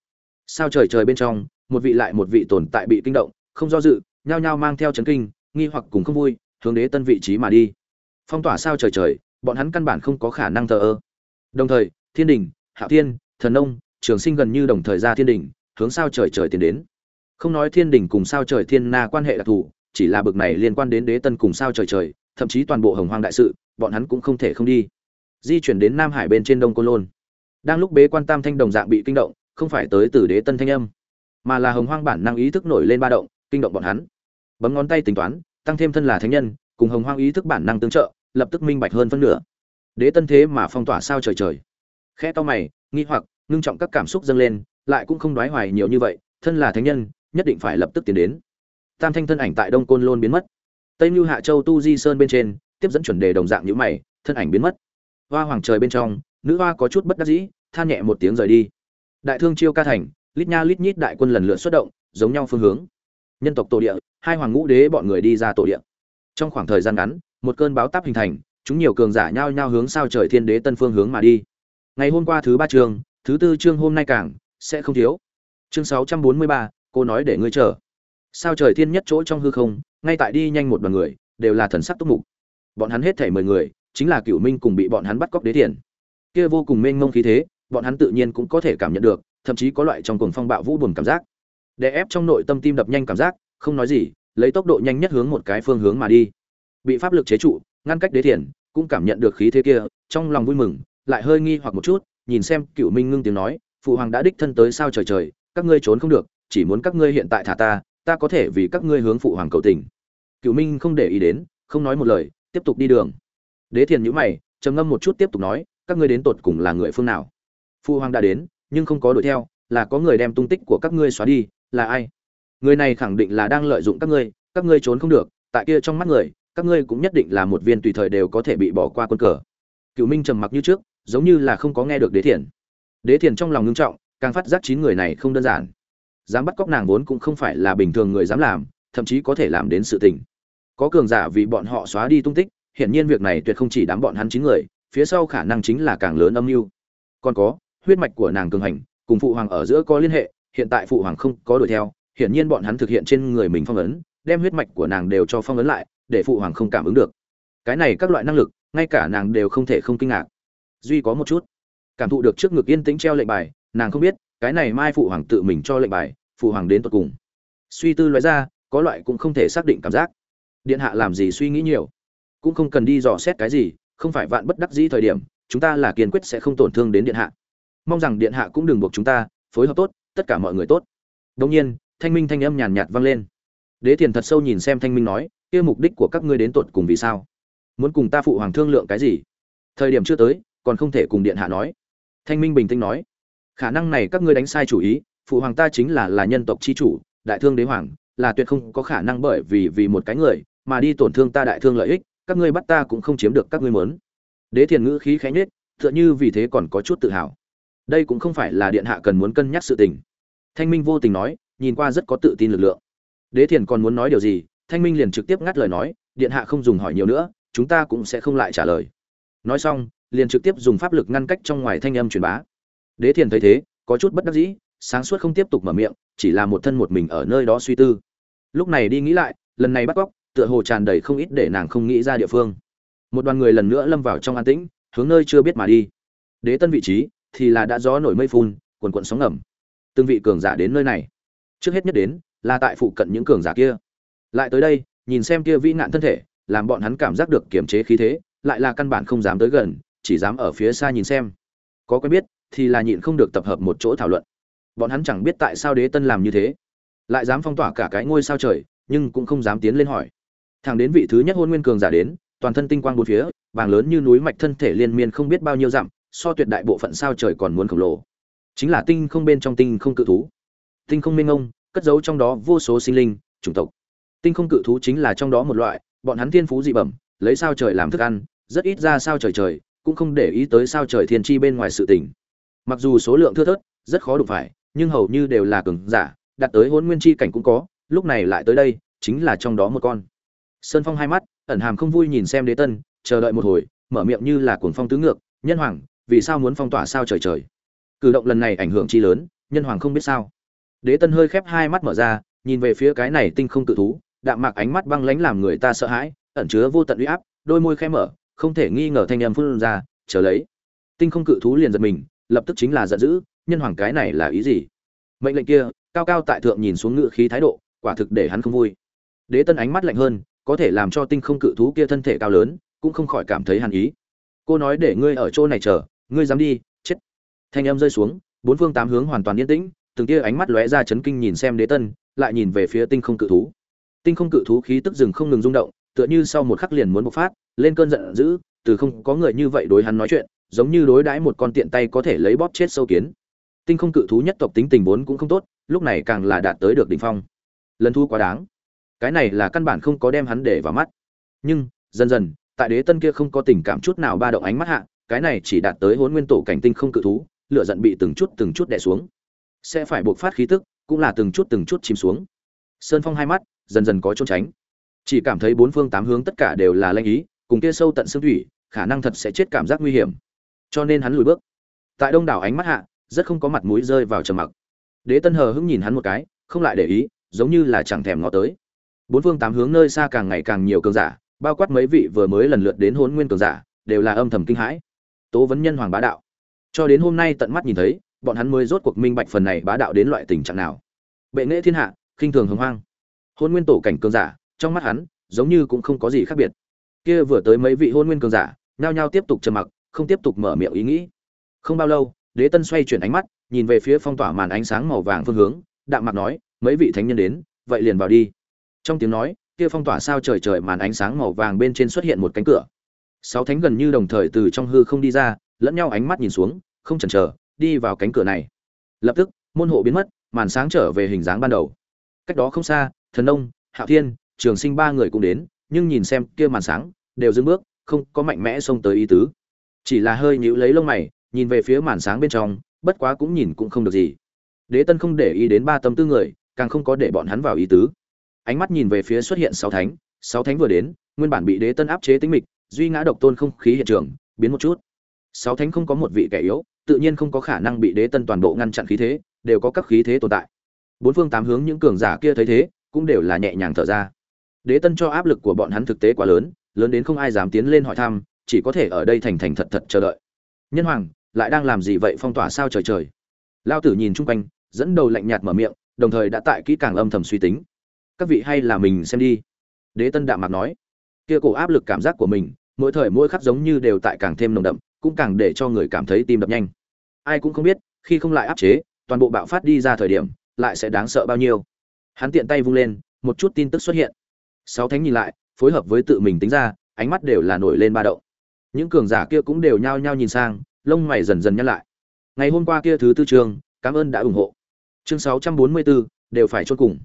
Sao trời trời bên trong, một vị lại một vị tồn tại bị kinh động, không do dự nhao nhao mang theo chấn kinh, nghi hoặc cùng không vui, hướng đế tân vị trí mà đi. Phong tỏa sao trời trời, bọn hắn căn bản không có khả năng thờ ơ. Đồng thời, thiên đình hạ thiên, thần nông, trường sinh gần như đồng thời ra thiên đình, hướng sao trời trời tiến đến. Không nói thiên đình cùng sao trời thiên na quan hệ đặc thù, chỉ là bực này liên quan đến đế tân cùng sao trời trời, thậm chí toàn bộ hồng hoang đại sự, bọn hắn cũng không thể không đi. Di chuyển đến nam hải bên trên đông côn lôn. Đang lúc bế quan tam thanh đồng dạng bị kinh động, không phải tới từ đế tân thanh âm, mà là hồng hoang bản năng ý thức nổi lên ba động, kinh động bọn hắn bấm ngón tay tính toán, tăng thêm thân là thánh nhân, cùng hồng hoang ý thức bản năng tương trợ, lập tức minh bạch hơn phân nửa. Đế tân thế mà phong tỏa sao trời trời. Khe to mày, nghi hoặc, ngưng trọng các cảm xúc dâng lên, lại cũng không đoái hoài nhiều như vậy, thân là thánh nhân, nhất định phải lập tức tiến đến. Tam thanh thân ảnh tại đông côn lôn biến mất. Tây mưu hạ châu tu di sơn bên trên, tiếp dẫn chuẩn đề đồng dạng như mày, thân ảnh biến mất. Hoa hoàng trời bên trong, nữ hoa có chút bất đắc dĩ, than nhẹ một tiếng rời đi. Đại thương chiêu ca thành, lít nha lít nhít đại quân lần lượt xuất động, giống nhau phương hướng. Nhân tộc tổ địa hai hoàng ngũ đế bọn người đi ra tổ địa trong khoảng thời gian ngắn, một cơn báo táp hình thành, chúng nhiều cường giả nhao nhao hướng sao trời thiên đế tân phương hướng mà đi. Ngày hôm qua thứ ba chương, thứ tư chương hôm nay càng sẽ không thiếu. Chương sáu trăm bốn mươi ba, cô nói để ngươi chờ. Sao trời thiên nhất chỗ trong hư không, ngay tại đi nhanh một đoàn người, đều là thần sắc túc mục. Bọn hắn hết thể mười người, chính là cựu minh cùng bị bọn hắn bắt cóc đế tiền kia vô cùng mênh mông khí thế, bọn hắn tự nhiên cũng có thể cảm nhận được, thậm chí có loại trong cuồng phong bạo vũ buồn cảm giác. Đè ép trong nội tâm tim đập nhanh cảm giác không nói gì, lấy tốc độ nhanh nhất hướng một cái phương hướng mà đi. Bị pháp lực chế trụ, ngăn cách đế thiền, cũng cảm nhận được khí thế kia, trong lòng vui mừng, lại hơi nghi hoặc một chút, nhìn xem cựu minh ngưng tiếng nói, phụ hoàng đã đích thân tới sao trời trời, các ngươi trốn không được, chỉ muốn các ngươi hiện tại thả ta ta có thể vì các ngươi hướng phụ hoàng cầu tình. Cựu minh không để ý đến, không nói một lời, tiếp tục đi đường. Đế thiền nhữ mày, trầm ngâm một chút tiếp tục nói, các ngươi đến tột cùng là người phương nào? Phụ hoàng đã đến, nhưng không có đuổi theo, là có người đem tung tích của các ngươi xóa đi, là ai? Người này khẳng định là đang lợi dụng các ngươi các ngươi trốn không được, tại kia trong mắt người, các ngươi cũng nhất định là một viên tùy thời đều có thể bị bỏ qua quân cờ. Cựu minh trầm mặc như trước, giống như là không có nghe được đế thiền. Đế thiền trong lòng ngưng trọng, càng phát giác chín người này không đơn giản. Dám bắt cóc nàng vốn cũng không phải là bình thường người dám làm, thậm chí có thể làm đến sự tình. Có cường giả vì bọn họ xóa đi tung tích, hiển nhiên việc này tuyệt không chỉ đám bọn hắn chín người, phía sau khả năng chính là càng lớn âm mưu. Còn có, huyết mạch của nàng cường hành, cùng phụ hoàng ở giữa có liên hệ, hiện tại phụ hoàng không có đuổi theo hiển nhiên bọn hắn thực hiện trên người mình phong ấn, đem huyết mạch của nàng đều cho phong ấn lại, để phụ hoàng không cảm ứng được. Cái này các loại năng lực, ngay cả nàng đều không thể không kinh ngạc. Duy có một chút, cảm thụ được trước ngực yên tĩnh treo lệnh bài, nàng không biết, cái này mai phụ hoàng tự mình cho lệnh bài, phụ hoàng đến tận cùng. Suy tư loại ra, có loại cũng không thể xác định cảm giác. Điện hạ làm gì suy nghĩ nhiều? Cũng không cần đi dò xét cái gì, không phải vạn bất đắc dĩ thời điểm, chúng ta là kiên quyết sẽ không tổn thương đến điện hạ. Mong rằng điện hạ cũng đừng buộc chúng ta, phối hợp tốt, tất cả mọi người tốt. Đương nhiên thanh minh thanh âm nhàn nhạt vang lên. Đế thiền thật sâu nhìn xem thanh minh nói, kia mục đích của các ngươi đến tột cùng vì sao? Muốn cùng ta phụ hoàng thương lượng cái gì? Thời điểm chưa tới, còn không thể cùng điện hạ nói. Thanh minh bình tĩnh nói, khả năng này các ngươi đánh sai chủ ý, phụ hoàng ta chính là là nhân tộc chi chủ, đại thương đế hoàng, là tuyệt không có khả năng bởi vì vì một cái người, mà đi tổn thương ta đại thương lợi ích, các ngươi bắt ta cũng không chiếm được các ngươi muốn. Đế thiền ngữ khí khẽ nhết tựa như vì thế còn có chút tự hào. Đây cũng không phải là điện hạ cần muốn cân nhắc sự tình. Thanh minh vô tình nói nhìn qua rất có tự tin lực lượng. Đế thiền còn muốn nói điều gì, thanh minh liền trực tiếp ngắt lời nói, điện hạ không dùng hỏi nhiều nữa, chúng ta cũng sẽ không lại trả lời. Nói xong, liền trực tiếp dùng pháp lực ngăn cách trong ngoài thanh âm truyền bá. Đế thiền thấy thế, có chút bất đắc dĩ, sáng suốt không tiếp tục mở miệng, chỉ là một thân một mình ở nơi đó suy tư. Lúc này đi nghĩ lại, lần này bắt cóc, tựa hồ tràn đầy không ít để nàng không nghĩ ra địa phương. Một đoàn người lần nữa lâm vào trong an tĩnh, hướng nơi chưa biết mà đi. Đế tân vị trí thì là đã gió nổi mây phun, quần quận sóng ngầm. Từng vị cường giả đến nơi này trước hết nhất đến là tại phụ cận những cường giả kia. Lại tới đây, nhìn xem kia vĩ nạn thân thể, làm bọn hắn cảm giác được kiềm chế khí thế, lại là căn bản không dám tới gần, chỉ dám ở phía xa nhìn xem. Có quen biết thì là nhịn không được tập hợp một chỗ thảo luận. Bọn hắn chẳng biết tại sao đế tân làm như thế. Lại dám phong tỏa cả cái ngôi sao trời, nhưng cũng không dám tiến lên hỏi. Thằng đến vị thứ nhất hôn nguyên cường giả đến, toàn thân tinh quang bốn phía, vàng lớn như núi mạch thân thể liên miên không biết bao nhiêu dặm, so tuyệt đại bộ phận sao trời còn muốn khổng lồ. Chính là tinh không bên trong tinh không cự thú tinh không minh ông cất giấu trong đó vô số sinh linh, chủng tộc. Tinh không cự thú chính là trong đó một loại, bọn hắn thiên phú dị bẩm, lấy sao trời làm thức ăn, rất ít ra sao trời trời, cũng không để ý tới sao trời thiên chi bên ngoài sự tình. Mặc dù số lượng thưa thớt, rất khó đụng phải, nhưng hầu như đều là cường giả đặt tới hôn nguyên chi cảnh cũng có, lúc này lại tới đây, chính là trong đó một con. Sơn phong hai mắt, ẩn hàm không vui nhìn xem đế tân, chờ đợi một hồi, mở miệng như là cuồng phong tứ ngược, nhân hoàng, vì sao muốn phong tỏa sao trời trời? Cử động lần này ảnh hưởng chi lớn, nhân hoàng không biết sao đế tân hơi khép hai mắt mở ra, nhìn về phía cái này tinh không tự thú, đạm mạc ánh mắt băng lãnh làm người ta sợ hãi, ẩn chứa vô tận uy áp, đôi môi khẽ mở, không thể nghi ngờ thanh âm phun ra, chờ lấy. Tinh không cự thú liền giật mình, lập tức chính là giận dữ, nhân hoàng cái này là ý gì? Mệnh lệnh kia, cao cao tại thượng nhìn xuống ngự khí thái độ, quả thực để hắn không vui. Đế tân ánh mắt lạnh hơn, có thể làm cho tinh không cự thú kia thân thể cao lớn, cũng không khỏi cảm thấy hàn ý. Cô nói để ngươi ở chỗ này chờ, ngươi dám đi, chết. Thanh âm rơi xuống, bốn phương tám hướng hoàn toàn yên tĩnh từng tia ánh mắt lóe ra chấn kinh nhìn xem đế tân, lại nhìn về phía tinh không cự thú. Tinh không cự thú khí tức rừng không ngừng rung động, tựa như sau một khắc liền muốn bộc phát, lên cơn giận dữ, từ không có người như vậy đối hắn nói chuyện, giống như đối đãi một con tiện tay có thể lấy bóp chết sâu kiến. Tinh không cự thú nhất tộc tính tình vốn cũng không tốt, lúc này càng là đạt tới được đỉnh phong. Lần thu quá đáng. Cái này là căn bản không có đem hắn để vào mắt. Nhưng, dần dần, tại đế tân kia không có tình cảm chút nào ba động ánh mắt hạ, cái này chỉ đạt tới Hỗn nguyên tổ cảnh tinh không cự thú, lửa giận bị từng chút từng chút đè xuống sẽ phải buộc phát khí tức, cũng là từng chút từng chút chìm xuống. Sơn phong hai mắt dần dần có trốn tránh. Chỉ cảm thấy bốn phương tám hướng tất cả đều là lanh ý, cùng kia sâu tận xương thủy, khả năng thật sẽ chết cảm giác nguy hiểm. Cho nên hắn lùi bước. Tại đông đảo ánh mắt hạ, rất không có mặt mũi rơi vào trầm mặc. Đế tân hờ hững nhìn hắn một cái, không lại để ý, giống như là chẳng thèm ngó tới. Bốn phương tám hướng nơi xa càng ngày càng nhiều cường giả, bao quát mấy vị vừa mới lần lượt đến hôn nguyên cường giả, đều là âm thầm kinh hãi. Tố vấn nhân hoàng bá đạo. Cho đến hôm nay tận mắt nhìn thấy bọn hắn mới rốt cuộc minh bạch phần này bá đạo đến loại tình trạng nào. Bệ nghệ thiên hạ, khinh thường hồng hoang. Hôn nguyên tổ cảnh cường giả, trong mắt hắn, giống như cũng không có gì khác biệt. Kia vừa tới mấy vị hôn nguyên cường giả, nhao nhao tiếp tục trầm mặc, không tiếp tục mở miệng ý nghĩ. Không bao lâu, đế tân xoay chuyển ánh mắt, nhìn về phía phong tỏa màn ánh sáng màu vàng phương hướng, đạm mạc nói, mấy vị thánh nhân đến, vậy liền vào đi. Trong tiếng nói, kia phong tỏa sao trời trời màn ánh sáng màu vàng bên trên xuất hiện một cánh cửa. Sáu thánh gần như đồng thời từ trong hư không đi ra, lẫn nhau ánh mắt nhìn xuống, không chần chờ đi vào cánh cửa này. Lập tức, môn hộ biến mất, màn sáng trở về hình dáng ban đầu. Cách đó không xa, thần nông, hạo thiên, trường sinh ba người cũng đến, nhưng nhìn xem kia màn sáng, đều dừng bước, không có mạnh mẽ xông tới ý tứ. Chỉ là hơi nhíu lấy lông mày, nhìn về phía màn sáng bên trong, bất quá cũng nhìn cũng không được gì. Đế tân không để ý đến ba tâm tư người, càng không có để bọn hắn vào ý tứ. Ánh mắt nhìn về phía xuất hiện sáu thánh sáu thánh vừa đến, nguyên bản bị đế tân áp chế tính mịch, duy ngã độc tôn không khí hiện trường, biến một chút. Sáu thánh không có một vị kẻ yếu tự nhiên không có khả năng bị đế tân toàn bộ ngăn chặn khí thế, đều có các khí thế tồn tại. Bốn phương tám hướng những cường giả kia thấy thế, cũng đều là nhẹ nhàng thở ra. Đế tân cho áp lực của bọn hắn thực tế quá lớn lớn đến không ai dám tiến lên hỏi thăm, chỉ có thể ở đây thành thành thật thật chờ đợi. Nhân hoàng, lại đang làm gì vậy? Phong tỏa sao trời trời? Lao tử nhìn chung quanh, dẫn đầu lạnh nhạt mở miệng, đồng thời đã tại kỹ càng âm thầm suy tính. Các vị hay là mình xem đi. Đế tân đạm mạc nói. Kia cổ áp lực cảm giác của mình, mỗi thời mỗi khắc giống như đều tại càng thêm nồng đậm, cũng càng để cho người cảm thấy tim đập nhanh ai cũng không biết, khi không lại áp chế, toàn bộ bạo phát đi ra thời điểm, lại sẽ đáng sợ bao nhiêu. Hắn tiện tay vung lên, một chút tin tức xuất hiện. Sáu thánh nhìn lại, phối hợp với tự mình tính ra, ánh mắt đều là nổi lên ba động. Những cường giả kia cũng đều nhao nhao nhìn sang, lông mày dần dần nhăn lại. Ngày hôm qua kia thứ tư trường, cảm ơn đã ủng hộ. Chương sáu trăm bốn mươi bốn đều phải chôn cùng.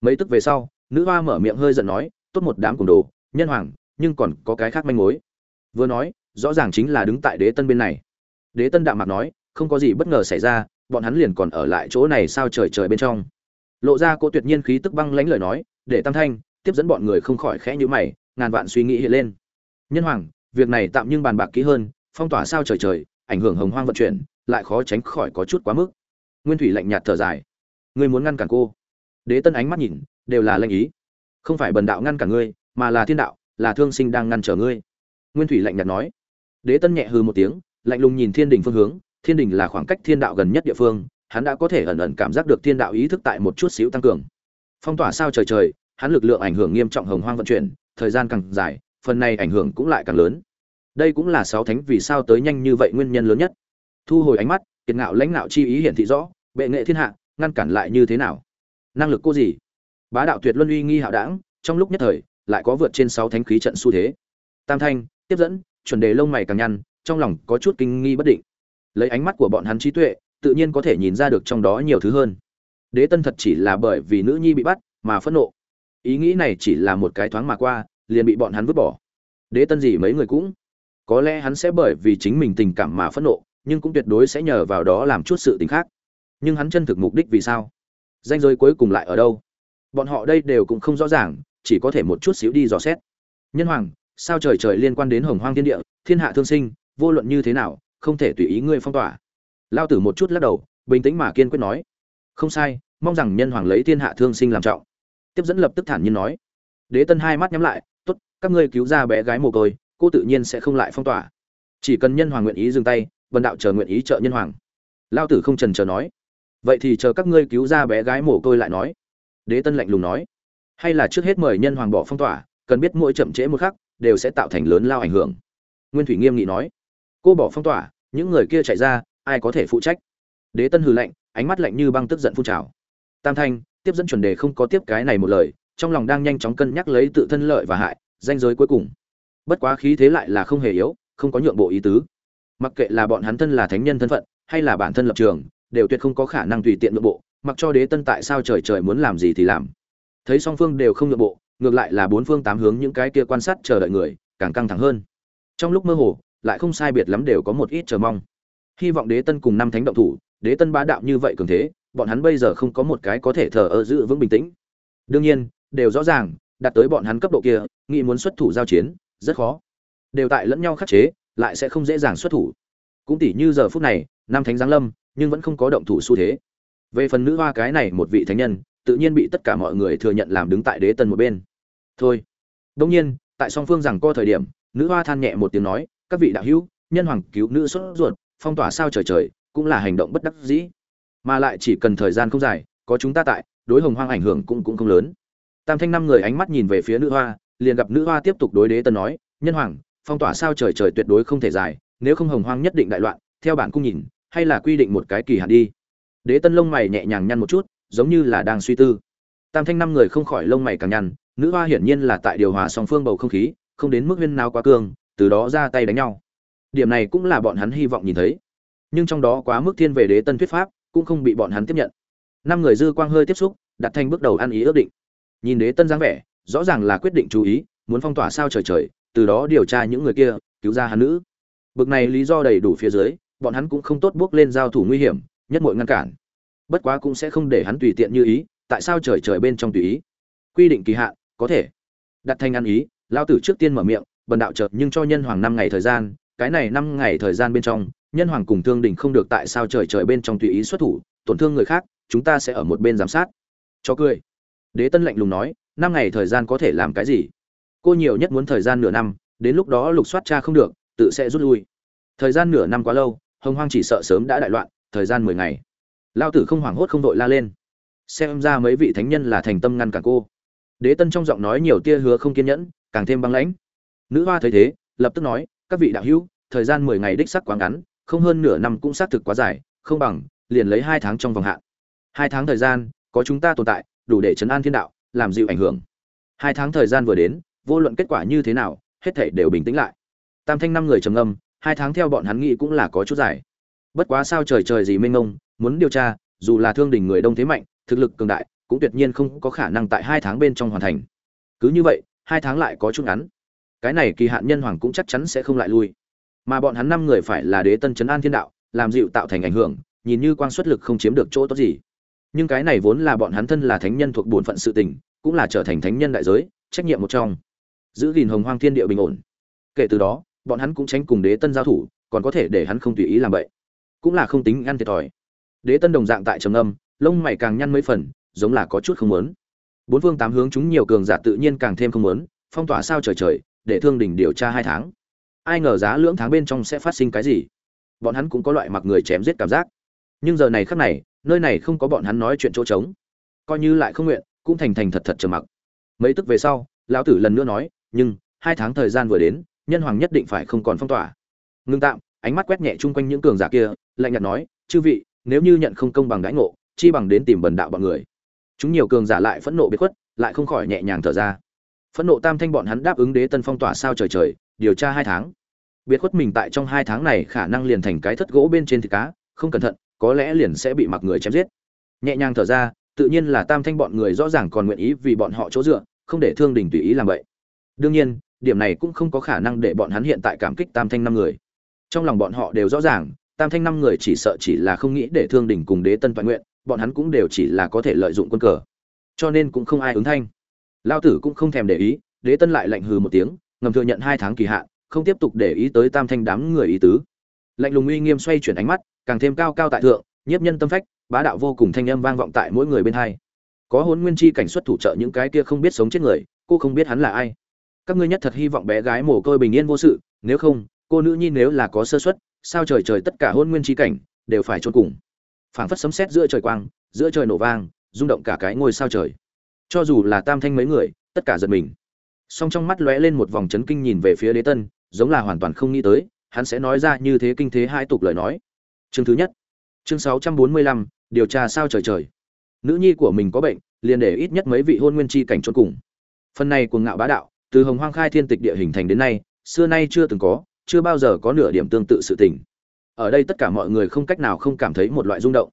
Mấy tức về sau, nữ hoa mở miệng hơi giận nói, tốt một đám cùng đồ, nhân hoàng, nhưng còn có cái khác manh mối. Vừa nói, rõ ràng chính là đứng tại đế tân bên này. Đế tân đạm mặt nói không có gì bất ngờ xảy ra, bọn hắn liền còn ở lại chỗ này sao trời trời bên trong. Lộ ra cô tuyệt nhiên khí tức băng lãnh lời nói, để tam thanh tiếp dẫn bọn người không khỏi khẽ nhíu mày, ngàn vạn suy nghĩ hiện lên. Nhân hoàng, việc này tạm nhưng bàn bạc kỹ hơn, phong tỏa sao trời trời, ảnh hưởng hồng hoang vận chuyển, lại khó tránh khỏi có chút quá mức. Nguyên thủy lạnh nhạt thở dài. Ngươi muốn ngăn cản cô? Đế tân ánh mắt nhìn, đều là lanh ý. Không phải bần đạo ngăn cản ngươi, mà là thiên đạo, là thương sinh đang ngăn trở ngươi. Nguyên thủy lạnh nhạt nói. Đế tân nhẹ hư một tiếng, lạnh lùng nhìn thiên đình phương hướng thiên đình là khoảng cách thiên đạo gần nhất địa phương, hắn đã có thể ẩn ẩn cảm giác được thiên đạo ý thức tại một chút xíu tăng cường. Phong tỏa sao trời trời, hắn lực lượng ảnh hưởng nghiêm trọng hồng hoang vận chuyển, thời gian càng dài, phần này ảnh hưởng cũng lại càng lớn. Đây cũng là sáu thánh vì sao tới nhanh như vậy nguyên nhân lớn nhất. Thu hồi ánh mắt, kiệt ngạo lãnh ngạo chi ý hiển thị rõ, bệ nghệ thiên hạ, ngăn cản lại như thế nào? Năng lực cô gì? Bá đạo tuyệt luân uy nghi hạo đảng, trong lúc nhất thời, lại có vượt trên sáu thánh khí trận xu thế. Tam thanh, tiếp dẫn, chuẩn đề lông mày càng nhăn, trong lòng có chút kinh nghi bất định lấy ánh mắt của bọn hắn trí tuệ, tự nhiên có thể nhìn ra được trong đó nhiều thứ hơn. Đế tân thật chỉ là bởi vì nữ nhi bị bắt mà phẫn nộ. Ý nghĩ này chỉ là một cái thoáng mà qua, liền bị bọn hắn vứt bỏ. Đế tân gì mấy người cũng, có lẽ hắn sẽ bởi vì chính mình tình cảm mà phẫn nộ, nhưng cũng tuyệt đối sẽ nhờ vào đó làm chút sự tình khác. Nhưng hắn chân thực mục đích vì sao? Danh giới cuối cùng lại ở đâu? Bọn họ đây đều cũng không rõ ràng, chỉ có thể một chút xíu đi dò xét. Nhân hoàng, sao trời trời liên quan đến hồng hoang thiên địa, thiên hạ thương sinh, vô luận như thế nào không thể tùy ý ngươi phong tỏa. Lao tử một chút lắc đầu, bình tĩnh mà kiên quyết nói. Không sai, mong rằng nhân hoàng lấy thiên hạ thương sinh làm trọng. Tiếp dẫn lập tức thản nhiên nói. Đế tân hai mắt nhắm lại, tốt, các ngươi cứu ra bé gái mồ côi, cô tự nhiên sẽ không lại phong tỏa. Chỉ cần nhân hoàng nguyện ý dừng tay vần đạo chờ nguyện ý trợ nhân hoàng. Lao tử không trần chờ nói. Vậy thì chờ các ngươi cứu ra bé gái mồ côi lại nói. Đế tân lạnh lùng nói. Hay là trước hết mời nhân hoàng bỏ phong tỏa, cần biết mỗi chậm trễ một khắc, đều sẽ tạo thành lớn lao ảnh hưởng. Nguyên thủy nghiêm nghị nói. Cô bỏ phong tỏa những người kia chạy ra, ai có thể phụ trách? Đế tân hừ lạnh, ánh mắt lạnh như băng tức giận phun trào. Tam thanh, tiếp dẫn chuẩn đề không có tiếp cái này một lời, trong lòng đang nhanh chóng cân nhắc lấy tự thân lợi và hại, danh giới cuối cùng. Bất quá khí thế lại là không hề yếu, không có nhượng bộ ý tứ. Mặc kệ là bọn hắn thân là thánh nhân thân phận, hay là bản thân lập trường, đều tuyệt không có khả năng tùy tiện nhượng bộ, mặc cho đế tân tại sao trời trời muốn làm gì thì làm. Thấy song phương đều không nhượng bộ, ngược lại là bốn phương tám hướng những cái kia quan sát chờ đợi người, càng căng thẳng hơn. Trong lúc mơ hồ lại không sai biệt lắm đều có một ít chờ mong. Hy vọng đế tân cùng năm thánh động thủ, đế tân bá đạo như vậy cường thế, bọn hắn bây giờ không có một cái có thể thờ ơ giữ vững bình tĩnh. Đương nhiên, đều rõ ràng, đạt tới bọn hắn cấp độ kia, nghĩ muốn xuất thủ giao chiến, rất khó. Đều tại lẫn nhau khắc chế, lại sẽ không dễ dàng xuất thủ. Cũng tỉ như giờ phút này, năm thánh giáng lâm, nhưng vẫn không có động thủ xu thế. Về phần nữ hoa cái này một vị thánh nhân, tự nhiên bị tất cả mọi người thừa nhận làm đứng tại đế tân một bên. Thôi. Đông nhiên, tại song phương rằng co thời điểm, nữ hoa than nhẹ một tiếng nói các vị đạo hữu, nhân hoàng cứu nữ xuất ruột, phong tỏa sao trời trời, cũng là hành động bất đắc dĩ. Mà lại chỉ cần thời gian không dài, có chúng ta tại, đối hồng hoang ảnh hưởng cũng cũng không lớn. Tam thanh năm người ánh mắt nhìn về phía nữ hoa, liền gặp nữ hoa tiếp tục đối đế tân nói, nhân hoàng, phong tỏa sao trời trời tuyệt đối không thể dài, nếu không hồng hoang nhất định đại loạn, theo bản cung nhìn, hay là quy định một cái kỳ hạn đi. Đế tân lông mày nhẹ nhàng nhăn một chút, giống như là đang suy tư. Tam thanh năm người không khỏi lông mày càng nhăn, nữ hoa hiển nhiên là tại điều hòa song phương bầu không khí, không đến mức huyên nào quá cương từ đó ra tay đánh nhau. Điểm này cũng là bọn hắn hy vọng nhìn thấy. Nhưng trong đó quá mức thiên về đế tân thuyết pháp, cũng không bị bọn hắn tiếp nhận. Năm người dư quang hơi tiếp xúc, đặt thành bước đầu ăn ý ước định. Nhìn đế tân dáng vẻ, rõ ràng là quyết định chú ý, muốn phong tỏa sao trời trời, từ đó điều tra những người kia, cứu ra hắn nữ. Bực này lý do đầy đủ phía dưới, bọn hắn cũng không tốt bước lên giao thủ nguy hiểm, nhất mọi ngăn cản. Bất quá cũng sẽ không để hắn tùy tiện như ý, tại sao trời trời bên trong tùy ý? Quy định kỳ hạn, có thể. Đặt thanh ăn ý lao tử trước tiên mở miệng bần đạo chợt nhưng cho nhân hoàng năm ngày thời gian, cái này năm ngày thời gian bên trong, nhân hoàng cùng thương đình không được tại sao trời trời bên trong tùy ý xuất thủ, tổn thương người khác, chúng ta sẽ ở một bên giám sát. Cho cười. Đế tân lạnh lùng nói, năm ngày thời gian có thể làm cái gì? Cô nhiều nhất muốn thời gian nửa năm, đến lúc đó lục soát cha không được, tự sẽ rút lui. Thời gian nửa năm quá lâu, hồng hoang chỉ sợ sớm đã đại loạn, thời gian mười ngày. Lao tử không hoảng hốt không đội la lên. Xem ra mấy vị thánh nhân là thành tâm ngăn cản cô. Đế tân trong giọng nói nhiều tia hứa không kiên nhẫn, càng thêm băng lãnh nữ hoa thấy thế, lập tức nói, các vị đạo hữu, thời gian mười ngày đích sắc quá ngắn, không hơn nửa năm cũng xác thực quá dài, không bằng, liền lấy hai tháng trong vòng hạn. Hai tháng thời gian, có chúng ta tồn tại, đủ để chấn an thiên đạo, làm dịu ảnh hưởng. Hai tháng thời gian vừa đến, vô luận kết quả như thế nào, hết thảy đều bình tĩnh lại. Tam thanh năm người trầm ngâm, hai tháng theo bọn hắn nghĩ cũng là có chút dài. Bất quá sao trời trời gì mênh mông, muốn điều tra, dù là thương đình người đông thế mạnh, thực lực cường đại, cũng tuyệt nhiên không có khả năng tại hai tháng bên trong hoàn thành. Cứ như vậy, hai tháng lại có chút ngắn cái này kỳ hạn nhân hoàng cũng chắc chắn sẽ không lại lui. Mà bọn hắn năm người phải là đế tân chấn an thiên đạo, làm dịu tạo thành ảnh hưởng, nhìn như quang xuất lực không chiếm được chỗ tốt gì. Nhưng cái này vốn là bọn hắn thân là thánh nhân thuộc bổn phận sự tình, cũng là trở thành thánh nhân đại giới, trách nhiệm một trong. Giữ gìn hồng hoang thiên địa bình ổn. Kể từ đó, bọn hắn cũng tránh cùng đế tân giao thủ, còn có thể để hắn không tùy ý làm vậy. Cũng là không tính ăn thiệt thòi. Đế tân đồng dạng tại trầm âm lông mày càng nhăn mấy phần, giống là có chút không muốn. Bốn phương tám hướng chúng nhiều cường giả tự nhiên càng thêm không muốn, phong tỏa sao trời trời để thương đình điều tra hai tháng. Ai ngờ giá lưỡng tháng bên trong sẽ phát sinh cái gì? Bọn hắn cũng có loại mặc người chém giết cảm giác. Nhưng giờ này khắc này, nơi này không có bọn hắn nói chuyện chỗ trống. Coi như lại không nguyện, cũng thành thành thật thật trầm mặc. Mấy tức về sau, lão tử lần nữa nói, nhưng, hai tháng thời gian vừa đến, nhân hoàng nhất định phải không còn phong tỏa. Ngưng tạm, ánh mắt quét nhẹ chung quanh những cường giả kia, lạnh nhạt nói, chư vị, nếu như nhận không công bằng đãi ngộ, chi bằng đến tìm bần đạo bọn người. Chúng nhiều cường giả lại phẫn nộ biệt khuất, lại không khỏi nhẹ nhàng thở ra phẫn nộ tam thanh bọn hắn đáp ứng đế tân phong tỏa sao trời trời, điều tra hai tháng. Biệt khuất mình tại trong hai tháng này khả năng liền thành cái thất gỗ bên trên thịt cá, không cẩn thận, có lẽ liền sẽ bị mặc người chém giết. Nhẹ nhàng thở ra, tự nhiên là tam thanh bọn người rõ ràng còn nguyện ý vì bọn họ chỗ dựa, không để thương đình tùy ý làm vậy. Đương nhiên, điểm này cũng không có khả năng để bọn hắn hiện tại cảm kích tam thanh năm người. Trong lòng bọn họ đều rõ ràng, tam thanh năm người chỉ sợ chỉ là không nghĩ để thương đình cùng đế tân toàn nguyện, bọn hắn cũng đều chỉ là có thể lợi dụng quân cờ. Cho nên cũng không ai ứng thanh lao tử cũng không thèm để ý, đế tân lại lạnh hừ một tiếng, ngầm thừa nhận hai tháng kỳ hạn, không tiếp tục để ý tới tam thanh đám người ý tứ. Lạnh lùng uy nghiêm xoay chuyển ánh mắt, càng thêm cao cao tại thượng, nhiếp nhân tâm phách, bá đạo vô cùng thanh âm vang vọng tại mỗi người bên hai. Có hôn nguyên chi cảnh xuất thủ trợ những cái kia không biết sống chết người, cô không biết hắn là ai. Các ngươi nhất thật hy vọng bé gái mồ côi bình yên vô sự, nếu không, cô nữ nhi nếu là có sơ suất, sao trời trời tất cả hôn nguyên chi cảnh đều phải trốn cùng. Phảng phất sấm sét giữa trời quang, giữa trời nổ vang, rung động cả cái ngôi sao trời cho dù là tam thanh mấy người, tất cả giật mình. Song trong mắt lóe lên một vòng chấn kinh nhìn về phía đế tân, giống là hoàn toàn không nghĩ tới, hắn sẽ nói ra như thế kinh thế hai tục lời nói. Chương thứ nhất, chương sáu trăm bốn mươi lăm, điều tra sao trời trời. Nữ nhi của mình có bệnh, liền để ít nhất mấy vị hôn nguyên chi cảnh trốn cùng. Phần này cuồng ngạo bá đạo, từ hồng hoang khai thiên tịch địa hình thành đến nay, xưa nay chưa từng có, chưa bao giờ có nửa điểm tương tự sự tình. Ở đây tất cả mọi người không cách nào không cảm thấy một loại rung động.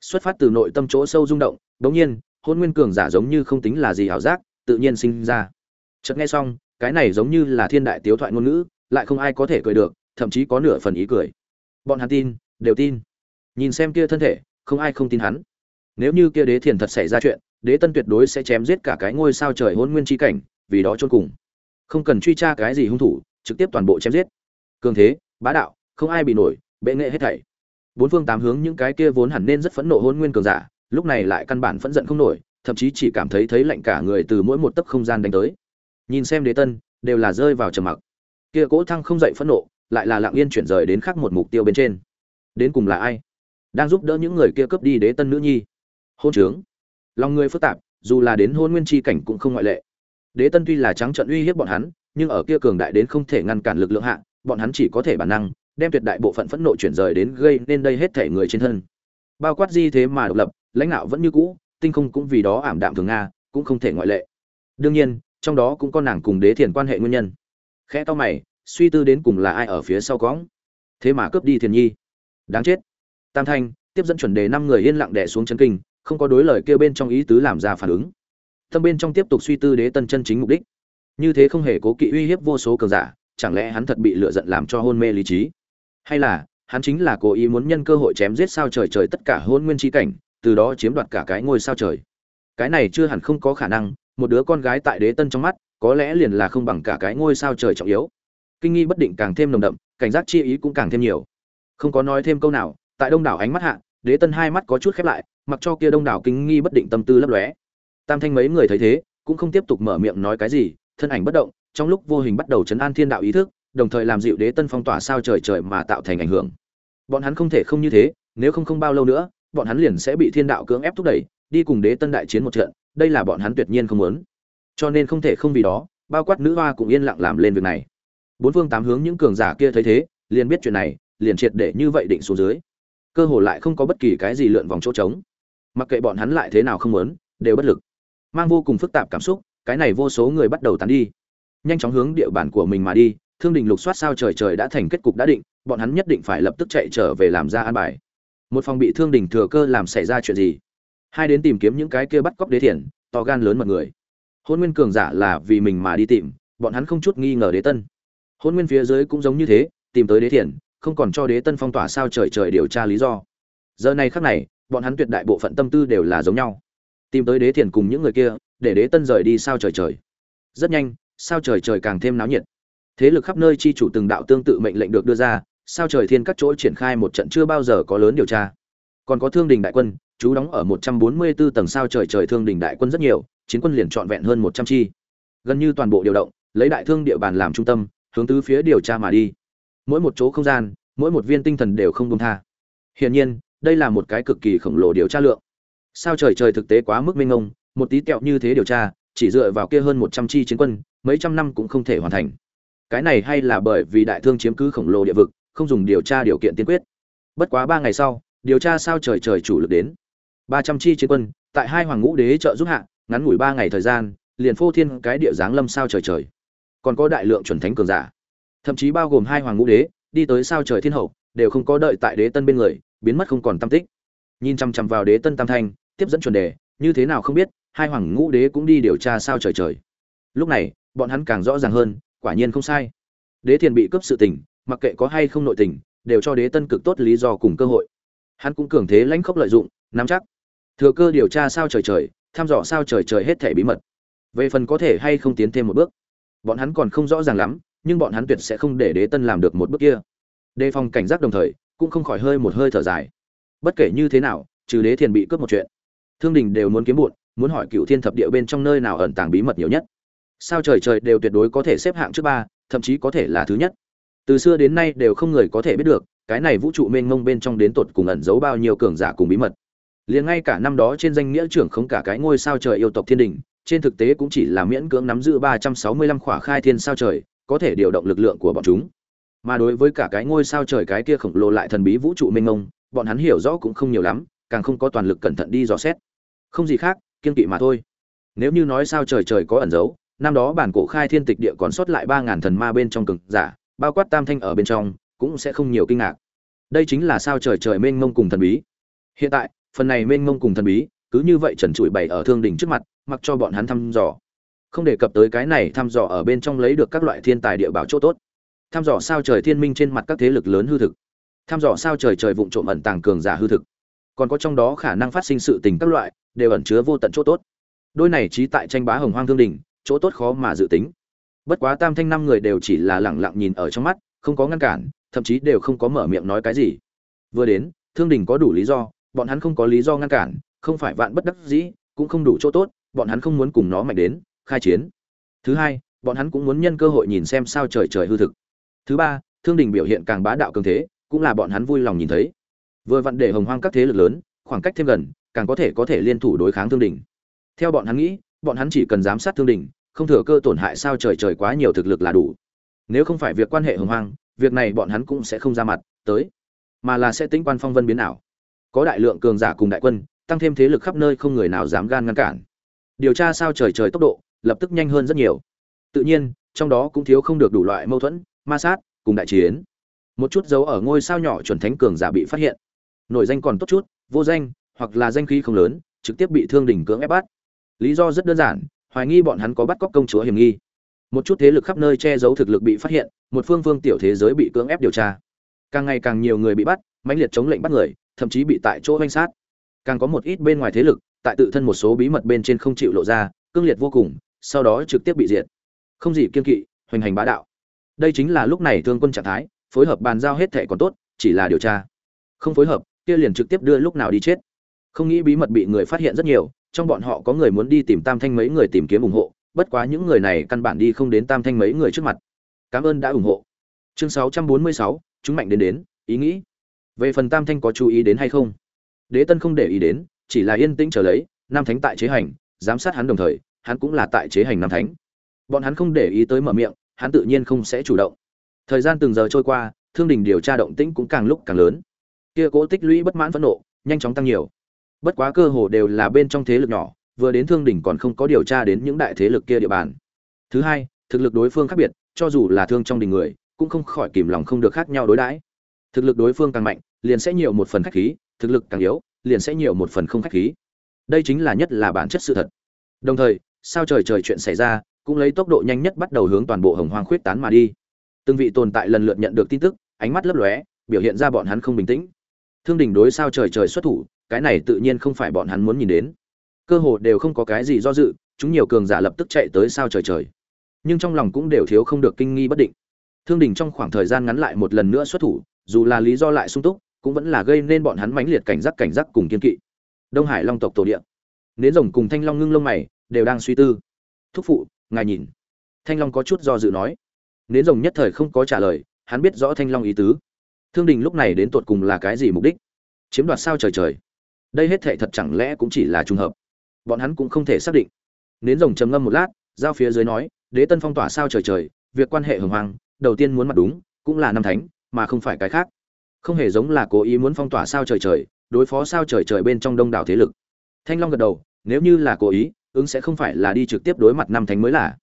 Xuất phát từ nội tâm chỗ sâu rung động, đống nhiên hôn nguyên cường giả giống như không tính là gì ảo giác, tự nhiên sinh ra. Chợt nghe xong, cái này giống như là thiên đại tiếu thoại ngôn ngữ, lại không ai có thể cười được, thậm chí có nửa phần ý cười. Bọn hắn tin, đều tin. Nhìn xem kia thân thể, không ai không tin hắn. Nếu như kia đế thiền thật xảy ra chuyện, đế tân tuyệt đối sẽ chém giết cả cái ngôi sao trời hôn nguyên chi cảnh, vì đó chôn cùng. Không cần truy tra cái gì hung thủ, trực tiếp toàn bộ chém giết. Cường thế, bá đạo, không ai bị nổi, bệ nghệ hết thảy. Bốn phương tám hướng những cái kia vốn hẳn nên rất phẫn nộ hôn nguyên cường giả lúc này lại căn bản phẫn giận không nổi, thậm chí chỉ cảm thấy thấy lạnh cả người từ mỗi một tấc không gian đánh tới. Nhìn xem đế tân, đều là rơi vào trầm mặc. Kia cỗ thăng không dậy phẫn nộ, lại là lặng yên chuyển rời đến khác một mục tiêu bên trên. Đến cùng là ai? Đang giúp đỡ những người kia cướp đi đế tân nữ nhi. Hôn trướng. Lòng người phức tạp, dù là đến hôn nguyên chi cảnh cũng không ngoại lệ. Đế tân tuy là trắng trận uy hiếp bọn hắn, nhưng ở kia cường đại đến không thể ngăn cản lực lượng hạ, bọn hắn chỉ có thể bản năng, đem tuyệt đại bộ phận phẫn nộ chuyển rời đến gây nên đây hết thể người trên thân bao quát di thế mà độc lập, lãnh đạo vẫn như cũ, tinh không cũng vì đó ảm đạm thường nga, cũng không thể ngoại lệ. Đương nhiên, trong đó cũng có nàng cùng đế thiền quan hệ nguyên nhân. Khẽ to mày, suy tư đến cùng là ai ở phía sau cõng. Thế mà cướp đi thiền nhi. Đáng chết. Tam thanh, tiếp dẫn chuẩn đề năm người yên lặng đẻ xuống chân kinh, không có đối lời kêu bên trong ý tứ làm ra phản ứng. Tâm bên trong tiếp tục suy tư đế tân chân chính mục đích. Như thế không hề cố kỵ uy hiếp vô số cường giả, chẳng lẽ hắn thật bị lựa giận làm cho hôn mê lý trí? Hay là hắn chính là cố ý muốn nhân cơ hội chém giết sao trời trời tất cả hôn nguyên chi cảnh, từ đó chiếm đoạt cả cái ngôi sao trời. Cái này chưa hẳn không có khả năng, một đứa con gái tại đế tân trong mắt, có lẽ liền là không bằng cả cái ngôi sao trời trọng yếu. Kinh nghi bất định càng thêm nồng đậm, cảnh giác chi ý cũng càng thêm nhiều. Không có nói thêm câu nào, tại đông đảo ánh mắt hạ, đế tân hai mắt có chút khép lại, mặc cho kia đông đảo kinh nghi bất định tâm tư lấp lóe. Tam thanh mấy người thấy thế, cũng không tiếp tục mở miệng nói cái gì, thân ảnh bất động, trong lúc vô hình bắt đầu chấn an thiên đạo ý thức đồng thời làm dịu đế tân phong tỏa sao trời trời mà tạo thành ảnh hưởng. Bọn hắn không thể không như thế, nếu không không bao lâu nữa, bọn hắn liền sẽ bị thiên đạo cưỡng ép thúc đẩy, đi cùng đế tân đại chiến một trận, đây là bọn hắn tuyệt nhiên không muốn. Cho nên không thể không vì đó, bao quát nữ hoa cũng yên lặng làm lên việc này. Bốn phương tám hướng những cường giả kia thấy thế, liền biết chuyện này, liền triệt để như vậy định xuống dưới. Cơ hồ lại không có bất kỳ cái gì lượn vòng chỗ trống. Mặc kệ bọn hắn lại thế nào không muốn, đều bất lực. Mang vô cùng phức tạp cảm xúc, cái này vô số người bắt đầu tán đi. Nhanh chóng hướng địa bàn của mình mà đi thương đình lục soát sao trời trời đã thành kết cục đã định, bọn hắn nhất định phải lập tức chạy trở về làm ra an bài. Một phòng bị thương đình thừa cơ làm xảy ra chuyện gì? Hai đến tìm kiếm những cái kia bắt cóc đế thiền to gan lớn mật người. Hôn nguyên cường giả là vì mình mà đi tìm, bọn hắn không chút nghi ngờ đế tân. Hôn nguyên phía dưới cũng giống như thế, tìm tới đế thiền không còn cho đế tân phong tỏa sao trời trời điều tra lý do. Giờ này khắc này, bọn hắn tuyệt đại bộ phận tâm tư đều là giống nhau. Tìm tới đế thiền cùng những người kia, để đế tân rời đi sao trời trời. Rất nhanh, sao trời trời càng thêm náo nhiệt thế lực khắp nơi chi chủ từng đạo tương tự mệnh lệnh được đưa ra, sao trời thiên các chỗ triển khai một trận chưa bao giờ có lớn điều tra. Còn có thương đình đại quân, chú đóng ở 144 tầng sao trời trời thương đình đại quân rất nhiều, chiến quân liền trọn vẹn hơn 100 chi. Gần như toàn bộ điều động, lấy đại thương địa bàn làm trung tâm, hướng tứ phía điều tra mà đi. Mỗi một chỗ không gian, mỗi một viên tinh thần đều không buông tha. Hiển nhiên, đây là một cái cực kỳ khổng lồ điều tra lượng. Sao trời trời thực tế quá mức mênh mông, một tí kẹo như thế điều tra, chỉ dựa vào kia hơn 100 chi chiến quân, mấy trăm năm cũng không thể hoàn thành cái này hay là bởi vì đại thương chiếm cứ khổng lồ địa vực, không dùng điều tra điều kiện tiên quyết. Bất quá ba ngày sau, điều tra sao trời trời chủ lực đến. Ba trăm chi chiến quân, tại hai hoàng ngũ đế trợ giúp hạ, ngắn ngủi ba ngày thời gian, liền phô thiên cái địa giáng lâm sao trời trời. Còn có đại lượng chuẩn thánh cường giả. Thậm chí bao gồm hai hoàng ngũ đế, đi tới sao trời thiên hậu, đều không có đợi tại đế tân bên người, biến mất không còn tâm tích. Nhìn chăm chăm vào đế tân tam thanh, tiếp dẫn chuẩn đề, như thế nào không biết, hai hoàng ngũ đế cũng đi điều tra sao trời trời. Lúc này, bọn hắn càng rõ ràng hơn quả nhiên không sai. Đế thiền bị cướp sự tình, mặc kệ có hay không nội tình, đều cho đế tân cực tốt lý do cùng cơ hội. Hắn cũng cường thế lãnh khốc lợi dụng, nắm chắc. Thừa cơ điều tra sao trời trời, thăm dò sao trời trời hết thể bí mật. Về phần có thể hay không tiến thêm một bước. Bọn hắn còn không rõ ràng lắm, nhưng bọn hắn tuyệt sẽ không để đế tân làm được một bước kia. Đề phòng cảnh giác đồng thời, cũng không khỏi hơi một hơi thở dài. Bất kể như thế nào, trừ đế thiền bị cướp một chuyện, thương đình đều muốn kiếm bụn muốn hỏi cựu thiên thập địa bên trong nơi nào ẩn tàng bí mật nhiều nhất sao trời trời đều tuyệt đối có thể xếp hạng trước ba, thậm chí có thể là thứ nhất. Từ xưa đến nay đều không người có thể biết được, cái này vũ trụ mênh mông bên trong đến tột cùng ẩn giấu bao nhiêu cường giả cùng bí mật. Liền ngay cả năm đó trên danh nghĩa trưởng không cả cái ngôi sao trời yêu tộc thiên đình, trên thực tế cũng chỉ là miễn cưỡng nắm giữ ba trăm sáu mươi lăm khỏa khai thiên sao trời, có thể điều động lực lượng của bọn chúng. Mà đối với cả cái ngôi sao trời cái kia khổng lồ lại thần bí vũ trụ mênh mông, bọn hắn hiểu rõ cũng không nhiều lắm, càng không có toàn lực cẩn thận đi dò xét. Không gì khác kiên kỵ mà thôi. Nếu như nói sao trời trời có ẩn giấu năm đó bản cổ khai thiên tịch địa còn sót lại ba ngàn thần ma bên trong cực giả, bao quát tam thanh ở bên trong, cũng sẽ không nhiều kinh ngạc. Đây chính là sao trời trời mênh mông cùng thần bí. Hiện tại, phần này mênh mông cùng thần bí, cứ như vậy trần trụi bày ở thương đỉnh trước mặt, mặc cho bọn hắn thăm dò. Không đề cập tới cái này thăm dò ở bên trong lấy được các loại thiên tài địa bảo chỗ tốt. Thăm dò sao trời thiên minh trên mặt các thế lực lớn hư thực. Thăm dò sao trời trời vụng trộm ẩn tàng cường giả hư thực. Còn có trong đó khả năng phát sinh sự tình các loại, đều ẩn chứa vô tận chỗ tốt. Đôi này trí tại tranh bá hồng hoang thương đỉnh chỗ tốt khó mà dự tính. Bất quá tam thanh năm người đều chỉ là lẳng lặng nhìn ở trong mắt, không có ngăn cản, thậm chí đều không có mở miệng nói cái gì. Vừa đến, thương đình có đủ lý do, bọn hắn không có lý do ngăn cản, không phải vạn bất đắc dĩ, cũng không đủ chỗ tốt, bọn hắn không muốn cùng nó mạnh đến, khai chiến. Thứ hai, bọn hắn cũng muốn nhân cơ hội nhìn xem sao trời trời hư thực. Thứ ba, thương đình biểu hiện càng bá đạo cường thế, cũng là bọn hắn vui lòng nhìn thấy. Vừa vặn để hồng hoang các thế lực lớn, khoảng cách thêm gần, càng có thể có thể liên thủ đối kháng thương đình. Theo bọn hắn nghĩ bọn hắn chỉ cần giám sát thương đình không thừa cơ tổn hại sao trời trời quá nhiều thực lực là đủ. Nếu không phải việc quan hệ hồng hoang, việc này bọn hắn cũng sẽ không ra mặt, tới. Mà là sẽ tính quan phong vân biến ảo. Có đại lượng cường giả cùng đại quân, tăng thêm thế lực khắp nơi không người nào dám gan ngăn cản. Điều tra sao trời trời tốc độ, lập tức nhanh hơn rất nhiều. Tự nhiên, trong đó cũng thiếu không được đủ loại mâu thuẫn, ma sát, cùng đại chiến. Một chút dấu ở ngôi sao nhỏ chuẩn thánh cường giả bị phát hiện. Nội danh còn tốt chút, vô danh, hoặc là danh khí không lớn, trực tiếp bị thương đỉnh cưỡng ép bắt lý do rất đơn giản, hoài nghi bọn hắn có bắt cóc công chúa hiểm nghi. Một chút thế lực khắp nơi che giấu thực lực bị phát hiện, một phương phương tiểu thế giới bị cưỡng ép điều tra. Càng ngày càng nhiều người bị bắt, mãnh liệt chống lệnh bắt người, thậm chí bị tại chỗ oanh sát. Càng có một ít bên ngoài thế lực, tại tự thân một số bí mật bên trên không chịu lộ ra, cương liệt vô cùng, sau đó trực tiếp bị diệt. Không gì kiên kỵ, hoành hành bá đạo. Đây chính là lúc này thương quân trạng thái, phối hợp bàn giao hết thẻ còn tốt, chỉ là điều tra. Không phối hợp, kia liền trực tiếp đưa lúc nào đi chết. Không nghĩ bí mật bị người phát hiện rất nhiều trong bọn họ có người muốn đi tìm tam thanh mấy người tìm kiếm ủng hộ bất quá những người này căn bản đi không đến tam thanh mấy người trước mặt. Cảm ơn đã ủng hộ. Chương 646, chúng mạnh đến đến ý nghĩ. Về phần tam thanh có chú ý đến hay không? Đế tân không để ý đến chỉ là yên tĩnh trở lấy nam thánh tại chế hành giám sát hắn đồng thời hắn cũng là tại chế hành nam thánh. Bọn hắn không để ý tới mở miệng hắn tự nhiên không sẽ chủ động. Thời gian từng giờ trôi qua thương đình điều tra động tĩnh cũng càng lúc càng lớn. Kia cố tích lũy bất mãn phẫn nộ nhanh chóng tăng nhiều bất quá cơ hồ đều là bên trong thế lực nhỏ, vừa đến thương đình còn không có điều tra đến những đại thế lực kia địa bàn. Thứ hai, thực lực đối phương khác biệt, cho dù là thương trong đình người, cũng không khỏi kìm lòng không được khác nhau đối đãi. Thực lực đối phương càng mạnh, liền sẽ nhiều một phần khách khí, thực lực càng yếu, liền sẽ nhiều một phần không khách khí. Đây chính là nhất là bản chất sự thật. Đồng thời, sao trời trời chuyện xảy ra, cũng lấy tốc độ nhanh nhất bắt đầu hướng toàn bộ hồng hoang khuyết tán mà đi. Từng vị tồn tại lần lượt nhận được tin tức, ánh mắt lấp lóe, biểu hiện ra bọn hắn không bình tĩnh. Thương đình đối sao trời trời xuất thủ cái này tự nhiên không phải bọn hắn muốn nhìn đến. Cơ hồ đều không có cái gì do dự, chúng nhiều cường giả lập tức chạy tới sao trời trời. Nhưng trong lòng cũng đều thiếu không được kinh nghi bất định. Thương đình trong khoảng thời gian ngắn lại một lần nữa xuất thủ, dù là lý do lại sung túc, cũng vẫn là gây nên bọn hắn mãnh liệt cảnh giác cảnh giác cùng kiên kỵ. Đông hải long tộc tổ địa. Nến rồng cùng thanh long ngưng lông mày, đều đang suy tư. Thúc phụ, ngài nhìn. Thanh long có chút do dự nói. Nến rồng nhất thời không có trả lời, hắn biết rõ thanh long ý tứ. Thương đình lúc này đến tột cùng là cái gì mục đích? Chiếm đoạt sao trời trời đây hết thệ thật chẳng lẽ cũng chỉ là trùng hợp? Bọn hắn cũng không thể xác định. Nến rồng trầm ngâm một lát, giao phía dưới nói, đế tân phong tỏa sao trời trời, việc quan hệ hồng hoàng đầu tiên muốn mặt đúng, cũng là năm thánh, mà không phải cái khác. Không hề giống là cố ý muốn phong tỏa sao trời trời, đối phó sao trời trời bên trong đông đảo thế lực. Thanh long gật đầu, nếu như là cố ý, ứng sẽ không phải là đi trực tiếp đối mặt năm thánh mới là.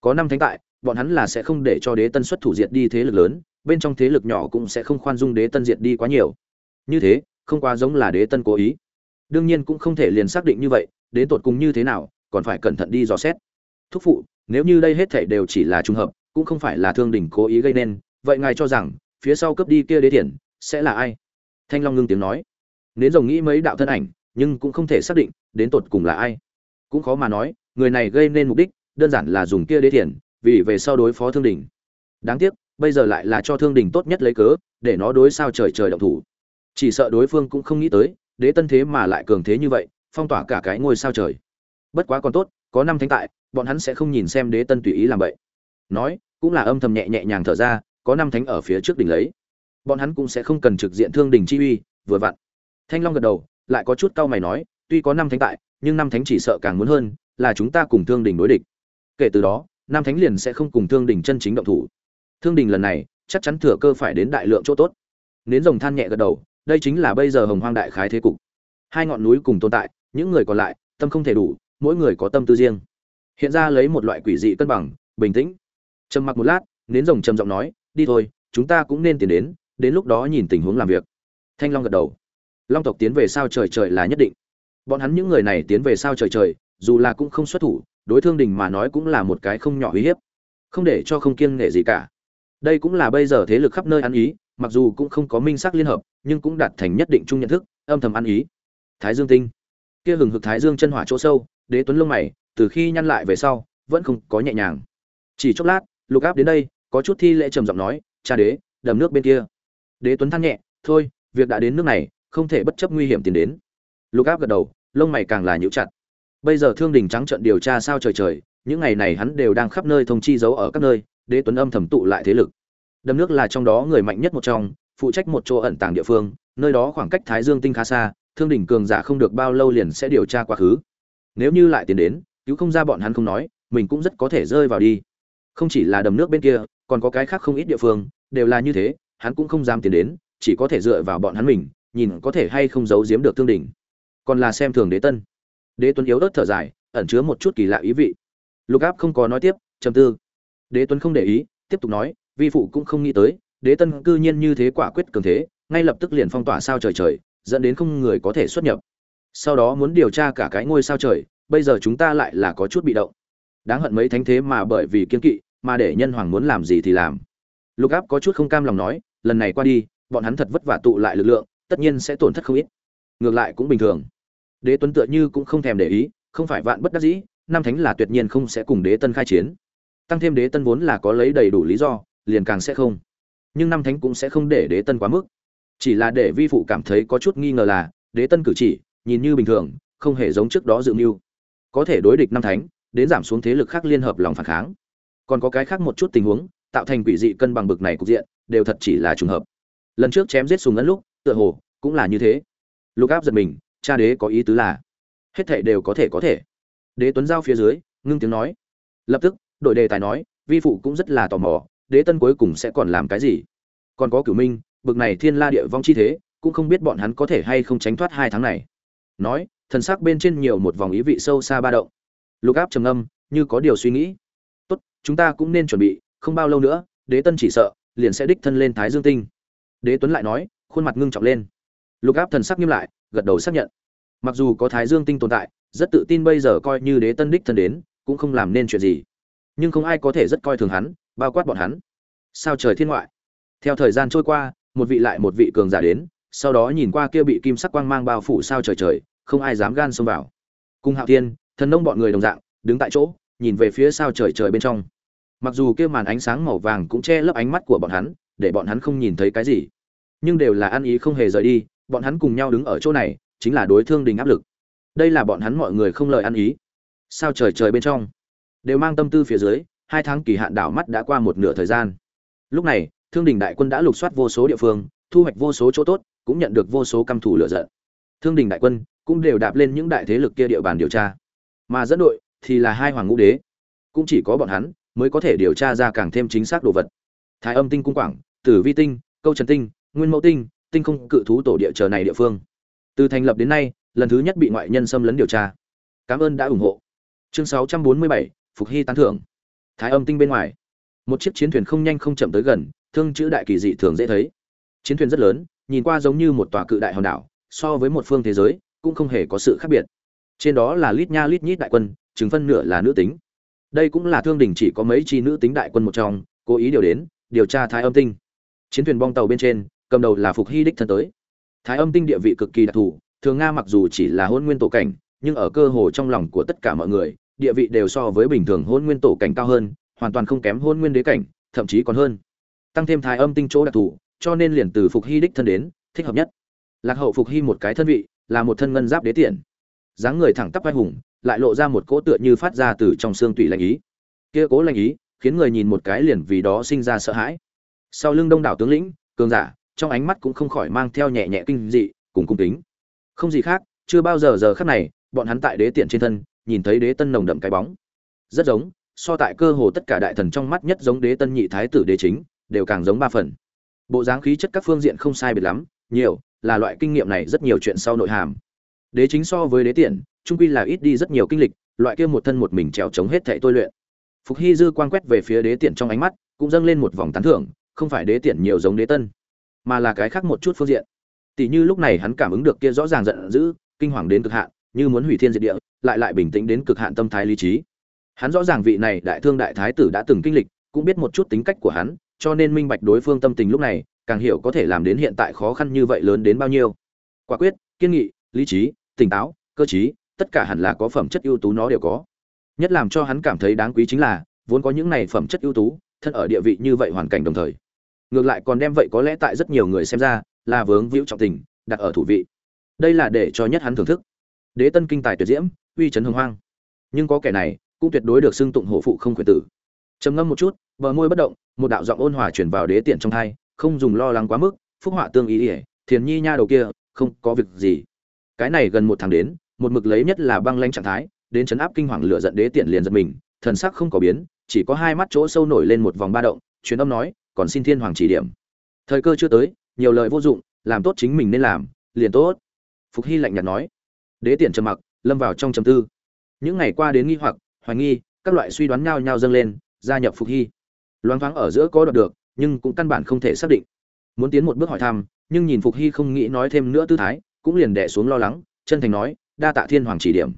Có năm thánh tại, bọn hắn là sẽ không để cho đế tân xuất thủ diệt đi thế lực lớn, bên trong thế lực nhỏ cũng sẽ không khoan dung đế tân diệt đi quá nhiều. Như thế, không quá giống là đế tân cố ý đương nhiên cũng không thể liền xác định như vậy, đến tột cùng như thế nào, còn phải cẩn thận đi dò xét. Thúc phụ, nếu như đây hết thể đều chỉ là trùng hợp, cũng không phải là thương đình cố ý gây nên, vậy ngài cho rằng, phía sau cướp đi kia đế tiền sẽ là ai? Thanh long ngưng tiếng nói. Nến rồng nghĩ mấy đạo thân ảnh, nhưng cũng không thể xác định, đến tột cùng là ai. Cũng khó mà nói, người này gây nên mục đích, đơn giản là dùng kia đế tiền vì về sau đối phó thương đình đáng tiếc, bây giờ lại là cho thương đình tốt nhất lấy cớ, để nó đối sao trời trời động thủ. Chỉ sợ đối phương cũng không nghĩ tới đế tân thế mà lại cường thế như vậy, phong tỏa cả cái ngôi sao trời. Bất quá còn tốt, có năm thánh tại, bọn hắn sẽ không nhìn xem đế tân tùy ý làm vậy. Nói, cũng là âm thầm nhẹ nhẹ nhàng thở ra, có năm thánh ở phía trước đỉnh lấy. Bọn hắn cũng sẽ không cần trực diện thương đình chi uy, vừa vặn. Thanh long gật đầu, lại có chút cau mày nói, tuy có năm thánh tại, nhưng năm thánh chỉ sợ càng muốn hơn, là chúng ta cùng thương đình đối địch. Kể từ đó, năm thánh liền sẽ không cùng thương đình chân chính động thủ. Thương đình lần này, chắc chắn thừa cơ phải đến đại lượng chỗ tốt. Nến rồng than nhẹ gật đầu đây chính là bây giờ hồng hoang đại khái thế cục. Hai ngọn núi cùng tồn tại, những người còn lại, tâm không thể đủ, mỗi người có tâm tư riêng. Hiện ra lấy một loại quỷ dị cân bằng, bình tĩnh. Trầm mặc một lát, nến rồng trầm giọng nói, đi thôi, chúng ta cũng nên tiến đến đến lúc đó nhìn tình huống làm việc. Thanh long gật đầu. Long tộc tiến về sao trời trời là nhất định. Bọn hắn những người này tiến về sao trời trời, dù là cũng không xuất thủ, đối thương đình mà nói cũng là một cái không nhỏ uy hiếp. Không để cho không kiêng nghệ gì cả. Đây cũng là bây giờ thế lực khắp nơi ăn ý mặc dù cũng không có minh xác liên hợp, nhưng cũng đạt thành nhất định chung nhận thức, âm thầm ăn ý. Thái dương tinh. Kia hừng hực thái dương chân hỏa chỗ sâu, đế tuấn lông mày, từ khi nhăn lại về sau, vẫn không có nhẹ nhàng. Chỉ chốc lát, lục áp đến đây, có chút thi lễ trầm giọng nói, cha đế, đầm nước bên kia. Đế tuấn than nhẹ, thôi, việc đã đến nước này, không thể bất chấp nguy hiểm tiến đến. Lục áp gật đầu, lông mày càng là nhíu chặt. Bây giờ thương đình trắng trận điều tra sao trời trời, những ngày này hắn đều đang khắp nơi thông chi giấu ở các nơi, đế tuấn âm thầm tụ lại thế lực đầm nước là trong đó người mạnh nhất một trong phụ trách một chỗ ẩn tàng địa phương nơi đó khoảng cách thái dương tinh khá xa thương Đỉnh cường giả không được bao lâu liền sẽ điều tra quá khứ. Nếu như lại tiến đến cứu không ra bọn hắn không nói mình cũng rất có thể rơi vào đi. Không chỉ là đầm nước bên kia còn có cái khác không ít địa phương đều là như thế hắn cũng không dám tiến đến chỉ có thể dựa vào bọn hắn mình nhìn có thể hay không giấu giếm được thương Đỉnh, còn là xem thường đế tân. Đế tuấn yếu ớt thở dài ẩn chứa một chút kỳ lạ ý vị. Lục áp không có nói tiếp trầm tư. Đế tuấn không để ý tiếp tục nói vi phụ cũng không nghĩ tới, đế tân cư nhiên như thế quả quyết cường thế, ngay lập tức liền phong tỏa sao trời trời, dẫn đến không người có thể xuất nhập. Sau đó muốn điều tra cả cái ngôi sao trời, bây giờ chúng ta lại là có chút bị động. Đáng hận mấy thánh thế mà bởi vì kiên kỵ, mà để nhân hoàng muốn làm gì thì làm. Lục áp có chút không cam lòng nói, lần này qua đi, bọn hắn thật vất vả tụ lại lực lượng, tất nhiên sẽ tổn thất không ít. Ngược lại cũng bình thường. Đế tuấn tựa như cũng không thèm để ý, không phải vạn bất đắc dĩ năm thánh là tuyệt nhiên không sẽ cùng đế tân khai chiến. Tăng thêm đế tân vốn là có lấy đầy đủ lý do liền càng sẽ không. Nhưng năm thánh cũng sẽ không để đế tân quá mức. Chỉ là để vi phụ cảm thấy có chút nghi ngờ là, đế tân cử chỉ, nhìn như bình thường, không hề giống trước đó dự mưu. Có thể đối địch năm thánh, đến giảm xuống thế lực khác liên hợp lòng phản kháng. Còn có cái khác một chút tình huống, tạo thành quỷ dị cân bằng bực này cục diện, đều thật chỉ là trùng hợp. Lần trước chém giết sùng ấn lúc, tựa hồ, cũng là như thế. Lục áp giật mình, cha đế có ý tứ là, hết thảy đều có thể có thể. Đế tuấn giao phía dưới, ngưng tiếng nói. Lập tức đội đề tài nói, vi phụ cũng rất là tò mò đế tân cuối cùng sẽ còn làm cái gì? Còn có cửu minh, bực này thiên la địa vong chi thế, cũng không biết bọn hắn có thể hay không tránh thoát hai tháng này. Nói, thần sắc bên trên nhiều một vòng ý vị sâu xa ba động. Lục áp trầm âm như có điều suy nghĩ. Tốt, chúng ta cũng nên chuẩn bị, không bao lâu nữa, đế tân chỉ sợ, liền sẽ đích thân lên thái dương tinh. Đế tuấn lại nói, khuôn mặt ngưng trọng lên. Lục áp thần sắc nghiêm lại, gật đầu xác nhận. Mặc dù có thái dương tinh tồn tại, rất tự tin bây giờ coi như đế tân đích thân đến, cũng không làm nên chuyện gì. Nhưng không ai có thể rất coi thường hắn bao quát bọn hắn. Sao trời thiên ngoại? Theo thời gian trôi qua, một vị lại một vị cường giả đến, sau đó nhìn qua kia bị kim sắc quang mang bao phủ sao trời trời, không ai dám gan xông vào. Cung hạo thiên, thần nông bọn người đồng dạng, đứng tại chỗ, nhìn về phía sao trời trời bên trong. Mặc dù kia màn ánh sáng màu vàng cũng che lấp ánh mắt của bọn hắn, để bọn hắn không nhìn thấy cái gì. Nhưng đều là ăn ý không hề rời đi, bọn hắn cùng nhau đứng ở chỗ này, chính là đối thương đình áp lực. Đây là bọn hắn mọi người không lời ăn ý. Sao trời trời bên trong, đều mang tâm tư phía dưới hai tháng kỳ hạn đảo mắt đã qua một nửa thời gian. Lúc này thương đình đại quân đã lục soát vô số địa phương thu hoạch vô số chỗ tốt cũng nhận được vô số căm thủ lựa giận. Thương đình đại quân cũng đều đạp lên những đại thế lực kia địa bàn điều tra. Mà dẫn đội thì là hai hoàng ngũ đế. Cũng chỉ có bọn hắn mới có thể điều tra ra càng thêm chính xác đồ vật. Thái âm tinh cung quảng tử vi tinh câu trần tinh nguyên mẫu tinh tinh không cự thú tổ địa chờ này địa phương. Từ thành lập đến nay lần thứ nhất bị ngoại nhân xâm lấn điều tra. Cảm ơn đã ủng hộ. Chương 647, phục hy tán thưởng thái âm tinh bên ngoài. Một chiếc chiến thuyền không nhanh không chậm tới gần, thương chữ đại kỳ dị thường dễ thấy. Chiến thuyền rất lớn, nhìn qua giống như một tòa cự đại hòn đảo, so với một phương thế giới, cũng không hề có sự khác biệt. Trên đó là lít nha lít nhít đại quân chứng phân nửa là nữ tính. Đây cũng là thương đình chỉ có mấy chi nữ tính đại quân một trong, cố ý điều đến, điều tra thái âm tinh. Chiến thuyền bong tàu bên trên, cầm đầu là phục hy đích thân tới. Thái âm tinh địa vị cực kỳ đặc thù, thường nga mặc dù chỉ là hôn nguyên tổ cảnh, nhưng ở cơ hồ trong lòng của tất cả mọi người địa vị đều so với bình thường hôn nguyên tổ cảnh cao hơn, hoàn toàn không kém hôn nguyên đế cảnh, thậm chí còn hơn. Tăng thêm thái âm tinh chỗ đặc thù, cho nên liền từ phục hy đích thân đến, thích hợp nhất. Lạc hậu phục hy một cái thân vị, là một thân ngân giáp đế tiện. Dáng người thẳng tắp vai hùng, lại lộ ra một cỗ tựa như phát ra từ trong xương tủy lạnh ý. Kia cố lạnh ý, khiến người nhìn một cái liền vì đó sinh ra sợ hãi. Sau lưng đông đảo tướng lĩnh, cường giả, trong ánh mắt cũng không khỏi mang theo nhẹ nhẹ kinh dị, cùng cung kính. Không gì khác, chưa bao giờ giờ khắc này, bọn hắn tại đế tiện trên thân nhìn thấy đế tân nồng đậm cái bóng. Rất giống, so tại cơ hồ tất cả đại thần trong mắt nhất giống đế tân nhị thái tử đế chính, đều càng giống ba phần. Bộ dáng khí chất các phương diện không sai biệt lắm, nhiều, là loại kinh nghiệm này rất nhiều chuyện sau nội hàm. Đế chính so với đế tiện trung quy là ít đi rất nhiều kinh lịch, loại kia một thân một mình trèo chống hết thảy tôi luyện. Phục hy dư quan quét về phía đế tiện trong ánh mắt, cũng dâng lên một vòng tán thưởng, không phải đế tiện nhiều giống đế tân, mà là cái khác một chút phương diện. Tỷ như lúc này hắn cảm ứng được kia rõ ràng giận dữ, kinh hoàng đến cực hạn, như muốn hủy thiên diệt địa lại lại bình tĩnh đến cực hạn tâm thái lý trí. Hắn rõ ràng vị này đại thương đại thái tử đã từng kinh lịch, cũng biết một chút tính cách của hắn, cho nên minh bạch đối phương tâm tình lúc này, càng hiểu có thể làm đến hiện tại khó khăn như vậy lớn đến bao nhiêu. Quả quyết, kiên nghị, lý trí, tỉnh táo, cơ trí, tất cả hẳn là có phẩm chất ưu tú nó đều có. Nhất làm cho hắn cảm thấy đáng quý chính là, vốn có những này phẩm chất ưu tú, thân ở địa vị như vậy hoàn cảnh đồng thời. Ngược lại còn đem vậy có lẽ tại rất nhiều người xem ra, là vướng víu trọng tình, đặt ở thủ vị. Đây là để cho nhất hắn thưởng thức đế tân kinh tài tuyệt diễm, uy chấn hồng hoang. Nhưng có kẻ này cũng tuyệt đối được xưng tụng hộ phụ không khuyển tử. Trầm ngâm một chút, bờ môi bất động, một đạo giọng ôn hòa chuyển vào đế tiện trong thai không dùng lo lắng quá mức, phúc họa tương ý ỉa, thiền nhi nha đầu kia, không có việc gì. Cái này gần một tháng đến, một mực lấy nhất là băng lanh trạng thái, đến chấn áp kinh hoàng lửa giận đế tiện liền giật mình, thần sắc không có biến, chỉ có hai mắt chỗ sâu nổi lên một vòng ba động, truyền âm nói, còn xin thiên hoàng chỉ điểm. Thời cơ chưa tới, nhiều lời vô dụng, làm tốt chính mình nên làm, liền tốt. Phục hy lạnh nhạt nói đế tiện trầm mặc, lâm vào trong trầm tư. Những ngày qua đến nghi hoặc, hoài nghi, các loại suy đoán nhao nhao dâng lên, gia nhập phục hy. Loáng thoáng ở giữa có đoạt được, nhưng cũng căn bản không thể xác định. Muốn tiến một bước hỏi thăm, nhưng nhìn phục hy không nghĩ nói thêm nữa tư thái, cũng liền đẻ xuống lo lắng, chân thành nói, đa tạ thiên hoàng chỉ điểm.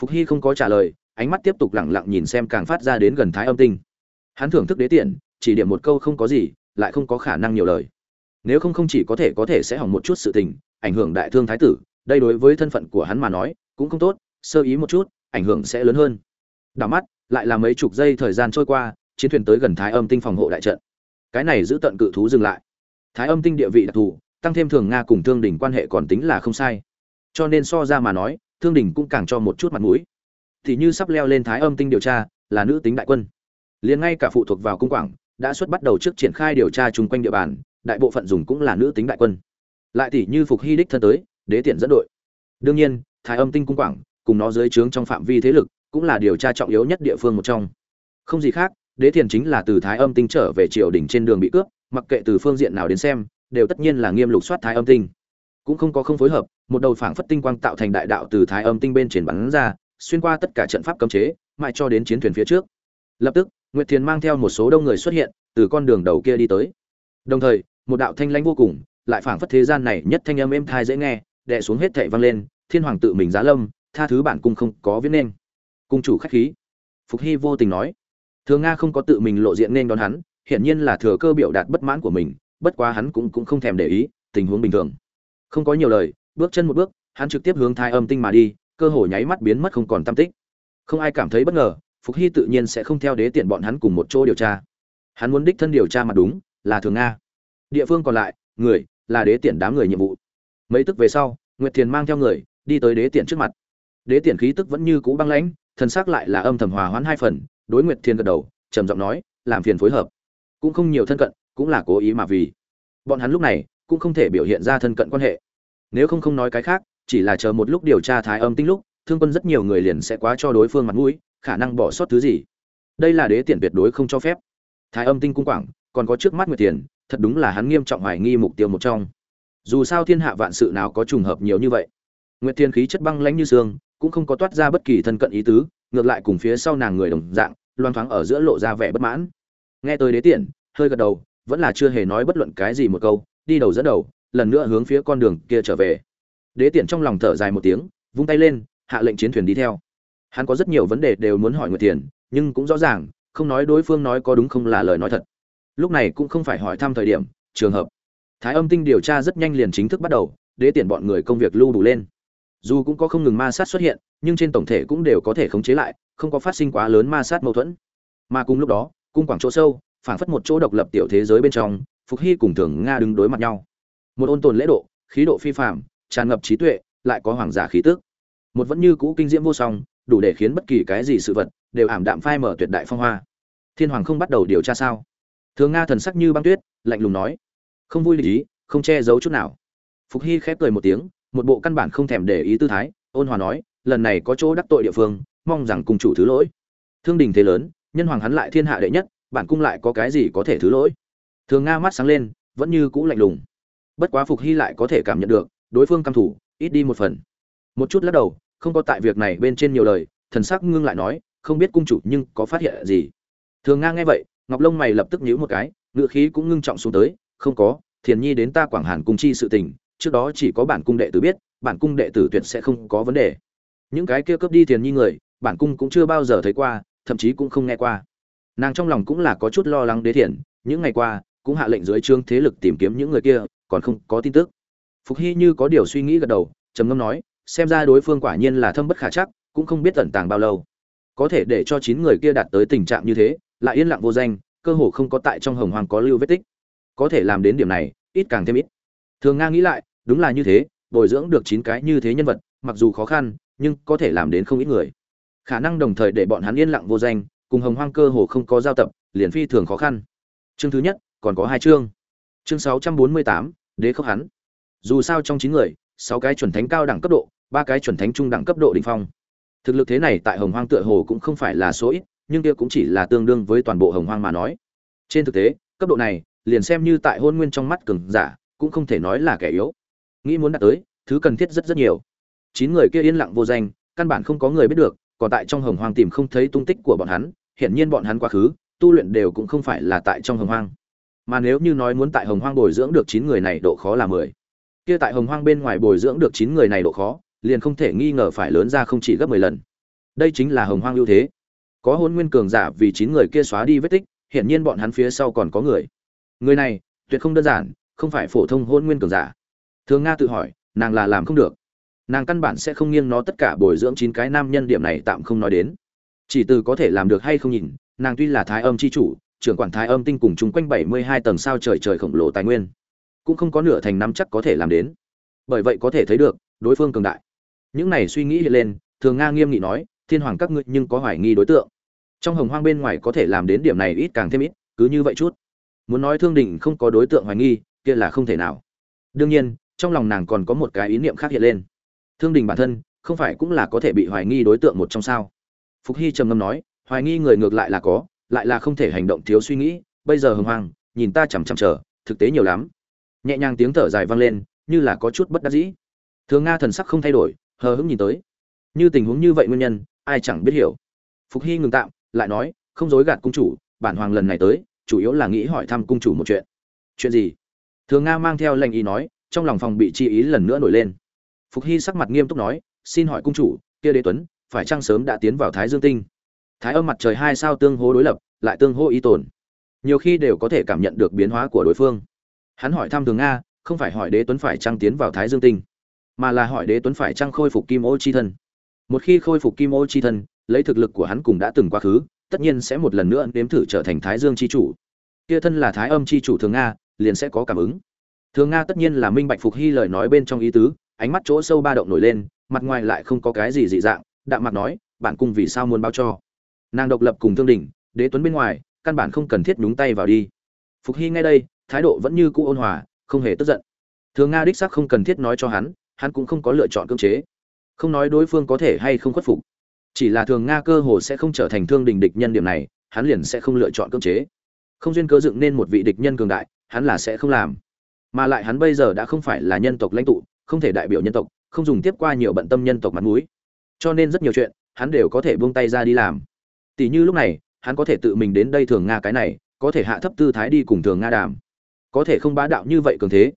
Phục hy không có trả lời, ánh mắt tiếp tục lẳng lặng nhìn xem càng phát ra đến gần thái âm tinh. Hắn thưởng thức đế tiện, chỉ điểm một câu không có gì, lại không có khả năng nhiều lời. Nếu không không chỉ có thể có thể sẽ hỏng một chút sự tình, ảnh hưởng đại thương thái tử đây đối với thân phận của hắn mà nói, cũng không tốt, sơ ý một chút, ảnh hưởng sẽ lớn hơn. Đảo mắt, lại là mấy chục giây thời gian trôi qua, chiến thuyền tới gần thái âm tinh phòng hộ đại trận. Cái này giữ tận cự thú dừng lại. Thái âm tinh địa vị đặc thù, tăng thêm thường nga cùng thương đình quan hệ còn tính là không sai. Cho nên so ra mà nói, thương đình cũng càng cho một chút mặt mũi. Thì như sắp leo lên thái âm tinh điều tra, là nữ tính đại quân. Liền ngay cả phụ thuộc vào cung quảng, đã xuất bắt đầu trước triển khai điều tra chung quanh địa bàn, đại bộ phận dùng cũng là nữ tính đại quân. Lại tỷ như phục hy đích thân tới đế tiện dẫn đội. Đương nhiên, thái âm tinh cung quảng cùng nó dưới trướng trong phạm vi thế lực cũng là điều tra trọng yếu nhất địa phương một trong. Không gì khác, đế thiền chính là từ thái âm tinh trở về triều đình trên đường bị cướp, mặc kệ từ phương diện nào đến xem, đều tất nhiên là nghiêm lục soát thái âm tinh. Cũng không có không phối hợp, một đầu phảng phất tinh quang tạo thành đại đạo từ thái âm tinh bên trên bắn ra, xuyên qua tất cả trận pháp cấm chế, mãi cho đến chiến thuyền phía trước. Lập tức, nguyệt thiền mang theo một số đông người xuất hiện, từ con đường đầu kia đi tới. Đồng thời, một đạo thanh lãnh vô cùng, lại phảng phất thế gian này nhất thanh âm êm thai dễ nghe đè xuống hết thảy vang lên, thiên hoàng tự mình giá lâm, tha thứ bản cung không có viết nên. Cung chủ khách khí. Phục hy vô tình nói. Thừa nga không có tự mình lộ diện nên đón hắn, hiển nhiên là thừa cơ biểu đạt bất mãn của mình, bất quá hắn cũng cũng không thèm để ý, tình huống bình thường. Không có nhiều lời, bước chân một bước, hắn trực tiếp hướng thai âm tinh mà đi, cơ hồ nháy mắt biến mất không còn tâm tích. Không ai cảm thấy bất ngờ, phục hy tự nhiên sẽ không theo đế tiện bọn hắn cùng một chỗ điều tra. Hắn muốn đích thân điều tra mặt đúng, là thường nga. Địa phương còn lại, người, là đế tiện đám người nhiệm vụ mấy tức về sau, nguyệt thiền mang theo người, đi tới đế tiện trước mặt. Đế tiện khí tức vẫn như cũ băng lãnh, thần sắc lại là âm thầm hòa hoãn hai phần, đối nguyệt thiên gật đầu, trầm giọng nói, làm phiền phối hợp. Cũng không nhiều thân cận, cũng là cố ý mà vì. Bọn hắn lúc này cũng không thể biểu hiện ra thân cận quan hệ. Nếu không không nói cái khác, chỉ là chờ một lúc điều tra thái âm tinh lúc, thương quân rất nhiều người liền sẽ quá cho đối phương mặt mũi, khả năng bỏ sót thứ gì. Đây là đế tiện tuyệt đối không cho phép. Thái âm tinh cung quảng, còn có trước mắt nguyệt tiền thật đúng là hắn nghiêm trọng hoài nghi mục tiêu một trong dù sao thiên hạ vạn sự nào có trùng hợp nhiều như vậy. Nguyệt thiên khí chất băng lãnh như xương, cũng không có toát ra bất kỳ thân cận ý tứ, ngược lại cùng phía sau nàng người đồng dạng loan thoáng ở giữa lộ ra vẻ bất mãn. Nghe tới đế tiện, hơi gật đầu, vẫn là chưa hề nói bất luận cái gì một câu, đi đầu dẫn đầu, lần nữa hướng phía con đường kia trở về. Đế tiện trong lòng thở dài một tiếng, vung tay lên, hạ lệnh chiến thuyền đi theo. Hắn có rất nhiều vấn đề đều muốn hỏi nguyệt tiền nhưng cũng rõ ràng, không nói đối phương nói có đúng không là lời nói thật. Lúc này cũng không phải hỏi thăm thời điểm, trường hợp thái âm tinh điều tra rất nhanh liền chính thức bắt đầu, đế tiện bọn người công việc lưu đủ lên. Dù cũng có không ngừng ma sát xuất hiện, nhưng trên tổng thể cũng đều có thể khống chế lại, không có phát sinh quá lớn ma sát mâu thuẫn. Mà cùng lúc đó, cung quảng chỗ sâu, phảng phất một chỗ độc lập tiểu thế giới bên trong, phục hy cùng thường nga đứng đối mặt nhau. Một ôn tồn lễ độ, khí độ phi phạm tràn ngập trí tuệ, lại có hoàng giả khí tước một vẫn như cũ kinh diễm vô song, đủ để khiến bất kỳ cái gì sự vật đều ảm đạm phai mở tuyệt đại phong hoa. Thiên hoàng không bắt đầu điều tra sao? Thường nga thần sắc như băng tuyết, lạnh lùng nói không vui lý không che giấu chút nào. Phục hy khép cười một tiếng, một bộ căn bản không thèm để ý tư thái, ôn hòa nói, lần này có chỗ đắc tội địa phương, mong rằng cùng chủ thứ lỗi. Thương đình thế lớn, nhân hoàng hắn lại thiên hạ đệ nhất, bản cung lại có cái gì có thể thứ lỗi? Thường nga mắt sáng lên, vẫn như cũ lạnh lùng. Bất quá phục hy lại có thể cảm nhận được, đối phương căm thủ, ít đi một phần. Một chút lắc đầu, không có tại việc này bên trên nhiều lời, thần sắc ngưng lại nói, không biết cung chủ nhưng có phát hiện gì? Thường nga nghe vậy, ngọc lông mày lập tức nhíu một cái ngựa khí cũng ngưng trọng xuống tới không có, thiền nhi đến ta quảng hàn cung chi sự tình, trước đó chỉ có bản cung đệ tử biết, bản cung đệ tử tuyệt sẽ không có vấn đề. Những cái kia cướp đi thiền nhi người, bản cung cũng chưa bao giờ thấy qua, thậm chí cũng không nghe qua. Nàng trong lòng cũng là có chút lo lắng đế thiền những ngày qua, cũng hạ lệnh dưới trương thế lực tìm kiếm những người kia, còn không có tin tức. Phục hy như có điều suy nghĩ gật đầu, trầm ngâm nói, xem ra đối phương quả nhiên là thâm bất khả chắc, cũng không biết tẩn tàng bao lâu. Có thể để cho chín người kia đạt tới tình trạng như thế, lại yên lặng vô danh, cơ hồ không có tại trong hồng hoàng có lưu vết tích có thể làm đến điểm này, ít càng thêm ít. Thường nga nghĩ lại, đúng là như thế, bồi dưỡng được chín cái như thế nhân vật, mặc dù khó khăn, nhưng có thể làm đến không ít người. Khả năng đồng thời để bọn hắn yên lặng vô danh, cùng hồng hoang cơ hồ không có giao tập, liền phi thường khó khăn. Chương thứ nhất, còn có hai chương. Chương sáu trăm bốn mươi tám, đế khốc hắn. Dù sao trong chín người, sáu cái chuẩn thánh cao đẳng cấp độ, ba cái chuẩn thánh trung đẳng cấp độ đ ỉ n h phong. Thực lực thế này tại hồng hoang tựa hồ cũng không phải là số ít, nhưng kia cũng chỉ là tương đương với toàn bộ hồng hoang mà nói. Trên thực tế, cấp độ này liền xem như tại hôn nguyên trong mắt cường giả, cũng không thể nói là kẻ yếu. Nghĩ muốn đạt tới, thứ cần thiết rất rất nhiều. Chín người kia yên lặng vô danh, căn bản không có người biết được, còn tại trong hồng hoang tìm không thấy tung tích của bọn hắn, hiển nhiên bọn hắn quá khứ, tu luyện đều cũng không phải là tại trong hồng hoang. Mà nếu như nói muốn tại hồng hoang bồi dưỡng được chín người này độ khó là mười. Kia tại hồng hoang bên ngoài bồi dưỡng được chín người này độ khó, liền không thể nghi ngờ phải lớn ra không chỉ gấp mười lần. Đây chính là hồng hoang ưu thế. Có hôn nguyên cường giả vì chín người kia xóa đi vết tích, hiển nhiên bọn hắn phía sau còn có người người này, tuyệt không đơn giản, không phải phổ thông hôn nguyên cường giả. Thường nga tự hỏi, nàng là làm không được. Nàng căn bản sẽ không nghiêng nó tất cả bồi dưỡng chín cái nam nhân điểm này tạm không nói đến. Chỉ từ có thể làm được hay không nhìn, nàng tuy là thái âm c h i chủ, trưởng quản thái âm tinh cùng chung quanh bảy mươi hai tầng sao trời trời khổng lồ tài nguyên, cũng không có nửa thành năm chắc có thể làm đến. Bởi vậy có thể thấy được, đối phương cường đại. Những này suy nghĩ hiện lên, thường nga nghiêm nghị nói, thiên hoàng các ngươi nhưng có hoài nghi đối tượng. Trong hồng hoang bên ngoài có thể làm đến điểm này ít càng thêm ít, cứ như vậy chút muốn nói thương đình không có đối tượng hoài nghi, kia là không thể nào. Đương nhiên, trong lòng nàng còn có một cái ý niệm khác hiện lên. Thương đình bản thân, không phải cũng là có thể bị hoài nghi đối tượng một trong sao? Phục hy trầm ngâm nói, hoài nghi người ngược lại là có, lại là không thể hành động thiếu suy nghĩ, bây giờ hưng hoang, nhìn ta chằm chằm chờ, thực tế nhiều lắm. Nhẹ nhàng tiếng thở dài vang lên, như là có chút bất đắc dĩ. Thường nga thần sắc không thay đổi, hờ hững nhìn tới. Như tình huống như vậy nguyên nhân, ai chẳng biết hiểu. Phục hy ngừng tạm, lại nói, không dối gạt cung chủ, bản hoàng lần này tới chủ yếu là nghĩ hỏi thăm cung chủ một chuyện. Chuyện gì? Thường nga mang theo lệnh ý nói, trong lòng phòng bị chi ý lần nữa nổi lên. Phục hy sắc mặt nghiêm túc nói, xin hỏi cung chủ, kia đế tuấn, phải chăng sớm đã tiến vào thái dương tinh? Thái âm mặt trời hai sao tương hô đối lập, lại tương hô ý tồn. Nhiều khi đều có thể cảm nhận được biến hóa của đối phương. Hắn hỏi thăm thường nga, không phải hỏi đế tuấn phải chăng tiến vào thái dương tinh, mà là hỏi đế tuấn phải chăng khôi phục kim ô chi thân. Một khi khôi phục kim ô chi thân, lấy thực lực của hắn cùng đã từng quá khứ tất nhiên sẽ một lần nữa nếm thử trở thành thái dương chi chủ. Kia thân là thái âm chi chủ thường nga, liền sẽ có cảm ứng. Thường nga tất nhiên là minh bạch phục hy lời nói bên trong ý tứ, ánh mắt chỗ sâu ba động nổi lên, mặt ngoài lại không có cái gì dị dạng, đạm mặt nói, bản cung vì sao muốn báo cho? Nàng độc lập cùng thương đình, đế tuấn bên ngoài, căn bản không cần thiết nhúng tay vào đi. Phục hy ngay đây, thái độ vẫn như cũ ôn hòa, không hề tức giận. Thường nga đích sắc không cần thiết nói cho hắn hắn cũng không có lựa chọn cưỡng chế. Không nói đối phương có thể hay không khuất phục chỉ là thường nga cơ hồ sẽ không trở thành thương đình địch nhân điểm này, hắn liền sẽ không lựa chọn cưỡng chế. Không duyên cớ dựng nên một vị địch nhân cường đại, hắn là sẽ không làm. Mà lại hắn bây giờ đã không phải là nhân tộc lãnh tụ, không thể đại biểu nhân tộc, không dùng tiếp qua nhiều bận tâm nhân tộc mặt mũi. Cho nên rất nhiều chuyện, hắn đều có thể buông tay ra đi làm. Tỷ như lúc này, hắn có thể tự mình đến đây thường nga cái này, có thể hạ thấp tư thái đi cùng thường nga đàm. Có thể không bá đạo như vậy cường thế.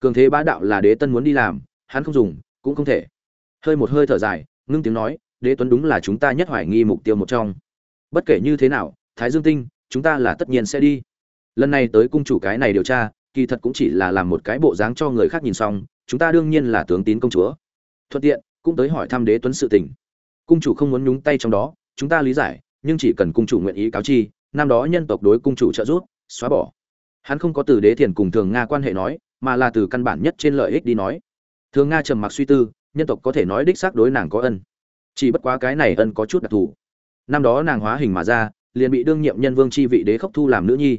Cường thế bá đạo là đế tân muốn đi làm, hắn không dùng, cũng không thể. Hơi một hơi thở dài, ngưng tiếng nói đế tuấn đúng là chúng ta nhất hoài nghi mục tiêu một trong. Bất kể như thế nào, thái dương tinh, chúng ta là tất nhiên sẽ đi. Lần này tới cung chủ cái này điều tra, kỳ thật cũng chỉ là làm một cái bộ dáng cho người khác nhìn xong, chúng ta đương nhiên là tướng tín công chúa. Thuận tiện, cũng tới hỏi thăm đế tuấn sự tình. Cung chủ không muốn nhúng tay trong đó, chúng ta lý giải, nhưng chỉ cần cung chủ nguyện ý cáo chi, năm đó nhân tộc đối cung chủ trợ giúp, xóa bỏ. Hắn không có từ đế thiền cùng thường nga quan hệ nói, mà là từ căn bản nhất trên lợi ích đi nói. Thường nga trầm mặc suy tư, nhân tộc có thể nói đích xác đối nàng có ân chỉ bất quá cái này ân có chút đặc thù. Năm đó nàng hóa hình mà ra, liền bị đương nhiệm nhân vương chi vị đế khốc thu làm nữ nhi.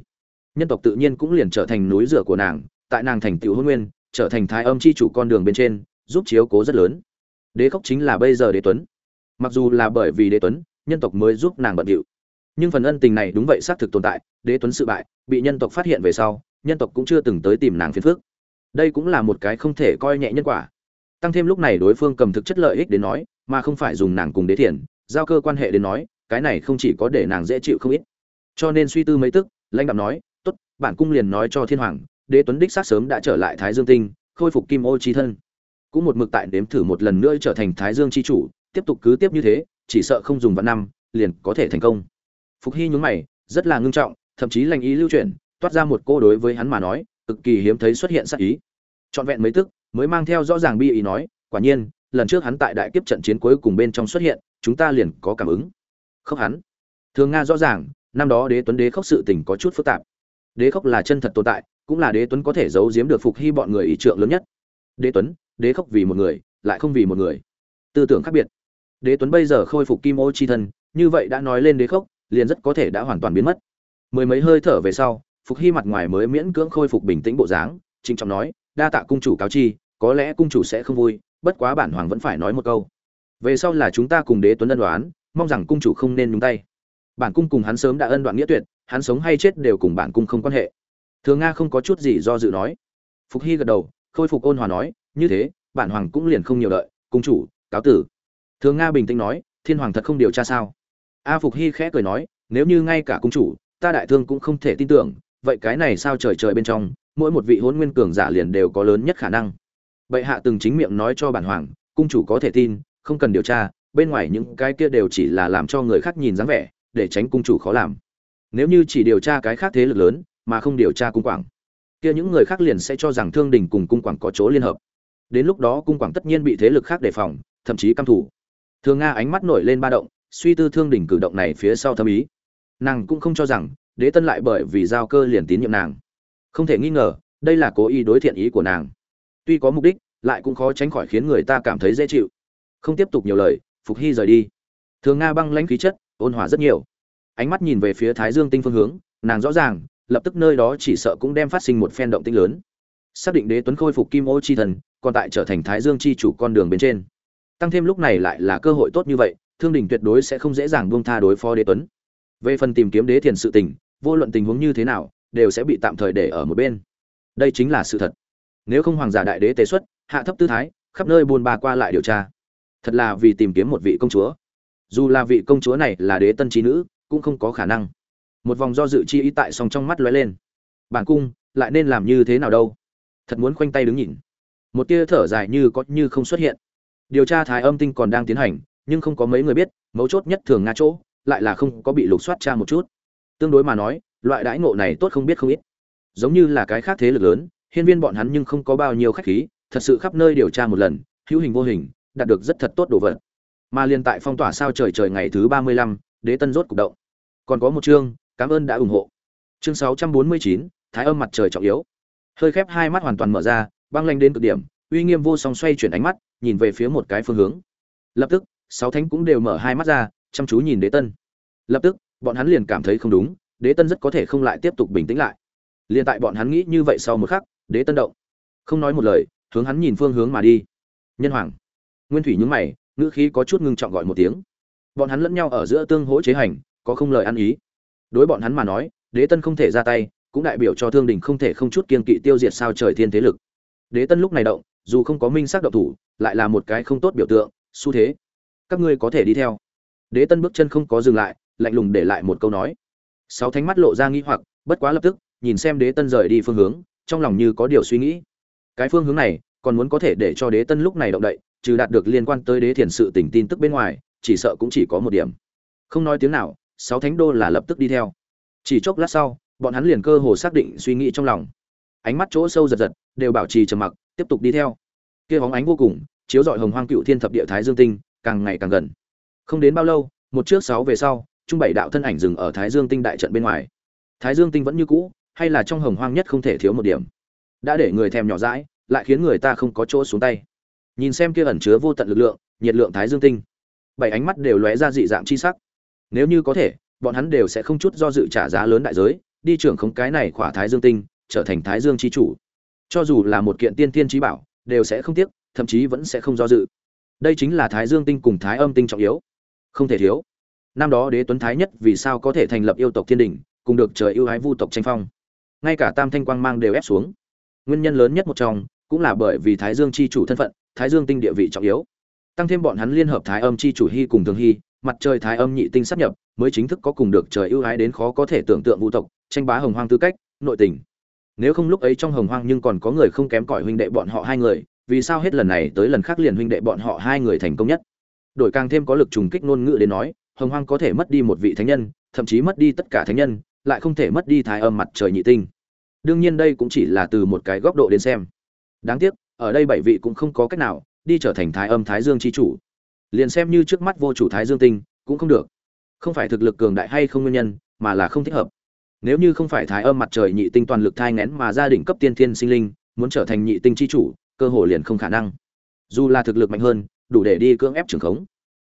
Nhân tộc tự nhiên cũng liền trở thành núi rửa của nàng, tại nàng thành tựu hôn nguyên, trở thành thái âm chi chủ con đường bên trên, giúp chiếu cố rất lớn. Đế khốc chính là bây giờ đế tuấn. Mặc dù là bởi vì đế tuấn, nhân tộc mới giúp nàng bận điệu. Nhưng phần ân tình này đúng vậy xác thực tồn tại, đế tuấn sự bại, bị nhân tộc phát hiện về sau, nhân tộc cũng chưa từng tới tìm nàng phiền phước đây cũng là một cái không thể coi nhẹ nhân quả. Tăng thêm lúc này đối phương cầm thực chất lợi ích đến nói mà không phải dùng nàng cùng đế thiền, giao cơ quan hệ đến nói, cái này không chỉ có để nàng dễ chịu không ít. Cho nên suy tư mấy tức, lãnh đạo nói, tốt, bản cung liền nói cho thiên hoàng, đế tuấn đích xác sớm đã trở lại thái dương tinh, khôi phục kim ô chi thân. Cũng một mực tại đếm thử một lần nữa trở thành thái dương chi chủ, tiếp tục cứ tiếp như thế, chỉ sợ không dùng vạn năm, liền có thể thành công. Phục hy nhún mày, rất là ngưng trọng, thậm chí lành ý lưu chuyển, toát ra một cô đối với hắn mà nói, cực kỳ hiếm thấy xuất hiện sắc ý. Trọn vẹn mấy tức, mới mang theo rõ ràng bi ý nói, quả nhiên lần trước hắn tại đại kiếp trận chiến cuối cùng bên trong xuất hiện chúng ta liền có cảm ứng. Khốc hắn. Thường nga rõ ràng năm đó đế tuấn đế Khốc sự tình có chút phức tạp. Đế Khốc là chân thật tồn tại cũng là đế tuấn có thể giấu giếm được phục hy bọn người ý trượng lớn nhất. Đế tuấn đế Khốc vì một người lại không vì một người. Tư tưởng khác biệt. Đế tuấn bây giờ khôi phục kim ô chi thân như vậy đã nói lên đế Khốc, liền rất có thể đã hoàn toàn biến mất. Mười mấy hơi thở về sau phục hy mặt ngoài mới miễn cưỡng khôi phục bình tĩnh bộ dáng trịnh trọng nói đa tạ cung chủ cáo chi có lẽ cung chủ sẽ không vui bất quá bản hoàng vẫn phải nói một câu. Về sau là chúng ta cùng đế tuấn ân đoán mong rằng cung chủ không nên nhúng tay. Bản cung cùng hắn sớm đã ân đoạn nghĩa tuyệt, hắn sống hay chết đều cùng bản cung không quan hệ. Thường nga không có chút gì do dự nói. Phục hy gật đầu, khôi phục ôn hòa nói, như thế, bản hoàng cũng liền không nhiều đợi, cung chủ, cáo tử. Thường nga bình tĩnh nói, thiên hoàng thật không điều tra sao? A phục hy khẽ cười nói, nếu như ngay cả cung chủ, ta đại thương cũng không thể tin tưởng, vậy cái này sao trời trời bên trong, mỗi một vị hôn nguyên cường giả liền đều có lớn nhất khả năng bệ hạ từng chính miệng nói cho bản hoàng, cung chủ có thể tin, không cần điều tra, bên ngoài những cái kia đều chỉ là làm cho người khác nhìn dáng vẻ, để tránh cung chủ khó làm. Nếu như chỉ điều tra cái khác thế lực lớn, mà không điều tra cung quảng, kia những người khác liền sẽ cho rằng thương đình cùng cung quảng có chỗ liên hợp. Đến lúc đó cung quảng tất nhiên bị thế lực khác đề phòng, thậm chí căm thủ thường nga ánh mắt nổi lên ba động, suy tư thương đình cử động này phía sau thâm ý. Nàng cũng không cho rằng, đế tân lại bởi vì giao cơ liền tín nhiệm nàng. Không thể nghi ngờ, đây là cố ý đối thiện ý của nàng tuy có mục đích, lại cũng khó tránh khỏi khiến người ta cảm thấy dễ chịu. Không tiếp tục nhiều lời, phục hy rời đi. Thường nga băng lãnh khí chất, ôn hòa rất nhiều. Ánh mắt nhìn về phía thái dương tinh phương hướng, nàng rõ ràng, lập tức nơi đó chỉ sợ cũng đem phát sinh một phen động tinh lớn. Xác định đế tuấn khôi phục kim ô chi thần, còn tại trở thành thái dương chi chủ con đường bên trên. Tăng thêm lúc này lại là cơ hội tốt như vậy, thương đình tuyệt đối sẽ không dễ dàng buông tha đối phó đế tuấn. Về phần tìm kiếm đế thiền sự tình, vô luận tình huống như thế nào, đều sẽ bị tạm thời để ở một bên. Đây chính là sự thật nếu không hoàng giả đại đế tế xuất, hạ thấp tư thái, khắp nơi buôn ba qua lại điều tra. Thật là vì tìm kiếm một vị công chúa. Dù là vị công chúa này là đế tân trí nữ, cũng không có khả năng. Một vòng do dự chi ý tại song trong mắt lóe lên. Bản cung, lại nên làm như thế nào đâu? Thật muốn khoanh tay đứng nhìn. Một tia thở dài như có như không xuất hiện. Điều tra thái âm tinh còn đang tiến hành, nhưng không có mấy người biết, mấu chốt nhất thường nga chỗ, lại là không có bị lục soát tra một chút. Tương đối mà nói, loại đãi ngộ này tốt không biết không ít. Giống như là cái khác thế lực lớn hiên viên bọn hắn nhưng không có bao nhiêu khách khí, thật sự khắp nơi điều tra một lần, hữu hình vô hình, đạt được rất thật tốt đồ vật. Mà liên tại phong tỏa sao trời trời ngày thứ ba mươi lăm, đế tân rốt cục động. Còn có một chương, cảm ơn đã ủng hộ. Chương sáu trăm bốn mươi chín, thái âm mặt trời trọng yếu. Hơi khép hai mắt hoàn toàn mở ra, băng lanh đến cực điểm, uy nghiêm vô song xoay chuyển ánh mắt, nhìn về phía một cái phương hướng. Lập tức, sáu thánh cũng đều mở hai mắt ra, chăm chú nhìn đế tân. Lập tức, bọn hắn liền cảm thấy không đúng, đế tân rất có thể không lại tiếp tục bình tĩnh lại. Liên tại bọn hắn nghĩ như vậy sau một khắc đế tân động. Không nói một lời, hướng hắn nhìn phương hướng mà đi. Nhân hoàng. Nguyên thủy nhúng mày, ngữ khí có chút ngưng trọng gọi một tiếng. Bọn hắn lẫn nhau ở giữa tương hỗ chế hành, có không lời ăn ý. Đối bọn hắn mà nói, đế tân không thể ra tay, cũng đại biểu cho thương đình không thể không chút kiên kỵ tiêu diệt sao trời thiên thế lực. Đế tân lúc này động, dù không có minh xác động thủ, lại là một cái không tốt biểu tượng, xu thế. Các ngươi có thể đi theo. Đế tân bước chân không có dừng lại, lạnh lùng để lại một câu nói. Sáu thánh mắt lộ ra nghi hoặc, bất quá lập tức, nhìn xem đế tân rời đi phương hướng trong lòng như có điều suy nghĩ. Cái phương hướng này còn muốn có thể để cho đế tân lúc này động đậy, trừ đạt được liên quan tới đế thiền sự tình tin tức bên ngoài, chỉ sợ cũng chỉ có một điểm. Không nói tiếng nào, sáu thánh đô là lập tức đi theo. Chỉ chốc lát sau, bọn hắn liền cơ hồ xác định suy nghĩ trong lòng. Ánh mắt chỗ sâu giật giật, đều bảo trì trầm mặc, tiếp tục đi theo. Kia bóng ánh vô cùng, chiếu dọi hồng hoang cựu thiên thập địa thái dương tinh, càng ngày càng gần. Không đến bao lâu, một trước sáu về sau, trung bảy đạo thân ảnh dừng ở thái dương tinh đại trận bên ngoài. Thái dương tinh vẫn như cũ hay là trong hồng hoang nhất không thể thiếu một điểm. Đã để người thèm nhỏ dãi, lại khiến người ta không có chỗ xuống tay. Nhìn xem kia ẩn chứa vô tận lực lượng, nhiệt lượng thái dương tinh. Bảy ánh mắt đều lóe ra dị dạng chi sắc. Nếu như có thể, bọn hắn đều sẽ không chút do dự trả giá lớn đại giới, đi trưởng không cái này khỏa thái dương tinh, trở thành thái dương chi chủ. Cho dù là một kiện tiên tiên trí bảo, đều sẽ không tiếc, thậm chí vẫn sẽ không do dự. Đây chính là thái dương tinh cùng thái âm tinh trọng yếu. Không thể thiếu. Năm đó đế tuấn thái nhất vì sao có thể thành lập yêu tộc thiên đình, cùng được trời yêu ái vu tộc tranh phong? Ngay cả tam thanh quang mang đều ép xuống. Nguyên nhân lớn nhất một trong cũng là bởi vì thái dương chi chủ thân phận, thái dương tinh địa vị trọng yếu. Tăng thêm bọn hắn liên hợp thái âm chi chủ hy cùng thường hy, mặt trời thái âm nhị tinh sắp nhập, mới chính thức có cùng được trời ưu ái đến khó có thể tưởng tượng vũ tộc, tranh bá hồng hoang tư cách, nội tình. Nếu không lúc ấy trong hồng hoang nhưng còn có người không kém cỏi huynh đệ bọn họ hai người, vì sao hết lần này tới lần khác liền huynh đệ bọn họ hai người thành công nhất? Đổi càng thêm có lực trùng kích ngôn ngữ đến nói, hồng hoang có thể mất đi một vị thánh nhân, thậm chí mất đi tất cả thánh nhân lại không thể mất đi thái âm mặt trời nhị tinh. Đương nhiên đây cũng chỉ là từ một cái góc độ đến xem. Đáng tiếc, ở đây bảy vị cũng không có cách nào đi trở thành thái âm thái dương chi chủ. Liền xem như trước mắt vô chủ thái dương tinh, cũng không được. Không phải thực lực cường đại hay không nguyên nhân, mà là không thích hợp. Nếu như không phải thái âm mặt trời nhị tinh toàn lực thai ngén mà gia đình cấp tiên thiên sinh linh, muốn trở thành nhị tinh chi chủ, cơ hội liền không khả năng. Dù là thực lực mạnh hơn, đủ để đi cưỡng ép trường khống,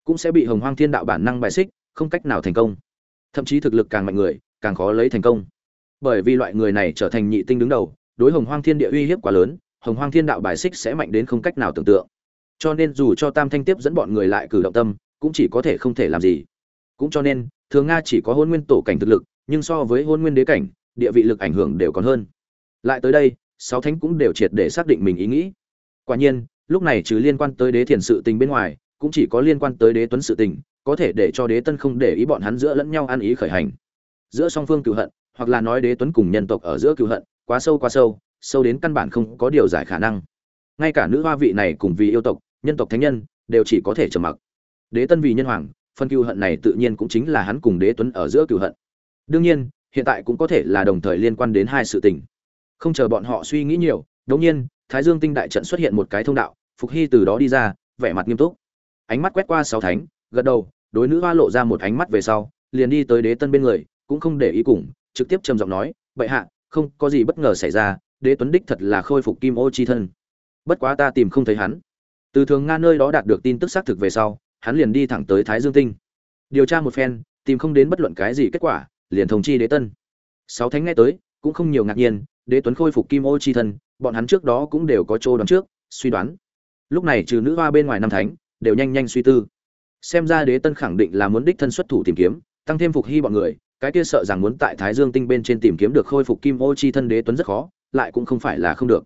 cũng sẽ bị hồng hoang thiên đạo bản năng bài xích, không cách nào thành công. Thậm chí thực lực càng mạnh người càng khó lấy thành công. Bởi vì loại người này trở thành nhị tinh đứng đầu, đối hồng hoang thiên địa uy hiếp quá lớn, hồng hoang thiên đạo bài xích sẽ mạnh đến không cách nào tưởng tượng. Cho nên dù cho tam thanh tiếp dẫn bọn người lại cử động tâm, cũng chỉ có thể không thể làm gì. Cũng cho nên, thường nga chỉ có hôn nguyên tổ cảnh thực lực, nhưng so với hôn nguyên đế cảnh, địa vị lực ảnh hưởng đều còn hơn. Lại tới đây, sáu thánh cũng đều triệt để xác định mình ý nghĩ. Quả nhiên, lúc này trừ liên quan tới đế thiền sự tình bên ngoài, cũng chỉ có liên quan tới đế tuấn sự tình, có thể để cho đế tân không để ý bọn hắn giữa lẫn nhau ăn ý khởi hành giữa song phương cựu hận, hoặc là nói đế tuấn cùng nhân tộc ở giữa cựu hận, quá sâu quá sâu sâu đến căn bản không có điều giải khả năng. Ngay cả nữ hoa vị này cùng vì yêu tộc, nhân tộc thánh nhân, đều chỉ có thể trầm mặc. Đế tân vì nhân hoàng phân cựu hận này tự nhiên cũng chính là hắn cùng đế tuấn ở giữa cựu hận. Đương nhiên, hiện tại cũng có thể là đồng thời liên quan đến hai sự tình. Không chờ bọn họ suy nghĩ nhiều đống nhiên, thái dương tinh đại trận xuất hiện một cái thông đạo, phục hy từ đó đi ra, vẻ mặt nghiêm túc. Ánh mắt quét qua sáu thánh, gật đầu, đối nữ hoa lộ ra một ánh mắt về sau, liền đi tới đế tân bên người cũng không để ý cùng, trực tiếp trầm giọng nói, bệ hạ, không có gì bất ngờ xảy ra, đế tuấn đích thật là khôi phục kim ô chi thân. Bất quá ta tìm không thấy hắn. Từ thường nga nơi đó đạt được tin tức xác thực về sau, hắn liền đi thẳng tới thái dương tinh. Điều tra một phen, tìm không đến bất luận cái gì kết quả, liền thông chi đế tân. Sáu thánh nghe tới, cũng không nhiều ngạc nhiên, đế tuấn khôi phục kim ô chi thân, bọn hắn trước đó cũng đều có chỗ đoán trước, suy đoán. Lúc này trừ nữ hoa bên ngoài năm thánh, đều nhanh nhanh suy tư. Xem ra đế tân khẳng định là muốn đích thân xuất thủ tìm kiếm, tăng thêm phục hy bọn người cái kia sợ rằng muốn tại thái dương tinh bên trên tìm kiếm được khôi phục kim ô chi thân đế tuấn rất khó, lại cũng không phải là không được.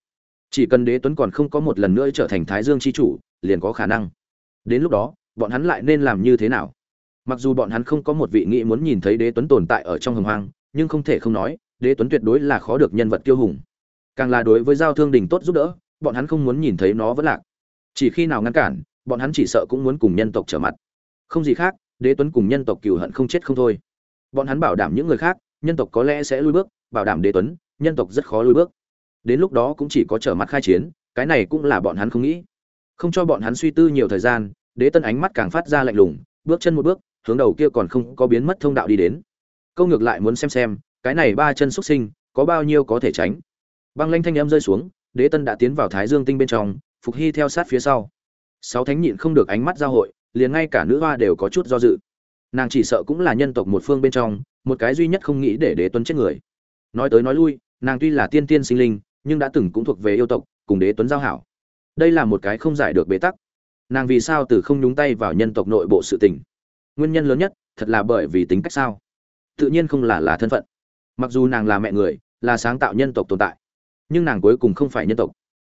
Chỉ cần đế tuấn còn không có một lần nữa trở thành thái dương chi chủ, liền có khả năng. Đến lúc đó, bọn hắn lại nên làm như thế nào? Mặc dù bọn hắn không có một vị nghĩ muốn nhìn thấy đế tuấn tồn tại ở trong hồng hoang, nhưng không thể không nói, đế tuấn tuyệt đối là khó được nhân vật tiêu hùng. Càng là đối với giao thương đình tốt giúp đỡ, bọn hắn không muốn nhìn thấy nó vẫn lạc. Chỉ khi nào ngăn cản, bọn hắn chỉ sợ cũng muốn cùng nhân tộc trở mặt. Không gì khác, đế tuấn cùng nhân tộc cừu hận không chết không thôi bọn hắn bảo đảm những người khác, nhân tộc có lẽ sẽ lui bước, bảo đảm đế tuấn, nhân tộc rất khó lui bước. Đến lúc đó cũng chỉ có trở mặt khai chiến, cái này cũng là bọn hắn không nghĩ. Không cho bọn hắn suy tư nhiều thời gian, đế tân ánh mắt càng phát ra lạnh lùng, bước chân một bước, hướng đầu kia còn không có biến mất thông đạo đi đến. Câu ngược lại muốn xem xem, cái này ba chân xuất sinh, có bao nhiêu có thể tránh. Băng lanh thanh âm rơi xuống, đế tân đã tiến vào thái dương tinh bên trong, phục hy theo sát phía sau. Sáu thánh nhịn không được ánh mắt giao hội, liền ngay cả nữ hoa đều có chút do dự nàng chỉ sợ cũng là nhân tộc một phương bên trong, một cái duy nhất không nghĩ để đế tuấn chết người. Nói tới nói lui, nàng tuy là tiên tiên sinh linh, nhưng đã từng cũng thuộc về yêu tộc, cùng đế tuấn giao hảo. Đây là một cái không giải được bế tắc. Nàng vì sao từ không nhúng tay vào nhân tộc nội bộ sự tình? Nguyên nhân lớn nhất, thật là bởi vì tính cách sao? Tự nhiên không là là thân phận. Mặc dù nàng là mẹ người, là sáng tạo nhân tộc tồn tại, nhưng nàng cuối cùng không phải nhân tộc.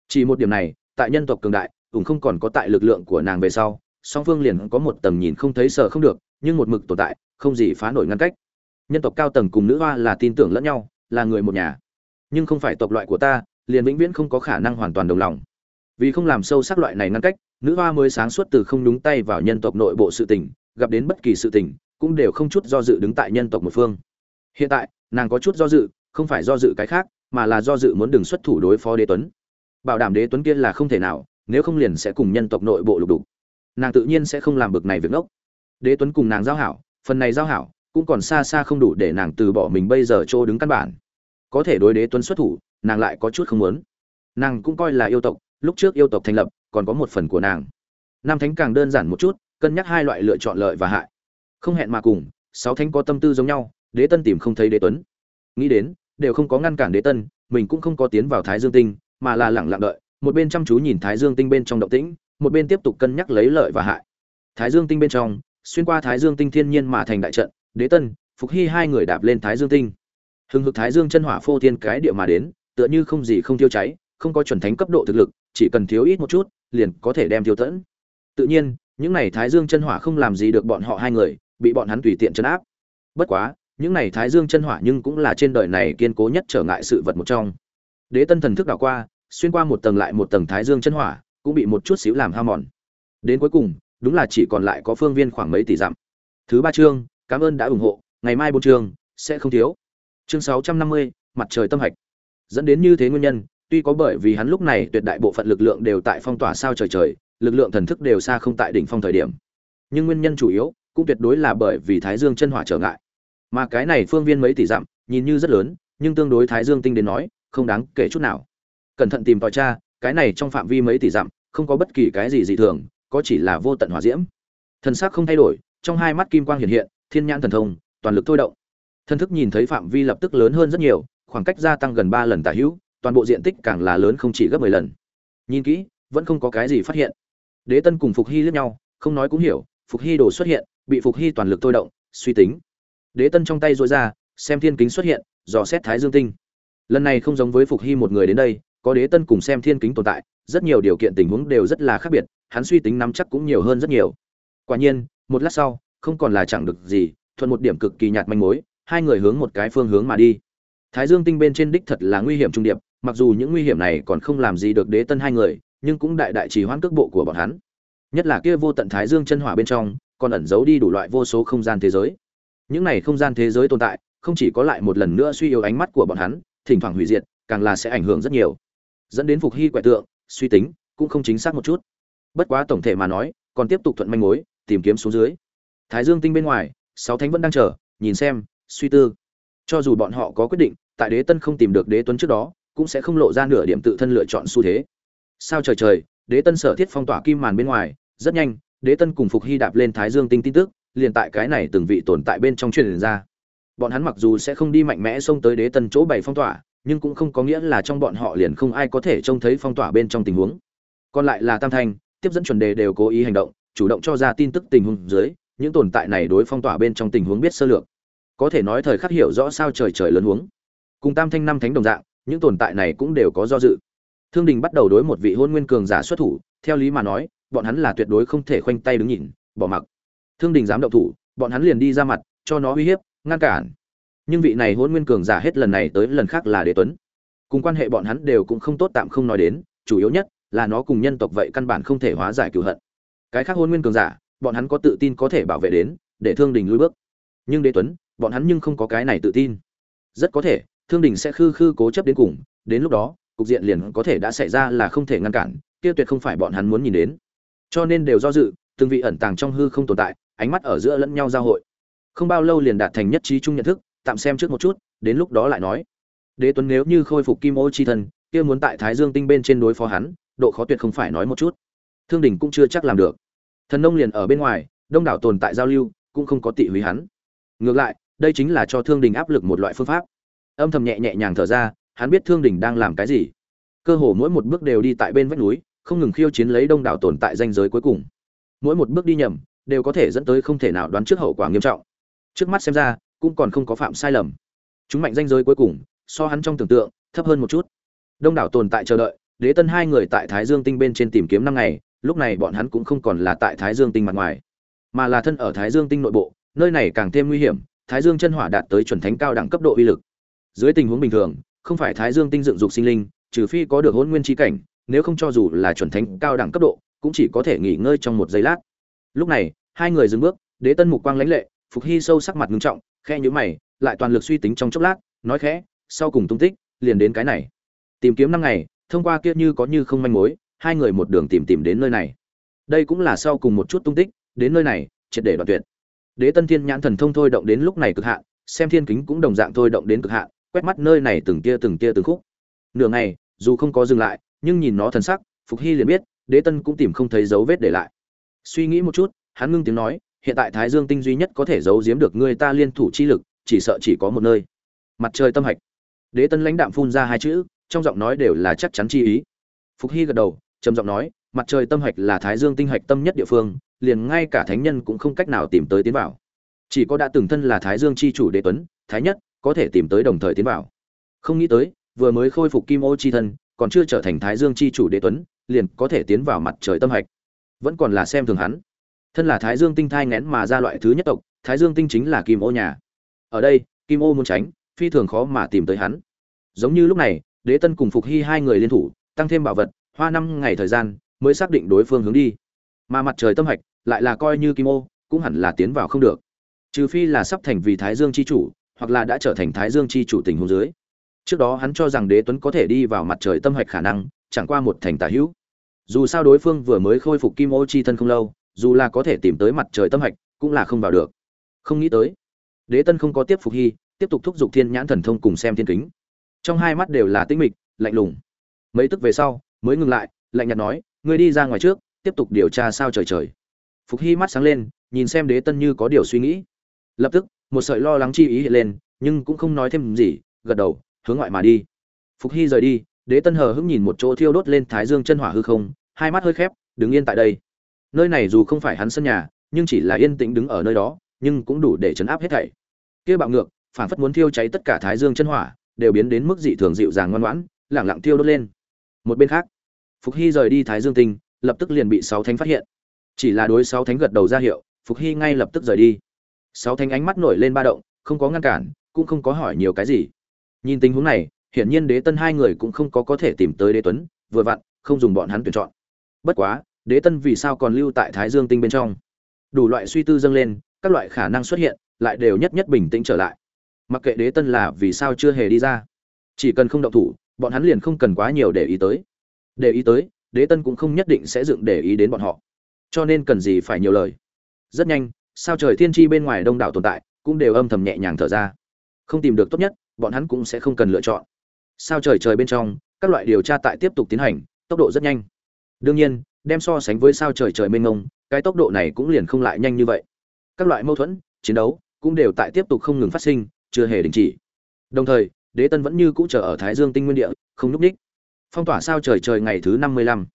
Chỉ một điểm này, tại nhân tộc cường đại, cũng không còn có tại lực lượng của nàng về sau, song phương liền có một tầng nhìn không thấy sợ không được nhưng một mực tồn tại, không gì phá nổi ngăn cách. Nhân tộc cao tầng cùng nữ hoa là tin tưởng lẫn nhau, là người một nhà. Nhưng không phải tộc loại của ta, liền vĩnh viễn không có khả năng hoàn toàn đồng lòng. Vì không làm sâu sắc loại này ngăn cách, nữ hoa mới sáng suốt từ không đúng tay vào nhân tộc nội bộ sự tình, gặp đến bất kỳ sự tình, cũng đều không chút do dự đứng tại nhân tộc một phương. Hiện tại, nàng có chút do dự, không phải do dự cái khác, mà là do dự muốn đừng xuất thủ đối phó đế tuấn. Bảo đảm đế tuấn kia là không thể nào, nếu không liền sẽ cùng nhân tộc nội bộ lục đục. Nàng tự nhiên sẽ không làm bực này việc ngốc đế tuấn cùng nàng giao hảo, phần này giao hảo cũng còn xa xa không đủ để nàng từ bỏ mình bây giờ chỗ đứng căn bản. Có thể đối đế tuấn xuất thủ, nàng lại có chút không muốn. Nàng cũng coi là yêu tộc, lúc trước yêu tộc thành lập, còn có một phần của nàng. Nam thánh càng đơn giản một chút, cân nhắc hai loại lựa chọn lợi và hại. Không hẹn mà cùng, sáu thánh có tâm tư giống nhau, đế tân tìm không thấy đế tuấn. Nghĩ đến, đều không có ngăn cản đế tân, mình cũng không có tiến vào thái dương tinh, mà là lẳng lặng đợi, một bên chăm chú nhìn thái dương tinh bên trong động tĩnh, một bên tiếp tục cân nhắc lấy lợi và hại. Thái dương tinh bên trong xuyên qua thái dương tinh thiên nhiên mà thành đại trận, đế tân, phục hy hai người đạp lên thái dương tinh. Hừng hực thái dương chân hỏa phô thiên cái địa mà đến, tựa như không gì không tiêu cháy, không có chuẩn thánh cấp độ thực lực, chỉ cần thiếu ít một chút, liền có thể đem tiêu tẫn tự nhiên, những này thái dương chân hỏa không làm gì được bọn họ hai người, bị bọn hắn tùy tiện chấn áp. Bất quá, những này thái dương chân hỏa nhưng cũng là trên đời này kiên cố nhất trở ngại sự vật một trong. Đế tân thần thức đảo qua, xuyên qua một tầng lại một tầng thái dương chân hỏa, cũng bị một chút xíu làm hao mòn. Đến cuối cùng đúng là chỉ còn lại có phương viên khoảng mấy tỷ dặm. Thứ ba chương, cảm ơn đã ủng hộ, ngày mai bốn chương, sẽ không thiếu. Chương sáu trăm năm mươi, mặt trời tâm hạch. Dẫn đến như thế nguyên nhân, tuy có bởi vì hắn lúc này tuyệt đại bộ phận lực lượng đều tại phong tỏa sao trời trời, lực lượng thần thức đều xa không tại đỉnh phong thời điểm. Nhưng nguyên nhân chủ yếu, cũng tuyệt đối là bởi vì thái dương chân hỏa trở ngại. Mà cái này phương viên mấy tỷ dặm, nhìn như rất lớn, nhưng tương đối thái dương tinh đến nói, không đáng kể chút nào. Cẩn thận tìm tòi tra, cái này trong phạm vi mấy tỷ dặm, không có bất kỳ cái gì dị thường có chỉ là vô tận hỏa diễm. Thần sắc không thay đổi, trong hai mắt kim quang hiện hiện, thiên nhãn thần thông, toàn lực thôi động. Thân thức nhìn thấy phạm vi lập tức lớn hơn rất nhiều, khoảng cách gia tăng gần ba lần tả hữu, toàn bộ diện tích càng là lớn không chỉ gấp mười lần. Nhìn kỹ, vẫn không có cái gì phát hiện. Đế tân cùng phục hy liếc nhau, không nói cũng hiểu, phục hy đồ xuất hiện, bị phục hy toàn lực thôi động, suy tính. Đế tân trong tay rũa ra, xem thiên kính xuất hiện, dò xét thái dương tinh. Lần này không giống với phục hy một người đến đây, có đế tân cùng xem thiên kính tồn tại rất nhiều điều kiện tình huống đều rất là khác biệt, hắn suy tính nắm chắc cũng nhiều hơn rất nhiều. Quả nhiên, một lát sau, không còn là chẳng được gì, thuận một điểm cực kỳ nhạt manh mối, hai người hướng một cái phương hướng mà đi. Thái dương tinh bên trên đích thật là nguy hiểm trung điệp, mặc dù những nguy hiểm này còn không làm gì được đế tân hai người, nhưng cũng đại đại trì hoãn cước bộ của bọn hắn. Nhất là kia vô tận thái dương chân hỏa bên trong, còn ẩn giấu đi đủ loại vô số không gian thế giới. Những này không gian thế giới tồn tại, không chỉ có lại một lần nữa suy yếu ánh mắt của bọn hắn, thỉnh thoảng hủy diệt, càng là sẽ ảnh hưởng rất nhiều. Dẫn đến phục hy quẻ tượng suy tính, cũng không chính xác một chút. Bất quá tổng thể mà nói, còn tiếp tục thuận manh mối, tìm kiếm xuống dưới. Thái dương tinh bên ngoài, sáu thánh vẫn đang chờ, nhìn xem, suy tư. Cho dù bọn họ có quyết định, tại đế tân không tìm được đế tuấn trước đó, cũng sẽ không lộ ra nửa điểm tự thân lựa chọn xu thế. Sao trời trời, đế tân sở thiết phong tỏa kim màn bên ngoài, rất nhanh, đế tân cùng phục hy đạp lên thái dương tinh tin tức, liền tại cái này từng vị tồn tại bên trong truyền ra. Bọn hắn mặc dù sẽ không đi mạnh mẽ xông tới đế tân chỗ bày phong tỏa nhưng cũng không có nghĩa là trong bọn họ liền không ai có thể trông thấy phong tỏa bên trong tình huống. Còn lại là tam thanh, tiếp dẫn chuẩn đề đều cố ý hành động, chủ động cho ra tin tức tình huống dưới, những tồn tại này đối phong tỏa bên trong tình huống biết sơ lược. Có thể nói thời khắc hiểu rõ sao trời trời lớn huống. Cùng tam thanh năm thánh đồng dạng, những tồn tại này cũng đều có do dự. Thương đình bắt đầu đối một vị hôn nguyên cường giả xuất thủ, theo lý mà nói, bọn hắn là tuyệt đối không thể khoanh tay đứng nhìn, bỏ mặc. Thương đình dám động thủ, bọn hắn liền đi ra mặt, cho nó uy hiếp, ngăn cản nhưng vị này hôn nguyên cường giả hết lần này tới lần khác là đế tuấn. Cùng quan hệ bọn hắn đều cũng không tốt tạm không nói đến, chủ yếu nhất là nó cùng nhân tộc vậy căn bản không thể hóa giải cựu hận. Cái khác hôn nguyên cường giả, bọn hắn có tự tin có thể bảo vệ đến, để thương đình lùi bước. Nhưng đế tuấn, bọn hắn nhưng không có cái này tự tin. Rất có thể, thương đình sẽ khư khư cố chấp đến cùng, đến lúc đó, cục diện liền có thể đã xảy ra là không thể ngăn cản, kia tuyệt không phải bọn hắn muốn nhìn đến. Cho nên đều do dự, từng vị ẩn tàng trong hư không tồn tại, ánh mắt ở giữa lẫn nhau giao hội. Không bao lâu liền đạt thành nhất trí chung nhận thức tạm xem trước một chút, đến lúc đó lại nói. Đế tuấn nếu như khôi phục kim ô chi thân, kia muốn tại thái dương tinh bên trên đối phó hắn, độ khó tuyệt không phải nói một chút. Thương đình cũng chưa chắc làm được. Thần nông liền ở bên ngoài, đông đảo tồn tại giao lưu, cũng không có tị húy hắn. Ngược lại, đây chính là cho thương đình áp lực một loại phương pháp. Âm thầm nhẹ nhẹ nhàng thở ra, hắn biết thương đình đang làm cái gì. Cơ hồ mỗi một bước đều đi tại bên vách núi, không ngừng khiêu chiến lấy đông đảo tồn tại danh giới cuối cùng. Mỗi một bước đi nhầm, đều có thể dẫn tới không thể nào đoán trước hậu quả nghiêm trọng. Trước mắt xem ra cũng còn không có phạm sai lầm. Chúng mạnh danh giới cuối cùng, so hắn trong tưởng tượng, thấp hơn một chút. Đông đảo tồn tại chờ đợi, đế tân hai người tại thái dương tinh bên trên tìm kiếm năm ngày, lúc này bọn hắn cũng không còn là tại thái dương tinh mặt ngoài, mà là thân ở thái dương tinh nội bộ, nơi này càng thêm nguy hiểm, thái dương chân hỏa đạt tới chuẩn thánh cao đẳng cấp độ uy lực. Dưới tình huống bình thường, không phải thái dương tinh dựng dục sinh linh, trừ phi có được hôn nguyên trí cảnh, nếu không cho dù là chuẩn thánh cao đẳng cấp độ, cũng chỉ có thể nghỉ ngơi trong một giây lát. Lúc này, hai người dừng bước, đế tân mục quang lãnh lệ, phục hy sâu sắc mặt ngưng trọng khe nhữ mày, lại toàn lực suy tính trong chốc lát, nói khẽ, sau cùng tung tích, liền đến cái này. Tìm kiếm năm ngày, thông qua kia như có như không manh mối, hai người một đường tìm tìm đến nơi này. Đây cũng là sau cùng một chút tung tích, đến nơi này, triệt để đoạn tuyệt. Đế tân thiên nhãn thần thông thôi động đến lúc này cực hạn, xem thiên kính cũng đồng dạng thôi động đến cực hạn, quét mắt nơi này từng tia từng tia từng khúc. Nửa ngày, dù không có dừng lại, nhưng nhìn nó thần sắc, phục hy liền biết, đế tân cũng tìm không thấy dấu vết để lại. Suy nghĩ một chút, hắn ngưng tiếng nói hiện tại thái dương tinh duy nhất có thể giấu giếm được ngươi ta liên thủ chi lực, chỉ sợ chỉ có một nơi. Mặt trời tâm hạch. Đế tân lãnh đạm phun ra hai chữ, trong giọng nói đều là chắc chắn chi ý. Phục hy gật đầu, trầm giọng nói, mặt trời tâm hạch là thái dương tinh hạch tâm nhất địa phương, liền ngay cả thánh nhân cũng không cách nào tìm tới tiến vào. Chỉ có đã từng thân là thái dương chi chủ đế tuấn, thái nhất, có thể tìm tới đồng thời tiến vào. Không nghĩ tới, vừa mới khôi phục kim ô chi thân, còn chưa trở thành thái dương chi chủ đế tuấn, liền có thể tiến vào mặt trời tâm hạch. Vẫn còn là xem thường hắn thân là thái dương tinh thai ngén mà ra loại thứ nhất tộc, thái dương tinh chính là kim ô nhà. Ở đây, kim ô muốn tránh, phi thường khó mà tìm tới hắn. Giống như lúc này, đế tân cùng phục hy hai người liên thủ, tăng thêm bảo vật, hoa năm ngày thời gian, mới xác định đối phương hướng đi. Mà mặt trời tâm hạch, lại là coi như kim ô, cũng hẳn là tiến vào không được. Trừ phi là sắp thành vì thái dương c h i chủ, hoặc là đã trở thành thái dương c h i chủ tình hồ dưới. Trước đó hắn cho rằng đế tuấn có thể đi vào mặt trời tâm hạch khả năng, chẳng qua một thành tả hữu. Dù sao đối phương vừa mới khôi phục kim ô chi thân không lâu dù là có thể tìm tới mặt trời tâm hạch, cũng là không vào được. Không nghĩ tới, đế tân không có tiếp phục hy, tiếp tục thúc giục thiên nhãn thần thông cùng xem thiên kính. Trong hai mắt đều là tĩnh mịch, lạnh lùng. Mấy tức về sau, mới ngừng lại, lạnh nhạt nói, ngươi đi ra ngoài trước, tiếp tục điều tra sao trời trời. Phục hy mắt sáng lên, nhìn xem đế tân như có điều suy nghĩ. Lập tức, một sợi lo lắng chi ý hiện lên, nhưng cũng không nói thêm gì, gật đầu, hướng ngoại mà đi. Phục hy rời đi, đế tân hờ hững nhìn một chỗ thiêu đốt lên thái dương chân hỏa hư không, hai mắt hơi khép, đứng yên tại đây nơi này dù không phải hắn sân nhà, nhưng chỉ là yên tĩnh đứng ở nơi đó, nhưng cũng đủ để chấn áp hết thảy. Kia bạo ngược, phản phất muốn thiêu cháy tất cả thái dương chân hỏa, đều biến đến mức dị thường dịu dàng ngoan ngoãn lẳng lặng thiêu đốt lên. Một bên khác, phục hy rời đi thái dương tinh, lập tức liền bị sáu thánh phát hiện. Chỉ là đối sáu thánh gật đầu ra hiệu, phục hy ngay lập tức rời đi. Sáu thánh ánh mắt nổi lên ba động, không có ngăn cản, cũng không có hỏi nhiều cái gì. Nhìn tình huống này, hiển nhiên đế tân hai người cũng không có có thể tìm tới đế tuấn, vừa vặn, không dùng bọn hắn tuyển chọn. Bất quá đế tân vì sao còn lưu tại thái dương tinh bên trong? Đủ loại suy tư dâng lên, các loại khả năng xuất hiện, lại đều nhất nhất bình tĩnh trở lại. Mặc kệ đế tân là vì sao chưa hề đi ra, chỉ cần không động thủ, bọn hắn liền không cần quá nhiều để ý tới. Để ý tới, đế tân cũng không nhất định sẽ dựng để ý đến bọn họ. Cho nên cần gì phải nhiều lời. Rất nhanh, sao trời thiên tri bên ngoài đông đảo tồn tại, cũng đều âm thầm nhẹ nhàng thở ra. Không tìm được tốt nhất, bọn hắn cũng sẽ không cần lựa chọn. Sao trời trời bên trong, các loại điều tra tại tiếp tục tiến hành, tốc độ rất nhanh. Đương nhiên đem so sánh với sao trời trời mênh mông, cái tốc độ này cũng liền không lại nhanh như vậy. Các loại mâu thuẫn, chiến đấu cũng đều tại tiếp tục không ngừng phát sinh, chưa hề đình chỉ. Đồng thời, đế tân vẫn như cũ chờ ở thái dương tinh nguyên địa, không nhúc ních phong tỏa sao trời trời ngày thứ năm mươi lăm.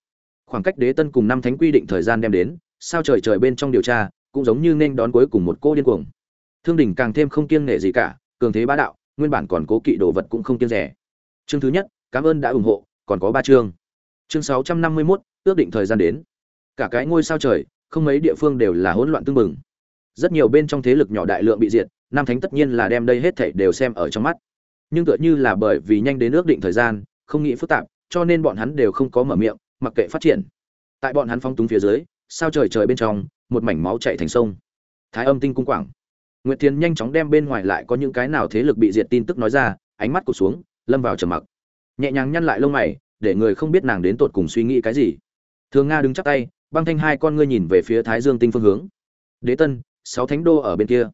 Khoảng cách đế tân cùng năm thánh quy định thời gian đem đến, sao trời trời bên trong điều tra cũng giống như nên đón cuối cùng một cô điên cuồng. Thương đình càng thêm không kiêng nể gì cả, cường thế bá đạo, nguyên bản còn cố kỵ đồ vật cũng không kiêng rẻ. Chương thứ nhất, cảm ơn đã ủng hộ, còn có ba chương chương sáu trăm năm mươi 651, ước định thời gian đến. Cả cái ngôi sao trời không mấy địa phương đều là hỗn loạn tương mừng rất nhiều bên trong thế lực nhỏ đại lượng bị diệt nam thánh tất nhiên là đem đây hết thảy đều xem ở trong mắt. Nhưng tựa như là bởi vì nhanh đến ước định thời gian không nghĩ phức tạp cho nên bọn hắn đều không có mở miệng mặc kệ phát triển. Tại bọn hắn phong túng phía dưới sao trời trời bên trong một mảnh máu chảy thành sông. Thái âm tinh cung quảng. Nguyệt thiền nhanh chóng đem bên ngoài lại có những cái nào thế lực bị diệt tin tức nói ra ánh mắt cụt xuống lâm vào trầm mặc. Nhẹ nhàng nhăn lại lông mày để người không biết nàng đến tột cùng suy nghĩ cái gì. Thường nga đứng chắp tay, băng thanh hai con ngươi nhìn về phía thái dương tinh phương hướng. Đế tân, sáu thánh đô ở bên kia.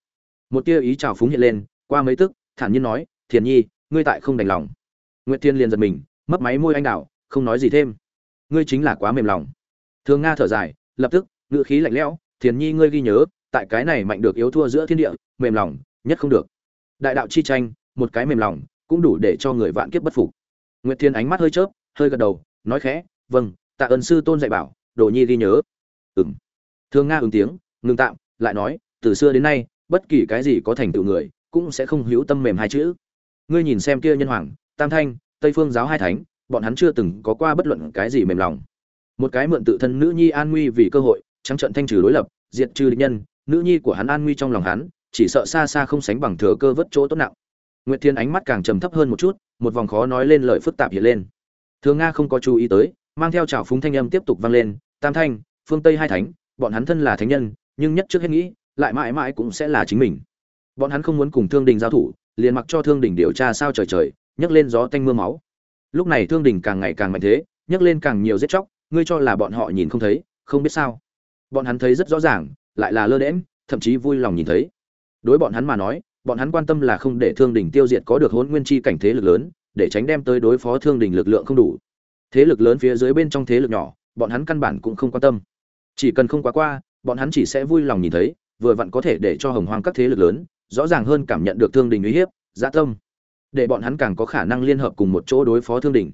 Một tia ý chào phúng hiện lên, qua mấy tức, thản nhiên nói, thiền nhi, ngươi tại không đành lòng. Nguyệt thiên liền giật mình, mấp máy môi anh đạo không nói gì thêm. Ngươi chính là quá mềm lòng. Thường nga thở dài, lập tức, ngữ khí lạnh lẽo, thiền nhi ngươi ghi nhớ, tại cái này mạnh được yếu thua giữa thiên địa, mềm lòng, nhất không được. Đại đạo chi tranh, một cái mềm lòng, cũng đủ để cho người vạn kiếp bất phục. Nguyệt thiên ánh mắt hơi chớp hơi gật đầu, nói khẽ vâng tạ ơn sư tôn dạy bảo, đồ nhi ghi nhớ. Ừng thương nga ứng tiếng, ngừng tạm, lại nói, từ xưa đến nay, bất kỳ cái gì có thành tựu người, cũng sẽ không hữu tâm mềm hai chữ. Ngươi nhìn xem kia nhân hoàng, tam thanh, tây phương giáo hai thánh, bọn hắn chưa từng có qua bất luận cái gì mềm lòng. Một cái mượn tự thân nữ nhi an nguy vì cơ hội, trắng trận thanh trừ đối lập, diệt trừ địch nhân, nữ nhi của hắn an nguy trong lòng hắn, chỉ sợ xa xa không sánh bằng thừa cơ vớt chỗ tốt nặng. Nguyệt thiên ánh mắt càng trầm thấp hơn một chút, một vòng khó nói lên lời phức tạp hiện lên thường nga không có chú ý tới, mang theo trào phúng thanh âm tiếp tục vang lên, tam thanh, phương tây hai thánh, bọn hắn thân là thánh nhân, nhưng nhất trước hết nghĩ, lại mãi mãi cũng sẽ là chính mình. Bọn hắn không muốn cùng thương đình giao thủ, liền mặc cho thương đình điều tra sao trời trời, nhấc lên gió tanh mưa máu. Lúc này thương đình càng ngày càng mạnh thế, nhấc lên càng nhiều giết chóc, ngươi cho là bọn họ nhìn không thấy, không biết sao? Bọn hắn thấy rất rõ ràng, lại là lơ đễm thậm chí vui lòng nhìn thấy. Đối bọn hắn mà nói, bọn hắn quan tâm là không để thương đình tiêu diệt có được hôn nguyên chi cảnh thế lực lớn để tránh đem tới đối phó thương đình lực lượng không đủ. Thế lực lớn phía dưới bên trong thế lực nhỏ, bọn hắn căn bản cũng không quan tâm. Chỉ cần không quá qua, bọn hắn chỉ sẽ vui lòng nhìn thấy, vừa vặn có thể để cho hồng hoang các thế lực lớn, rõ ràng hơn cảm nhận được thương đình uy hiếp dã tâm. Để bọn hắn càng có khả năng liên hợp cùng một chỗ đối phó thương đình.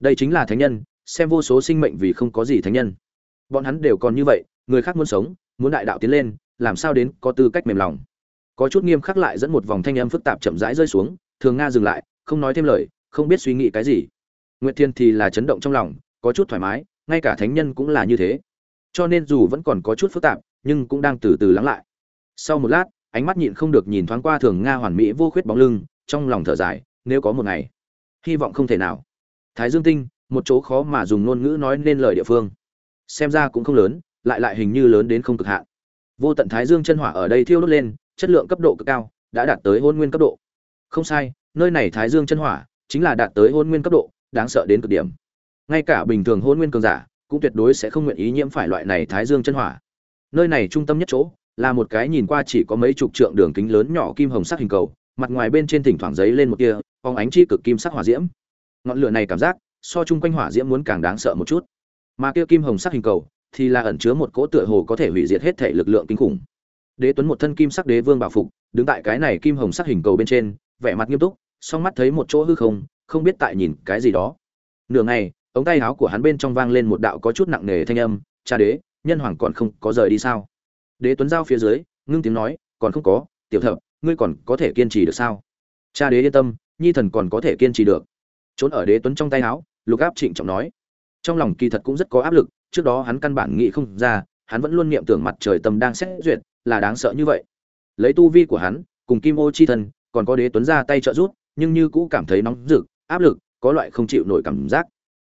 Đây chính là thánh nhân, xem vô số sinh mệnh vì không có gì thánh nhân. Bọn hắn đều còn như vậy, người khác muốn sống, muốn đại đạo tiến lên, làm sao đến có tư cách mềm lòng. Có chút nghiêm khắc lại dẫn một vòng thanh âm phức tạp chậm rãi rơi xuống, thường nga dừng lại, không nói thêm lời không biết suy nghĩ cái gì. Nguyệt thiên thì là chấn động trong lòng, có chút thoải mái, ngay cả thánh nhân cũng là như thế. Cho nên dù vẫn còn có chút phức tạp, nhưng cũng đang từ từ lắng lại. Sau một lát, ánh mắt nhịn không được nhìn thoáng qua thường nga hoàn mỹ vô khuyết bóng lưng, trong lòng thở dài, nếu có một ngày, hy vọng không thể nào. Thái dương tinh, một chỗ khó mà dùng ngôn ngữ nói nên lời địa phương. Xem ra cũng không lớn, lại lại hình như lớn đến không cực hạn. Vô tận thái dương chân hỏa ở đây thiêu đốt lên, chất lượng cấp độ cực cao, đã đạt tới hôn nguyên cấp độ. Không sai, nơi này thái dương chân hỏa chính là đạt tới hôn nguyên cấp độ, đáng sợ đến cực điểm. Ngay cả bình thường hôn nguyên cường giả, cũng tuyệt đối sẽ không nguyện ý nhiễm phải loại này thái dương chân hỏa. Nơi này trung tâm nhất chỗ, là một cái nhìn qua chỉ có mấy chục trượng đường kính lớn nhỏ kim hồng sắc hình cầu, mặt ngoài bên trên thỉnh thoảng giấy lên một tia phóng ánh chi cực kim sắc hỏa diễm. Ngọn lửa này cảm giác, so chung quanh hỏa diễm muốn càng đáng sợ một chút. Mà kia kim hồng sắc hình cầu, thì là ẩn chứa một cỗ tựa hồ có thể hủy diệt hết thể lực lượng kinh khủng. Đế tuấn một thân kim sắc đế vương bảo phục, đứng tại cái này kim hồng sắc hình cầu bên trên, vẻ mặt nghiêm túc song mắt thấy một chỗ hư không không biết tại nhìn cái gì đó. Nửa ngày, ống tay áo của hắn bên trong vang lên một đạo có chút nặng nề thanh âm, cha đế, nhân hoàng còn không có rời đi sao? Đế tuấn giao phía dưới, ngưng tiếng nói, còn không có, tiểu thập, ngươi còn có thể kiên trì được sao? Cha đế yên tâm, nhi thần còn có thể kiên trì được. Trốn ở đế tuấn trong tay áo, lục áp trịnh trọng nói. Trong lòng kỳ thật cũng rất có áp lực, trước đó hắn căn bản nghĩ không ra, hắn vẫn luôn niệm tưởng mặt trời tâm đang xét duyệt, là đáng sợ như vậy. Lấy tu vi của hắn, cùng kim ô chi thần, còn có đế tuấn ra tay trợ giúp nhưng như cũ cảm thấy nóng rực, áp lực, có loại không chịu nổi cảm giác.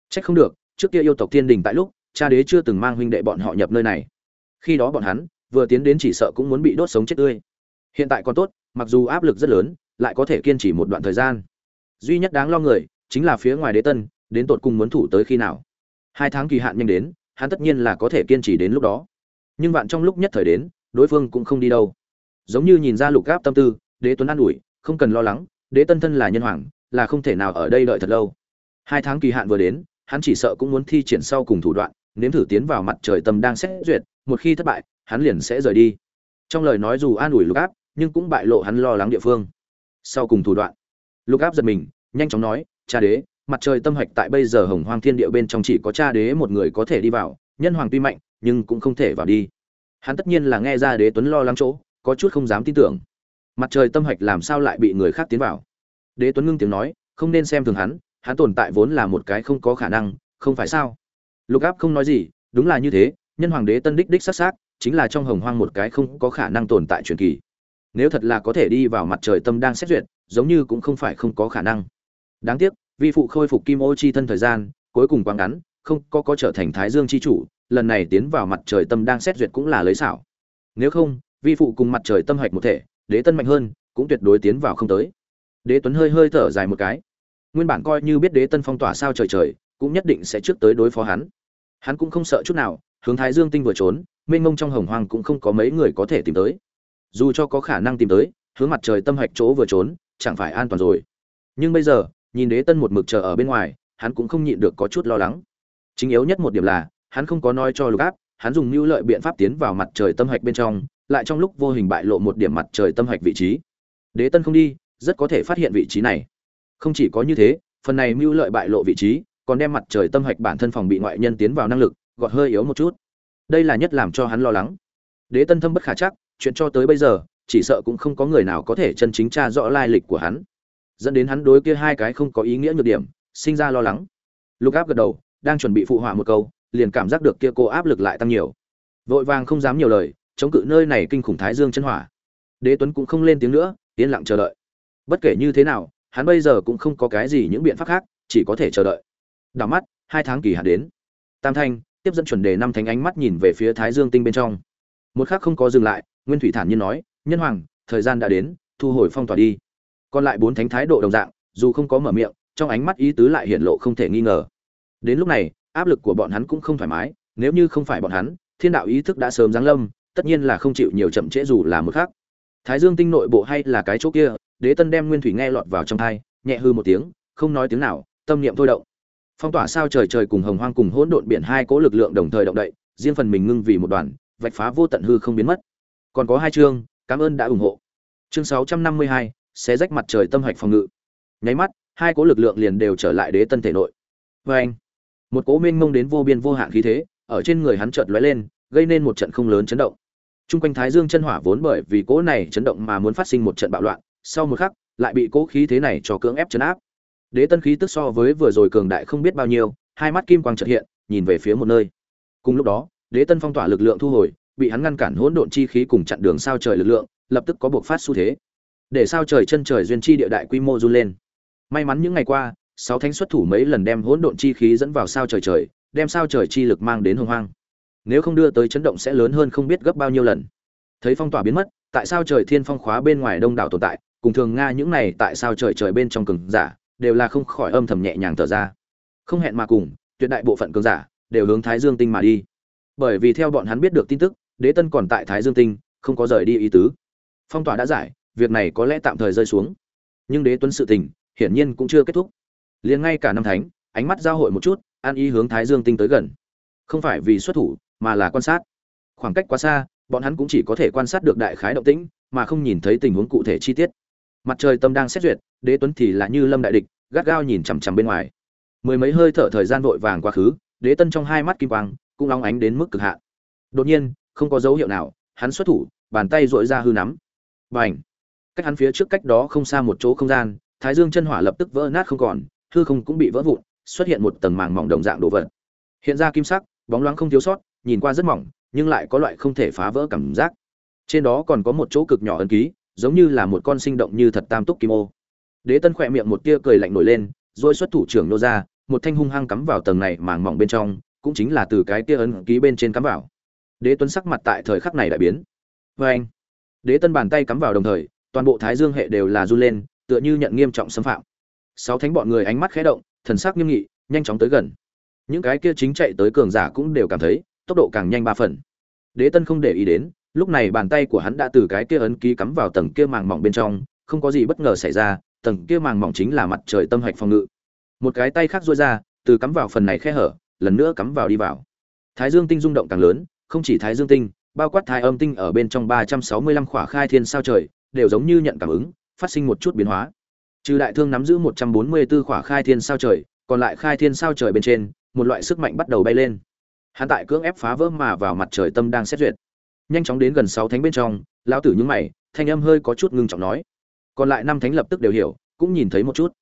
Trách không được, trước kia yêu tộc thiên đình tại lúc, cha đế chưa từng mang huynh đệ bọn họ nhập nơi này. Khi đó bọn hắn, vừa tiến đến chỉ sợ cũng muốn bị đốt sống chết tươi. Hiện tại còn tốt, mặc dù áp lực rất lớn, lại có thể kiên trì một đoạn thời gian. Duy nhất đáng lo người, chính là phía ngoài đế tân, đến tột cùng muốn thủ tới khi nào. Hai tháng kỳ hạn nhanh đến, hắn tất nhiên là có thể kiên trì đến lúc đó. Nhưng vạn trong lúc nhất thời đến, đối phương cũng không đi đâu. Giống như nhìn ra lục gáp tâm tư, đế tuấn an ủi, không cần lo lắng đế tân thân là nhân hoàng, là không thể nào ở đây đợi thật lâu. Hai tháng kỳ hạn vừa đến, hắn chỉ sợ cũng muốn thi triển sau cùng thủ đoạn, nếm thử tiến vào mặt trời tâm đang xét duyệt, một khi thất bại, hắn liền sẽ rời đi. Trong lời nói dù an ủi lục áp, nhưng cũng bại lộ hắn lo lắng địa phương. Sau cùng thủ đoạn, lục áp giật mình, nhanh chóng nói, cha đế, mặt trời tâm hạch tại bây giờ hồng hoang thiên địa bên trong chỉ có cha đế một người có thể đi vào, nhân hoàng tuy mạnh, nhưng cũng không thể vào đi. Hắn tất nhiên là nghe ra đế tuấn lo lắng chỗ, có chút không dám tin tưởng mặt trời tâm hạch làm sao lại bị người khác tiến vào? Đế tuấn ngưng tiếng nói, không nên xem thường hắn hắn tồn tại vốn là một cái không có khả năng, không phải sao? Lục áp không nói gì, đúng là như thế, nhân hoàng đế tân đích đích s á chính là trong hồng hoang một cái không có khả năng tồn tại truyền kỳ. Nếu thật là có thể đi vào mặt trời tâm đang xét duyệt, giống như cũng không phải không có khả năng. Đáng tiếc, vi phụ khôi phục kim ô chi thân thời gian, cuối cùng quá ngắn, không có có trở thành thái dương chi chủ, lần này tiến vào mặt trời tâm đang xét duyệt cũng là lấy xảo. Nếu không, vi phụ cùng mặt trời tâm hạch một thể đế tân mạnh hơn, cũng tuyệt đối tiến vào không tới. Đế tuấn hơi hơi thở dài một cái. Nguyên bản coi như biết đế tân phong tỏa sao trời trời, cũng nhất định sẽ trước tới đối phó hắn. Hắn cũng không sợ chút nào, hướng thái dương tinh vừa trốn, mênh mông trong hồng hoang cũng không có mấy người có thể tìm tới. Dù cho có khả năng tìm tới, hướng mặt trời tâm hạch chỗ vừa trốn, chẳng phải an toàn rồi. Nhưng bây giờ, nhìn đế tân một mực chờ ở bên ngoài, hắn cũng không nhịn được có chút lo lắng. Chính yếu nhất một điểm là, hắn không có nói cho lục áp, hắn dùng mưu lợi biện pháp tiến vào mặt trời tâm hạch bên trong lại trong lúc vô hình bại lộ một điểm mặt trời tâm hạch vị trí. Đế tân không đi, rất có thể phát hiện vị trí này. Không chỉ có như thế, phần này mưu lợi bại lộ vị trí, còn đem mặt trời tâm hạch bản thân phòng bị ngoại nhân tiến vào năng lực, gọt hơi yếu một chút. Đây là nhất làm cho hắn lo lắng. Đế tân thâm bất khả chắc, chuyện cho tới bây giờ, chỉ sợ cũng không có người nào có thể chân chính tra rõ lai lịch của hắn. Dẫn đến hắn đối kia hai cái không có ý nghĩa nhược điểm, sinh ra lo lắng. Lục áp gật đầu, đang chuẩn bị phụ họa một câu, liền cảm giác được kia cô áp lực lại tăng nhiều. Vội vàng không dám nhiều lời chống cự nơi này kinh khủng thái dương chân hỏa. Đế tuấn cũng không lên tiếng nữa, yên lặng chờ đợi. Bất kể như thế nào, hắn bây giờ cũng không có cái gì những biện pháp khác, chỉ có thể chờ đợi. Đảo mắt, hai tháng kỳ hạn đến. Tam thanh, tiếp dẫn chuẩn đề năm thánh ánh mắt nhìn về phía thái dương tinh bên trong. Một khắc không có dừng lại, nguyên thủy thản nhiên nói, nhân hoàng, thời gian đã đến, thu hồi phong tỏa đi. Còn lại bốn thánh thái độ đồng dạng, dù không có mở miệng, trong ánh mắt ý tứ lại hiện lộ không thể nghi ngờ. Đến lúc này, áp lực của bọn hắn cũng không thoải mái, nếu như không phải bọn hắn, thiên đạo ý thức đã sớm giáng lâm tất nhiên là không chịu nhiều chậm trễ dù là một khác thái dương tinh nội bộ hay là cái chỗ kia, đế tân đem nguyên thủy nghe lọt vào trong thai, nhẹ hư một tiếng, không nói tiếng nào, tâm niệm thôi động. Phong tỏa sao trời trời cùng hồng hoang cùng hỗn độn biển hai cỗ lực lượng đồng thời động đậy, riêng phần mình ngưng vì một đoàn, vạch phá vô tận hư không biến mất. Còn có hai chương, cảm ơn đã ủng hộ. Chương sáu trăm năm mươi hai, xé rách mặt trời tâm hạch phòng ngự. Nháy mắt, hai cỗ lực lượng liền đều trở lại đế tân thể nội. Vê anh, một cỗ mênh mông đến vô biên vô hạn khí thế, ở trên người hắn chợt lóe lên, gây nên một trận không lớn chấn động. Trung quanh Thái Dương chân hỏa vốn bởi vì cỗ này chấn động mà muốn phát sinh một trận bạo loạn, sau một khắc, lại bị cỗ khí thế này cho cưỡng ép chấn áp. Đế Tân khí tức so với vừa rồi cường đại không biết bao nhiêu, hai mắt kim quang chợt hiện, nhìn về phía một nơi. Cùng lúc đó, Đế Tân phong tỏa lực lượng thu hồi, bị hắn ngăn cản hỗn độn chi khí cùng chặn đường sao trời lực lượng, lập tức có buộc phát xu thế. Để sao trời chân trời duyên chi địa đại quy mô run lên. May mắn những ngày qua, sáu thánh xuất thủ mấy lần đem hỗn độn chi khí dẫn vào sao trời trời, đem sao trời chi lực mang đến hồng hoang nếu không đưa tới chấn động sẽ lớn hơn không biết gấp bao nhiêu lần. Thấy phong tỏa biến mất, tại sao trời thiên phong khóa bên ngoài đông đảo tồn tại, cùng thường nga những này tại sao trời trời bên trong cường giả, đều là không khỏi âm thầm nhẹ nhàng thở ra. Không hẹn mà cùng, tuyệt đại bộ phận cường giả đều hướng thái dương tinh mà đi. Bởi vì theo bọn hắn biết được tin tức, đế tân còn tại thái dương tinh, không có rời đi ý tứ. Phong tỏa đã giải, việc này có lẽ tạm thời rơi xuống. Nhưng đế tuấn sự tình, hiển nhiên cũng chưa kết thúc. Liền ngay cả năm thánh ánh mắt giao hội một chút, an ý hướng thái dương tinh tới gần. Không phải vì xuất thủ mà là quan sát. Khoảng cách quá xa, bọn hắn cũng chỉ có thể quan sát được đại khái động tĩnh, mà không nhìn thấy tình huống cụ thể chi tiết. Mặt trời tâm đang xét duyệt, đế tuấn thì là như lâm đại địch, gắt gao nhìn chằm chằm bên ngoài. Mười mấy hơi thở thời gian vội vàng quá khứ, đế tân trong hai mắt kim quang cũng long ánh đến mức cực hạn. Đột nhiên, không có dấu hiệu nào, hắn xuất thủ, bàn tay dội ra hư nắm. Bành! Cách hắn phía trước cách đó không xa một chỗ không gian, thái dương chân hỏa lập tức vỡ nát không còn, hư không cũng bị vỡ vụn, xuất hiện một tầng màng mỏng đồng dạng đồ vật. Hiện ra kim sắc, bóng loáng không thiếu sót nhìn qua rất mỏng, nhưng lại có loại không thể phá vỡ cảm giác. Trên đó còn có một chỗ cực nhỏ ấn ký, giống như là một con sinh động như thật tam túc kim ô. Đế tân khỏe miệng một tia cười lạnh nổi lên, rồi xuất thủ trưởng nô ra, một thanh hung hăng cắm vào tầng này màng mỏng bên trong, cũng chính là từ cái tia ấn ký bên trên cắm vào. Đế tuấn sắc mặt tại thời khắc này đại biến. Vê anh, đế tân bàn tay cắm vào đồng thời, toàn bộ thái dương hệ đều là run lên, tựa như nhận nghiêm trọng xâm phạm. Sáu thánh bọn người ánh mắt khẽ động, thần sắc nghiêm nghị, nhanh chóng tới gần. Những cái kia chính chạy tới cường giả cũng đều cảm thấy tốc độ càng nhanh ba phần. Đế tân không để ý đến, lúc này bàn tay của hắn đã từ cái kia ấn ký cắm vào tầng kia màng mỏng bên trong, không có gì bất ngờ xảy ra, tầng kia màng mỏng chính là mặt trời tâm hạch phòng ngự. Một cái tay khác duỗi ra, từ cắm vào phần này khe hở, lần nữa cắm vào đi vào. Thái dương tinh rung động càng lớn, không chỉ thái dương tinh, bao quát thái âm tinh ở bên trong ba trăm sáu mươi lăm khỏa khai thiên sao trời, đều giống như nhận cảm ứng, phát sinh một chút biến hóa. Trừ đại thương nắm giữ một trăm bốn mươi 144 khỏa khai thiên sao trời, còn lại khai thiên sao trời bên trên, một loại sức mạnh bắt đầu bay lên hắn tại cưỡng ép phá vỡ mà vào mặt trời tâm đang xét duyệt. Nhanh chóng đến gần sáu thánh bên trong, lão tử nhúng mày, thanh âm hơi có chút ngưng trọng nói. Còn lại năm thánh lập tức đều hiểu, cũng nhìn thấy một chút.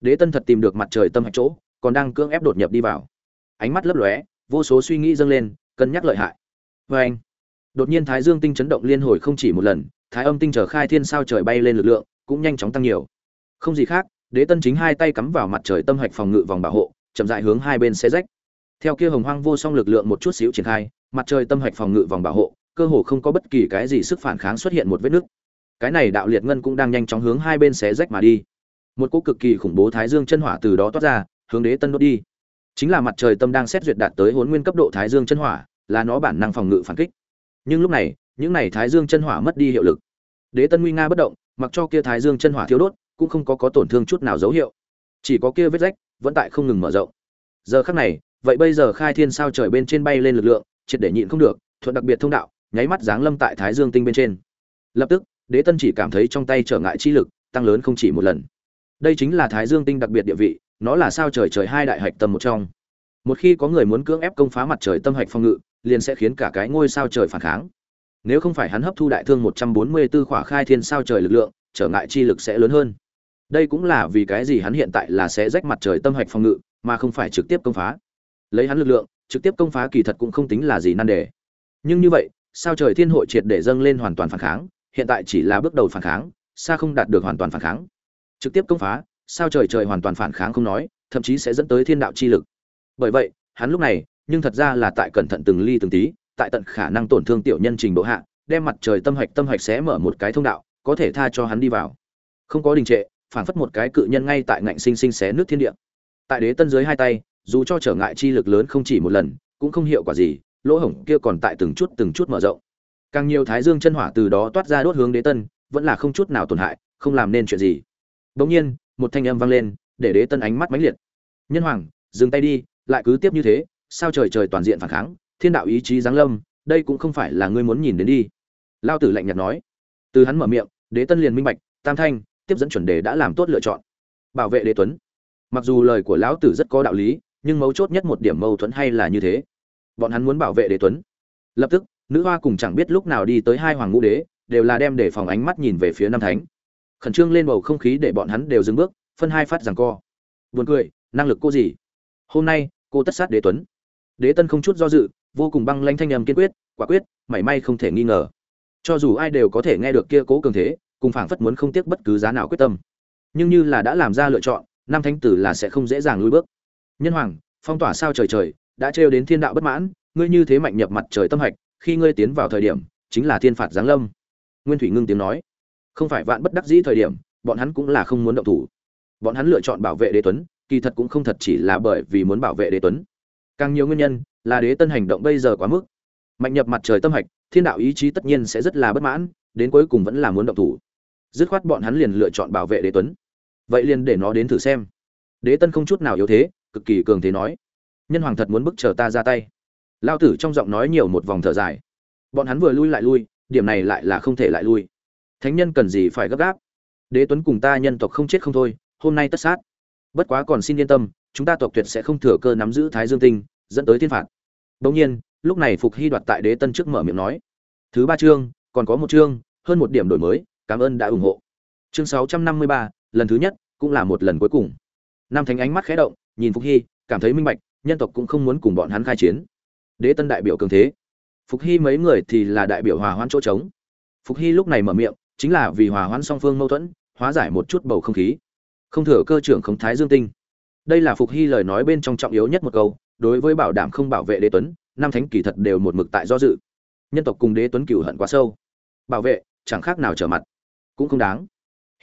Đế tân thật tìm được mặt trời tâm hạch chỗ, còn đang cưỡng ép đột nhập đi vào. Ánh mắt lấp lóe, vô số suy nghĩ dâng lên, cân nhắc lợi hại. Vê anh, đột nhiên thái dương tinh chấn động liên hồi không chỉ một lần, thái âm tinh trở khai thiên sao trời bay lên lực lượng, cũng nhanh chóng tăng nhiều. Không gì khác, đế tân chính hai tay cắm vào mặt trời tâm hạch phòng ngự vòng bảo hộ, chậm dại hướng hai bên xe rách theo kia hồng hoang vô song lực lượng một chút xíu triển khai, mặt trời tâm hạch phòng ngự vòng bảo hộ, cơ hồ không có bất kỳ cái gì sức phản kháng xuất hiện một vết nứt. Cái này đạo liệt ngân cũng đang nhanh chóng hướng hai bên xé rách mà đi. Một cỗ cực kỳ khủng bố thái dương chân hỏa từ đó toát ra, hướng đế tân đốt đi. Chính là mặt trời tâm đang xét duyệt đạt tới hồn nguyên cấp độ thái dương chân hỏa, là nó bản năng phòng ngự phản kích. Nhưng lúc này, những này thái dương chân hỏa mất đi hiệu lực. Đế tân nguy nga bất động, mặc cho kia thái dương chân hỏa thiếu đốt, cũng không có có tổn thương chút nào dấu hiệu. Chỉ có kia vết rách vẫn tại không ngừng mở rộng. Giờ khắc này vậy bây giờ khai thiên sao trời bên trên bay lên lực lượng, triệt để nhịn không được, thuận đặc biệt thông đạo, nháy mắt giáng lâm tại thái dương tinh bên trên. Lập tức, đế tân chỉ cảm thấy trong tay trở ngại chi lực, tăng lớn không chỉ một lần. Đây chính là thái dương tinh đặc biệt địa vị, nó là sao trời trời hai đại hạch tâm một trong. Một khi có người muốn cưỡng ép công phá mặt trời tâm hạch phong ngự, liền sẽ khiến cả cái ngôi sao trời phản kháng. Nếu không phải hắn hấp thu đại thương một trăm bốn mươi 144 khỏa khai thiên sao trời lực lượng, trở ngại chi lực sẽ lớn hơn. Đây cũng là vì cái gì hắn hiện tại là sẽ rách mặt trời tâm hạch phong ngự, mà không phải trực tiếp công phá lấy hắn lực lượng, trực tiếp công phá kỳ thật cũng không tính là gì nan đề. Nhưng như vậy, sao trời thiên hội triệt để dâng lên hoàn toàn phản kháng, hiện tại chỉ là bước đầu phản kháng, xa không đạt được hoàn toàn phản kháng. Trực tiếp công phá, sao trời trời hoàn toàn phản kháng không nói, thậm chí sẽ dẫn tới thiên đạo chi lực. Bởi vậy, hắn lúc này, nhưng thật ra là tại cẩn thận từng ly từng tí, tại tận khả năng tổn thương tiểu nhân trình độ hạ, đem mặt trời tâm hạch tâm hạch sẽ mở một cái thông đạo, có thể tha cho hắn đi vào. Không có đình trệ, phản phất một cái cự nhân ngay tại ngạnh sinh sinh xé nước thiên địa. Tại đế tân dưới hai tay dù cho trở ngại chi lực lớn không chỉ một lần, cũng không hiệu quả gì, lỗ hổng kia còn tại từng chút từng chút mở rộng. Càng nhiều thái dương chân hỏa từ đó toát ra đốt hướng đế tân, vẫn là không chút nào tổn hại, không làm nên chuyện gì. Bỗng nhiên, một thanh âm vang lên, để đế tân ánh mắt mãnh liệt. Nhân hoàng, dừng tay đi, lại cứ tiếp như thế, sao trời trời toàn diện phản kháng, thiên đạo ý chí giáng lâm, đây cũng không phải là ngươi muốn nhìn đến đi. Lao tử lạnh nhạt nói. Từ hắn mở miệng, đế tân liền minh bạch, tam thanh, tiếp dẫn chuẩn đề đã làm tốt lựa chọn. Bảo vệ đế tuấn. Mặc dù lời của lão tử rất có đạo lý nhưng mấu chốt nhất một điểm mâu thuẫn hay là như thế. Bọn hắn muốn bảo vệ đế tuấn. Lập tức, nữ hoa cùng chẳng biết lúc nào đi tới hai hoàng ngũ đế, đều là đem để phòng ánh mắt nhìn về phía nam thánh. Khẩn trương lên bầu không khí để bọn hắn đều dừng bước, phân hai phát rằng co. Buồn cười, năng lực cô gì? Hôm nay, cô tất sát đế tuấn. Đế tân không chút do dự, vô cùng băng lanh thanh âm kiên quyết, quả quyết, mảy may không thể nghi ngờ. Cho dù ai đều có thể nghe được kia cố cường thế, cùng phảng phất muốn không tiếc bất cứ giá nào quyết tâm. Nhưng như là đã làm ra lựa chọn, nam thánh tử là sẽ không dễ dàng lùi bước nhân hoàng, phong tỏa sao trời trời, đã trêu đến thiên đạo bất mãn, ngươi như thế mạnh nhập mặt trời tâm hạch, khi ngươi tiến vào thời điểm, chính là thiên phạt giáng lâm. Nguyên thủy ngưng tiếng nói. Không phải vạn bất đắc dĩ thời điểm, bọn hắn cũng là không muốn động thủ. Bọn hắn lựa chọn bảo vệ đế tuấn, kỳ thật cũng không thật chỉ là bởi vì muốn bảo vệ đế tuấn. Càng nhiều nguyên nhân, là đế tân hành động bây giờ quá mức. Mạnh nhập mặt trời tâm hạch, thiên đạo ý chí tất nhiên sẽ rất là bất mãn, đến cuối cùng vẫn là muốn động thủ. Dứt khoát bọn hắn liền lựa chọn bảo vệ đế tuấn. Vậy liền để nó đến thử xem. Đế tân không chút nào yếu thế cực kỳ cường thế nói. Nhân hoàng thật muốn bức chờ ta ra tay. Lao tử trong giọng nói nhiều một vòng thở dài. Bọn hắn vừa lui lại lui, điểm này lại là không thể lại lui. Thánh nhân cần gì phải gấp gáp? Đế tuấn cùng ta nhân tộc không chết không thôi, hôm nay tất sát. Bất quá còn xin yên tâm, chúng ta tộc tuyệt sẽ không thừa cơ nắm giữ thái dương tinh, dẫn tới thiên phạt. Bỗng nhiên, lúc này phục hy đoạt tại đế tân trước mở miệng nói. Thứ ba chương, còn có một chương, hơn một điểm đổi mới, cảm ơn đã ủng hộ. Chương sáu trăm năm mươi ba, lần thứ nhất, cũng là một lần cuối cùng. Nam thánh ánh mắt khẽ động nhìn phục hy, cảm thấy minh bạch, nhân tộc cũng không muốn cùng bọn hắn khai chiến. Đế tân đại biểu cường thế. Phục hy mấy người thì là đại biểu hòa hoãn chỗ trống. Phục hy lúc này mở miệng, chính là vì hòa hoãn song phương mâu thuẫn, hóa giải một chút bầu không khí. Không thừa cơ trưởng khống thái dương tinh. Đây là phục hy lời nói bên trong trọng yếu nhất một câu, đối với bảo đảm không bảo vệ đế tuấn, năm thánh kỳ thật đều một mực tại do dự. Nhân tộc cùng đế tuấn cựu hận quá sâu. Bảo vệ, chẳng khác nào trở mặt. Cũng không đáng.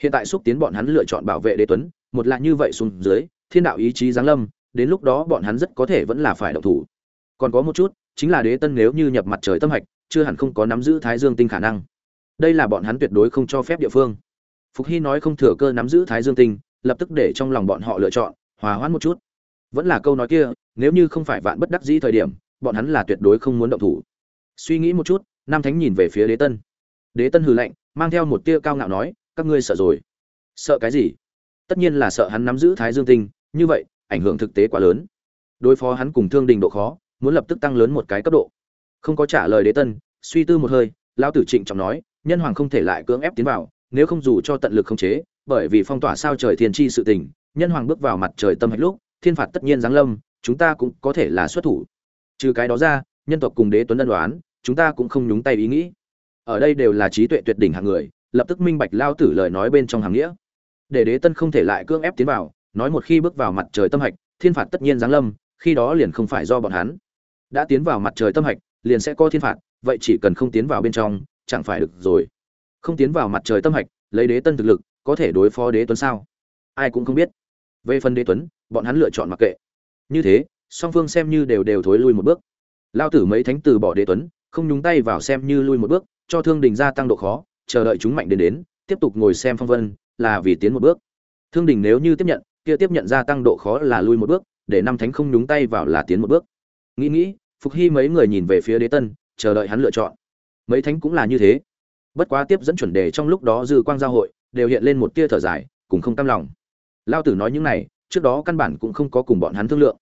Hiện tại xúc tiến bọn hắn lựa chọn bảo vệ đế tuấn, một là như vậy xuống dưới thiên đạo ý chí giáng lâm, đến lúc đó bọn hắn rất có thể vẫn là phải động thủ. Còn có một chút, chính là đế tân nếu như nhập mặt trời tâm hạch, chưa hẳn không có nắm giữ thái dương tinh khả năng. Đây là bọn hắn tuyệt đối không cho phép địa phương. Phục hy nói không thừa cơ nắm giữ thái dương tinh, lập tức để trong lòng bọn họ lựa chọn, hòa hoãn một chút. Vẫn là câu nói kia, nếu như không phải vạn bất đắc dĩ thời điểm, bọn hắn là tuyệt đối không muốn động thủ. Suy nghĩ một chút, nam thánh nhìn về phía đế tân. Đế tân hừ lạnh, mang theo một tia cao ngạo nói, các ngươi sợ rồi. Sợ cái gì? Tất nhiên là sợ hắn nắm giữ thái dương tinh như vậy, ảnh hưởng thực tế quá lớn. Đối phó hắn cùng thương đình độ khó, muốn lập tức tăng lớn một cái cấp độ. Không có trả lời đế tân, suy tư một hơi, lão tử trịnh trọng nói, nhân hoàng không thể lại cưỡng ép tiến vào, nếu không dù cho tận lực khống chế, bởi vì phong tỏa sao trời thiên chi sự tình, nhân hoàng bước vào mặt trời tâm hạch lúc, thiên phạt tất nhiên giáng lâm, chúng ta cũng có thể là xuất thủ. Trừ cái đó ra, nhân tộc cùng đế tuấn ân đoán chúng ta cũng không nhúng tay ý nghĩ. Ở đây đều là trí tuệ tuyệt đỉnh hạng người, lập tức minh bạch lao tử lời nói bên trong hàng nghĩa. Để đế tân không thể lại cưỡng ép tiến vào nói một khi bước vào mặt trời tâm hạch, thiên phạt tất nhiên giáng lâm, khi đó liền không phải do bọn hắn. Đã tiến vào mặt trời tâm hạch, liền sẽ có thiên phạt, vậy chỉ cần không tiến vào bên trong, chẳng phải được rồi. Không tiến vào mặt trời tâm hạch, lấy đế tân thực lực, có thể đối phó đế tuấn sao? Ai cũng không biết. Về phần đế tuấn, bọn hắn lựa chọn mặc kệ. Như thế, song phương xem như đều đều thối lui một bước. Lao tử mấy thánh từ bỏ đế tuấn, không nhúng tay vào xem như lui một bước, cho thương đình gia tăng độ khó, chờ đợi chúng mạnh đến đến, tiếp tục ngồi xem phong vân, là vì tiến một bước. Thương đình nếu như tiếp nhận kia tiếp nhận gia tăng độ khó là lui một bước, để năm thánh không nhúng tay vào là tiến một bước. Nghĩ nghĩ, phục hy mấy người nhìn về phía đế tân, chờ đợi hắn lựa chọn. Mấy thánh cũng là như thế. Bất quá tiếp dẫn chuẩn đề trong lúc đó dư quang giao hội, đều hiện lên một tia thở dài, cùng không cam lòng. Lao tử nói những này, trước đó căn bản cũng không có cùng bọn hắn thương lượng.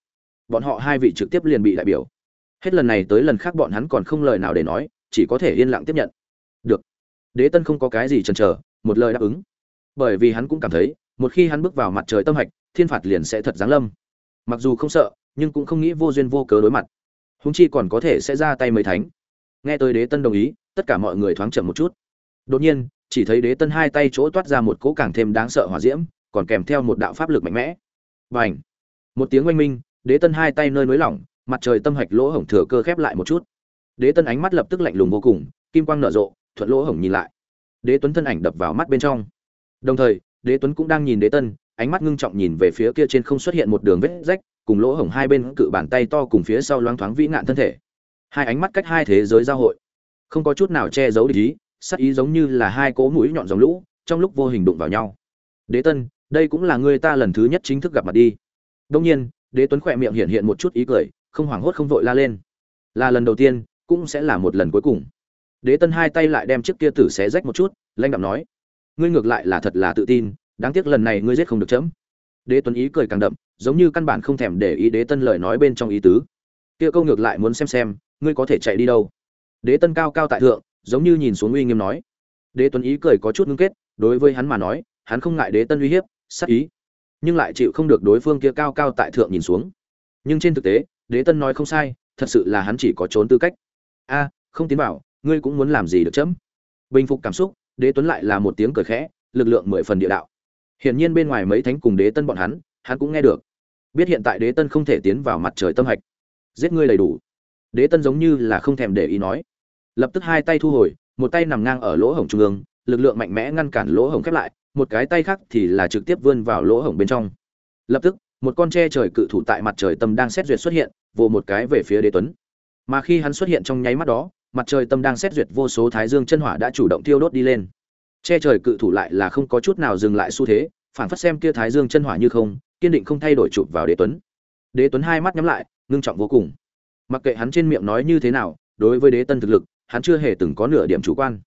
Bọn họ hai vị trực tiếp liền bị đại biểu. Hết lần này tới lần khác bọn hắn còn không lời nào để nói, chỉ có thể yên lặng tiếp nhận. Được. Đế tân không có cái gì chần chờ, một lời đáp ứng. Bởi vì hắn cũng cảm thấy một khi hắn bước vào mặt trời tâm hạch, thiên phạt liền sẽ thật giáng lâm. Mặc dù không sợ, nhưng cũng không nghĩ vô duyên vô cớ đối mặt. Húng chi còn có thể sẽ ra tay mấy thánh. Nghe tới đế tân đồng ý, tất cả mọi người thoáng chậm một chút. Đột nhiên, chỉ thấy đế tân hai tay chỗ toát ra một cỗ càng thêm đáng sợ hỏa diễm, còn kèm theo một đạo pháp lực mạnh mẽ. Và ảnh một tiếng oanh minh, đế tân hai tay nơi nới lỏng, mặt trời tâm hạch lỗ hổng thừa cơ khép lại một chút. Đế tân ánh mắt lập tức lạnh lùng vô cùng, kim quang nở rộ, thuận lỗ hổng nhìn lại. Đế tuấn thân ảnh đập vào mắt bên trong. Đồng thời đế tuấn cũng đang nhìn đế tân, ánh mắt ngưng trọng nhìn về phía kia trên không xuất hiện một đường vết rách, cùng lỗ hổng hai bên cự bàn tay to cùng phía sau loáng thoáng vĩ ngạn thân thể. Hai ánh mắt cách hai thế giới giao hội. Không có chút nào che giấu ý, sắc ý giống như là hai cỗ mũi nhọn dòng lũ, trong lúc vô hình đụng vào nhau. Đế tân, đây cũng là người ta lần thứ nhất chính thức gặp mặt đi. Đông nhiên, đế tuấn khỏe miệng hiện hiện một chút ý cười, không hoảng hốt không vội la lên. Là lần đầu tiên, cũng sẽ là một lần cuối cùng. Đế tân hai tay lại đem chiếc kia tử xé rách một chút, lanh đạm nói ngươi ngược lại là thật là tự tin, đáng tiếc lần này ngươi giết không được chấm. Đế tuấn ý cười càng đậm, giống như căn bản không thèm để ý đế tân lời nói bên trong ý tứ. Kia câu ngược lại muốn xem xem, ngươi có thể chạy đi đâu? Đế tân cao cao tại thượng, giống như nhìn xuống uy nghiêm nói. Đế tuấn ý cười có chút ngưng kết, đối với hắn mà nói, hắn không ngại đế tân uy hiếp sắc ý. Nhưng lại chịu không được đối phương kia cao cao tại thượng nhìn xuống. Nhưng trên thực tế, đế tân nói không sai, thật sự là hắn chỉ có trốn tư cách. A, không tiến bảo, ngươi cũng muốn làm gì được chấm? Bình phục cảm xúc đế tuấn lại là một tiếng cười khẽ, lực lượng mười phần địa đạo. Hiển nhiên bên ngoài mấy thánh cùng đế tân bọn hắn hắn cũng nghe được. Biết hiện tại đế tân không thể tiến vào mặt trời tâm hạch. Giết ngươi đầy đủ. Đế tân giống như là không thèm để ý nói. Lập tức hai tay thu hồi, một tay nằm ngang ở lỗ hổng trung ương, lực lượng mạnh mẽ ngăn cản lỗ hổng khép lại, một cái tay khác thì là trực tiếp vươn vào lỗ hổng bên trong. Lập tức, một con tre trời cự thủ tại mặt trời tâm đang xét duyệt xuất hiện, vồ một cái về phía đế tuấn. Mà khi hắn xuất hiện trong nháy mắt đó mặt trời tâm đang xét duyệt vô số thái dương chân hỏa đã chủ động tiêu đốt đi lên. Che trời cự thủ lại là không có chút nào dừng lại xu thế, phản phất xem kia thái dương chân hỏa như không, kiên định không thay đổi chụp vào đế tuấn. Đế tuấn hai mắt nhắm lại, ngưng trọng vô cùng. Mặc kệ hắn trên miệng nói như thế nào, đối với đế tân thực lực, hắn chưa hề từng có nửa điểm chủ quan.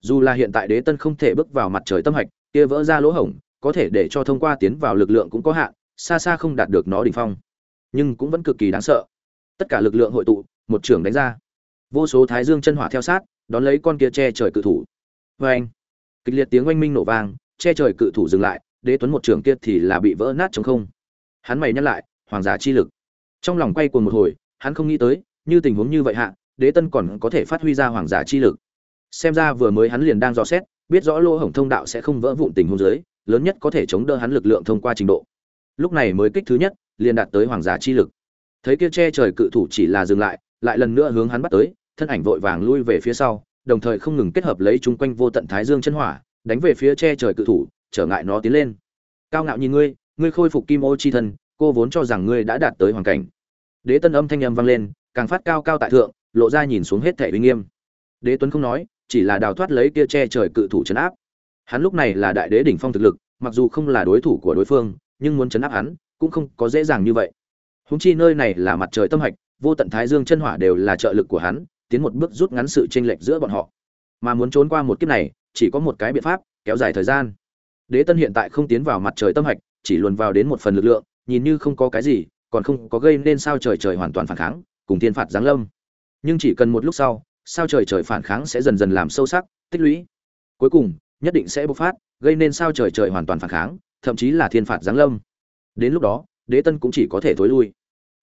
Dù là hiện tại đế tân không thể bước vào mặt trời tâm hạch, kia vỡ ra lỗ hổng, có thể để cho thông qua tiến vào lực lượng cũng có hạn, xa xa không đạt được nó đỉnh phong. Nhưng cũng vẫn cực kỳ đáng sợ. Tất cả lực lượng hội tụ, một trưởng đánh ra vô số thái dương chân hỏa theo sát, đón lấy con kia che trời cự thủ. Vê anh, kịch liệt tiếng oanh minh nổ vang, che trời cự thủ dừng lại, đế tuấn một trường kia thì là bị vỡ nát chống không. Hắn mày nhắc lại, hoàng giả chi lực. Trong lòng quay cuồng một hồi, hắn không nghĩ tới, như tình huống như vậy hạ, đế tân còn có thể phát huy ra hoàng giả chi lực. Xem ra vừa mới hắn liền đang dò xét, biết rõ lỗ hổng thông đạo sẽ không vỡ vụn tình huống dưới, lớn nhất có thể chống đỡ hắn lực lượng thông qua trình độ. Lúc này mới kích thứ nhất, liền đạt tới hoàng giả chi lực. Thấy kia che trời cự thủ chỉ là dừng lại lại lần nữa hướng hắn bắt tới thân ảnh vội vàng lui về phía sau, đồng thời không ngừng kết hợp lấy chúng quanh vô tận thái dương chân hỏa, đánh về phía che trời cự thủ, trở ngại nó tiến lên. Cao ngạo nhìn ngươi ngươi khôi phục kim ô chi thân, cô vốn cho rằng ngươi đã đạt tới hoàn cảnh. Đế tân âm thanh âm vang lên, càng phát cao cao tại thượng, lộ ra nhìn xuống hết thể uy nghiêm. Đế tuấn không nói, chỉ là đào thoát lấy kia che trời cự thủ chấn áp. Hắn lúc này là đại đế đỉnh phong thực lực, mặc dù không là đối thủ của đối phương, nhưng muốn chấn áp hắn, cũng không có dễ dàng như vậy. Húng chi nơi này là mặt trời tâm hạch, vô tận thái dương chân hỏa đều là trợ lực của hắn tiến một bước rút ngắn sự chênh lệch giữa bọn họ. Mà muốn trốn qua một kiếp này, chỉ có một cái biện pháp, kéo dài thời gian. Đế tân hiện tại không tiến vào mặt trời tâm hạch, chỉ luồn vào đến một phần lực lượng, nhìn như không có cái gì, còn không có gây nên sao trời trời hoàn toàn phản kháng, cùng thiên phạt giáng lâm. Nhưng chỉ cần một lúc sau, sao trời trời phản kháng sẽ dần dần làm sâu sắc, tích lũy. Cuối cùng, nhất định sẽ bộc phát, gây nên sao trời trời hoàn toàn phản kháng, thậm chí là thiên phạt giáng lâm. Đến lúc đó, đế tân cũng chỉ có thể thối lui.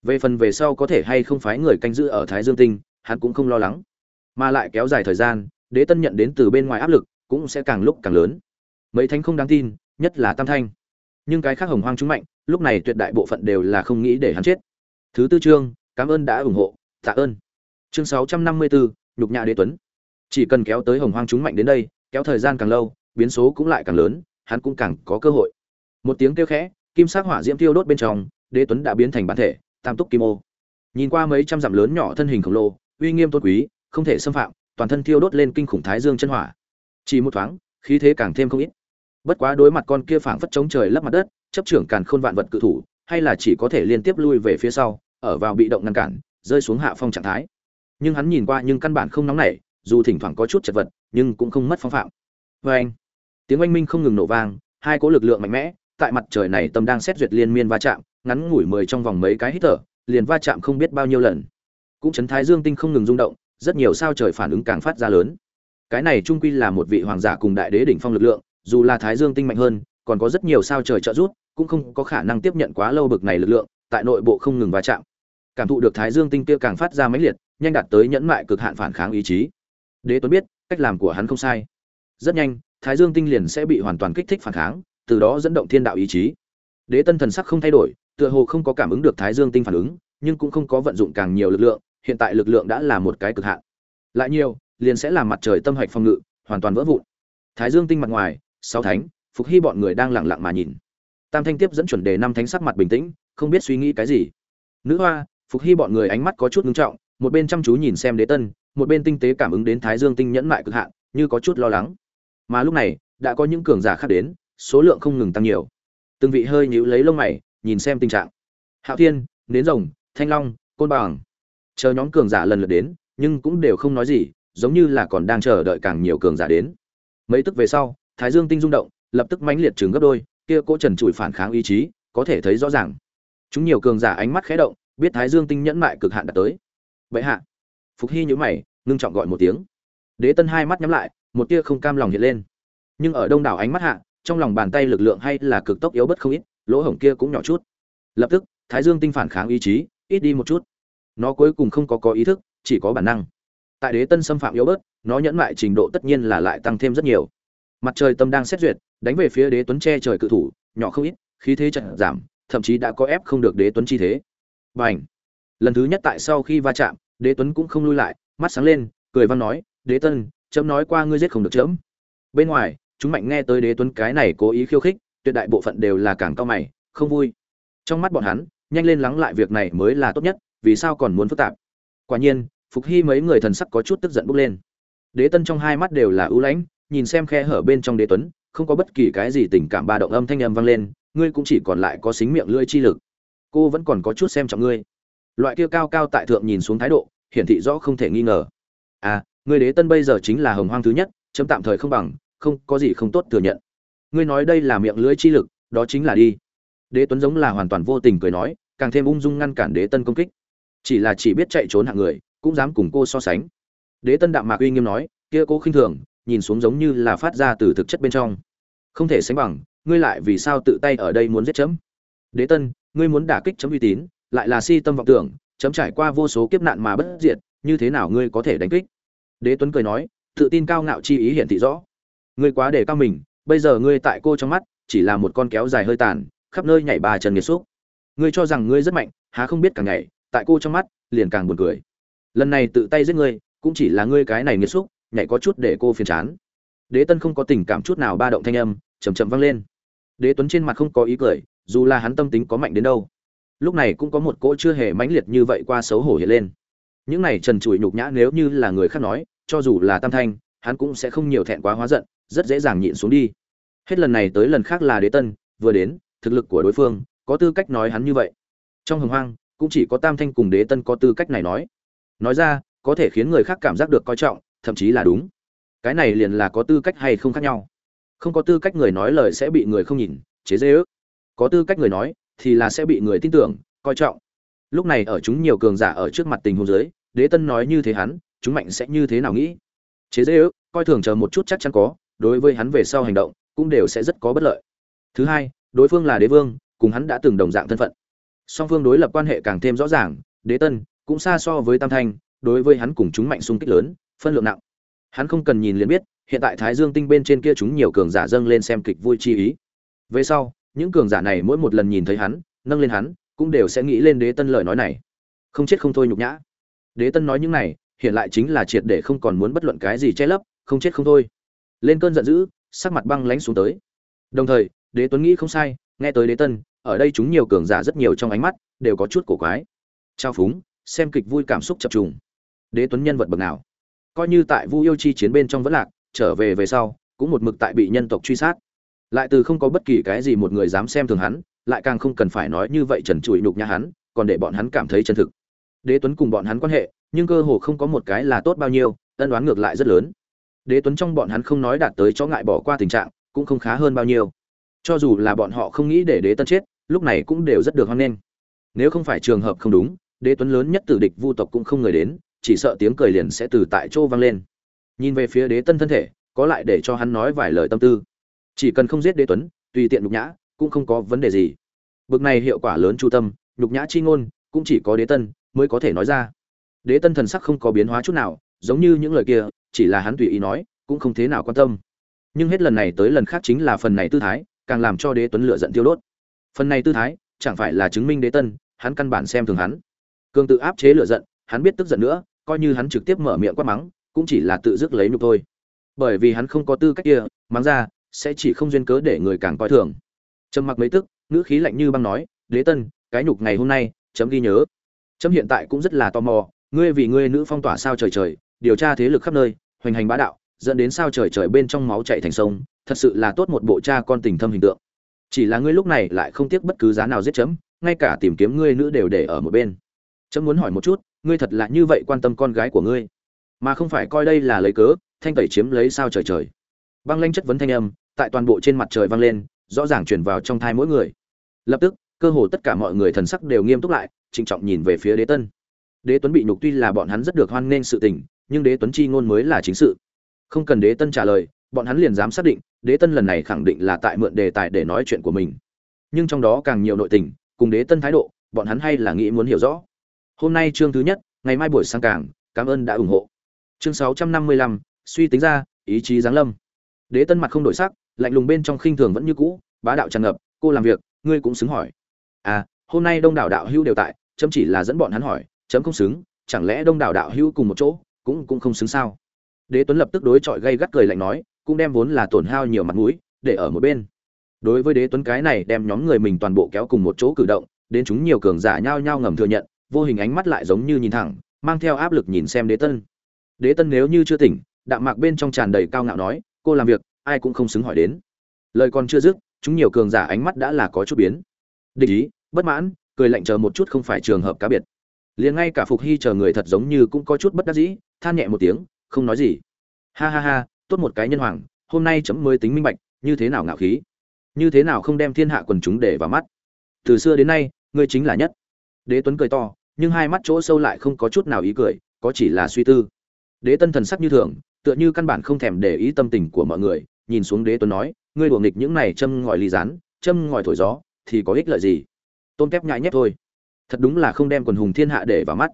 Về phần về sau có thể hay không phái người canh giữ ở thái dương tinh hắn cũng không lo lắng. Mà lại kéo dài thời gian, đế tân nhận đến từ bên ngoài áp lực cũng sẽ càng lúc càng lớn. Mấy thánh không đáng tin, nhất là tam thanh. Nhưng cái khác hồng hoang chúng mạnh, lúc này tuyệt đại bộ phận đều là không nghĩ để hắn chết. Thứ tư chương cảm ơn đã ủng hộ, tạ ơn. Chương sáu trăm năm mươi bốn nhục nhã đế tuấn. Chỉ cần kéo tới hồng hoang chúng mạnh đến đây, kéo thời gian càng lâu, biến số cũng lại càng lớn, hắn cũng càng có cơ hội. Một tiếng kêu khẽ, kim sắc hỏa diễm tiêu đốt bên trong, đế tuấn đã biến thành bản thể, tam túc kim ô. Nhìn qua mấy trăm dặm lớn nhỏ thân hình khổng lồ uy nghiêm tôn quý, không thể xâm phạm, toàn thân thiêu đốt lên kinh khủng thái dương chân hỏa. Chỉ một thoáng, khí thế càng thêm không ít. Bất quá đối mặt con kia phảng phất chống trời lấp mặt đất, chấp trưởng càn khôn vạn vật cự thủ, hay là chỉ có thể liên tiếp lui về phía sau, ở vào bị động ngăn cản, rơi xuống hạ phong trạng thái. Nhưng hắn nhìn qua nhưng căn bản không nóng nảy, dù thỉnh thoảng có chút chật vật, nhưng cũng không mất phong phạm. Và anh, tiếng oanh minh không ngừng nổ vang, hai cỗ lực lượng mạnh mẽ, tại mặt trời này tâm đang xét duyệt liên miên va chạm, ngắn ngủi mười trong vòng mấy cái hít thở, liền va chạm không biết bao nhiêu lần cũng chấn thái dương tinh không ngừng rung động, rất nhiều sao trời phản ứng càng phát ra lớn. Cái này trung quy là một vị hoàng giả cùng đại đế đỉnh phong lực lượng, dù là thái dương tinh mạnh hơn, còn có rất nhiều sao trời trợ giúp, cũng không có khả năng tiếp nhận quá lâu bực này lực lượng, tại nội bộ không ngừng va chạm. Cảm thụ được thái dương tinh kia càng phát ra mãnh liệt, nhanh đạt tới nhẫn mại cực hạn phản kháng ý chí. Đế tuấn biết, cách làm của hắn không sai. Rất nhanh, thái dương tinh liền sẽ bị hoàn toàn kích thích phản kháng, từ đó dẫn động thiên đạo ý chí. Đế tân thần sắc không thay đổi, tựa hồ không có cảm ứng được thái dương tinh phản ứng, nhưng cũng không có vận dụng càng nhiều lực lượng hiện tại lực lượng đã là một cái cực hạn. Lại nhiều, liền sẽ làm mặt trời tâm hạch phòng ngự, hoàn toàn vỡ vụn. Thái dương tinh mặt ngoài, sáu thánh, phục hy bọn người đang lặng lặng mà nhìn. Tam thanh tiếp dẫn chuẩn đề năm thánh sắc mặt bình tĩnh, không biết suy nghĩ cái gì. Nữ hoa, phục hy bọn người ánh mắt có chút ngưng trọng, một bên chăm chú nhìn xem đế tân, một bên tinh tế cảm ứng đến thái dương tinh nhẫn mại cực hạn, như có chút lo lắng. Mà lúc này, đã có những cường giả khác đến, số lượng không ngừng tăng nhiều. Từng vị hơi nhíu lấy lông mày, nhìn xem tình trạng. Hạo thiên, nến rồng, thanh long, côn bằng chờ nhóm cường giả lần lượt đến, nhưng cũng đều không nói gì, giống như là còn đang chờ đợi càng nhiều cường giả đến. Mấy tức về sau, thái dương tinh rung động, lập tức mãnh liệt trừng gấp đôi, kia cỗ trần trụi phản kháng ý chí, có thể thấy rõ ràng. Chúng nhiều cường giả ánh mắt khẽ động, biết thái dương tinh nhẫn mại cực hạn đã tới. Vậy hạ. Phục hy nhữ mày, ngưng trọng gọi một tiếng. Đế tân hai mắt nhắm lại, một tia không cam lòng hiện lên. Nhưng ở đông đảo ánh mắt hạ, trong lòng bàn tay lực lượng hay là cực tốc yếu bất không ít, lỗ hổng kia cũng nhỏ chút. Lập tức, thái dương tinh phản kháng ý chí, ít đi một chút nó cuối cùng không có có ý thức, chỉ có bản năng. Tại đế tân xâm phạm yếu bớt, nó nhẫn mại trình độ tất nhiên là lại tăng thêm rất nhiều. Mặt trời tâm đang xét duyệt, đánh về phía đế tuấn che trời cự thủ, nhỏ không ít, khí thế trận giảm, thậm chí đã có ép không được đế tuấn chi thế. B à n h lần thứ nhất tại sau khi va chạm, đế tuấn cũng không lui lại, mắt sáng lên, cười văn nói, đế tân, chấm nói qua ngươi giết không được chấm. Bên ngoài, chúng mạnh nghe tới đế tuấn cái này cố ý khiêu khích, tuyệt đại bộ phận đều là càng cao mày, không vui. Trong mắt bọn hắn, nhanh lên lắng lại việc này mới là tốt nhất vì sao còn muốn phức tạp? Quả nhiên, phục hy mấy người thần sắc có chút tức giận bốc lên. Đế tân trong hai mắt đều là ưu lãnh, nhìn xem khe hở bên trong đế tuấn, không có bất kỳ cái gì tình cảm ba động âm thanh âm vang lên, ngươi cũng chỉ còn lại có xính miệng lưỡi chi lực. Cô vẫn còn có chút xem trọng ngươi. Loại kia cao cao tại thượng nhìn xuống thái độ, hiển thị rõ không thể nghi ngờ. À ngươi đế tân bây giờ chính là hồng hoang thứ nhất, chấm tạm thời không bằng, không, có gì không tốt thừa nhận. Ngươi nói đây là miệng lưỡi chi lực, đó chính là đi. Đế tuấn giống là hoàn toàn vô tình cười nói, càng thêm ung dung ngăn cản đế tân công kích chỉ là chỉ biết chạy trốn hạng người, cũng dám cùng cô so sánh. Đế tân đạm mạc uy nghiêm nói, kia cô khinh thường, nhìn xuống giống như là phát ra từ thực chất bên trong. Không thể sánh bằng, ngươi lại vì sao tự tay ở đây muốn giết chấm? Đế tân, ngươi muốn đả kích chấm uy tín, lại là si tâm vọng tưởng, chấm trải qua vô số kiếp nạn mà bất diệt, như thế nào ngươi có thể đánh kích? Đế tuấn cười nói, tự tin cao ngạo chi ý hiển thị rõ. Ngươi quá để cao mình, bây giờ ngươi tại cô trong mắt, chỉ là một con kéo dài hơi tàn, khắp nơi nhảy ba chân nghiệt xúc. Ngươi cho rằng ngươi rất mạnh, há không biết càng ngày? Tại cô trong mắt, liền càng buồn cười. Lần này tự tay giết ngươi, cũng chỉ là ngươi cái này nghiêm xúc, nhảy có chút để cô phiền chán. Đế tân không có tình cảm chút nào ba động thanh âm chầm chậm vang lên. Đế tuấn trên mặt không có ý cười, dù là hắn tâm tính có mạnh đến đâu. Lúc này cũng có một cỗ chưa hề mãnh liệt như vậy qua xấu hổ hiện lên. Những này trần trụi nhục nhã nếu như là người khác nói, cho dù là tam thanh, hắn cũng sẽ không nhiều thẹn quá hóa giận, rất dễ dàng nhịn xuống đi. Hết lần này tới lần khác là đế tân, vừa đến, thực lực của đối phương, có tư cách nói hắn như vậy. Trong hồng hoang cũng chỉ có tam thanh cùng đế tân có tư cách này nói. Nói ra, có thể khiến người khác cảm giác được coi trọng, thậm chí là đúng. Cái này liền là có tư cách hay không khác nhau. Không có tư cách người nói lời sẽ bị người không nhìn, chế dễ ước. Có tư cách người nói, thì là sẽ bị người tin tưởng, coi trọng. Lúc này ở chúng nhiều cường giả ở trước mặt tình huống giới đế tân nói như thế hắn, chúng mạnh sẽ như thế nào nghĩ? Chế dễ ước, coi thường chờ một chút chắc chắn có, đối với hắn về sau hành động, cũng đều sẽ rất có bất lợi. Thứ hai, đối phương là đế vương, cùng hắn đã từng đồng dạng thân phận song phương đối lập quan hệ càng thêm rõ ràng, đế tân cũng xa so với tam thanh, đối với hắn cùng chúng mạnh xung kích lớn, phân lượng nặng. Hắn không cần nhìn liền biết, hiện tại thái dương tinh bên trên kia chúng nhiều cường giả dâng lên xem kịch vui chi ý. Về sau, những cường giả này mỗi một lần nhìn thấy hắn, nâng lên hắn, cũng đều sẽ nghĩ lên đế tân lời nói này. Không chết không thôi nhục nhã. Đế tân nói những này, hiện lại chính là triệt để không còn muốn bất luận cái gì che lấp, không chết không thôi. Lên cơn giận dữ, sắc mặt băng lãnh xuống tới. Đồng thời, đế tuấn nghĩ không sai, nghe tới đế tân ở đây chúng nhiều cường giả rất nhiều trong ánh mắt, đều có chút cổ quái. Trao phúng, xem kịch vui cảm xúc chập trùng. Đế tuấn nhân vật bậc nào? Coi như tại vu yêu chi chiến bên trong vẫn lạc, trở về về sau, cũng một mực tại bị nhân tộc truy sát. Lại từ không có bất kỳ cái gì một người dám xem thường hắn, lại càng không cần phải nói như vậy trần trụi nhục nhã hắn, còn để bọn hắn cảm thấy chân thực. Đế tuấn cùng bọn hắn quan hệ, nhưng cơ hồ không có một cái là tốt bao nhiêu, ân đoán ngược lại rất lớn. Đế tuấn trong bọn hắn không nói đạt tới cho ngại bỏ qua tình trạng, cũng không khá hơn bao nhiêu. Cho dù là bọn họ không nghĩ để đế tân chết lúc này cũng đều rất được hoan nghênh. Nếu không phải trường hợp không đúng, đế tuấn lớn nhất tử địch vu tộc cũng không người đến, chỉ sợ tiếng cười liền sẽ từ tại chỗ vang lên. Nhìn về phía đế tân thân thể, có lại để cho hắn nói vài lời tâm tư. Chỉ cần không giết đế tuấn, tùy tiện nhục nhã, cũng không có vấn đề gì. Bực này hiệu quả lớn chu tâm, nhục nhã chi ngôn, cũng chỉ có đế tân mới có thể nói ra. Đế tân thần sắc không có biến hóa chút nào, giống như những lời kia, chỉ là hắn tùy ý nói, cũng không thế nào quan tâm. Nhưng hết lần này tới lần khác chính là phần này tư thái, càng làm cho đế tuấn lựa giận tiêu đốt phần này tư thái, chẳng phải là chứng minh đế tân, hắn căn bản xem thường hắn. Cường tự áp chế lửa giận, hắn biết tức giận nữa, coi như hắn trực tiếp mở miệng quát mắng, cũng chỉ là tự dứt lấy nhục thôi. Bởi vì hắn không có tư cách kia, mắng ra, sẽ chỉ không duyên cớ để người càng coi thường. Trầm mặc mấy tức, ngữ khí lạnh như băng nói, đế tân, cái nhục ngày hôm nay, chấm ghi nhớ. Chấm hiện tại cũng rất là tò mò, ngươi vì ngươi nữ phong tỏa sao trời trời, điều tra thế lực khắp nơi, hoành hành bá đạo, dẫn đến sao trời trời bên trong máu chảy thành sông, thật sự là tốt một bộ cha con tình thâm hình tượng chỉ là ngươi lúc này lại không tiếc bất cứ giá nào giết chấm, ngay cả tìm kiếm ngươi nữ đều để ở một bên. Chấm muốn hỏi một chút, ngươi thật là như vậy quan tâm con gái của ngươi? Mà không phải coi đây là lấy cớ, thanh tẩy chiếm lấy sao trời trời. Băng lanh chất vấn thanh âm, tại toàn bộ trên mặt trời vang lên, rõ ràng truyền vào trong thai mỗi người. Lập tức, cơ hồ tất cả mọi người thần sắc đều nghiêm túc lại, trịnh trọng nhìn về phía đế tân. Đế tuấn bị nhục tuy là bọn hắn rất được hoan nghênh sự tình, nhưng đế tuấn chi ngôn mới là chính sự. Không cần đế tân trả lời, bọn hắn liền dám xác định đế tân lần này khẳng định là tại mượn đề tài để nói chuyện của mình. Nhưng trong đó càng nhiều nội tình, cùng đế tân thái độ, bọn hắn hay là nghĩ muốn hiểu rõ. Hôm nay chương thứ nhất, ngày mai buổi sáng càng, cảm ơn đã ủng hộ. Chương sáu trăm năm mươi lăm, suy tính ra, ý chí giáng lâm. Đế tân mặt không đổi sắc, lạnh lùng bên trong khinh thường vẫn như cũ, bá đạo tràn ngập, cô làm việc, ngươi cũng xứng hỏi. À hôm nay đông đảo đạo hữu đều tại, chấm chỉ là dẫn bọn hắn hỏi, chấm không xứng, chẳng lẽ đông đảo đạo hữu cùng một chỗ, cũng cũng không xứng sao? Đế tuấn lập tức đối chọi gây gắt cười lạnh nói cũng đem vốn là tổn hao nhiều mặt mũi, để ở một bên. Đối với đế tuấn cái này đem nhóm người mình toàn bộ kéo cùng một chỗ cử động, đến chúng nhiều cường giả nhao nhao ngầm thừa nhận, vô hình ánh mắt lại giống như nhìn thẳng, mang theo áp lực nhìn xem đế tân. Đế tân nếu như chưa tỉnh, đạm mạc bên trong tràn đầy cao ngạo nói, cô làm việc, ai cũng không xứng hỏi đến. Lời còn chưa dứt, chúng nhiều cường giả ánh mắt đã là có chút biến. Địch ý, bất mãn, cười lạnh chờ một chút không phải trường hợp cá biệt. Liền ngay cả phục hy chờ người thật giống như cũng có chút bất đắc dĩ, than nhẹ một tiếng, không nói gì. Ha ha ha tốt một cái nhân hoàng, hôm nay chấm mới tính minh bạch, như thế nào ngạo khí. Như thế nào không đem thiên hạ quần chúng để vào mắt. Từ xưa đến nay, ngươi chính là nhất. Đế tuấn cười to, nhưng hai mắt chỗ sâu lại không có chút nào ý cười, có chỉ là suy tư. Đế tân thần sắc như thường, tựa như căn bản không thèm để ý tâm tình của mọi người, nhìn xuống đế tuấn nói, ngươi đùa nghịch những này châm ngòi ly rán, châm ngòi thổi gió, thì có ích lợi gì? Tôn kép nhại nhép thôi. Thật đúng là không đem quần hùng thiên hạ để vào mắt.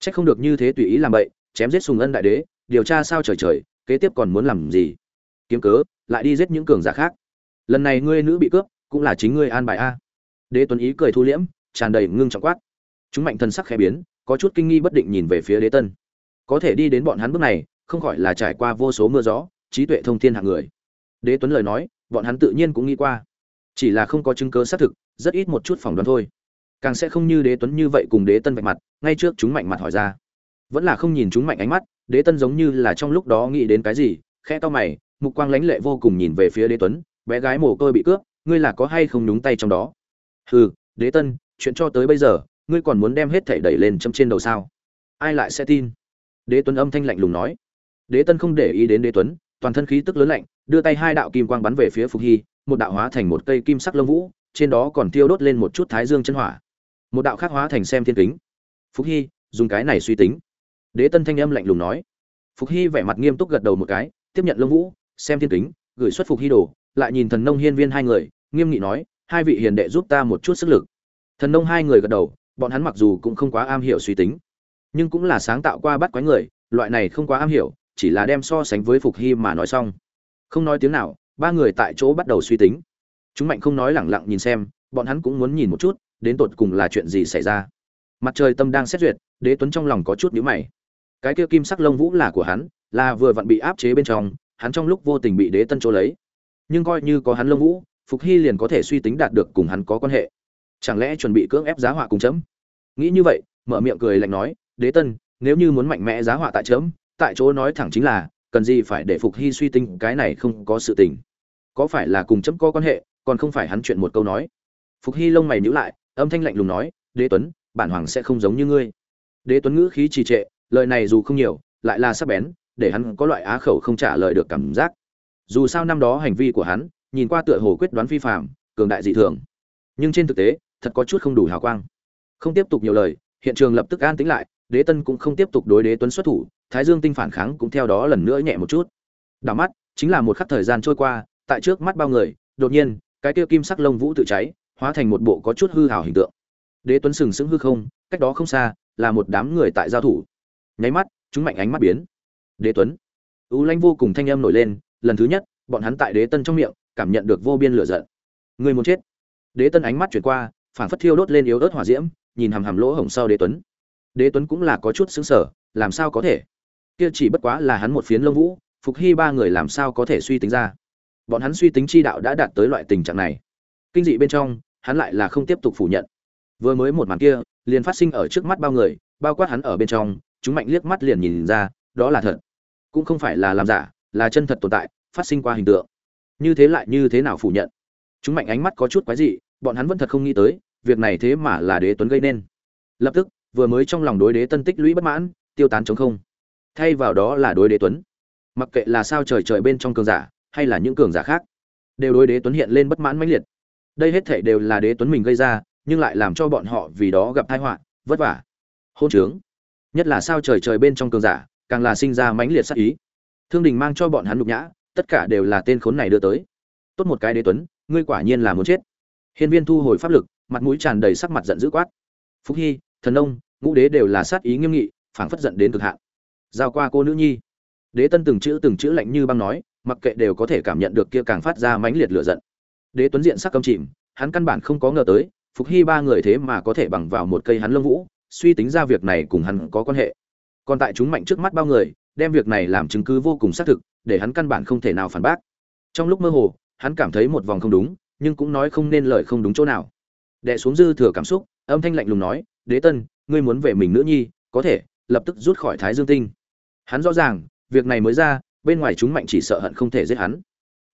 Trách không được như thế tùy ý làm vậy chém giết sùng ân đại đế, điều tra sao trời trời kế tiếp còn muốn làm gì? Kiếm cớ, lại đi giết những cường giả khác. Lần này ngươi nữ bị cướp, cũng là chính ngươi an bài a. Đế tuấn ý cười thu liễm, tràn đầy ngưng trọng quát. Chúng mạnh thần sắc khẽ biến, có chút kinh nghi bất định nhìn về phía đế tân. Có thể đi đến bọn hắn bước này, không khỏi là trải qua vô số mưa gió, trí tuệ thông thiên hạng người. Đế tuấn lời nói, bọn hắn tự nhiên cũng nghĩ qua. Chỉ là không có chứng cớ xác thực, rất ít một chút phỏng đoán thôi. Càng sẽ không như đế tuấn như vậy cùng đế tân vạch mặt, ngay trước chúng mạnh mặt hỏi ra vẫn là không nhìn chúng mạnh ánh mắt, đế tân giống như là trong lúc đó nghĩ đến cái gì khe to mày, mục quang lãnh lệ vô cùng nhìn về phía đế tuấn, bé gái mồ côi bị cướp, ngươi là có hay không nhúng tay trong đó? Hừ, đế tân, chuyện cho tới bây giờ, ngươi còn muốn đem hết thảy đẩy lên châm trên đầu sao? Ai lại sẽ tin? Đế tuấn âm thanh lạnh lùng nói. Đế tân không để ý đến đế tuấn, toàn thân khí tức lớn lạnh, đưa tay hai đạo kim quang bắn về phía phục hy, một đạo hóa thành một cây kim sắc lông vũ, trên đó còn tiêu đốt lên một chút thái dương chân hỏa. Một đạo khác hóa thành xem thiên kính. Phục hy, dùng cái này suy tính đế tân thanh âm lạnh lùng nói. Phục hy vẻ mặt nghiêm túc gật đầu một cái, tiếp nhận lông vũ, xem thiên kính, gửi xuất phục hy đồ, lại nhìn thần nông hiên viên hai người, nghiêm nghị nói, hai vị hiền đệ giúp ta một chút sức lực. Thần nông hai người gật đầu, bọn hắn mặc dù cũng không quá am hiểu suy tính, nhưng cũng là sáng tạo qua bắt quái người, loại này không quá am hiểu, chỉ là đem so sánh với phục hy mà nói xong. Không nói tiếng nào, ba người tại chỗ bắt đầu suy tính. Chúng mạnh không nói lẳng lặng nhìn xem, bọn hắn cũng muốn nhìn một chút, đến tột cùng là chuyện gì xảy ra. Mặt trời tâm đang xét duyệt, đế tuấn trong lòng có chút nhíu mày cái kia kim sắc lông vũ là của hắn, là vừa vặn bị áp chế bên trong, hắn trong lúc vô tình bị đế tân chỗ lấy. Nhưng coi như có hắn lông vũ, phục hy liền có thể suy tính đạt được cùng hắn có quan hệ. Chẳng lẽ chuẩn bị cưỡng ép giá họa cùng chấm? Nghĩ như vậy, mở miệng cười lạnh nói, đế tân, nếu như muốn mạnh mẽ giá họa tại chấm, tại chỗ nói thẳng chính là, cần gì phải để phục hy suy tính, cái này không có sự tình. Có phải là cùng chấm có quan hệ, còn không phải hắn chuyện một câu nói? Phục hy lông mày nhíu lại, âm thanh lạnh lùng nói, đế tuấn, bản hoàng sẽ không giống như ngươi. Đế tuấn ngữ khí trì trệ lời này dù không nhiều, lại là sắc bén, để hắn có loại á khẩu không trả lời được cảm giác. Dù sao năm đó hành vi của hắn, nhìn qua tựa hồ quyết đoán phi phạm cường đại dị thường. Nhưng trên thực tế, thật có chút không đủ hào quang. Không tiếp tục nhiều lời, hiện trường lập tức an tĩnh lại, đế tân cũng không tiếp tục đối đế tuấn xuất thủ, thái dương tinh phản kháng cũng theo đó lần nữa nhẹ một chút. Đảo mắt, chính là một khắc thời gian trôi qua, tại trước mắt bao người, đột nhiên, cái kia kim sắc lông vũ tự cháy, hóa thành một bộ có chút hư hào hình tượng. Đế tuấn sừng sững hư không, cách đó không xa, là một đám người tại giao thủ nháy mắt, chúng mạnh ánh mắt biến. Đế tuấn. U lanh vô cùng thanh âm nổi lên, lần thứ nhất, bọn hắn tại đế tân trong miệng, cảm nhận được vô biên lửa giận. Người muốn chết. Đế tân ánh mắt chuyển qua phản phất thiêu đốt lên yếu ớt hỏa diễm, nhìn hằm hằm lỗ hổng sau đế tuấn. Đế tuấn cũng là có chút xứng sở làm sao có thể? Kia chỉ bất quá là hắn một phiến lông vũ, phục hy ba người làm sao có thể suy tính ra? Bọn hắn suy tính chi đạo đã đạt tới loại tình trạng này. Kinh dị bên trong, hắn lại là không tiếp tục phủ nhận. Vừa mới một màn kia, liền phát sinh ở trước mắt bao người, bao quát hắn ở bên trong chúng mạnh liếc mắt liền nhìn ra, đó là thật. Cũng không phải là làm giả, là chân thật tồn tại, phát sinh qua hình tượng. Như thế lại như thế nào phủ nhận? Chúng mạnh ánh mắt có chút quái dị, bọn hắn vẫn thật không nghĩ tới, việc này thế mà là đế tuấn gây nên. Lập tức, vừa mới trong lòng đối đế tân tích lũy bất mãn, tiêu tán chống không. Thay vào đó là đối đế tuấn. Mặc kệ là sao trời trời bên trong cường giả, hay là những cường giả khác, đều đối đế tuấn hiện lên bất mãn mãnh liệt. Đây hết thảy đều là đế tuấn mình gây ra, nhưng lại làm cho bọn họ vì đó gặp tai họa, vất vả. Hôn trướng nhất là sao trời trời bên trong cường giả, càng là sinh ra mãnh liệt sát ý. Thương đình mang cho bọn hắn nhục nhã, tất cả đều là tên khốn này đưa tới. Tốt một cái đế tuấn, ngươi quả nhiên là muốn chết. Hiên viên thu hồi pháp lực, mặt mũi tràn đầy sắc mặt giận dữ quát. Phúc hy, thần ông ngũ đế đều là sát ý nghiêm nghị, phảng phất giận đến cực hạn. Giao qua cô nữ nhi. Đế tân từng chữ từng chữ lạnh như băng nói, mặc kệ đều có thể cảm nhận được kia càng phát ra mãnh liệt lửa giận. Đế tuấn diện sắc căm chìm, hắn căn bản không có ngờ tới phục hy ba người thế mà có thể bằng vào một cây hắn lông vũ suy tính ra việc này cùng hắn có quan hệ. Còn tại chúng mạnh trước mắt bao người, đem việc này làm chứng cứ vô cùng xác thực, để hắn căn bản không thể nào phản bác. Trong lúc mơ hồ, hắn cảm thấy một vòng không đúng, nhưng cũng nói không nên lời không đúng chỗ nào. Đệ xuống dư thừa cảm xúc, âm thanh lạnh lùng nói, đế tân, ngươi muốn về mình nữ nhi, có thể, lập tức rút khỏi thái dương tinh. Hắn rõ ràng, việc này mới ra, bên ngoài chúng mạnh chỉ sợ hận không thể giết hắn.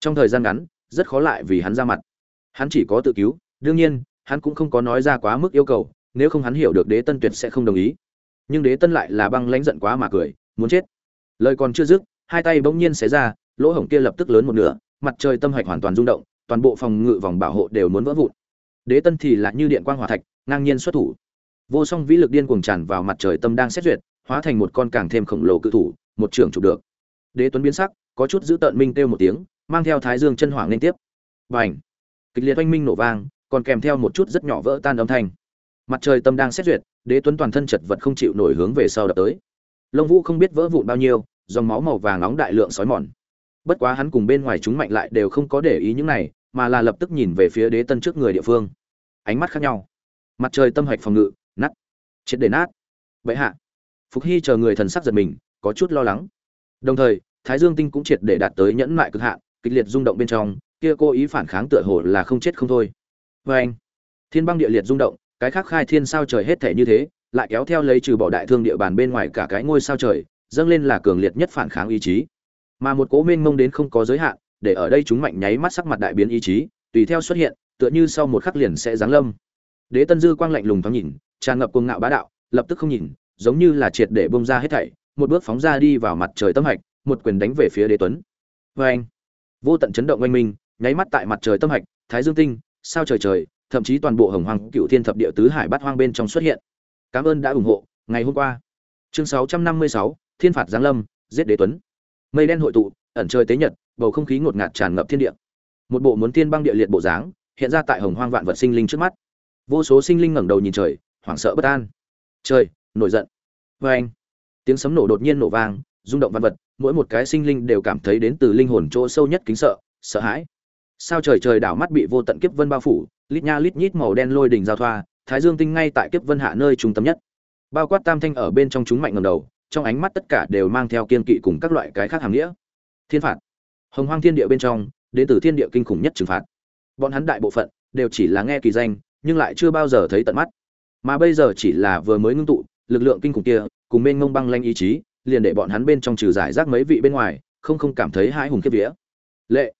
Trong thời gian ngắn, rất khó lại vì hắn ra mặt. Hắn chỉ có tự cứu, đương nhiên, hắn cũng không có nói ra quá mức yêu cầu nếu không hắn hiểu được đế tân tuyệt sẽ không đồng ý. Nhưng đế tân lại là băng lãnh giận quá mà cười, muốn chết. Lời còn chưa dứt, hai tay bỗng nhiên xé ra, lỗ hổng kia lập tức lớn một nửa, mặt trời tâm hạch hoàn toàn rung động, toàn bộ phòng ngự vòng bảo hộ đều muốn vỡ vụn. Đế tân thì lại như điện quang hỏa thạch, ngang nhiên xuất thủ. Vô song vĩ lực điên cuồng tràn vào mặt trời tâm đang xét duyệt, hóa thành một con càng thêm khổng lồ cự thủ, một trưởng chụp được. Đế tuấn biến sắc, có chút giữ tợn minh kêu một tiếng, mang theo thái dương chân hoàng liên tiếp. Bành! Kịch liệt oanh minh nổ vang, còn kèm theo một chút rất nhỏ vỡ tan âm thanh mặt trời tâm đang xét duyệt, đế tuấn toàn thân chật vật không chịu nổi hướng về sau đập tới. Lông vũ không biết vỡ vụn bao nhiêu, dòng máu màu vàng nóng đại lượng sói mòn. Bất quá hắn cùng bên ngoài chúng mạnh lại đều không có để ý những này, mà là lập tức nhìn về phía đế tân trước người địa phương. Ánh mắt khác nhau. Mặt trời tâm hạch phòng ngự, nát. Triệt để nát. Vậy hạ. Phục hy chờ người thần sắc giật mình, có chút lo lắng. Đồng thời, thái dương tinh cũng triệt để đạt tới nhẫn mại cực hạn, kịch liệt rung động bên trong, kia cô ý phản kháng tựa hồ là không chết không thôi. Vê anh thiên băng địa liệt rung động cái khác khai thiên sao trời hết thể như thế, lại kéo theo lấy trừ bỏ đại thương địa bàn bên ngoài cả cái ngôi sao trời, dâng lên là cường liệt nhất phản kháng ý chí. Mà một cố mênh mông đến không có giới hạn, để ở đây chúng mạnh nháy mắt sắc mặt đại biến ý chí, tùy theo xuất hiện, tựa như sau một khắc liền sẽ giáng lâm. Đế tân dư quang lạnh lùng thoáng nhìn, tràn ngập cuồng ngạo bá đạo, lập tức không nhìn, giống như là triệt để bông ra hết thảy, một bước phóng ra đi vào mặt trời tâm hạch, một quyền đánh về phía đế tuấn. Vê anh vô tận chấn động oanh minh, nháy mắt tại mặt trời tâm hạch, thái dương tinh, sao trời trời thậm chí toàn bộ hồng hoàng cựu thiên thập địa tứ hải bát hoang bên trong xuất hiện. Cảm ơn đã ủng hộ. Ngày hôm qua chương 656, thiên phạt giáng lâm giết đế tuấn. Mây đen hội tụ ẩn trời tế nhật bầu không khí ngột ngạt tràn ngập thiên địa. Một bộ muốn tiên băng địa liệt bộ dáng hiện ra tại hồng hoang vạn vật sinh linh trước mắt. Vô số sinh linh ngẩng đầu nhìn trời hoảng sợ bất an. Trời nổi giận. Vê anh tiếng sấm nổ đột nhiên nổ vang rung động vạn vật mỗi một cái sinh linh đều cảm thấy đến từ linh hồn chỗ sâu nhất kính sợ sợ hãi. Sao trời trời đảo mắt bị vô tận kiếp vân bao phủ lít nha lít nhít màu đen lôi đỉnh giao thoa, thái dương tinh ngay tại kiếp vân hạ nơi trung tâm nhất. Bao quát tam thanh ở bên trong chúng mạnh ngẩng đầu, trong ánh mắt tất cả đều mang theo kiên kỵ cùng các loại cái khác hàng nghĩa. Thiên phạt. Hồng hoang thiên địa bên trong, đến từ thiên địa kinh khủng nhất trừng phạt. Bọn hắn đại bộ phận đều chỉ là nghe kỳ danh, nhưng lại chưa bao giờ thấy tận mắt. Mà bây giờ chỉ là vừa mới ngưng tụ, lực lượng kinh khủng kia, cùng bên ngông băng lanh ý chí, liền để bọn hắn bên trong trừ giải rác mấy vị bên ngoài, không không cảm thấy hãi hùng kiếp vía. Lệ.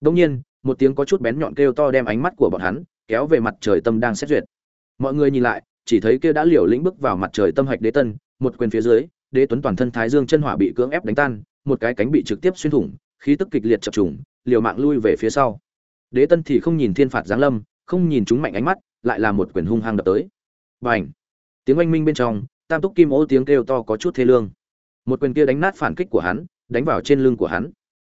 Đương nhiên, một tiếng có chút bén nhọn kêu to đem ánh mắt của bọn hắn kéo về mặt trời tâm đang xét duyệt. Mọi người nhìn lại, chỉ thấy kia đã liều lĩnh bước vào mặt trời tâm hạch đế tân, một quyền phía dưới, đế tuấn toàn thân thái dương chân hỏa bị cưỡng ép đánh tan, một cái cánh bị trực tiếp xuyên thủng, khí tức kịch liệt chập trùng, liều mạng lui về phía sau. Đế tân thì không nhìn thiên phạt giáng lâm, không nhìn chúng mạnh ánh mắt, lại là một quyền hung hăng đập tới. Bành! Tiếng oanh minh bên trong, tam túc kim ô tiếng kêu to có chút thê lương. Một quyền kia đánh nát phản kích của hắn, đánh vào trên lưng của hắn.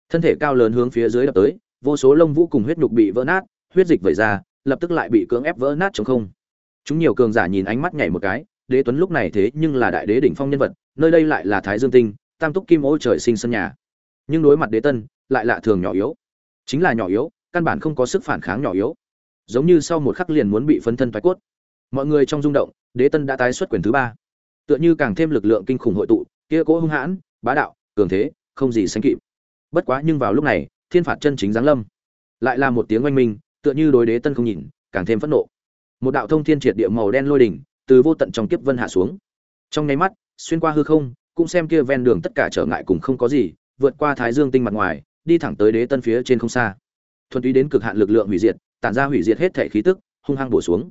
Thân thể cao lớn hướng phía dưới đập tới, vô số lông vũ cùng huyết nhục bị vỡ nát, huyết dịch vẩy ra lập tức lại bị cưỡng ép vỡ nát trong không. Chúng nhiều cường giả nhìn ánh mắt nhảy một cái, đế tuấn lúc này thế nhưng là đại đế đỉnh phong nhân vật, nơi đây lại là thái dương tinh, tam túc kim ô trời sinh sân nhà. Nhưng đối mặt đế tân, lại lạ thường nhỏ yếu. Chính là nhỏ yếu, căn bản không có sức phản kháng nhỏ yếu. Giống như sau một khắc liền muốn bị phấn thân phái cốt. Mọi người trong rung động, đế tân đã tái xuất quyền thứ ba. Tựa như càng thêm lực lượng kinh khủng hội tụ, kia cỗ hung hãn, bá đạo, cường thế, không gì sánh kịp. Bất quá nhưng vào lúc này, thiên phạt chân chính giáng lâm. Lại là một tiếng oanh minh tựa như đối đế tân không nhìn, càng thêm phẫn nộ. Một đạo thông thiên triệt địa màu đen lôi đỉnh từ vô tận trong kiếp vân hạ xuống. Trong nháy mắt, xuyên qua hư không, cũng xem kia ven đường tất cả trở ngại cùng không có gì, vượt qua thái dương tinh mặt ngoài, đi thẳng tới đế tân phía trên không xa. Thuần túy đến cực hạn lực lượng hủy diệt, tản ra hủy diệt hết thể khí tức, hung hăng bổ xuống.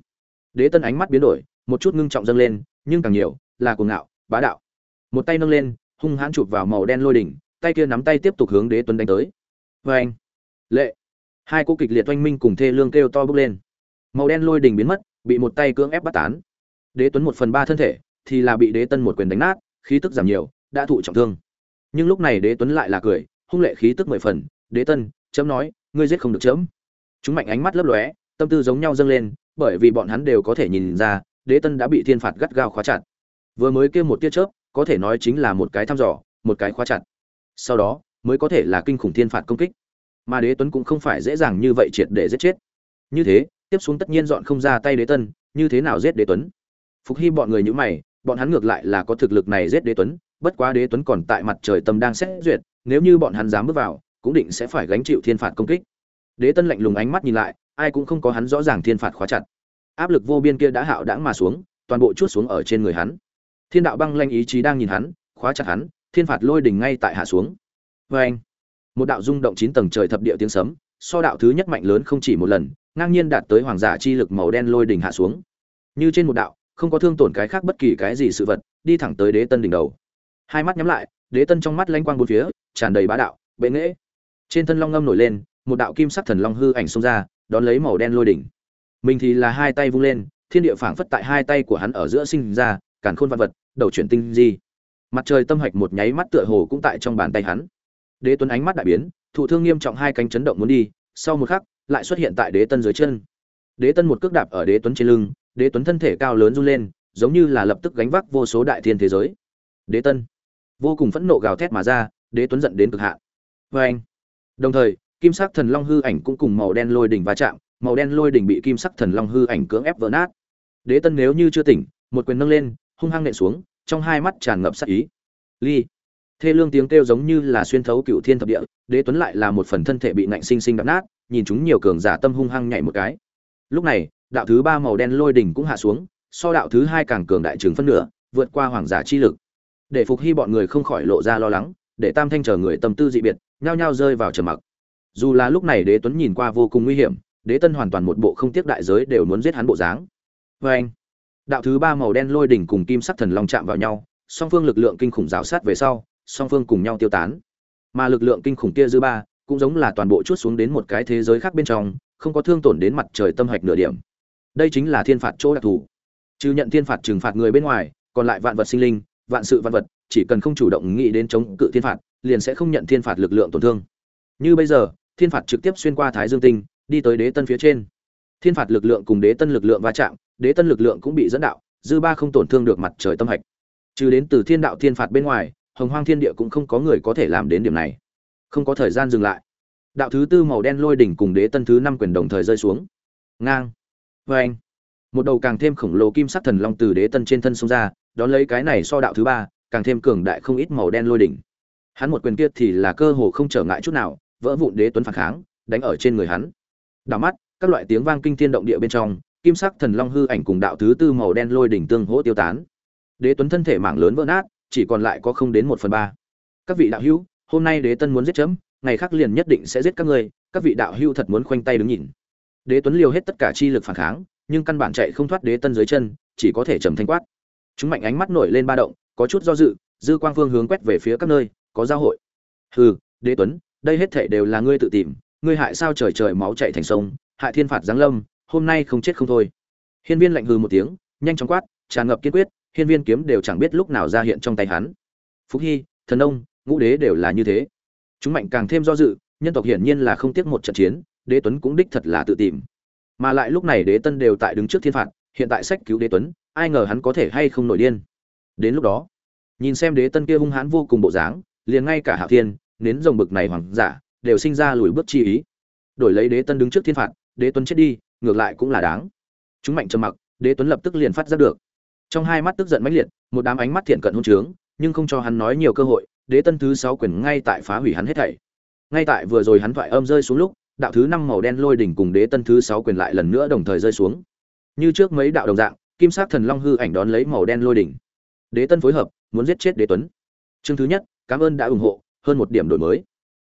Đế tân ánh mắt biến đổi, một chút ngưng trọng dâng lên, nhưng càng nhiều là cuồng ngạo, bá đạo. Một tay nâng lên, hung hãn chụp vào màu đen lôi đỉnh, tay kia nắm tay tiếp tục hướng đế tuấn đánh tới. Vê anh lệ hai cô kịch liệt oanh minh cùng thê lương kêu to bước lên. Màu đen lôi đỉnh biến mất, bị một tay cưỡng ép bắt tán. Đế tuấn một phần ba thân thể thì là bị đế tân một quyền đánh nát, khí tức giảm nhiều, đã thụ trọng thương. Nhưng lúc này đế tuấn lại là cười, hung lệ khí tức mười phần. Đế tân, chấm nói, ngươi giết không được chấm. Chúng mạnh ánh mắt lấp lóe, tâm tư giống nhau dâng lên, bởi vì bọn hắn đều có thể nhìn ra, đế tân đã bị thiên phạt gắt gao khóa chặt. Vừa mới kêu một tia chớp, có thể nói chính là một cái thăm dò, một cái khóa chặt. Sau đó, mới có thể là kinh khủng thiên phạt công kích mà đế tuấn cũng không phải dễ dàng như vậy triệt để giết chết. Như thế, tiếp xuống tất nhiên dọn không ra tay đế tân như thế nào giết đế tuấn? Phục hy bọn người như mày, bọn hắn ngược lại là có thực lực này giết đế tuấn, bất quá đế tuấn còn tại mặt trời tâm đang xét duyệt, nếu như bọn hắn dám bước vào, cũng định sẽ phải gánh chịu thiên phạt công kích. Đế tân lạnh lùng ánh mắt nhìn lại, ai cũng không có hắn rõ ràng thiên phạt khóa chặt. Áp lực vô biên kia đã hạo đãng mà xuống, toàn bộ chuốt xuống ở trên người hắn. Thiên đạo băng lanh ý chí đang nhìn hắn, khóa chặt hắn, thiên phạt lôi đỉnh ngay tại hạ xuống. Vê anh một đạo rung động chín tầng trời thập địa tiếng sấm, so đạo thứ nhất mạnh lớn không chỉ một lần, ngang nhiên đạt tới hoàng giả chi lực màu đen lôi đỉnh hạ xuống. Như trên một đạo, không có thương tổn cái khác bất kỳ cái gì sự vật, đi thẳng tới đế tân đỉnh đầu. Hai mắt nhắm lại, đế tân trong mắt lanh quang bốn phía, tràn đầy bá đạo, bệ nghễ trên thân long ngâm nổi lên, một đạo kim sắc thần long hư ảnh xông ra, đón lấy màu đen lôi đỉnh. Mình thì là hai tay vung lên, thiên địa phảng phất tại hai tay của hắn ở giữa sinh ra, càn khôn vạn vật, đầu chuyển tinh di. Mặt trời tâm hạch một nháy mắt tựa hồ cũng tại trong bàn tay hắn đế tuấn ánh mắt đại biến, thụ thương nghiêm trọng hai cánh chấn động muốn đi, sau một khắc, lại xuất hiện tại đế tân dưới chân. Đế tân một cước đạp ở đế tuấn trên lưng, đế tuấn thân thể cao lớn run lên, giống như là lập tức gánh vác vô số đại thiên thế giới. Đế tân, vô cùng phẫn nộ gào thét mà ra, đế tuấn giận đến cực hạn. Vê anh, đồng thời, kim sắc thần long hư ảnh cũng cùng màu đen lôi đỉnh va chạm, màu đen lôi đỉnh bị kim sắc thần long hư ảnh cưỡng ép vỡ nát. Đế tân nếu như chưa tỉnh, một quyền nâng lên, hung hăng nện xuống, trong hai mắt tràn ngập sát ý. Ly thê lương tiếng kêu giống như là xuyên thấu cựu thiên thập địa, đế tuấn lại là một phần thân thể bị nạnh sinh sinh đập nát, nhìn chúng nhiều cường giả tâm hung hăng nhảy một cái. Lúc này, đạo thứ ba màu đen lôi đỉnh cũng hạ xuống, so đạo thứ hai càng cường đại trường phân nửa, vượt qua hoàng giả chi lực. Để phục hy bọn người không khỏi lộ ra lo lắng, để tam thanh chờ người tâm tư dị biệt, nhao nhao rơi vào trầm mặc. Dù là lúc này đế tuấn nhìn qua vô cùng nguy hiểm, đế tân hoàn toàn một bộ không tiếc đại giới đều muốn giết hắn bộ dáng. Vê anh, đạo thứ ba màu đen lôi đỉnh cùng kim sắc thần long chạm vào nhau, song phương lực lượng kinh khủng rào sát về sau song phương cùng nhau tiêu tán. Mà lực lượng kinh khủng kia dư ba, cũng giống là toàn bộ chút xuống đến một cái thế giới khác bên trong, không có thương tổn đến mặt trời tâm hạch nửa điểm. Đây chính là thiên phạt chỗ đặc thù. Trừ nhận thiên phạt trừng phạt người bên ngoài, còn lại vạn vật sinh linh, vạn sự vạn vật, chỉ cần không chủ động nghĩ đến chống cự thiên phạt, liền sẽ không nhận thiên phạt lực lượng tổn thương. Như bây giờ, thiên phạt trực tiếp xuyên qua thái dương tinh, đi tới đế tân phía trên. Thiên phạt lực lượng cùng đế tân lực lượng va chạm, đế tân lực lượng cũng bị dẫn đạo, dư ba không tổn thương được mặt trời tâm hạch. Trừ đến từ thiên đạo thiên phạt bên ngoài hồng hoang thiên địa cũng không có người có thể làm đến điểm này. Không có thời gian dừng lại. Đạo thứ tư màu đen lôi đỉnh cùng đế tân thứ năm quyền đồng thời rơi xuống. Ngang. Vê anh một đầu càng thêm khổng lồ kim sắc thần long từ đế tân trên thân xông ra, đón lấy cái này so đạo thứ ba, càng thêm cường đại không ít màu đen lôi đỉnh. Hắn một quyền kia thì là cơ hồ không trở ngại chút nào, vỡ vụn đế tuấn phản kháng, đánh ở trên người hắn. Đảo mắt, các loại tiếng vang kinh thiên động địa bên trong, kim sắc thần long hư ảnh cùng đạo thứ tư màu đen lôi đỉnh tương hỗ tiêu tán. Đế tuấn thân thể mảng lớn vỡ nát chỉ còn lại có không đến một phần ba. Các vị đạo hữu, hôm nay đế tân muốn giết chấm, ngày khác liền nhất định sẽ giết các ngươi, các vị đạo hữu thật muốn khoanh tay đứng nhìn. Đế tuấn liều hết tất cả chi lực phản kháng, nhưng căn bản chạy không thoát đế tân dưới chân, chỉ có thể trầm thanh quát. Chúng mạnh ánh mắt nổi lên ba động, có chút do dự, dư quang phương hướng quét về phía các nơi, có giao hội. Hừ, đế tuấn, đây hết thảy đều là ngươi tự tìm, ngươi hại sao trời trời máu chảy thành sông, hại thiên phạt giáng lâm, hôm nay không chết không thôi. Hiên viên lạnh hừ một tiếng, nhanh chóng quát, tràn ngập kiên quyết hiên viên kiếm đều chẳng biết lúc nào ra hiện trong tay hắn. Phúc hy, thần ông, ngũ đế đều là như thế. Chúng mạnh càng thêm do dự, nhân tộc hiển nhiên là không tiếc một trận chiến, đế tuấn cũng đích thật là tự tìm. Mà lại lúc này đế tân đều tại đứng trước thiên phạt, hiện tại sách cứu đế tuấn, ai ngờ hắn có thể hay không nổi điên. Đến lúc đó, nhìn xem đế tân kia hung hãn vô cùng bộ dáng, liền ngay cả hạ thiên, nến rồng bực này hoàng giả, đều sinh ra lùi bước chi ý. Đổi lấy đế tân đứng trước thiên phạt, đế tuấn chết đi, ngược lại cũng là đáng. Chúng mạnh trầm mặc, đế tuấn lập tức liền phát ra được trong hai mắt tức giận mãnh liệt, một đám ánh mắt thiện cận hôn trướng, nhưng không cho hắn nói nhiều cơ hội, đế tân thứ sáu quyền ngay tại phá hủy hắn hết thảy. Ngay tại vừa rồi hắn thoại âm rơi xuống lúc, đạo thứ năm màu đen lôi đỉnh cùng đế tân thứ sáu quyền lại lần nữa đồng thời rơi xuống. Như trước mấy đạo đồng dạng, kim sắc thần long hư ảnh đón lấy màu đen lôi đỉnh. Đế tân phối hợp, muốn giết chết đế tuấn. Chương thứ nhất, cảm ơn đã ủng hộ, hơn một điểm đổi mới.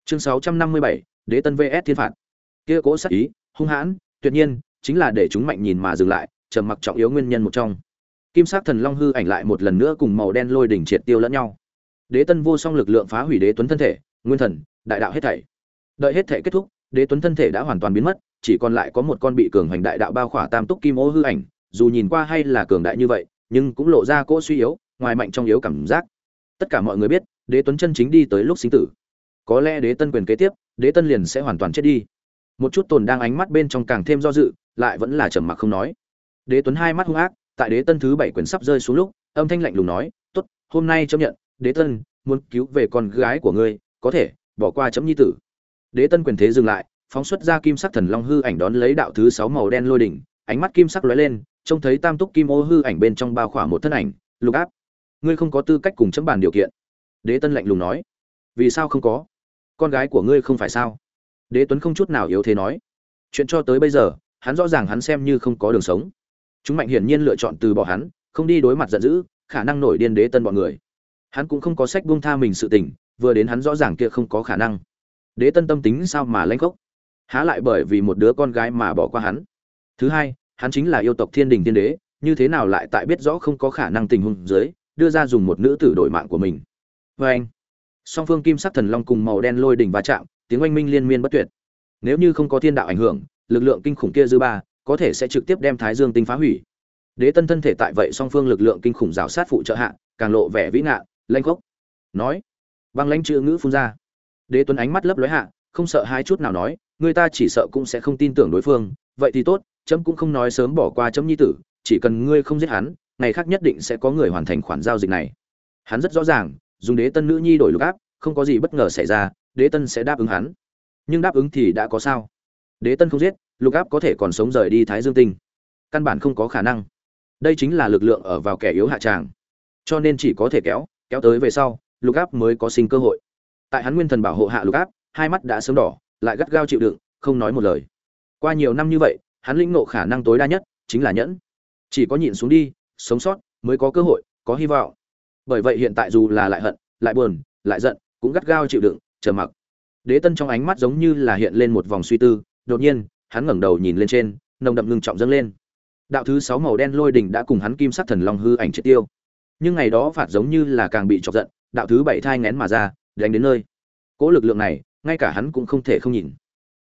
Chương sáu trăm năm mươi bảy, đế tân vs thiên phạt. Kia cố sắc ý, hung hãn, tuyệt nhiên, chính là để chúng mạnh nhìn mà dừng lại, trầm mặc trọng yếu nguyên nhân một trong kim sắc thần long hư ảnh lại một lần nữa cùng màu đen lôi đỉnh triệt tiêu lẫn nhau. Đế tân vô song lực lượng phá hủy đế tuấn thân thể, nguyên thần, đại đạo hết thảy. Đợi hết thể kết thúc, đế tuấn thân thể đã hoàn toàn biến mất, chỉ còn lại có một con bị cường hoành đại đạo bao khỏa tam túc kim ô hư ảnh, dù nhìn qua hay là cường đại như vậy, nhưng cũng lộ ra cỗ suy yếu, ngoài mạnh trong yếu cảm giác. Tất cả mọi người biết, đế tuấn chân chính đi tới lúc sinh tử. Có lẽ đế tân quyền kế tiếp, đế tân liền sẽ hoàn toàn chết đi. Một chút tồn đang ánh mắt bên trong càng thêm do dự, lại vẫn là trầm mặc không nói. Đế tuấn hai mắt hung ác tại đế tân thứ bảy quyền sắp rơi xuống lúc, âm thanh lạnh lùng nói, tốt, hôm nay chấp nhận, đế tân, muốn cứu về con gái của ngươi, có thể, bỏ qua chấm nhi tử. Đế tân quyền thế dừng lại, phóng xuất ra kim sắc thần long hư ảnh đón lấy đạo thứ sáu màu đen lôi đỉnh, ánh mắt kim sắc lóe lên, trông thấy tam túc kim ô hư ảnh bên trong bao khỏa một thân ảnh, lục áp, ngươi không có tư cách cùng chấm bàn điều kiện. Đế tân lạnh lùng nói, vì sao không có? Con gái của ngươi không phải sao? Đế tuấn không chút nào yếu thế nói, chuyện cho tới bây giờ, hắn rõ ràng hắn xem như không có đường sống chúng mạnh hiển nhiên lựa chọn từ bỏ hắn, không đi đối mặt giận dữ, khả năng nổi điên đế tân bọn người. Hắn cũng không có sách buông tha mình sự tình, vừa đến hắn rõ ràng kia không có khả năng. Đế tân tâm tính sao mà lanh khốc? Há lại bởi vì một đứa con gái mà bỏ qua hắn. Thứ hai, hắn chính là yêu tộc thiên đình thiên đế, như thế nào lại tại biết rõ không có khả năng tình huống dưới, đưa ra dùng một nữ tử đổi mạng của mình. Vê anh, song phương kim sắc thần long cùng màu đen lôi đỉnh va chạm, tiếng oanh minh liên miên bất tuyệt. Nếu như không có thiên đạo ảnh hưởng, lực lượng kinh khủng kia dư ba có thể sẽ trực tiếp đem thái dương tinh phá hủy. Đế tân thân thể tại vậy song phương lực lượng kinh khủng rào sát phụ trợ hạ, càng lộ vẻ vĩ ngạn lanh khốc. Nói, băng lãnh chữ ngữ phun ra. Đế tuấn ánh mắt lấp lóe hạ, không sợ hai chút nào nói, người ta chỉ sợ cũng sẽ không tin tưởng đối phương, vậy thì tốt trẫm cũng không nói sớm bỏ qua chấm nhi tử, chỉ cần ngươi không giết hắn, ngày khác nhất định sẽ có người hoàn thành khoản giao dịch này. Hắn rất rõ ràng, dùng đế tân nữ nhi đổi lục áp, không có gì bất ngờ xảy ra, đế tân sẽ đáp ứng hắn. Nhưng đáp ứng thì đã có sao? Đế tân không giết lục áp có thể còn sống rời đi thái dương tinh. Căn bản không có khả năng. Đây chính là lực lượng ở vào kẻ yếu hạ tràng. Cho nên chỉ có thể kéo kéo tới về sau, lục áp mới có sinh cơ hội. Tại hắn nguyên thần bảo hộ hạ lục áp, hai mắt đã sớm đỏ, lại gắt gao chịu đựng, không nói một lời. Qua nhiều năm như vậy, hắn lĩnh ngộ khả năng tối đa nhất chính là nhẫn. Chỉ có nhịn xuống đi, sống sót mới có cơ hội, có hy vọng. Bởi vậy hiện tại dù là lại hận, lại buồn, lại giận, cũng gắt gao chịu đựng, chờ mặc. Đế tân trong ánh mắt giống như là hiện lên một vòng suy tư, đột nhiên hắn ngẩng đầu nhìn lên trên, nồng đậm ngưng trọng dâng lên. Đạo thứ sáu màu đen lôi đỉnh đã cùng hắn kim sắc thần long hư ảnh triệt tiêu. Nhưng ngày đó phạt giống như là càng bị chọc giận, đạo thứ bảy thai ngén mà ra, đánh đến nơi. Cỗ lực lượng này, ngay cả hắn cũng không thể không nhìn.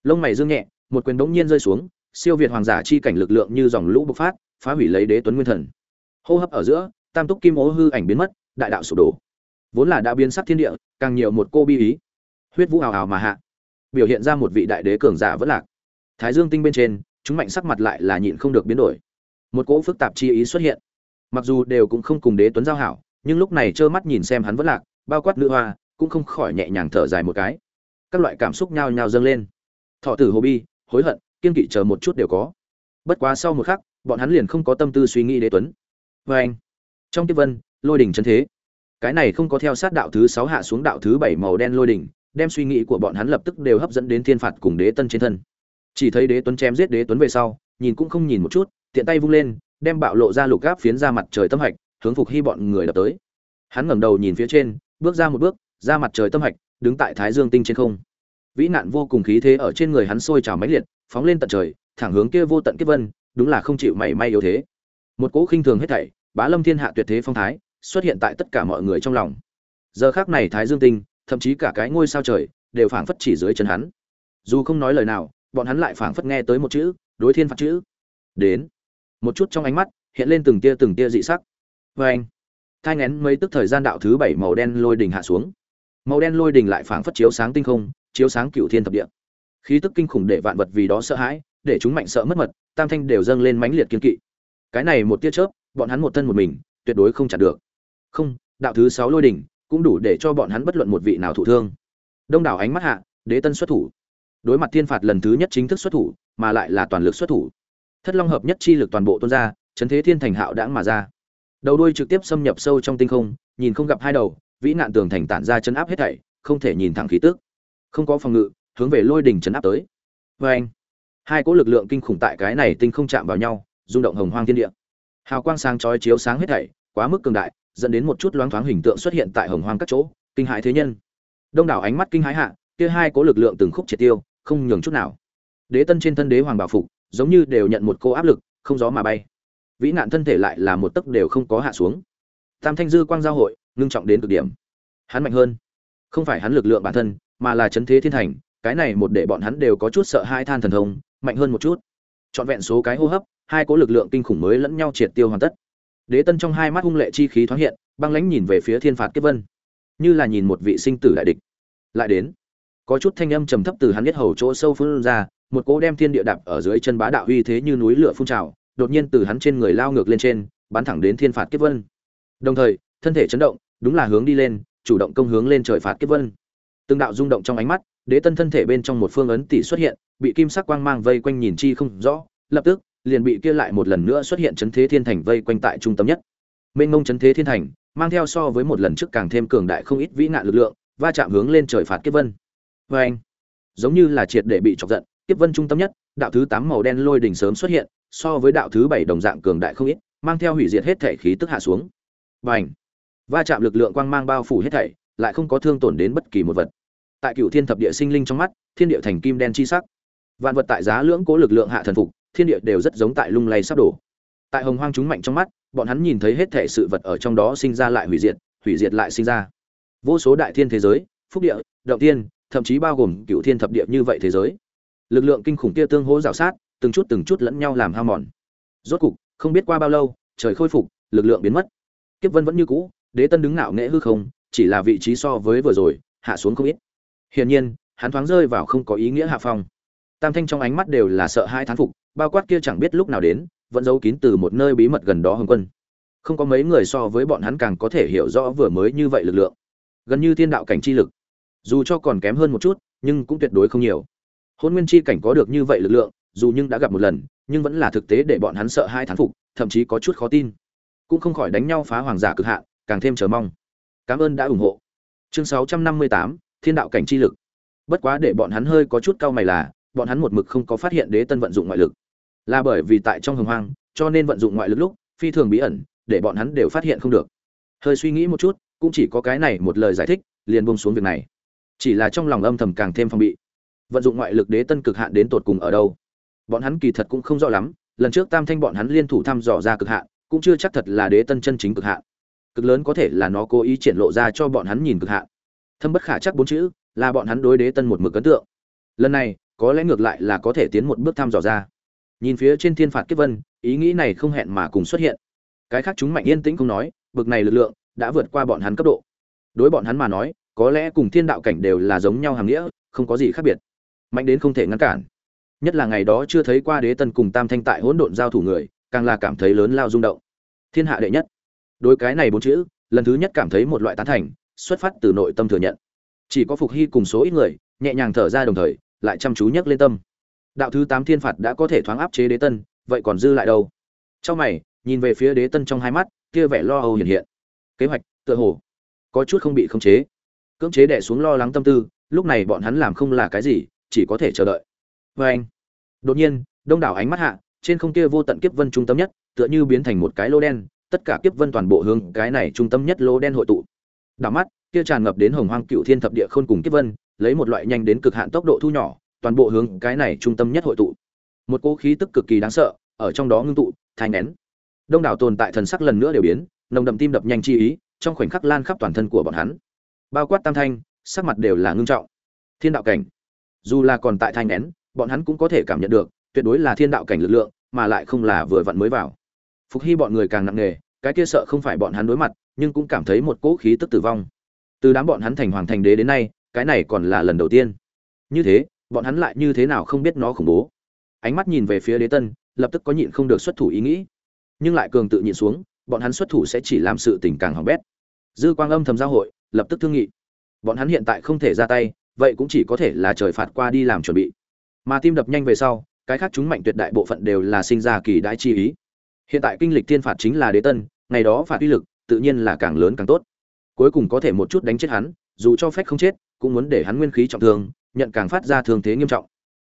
Lông mày dương nhẹ, một quyền bỗng nhiên rơi xuống, siêu việt hoàng giả chi cảnh lực lượng như dòng lũ bộc phát, phá hủy lấy đế tuấn nguyên thần. Hô hấp ở giữa, tam túc kim ố hư ảnh biến mất, đại đạo sụp đổ. Vốn là đã biến sắc thiên địa, càng nhiều một cô bi ý. Huyết vũ hào hào mà hạ. Biểu hiện ra một vị đại đế cường giả vẫn lạc thái dương tinh bên trên, chúng mạnh sắc mặt lại là nhịn không được biến đổi. Một cỗ phức tạp chi ý xuất hiện. Mặc dù đều cũng không cùng đế tuấn giao hảo, nhưng lúc này trơ mắt nhìn xem hắn vẫn lạc, bao quát nữ hoa, cũng không khỏi nhẹ nhàng thở dài một cái. Các loại cảm xúc nhao nhao dâng lên. Thọ tử hồ bi, hối hận, kiên kỵ chờ một chút đều có. Bất quá sau một khắc, bọn hắn liền không có tâm tư suy nghĩ đế tuấn. Vê anh, trong tiếp vân, lôi đỉnh chân thế. Cái này không có theo sát đạo thứ sáu hạ xuống đạo thứ bảy màu đen lôi đỉnh, đem suy nghĩ của bọn hắn lập tức đều hấp dẫn đến thiên phạt cùng đế tân trên thân chỉ thấy đế tuấn chém giết đế tuấn về sau, nhìn cũng không nhìn một chút, tiện tay vung lên, đem bạo lộ ra lục gáp phiến ra mặt trời tâm hạch, hướng phục hy bọn người đập tới. Hắn ngẩng đầu nhìn phía trên, bước ra một bước, ra mặt trời tâm hạch, đứng tại thái dương tinh trên không. Vĩ nạn vô cùng khí thế ở trên người hắn sôi trào mãnh liệt, phóng lên tận trời, thẳng hướng kia vô tận kiếp vân, đúng là không chịu mảy may yếu thế. Một cỗ khinh thường hết thảy, bá lâm thiên hạ tuyệt thế phong thái, xuất hiện tại tất cả mọi người trong lòng. Giờ khác này thái dương tinh, thậm chí cả cái ngôi sao trời, đều phảng phất chỉ dưới chân hắn. Dù không nói lời nào bọn hắn lại phảng phất nghe tới một chữ, đối thiên phạt chữ. Đến. Một chút trong ánh mắt, hiện lên từng tia từng tia dị sắc. Vê anh, thai ngén mấy tức thời gian đạo thứ bảy màu đen lôi đình hạ xuống. Màu đen lôi đình lại phảng phất chiếu sáng tinh không, chiếu sáng cựu thiên thập địa. Khí tức kinh khủng để vạn vật vì đó sợ hãi, để chúng mạnh sợ mất mật, tam thanh đều dâng lên mãnh liệt kiên kỵ. Cái này một tia chớp, bọn hắn một thân một mình, tuyệt đối không chặn được. Không, đạo thứ sáu lôi đỉnh cũng đủ để cho bọn hắn bất luận một vị nào thụ thương. Đông đảo ánh mắt hạ, đế tân xuất thủ đối mặt thiên phạt lần thứ nhất chính thức xuất thủ, mà lại là toàn lực xuất thủ. Thất long hợp nhất chi lực toàn bộ tuôn ra, chấn thế thiên thành hạo đãng mà ra. Đầu đuôi trực tiếp xâm nhập sâu trong tinh không, nhìn không gặp hai đầu, vĩ nạn tường thành tản ra chấn áp hết thảy, không thể nhìn thẳng khí tức. Không có phòng ngự, hướng về lôi đỉnh chấn áp tới. Vê anh hai cỗ lực lượng kinh khủng tại cái này tinh không chạm vào nhau, rung động hồng hoang thiên địa. Hào quang sáng chói chiếu sáng hết thảy, quá mức cường đại, dẫn đến một chút loáng thoáng hình tượng xuất hiện tại hồng hoang các chỗ, kinh hãi thế nhân. Đông đảo ánh mắt kinh hãi hạ, kia hai cỗ lực lượng từng khúc triệt tiêu không nhường chút nào. Đế tân trên thân đế hoàng bảo phục, giống như đều nhận một cô áp lực, không gió mà bay. Vĩ nạn thân thể lại là một tấc đều không có hạ xuống. Tam thanh dư quang giao hội, ngưng trọng đến cực điểm. Hắn mạnh hơn. Không phải hắn lực lượng bản thân, mà là chấn thế thiên thành, cái này một để bọn hắn đều có chút sợ hai than thần thông, mạnh hơn một chút. Trọn vẹn số cái hô hấp, hai cố lực lượng kinh khủng mới lẫn nhau triệt tiêu hoàn tất. Đế tân trong hai mắt hung lệ chi khí thoáng hiện, băng lãnh nhìn về phía thiên phạt kiếp vân. Như là nhìn một vị sinh tử đại địch. Lại đến có chút thanh âm trầm thấp từ hắn biết hầu chỗ sâu phun ra, một cỗ đem thiên địa đạp ở dưới chân bá đạo uy thế như núi lửa phun trào, đột nhiên từ hắn trên người lao ngược lên trên, bắn thẳng đến thiên phạt kiếp vân. Đồng thời, thân thể chấn động, đúng là hướng đi lên, chủ động công hướng lên trời phạt kiếp vân. Từng đạo rung động trong ánh mắt, đế tân thân thể bên trong một phương ấn tỷ xuất hiện, bị kim sắc quang mang vây quanh nhìn chi không rõ, lập tức, liền bị kia lại một lần nữa xuất hiện chấn thế thiên thành vây quanh tại trung tâm nhất. Mênh mông chấn thế thiên thành, mang theo so với một lần trước càng thêm cường đại không ít vĩ nạn lực lượng, va chạm hướng lên trời phạt kiếp vân vê anh, giống như là triệt để bị chọc giận, Tiếp vân trung tâm nhất, đạo thứ tám màu đen lôi đỉnh sớm xuất hiện, so với đạo thứ bảy đồng dạng cường đại không ít, mang theo hủy diệt hết thể khí tức hạ xuống. Và ảnh va chạm lực lượng quang mang bao phủ hết thảy, lại không có thương tổn đến bất kỳ một vật. Tại cựu thiên thập địa sinh linh trong mắt, thiên địa thành kim đen chi sắc. Vạn vật tại giá lưỡng cố lực lượng hạ thần phục, thiên địa đều rất giống tại lung lay sắp đổ. Tại hồng hoang chúng mạnh trong mắt, bọn hắn nhìn thấy hết thể sự vật ở trong đó sinh ra lại hủy diệt hủy diệt lại sinh ra. Vô số đại thiên thế giới, phúc địa, động tiên thậm chí bao gồm cựu thiên thập địa như vậy thế giới. Lực lượng kinh khủng kia tương hỗ rào sát, từng chút từng chút lẫn nhau làm hao mòn. Rốt cục, không biết qua bao lâu, trời khôi phục, lực lượng biến mất. Kiếp vân vẫn như cũ, đế tân đứng ngạo nghễ hư không, chỉ là vị trí so với vừa rồi, hạ xuống không ít. Hiển nhiên, hắn thoáng rơi vào không có ý nghĩa hạ phong. Tam thanh trong ánh mắt đều là sợ hai thán phục, bao quát kia chẳng biết lúc nào đến, vẫn giấu kín từ một nơi bí mật gần đó hồng quân. Không có mấy người so với bọn hắn càng có thể hiểu rõ vừa mới như vậy lực lượng. Gần như thiên đạo cảnh chi lực dù cho còn kém hơn một chút nhưng cũng tuyệt đối không nhiều. Hôn nguyên chi cảnh có được như vậy lực lượng dù nhưng đã gặp một lần nhưng vẫn là thực tế để bọn hắn sợ hai thán phục thậm chí có chút khó tin. Cũng không khỏi đánh nhau phá hoàng giả cực hạn càng thêm chờ mong. Cảm ơn đã ủng hộ. Chương 658, thiên đạo cảnh chi lực. Bất quá để bọn hắn hơi có chút cao mày là bọn hắn một mực không có phát hiện đế tân vận dụng ngoại lực. Là bởi vì tại trong hồng hoang cho nên vận dụng ngoại lực lúc phi thường bí ẩn để bọn hắn đều phát hiện không được. Hơi suy nghĩ một chút cũng chỉ có cái này một lời giải thích liền buông xuống việc này chỉ là trong lòng âm thầm càng thêm phòng bị. Vận dụng ngoại lực đế tân cực hạn đến tột cùng ở đâu? Bọn hắn kỳ thật cũng không rõ lắm, lần trước tam thanh bọn hắn liên thủ thăm dò ra cực hạn, cũng chưa chắc thật là đế tân chân chính cực hạn. Cực lớn có thể là nó cố ý triển lộ ra cho bọn hắn nhìn cực hạn. Thâm bất khả chắc bốn chữ, là bọn hắn đối đế tân một mực ấn tượng. Lần này, có lẽ ngược lại là có thể tiến một bước thăm dò ra. Nhìn phía trên thiên phạt kiếp vân, ý nghĩ này không hẹn mà cùng xuất hiện. Cái khác chúng mạnh yên tĩnh không nói, bực này lực lượng, đã vượt qua bọn hắn cấp độ. Đối bọn hắn mà nói có lẽ cùng thiên đạo cảnh đều là giống nhau hàng nghĩa, không có gì khác biệt. Mạnh đến không thể ngăn cản. Nhất là ngày đó chưa thấy qua đế tân cùng tam thanh tại hỗn độn giao thủ người, càng là cảm thấy lớn lao rung động. Thiên hạ đệ nhất. Đối cái này bốn chữ, lần thứ nhất cảm thấy một loại tán thành, xuất phát từ nội tâm thừa nhận. Chỉ có phục hy cùng số ít người, nhẹ nhàng thở ra đồng thời, lại chăm chú nhấc lên tâm. Đạo thứ tám thiên phạt đã có thể thoáng áp chế đế tân, vậy còn dư lại đâu? Trong mày, nhìn về phía đế tân trong hai mắt, kia vẻ lo âu hiện hiện. Kế hoạch, tựa hồ, có chút không bị khống chế cưỡng chế đẻ xuống lo lắng tâm tư, lúc này bọn hắn làm không là cái gì, chỉ có thể chờ đợi. Vê anh, đột nhiên, đông đảo ánh mắt hạ, trên không kia vô tận kiếp vân trung tâm nhất, tựa như biến thành một cái lô đen, tất cả kiếp vân toàn bộ hướng cái này trung tâm nhất lô đen hội tụ. Đảo mắt, kia tràn ngập đến hồng hoang cựu thiên thập địa khôn cùng kiếp vân, lấy một loại nhanh đến cực hạn tốc độ thu nhỏ, toàn bộ hướng cái này trung tâm nhất hội tụ. Một cỗ khí tức cực kỳ đáng sợ, ở trong đó ngưng tụ thay nén đông đảo tồn tại thần sắc lần nữa đều biến, nồng đậm tim đập nhanh chi ý, trong khoảnh khắc lan khắp toàn thân của bọn hắn bao quát tam thanh, sắc mặt đều là ngưng trọng. Thiên đạo cảnh, dù là còn tại thanh nén, bọn hắn cũng có thể cảm nhận được, tuyệt đối là thiên đạo cảnh lực lượng, mà lại không là vừa vặn mới vào. Phục hy bọn người càng nặng nề, cái kia sợ không phải bọn hắn đối mặt, nhưng cũng cảm thấy một cỗ khí tức tử vong. Từ đám bọn hắn thành hoàng thành đế đến nay, cái này còn là lần đầu tiên. Như thế, bọn hắn lại như thế nào không biết nó khủng bố. Ánh mắt nhìn về phía đế tân, lập tức có nhịn không được xuất thủ ý nghĩ. Nhưng lại cường tự nhịn xuống, bọn hắn xuất thủ sẽ chỉ làm sự tình càng hỏng bét. Dư quang âm thầm giao hội lập tức thương nghị. Bọn hắn hiện tại không thể ra tay, vậy cũng chỉ có thể là trời phạt qua đi làm chuẩn bị. Mà tim đập nhanh về sau, cái khác chúng mạnh tuyệt đại bộ phận đều là sinh ra kỳ đãi chi ý. Hiện tại kinh lịch thiên phạt chính là đế tân, ngày đó phạt uy lực, tự nhiên là càng lớn càng tốt. Cuối cùng có thể một chút đánh chết hắn, dù cho phép không chết, cũng muốn để hắn nguyên khí trọng thương, nhận càng phát ra thương thế nghiêm trọng.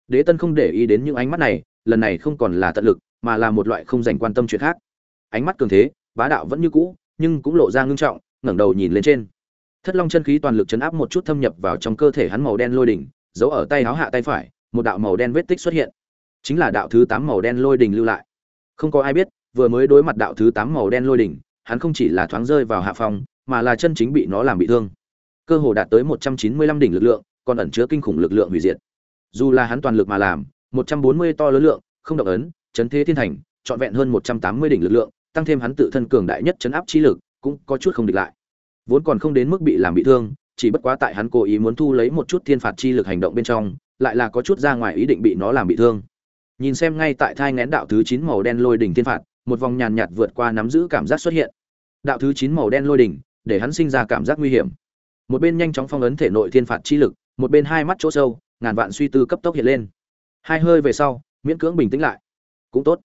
Đế tân không để ý đến những ánh mắt này, lần này không còn là tận lực, mà là một loại không dành quan tâm chuyện khác. Ánh mắt cường thế, bá đạo vẫn như cũ, nhưng cũng lộ ra ngưng trọng, ngẩng đầu nhìn lên trên thất long chân khí toàn lực chấn áp một chút thâm nhập vào trong cơ thể hắn màu đen lôi đỉnh, giấu ở tay áo hạ tay phải, một đạo màu đen vết tích xuất hiện. Chính là đạo thứ tám màu đen lôi đỉnh lưu lại. Không có ai biết, vừa mới đối mặt đạo thứ tám màu đen lôi đỉnh, hắn không chỉ là thoáng rơi vào hạ phòng mà là chân chính bị nó làm bị thương. Cơ hồ đạt tới một trăm chín mươi lăm đỉnh lực lượng, còn ẩn chứa kinh khủng lực lượng hủy diệt. Dù là hắn toàn lực mà làm, một trăm bốn mươi to lớn lượng, không động ấn, chấn thế thiên thành, trọn vẹn hơn một trăm tám mươi đỉnh lực lượng, tăng thêm hắn tự thân cường đại nhất chấn áp chi lực, cũng có chút không địch lại vốn còn không đến mức bị làm bị thương, chỉ bất quá tại hắn cố ý muốn thu lấy một chút thiên phạt chi lực hành động bên trong, lại là có chút ra ngoài ý định bị nó làm bị thương. Nhìn xem ngay tại thai ngén đạo thứ chín màu đen lôi đỉnh thiên phạt, một vòng nhàn nhạt vượt qua nắm giữ cảm giác xuất hiện. Đạo thứ chín màu đen lôi đỉnh, để hắn sinh ra cảm giác nguy hiểm. Một bên nhanh chóng phong ấn thể nội thiên phạt chi lực, một bên hai mắt chỗ sâu, ngàn vạn suy tư cấp tốc hiện lên. Hai hơi về sau, miễn cưỡng bình tĩnh lại. Cũng tốt.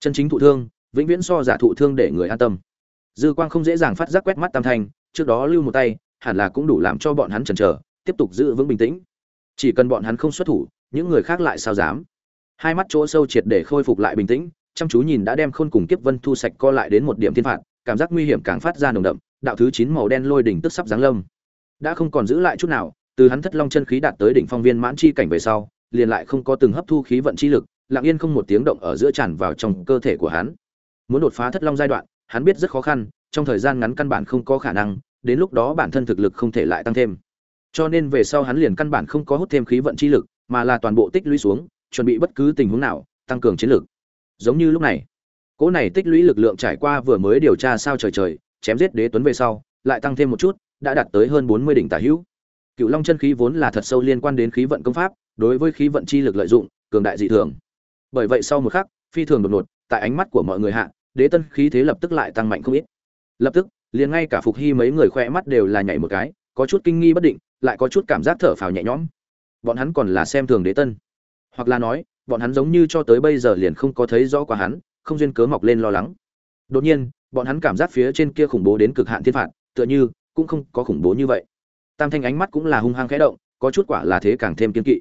Chân chính thụ thương, vĩnh viễn so giả thụ thương để người an tâm. Dư quang không dễ dàng phát giác quét mắt tam thanh trước đó lưu một tay, hẳn là cũng đủ làm cho bọn hắn chần chờ, tiếp tục giữ vững bình tĩnh. Chỉ cần bọn hắn không xuất thủ, những người khác lại sao dám? Hai mắt chỗ sâu triệt để khôi phục lại bình tĩnh, chăm chú nhìn đã đem khôn cùng kiếp vân thu sạch co lại đến một điểm thiên phạt, cảm giác nguy hiểm càng phát ra nồng đậm, đạo thứ chín màu đen lôi đỉnh tức sắp giáng lâm. Đã không còn giữ lại chút nào, từ hắn thất long chân khí đạt tới đỉnh phong viên mãn chi cảnh về sau, liền lại không có từng hấp thu khí vận chi lực, lặng yên không một tiếng động ở giữa tràn vào trong cơ thể của hắn. Muốn đột phá thất long giai đoạn, hắn biết rất khó khăn, trong thời gian ngắn căn bản không có khả năng đến lúc đó bản thân thực lực không thể lại tăng thêm. Cho nên về sau hắn liền căn bản không có hút thêm khí vận chi lực, mà là toàn bộ tích lũy xuống, chuẩn bị bất cứ tình huống nào, tăng cường chiến lực. Giống như lúc này, cỗ này tích lũy lực lượng trải qua vừa mới điều tra sao trời trời, chém giết đế tuấn về sau, lại tăng thêm một chút, đã đạt tới hơn bốn mươi đỉnh tả hữu. Cựu long chân khí vốn là thật sâu liên quan đến khí vận công pháp, đối với khí vận chi lực lợi dụng, cường đại dị thường. Bởi vậy sau một khắc, phi thường đột ngột, tại ánh mắt của mọi người hạ, đế tân khí thế lập tức lại tăng mạnh không ít. Lập tức liền ngay cả phục hy mấy người khoe mắt đều là nhảy một cái, có chút kinh nghi bất định, lại có chút cảm giác thở phào nhẹ nhõm. Bọn hắn còn là xem thường đế tân. Hoặc là nói, bọn hắn giống như cho tới bây giờ liền không có thấy rõ qua hắn, không duyên cớ mọc lên lo lắng. Đột nhiên, bọn hắn cảm giác phía trên kia khủng bố đến cực hạn thiên phạt, tựa như cũng không có khủng bố như vậy. Tam thanh ánh mắt cũng là hung hăng khẽ động, có chút quả là thế càng thêm kiên kỵ.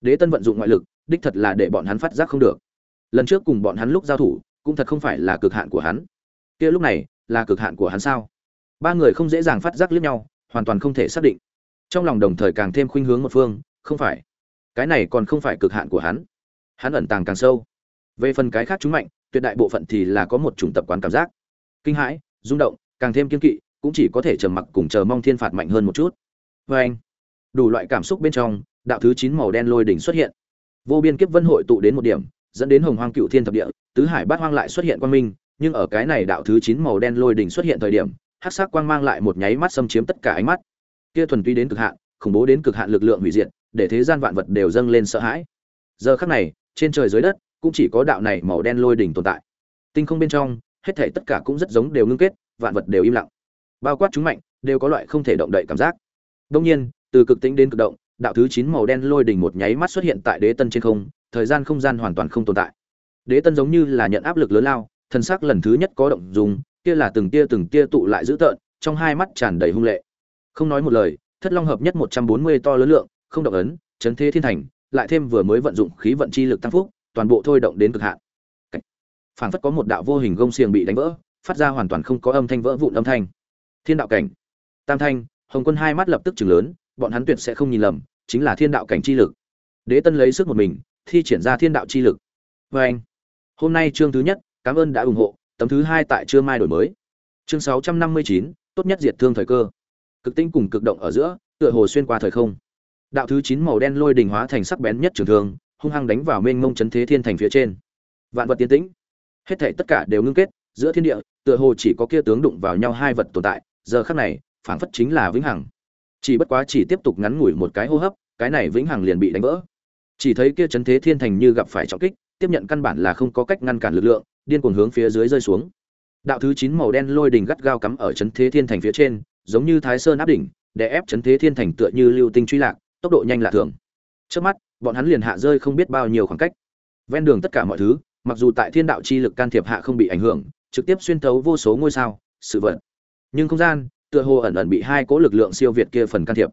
Đế tân vận dụng ngoại lực, đích thật là để bọn hắn phát giác không được. Lần trước cùng bọn hắn lúc giao thủ, cũng thật không phải là cực hạn của hắn. Kia lúc này là cực hạn của hắn sao? Ba người không dễ dàng phát giác liếc nhau, hoàn toàn không thể xác định. Trong lòng đồng thời càng thêm khuynh hướng một phương, không phải. Cái này còn không phải cực hạn của hắn. Hắn ẩn tàng càng sâu. Về phần cái khác chúng mạnh, tuyệt đại bộ phận thì là có một chủng tập quán cảm giác. Kinh hãi, rung động, càng thêm kiên kỵ, cũng chỉ có thể trầm mặc cùng chờ mong thiên phạt mạnh hơn một chút. Vê anh, đủ loại cảm xúc bên trong, đạo thứ chín màu đen lôi đỉnh xuất hiện. Vô biên kiếp vân hội tụ đến một điểm, dẫn đến hồng hoang cựu thiên thập địa, tứ hải bát hoang lại xuất hiện quang minh nhưng ở cái này đạo thứ chín màu đen lôi đỉnh xuất hiện thời điểm, hắc sắc quang mang lại một nháy mắt xâm chiếm tất cả ánh mắt. Kia thuần túy đến cực hạn, khủng bố đến cực hạn lực lượng hủy diệt, để thế gian vạn vật đều dâng lên sợ hãi. Giờ khắc này, trên trời dưới đất, cũng chỉ có đạo này màu đen lôi đỉnh tồn tại. Tinh không bên trong, hết thảy tất cả cũng rất giống đều ngưng kết, vạn vật đều im lặng. Bao quát chúng mạnh, đều có loại không thể động đậy cảm giác. Đương nhiên, từ cực tĩnh đến cực động, đạo thứ chín màu đen lôi đỉnh một nháy mắt xuất hiện tại đế tân trên không, thời gian không gian hoàn toàn không tồn tại. Đế tân giống như là nhận áp lực lớn lao thân xác lần thứ nhất có động dùng kia là từng tia từng tia tụ lại dữ tợn, trong hai mắt tràn đầy hung lệ. Không nói một lời, thất long hợp nhất một trăm bốn mươi to lớn lượng, không động ấn, chấn thế thiên thành, lại thêm vừa mới vận dụng khí vận chi lực tăng phúc, toàn bộ thôi động đến cực hạn. Phảng phất có một đạo vô hình gông xiềng bị đánh vỡ, phát ra hoàn toàn không có âm thanh vỡ vụn âm thanh. Thiên đạo cảnh. Tam thanh, hồng quân hai mắt lập tức chừng lớn, bọn hắn tuyệt sẽ không nhìn lầm, chính là thiên đạo cảnh chi lực. Đế tân lấy sức một mình, thi triển ra thiên đạo chi lực. Vê anh hôm nay chương thứ nhất cảm ơn đã ủng hộ, tấm thứ hai tại trưa mai đổi mới. Chương sáu trăm năm mươi chín, tốt nhất diệt thương thời cơ. Cực tinh cùng cực động ở giữa, tựa hồ xuyên qua thời không. Đạo thứ chín màu đen lôi đình hóa thành sắc bén nhất trường thương, hung hăng đánh vào mênh mông chấn thế thiên thành phía trên. Vạn vật tiến tĩnh. Hết thảy tất cả đều ngưng kết, giữa thiên địa, tựa hồ chỉ có kia tướng đụng vào nhau hai vật tồn tại, giờ khắc này, phảng phất chính là vĩnh hằng. Chỉ bất quá chỉ tiếp tục ngắn ngủi một cái hô hấp, cái này vĩnh hằng liền bị đánh vỡ. Chỉ thấy kia chấn thế thiên thành như gặp phải trọng kích, tiếp nhận căn bản là không có cách ngăn cản lực lượng điên cuồng hướng phía dưới rơi xuống. Đạo thứ chín màu đen lôi đỉnh gắt gao cắm ở chấn thế thiên thành phía trên, giống như thái sơn áp đỉnh, để ép chấn thế thiên thành tựa như lưu tinh truy lạc, tốc độ nhanh lạ thường. Trước mắt, bọn hắn liền hạ rơi không biết bao nhiêu khoảng cách. Ven đường tất cả mọi thứ, mặc dù tại thiên đạo chi lực can thiệp hạ không bị ảnh hưởng, trực tiếp xuyên thấu vô số ngôi sao, sự vật. Nhưng không gian, tựa hồ ẩn ẩn bị hai cỗ lực lượng siêu việt kia phần can thiệp.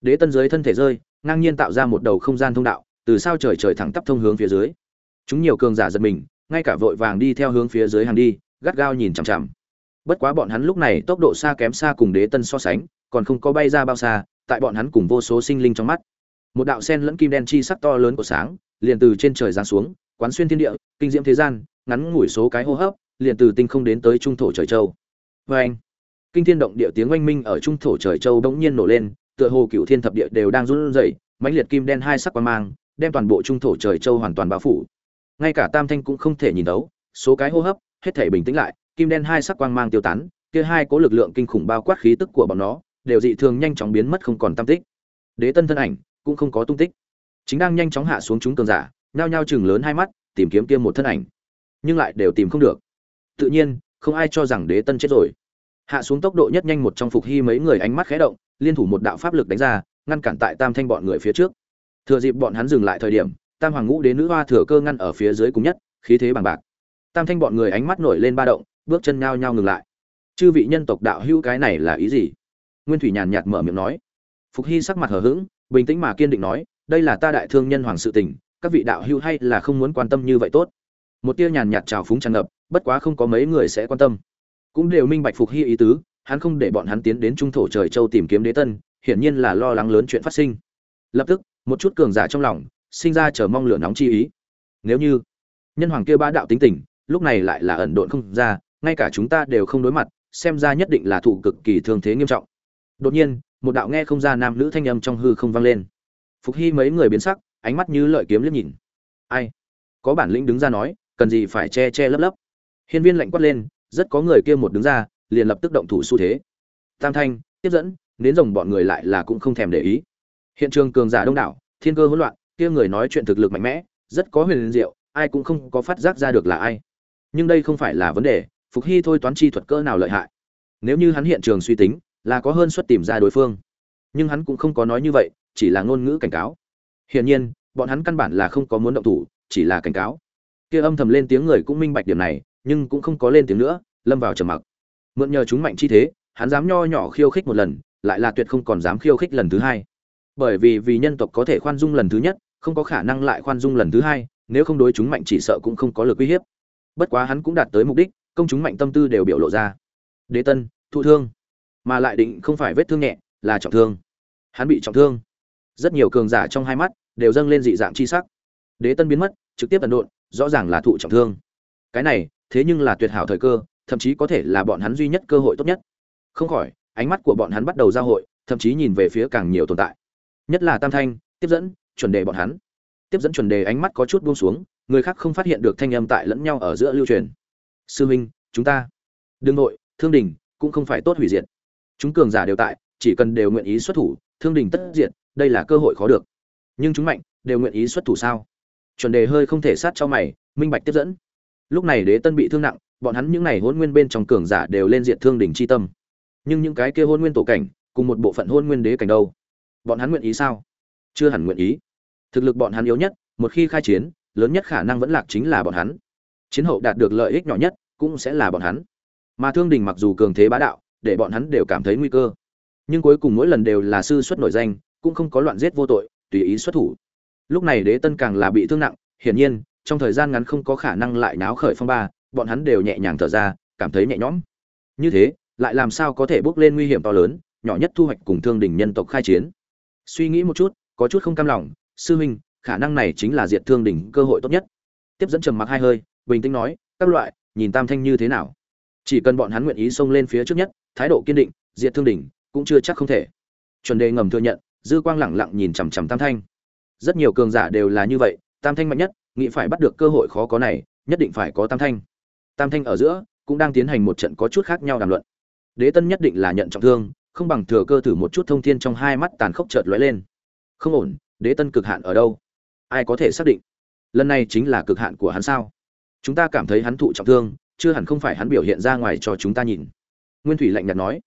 Đế tân dưới thân thể rơi, ngang nhiên tạo ra một đầu không gian thông đạo, từ sao trời trời thẳng tắp thông hướng phía dưới. Chúng nhiều cường giả giật mình ngay cả vội vàng đi theo hướng phía dưới hàng đi, gắt gao nhìn chằm chằm. Bất quá bọn hắn lúc này tốc độ xa kém xa cùng đế tân so sánh, còn không có bay ra bao xa, tại bọn hắn cùng vô số sinh linh trong mắt. Một đạo sen lẫn kim đen chi sắc to lớn của sáng, liền từ trên trời giáng xuống, quán xuyên thiên địa, kinh diễm thế gian, ngắn ngủi số cái hô hấp, liền từ tinh không đến tới trung thổ trời châu. Vê anh, kinh thiên động địa tiếng oanh minh ở trung thổ trời châu bỗng nhiên nổ lên, tựa hồ cựu thiên thập địa đều đang run rẩy, mãnh liệt kim đen hai sắc quang mang, đem toàn bộ trung thổ trời châu hoàn toàn bao phủ ngay cả tam thanh cũng không thể nhìn thấu số cái hô hấp, hết thể bình tĩnh lại, kim đen hai sắc quang mang tiêu tán, kia hai cố lực lượng kinh khủng bao quát khí tức của bọn nó, đều dị thường nhanh chóng biến mất không còn tam tích. Đế tân thân ảnh cũng không có tung tích. Chính đang nhanh chóng hạ xuống chúng cường giả, nhao nhao chừng lớn hai mắt, tìm kiếm kia một thân ảnh. Nhưng lại đều tìm không được. Tự nhiên, không ai cho rằng đế tân chết rồi. Hạ xuống tốc độ nhất nhanh một trong phục hy mấy người ánh mắt khẽ động, liên thủ một đạo pháp lực đánh ra, ngăn cản tại tam thanh bọn người phía trước. Thừa dịp bọn hắn dừng lại thời điểm tam hoàng ngũ đến nữ hoa thừa cơ ngăn ở phía dưới cùng nhất, khí thế bằng bạc. Tam thanh bọn người ánh mắt nổi lên ba động, bước chân nhao nhao ngừng lại. Chư vị nhân tộc đạo hữu cái này là ý gì? Nguyên thủy nhàn nhạt mở miệng nói. Phục hy sắc mặt hờ hững, bình tĩnh mà kiên định nói, đây là ta đại thương nhân hoàng sự tình, các vị đạo hữu hay là không muốn quan tâm như vậy tốt. Một tia nhàn nhạt trào phúng tràn ngập, bất quá không có mấy người sẽ quan tâm. Cũng đều minh bạch phục hy ý tứ, hắn không để bọn hắn tiến đến trung thổ trời châu tìm kiếm đế tân, hiển nhiên là lo lắng lớn chuyện phát sinh. Lập tức, một chút cường giả trong lòng sinh ra chờ mong lửa nóng chi ý. Nếu như nhân hoàng kia bá đạo tính tình, lúc này lại là ẩn độn không ra, ngay cả chúng ta đều không đối mặt, xem ra nhất định là thụ cực kỳ thương thế nghiêm trọng. Đột nhiên, một đạo nghe không ra nam nữ thanh âm trong hư không vang lên. Phục hy mấy người biến sắc, ánh mắt như lợi kiếm liếc nhìn. Ai? Có bản lĩnh đứng ra nói, cần gì phải che che lấp lấp. Hiên viên lạnh quát lên, rất có người kia một đứng ra, liền lập tức động thủ xu thế. Tam thanh, tiếp dẫn đến rồng bọn người lại là cũng không thèm để ý. Hiện trường cường giả đông đảo, thiên cơ hỗn loạn kia người nói chuyện thực lực mạnh mẽ, rất có huyền diệu, ai cũng không có phát giác ra được là ai. Nhưng đây không phải là vấn đề, phục hy thôi toán chi thuật cơ nào lợi hại. Nếu như hắn hiện trường suy tính, là có hơn suất tìm ra đối phương. Nhưng hắn cũng không có nói như vậy, chỉ là ngôn ngữ cảnh cáo. Hiển nhiên, bọn hắn căn bản là không có muốn động thủ, chỉ là cảnh cáo. Kia âm thầm lên tiếng người cũng minh bạch điểm này, nhưng cũng không có lên tiếng nữa, lâm vào trầm mặc. Mượn nhờ chúng mạnh chi thế, hắn dám nho nhỏ khiêu khích một lần, lại là tuyệt không còn dám khiêu khích lần thứ hai bởi vì vì nhân tộc có thể khoan dung lần thứ nhất, không có khả năng lại khoan dung lần thứ hai, nếu không đối chúng mạnh chỉ sợ cũng không có lực uy hiếp. Bất quá hắn cũng đạt tới mục đích, công chúng mạnh tâm tư đều biểu lộ ra. Đế tân, thụ thương. Mà lại định không phải vết thương nhẹ, là trọng thương. Hắn bị trọng thương. Rất nhiều cường giả trong hai mắt đều dâng lên dị dạng chi sắc. Đế tân biến mất, trực tiếp tần độn, rõ ràng là thụ trọng thương. Cái này, thế nhưng là tuyệt hảo thời cơ, thậm chí có thể là bọn hắn duy nhất cơ hội tốt nhất. Không khỏi, ánh mắt của bọn hắn bắt đầu giao hội, thậm chí nhìn về phía càng nhiều tồn tại nhất là tam thanh, tiếp dẫn, chuẩn đề bọn hắn. Tiếp dẫn chuẩn đề ánh mắt có chút buông xuống, người khác không phát hiện được thanh âm tại lẫn nhau ở giữa lưu truyền. Sư huynh chúng ta. Đương nội, thương đình, cũng không phải tốt hủy diệt. Chúng cường giả đều tại, chỉ cần đều nguyện ý xuất thủ, thương đình tất diệt, đây là cơ hội khó được. Nhưng chúng mạnh, đều nguyện ý xuất thủ sao? Chuẩn đề hơi không thể sát cho mày, minh bạch tiếp dẫn. Lúc này đế tân bị thương nặng, bọn hắn những n à y hôn nguyên bên trong cường giả đều lên diện thương đình c h i tâm. Nhưng những cái kia hôn nguyên tổ cảnh, cùng một bộ phận hôn nguyên đế cảnh đâu? Bọn hắn nguyện ý sao? Chưa hẳn nguyện ý. Thực lực bọn hắn yếu nhất, một khi khai chiến, lớn nhất khả năng vẫn lạc chính là bọn hắn. Chiến hậu đạt được lợi ích nhỏ nhất, cũng sẽ là bọn hắn. Mà thương đình mặc dù cường thế bá đạo, để bọn hắn đều cảm thấy nguy cơ. Nhưng cuối cùng mỗi lần đều là sư xuất nổi danh, cũng không có loạn giết vô tội, tùy ý xuất thủ. Lúc này đế tân càng là bị thương nặng, hiển nhiên, trong thời gian ngắn không có khả năng lại náo khởi phong ba, bọn hắn đều nhẹ nhàng thở ra, cảm thấy nhẹ nhõm. Như thế, lại làm sao có thể bước lên nguy hiểm to lớn, nhỏ nhất thu hoạch cùng thương đình nhân tộc khai chiến? Suy nghĩ một chút có chút không cam lòng sư huynh khả năng này chính là diệt thương đỉnh, cơ hội tốt nhất. Tiếp dẫn trầm mặc hai hơi bình tĩnh nói các loại nhìn tam thanh như thế nào? Chỉ cần bọn hắn nguyện ý xông lên phía trước nhất thái độ kiên định diệt thương đỉnh cũng chưa chắc không thể. Chuẩn đề ngầm thừa nhận dư quang lẳng lặng nhìn chằm chằm tam thanh. Rất nhiều cường giả đều là như vậy tam thanh mạnh nhất nghĩ phải bắt được cơ hội khó có này nhất định phải có tam thanh. Tam thanh ở giữa cũng đang tiến hành một trận có chút khác nhau đàm luận. Đế tân nhất định là nhận trọng thương không bằng thừa cơ thử một chút thông thiên trong hai mắt tàn khốc chợt lóe lên. Không ổn, đế tân cực hạn ở đâu? Ai có thể xác định? Lần này chính là cực hạn của hắn sao? Chúng ta cảm thấy hắn thụ trọng thương, chưa hẳn không phải hắn biểu hiện ra ngoài cho chúng ta nhìn. Nguyên thủy lạnh nhạt nói.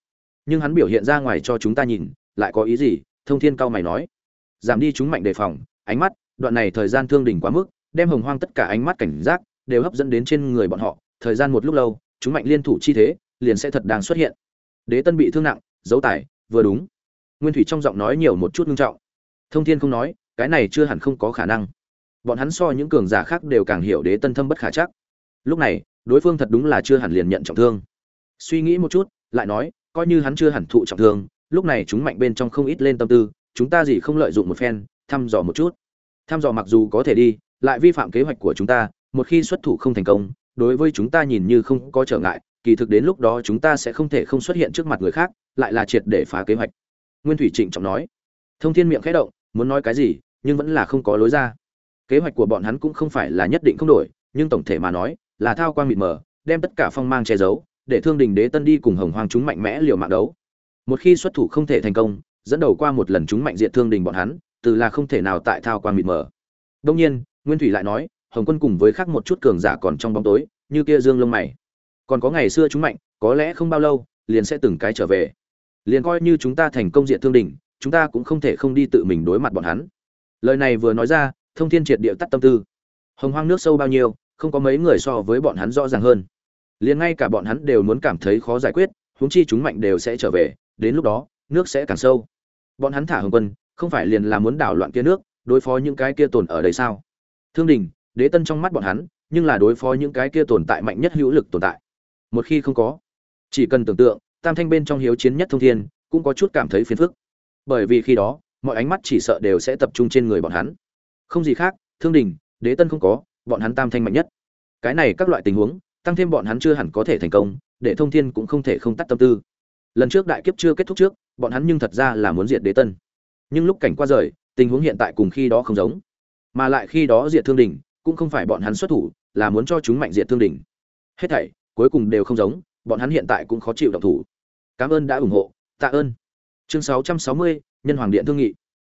Nhưng hắn biểu hiện ra ngoài cho chúng ta nhìn, lại có ý gì? Thông thiên cao mày nói. Giảm đi chúng mạnh đề phòng, ánh mắt, đoạn này thời gian thương đỉnh quá mức, đem hồng hoang tất cả ánh mắt cảnh giác đều hấp dẫn đến trên người bọn họ. Thời gian một lúc lâu, chúng mạnh liên thủ chi thế liền sẽ thật đang xuất hiện. Đế tân bị thương nặng dấu tài, vừa đúng. Nguyên thủy trong giọng nói nhiều một chút ngưng trọng. Thông thiên không nói, cái này chưa hẳn không có khả năng. Bọn hắn so những cường giả khác đều càng hiểu đế tân thâm bất khả chắc. Lúc này, đối phương thật đúng là chưa hẳn liền nhận trọng thương. Suy nghĩ một chút, lại nói, coi như hắn chưa hẳn thụ trọng thương, lúc này chúng mạnh bên trong không ít lên tâm tư, chúng ta gì không lợi dụng một phen, thăm dò một chút. Thăm dò mặc dù có thể đi, lại vi phạm kế hoạch của chúng ta, một khi xuất thủ không thành công, đối với chúng ta nhìn như không có trở ngại kỳ thực đến lúc đó chúng ta sẽ không thể không xuất hiện trước mặt người khác, lại là triệt để phá kế hoạch. Nguyên thủy trịnh trọng nói. Thông thiên miệng khẽ động, muốn nói cái gì, nhưng vẫn là không có lối ra. Kế hoạch của bọn hắn cũng không phải là nhất định không đổi, nhưng tổng thể mà nói, là thao quang mịt mờ, đem tất cả phong mang che giấu, để thương đình đế tân đi cùng hồng hoàng chúng mạnh mẽ liều mạng đấu. Một khi xuất thủ không thể thành công, dẫn đầu qua một lần chúng mạnh diện thương đình bọn hắn, từ là không thể nào tại thao quang mịt mờ. Đông nhiên, nguyên thủy lại nói, hồng quân cùng với khác một chút cường giả còn trong bóng tối, như kia dương lông mày còn có ngày xưa chúng mạnh, có lẽ không bao lâu, liền sẽ từng cái trở về. Liền coi như chúng ta thành công diện thương đình chúng ta cũng không thể không đi tự mình đối mặt bọn hắn. Lời này vừa nói ra, thông thiên triệt địa tắt tâm tư. Hồng hoang nước sâu bao nhiêu, không có mấy người so với bọn hắn rõ ràng hơn. Liền ngay cả bọn hắn đều muốn cảm thấy khó giải quyết, huống chi chúng mạnh đều sẽ trở về, đến lúc đó, nước sẽ càng sâu. Bọn hắn thả hồng quân, không phải liền là muốn đảo loạn kia nước, đối phó những cái kia tồn ở đây sao? Thương đình đế tân trong mắt bọn hắn, nhưng là đối phó những cái kia tồn tại mạnh nhất hữu lực tồn tại một khi không có. Chỉ cần tưởng tượng, tam thanh bên trong hiếu chiến nhất thông thiên, cũng có chút cảm thấy phiền phức. Bởi vì khi đó, mọi ánh mắt chỉ sợ đều sẽ tập trung trên người bọn hắn. Không gì khác, thương đình, đế tân không có, bọn hắn tam thanh mạnh nhất. Cái này các loại tình huống, tăng thêm bọn hắn chưa hẳn có thể thành công, để thông thiên cũng không thể không tắt tâm tư. Lần trước đại kiếp chưa kết thúc trước, bọn hắn nhưng thật ra là muốn diệt đế tân. Nhưng lúc cảnh qua rời, tình huống hiện tại cùng khi đó không giống. Mà lại khi đó diệt thương đình, cũng không phải bọn hắn xuất thủ, là muốn cho chúng mạnh diệt thương đình. Hết thảy cuối cùng đều không giống bọn hắn hiện tại cũng khó chịu động thủ. Cảm ơn đã ủng hộ tạ ơn. Chương 660, nhân hoàng điện thương nghị.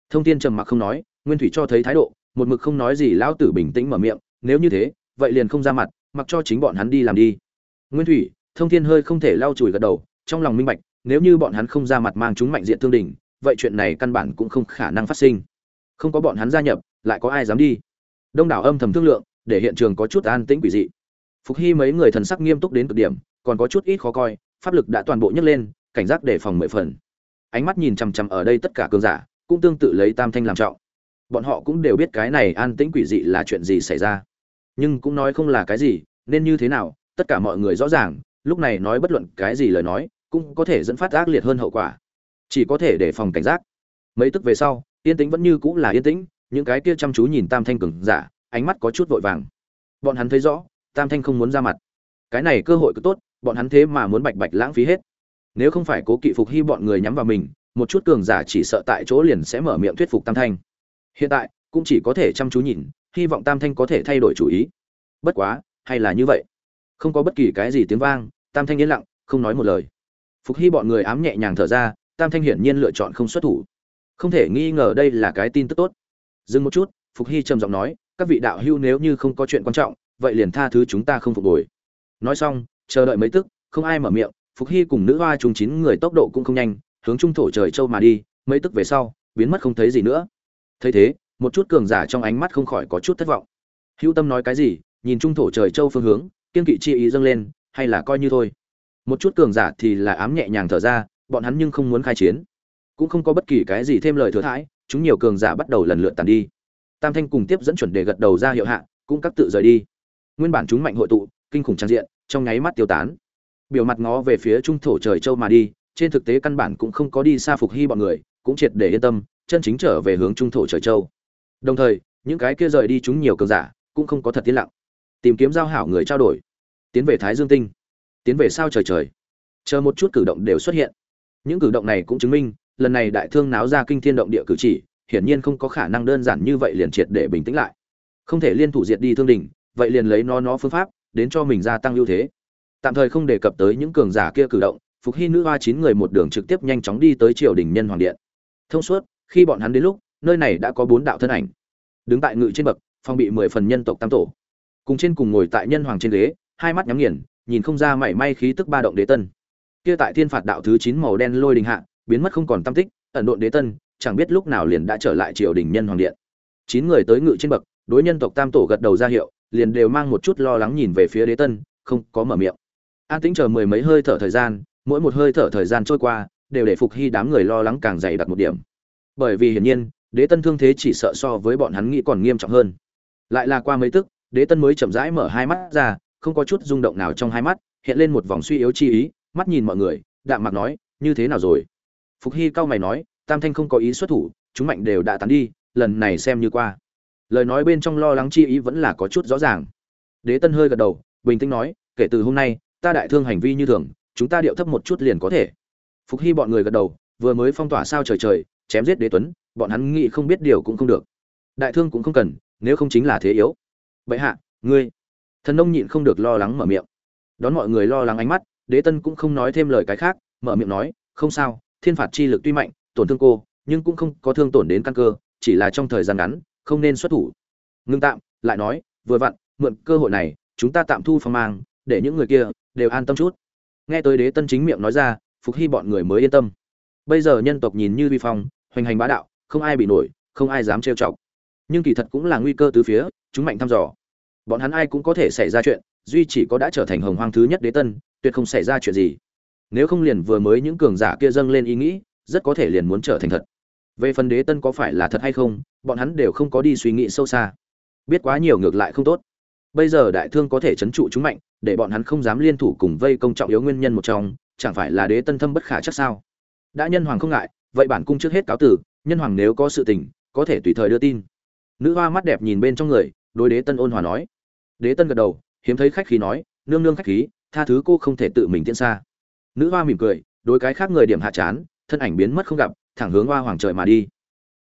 Thông Thiên trầm mặc không nói nguyên thủy cho thấy thái độ một mực không nói gì lão tử bình tĩnh mở miệng nếu như thế vậy liền không ra mặt mặc cho chính bọn hắn đi làm đi. Nguyên thủy thông thiên hơi không thể lau chùi gật đầu trong lòng minh bạch nếu như bọn hắn không ra mặt mang chúng mạnh diện thương đỉnh vậy chuyện này căn bản cũng không khả năng phát sinh. Không có bọn hắn gia nhập lại có ai dám đi? Đông đảo âm thầm thương lượng để hiện trường có chút an tĩnh quỷ dị phục hy mấy người thần sắc nghiêm túc đến cực điểm, còn có chút ít khó coi, pháp lực đã toàn bộ nhấc lên, cảnh giác đề phòng mười phần. Ánh mắt nhìn chằm chằm ở đây tất cả cường giả, cũng tương tự lấy tam thanh làm trọng. Bọn họ cũng đều biết cái này an tĩnh quỷ dị là chuyện gì xảy ra. Nhưng cũng nói không là cái gì, nên như thế nào, tất cả mọi người rõ ràng, lúc này nói bất luận cái gì lời nói, cũng có thể dẫn phát ác liệt hơn hậu quả. Chỉ có thể để phòng cảnh giác. Mấy tức về sau, yên tĩnh vẫn như cũng là yên tĩnh, những cái kia chăm chú nhìn tam thanh cường giả, ánh mắt có chút vội vàng. Bọn hắn thấy rõ tam thanh không muốn ra mặt. Cái này cơ hội cứ tốt, bọn hắn thế mà muốn bạch bạch lãng phí hết. Nếu không phải cố kỵ phục hy bọn người nhắm vào mình, một chút cường giả chỉ sợ tại chỗ liền sẽ mở miệng thuyết phục tam thanh. Hiện tại, cũng chỉ có thể chăm chú nhìn, hy vọng tam thanh có thể thay đổi chủ ý. Bất quá, hay là như vậy. Không có bất kỳ cái gì tiếng vang, tam thanh yên lặng, không nói một lời. Phục hy bọn người ám nhẹ nhàng thở ra, tam thanh hiển nhiên lựa chọn không xuất thủ. Không thể nghi ngờ đây là cái tin tức tốt. Dừng một chút, phục hy trầm giọng nói, các vị đạo hưu nếu như không có chuyện quan trọng vậy liền tha thứ chúng ta không phục hồi. Nói xong, chờ đợi mấy tức, không ai mở miệng, phục hy cùng nữ hoa trùng chín người tốc độ cũng không nhanh, hướng trung thổ trời châu mà đi, mấy tức về sau, biến mất không thấy gì nữa. Thấy thế, một chút cường giả trong ánh mắt không khỏi có chút thất vọng. Hữu tâm nói cái gì, nhìn trung thổ trời châu phương hướng, kiên kỵ chi ý dâng lên, hay là coi như thôi. Một chút cường giả thì là ám nhẹ nhàng thở ra, bọn hắn nhưng không muốn khai chiến. Cũng không có bất kỳ cái gì thêm lời thừa thãi, chúng nhiều cường giả bắt đầu lần lượt tàn đi. Tam thanh cùng tiếp dẫn chuẩn đề gật đầu ra hiệu hạ, cũng các tự rời đi nguyên bản chúng mạnh hội tụ, kinh khủng trang diện, trong nháy mắt tiêu tán. Biểu mặt ngó về phía trung thổ trời châu mà đi, trên thực tế căn bản cũng không có đi xa phục hy bọn người, cũng triệt để yên tâm, chân chính trở về hướng trung thổ trời châu. Đồng thời, những cái kia rời đi chúng nhiều cường giả, cũng không có thật tiến lặng. Tìm kiếm giao hảo người trao đổi. Tiến về thái dương tinh. Tiến về sao trời trời. Chờ một chút cử động đều xuất hiện. Những cử động này cũng chứng minh, lần này đại thương náo ra kinh thiên động địa cử chỉ, hiển nhiên không có khả năng đơn giản như vậy liền triệt để bình tĩnh lại. Không thể liên thủ diệt đi thương đình vậy liền lấy nó nó phương pháp, đến cho mình gia tăng ưu thế. Tạm thời không đề cập tới những cường giả kia cử động, phục hy nữ hoa chín người một đường trực tiếp nhanh chóng đi tới triều đình nhân hoàng điện. Thông suốt, khi bọn hắn đến lúc, nơi này đã có bốn đạo thân ảnh. Đứng tại ngự trên bậc, phong bị mười phần nhân tộc tam tổ. Cùng trên cùng ngồi tại nhân hoàng trên ghế, hai mắt nhắm nghiền, nhìn không ra mảy may khí tức ba động đế tân. Kia tại thiên phạt đạo thứ chín màu đen lôi đình hạ, biến mất không còn tâm tích, ẩn độn đế tân, chẳng biết lúc nào liền đã trở lại triều đình nhân hoàng điện. Chín người tới ngự trên bậc, đối nhân tộc tam tổ gật đầu ra hiệu liền đều mang một chút lo lắng nhìn về phía đế tân, không có mở miệng. An tĩnh chờ mười mấy hơi thở thời gian, mỗi một hơi thở thời gian trôi qua, đều để phục hy đám người lo lắng càng dày đặc một điểm. Bởi vì hiển nhiên, đế tân thương thế chỉ sợ so với bọn hắn nghĩ còn nghiêm trọng hơn. Lại là qua mấy tức, đế tân mới chậm rãi mở hai mắt ra, không có chút rung động nào trong hai mắt, hiện lên một vòng suy yếu chi ý, mắt nhìn mọi người, đạm mặt nói, như thế nào rồi? Phục hy cau mày nói, tam thanh không có ý xuất thủ, chúng mạnh đều đã tán đi, lần này xem như qua lời nói bên trong lo lắng chi ý vẫn là có chút rõ ràng. Đế tân hơi gật đầu, bình tĩnh nói, kể từ hôm nay, ta đại thương hành vi như thường, chúng ta điệu thấp một chút liền có thể. Phục hy bọn người gật đầu, vừa mới phong tỏa sao trời trời, chém giết đế tuấn, bọn hắn nghĩ không biết điều cũng không được. Đại thương cũng không cần, nếu không chính là thế yếu. Bệ hạ, ngươi. Thần nông nhịn không được lo lắng mở miệng. Đón mọi người lo lắng ánh mắt, đế tân cũng không nói thêm lời cái khác, mở miệng nói, không sao, thiên phạt chi lực tuy mạnh, tổn thương cô, nhưng cũng không có thương tổn đến căn cơ, chỉ là trong thời gian ngắn không nên xuất thủ. Ngưng tạm, lại nói, vừa vặn, mượn cơ hội này, chúng ta tạm thu phong mang, để những người kia đều an tâm chút. Nghe tới đế tân chính miệng nói ra, phục hy bọn người mới yên tâm. Bây giờ nhân tộc nhìn như vi phong, hoành hành bá đạo, không ai bị nổi, không ai dám trêu chọc. Nhưng kỳ thật cũng là nguy cơ từ phía, chúng mạnh thăm dò. Bọn hắn ai cũng có thể xảy ra chuyện, duy chỉ có đã trở thành hồng hoang thứ nhất đế tân, tuyệt không xảy ra chuyện gì. Nếu không liền vừa mới những cường giả kia dâng lên ý nghĩ, rất có thể liền muốn trở thành thật về phần đế tân có phải là thật hay không, bọn hắn đều không có đi suy nghĩ sâu xa. Biết quá nhiều ngược lại không tốt. Bây giờ đại thương có thể chấn trụ chúng mạnh, để bọn hắn không dám liên thủ cùng vây công trọng yếu nguyên nhân một trong, chẳng phải là đế tân thâm bất khả chắc sao? Đã nhân hoàng không ngại, vậy bản cung trước hết cáo tử, nhân hoàng nếu có sự tình, có thể tùy thời đưa tin. Nữ hoa mắt đẹp nhìn bên trong người, đối đế tân ôn hòa nói. Đế tân gật đầu, hiếm thấy khách khí nói, nương nương khách khí, tha thứ cô không thể tự mình tiễn xa. Nữ hoa mỉm cười, đối cái khác người điểm hạ chán, thân ảnh biến mất không gặp thẳng hướng hoa hoàng trời mà đi.